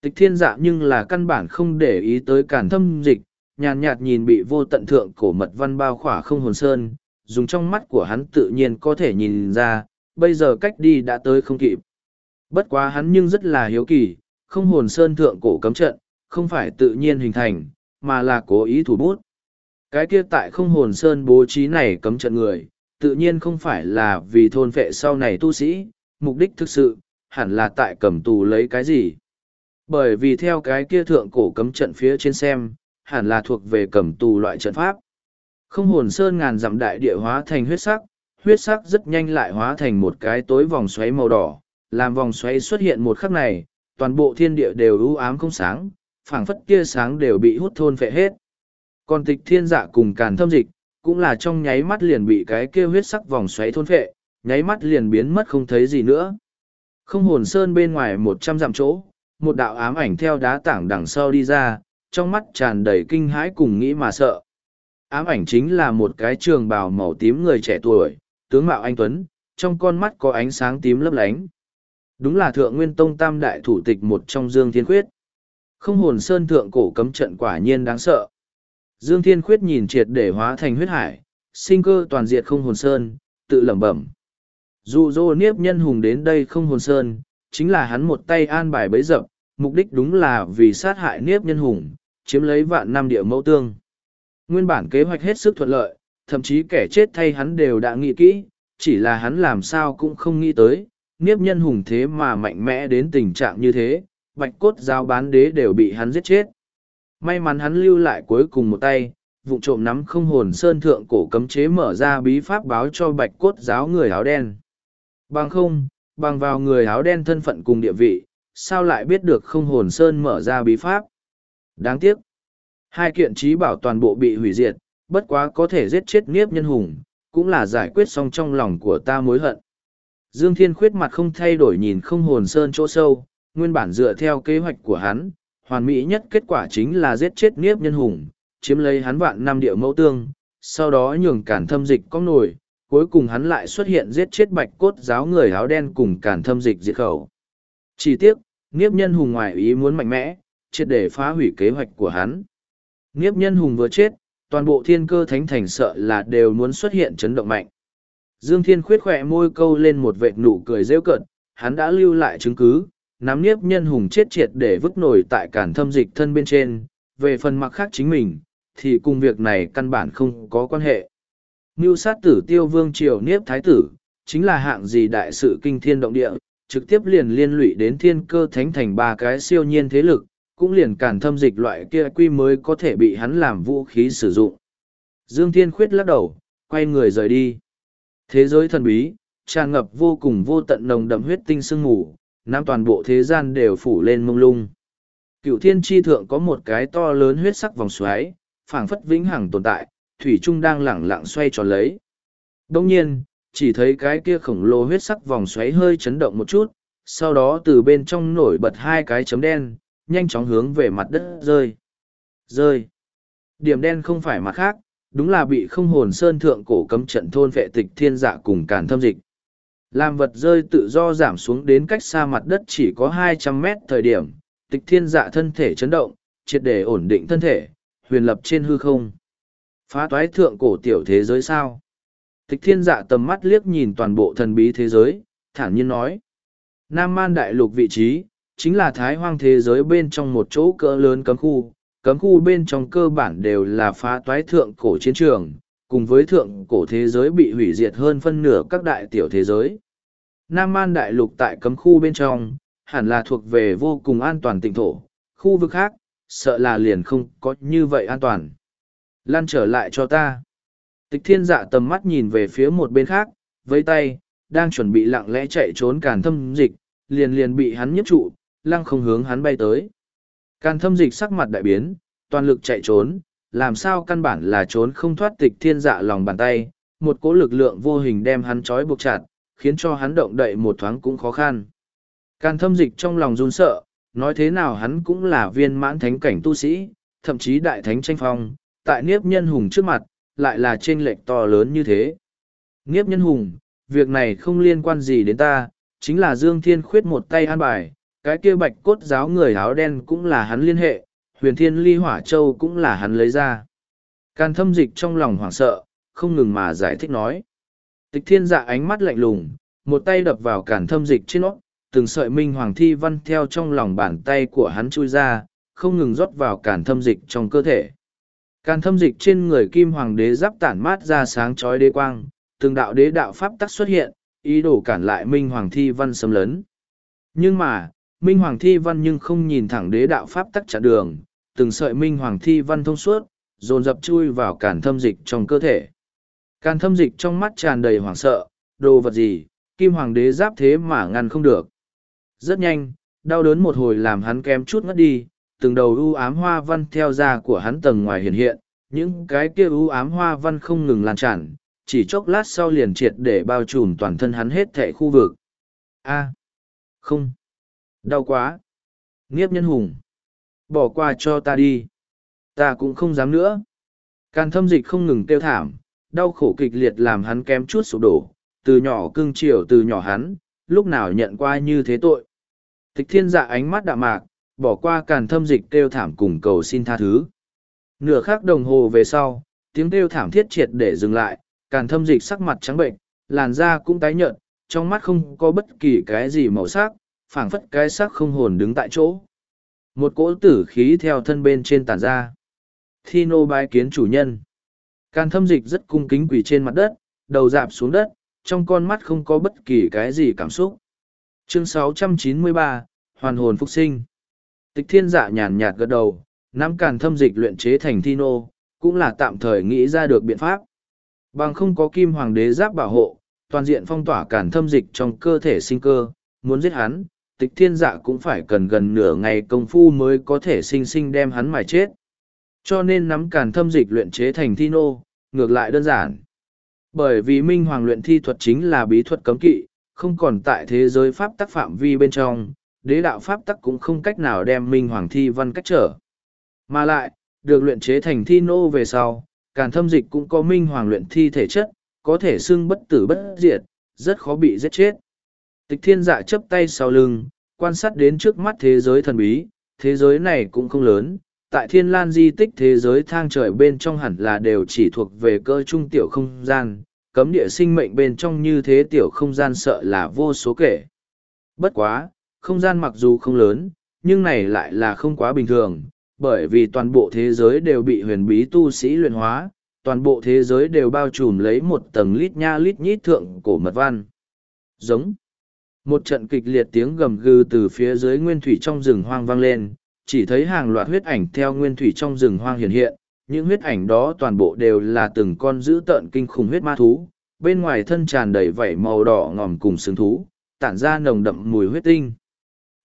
Tịch thiên dạ nhưng là căn bản không để ý tới cản thâm dịch, nhàn nhạt nhìn bị vô tận thượng cổ mật văn bao khỏa không hồn sơn, dùng trong mắt của hắn tự nhiên có thể nhìn ra, bây giờ cách đi đã tới không kịp. Bất quá hắn nhưng rất là hiếu kỳ, không hồn sơn thượng cổ cấm trận, không phải tự nhiên hình thành, mà là cố ý thủ bút. Cái kia tại không hồn sơn bố trí này cấm trận người, tự nhiên không phải là vì thôn vệ sau này tu sĩ, mục đích thực sự, hẳn là tại cầm tù lấy cái gì. Bởi vì theo cái kia thượng cổ cấm trận phía trên xem, hẳn là thuộc về cầm tù loại trận pháp. Không hồn sơn ngàn dặm đại địa hóa thành huyết sắc, huyết sắc rất nhanh lại hóa thành một cái tối vòng xoáy màu đỏ, làm vòng xoáy xuất hiện một khắc này, toàn bộ thiên địa đều u ám không sáng, phảng phất tia sáng đều bị hút thôn phệ hết. Còn tịch thiên dạ cùng càn thâm dịch, cũng là trong nháy mắt liền bị cái kia huyết sắc vòng xoáy thôn phệ, nháy mắt liền biến mất không thấy gì nữa. Không hồn sơn bên ngoài một trăm dặm chỗ, một đạo ám ảnh theo đá tảng đằng sau đi ra, trong mắt tràn đầy kinh hãi cùng nghĩ mà sợ. Ám ảnh chính là một cái trường bào màu tím người trẻ tuổi, tướng mạo anh Tuấn, trong con mắt có ánh sáng tím lấp lánh. Đúng là thượng nguyên tông tam đại thủ tịch một trong Dương Thiên Khuyết. Không hồn sơn thượng cổ cấm trận quả nhiên đáng sợ. Dương Thiên Khuyết nhìn triệt để hóa thành huyết hải, sinh cơ toàn diệt không hồn sơn, tự lẩm bẩm. Dù dỗ niếp nhân hùng đến đây không hồn sơn, chính là hắn một tay an bài bấy dập, mục đích đúng là vì sát hại niếp nhân hùng, chiếm lấy vạn năm địa mẫu tương. Nguyên bản kế hoạch hết sức thuận lợi, thậm chí kẻ chết thay hắn đều đã nghĩ kỹ, chỉ là hắn làm sao cũng không nghĩ tới, niếp nhân hùng thế mà mạnh mẽ đến tình trạng như thế, bạch cốt giáo bán đế đều bị hắn giết chết. May mắn hắn lưu lại cuối cùng một tay, vụ trộm nắm không hồn sơn thượng cổ cấm chế mở ra bí pháp báo cho bạch cốt giáo người áo đen. Bằng không, bằng vào người áo đen thân phận cùng địa vị, sao lại biết được không hồn sơn mở ra bí pháp. Đáng tiếc, hai kiện trí bảo toàn bộ bị hủy diệt, bất quá có thể giết chết niếp nhân hùng, cũng là giải quyết xong trong lòng của ta mối hận. Dương Thiên khuyết mặt không thay đổi nhìn không hồn sơn chỗ sâu, nguyên bản dựa theo kế hoạch của hắn, hoàn mỹ nhất kết quả chính là giết chết Niếp Nhân Hùng, chiếm lấy hắn vạn năm địa mẫu tương, sau đó nhường cản thâm dịch có nổi, cuối cùng hắn lại xuất hiện giết chết bạch cốt giáo người áo đen cùng cản thâm dịch diệt khẩu. Chỉ tiếc, Niếp Nhân Hùng ngoài ý muốn mạnh mẽ, triệt để phá hủy kế hoạch của hắn. Niếp Nhân Hùng vừa chết, toàn bộ thiên cơ thánh thành sợ là đều muốn xuất hiện chấn động mạnh. Dương Thiên khuyết khỏe môi câu lên một vệt nụ cười rêu cợt, hắn đã lưu lại chứng cứ, nắm niếp nhân hùng chết triệt để vứt nổi tại cản thâm dịch thân bên trên, về phần mặc khác chính mình, thì cùng việc này căn bản không có quan hệ. Ngưu sát tử tiêu vương triều niếp thái tử, chính là hạng gì đại sự kinh thiên động địa, trực tiếp liền liên lụy đến thiên cơ thánh thành ba cái siêu nhiên thế lực, cũng liền cản thâm dịch loại kia quy mới có thể bị hắn làm vũ khí sử dụng. Dương Thiên Khuyết lắc đầu, quay người rời đi. Thế giới thần bí, tràn ngập vô cùng vô tận nồng đậm huyết tinh sương mù, nam toàn bộ thế gian đều phủ lên mông lung. Cựu thiên tri thượng có một cái to lớn huyết sắc vòng xoáy, phảng phất vĩnh hằng tồn tại, thủy trung đang lẳng lặng xoay tròn lấy. Đông nhiên, chỉ thấy cái kia khổng lồ huyết sắc vòng xoáy hơi chấn động một chút, sau đó từ bên trong nổi bật hai cái chấm đen, nhanh chóng hướng về mặt đất rơi. Rơi. Điểm đen không phải mặt khác, đúng là bị không hồn sơn thượng cổ cấm trận thôn vệ tịch thiên dạ cùng càn thâm dịch. Làm vật rơi tự do giảm xuống đến cách xa mặt đất chỉ có hai trăm mét thời điểm, tịch thiên dạ thân thể chấn động, triệt để ổn định thân thể, huyền lập trên hư không. Phá toái thượng cổ tiểu thế giới sao? Tịch thiên dạ tầm mắt liếc nhìn toàn bộ thần bí thế giới, thản nhiên nói. Nam man đại lục vị trí, chính là thái hoang thế giới bên trong một chỗ cỡ lớn cấm khu. Cấm khu bên trong cơ bản đều là phá toái thượng cổ chiến trường, cùng với thượng cổ thế giới bị hủy diệt hơn phân nửa các đại tiểu thế giới. Nam man đại lục tại cấm khu bên trong, hẳn là thuộc về vô cùng an toàn tỉnh thổ, khu vực khác, sợ là liền không có như vậy an toàn. Lan trở lại cho ta. Tịch thiên dạ tầm mắt nhìn về phía một bên khác, với tay, đang chuẩn bị lặng lẽ chạy trốn càn thâm dịch, liền liền bị hắn nhấp trụ, lăng không hướng hắn bay tới. Càn thâm dịch sắc mặt đại biến, toàn lực chạy trốn, làm sao căn bản là trốn không thoát tịch thiên dạ lòng bàn tay, một cỗ lực lượng vô hình đem hắn trói buộc chặt, khiến cho hắn động đậy một thoáng cũng khó khăn. Càn thâm dịch trong lòng run sợ, nói thế nào hắn cũng là viên mãn thánh cảnh tu sĩ, thậm chí đại thánh tranh phong, tại Niếp Nhân Hùng trước mặt, lại là chênh lệch to lớn như thế. Niếp Nhân Hùng, việc này không liên quan gì đến ta, chính là Dương Thiên Khuyết một tay an bài, cái kia bạch cốt giáo người áo đen cũng là hắn liên hệ, huyền thiên ly hỏa châu cũng là hắn lấy ra. Can thâm dịch trong lòng hoảng sợ, không ngừng mà giải thích nói. Tịch thiên dạ ánh mắt lạnh lùng, một tay đập vào cản thâm dịch trên nó, từng sợi minh hoàng thi văn theo trong lòng bàn tay của hắn chui ra, không ngừng rót vào cản thâm dịch trong cơ thể. Càn thâm dịch trên người kim hoàng đế giáp tản mát ra sáng chói đế quang, từng đạo đế đạo pháp tắc xuất hiện, ý đồ cản lại minh hoàng thi văn xâm lấn. Nhưng mà, minh hoàng thi văn nhưng không nhìn thẳng đế đạo pháp tắc chặn đường, từng sợi minh hoàng thi văn thông suốt, dồn dập chui vào cản thâm dịch trong cơ thể. Càn thâm dịch trong mắt tràn đầy hoảng sợ, đồ vật gì, kim hoàng đế giáp thế mà ngăn không được. Rất nhanh, đau đớn một hồi làm hắn kém chút ngất đi, từng đầu u ám hoa văn theo da của hắn tầng ngoài hiện hiện, những cái kia u ám hoa văn không ngừng lan tràn, chỉ chốc lát sau liền triệt để bao trùm toàn thân hắn hết thệ khu vực. A, không, đau quá. Nghiếp nhân hùng, bỏ qua cho ta đi. Ta cũng không dám nữa. Càn thâm dịch không ngừng tiêu thảm, đau khổ kịch liệt làm hắn kém chút sụp đổ, từ nhỏ cưng chiều từ nhỏ hắn, lúc nào nhận qua như thế tội. Tịch thiên dạ ánh mắt đạm mạc, bỏ qua càn thâm dịch kêu thảm cùng cầu xin tha thứ. Nửa khắc đồng hồ về sau, tiếng kêu thảm thiết triệt để dừng lại, càn thâm dịch sắc mặt trắng bệnh, làn da cũng tái nhợt, trong mắt không có bất kỳ cái gì màu sắc, phảng phất cái sắc không hồn đứng tại chỗ. Một cỗ tử khí theo thân bên trên tàn ra. Thi nô bái kiến chủ nhân. Càn thâm dịch rất cung kính quỳ trên mặt đất, đầu dạp xuống đất, trong con mắt không có bất kỳ cái gì cảm xúc. Chương 693, Hoàn hồn phục sinh. Tịch thiên dạ nhàn nhạt gật đầu, nắm càn thâm dịch luyện chế thành thi nô, cũng là tạm thời nghĩ ra được biện pháp. Bằng không có kim hoàng đế giáp bảo hộ, toàn diện phong tỏa càn thâm dịch trong cơ thể sinh cơ, muốn giết hắn, tịch thiên dạ cũng phải cần gần nửa ngày công phu mới có thể sinh sinh đem hắn mài chết. Cho nên nắm càn thâm dịch luyện chế thành thi nô, ngược lại đơn giản. Bởi vì minh hoàng luyện thi thuật chính là bí thuật cấm kỵ, không còn tại thế giới pháp tắc phạm vi bên trong, đế đạo pháp tắc cũng không cách nào đem minh hoàng thi văn cách trở. Mà lại, được luyện chế thành thi nô về sau, càn thâm dịch cũng có minh hoàng luyện thi thể chất, có thể xưng bất tử bất diệt, rất khó bị giết chết. Tịch thiên dạ chấp tay sau lưng, quan sát đến trước mắt thế giới thần bí, thế giới này cũng không lớn. Tại thiên lan di tích thế giới thang trời bên trong hẳn là đều chỉ thuộc về cơ trung tiểu không gian, cấm địa sinh mệnh bên trong như thế tiểu không gian sợ là vô số kể. Bất quá, không gian mặc dù không lớn, nhưng này lại là không quá bình thường, bởi vì toàn bộ thế giới đều bị huyền bí tu sĩ luyện hóa, toàn bộ thế giới đều bao trùm lấy một tầng lít nha lít nhít thượng cổ mật văn. Giống. Một trận kịch liệt tiếng gầm gừ từ phía dưới nguyên thủy trong rừng hoang vang lên, chỉ thấy hàng loạt huyết ảnh theo nguyên thủy trong rừng hoang hiện hiện, những huyết ảnh đó toàn bộ đều là từng con dữ tợn kinh khủng huyết ma thú, bên ngoài thân tràn đầy vảy màu đỏ ngòm cùng xương thú, tản ra nồng đậm mùi huyết tinh.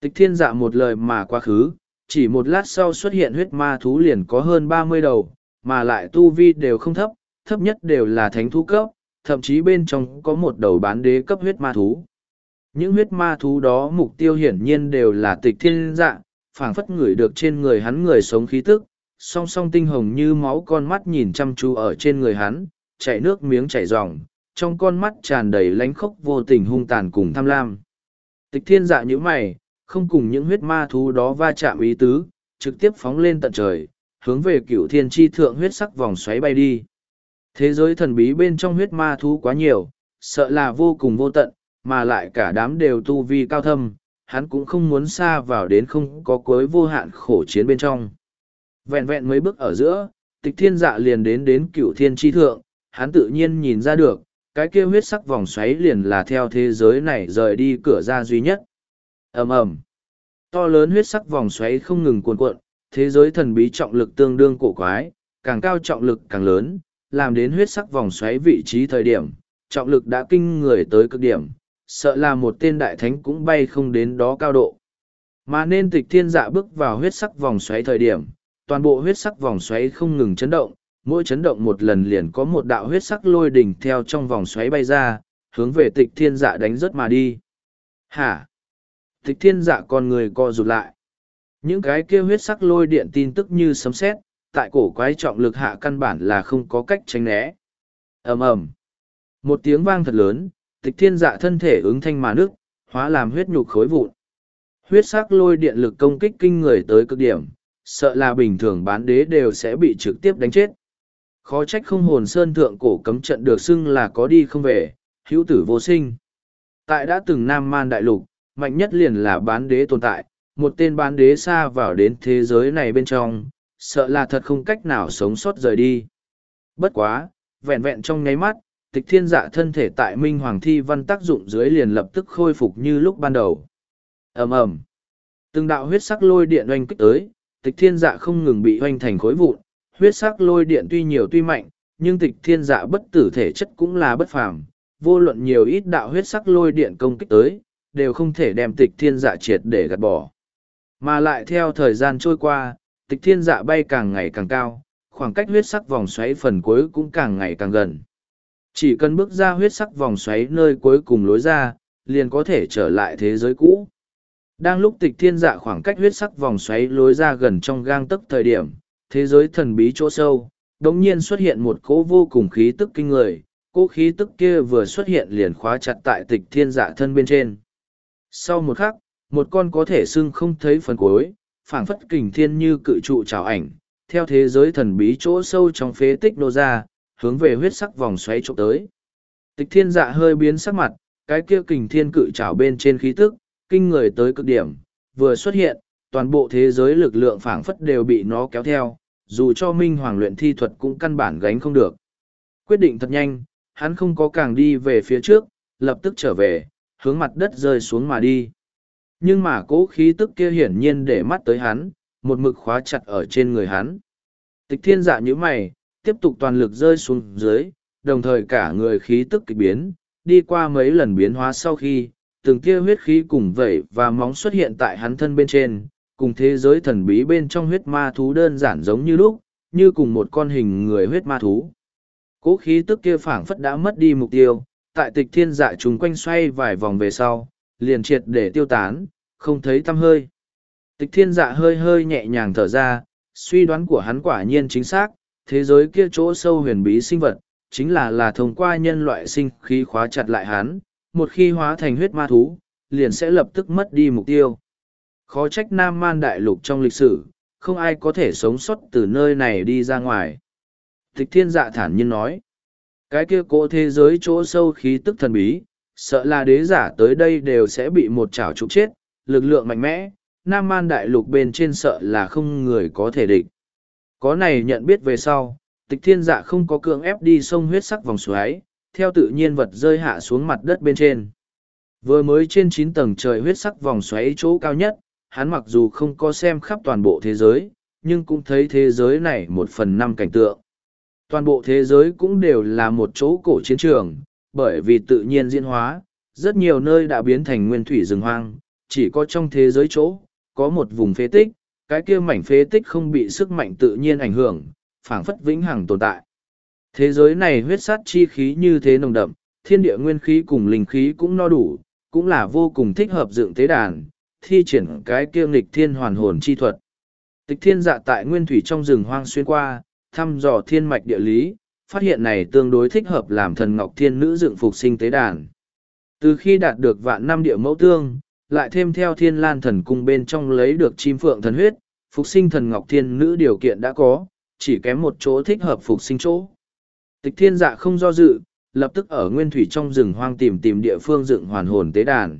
Tịch thiên dạ một lời mà quá khứ, chỉ một lát sau xuất hiện huyết ma thú liền có hơn ba mươi đầu, mà lại tu vi đều không thấp, thấp nhất đều là thánh thú cấp, thậm chí bên trong có một đầu bán đế cấp huyết ma thú. Những huyết ma thú đó mục tiêu hiển nhiên đều là tịch thiên dạ, phảng phất ngửi được trên người hắn người sống khí tức, song song tinh hồng như máu con mắt nhìn chăm chú ở trên người hắn, chảy nước miếng chảy ròng, trong con mắt tràn đầy lánh khóc vô tình hung tàn cùng tham lam. Tịch thiên dạ nhữ mày, không cùng những huyết ma thú đó va chạm ý tứ, trực tiếp phóng lên tận trời, hướng về cựu thiên tri thượng huyết sắc vòng xoáy bay đi. Thế giới thần bí bên trong huyết ma thú quá nhiều, sợ là vô cùng vô tận, mà lại cả đám đều tu vi cao thâm, hắn cũng không muốn xa vào đến không có cuối vô hạn khổ chiến bên trong. Vẹn vẹn mấy bước ở giữa, tịch thiên dạ liền đến đến cựu thiên tri thượng, hắn tự nhiên nhìn ra được, cái kia huyết sắc vòng xoáy liền là theo thế giới này rời đi cửa ra duy nhất. ầm ầm To lớn huyết sắc vòng xoáy không ngừng cuồn cuộn, thế giới thần bí trọng lực tương đương cổ quái, càng cao trọng lực càng lớn, làm đến huyết sắc vòng xoáy vị trí thời điểm, trọng lực đã kinh người tới cực điểm, sợ là một tên đại thánh cũng bay không đến đó cao độ. Mà nên tịch thiên dạ bước vào huyết sắc vòng xoáy thời điểm, toàn bộ huyết sắc vòng xoáy không ngừng chấn động, mỗi chấn động một lần liền có một đạo huyết sắc lôi đỉnh theo trong vòng xoáy bay ra, hướng về tịch thiên dạ đánh rớt mà đi. Hả? Tịch thiên dạ con người co rụt lại. Những cái kia huyết sắc lôi điện tin tức như sấm sét, tại cổ quái trọng lực hạ căn bản là không có cách tránh né. ầm ầm, một tiếng vang thật lớn, tịch thiên dạ thân thể ứng thanh mà nước, hóa làm huyết nhục khối vụn. Huyết sắc lôi điện lực công kích kinh người tới cực điểm, sợ là bình thường bán đế đều sẽ bị trực tiếp đánh chết. Khó trách không hồn sơn thượng cổ cấm trận được xưng là có đi không về, hữu tử vô sinh. Tại đã từng Nam Man Đại Lục, mạnh nhất liền là bán đế tồn tại, một tên bán đế xa vào đến thế giới này bên trong, sợ là thật không cách nào sống sót rời đi. Bất quá, vẹn vẹn trong nháy mắt, tịch thiên dạ thân thể tại Minh Hoàng Thi văn tác dụng dưới liền lập tức khôi phục như lúc ban đầu. ầm ầm Từng đạo huyết sắc lôi điện oanh kích tới, tịch thiên dạ không ngừng bị oanh thành khối vụn, huyết sắc lôi điện tuy nhiều tuy mạnh, nhưng tịch thiên dạ bất tử thể chất cũng là bất phàm, vô luận nhiều ít đạo huyết sắc lôi điện công kích tới, đều không thể đem tịch thiên dạ triệt để gạt bỏ. Mà lại theo thời gian trôi qua, tịch thiên dạ bay càng ngày càng cao, khoảng cách huyết sắc vòng xoáy phần cuối cũng càng ngày càng gần. Chỉ cần bước ra huyết sắc vòng xoáy nơi cuối cùng lối ra, liền có thể trở lại thế giới cũ. Đang lúc tịch thiên dạ khoảng cách huyết sắc vòng xoáy lối ra gần trong gang tấc thời điểm, thế giới thần bí chỗ sâu, đống nhiên xuất hiện một cỗ vô cùng khí tức kinh người, cỗ khí tức kia vừa xuất hiện liền khóa chặt tại tịch thiên dạ thân bên trên. Sau một khắc, một con có thể sưng không thấy phần cuối, phảng phất kình thiên như cự trụ trào ảnh, theo thế giới thần bí chỗ sâu trong phế tích nô ra, hướng về huyết sắc vòng xoáy trộm tới. Tịch thiên dạ hơi biến sắc mặt, cái kia kình thiên cự trảo bên trên khí tức, kinh người tới cực điểm, vừa xuất hiện, toàn bộ thế giới lực lượng phảng phất đều bị nó kéo theo, dù cho minh hoàng luyện thi thuật cũng căn bản gánh không được. Quyết định thật nhanh, hắn không có càng đi về phía trước, lập tức trở về, hướng mặt đất rơi xuống mà đi. Nhưng mà cố khí tức kia hiển nhiên để mắt tới hắn, một mực khóa chặt ở trên người hắn. Tịch thiên dạ như mày, tiếp tục toàn lực rơi xuống dưới, đồng thời cả người khí tức kịch biến, đi qua mấy lần biến hóa sau khi, từng kia huyết khí cùng vẩy và móng xuất hiện tại hắn thân bên trên, cùng thế giới thần bí bên trong huyết ma thú đơn giản giống như lúc, như cùng một con hình người huyết ma thú. Cố khí tức kia phảng phất đã mất đi mục tiêu, tại tịch thiên dạ chúng quanh xoay vài vòng về sau, liền triệt để tiêu tán, không thấy tăm hơi. Tịch thiên dạ hơi hơi nhẹ nhàng thở ra, suy đoán của hắn quả nhiên chính xác, thế giới kia chỗ sâu huyền bí sinh vật, chính là là thông qua nhân loại sinh khí khóa chặt lại hắn, một khi hóa thành huyết ma thú, liền sẽ lập tức mất đi mục tiêu. Khó trách Nam Man Đại Lục trong lịch sử, không ai có thể sống sót từ nơi này đi ra ngoài. Tịch thiên dạ thản nhiên nói, cái kia cỗ thế giới chỗ sâu khí tức thần bí, sợ là đế giả tới đây đều sẽ bị một chảo trục chết, lực lượng mạnh mẽ, Nam Man Đại Lục bên trên sợ là không người có thể địch. Có này nhận biết về sau, tịch thiên dạ không có cưỡng ép đi sông huyết sắc vòng xoáy, theo tự nhiên vật rơi hạ xuống mặt đất bên trên. Vừa mới trên chín tầng trời huyết sắc vòng xoáy chỗ cao nhất, hắn mặc dù không có xem khắp toàn bộ thế giới, nhưng cũng thấy thế giới này một phần năm cảnh tượng. Toàn bộ thế giới cũng đều là một chỗ cổ chiến trường, bởi vì tự nhiên diễn hóa, rất nhiều nơi đã biến thành nguyên thủy rừng hoang, chỉ có trong thế giới chỗ, có một vùng phế tích, cái kia mảnh phế tích không bị sức mạnh tự nhiên ảnh hưởng, phảng phất vĩnh hằng tồn tại. Thế giới này huyết sát chi khí như thế nồng đậm, thiên địa nguyên khí cùng linh khí cũng no đủ, cũng là vô cùng thích hợp dựng tế đàn, thi triển cái kia nghịch thiên hoàn hồn chi thuật. Tịch thiên dạ tại nguyên thủy trong rừng hoang xuyên qua, thăm dò thiên mạch địa lý, phát hiện này tương đối thích hợp làm thần ngọc thiên nữ dựng phục sinh tế đàn. Từ khi đạt được vạn năm địa mẫu tương, lại thêm theo thiên lan thần cung bên trong lấy được chim phượng thần huyết, phục sinh thần ngọc thiên nữ điều kiện đã có, chỉ kém một chỗ thích hợp phục sinh chỗ. Tịch thiên dạ không do dự, lập tức ở nguyên thủy trong rừng hoang tìm tìm địa phương dựng hoàn hồn tế đàn.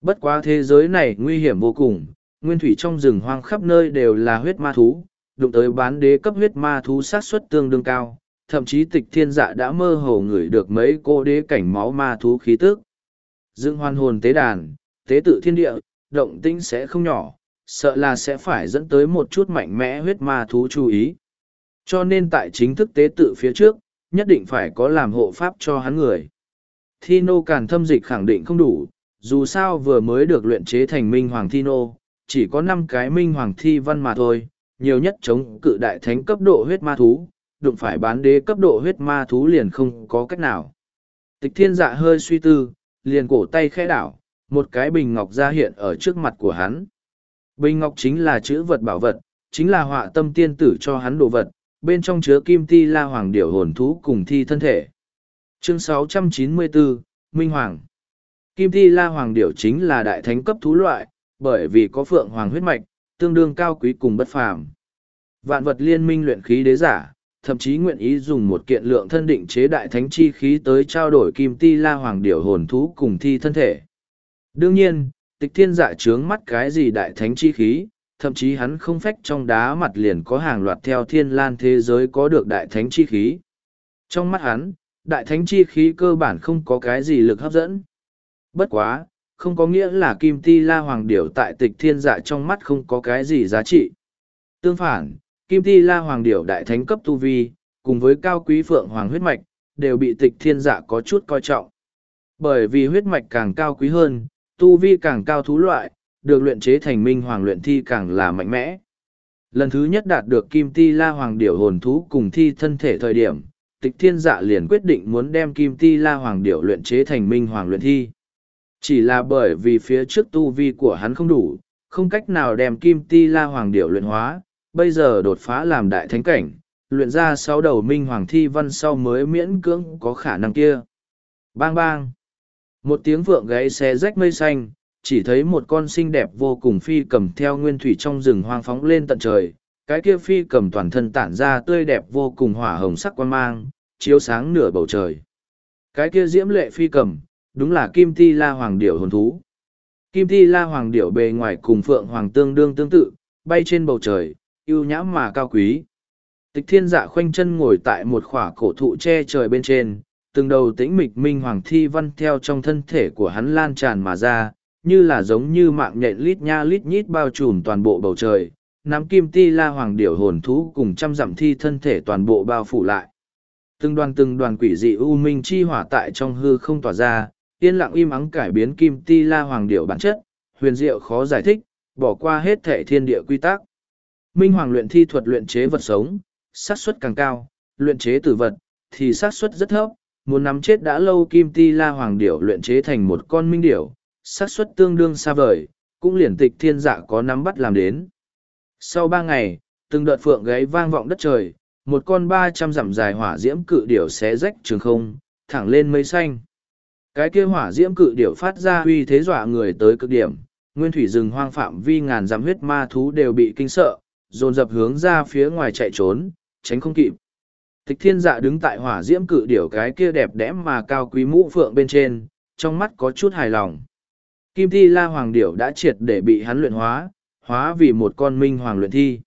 Bất quá thế giới này nguy hiểm vô cùng, nguyên thủy trong rừng hoang khắp nơi đều là huyết ma thú, đụng tới bán đế cấp huyết ma thú sát suất tương đương cao, thậm chí tịch thiên dạ đã mơ hồ ngửi được mấy cô đế cảnh máu ma thú khí tức. Dựng hoàn hồn tế đàn, tế tự thiên địa, động tĩnh sẽ không nhỏ, sợ là sẽ phải dẫn tới một chút mạnh mẽ huyết ma thú chú ý. Cho nên tại chính thức tế tự phía trước, nhất định phải có làm hộ pháp cho hắn người. Thi nô càn thâm dịch khẳng định không đủ, dù sao vừa mới được luyện chế thành minh hoàng thi nô, chỉ có năm cái minh hoàng thi văn mà thôi, nhiều nhất chống cự đại thánh cấp độ huyết ma thú, đụng phải bán đế cấp độ huyết ma thú liền không có cách nào. Tịch thiên dạ hơi suy tư, liền cổ tay khẽ đảo, một cái bình ngọc ra hiện ở trước mặt của hắn. Bình ngọc chính là chữ vật bảo vật, chính là họa tâm tiên tử cho hắn đồ vật, bên trong chứa kim ti la hoàng điểu hồn thú cùng thi thân thể. Chương 694, Minh Hoàng Kim ti la hoàng điểu chính là đại thánh cấp thú loại, bởi vì có phượng hoàng huyết mạch, tương đương cao quý cùng bất phàm. Vạn vật liên minh luyện khí đế giả, thậm chí nguyện ý dùng một kiện lượng thân định chế đại thánh chi khí tới trao đổi kim ti la hoàng điểu hồn thú cùng thi thân thể. Đương nhiên, tịch thiên dạ trướng mắt cái gì đại thánh chi khí, thậm chí hắn không phách trong đá mặt liền có hàng loạt theo thiên lan thế giới có được đại thánh chi khí. Trong mắt hắn, đại thánh chi khí cơ bản không có cái gì lực hấp dẫn. Bất quá, không có nghĩa là kim ti la hoàng điểu tại tịch thiên dạ trong mắt không có cái gì giá trị. Tương phản, kim ti la hoàng điểu đại thánh cấp tu vi, cùng với cao quý phượng hoàng huyết mạch, đều bị tịch thiên dạ có chút coi trọng. Bởi vì huyết mạch càng cao quý hơn, tu vi càng cao thú loại, được luyện chế thành minh hoàng luyện thi càng là mạnh mẽ. Lần thứ nhất đạt được kim ti la hoàng điểu hồn thú cùng thi thân thể thời điểm, tịch thiên dạ liền quyết định muốn đem kim ti la hoàng điểu luyện chế thành minh hoàng luyện thi. Chỉ là bởi vì phía trước tu vi của hắn không đủ, không cách nào đem kim ti la hoàng điểu luyện hóa, bây giờ đột phá làm đại thánh cảnh, luyện ra sáu đầu minh hoàng thi văn sau mới miễn cưỡng có khả năng kia. Bang bang! Một tiếng vượng gáy xé rách mây xanh, chỉ thấy một con xinh đẹp vô cùng phi cầm theo nguyên thủy trong rừng hoang phóng lên tận trời. Cái kia phi cầm toàn thân tản ra tươi đẹp vô cùng hỏa hồng sắc quan mang, chiếu sáng nửa bầu trời. Cái kia diễm lệ phi cầm, đúng là kim ti la hoàng điểu hồn thú. Kim ti la hoàng điểu bề ngoài cùng phượng hoàng tương đương tương tự, bay trên bầu trời, yêu nhã mà cao quý. Tịch thiên dạ khoanh chân ngồi tại một khỏa cổ thụ che trời bên trên, từng đầu tĩnh mịch minh hoàng thi văn theo trong thân thể của hắn lan tràn mà ra, như là giống như mạng nhện lít nha lít nhít bao trùm toàn bộ bầu trời, nắm kim ti la hoàng điểu hồn thú cùng trăm dặm thi thân thể toàn bộ bao phủ lại. Từng đoàn từng đoàn quỷ dị u minh chi hỏa tại trong hư không tỏa ra, yên lặng im ắng cải biến kim ti la hoàng điểu bản chất, huyền diệu khó giải thích, bỏ qua hết thể thiên địa quy tắc. Minh hoàng luyện thi thuật luyện chế vật sống, xác suất càng cao, luyện chế tử vật, thì xác suất rất thấp, muốn nắm chết đã lâu kim ti la hoàng điểu luyện chế thành một con minh điểu, xác suất tương đương xa vời, cũng liền tịch thiên dạ có nắm bắt làm đến. Sau ba ngày, từng đợt phượng gáy vang vọng đất trời, một con ba trăm dặm dài hỏa diễm cự điểu xé rách trường không, thẳng lên mây xanh. Cái kia hỏa diễm cự điểu phát ra uy thế dọa người tới cực điểm, nguyên thủy rừng hoang phạm vi ngàn dặm huyết ma thú đều bị kinh sợ, dồn dập hướng ra phía ngoài chạy trốn, tránh không kịp. Tịch thiên dạ đứng tại hỏa diễm cự điểu cái kia đẹp đẽ mà cao quý mũ phượng bên trên, trong mắt có chút hài lòng. Kim thi la hoàng điểu đã triệt để bị hắn luyện hóa, hóa vì một con minh hoàng luyện thi.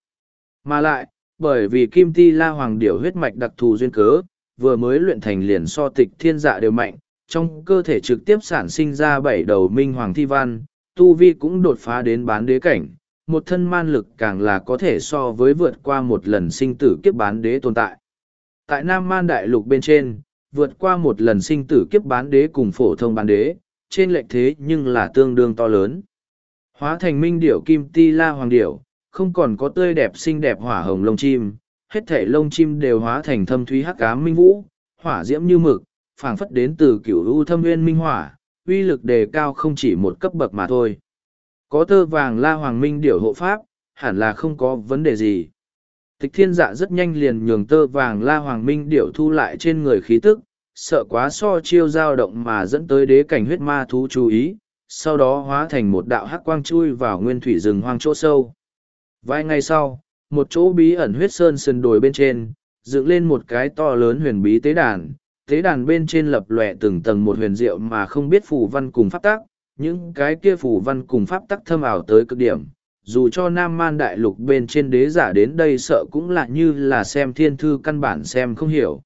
Mà lại, bởi vì kim thi la hoàng điểu huyết mạch đặc thù duyên cớ, vừa mới luyện thành liền so tịch thiên dạ đều mạnh, trong cơ thể trực tiếp sản sinh ra bảy đầu minh hoàng thi văn, tu vi cũng đột phá đến bán đế cảnh, một thân man lực càng là có thể so với vượt qua một lần sinh tử kiếp bán đế tồn tại. Tại Nam Man Đại Lục bên trên, vượt qua một lần sinh tử kiếp bán đế cùng phổ thông bán đế, trên lệch thế nhưng là tương đương to lớn. Hóa thành minh điểu kim ti la hoàng điểu, không còn có tươi đẹp xinh đẹp hỏa hồng lông chim, hết thể lông chim đều hóa thành thâm thúy hắc ám minh vũ, hỏa diễm như mực, phảng phất đến từ cửu u thâm nguyên minh hỏa, uy lực đề cao không chỉ một cấp bậc mà thôi. Có tơ vàng la hoàng minh điểu hộ pháp, hẳn là không có vấn đề gì. Tịch thiên dạ rất nhanh liền nhường tơ vàng la hoàng minh điểu thu lại trên người khí tức, sợ quá so chiêu dao động mà dẫn tới đế cảnh huyết ma thú chú ý, sau đó hóa thành một đạo hắc quang chui vào nguyên thủy rừng hoang chỗ sâu. Vài ngày sau, một chỗ bí ẩn huyết sơn sườn đồi bên trên, dựng lên một cái to lớn huyền bí tế đàn. Tế đàn bên trên lập lòe từng tầng một huyền diệu mà không biết phù văn cùng pháp tắc, những cái kia phù văn cùng pháp tắc thâm ảo tới cực điểm. Dù cho Nam Man Đại Lục bên trên đế giả đến đây sợ cũng là như là xem thiên thư căn bản xem không hiểu.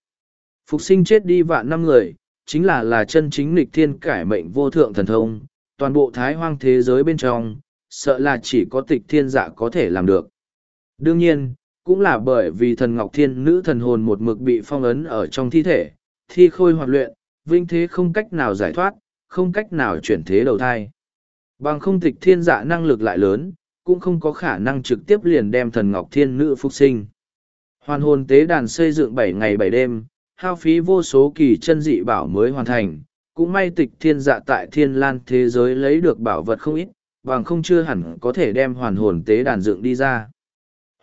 Phục sinh chết đi vạn năm người, chính là là chân chính lịch thiên cải mệnh vô thượng thần thông, toàn bộ thái hoang thế giới bên trong, sợ là chỉ có tịch thiên giả có thể làm được. Đương nhiên, cũng là bởi vì thần Ngọc Thiên nữ thần hồn một mực bị phong ấn ở trong thi thể, thi khôi hoạt luyện, vinh thế không cách nào giải thoát, không cách nào chuyển thế đầu thai. Bằng không tịch thiên giả năng lực lại lớn, cũng không có khả năng trực tiếp liền đem thần Ngọc Thiên nữ phục sinh. Hoàn hồn tế đàn xây dựng bảy ngày bảy đêm, hao phí vô số kỳ chân dị bảo mới hoàn thành, cũng may tịch thiên dạ tại thiên lan thế giới lấy được bảo vật không ít, bằng không chưa hẳn có thể đem hoàn hồn tế đàn dựng đi ra.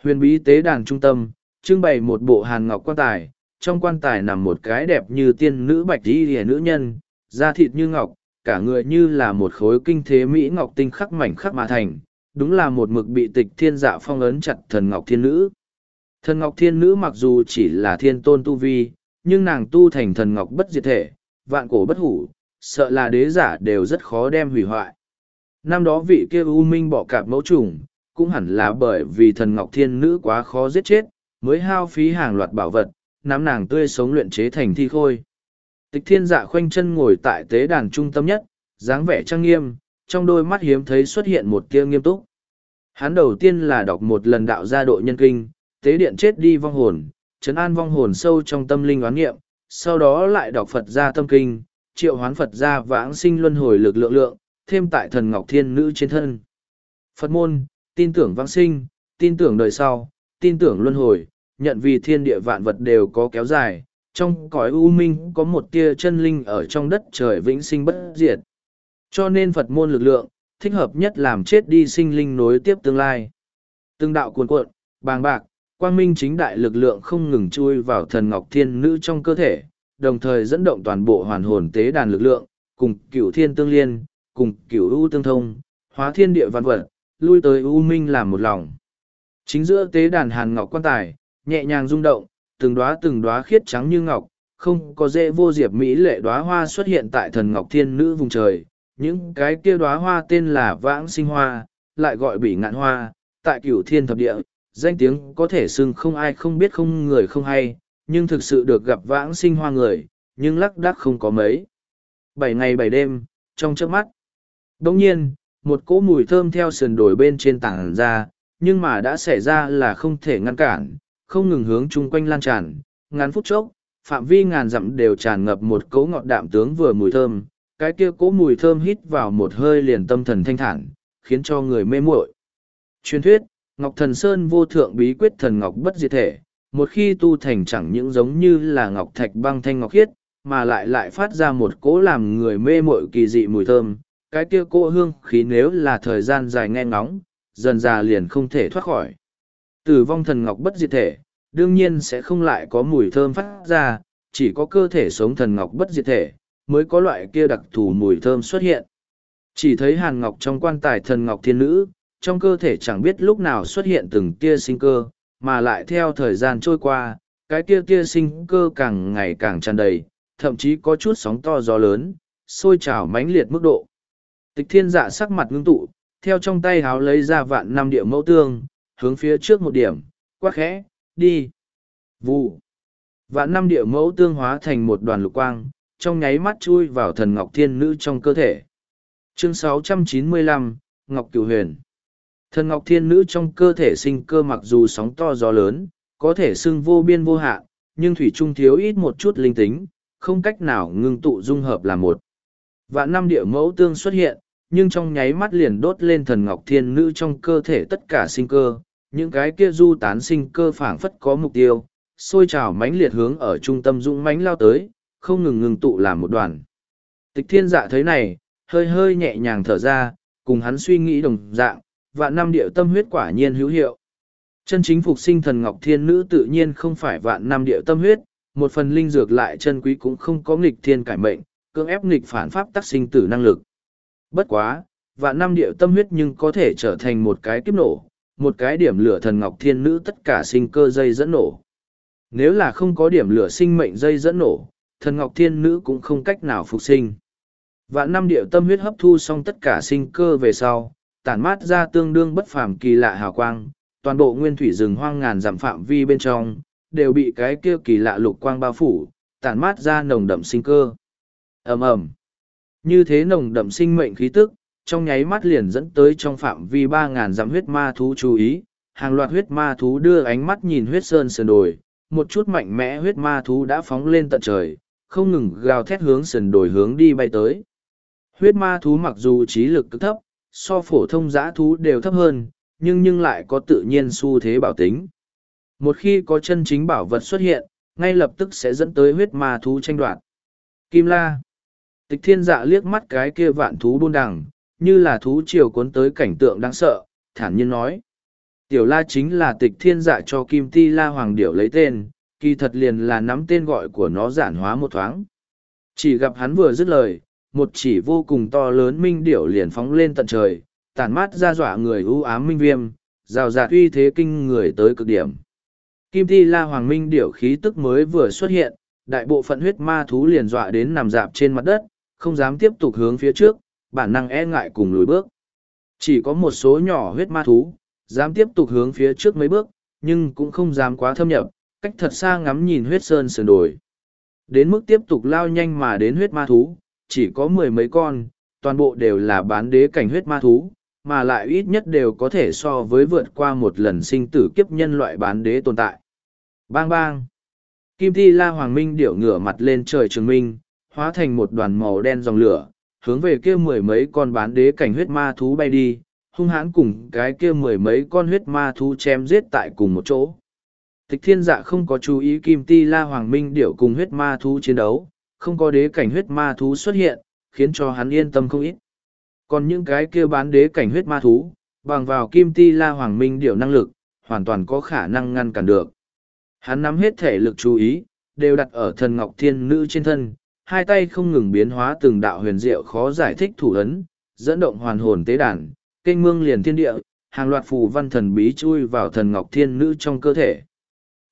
Huyền bí tế đàn trung tâm, trưng bày một bộ hàn ngọc quan tài, trong quan tài nằm một cái đẹp như tiên nữ bạch đi hề nữ nhân, da thịt như ngọc, cả người như là một khối kinh thế mỹ ngọc tinh khắc mảnh khắc mà thành, đúng là một mực bị tịch thiên dạ phong ấn chặt thần ngọc thiên nữ. Thần ngọc thiên nữ mặc dù chỉ là thiên tôn tu vi, nhưng nàng tu thành thần ngọc bất diệt thể, vạn cổ bất hủ, sợ là đế giả đều rất khó đem hủy hoại. Năm đó vị kia U Minh bỏ cạp mẫu trùng, cũng hẳn là bởi vì thần Ngọc Thiên Nữ quá khó giết chết, mới hao phí hàng loạt bảo vật, nắm nàng tươi sống luyện chế thành thi khôi. Tịch thiên dạ khoanh chân ngồi tại tế đàn trung tâm nhất, dáng vẻ trang nghiêm, trong đôi mắt hiếm thấy xuất hiện một tia nghiêm túc. Hắn đầu tiên là đọc một lần đạo gia độ nhân kinh, tế điện chết đi vong hồn, chấn an vong hồn sâu trong tâm linh oán nghiệm, sau đó lại đọc Phật gia tâm kinh, triệu hoán Phật gia vãng sinh luân hồi lực lượng lượng, thêm tại thần Ngọc Thiên Nữ trên thân. Phật môn, tin tưởng vãng sinh, tin tưởng đời sau, tin tưởng luân hồi, nhận vì thiên địa vạn vật đều có kéo dài, trong cõi u minh có một tia chân linh ở trong đất trời vĩnh sinh bất diệt. Cho nên Phật môn lực lượng, thích hợp nhất làm chết đi sinh linh nối tiếp tương lai. Tương đạo cuồn cuộn, bàng bạc, quang minh chính đại lực lượng không ngừng chui vào thần ngọc thiên nữ trong cơ thể, đồng thời dẫn động toàn bộ hoàn hồn tế đàn lực lượng, cùng cửu thiên tương liên, cùng cửu u tương thông, hóa thiên địa văn vật, lui tới u minh làm một lòng. Chính giữa tế đàn hàn ngọc quan tài, nhẹ nhàng rung động, từng đóa từng đóa khiết trắng như ngọc, không có dễ vô diệp mỹ lệ đóa hoa xuất hiện tại thần ngọc thiên nữ vùng trời. Những cái kia đóa hoa tên là vãng sinh hoa, lại gọi bị ngạn hoa, tại cửu thiên thập địa, danh tiếng có thể xưng không ai không biết không người không hay, nhưng thực sự được gặp vãng sinh hoa người, nhưng lắc đắc không có mấy. Bảy ngày bảy đêm, trong trước mắt. Đồng nhiên, một cỗ mùi thơm theo sườn đồi bên trên tảng ra, nhưng mà đã xảy ra là không thể ngăn cản, không ngừng hướng chung quanh lan tràn, ngắn phút chốc, phạm vi ngàn dặm đều tràn ngập một cỗ ngọt đạm tướng vừa mùi thơm, cái kia cỗ mùi thơm hít vào một hơi liền tâm thần thanh thản, khiến cho người mê muội. Truyền thuyết, Ngọc Thần Sơn vô thượng bí quyết thần ngọc bất diệt thể, một khi tu thành chẳng những giống như là ngọc thạch băng thanh ngọc khiết, mà lại lại phát ra một cỗ làm người mê muội kỳ dị mùi thơm, cái kia cỗ hương khí nếu là thời gian dài nghe ngóng, dần già liền không thể thoát khỏi. Tử vong thần ngọc bất diệt thể, đương nhiên sẽ không lại có mùi thơm phát ra, chỉ có cơ thể sống thần ngọc bất diệt thể, mới có loại kia đặc thù mùi thơm xuất hiện. Chỉ thấy hàn ngọc trong quan tài thần ngọc thiên nữ, trong cơ thể chẳng biết lúc nào xuất hiện từng tia sinh cơ, mà lại theo thời gian trôi qua, cái tia tia sinh cơ càng ngày càng tràn đầy, thậm chí có chút sóng to gió lớn, sôi trào mãnh liệt mức độ. Tịch thiên dạ sắc mặt ngưng tụ, theo trong tay háo lấy ra vạn năm địa mẫu tương, hướng phía trước một điểm, quát khẽ, đi. Vụ. Vạn năm địa mẫu tương hóa thành một đoàn lục quang, trong nháy mắt chui vào thần ngọc thiên nữ trong cơ thể. chương 695, ngọc cửu huyền thần ngọc thiên nữ trong cơ thể sinh cơ mặc dù sóng to gió lớn có thể xưng vô biên vô hạn nhưng thủy trung thiếu ít một chút linh tính không cách nào ngưng tụ dung hợp là một vạn năm địa mẫu tương xuất hiện nhưng trong nháy mắt liền đốt lên thần ngọc thiên nữ trong cơ thể tất cả sinh cơ những cái kia du tán sinh cơ phảng phất có mục tiêu sôi trào mãnh liệt hướng ở trung tâm dũng mãnh lao tới không ngừng ngừng tụ làm một đoàn. Tịch thiên dạ thấy này, hơi hơi nhẹ nhàng thở ra, cùng hắn suy nghĩ đồng dạng, vạn năm điệu tâm huyết quả nhiên hữu hiệu. Chân chính phục sinh thần ngọc thiên nữ tự nhiên không phải vạn năm điệu tâm huyết, một phần linh dược lại chân quý cũng không có nghịch thiên cải mệnh, cưỡng ép nghịch phản pháp tác sinh tử năng lực. Bất quá, vạn năm điệu tâm huyết nhưng có thể trở thành một cái kiếp nổ, một cái điểm lửa thần ngọc thiên nữ tất cả sinh cơ dây dẫn nổ. Nếu là không có điểm lửa sinh mệnh dây dẫn nổ thần ngọc thiên nữ cũng không cách nào phục sinh. Vạn năm điệu tâm huyết hấp thu xong tất cả sinh cơ về sau, tản mát ra tương đương bất phàm kỳ lạ hào quang, toàn bộ nguyên thủy rừng hoang ngàn dặm phạm vi bên trong, đều bị cái kia kỳ lạ lục quang bao phủ, tản mát ra nồng đậm sinh cơ. Ầm ầm. Như thế nồng đậm sinh mệnh khí tức, trong nháy mắt liền dẫn tới trong phạm vi ba ngàn dặm huyết ma thú chú ý, hàng loạt huyết ma thú đưa ánh mắt nhìn huyết sơn sườn đồi, một chút mạnh mẽ huyết ma thú đã phóng lên tận trời không ngừng gào thét hướng sườn đổi hướng đi bay tới. Huyết ma thú mặc dù trí lực cực thấp, so phổ thông giã thú đều thấp hơn, nhưng nhưng lại có tự nhiên xu thế bảo tính. Một khi có chân chính bảo vật xuất hiện, ngay lập tức sẽ dẫn tới huyết ma thú tranh đoạt. Kim la. Tịch thiên dạ liếc mắt cái kia vạn thú buôn đằng, như là thú triều cuốn tới cảnh tượng đáng sợ, thản nhiên nói. Tiểu la chính là tịch thiên dạ cho kim ti la hoàng điểu lấy tên kỳ thật liền là nắm tên gọi của nó giản hóa một thoáng. Chỉ gặp hắn vừa dứt lời, một chỉ vô cùng to lớn minh điểu liền phóng lên tận trời, tản mát ra dọa người ưu ám minh viêm, rào rạt uy thế kinh người tới cực điểm. Kim thi la hoàng minh điểu khí tức mới vừa xuất hiện, đại bộ phận huyết ma thú liền dọa đến nằm dạp trên mặt đất, không dám tiếp tục hướng phía trước, bản năng e ngại cùng lùi bước. Chỉ có một số nhỏ huyết ma thú, dám tiếp tục hướng phía trước mấy bước, nhưng cũng không dám quá thâm nhập cách thật xa ngắm nhìn huyết sơn sườn đồi đến mức tiếp tục lao nhanh mà đến huyết ma thú chỉ có mười mấy con, toàn bộ đều là bán đế cảnh huyết ma thú, mà lại ít nhất đều có thể so với vượt qua một lần sinh tử kiếp nhân loại bán đế tồn tại. Bang bang! Kim Thi La Hoàng Minh điệu ngửa mặt lên trời trường minh, hóa thành một đoàn màu đen dòng lửa, hướng về kia mười mấy con bán đế cảnh huyết ma thú bay đi, hung hãn cùng cái kia mười mấy con huyết ma thú chém giết tại cùng một chỗ. Tịch thiên dạ không có chú ý Kim Ti La Hoàng Minh điểu cùng huyết ma thú chiến đấu, không có đế cảnh huyết ma thú xuất hiện, khiến cho hắn yên tâm không ít. Còn những cái kia bán đế cảnh huyết ma thú, bằng vào kim ti la hoàng minh điểu năng lực, hoàn toàn có khả năng ngăn cản được. Hắn nắm hết thể lực chú ý, đều đặt ở thần ngọc thiên nữ trên thân, hai tay không ngừng biến hóa từng đạo huyền diệu khó giải thích thủ ấn, dẫn động hoàn hồn tế đàn, kênh mương liền thiên địa, hàng loạt phù văn thần bí chui vào thần ngọc thiên nữ trong cơ thể.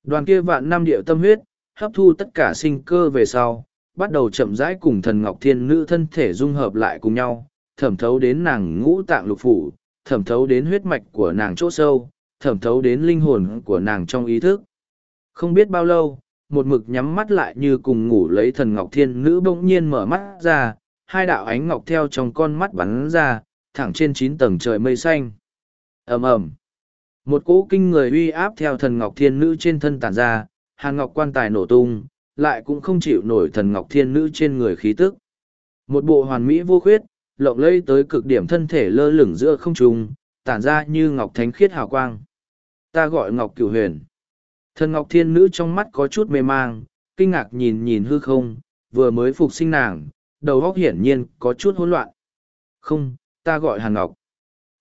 Đoàn kia vạn năm điệu tâm huyết, hấp thu tất cả sinh cơ về sau, bắt đầu chậm rãi cùng thần ngọc thiên nữ thân thể dung hợp lại cùng nhau, thẩm thấu đến nàng ngũ tạng lục phủ, thẩm thấu đến huyết mạch của nàng chỗ sâu, thẩm thấu đến linh hồn của nàng trong ý thức. Không biết bao lâu, một mực nhắm mắt lại như cùng ngủ lấy thần ngọc thiên nữ bỗng nhiên mở mắt ra, hai đạo ánh ngọc theo trong con mắt bắn ra, thẳng trên chín tầng trời mây xanh. ầm ầm một cỗ kinh người uy áp theo thần ngọc thiên nữ trên thân tản ra, hàn ngọc quan tài nổ tung, lại cũng không chịu nổi thần ngọc thiên nữ trên người khí tức. Một bộ hoàn mỹ vô khuyết, lộng lây tới cực điểm thân thể lơ lửng giữa không trung, tản ra như ngọc thánh khiết hào quang. Ta gọi ngọc cửu huyền. Thần ngọc thiên nữ trong mắt có chút mê mang, kinh ngạc nhìn nhìn hư không, vừa mới phục sinh nàng, đầu óc hiển nhiên có chút hỗn loạn. Không, ta gọi Hàn Ngọc.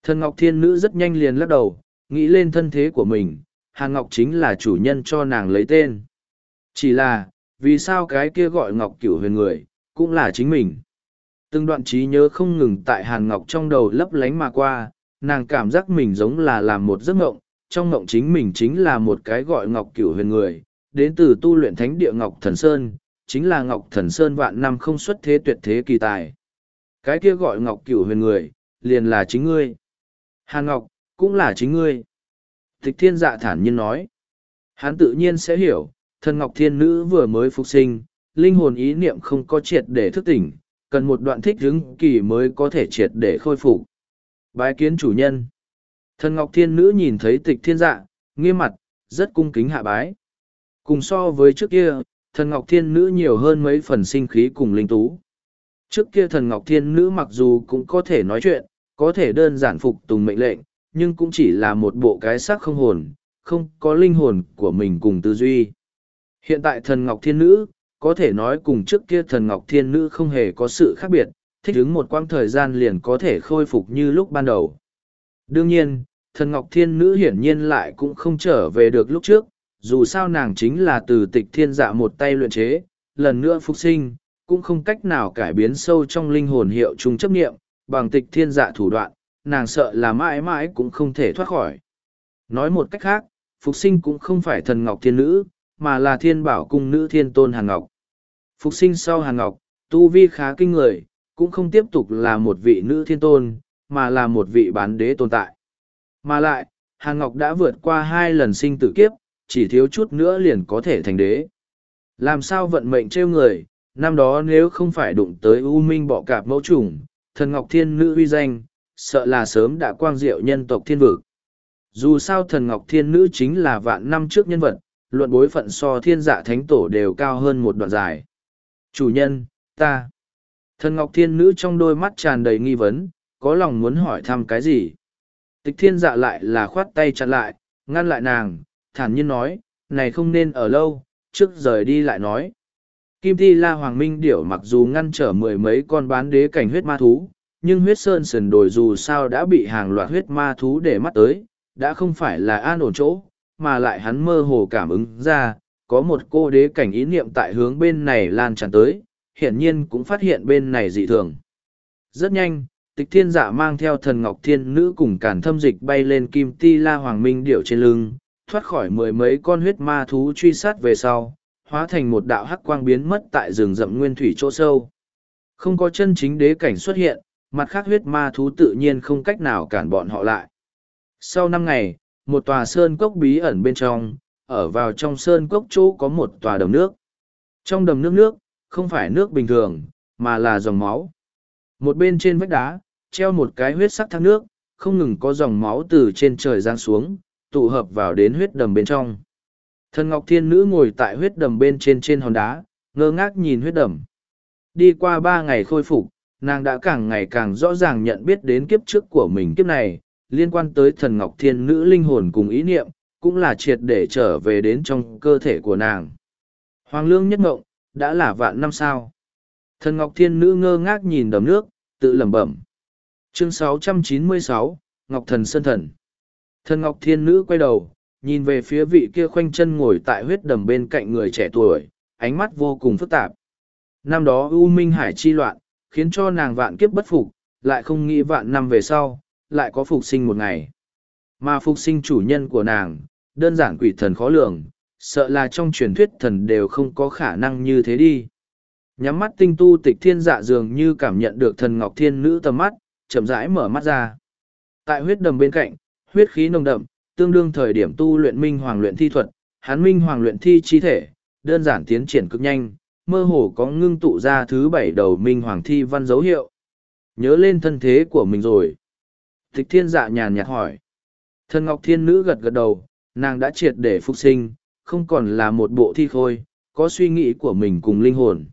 Thần Ngọc Thiên Nữ rất nhanh liền lắc đầu, nghĩ lên thân thế của mình, Hàn Ngọc chính là chủ nhân cho nàng lấy tên. Chỉ là, vì sao cái kia gọi ngọc cửu huyền người cũng là chính mình. Từng đoạn trí nhớ không ngừng tại hàn ngọc trong đầu lấp lánh mà qua nàng cảm giác mình giống là làm một giấc mộng, trong mộng chính mình chính là một cái gọi ngọc cửu huyền người đến từ tu luyện thánh địa ngọc thần sơn chính là ngọc thần sơn vạn năm không xuất thế tuyệt thế kỳ tài. Cái kia gọi ngọc cửu huyền người liền là chính ngươi. Hàn ngọc cũng là chính ngươi tịch thiên dạ thản nhiên nói hắn tự nhiên sẽ hiểu thần ngọc thiên nữ vừa mới phục sinh, linh hồn ý niệm không có triệt để thức tỉnh, cần một đoạn thích hứng kỳ mới có thể triệt để khôi phục. Bái kiến chủ nhân. Thần Ngọc Thiên Nữ nhìn thấy tịch thiên dạ, nghiêm mặt, rất cung kính hạ bái. Cùng so với trước kia, thần Ngọc Thiên Nữ nhiều hơn mấy phần sinh khí cùng linh tú. Trước kia thần Ngọc Thiên Nữ mặc dù cũng có thể nói chuyện, có thể đơn giản phục tùng mệnh lệnh, nhưng cũng chỉ là một bộ cái xác không hồn, không có linh hồn của mình cùng tư duy. Hiện tại thần Ngọc Thiên Nữ, có thể nói cùng trước kia thần Ngọc Thiên Nữ không hề có sự khác biệt, thích ứng một quãng thời gian liền có thể khôi phục như lúc ban đầu. Đương nhiên, thần Ngọc Thiên Nữ hiển nhiên lại cũng không trở về được lúc trước, dù sao nàng chính là từ tịch thiên dạ một tay luyện chế, lần nữa phục sinh, cũng không cách nào cải biến sâu trong linh hồn hiệu chung chấp nghiệm, bằng tịch thiên dạ thủ đoạn, nàng sợ là mãi mãi cũng không thể thoát khỏi. Nói một cách khác, phục sinh cũng không phải thần ngọc thiên nữ, mà là thiên bảo cung nữ thiên tôn hàn ngọc. Phục sinh sau hàn ngọc, tu vi khá kinh người, cũng không tiếp tục là một vị nữ thiên tôn, mà là một vị bán đế tồn tại. Mà lại, hàn ngọc đã vượt qua hai lần sinh tử kiếp, chỉ thiếu chút nữa liền có thể thành đế. Làm sao vận mệnh trêu người, năm đó nếu không phải đụng tới U Minh bọ cạp mẫu trùng, thần Ngọc Thiên Nữ uy danh, sợ là sớm đã quang diệu nhân tộc thiên vực. Dù sao thần Ngọc Thiên Nữ chính là vạn năm trước nhân vật, luận bối phận so thiên dạ thánh tổ đều cao hơn một đoạn dài. Chủ nhân, ta. Thần Ngọc Thiên Nữ trong đôi mắt tràn đầy nghi vấn, có lòng muốn hỏi thăm cái gì. Tịch thiên dạ lại là khoát tay chặn lại, ngăn lại nàng, thản nhiên nói, này không nên ở lâu, trước rời đi lại nói. Kim Thi La Hoàng Minh Điểu mặc dù ngăn trở mười mấy con bán đế cảnh huyết ma thú, nhưng huyết sơn sườn đồi dù sao đã bị hàng loạt huyết ma thú để mắt tới, đã không phải là an ổn chỗ, mà lại hắn mơ hồ cảm ứng ra, có một cô đế cảnh ý niệm tại hướng bên này lan tràn tới, hiển nhiên cũng phát hiện bên này dị thường. Rất nhanh, tịch thiên giả mang theo thần ngọc thiên nữ cùng cản thâm dịch bay lên kim ti la hoàng minh điệu trên lưng, thoát khỏi mười mấy con huyết ma thú truy sát về sau, hóa thành một đạo hắc quang biến mất tại rừng rậm nguyên thủy chỗ sâu. Không có chân chính đế cảnh xuất hiện, mặt khác huyết ma thú tự nhiên không cách nào cản bọn họ lại. Sau năm ngày, một tòa sơn cốc bí ẩn bên trong, ở vào trong sơn cốc chỗ có một tòa đầm nước. Trong đầm nước nước, không phải nước bình thường, mà là dòng máu. Một bên trên vách đá, treo một cái huyết sắc thác nước, không ngừng có dòng máu từ trên trời giáng xuống, tụ hợp vào đến huyết đầm bên trong. Thần Ngọc Thiên Nữ ngồi tại huyết đầm bên trên trên hòn đá, ngơ ngác nhìn huyết đầm. Đi qua ba ngày khôi phục, nàng đã càng ngày càng rõ ràng nhận biết đến kiếp trước của mình kiếp này, liên quan tới thần Ngọc Thiên Nữ linh hồn cùng ý niệm, cũng là triệt để trở về đến trong cơ thể của nàng. Hoàng lương nhất ngộng, đã là vạn năm sao. Thần Ngọc Thiên Nữ ngơ ngác nhìn đầm nước, tự lẩm bẩm. Chương 696, Ngọc Thần Sơn Thần Thần Ngọc Thiên Nữ quay đầu, nhìn về phía vị kia khoanh chân ngồi tại huyết đầm bên cạnh người trẻ tuổi, ánh mắt vô cùng phức tạp. Năm đó U Minh Hải chi loạn, khiến cho nàng vạn kiếp bất phục, lại không nghĩ vạn năm về sau, lại có phục sinh một ngày. Mà phục sinh chủ nhân của nàng, đơn giản quỷ thần khó lường, sợ là trong truyền thuyết thần đều không có khả năng như thế đi. Nhắm mắt tinh tu tịch thiên dạ dường như cảm nhận được thần ngọc thiên nữ tầm mắt, chậm rãi mở mắt ra. Tại huyết đầm bên cạnh, huyết khí nồng đậm, tương đương thời điểm tu luyện minh hoàng luyện thi thuật, hắn minh hoàng luyện thi chi thể, đơn giản tiến triển cực nhanh, mơ hồ có ngưng tụ ra thứ bảy đầu minh hoàng thi văn dấu hiệu. Nhớ lên thân thế của mình rồi. Tịch thiên dạ nhàn nhạt hỏi. Thần ngọc thiên nữ gật gật đầu, nàng đã triệt để phục sinh, không còn là một bộ thi khôi, có suy nghĩ của mình cùng linh hồn.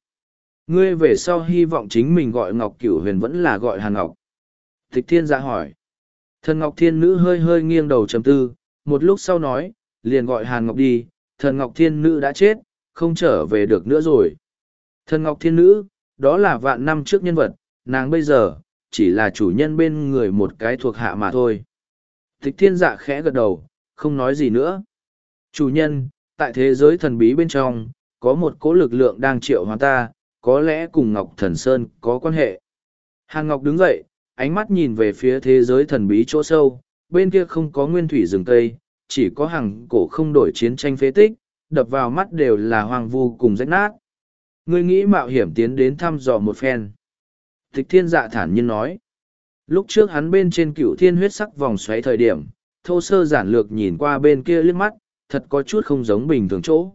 Ngươi về sau hy vọng chính mình gọi Ngọc Cửu Huyền vẫn là gọi Hàn Ngọc. Tịch thiên dạ hỏi. Thần Ngọc Thiên Nữ hơi hơi nghiêng đầu trầm tư, một lúc sau nói, liền gọi Hàn Ngọc đi, thần Ngọc Thiên Nữ đã chết, không trở về được nữa rồi. Thần Ngọc Thiên Nữ, đó là vạn năm trước nhân vật, nàng bây giờ, chỉ là chủ nhân bên người một cái thuộc hạ mà thôi. Tịch thiên dạ khẽ gật đầu, không nói gì nữa. Chủ nhân, tại thế giới thần bí bên trong, có một cỗ lực lượng đang triệu hóa ta, có lẽ cùng Ngọc Thần Sơn có quan hệ. Hàn Ngọc đứng dậy, ánh mắt nhìn về phía thế giới thần bí chỗ sâu, bên kia không có nguyên thủy rừng cây, chỉ có hàng cổ không đổi chiến tranh phế tích, đập vào mắt đều là hoang vu cùng rách nát. Ngươi nghĩ mạo hiểm tiến đến thăm dò một phen. Tịch thiên dạ thản nhiên nói. Lúc trước hắn bên trên cựu thiên huyết sắc vòng xoáy thời điểm, thô sơ giản lược nhìn qua bên kia liếc mắt, thật có chút không giống bình thường chỗ.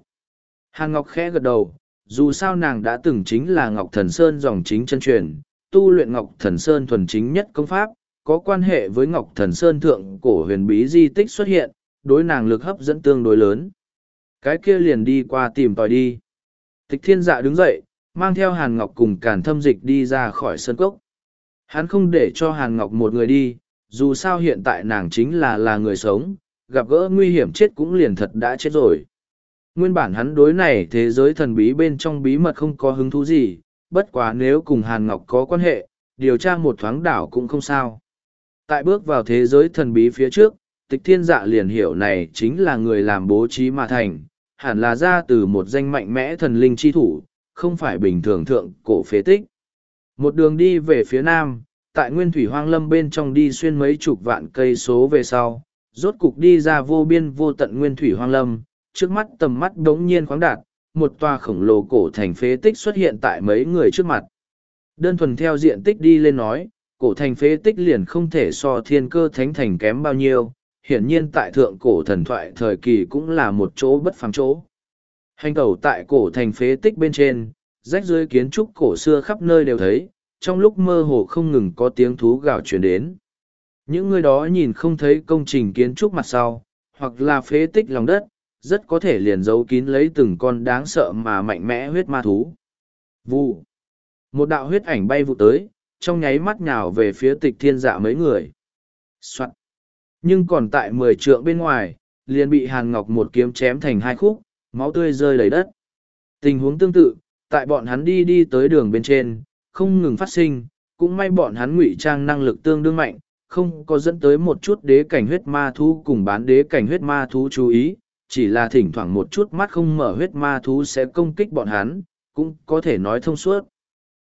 Hàn Ngọc khẽ gật đầu, dù sao nàng đã từng chính là Ngọc Thần Sơn dòng chính chân truyền, tu luyện Ngọc Thần Sơn thuần chính nhất công pháp, có quan hệ với Ngọc Thần Sơn thượng cổ huyền bí di tích xuất hiện, đối nàng lực hấp dẫn tương đối lớn. Cái kia liền đi qua tìm tòi đi. Tịch thiên dạ đứng dậy, mang theo Hàn Ngọc cùng càn thâm dịch đi ra khỏi sân cốc. Hắn không để cho Hàn Ngọc một người đi, dù sao hiện tại nàng chính là là người sống, gặp gỡ nguy hiểm chết cũng liền thật đã chết rồi. Nguyên bản hắn đối này thế giới thần bí bên trong bí mật không có hứng thú gì, bất quá nếu cùng Hàn Ngọc có quan hệ, điều tra một thoáng đảo cũng không sao. Tại bước vào thế giới thần bí phía trước, tịch thiên dạ liền hiểu này chính là người làm bố trí mà thành, hẳn là ra từ một danh mạnh mẽ thần linh chi thủ, không phải bình thường thượng cổ phế tích. Một đường đi về phía nam, tại nguyên thủy hoang lâm bên trong đi xuyên mấy chục vạn cây số về sau, rốt cục đi ra vô biên vô tận nguyên thủy hoang lâm, trước mắt tầm mắt đống nhiên khoáng đạt, một tòa khổng lồ cổ thành phế tích xuất hiện tại mấy người trước mặt. Đơn thuần theo diện tích đi lên nói, cổ thành phế tích liền không thể so thiên cơ thánh thành kém bao nhiêu, hiển nhiên tại thượng cổ thần thoại thời kỳ cũng là một chỗ bất phàm chỗ. Hành tẩu tại cổ thành phế tích bên trên, rách dưới kiến trúc cổ xưa khắp nơi đều thấy, trong lúc mơ hồ không ngừng có tiếng thú gào truyền đến. Những người đó nhìn không thấy công trình kiến trúc mặt sau, hoặc là phế tích lòng đất, rất có thể liền giấu kín lấy từng con đáng sợ mà mạnh mẽ huyết ma thú. Vụ. Một đạo huyết ảnh bay vụ tới, trong nháy mắt nhào về phía tịch thiên dạ mấy người. Soạn. Nhưng còn tại mười trượng bên ngoài, liền bị Hàn Ngọc một kiếm chém thành hai khúc, máu tươi rơi đầy đất. Tình huống tương tự, tại bọn hắn đi đi tới đường bên trên, không ngừng phát sinh, cũng may bọn hắn ngụy trang năng lực tương đương mạnh, không có dẫn tới một chút đế cảnh huyết ma thú cùng bán đế cảnh huyết ma thú chú ý, chỉ là thỉnh thoảng một chút mắt không mở huyết ma thú sẽ công kích bọn hắn, cũng có thể nói thông suốt.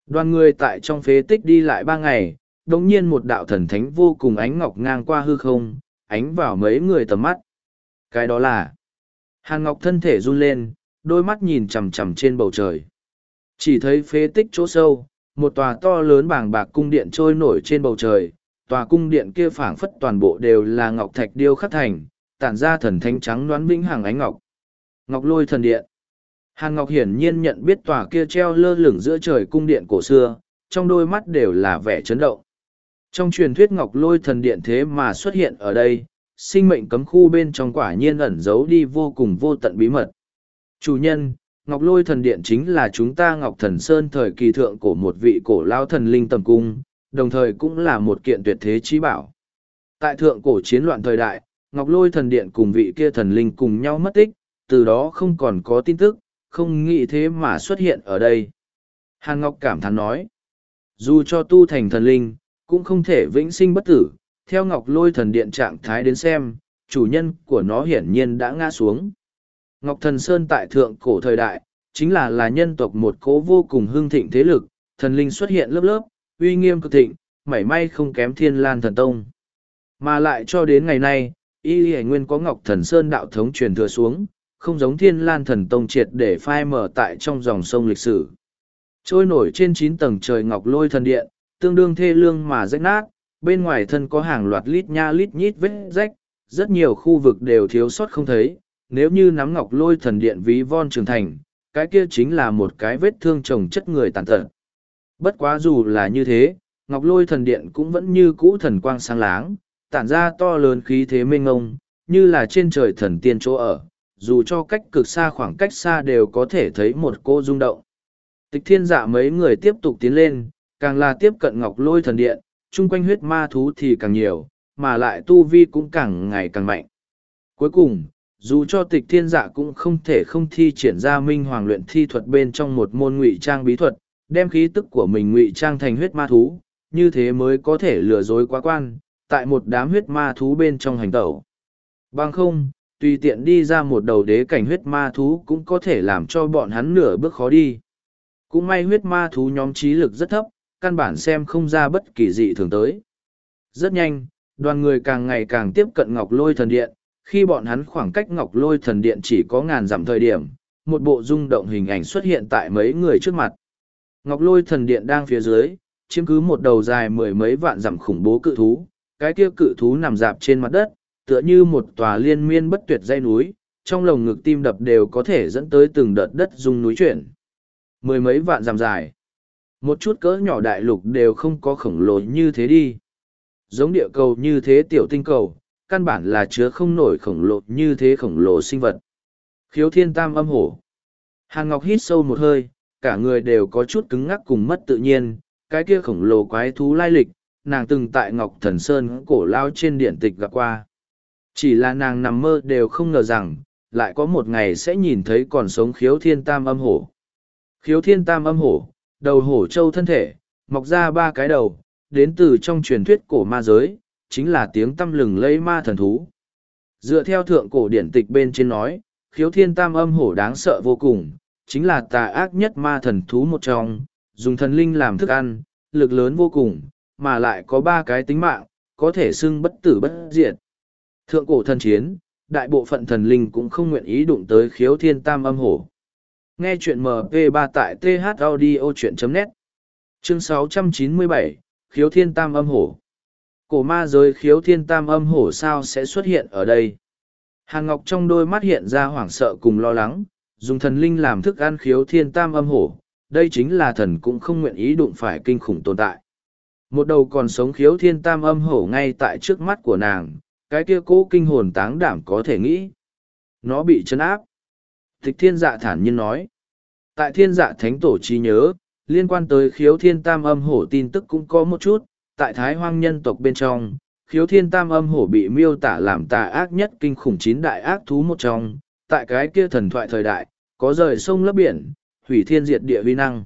Đoàn người tại trong phế tích đi lại ba ngày, đồng nhiên một đạo thần thánh vô cùng ánh ngọc ngang qua hư không, ánh vào mấy người tầm mắt. Cái đó là Hàn Ngọc thân thể run lên, đôi mắt nhìn chằm chằm trên bầu trời. Chỉ thấy phế tích chỗ sâu, một tòa to lớn bảng bạc cung điện trôi nổi trên bầu trời. Tòa cung điện kia phảng phất toàn bộ đều là ngọc thạch điêu khắc thành, tản ra thần thánh trắng đoán vĩnh hằng ánh ngọc. Ngọc lôi thần điện. Hàn Ngọc hiển nhiên nhận biết tòa kia treo lơ lửng giữa trời cung điện cổ xưa, trong đôi mắt đều là vẻ chấn động. Trong truyền thuyết Ngọc lôi thần điện thế mà xuất hiện ở đây, sinh mệnh cấm khu bên trong quả nhiên ẩn giấu đi vô cùng vô tận bí mật. Chủ nhân, Ngọc lôi thần điện chính là chúng ta Ngọc thần Sơn thời kỳ thượng của một vị cổ lao thần linh tầm cung, đồng thời cũng là một kiện tuyệt thế trí bảo. Tại thượng cổ chiến loạn thời đại, Ngọc lôi thần điện cùng vị kia thần linh cùng nhau mất tích, từ đó không còn có tin tức, không nghĩ thế mà xuất hiện ở đây. Hàn Ngọc cảm thán nói, dù cho tu thành thần linh, cũng không thể vĩnh sinh bất tử, theo Ngọc lôi thần điện trạng thái đến xem, chủ nhân của nó hiển nhiên đã ngã xuống. Ngọc Thần Sơn tại thượng cổ thời đại, chính là là nhân tộc một cố vô cùng hưng thịnh thế lực, thần linh xuất hiện lớp lớp, uy nghiêm cực thịnh, mảy may không kém thiên lan thần tông. Mà lại cho đến ngày nay, y y nguyên có Ngọc Thần Sơn đạo thống truyền thừa xuống, không giống thiên lan thần tông triệt để phai mở tại trong dòng sông lịch sử. Trôi nổi trên chín tầng trời ngọc lôi thần điện, tương đương thê lương mà rách nát, bên ngoài thân có hàng loạt lít nha lít nhít vết rách, rất nhiều khu vực đều thiếu sót không thấy. Nếu như nắm ngọc lôi thần điện ví von trưởng thành, cái kia chính là một cái vết thương trồng chất người tàn tật. Bất quá dù là như thế, ngọc lôi thần điện cũng vẫn như cũ thần quang sáng láng, tản ra to lớn khí thế mênh ngông, như là trên trời thần tiên chỗ ở, dù cho cách cực xa khoảng cách xa đều có thể thấy một cô rung động. Tịch thiên dạ mấy người tiếp tục tiến lên, càng là tiếp cận ngọc lôi thần điện, chung quanh huyết ma thú thì càng nhiều, mà lại tu vi cũng càng ngày càng mạnh. Cuối cùng, dù cho tịch thiên dạ cũng không thể không thi triển ra minh hoàng luyện thi thuật bên trong một môn ngụy trang bí thuật, đem khí tức của mình ngụy trang thành huyết ma thú, như thế mới có thể lừa dối quá quan, tại một đám huyết ma thú bên trong hành tẩu. Bằng không, tùy tiện đi ra một đầu đế cảnh huyết ma thú cũng có thể làm cho bọn hắn nửa bước khó đi. Cũng may huyết ma thú nhóm trí lực rất thấp, căn bản xem không ra bất kỳ dị thường tới. Rất nhanh, đoàn người càng ngày càng tiếp cận Ngọc Lôi Thần Điện, khi bọn hắn khoảng cách Ngọc Lôi Thần Điện chỉ có ngàn dặm thời điểm, một bộ rung động hình ảnh xuất hiện tại mấy người trước mặt. Ngọc Lôi Thần Điện đang phía dưới, chiếm cứ một đầu dài mười mấy vạn dặm khủng bố cự thú, cái kia cự thú nằm dạp trên mặt đất, tựa như một tòa liên miên bất tuyệt dây núi, trong lồng ngực tim đập đều có thể dẫn tới từng đợt đất rung núi chuyển. Mười mấy vạn dặm dài. Một chút cỡ nhỏ đại lục đều không có khổng lồ như thế đi. Giống địa cầu như thế tiểu tinh cầu, căn bản là chứa không nổi khổng lồ như thế khổng lồ sinh vật. Khiếu thiên tam âm hổ. Hàn Ngọc hít sâu một hơi, cả người đều có chút cứng ngắc cùng mất tự nhiên, cái kia khổng lồ quái thú lai lịch, nàng từng tại Ngọc Thần Sơn cổ lao trên điện tịch gặp qua. Chỉ là nàng nằm mơ đều không ngờ rằng, lại có một ngày sẽ nhìn thấy còn sống khiếu thiên tam âm hổ. Khiếu thiên tam âm hổ, đầu hổ châu thân thể, mọc ra ba cái đầu, đến từ trong truyền thuyết cổ ma giới, chính là tiếng tâm lừng lấy ma thần thú. Dựa theo thượng cổ điển tịch bên trên nói, khiếu thiên tam âm hổ đáng sợ vô cùng, chính là tà ác nhất ma thần thú một trong, dùng thần linh làm thức ăn, lực lớn vô cùng, mà lại có ba cái tính mạng, có thể xưng bất tử bất diệt. Thượng cổ thần chiến, đại bộ phận thần linh cũng không nguyện ý đụng tới khiếu thiên tam âm hổ. Nghe chuyện MP3 tại thaudio.net Chương 697, Khiếu thiên tam âm hổ Cổ ma giới khiếu thiên tam âm hổ sao sẽ xuất hiện ở đây? Hàn Ngọc trong đôi mắt hiện ra hoảng sợ cùng lo lắng, dùng thần linh làm thức ăn khiếu thiên tam âm hổ, đây chính là thần cũng không nguyện ý đụng phải kinh khủng tồn tại. Một đầu còn sống khiếu thiên tam âm hổ ngay tại trước mắt của nàng, cái kia cố kinh hồn táng đảm có thể nghĩ. Nó bị chấn áp. Tịch thiên dạ thản nhiên nói. Tại thiên dạ thánh tổ trí nhớ, liên quan tới khiếu thiên tam âm hổ tin tức cũng có một chút, tại thái hoang nhân tộc bên trong, khiếu thiên tam âm hổ bị miêu tả làm tà ác nhất kinh khủng chín đại ác thú một trong, tại cái kia thần thoại thời đại, có rời sông lấp biển, hủy thiên diệt địa vi năng.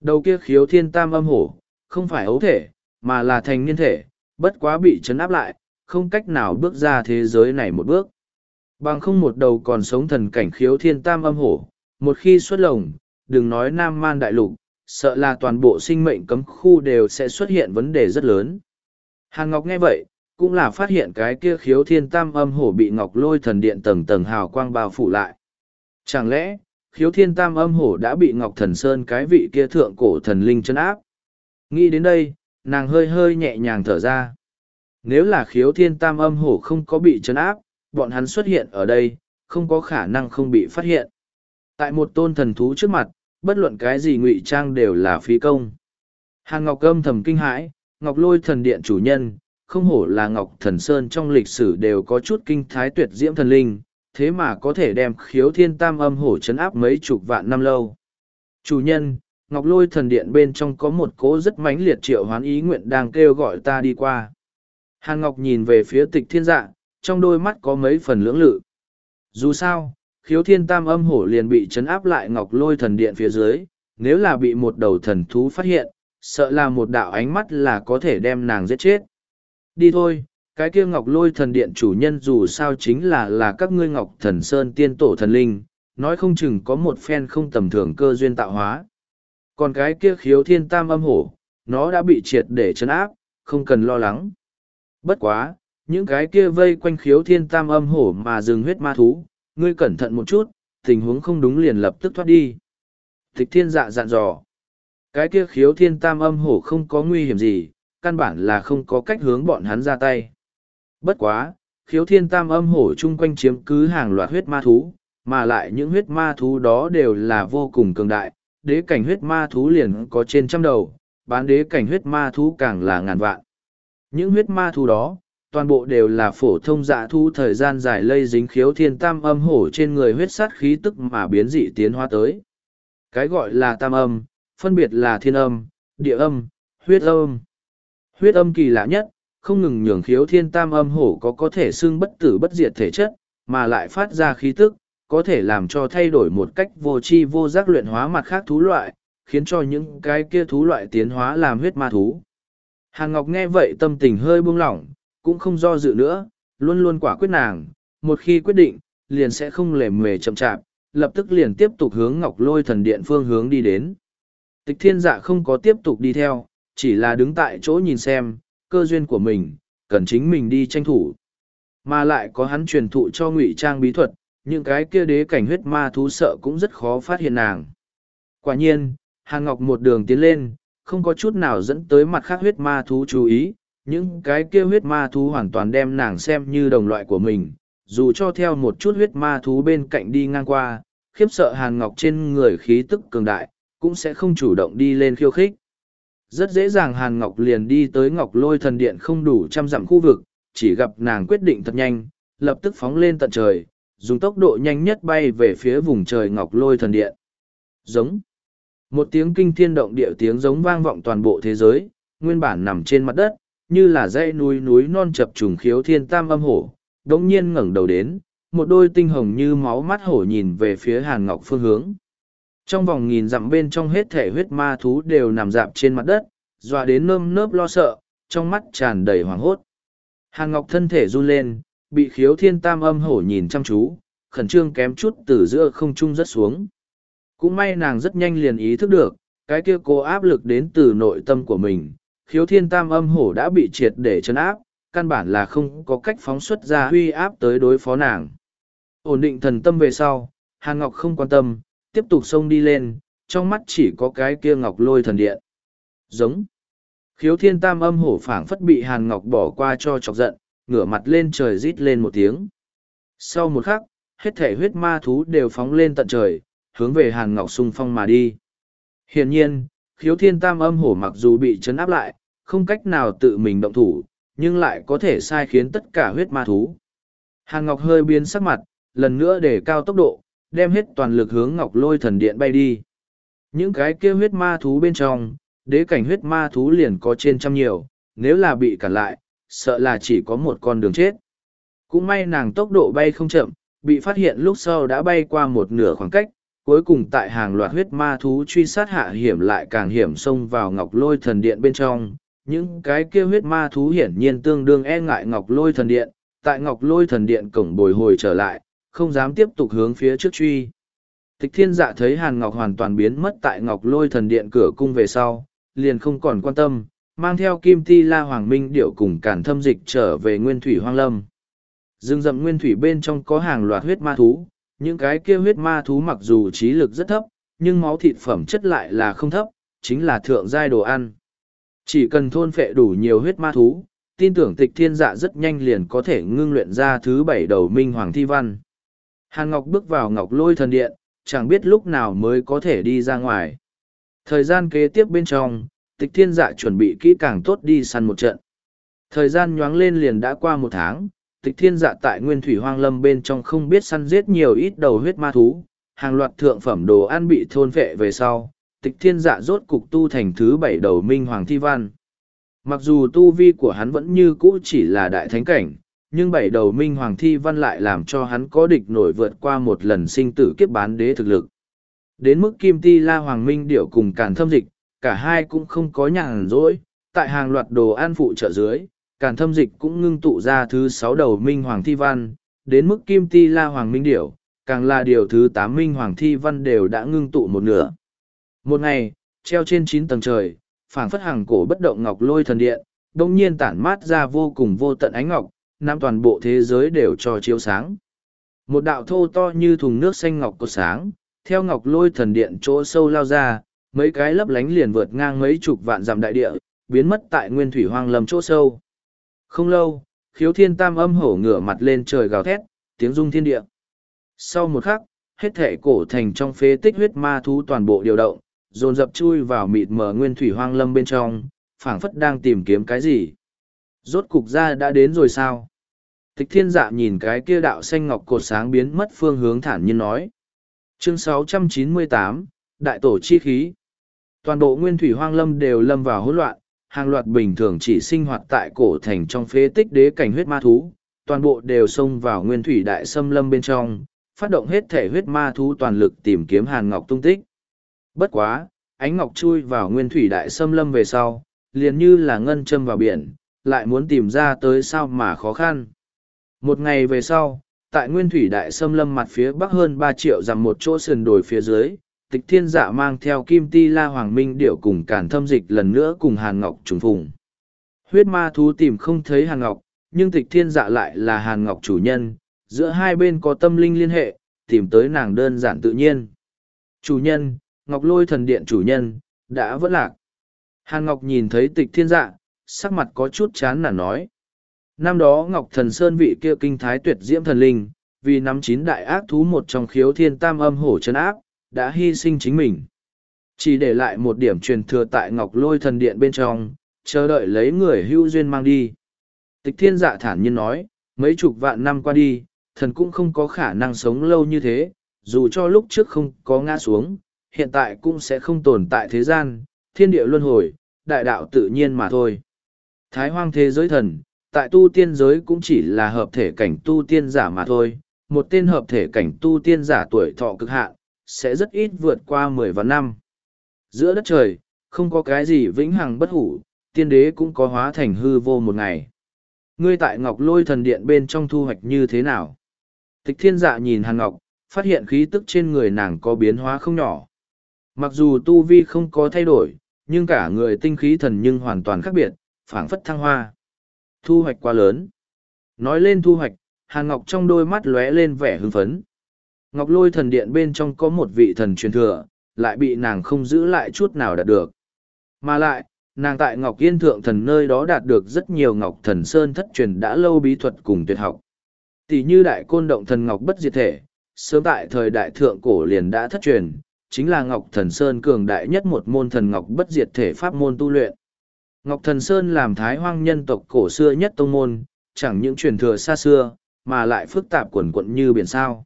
Đầu kia khiếu thiên tam âm hổ, không phải ấu thể, mà là thành niên thể, bất quá bị chấn áp lại, không cách nào bước ra thế giới này một bước. Bằng không một đầu còn sống thần cảnh khiếu thiên tam âm hổ, một khi xuất lồng, đừng nói nam man đại lục, sợ là toàn bộ sinh mệnh cấm khu đều sẽ xuất hiện vấn đề rất lớn. Hàn Ngọc nghe vậy, cũng là phát hiện cái kia khiếu thiên tam âm hổ bị Ngọc lôi thần điện tầng tầng hào quang bao phủ lại. Chẳng lẽ, khiếu thiên tam âm hổ đã bị Ngọc thần sơn cái vị kia thượng cổ thần linh chân áp? Nghĩ đến đây, nàng hơi hơi nhẹ nhàng thở ra. Nếu là khiếu thiên tam âm hổ không có bị chấn áp, bọn hắn xuất hiện ở đây, không có khả năng không bị phát hiện. Tại một tôn thần thú trước mặt, bất luận cái gì ngụy trang đều là phí công. Hàng Ngọc âm thầm kinh hãi, Ngọc lôi thần điện chủ nhân, không hổ là Ngọc thần Sơn trong lịch sử đều có chút kinh thái tuyệt diễm thần linh, thế mà có thể đem khiếu thiên tam âm hổ chấn áp mấy chục vạn năm lâu. Chủ nhân, Ngọc lôi thần điện bên trong có một cố rất mãnh liệt triệu hoán ý nguyện đang kêu gọi ta đi qua. Hàn Ngọc nhìn về phía tịch thiên dạ, trong đôi mắt có mấy phần lưỡng lự. Dù sao, khiếu thiên tam âm hổ liền bị chấn áp lại ngọc lôi thần điện phía dưới, nếu là bị một đầu thần thú phát hiện, sợ là một đạo ánh mắt là có thể đem nàng giết chết. Đi thôi, cái kia ngọc lôi thần điện chủ nhân dù sao chính là là các ngươi ngọc thần sơn tiên tổ thần linh, nói không chừng có một phen không tầm thường cơ duyên tạo hóa. Còn cái kia khiếu thiên tam âm hổ, nó đã bị triệt để chấn áp, không cần lo lắng. Bất quá, những cái kia vây quanh khiếu thiên tam âm hổ mà dừng huyết ma thú, ngươi cẩn thận một chút, tình huống không đúng liền lập tức thoát đi. Tịch thiên dạ dặn dò. Cái kia khiếu thiên tam âm hổ không có nguy hiểm gì, căn bản là không có cách hướng bọn hắn ra tay. Bất quá, khiếu thiên tam âm hổ chung quanh chiếm cứ hàng loạt huyết ma thú, mà lại những huyết ma thú đó đều là vô cùng cường đại, đế cảnh huyết ma thú liền có trên trăm đầu, bán đế cảnh huyết ma thú càng là ngàn vạn. Những huyết ma thú đó, toàn bộ đều là phổ thông dạ thu thời gian dài lây dính khiếu thiên tam âm hổ trên người huyết sát khí tức mà biến dị tiến hóa tới. Cái gọi là tam âm, phân biệt là thiên âm, địa âm, huyết âm. Huyết âm kỳ lạ nhất, không ngừng nhường khiếu thiên tam âm hổ có có thể xưng bất tử bất diệt thể chất, mà lại phát ra khí tức, có thể làm cho thay đổi một cách vô tri vô giác luyện hóa mặt khác thú loại, khiến cho những cái kia thú loại tiến hóa làm huyết ma thú. Hàn Ngọc nghe vậy tâm tình hơi buông lỏng, cũng không do dự nữa, luôn luôn quả quyết nàng, một khi quyết định, liền sẽ không lề mề chậm chạp, lập tức liền tiếp tục hướng Ngọc Lôi thần điện phương hướng đi đến. Tịch thiên dạ không có tiếp tục đi theo, chỉ là đứng tại chỗ nhìn xem, cơ duyên của mình, cần chính mình đi tranh thủ. Mà lại có hắn truyền thụ cho ngụy trang bí thuật, những cái kia đế cảnh huyết ma thú sợ cũng rất khó phát hiện nàng. Quả nhiên, Hàng Ngọc một đường tiến lên, không có chút nào dẫn tới mặt khác huyết ma thú chú ý, những cái kia huyết ma thú hoàn toàn đem nàng xem như đồng loại của mình, dù cho theo một chút huyết ma thú bên cạnh đi ngang qua, khiếp sợ Hàn Ngọc trên người khí tức cường đại, cũng sẽ không chủ động đi lên khiêu khích. Rất dễ dàng Hàn Ngọc liền đi tới Ngọc Lôi thần điện không đủ trăm dặm khu vực, chỉ gặp nàng quyết định thật nhanh, lập tức phóng lên tận trời, dùng tốc độ nhanh nhất bay về phía vùng trời Ngọc Lôi thần điện. Giống. Một tiếng kinh thiên động địa tiếng giống vang vọng toàn bộ thế giới, nguyên bản nằm trên mặt đất, như là dãy núi núi non chập trùng khiếu thiên tam âm hổ, đống nhiên ngẩng đầu đến, một đôi tinh hồng như máu mắt hổ nhìn về phía Hàn Ngọc phương hướng. Trong vòng nghìn dặm bên trong hết thể huyết ma thú đều nằm dạp trên mặt đất, dọa đến nơm nớp lo sợ, trong mắt tràn đầy hoảng hốt. Hàn Ngọc thân thể run lên, bị khiếu thiên tam âm hổ nhìn chăm chú, khẩn trương kém chút từ giữa không trung rất xuống. Cũng may nàng rất nhanh liền ý thức được, cái kia cố áp lực đến từ nội tâm của mình, khiếu thiên tam âm hổ đã bị triệt để chấn áp, căn bản là không có cách phóng xuất ra huy áp tới đối phó nàng. Ổn định thần tâm về sau, Hàn Ngọc không quan tâm, tiếp tục xông đi lên, trong mắt chỉ có cái kia ngọc lôi thần điện. Giống. Khiếu thiên tam âm hổ phảng phất bị Hàn Ngọc bỏ qua cho chọc giận, ngửa mặt lên trời rít lên một tiếng. Sau một khắc, hết thể huyết ma thú đều phóng lên tận trời, hướng về Hàn Ngọc xung phong mà đi. Hiển nhiên, khiếu thiên tam âm hổ mặc dù bị chấn áp lại, không cách nào tự mình động thủ, nhưng lại có thể sai khiến tất cả huyết ma thú. Hàn Ngọc hơi biến sắc mặt, lần nữa để cao tốc độ, đem hết toàn lực hướng Ngọc Lôi thần điện bay đi. Những cái kia huyết ma thú bên trong, đế cảnh huyết ma thú liền có trên trăm nhiều, nếu là bị cản lại, sợ là chỉ có một con đường chết. Cũng may nàng tốc độ bay không chậm, bị phát hiện lúc sau đã bay qua một nửa khoảng cách, cuối cùng tại hàng loạt huyết ma thú truy sát hạ hiểm lại càng hiểm xông vào ngọc lôi thần điện bên trong. Những cái kia huyết ma thú hiển nhiên tương đương e ngại ngọc lôi thần điện, tại ngọc lôi thần điện cổng bồi hồi trở lại, không dám tiếp tục hướng phía trước truy. Tịch thiên dạ thấy hàn ngọc hoàn toàn biến mất tại ngọc lôi thần điện cửa cung về sau, liền không còn quan tâm, mang theo kim ti la hoàng minh điệu cùng cản thâm dịch trở về nguyên thủy hoang lâm. Dương rậm nguyên thủy bên trong có hàng loạt huyết ma thú, những cái kia huyết ma thú mặc dù trí lực rất thấp, nhưng máu thịt phẩm chất lại là không thấp, chính là thượng giai đồ ăn. Chỉ cần thôn phệ đủ nhiều huyết ma thú, tin tưởng tịch thiên dạ rất nhanh liền có thể ngưng luyện ra thứ bảy đầu minh hoàng thi văn. Hàn Ngọc bước vào Ngọc Lôi thần điện, chẳng biết lúc nào mới có thể đi ra ngoài. Thời gian kế tiếp bên trong, tịch thiên dạ chuẩn bị kỹ càng tốt đi săn một trận. Thời gian nhoáng lên liền đã qua một tháng, tịch thiên dạ tại nguyên thủy hoang lâm bên trong không biết săn giết nhiều ít đầu huyết ma thú, hàng loạt thượng phẩm đồ ăn bị thôn vệ về sau, tịch thiên dạ rốt cục tu thành thứ bảy đầu minh hoàng thi văn. Mặc dù tu vi của hắn vẫn như cũ chỉ là đại thánh cảnh, nhưng bảy đầu minh hoàng thi văn lại làm cho hắn có địch nổi vượt qua một lần sinh tử kiếp bán đế thực lực. Đến mức kim ti la hoàng minh điệu cùng càn thâm dịch, cả hai cũng không có nhàn rỗi, tại hàng loạt đồ an phụ trợ dưới, càn thâm dịch cũng ngưng tụ ra thứ sáu đầu minh hoàng thi văn, đến mức kim ti la hoàng minh điệu, càng là điều thứ tám minh hoàng thi văn đều đã ngưng tụ một nửa. Một ngày, treo trên chín tầng trời, phảng phất hàng cổ bất động ngọc lôi thần điện, đông nhiên tản mát ra vô cùng vô tận ánh ngọc, nam toàn bộ thế giới đều cho chiếu sáng. Một đạo thô to như thùng nước xanh ngọc cột sáng, theo ngọc lôi thần điện chỗ sâu lao ra, mấy cái lấp lánh liền vượt ngang mấy chục vạn dặm đại địa, biến mất tại nguyên thủy hoang lâm chỗ sâu. Không lâu, khiếu thiên tam âm hổ ngửa mặt lên trời gào thét, tiếng rung thiên địa. Sau một khắc, hết thể cổ thành trong phế tích huyết ma thú toàn bộ điều động, dồn dập chui vào mịt mờ nguyên thủy hoang lâm bên trong, phảng phất đang tìm kiếm cái gì. Rốt cục ra đã đến rồi sao? Tịch thiên dạ nhìn cái kia đạo xanh ngọc cột sáng biến mất phương hướng thản nhiên nói. Chương 698, Đại tổ chi khí. Toàn bộ nguyên thủy hoang lâm đều lâm vào hỗn loạn, hàng loạt bình thường chỉ sinh hoạt tại cổ thành trong phế tích đế cảnh huyết ma thú, toàn bộ đều xông vào nguyên thủy đại xâm lâm bên trong, phát động hết thể huyết ma thú toàn lực tìm kiếm hàn ngọc tung tích. Bất quá, ánh ngọc chui vào nguyên thủy đại xâm lâm về sau, liền như là ngân châm vào biển, lại muốn tìm ra tới sao mà khó khăn. Một ngày về sau, tại nguyên thủy đại xâm lâm mặt phía bắc hơn ba triệu dặm một chỗ sườn đồi phía dưới, tịch thiên dạ mang theo kim ti la hoàng minh điệu cùng cản thâm dịch lần nữa cùng hàn ngọc trùng phùng huyết ma thú tìm không thấy hàn ngọc nhưng tịch thiên dạ lại là hàn ngọc chủ nhân giữa hai bên có tâm linh liên hệ tìm tới nàng đơn giản tự nhiên chủ nhân ngọc lôi thần điện chủ nhân đã vất lạc hàn ngọc nhìn thấy tịch thiên dạ sắc mặt có chút chán nản nói năm đó ngọc thần sơn vị kia kinh thái tuyệt diễm thần linh vì nắm chín đại ác thú một trong khiếu thiên tam âm hổ chân áp đã hy sinh chính mình. Chỉ để lại một điểm truyền thừa tại ngọc lôi thần điện bên trong, chờ đợi lấy người hưu duyên mang đi. Tịch thiên dạ thản nhiên nói, mấy chục vạn năm qua đi, thần cũng không có khả năng sống lâu như thế, dù cho lúc trước không có ngã xuống, hiện tại cũng sẽ không tồn tại thế gian, thiên địa luân hồi, đại đạo tự nhiên mà thôi. Thái hoang thế giới thần, tại tu tiên giới cũng chỉ là hợp thể cảnh tu tiên giả mà thôi, một tên hợp thể cảnh tu tiên giả tuổi thọ cực hạn, sẽ rất ít vượt qua mười vạn năm. Giữa đất trời, không có cái gì vĩnh hằng bất hủ, tiên đế cũng có hóa thành hư vô một ngày. Ngươi tại Ngọc Lôi thần điện bên trong thu hoạch như thế nào? Tịch thiên dạ nhìn hàng Ngọc, phát hiện khí tức trên người nàng có biến hóa không nhỏ. Mặc dù tu vi không có thay đổi, nhưng cả người tinh khí thần nhưng hoàn toàn khác biệt, phảng phất thăng hoa. Thu hoạch quá lớn. Nói lên thu hoạch, Hàn Ngọc trong đôi mắt lóe lên vẻ hưng phấn. Ngọc lôi thần điện bên trong có một vị thần truyền thừa, lại bị nàng không giữ lại chút nào đạt được. Mà lại, nàng tại Ngọc Yên Thượng thần nơi đó đạt được rất nhiều Ngọc Thần Sơn thất truyền đã lâu bí thuật cùng tuyệt học. Tỷ như đại côn động thần Ngọc bất diệt thể, sớm tại thời đại thượng cổ liền đã thất truyền, chính là Ngọc Thần Sơn cường đại nhất một môn thần Ngọc bất diệt thể pháp môn tu luyện. Ngọc Thần Sơn làm thái hoang nhân tộc cổ xưa nhất tông môn, chẳng những truyền thừa xa xưa, mà lại phức tạp quần quận như biển sao.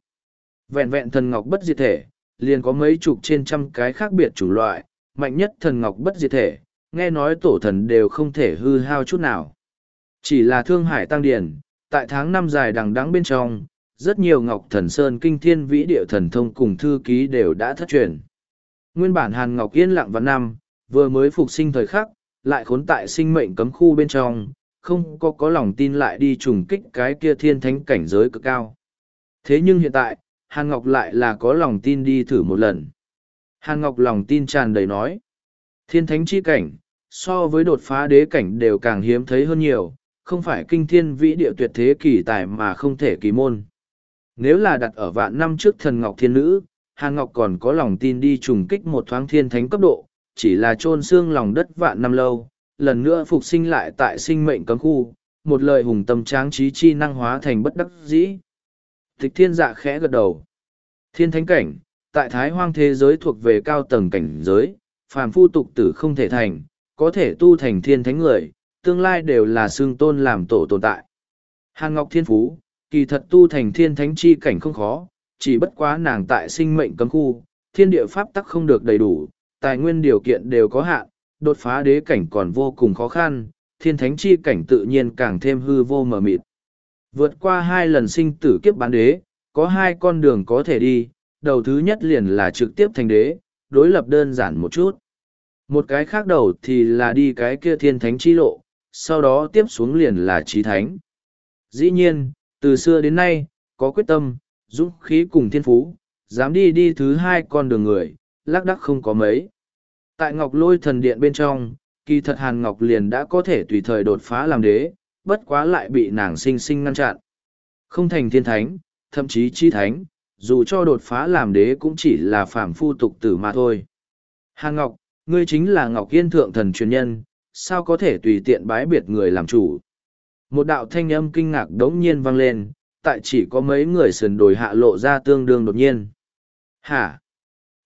Vẹn vẹn thần Ngọc bất diệt thể, liền có mấy chục trên trăm cái khác biệt chủ loại, mạnh nhất thần Ngọc bất diệt thể, nghe nói tổ thần đều không thể hư hao chút nào. Chỉ là thương hải tăng điển, tại tháng năm dài đằng đắng bên trong, rất nhiều Ngọc Thần Sơn kinh thiên vĩ địa thần thông cùng thư ký đều đã thất truyền. Nguyên bản Hàn Ngọc yên lặng vào năm, vừa mới phục sinh thời khắc, lại khốn tại sinh mệnh cấm khu bên trong, không có có lòng tin lại đi trùng kích cái kia thiên thánh cảnh giới cực cao. Thế nhưng hiện tại, Hàn Ngọc lại là có lòng tin đi thử một lần. Hàn Ngọc lòng tin tràn đầy nói. Thiên thánh chi cảnh, so với đột phá đế cảnh đều càng hiếm thấy hơn nhiều, không phải kinh thiên vĩ địa tuyệt thế kỳ tài mà không thể kỳ môn. Nếu là đặt ở vạn năm trước thần Ngọc Thiên Nữ, Hàn Ngọc còn có lòng tin đi trùng kích một thoáng thiên thánh cấp độ, chỉ là chôn xương lòng đất vạn năm lâu, lần nữa phục sinh lại tại sinh mệnh cấm khu, một lời hùng tâm tráng trí chi năng hóa thành bất đắc dĩ. Tịch thiên dạ khẽ gật đầu. Thiên thánh cảnh, tại thái hoang thế giới thuộc về cao tầng cảnh giới, phàm phu tục tử không thể thành, có thể tu thành thiên thánh người, tương lai đều là xương tôn làm tổ tồn tại. Hàn Ngọc Thiên Phú, kỳ thật tu thành thiên thánh chi cảnh không khó, chỉ bất quá nàng tại sinh mệnh cấm khu, thiên địa pháp tắc không được đầy đủ, tài nguyên điều kiện đều có hạn, đột phá đế cảnh còn vô cùng khó khăn, thiên thánh chi cảnh tự nhiên càng thêm hư vô mờ mịt. Vượt qua hai lần sinh tử kiếp bán đế, có hai con đường có thể đi, đầu thứ nhất liền là trực tiếp thành đế, đối lập đơn giản một chút. Một cái khác đầu thì là đi cái kia thiên thánh chi lộ, sau đó tiếp xuống liền là trí thánh. Dĩ nhiên, từ xưa đến nay, có quyết tâm, dũng khí cùng thiên phú, dám đi đi thứ hai con đường người, lác đắc không có mấy. Tại Ngọc Lôi thần điện bên trong, kỳ thật Hàn Ngọc liền đã có thể tùy thời đột phá làm đế, bất quá lại bị nàng sinh sinh ngăn chặn. Không thành thiên thánh, thậm chí chi thánh, dù cho đột phá làm đế cũng chỉ là phàm phu tục tử mà thôi. Hàn Ngọc, ngươi chính là Ngọc Yên Thượng Thần truyền nhân, sao có thể tùy tiện bái biệt người làm chủ. Một đạo thanh âm kinh ngạc đống nhiên vang lên, tại chỉ có mấy người sườn đồi hạ lộ ra tương đương đột nhiên. Hả?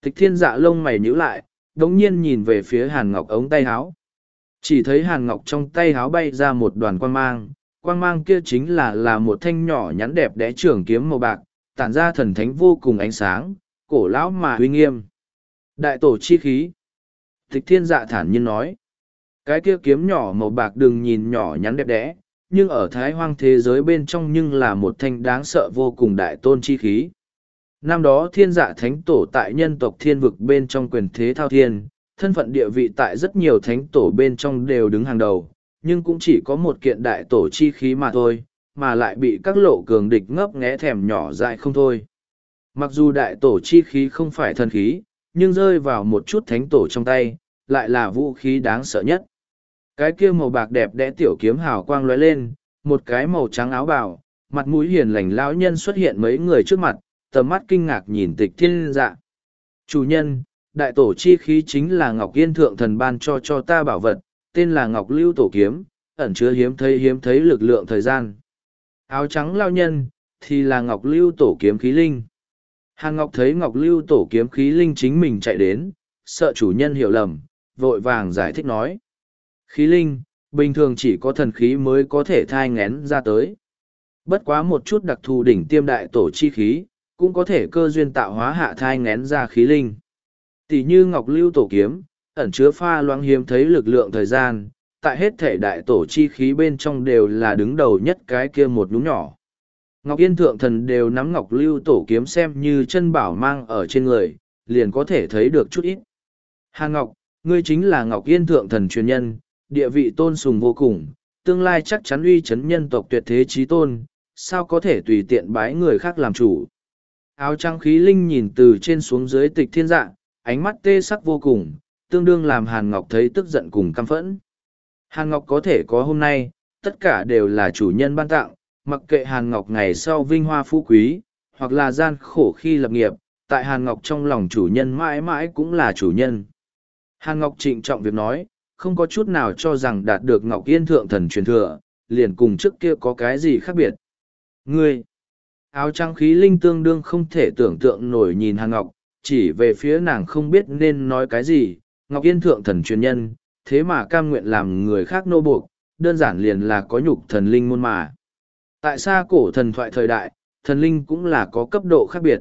Tịch thiên dạ lông mày nhíu lại, đống nhiên nhìn về phía Hàn Ngọc ống tay háo. Chỉ thấy Hàn Ngọc trong tay háo bay ra một đoàn quang mang, quang mang kia chính là là một thanh nhỏ nhắn đẹp đẽ trường kiếm màu bạc, tản ra thần thánh vô cùng ánh sáng, cổ lão mà uy nghiêm. Đại tổ chi khí. Tịch thiên dạ thản nhiên nói. Cái kia kiếm nhỏ màu bạc đừng nhìn nhỏ nhắn đẹp đẽ, nhưng ở thái hoang thế giới bên trong nhưng là một thanh đáng sợ vô cùng đại tôn chi khí. Năm đó thiên dạ thánh tổ tại nhân tộc thiên vực bên trong quyền thế thao thiên, thân phận địa vị tại rất nhiều thánh tổ bên trong đều đứng hàng đầu, nhưng cũng chỉ có một kiện đại tổ chi khí mà thôi, mà lại bị các lộ cường địch ngấp nghé thèm nhỏ dại không thôi. Mặc dù đại tổ chi khí không phải thần khí, nhưng rơi vào một chút thánh tổ trong tay, lại là vũ khí đáng sợ nhất. Cái kia màu bạc đẹp đẽ tiểu kiếm hào quang lóe lên, một cái màu trắng áo bào, mặt mũi hiền lành lão nhân xuất hiện mấy người trước mặt, tầm mắt kinh ngạc nhìn tịch thiên dạ. Chủ nhân, đại tổ chi khí chính là Ngọc Yên Thượng Thần ban cho cho ta bảo vật, tên là Ngọc Lưu Tổ Kiếm, ẩn chứa hiếm thấy hiếm thấy lực lượng thời gian. Áo trắng lao nhân, thì là Ngọc Lưu Tổ Kiếm khí linh. Hàn Ngọc thấy Ngọc Lưu Tổ Kiếm khí linh chính mình chạy đến, sợ chủ nhân hiểu lầm, vội vàng giải thích nói. Khí linh, bình thường chỉ có thần khí mới có thể thai ngén ra tới. Bất quá một chút đặc thù đỉnh tiêm đại tổ chi khí, cũng có thể cơ duyên tạo hóa hạ thai ngén ra khí linh. Tỷ như Ngọc Lưu Tổ Kiếm, ẩn chứa pha loãng hiếm thấy lực lượng thời gian, tại hết thể đại tổ chi khí bên trong đều là đứng đầu nhất cái kia một nhúm nhỏ. Ngọc Yên Thượng Thần đều nắm Ngọc Lưu Tổ Kiếm xem như chân bảo mang ở trên người, liền có thể thấy được chút ít. Hà Ngọc, ngươi chính là Ngọc Yên Thượng Thần truyền nhân, địa vị tôn sùng vô cùng, tương lai chắc chắn uy chấn nhân tộc tuyệt thế trí tôn, sao có thể tùy tiện bái người khác làm chủ. Áo trắng khí linh nhìn từ trên xuống dưới tịch thiên dạ, ánh mắt tê sắc vô cùng, tương đương làm Hàn Ngọc thấy tức giận cùng căm phẫn. Hàn Ngọc có thể có hôm nay, tất cả đều là chủ nhân ban tặng, mặc kệ Hàn Ngọc ngày sau vinh hoa phú quý, hoặc là gian khổ khi lập nghiệp, tại Hàn Ngọc trong lòng chủ nhân mãi mãi cũng là chủ nhân. Hàn Ngọc trịnh trọng việc nói, không có chút nào cho rằng đạt được Ngọc Yên Thượng Thần truyền thừa, liền cùng trước kia có cái gì khác biệt. Ngươi, áo trắng khí linh tương đương không thể tưởng tượng nổi nhìn Hàn Ngọc, chỉ về phía nàng không biết nên nói cái gì, Ngọc Yên Thượng Thần truyền nhân, thế mà cam nguyện làm người khác nô buộc, đơn giản liền là có nhục thần linh môn mà. Tại sao cổ thần thoại thời đại, thần linh cũng là có cấp độ khác biệt.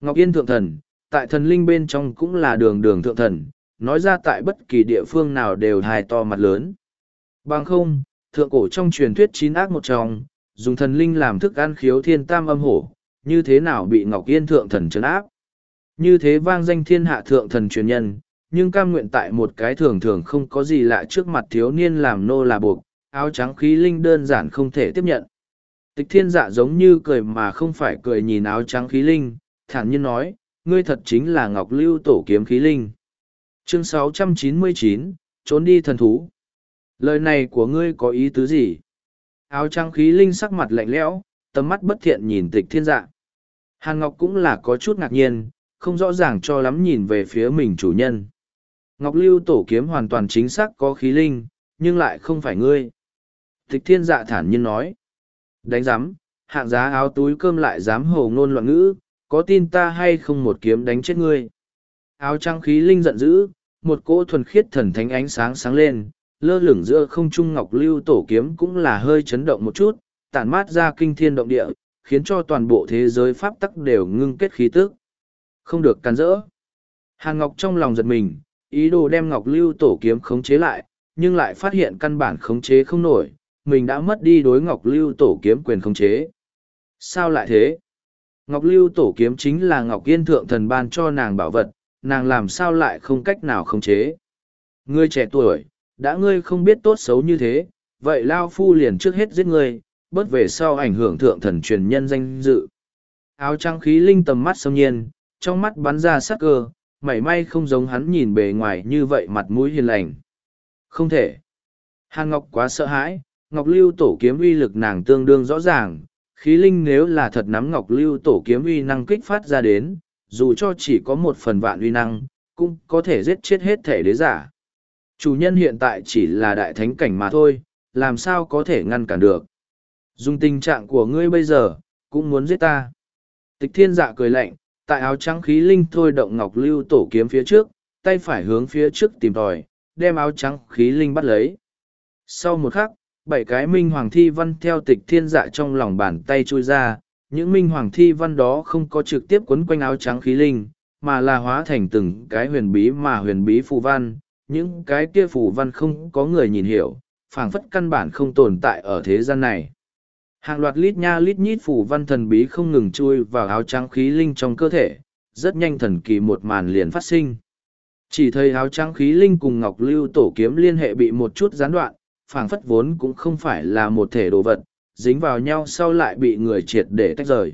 Ngọc Yên Thượng Thần, tại thần linh bên trong cũng là đường đường thượng thần, nói ra tại bất kỳ địa phương nào đều hài to mặt lớn. Bằng không, thượng cổ trong truyền thuyết chín ác một trong, dùng thần linh làm thức ăn khiếu thiên tam âm hổ, như thế nào bị Ngọc Yên thượng thần trấn áp. Như thế vang danh thiên hạ thượng thần truyền nhân, nhưng cam nguyện tại một cái thường thường không có gì lạ trước mặt thiếu niên làm nô là buộc, áo trắng khí linh đơn giản không thể tiếp nhận. Tịch thiên dạ giống như cười mà không phải cười nhìn áo trắng khí linh, thản nhiên nói, ngươi thật chính là Ngọc Lưu tổ kiếm khí linh. Chương 699, trốn đi thần thú. Lời này của ngươi có ý tứ gì? Áo trang khí linh sắc mặt lạnh lẽo, tầm mắt bất thiện nhìn tịch thiên dạ. Hàn Ngọc cũng là có chút ngạc nhiên, không rõ ràng cho lắm nhìn về phía mình chủ nhân. Ngọc Lưu tổ kiếm hoàn toàn chính xác có khí linh, nhưng lại không phải ngươi. Tịch thiên dạ thản nhiên nói. Đánh giám, hạng giá áo túi cơm lại dám hồ ngôn loạn ngữ, có tin ta hay không một kiếm đánh chết ngươi. Áo trang khí linh giận dữ, một cỗ thuần khiết thần thánh ánh sáng sáng lên, lơ lửng giữa không trung ngọc lưu tổ kiếm cũng là hơi chấn động một chút, tản mát ra kinh thiên động địa, khiến cho toàn bộ thế giới pháp tắc đều ngưng kết khí tức. Không được cắn rỡ. Hàn Ngọc trong lòng giật mình, ý đồ đem ngọc lưu tổ kiếm khống chế lại, nhưng lại phát hiện căn bản khống chế không nổi, mình đã mất đi đối ngọc lưu tổ kiếm quyền khống chế. Sao lại thế? Ngọc lưu tổ kiếm chính là Ngọc Yên Thượng Thần ban cho nàng bảo vật, nàng làm sao lại không cách nào khống chế. Ngươi trẻ tuổi, đã ngươi không biết tốt xấu như thế, vậy Lao Phu liền trước hết giết ngươi, bớt về sau ảnh hưởng thượng thần truyền nhân danh dự. Áo trắng khí linh tầm mắt xâm nhiên, trong mắt bắn ra sắc cơ, mảy may không giống hắn nhìn bề ngoài như vậy mặt mũi hiền lành. Không thể. Hàn Ngọc quá sợ hãi, Ngọc Lưu tổ kiếm uy lực nàng tương đương rõ ràng, khí linh nếu là thật nắm Ngọc Lưu tổ kiếm uy năng kích phát ra đến, dù cho chỉ có một phần vạn uy năng, cũng có thể giết chết hết thể đế giả. Chủ nhân hiện tại chỉ là đại thánh cảnh mà thôi, làm sao có thể ngăn cản được. Dùng tình trạng của ngươi bây giờ, cũng muốn giết ta. Tịch thiên dạ cười lạnh, tại áo trắng khí linh thôi động ngọc lưu tổ kiếm phía trước, tay phải hướng phía trước tìm tòi, đem áo trắng khí linh bắt lấy. Sau một khắc, bảy cái minh hoàng thi văn theo tịch thiên dạ trong lòng bàn tay trôi ra, những minh hoàng thi văn đó không có trực tiếp quấn quanh áo trắng khí linh, mà là hóa thành từng cái huyền bí mà huyền bí phù văn, những cái kia phù văn không có người nhìn hiểu, phảng phất căn bản không tồn tại ở thế gian này. Hàng loạt lít nha lít nhít phù văn thần bí không ngừng chui vào áo trắng khí linh trong cơ thể, rất nhanh thần kỳ một màn liền phát sinh. Chỉ thấy áo trắng khí linh cùng Ngọc Lưu tổ kiếm liên hệ bị một chút gián đoạn, phảng phất vốn cũng không phải là một thể đồ vật, dính vào nhau sau lại bị người triệt để tách rời.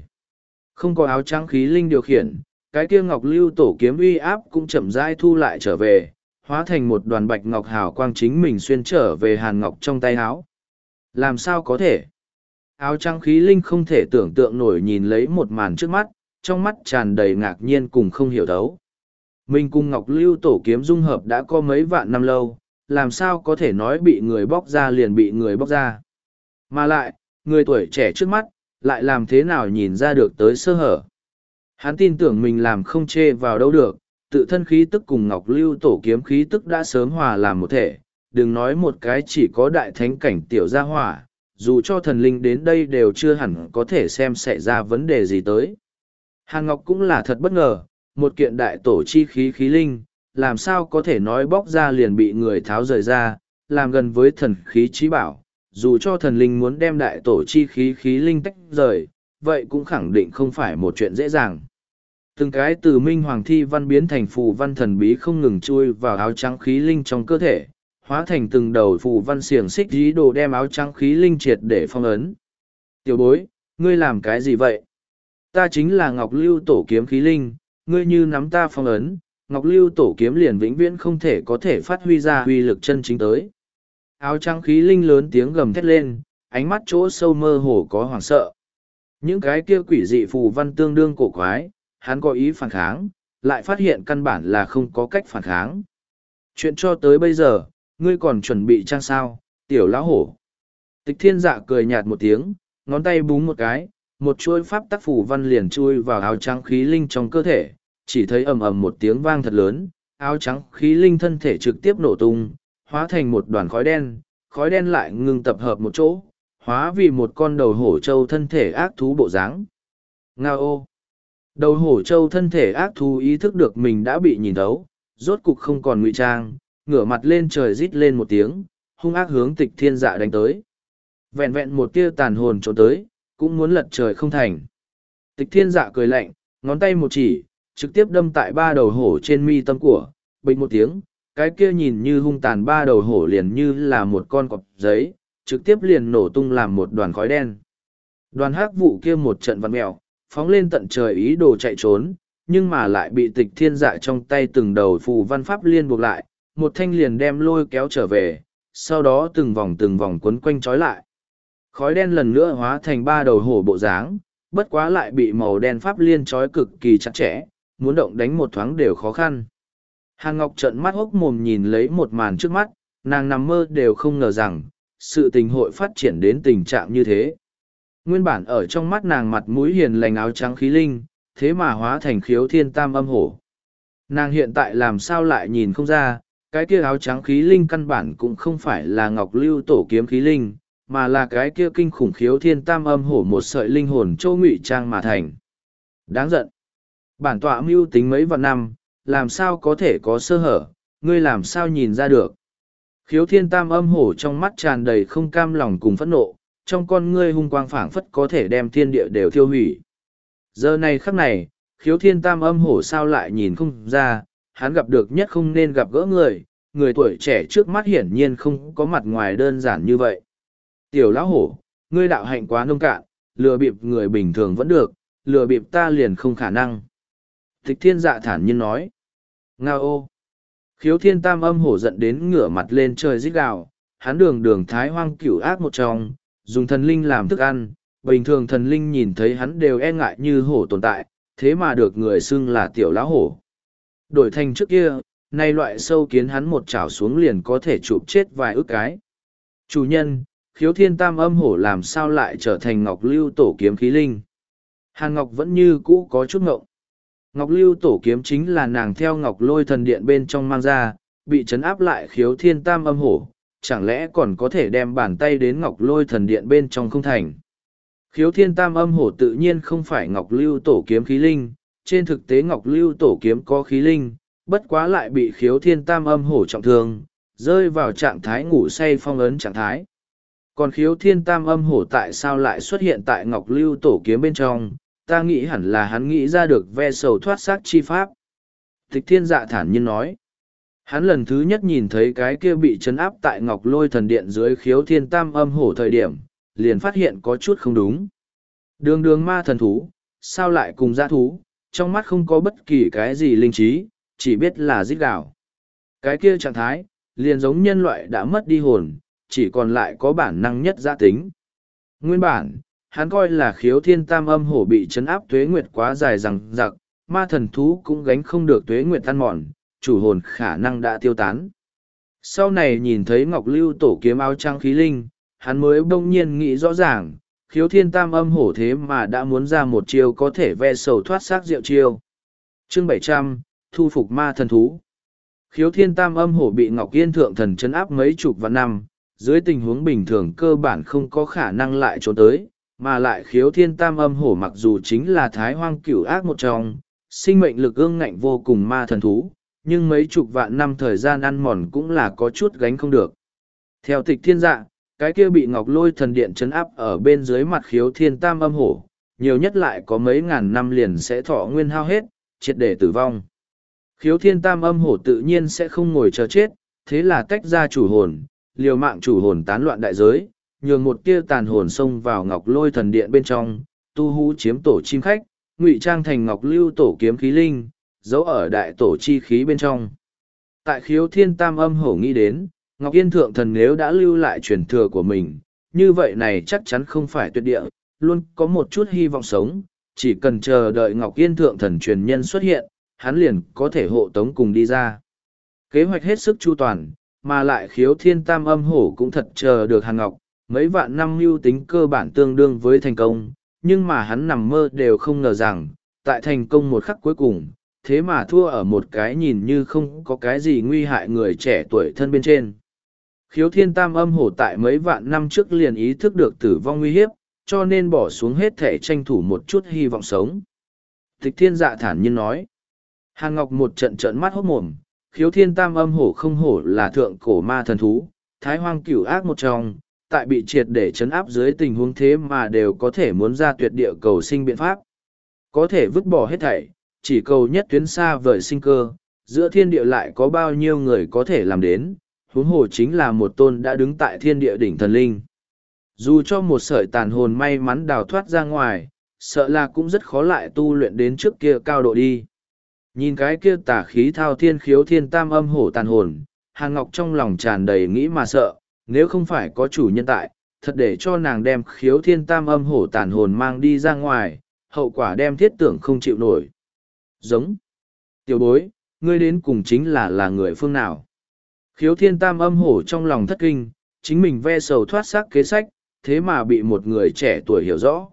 Không có áo trắng khí linh điều khiển, cái kia Ngọc Lưu tổ kiếm uy áp cũng chậm rãi thu lại trở về, hóa thành một đoàn bạch ngọc hào quang chính mình xuyên trở về hàn ngọc trong tay áo. Làm sao có thể? Áo trắng khí linh không thể tưởng tượng nổi nhìn lấy một màn trước mắt, trong mắt tràn đầy ngạc nhiên cùng không hiểu thấu. Mình cùng Ngọc Lưu tổ kiếm dung hợp đã có mấy vạn năm lâu, làm sao có thể nói bị người bóc ra liền bị người bóc ra. Mà lại, người tuổi trẻ trước mắt, lại làm thế nào nhìn ra được tới sơ hở. Hắn tin tưởng mình làm không chê vào đâu được, tự thân khí tức cùng ngọc lưu tổ kiếm khí tức đã sớm hòa làm một thể, đừng nói một cái chỉ có đại thánh cảnh tiểu gia hỏa, dù cho thần linh đến đây đều chưa hẳn có thể xem xảy ra vấn đề gì tới. Hàn Ngọc cũng là thật bất ngờ, một kiện đại tổ chi khí khí linh, làm sao có thể nói bóc ra liền bị người tháo rời ra, làm gần với thần khí trí bảo, dù cho thần linh muốn đem đại tổ chi khí khí linh tách rời, vậy cũng khẳng định không phải một chuyện dễ dàng. Từng cái từ minh hoàng thi văn biến thành phù văn thần bí không ngừng chui vào áo trắng khí linh trong cơ thể, hóa thành từng đầu phù văn xiềng xích dí đồ đem áo trắng khí linh triệt để phong ấn. Tiểu bối, ngươi làm cái gì vậy? Ta chính là Ngọc Lưu Tổ kiếm khí linh, ngươi như nắm ta phong ấn, Ngọc Lưu Tổ kiếm liền vĩnh viễn không thể có thể phát huy ra huy lực chân chính tới. Áo trắng khí linh lớn tiếng gầm thét lên, ánh mắt chỗ sâu mơ hồ có hoảng sợ. Những cái kia quỷ dị phù văn tương đương cổ quái, hắn có ý phản kháng, lại phát hiện căn bản là không có cách phản kháng. Chuyện cho tới bây giờ, ngươi còn chuẩn bị trang sao, tiểu lão hổ. Tịch thiên dạ cười nhạt một tiếng, ngón tay búng một cái, một chuôi pháp tác phủ văn liền chui vào áo trắng khí linh trong cơ thể, chỉ thấy ầm ầm một tiếng vang thật lớn, áo trắng khí linh thân thể trực tiếp nổ tung, hóa thành một đoàn khói đen, khói đen lại ngừng tập hợp một chỗ, hóa vì một con đầu hổ trâu thân thể ác thú bộ dáng. Ngao ô! Đầu hổ trâu thân thể ác thú ý thức được mình đã bị nhìn thấu, rốt cục không còn ngụy trang, ngửa mặt lên trời rít lên một tiếng, hung ác hướng tịch thiên dạ đánh tới. Vẹn vẹn một tia tàn hồn trốn tới, cũng muốn lật trời không thành. Tịch thiên dạ cười lạnh, ngón tay một chỉ, trực tiếp đâm tại ba đầu hổ trên mi tâm của, bình một tiếng, cái kia nhìn như hung tàn ba đầu hổ liền như là một con cọp giấy, trực tiếp liền nổ tung làm một đoàn khói đen. Đoàn hắc vụ kia một trận vặn mèo, phóng lên tận trời ý đồ chạy trốn, nhưng mà lại bị tịch thiên dạ trong tay từng đầu phù văn pháp liên buộc lại, một thanh liền đem lôi kéo trở về, sau đó từng vòng từng vòng quấn quanh trói lại. Khói đen lần nữa hóa thành ba đầu hổ bộ dáng, bất quá lại bị màu đen pháp liên trói cực kỳ chặt chẽ, muốn động đánh một thoáng đều khó khăn. Hàn Ngọc trợn mắt hốc mồm nhìn lấy một màn trước mắt, nàng nằm mơ đều không ngờ rằng, sự tình hội phát triển đến tình trạng như thế. Nguyên bản ở trong mắt nàng mặt mũi hiền lành áo trắng khí linh, thế mà hóa thành khiếu thiên tam âm hổ. Nàng hiện tại làm sao lại nhìn không ra, cái kia áo trắng khí linh căn bản cũng không phải là ngọc lưu tổ kiếm khí linh, mà là cái kia kinh khủng khiếu thiên tam âm hổ một sợi linh hồn châu ngụy trang mà thành. Đáng giận. Bản tọa mưu tính mấy vạn năm, làm sao có thể có sơ hở, ngươi làm sao nhìn ra được. Khiếu thiên tam âm hổ trong mắt tràn đầy không cam lòng cùng phẫn nộ, trong con ngươi hung quang phảng phất có thể đem thiên địa đều thiêu hủy. Giờ này khắc này, khiếu thiên tam âm hổ sao lại nhìn không ra, hắn gặp được nhất không nên gặp gỡ người, người tuổi trẻ trước mắt hiển nhiên không có mặt ngoài đơn giản như vậy. Tiểu lão hổ, ngươi đạo hạnh quá nông cạn, lừa bịp người bình thường vẫn được, lừa bịp ta liền không khả năng. Tịch thiên dạ thản nhiên nói. Nga ô! Khiếu thiên tam âm hổ giận đến ngửa mặt lên trời rít gào, hắn đường đường thái hoang cửu ác một trong, dùng thần linh làm thức ăn, bình thường thần linh nhìn thấy hắn đều e ngại như hổ tồn tại, thế mà được người xưng là tiểu lão hổ. Đổi thành trước kia, nay loại sâu kiến hắn một chảo xuống liền có thể chụp chết vài ức cái. Chủ nhân, khiếu thiên tam âm hổ làm sao lại trở thành ngọc lưu tổ kiếm khí linh. Hàn Ngọc vẫn như cũ có chút ngộng. Ngọc lưu tổ kiếm chính là nàng theo ngọc lôi thần điện bên trong mang ra, bị chấn áp lại khiếu thiên tam âm hổ, chẳng lẽ còn có thể đem bàn tay đến ngọc lôi thần điện bên trong không thành. Khiếu thiên tam âm hổ tự nhiên không phải ngọc lưu tổ kiếm khí linh, trên thực tế ngọc lưu tổ kiếm có khí linh, bất quá lại bị khiếu thiên tam âm hổ trọng thương, rơi vào trạng thái ngủ say phong ấn trạng thái. Còn khiếu thiên tam âm hổ tại sao lại xuất hiện tại ngọc lưu tổ kiếm bên trong, ta nghĩ hẳn là hắn nghĩ ra được ve sầu thoát xác chi pháp. Tịch thiên dạ thản nhiên nói. Hắn lần thứ nhất nhìn thấy cái kia bị chấn áp tại ngọc lôi thần điện dưới khiếu thiên tam âm hổ thời điểm, liền phát hiện có chút không đúng. Đường đường ma thần thú, sao lại cùng dã thú, trong mắt không có bất kỳ cái gì linh trí, chỉ biết là giết gạo. Cái kia trạng thái, liền giống nhân loại đã mất đi hồn, chỉ còn lại có bản năng nhất giã tính. Nguyên bản, hắn coi là khiếu thiên tam âm hổ bị chấn áp tuế nguyệt quá dài rằng giặc, ma thần thú cũng gánh không được tuế nguyệt tan mòn, chủ hồn khả năng đã tiêu tán. Sau này nhìn thấy Ngọc Lưu tổ kiếm áo trang khí linh, hắn mới bỗng nhiên nghĩ rõ ràng, khiếu thiên tam âm hổ thế mà đã muốn ra một chiêu có thể ve sầu thoát xác rượu chiêu. Chương bảy trăm thu phục ma thần thú. Khiếu thiên tam âm hổ bị Ngọc Yên thượng thần chấn áp mấy chục vạn năm, dưới tình huống bình thường cơ bản không có khả năng lại trốn tới, mà lại khiếu thiên tam âm hổ mặc dù chính là thái hoang cửu ác một trong, sinh mệnh lực ương ngạnh vô cùng ma thần thú, nhưng mấy chục vạn năm thời gian ăn mòn cũng là có chút gánh không được. Theo tịch thiên dạ, cái kia bị ngọc lôi thần điện chấn áp ở bên dưới mặt khiếu thiên tam âm hổ, nhiều nhất lại có mấy ngàn năm liền sẽ thọ nguyên hao hết, triệt để tử vong. Khiếu thiên tam âm hổ tự nhiên sẽ không ngồi chờ chết, thế là tách ra chủ hồn, liều mạng chủ hồn tán loạn đại giới, nhường một tia tàn hồn xông vào ngọc lôi thần điện bên trong, tu hú chiếm tổ chim khách, ngụy trang thành ngọc lưu tổ kiếm khí linh, giấu ở đại tổ chi khí bên trong. Tại khiếu thiên tam âm hổ nghĩ đến, Ngọc Yên Thượng Thần nếu đã lưu lại truyền thừa của mình, như vậy này chắc chắn không phải tuyệt địa, luôn có một chút hy vọng sống, chỉ cần chờ đợi Ngọc Yên Thượng Thần truyền nhân xuất hiện, hắn liền có thể hộ tống cùng đi ra. Kế hoạch hết sức chu toàn, mà lại khiếu thiên tam âm hổ cũng thật chờ được Hàn Ngọc, mấy vạn năm mưu tính cơ bản tương đương với thành công, nhưng mà hắn nằm mơ đều không ngờ rằng, tại thành công một khắc cuối cùng, thế mà thua ở một cái nhìn như không có cái gì nguy hại người trẻ tuổi thân bên trên. Khiếu thiên tam âm hổ tại mấy vạn năm trước liền ý thức được tử vong nguy hiếp, cho nên bỏ xuống hết thể tranh thủ một chút hy vọng sống. Tịch thiên dạ thản nhiên nói. Hàn Ngọc một trận trận mắt hốt mồm, khiếu thiên tam âm hổ không hổ là thượng cổ ma thần thú, thái hoang cửu ác một trong, tại bị triệt để chấn áp dưới tình huống thế mà đều có thể muốn ra tuyệt địa cầu sinh biện pháp. Có thể vứt bỏ hết thảy, chỉ cầu nhất tuyến xa vời sinh cơ, giữa thiên địa lại có bao nhiêu người có thể làm đến, huống hồ chính là một tôn đã đứng tại thiên địa đỉnh thần linh. Dù cho một sợi tàn hồn may mắn đào thoát ra ngoài, sợ là cũng rất khó lại tu luyện đến trước kia cao độ đi. Nhìn cái kia tả khí thao thiên khiếu thiên tam âm hổ tàn hồn, Hàn Ngọc trong lòng tràn đầy nghĩ mà sợ, nếu không phải có chủ nhân tại, thật để cho nàng đem khiếu thiên tam âm hổ tàn hồn mang đi ra ngoài, hậu quả đem thiết tưởng không chịu nổi. Giống. Tiểu bối, ngươi đến cùng chính là là người phương nào? Khiếu thiên tam âm hổ trong lòng thất kinh, chính mình ve sầu thoát xác kế sách, thế mà bị một người trẻ tuổi hiểu rõ.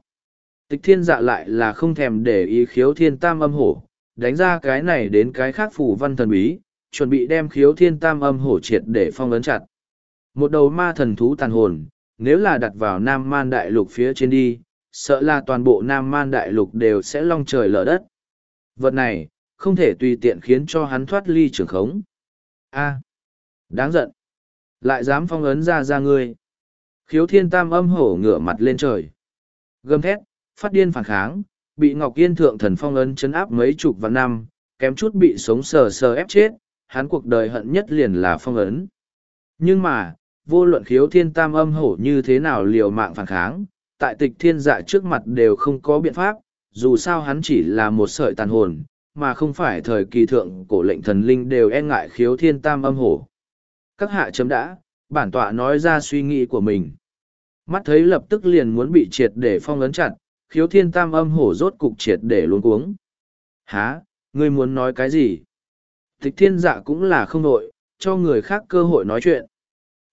Tịch thiên dạ lại là không thèm để ý khiếu thiên tam âm hổ, đánh ra cái này đến cái khác phủ văn thần bí, chuẩn bị đem khiếu thiên tam âm hổ triệt để phong ấn chặt. Một đầu ma thần thú tàn hồn, nếu là đặt vào Nam Man Đại Lục phía trên đi, sợ là toàn bộ Nam Man Đại Lục đều sẽ long trời lở đất. Vật này, không thể tùy tiện khiến cho hắn thoát ly trường khống. A. đáng giận. Lại dám phong ấn ra ra ngươi. Khiếu thiên tam âm hổ ngửa mặt lên trời. Gầm thét, phát điên phản kháng, bị Ngọc Yên thượng thần phong ấn chấn áp mấy chục vạn năm, kém chút bị sống sờ sờ ép chết, hắn cuộc đời hận nhất liền là phong ấn. Nhưng mà, vô luận khiếu thiên tam âm hổ như thế nào liều mạng phản kháng, tại tịch thiên dạ trước mặt đều không có biện pháp, dù sao hắn chỉ là một sợi tàn hồn, mà không phải thời kỳ thượng cổ lệnh thần linh đều e ngại khiếu thiên tam âm hổ. Các hạ chấm đã, bản tọa nói ra suy nghĩ của mình. Mắt thấy lập tức liền muốn bị triệt để phong ấn chặt, khiếu thiên tam âm hổ rốt cục triệt để luôn cuống. Há, ngươi muốn nói cái gì? Tịch thiên dạ cũng là không nội cho người khác cơ hội nói chuyện.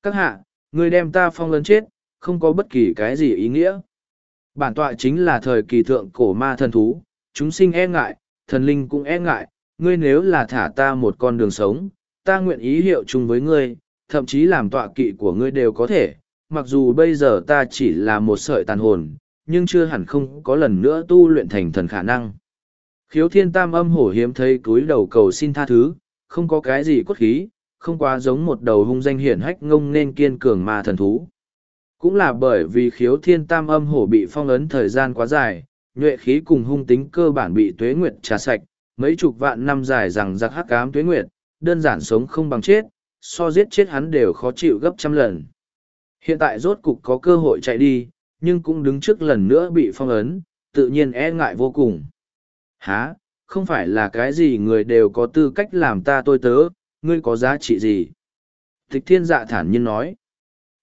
Các hạ, người đem ta phong lấn chết, không có bất kỳ cái gì ý nghĩa. Bản tọa chính là thời kỳ thượng cổ ma thần thú, chúng sinh e ngại, thần linh cũng e ngại, ngươi nếu là thả ta một con đường sống, ta nguyện ý hiệu chung với ngươi, thậm chí làm tọa kỵ của ngươi đều có thể, mặc dù bây giờ ta chỉ là một sợi tàn hồn, nhưng chưa hẳn không có lần nữa tu luyện thành thần khả năng. Khiếu thiên tam âm hổ hiếm thấy cúi đầu cầu xin tha thứ, không có cái gì cốt khí, không quá giống một đầu hung danh hiển hách ngông nên kiên cường ma thần thú. Cũng là bởi vì khiếu thiên tam âm hổ bị phong ấn thời gian quá dài, nhuệ khí cùng hung tính cơ bản bị tuế nguyệt trà sạch, mấy chục vạn năm dài rằng giặc hắc ám tuế nguyệt, đơn giản sống không bằng chết, so giết chết hắn đều khó chịu gấp trăm lần. Hiện tại rốt cục có cơ hội chạy đi, nhưng cũng đứng trước lần nữa bị phong ấn, tự nhiên e ngại vô cùng. Hả, không phải là cái gì người đều có tư cách làm ta tôi tớ, ngươi có giá trị gì? Tịch thiên dạ thản nhiên nói.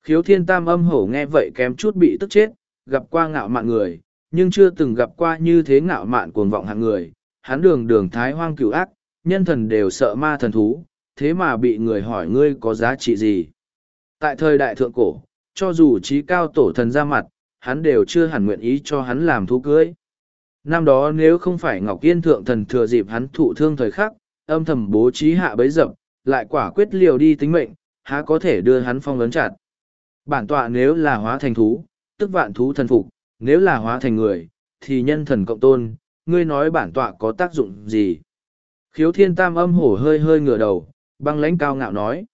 Khiếu thiên tam âm hổ nghe vậy kém chút bị tức chết, gặp qua ngạo mạn người, nhưng chưa từng gặp qua như thế ngạo mạn cuồng vọng hạng người. Hắn đường đường thái hoang cửu ác, nhân thần đều sợ ma thần thú, thế mà bị người hỏi ngươi có giá trị gì? Tại thời đại thượng cổ, cho dù trí cao tổ thần ra mặt, hắn đều chưa hẳn nguyện ý cho hắn làm thú cưới. Năm đó nếu không phải Ngọc Yên Thượng Thần thừa dịp hắn thụ thương thời khắc, âm thầm bố trí hạ bấy dập, lại quả quyết liều đi tính mệnh, há có thể đưa hắn phong ấn chặt. Bản tọa nếu là hóa thành thú, tức vạn thú thần phục, nếu là hóa thành người, thì nhân thần cộng tôn, ngươi nói bản tọa có tác dụng gì? Khiếu thiên tam âm hổ hơi hơi ngửa đầu, băng lãnh cao ngạo nói.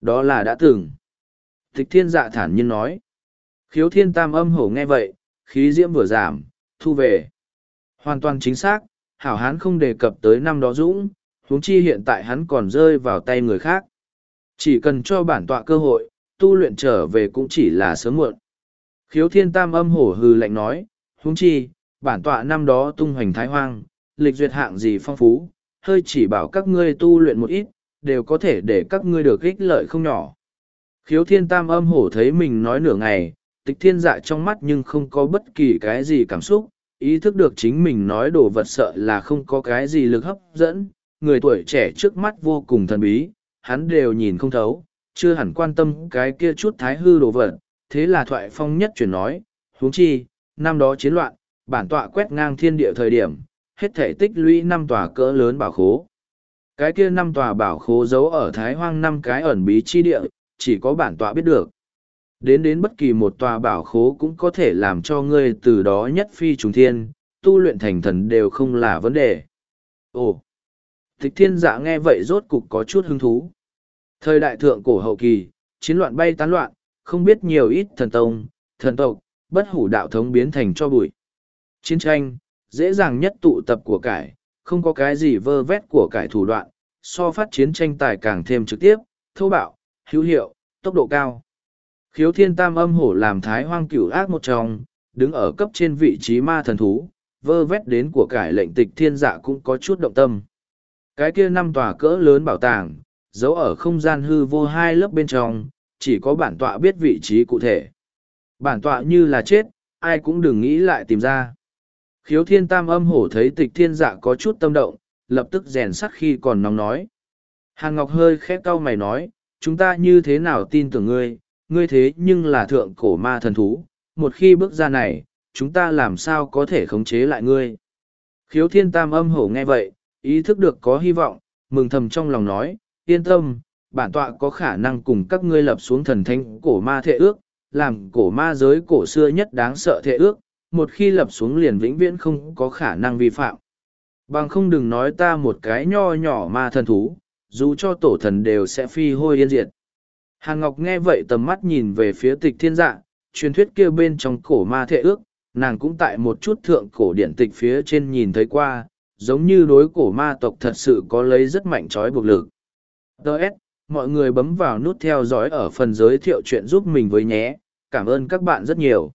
Đó là đã từng. Tịch thiên dạ thản nhiên nói. Khiếu thiên tam âm hổ nghe vậy, khí diễm vừa giảm, thu về. Hoàn toàn chính xác, hảo hán không đề cập tới năm đó dũng, huống chi hiện tại hắn còn rơi vào tay người khác. Chỉ cần cho bản tọa cơ hội, tu luyện trở về cũng chỉ là sớm muộn. Khiếu thiên tam âm hổ hư lạnh nói, huống chi, bản tọa năm đó tung hoành thái hoang, lịch duyệt hạng gì phong phú, hơi chỉ bảo các ngươi tu luyện một ít, đều có thể để các ngươi được ích lợi không nhỏ. Khiếu thiên tam âm hổ thấy mình nói nửa ngày, tịch thiên dạ trong mắt nhưng không có bất kỳ cái gì cảm xúc, ý thức được chính mình nói đồ vật sợ là không có cái gì lực hấp dẫn, người tuổi trẻ trước mắt vô cùng thần bí, hắn đều nhìn không thấu, chưa hẳn quan tâm cái kia chút thái hư đồ vật, thế là thoại phong nhất chuyển nói, huống chi, năm đó chiến loạn, bản tọa quét ngang thiên địa thời điểm, hết thể tích lũy năm tòa cỡ lớn bảo khố. Cái kia năm tòa bảo khố giấu ở thái hoang năm cái ẩn bí chi địa, chỉ có bản tọa biết được. Đến đến bất kỳ một tòa bảo khố cũng có thể làm cho ngươi từ đó nhất phi trùng thiên, tu luyện thành thần đều không là vấn đề. Ồ! Tịch thiên dạ nghe vậy rốt cục có chút hứng thú. Thời đại thượng cổ hậu kỳ, chiến loạn bay tán loạn, không biết nhiều ít thần tông, thần tộc, bất hủ đạo thống biến thành cho bụi. Chiến tranh, dễ dàng nhất tụ tập của cải, không có cái gì vơ vét của cải thủ đoạn, so phát chiến tranh tài càng thêm trực tiếp, thô bạo, hữu hiệu, tốc độ cao. Khiếu thiên tam âm hổ làm thái hoang cửu ác một trong, đứng ở cấp trên vị trí ma thần thú, vơ vét đến của cải lệnh tịch thiên dạ cũng có chút động tâm. Cái kia năm tòa cỡ lớn bảo tàng, giấu ở không gian hư vô hai lớp bên trong, chỉ có bản tọa biết vị trí cụ thể. Bản tọa như là chết, ai cũng đừng nghĩ lại tìm ra. Khiếu thiên tam âm hổ thấy tịch thiên dạ có chút tâm động, lập tức rèn sắt khi còn nóng nói. Hàn Ngọc hơi khép cau mày nói, chúng ta như thế nào tin tưởng ngươi, ngươi thế nhưng là thượng cổ ma thần thú, một khi bước ra này, chúng ta làm sao có thể khống chế lại ngươi. Khiếu thiên tam âm hổ nghe vậy, ý thức được có hy vọng, mừng thầm trong lòng nói, yên tâm, bản tọa có khả năng cùng các ngươi lập xuống thần thanh cổ ma thệ ước, làm cổ ma giới cổ xưa nhất đáng sợ thệ ước, một khi lập xuống liền vĩnh viễn không có khả năng vi phạm. Bằng không đừng nói ta một cái nho nhỏ ma thần thú, dù cho tổ thần đều sẽ phi hôi yên diệt. Hàn Ngọc nghe vậy tầm mắt nhìn về phía tịch thiên dạ, truyền thuyết kia bên trong cổ ma thệ ước, nàng cũng tại một chút thượng cổ điện tịch phía trên nhìn thấy qua, giống như đối cổ ma tộc thật sự có lấy rất mạnh trói buộc lực. Đợt, mọi người bấm vào nút theo dõi ở phần giới thiệu chuyện giúp mình với nhé, cảm ơn các bạn rất nhiều.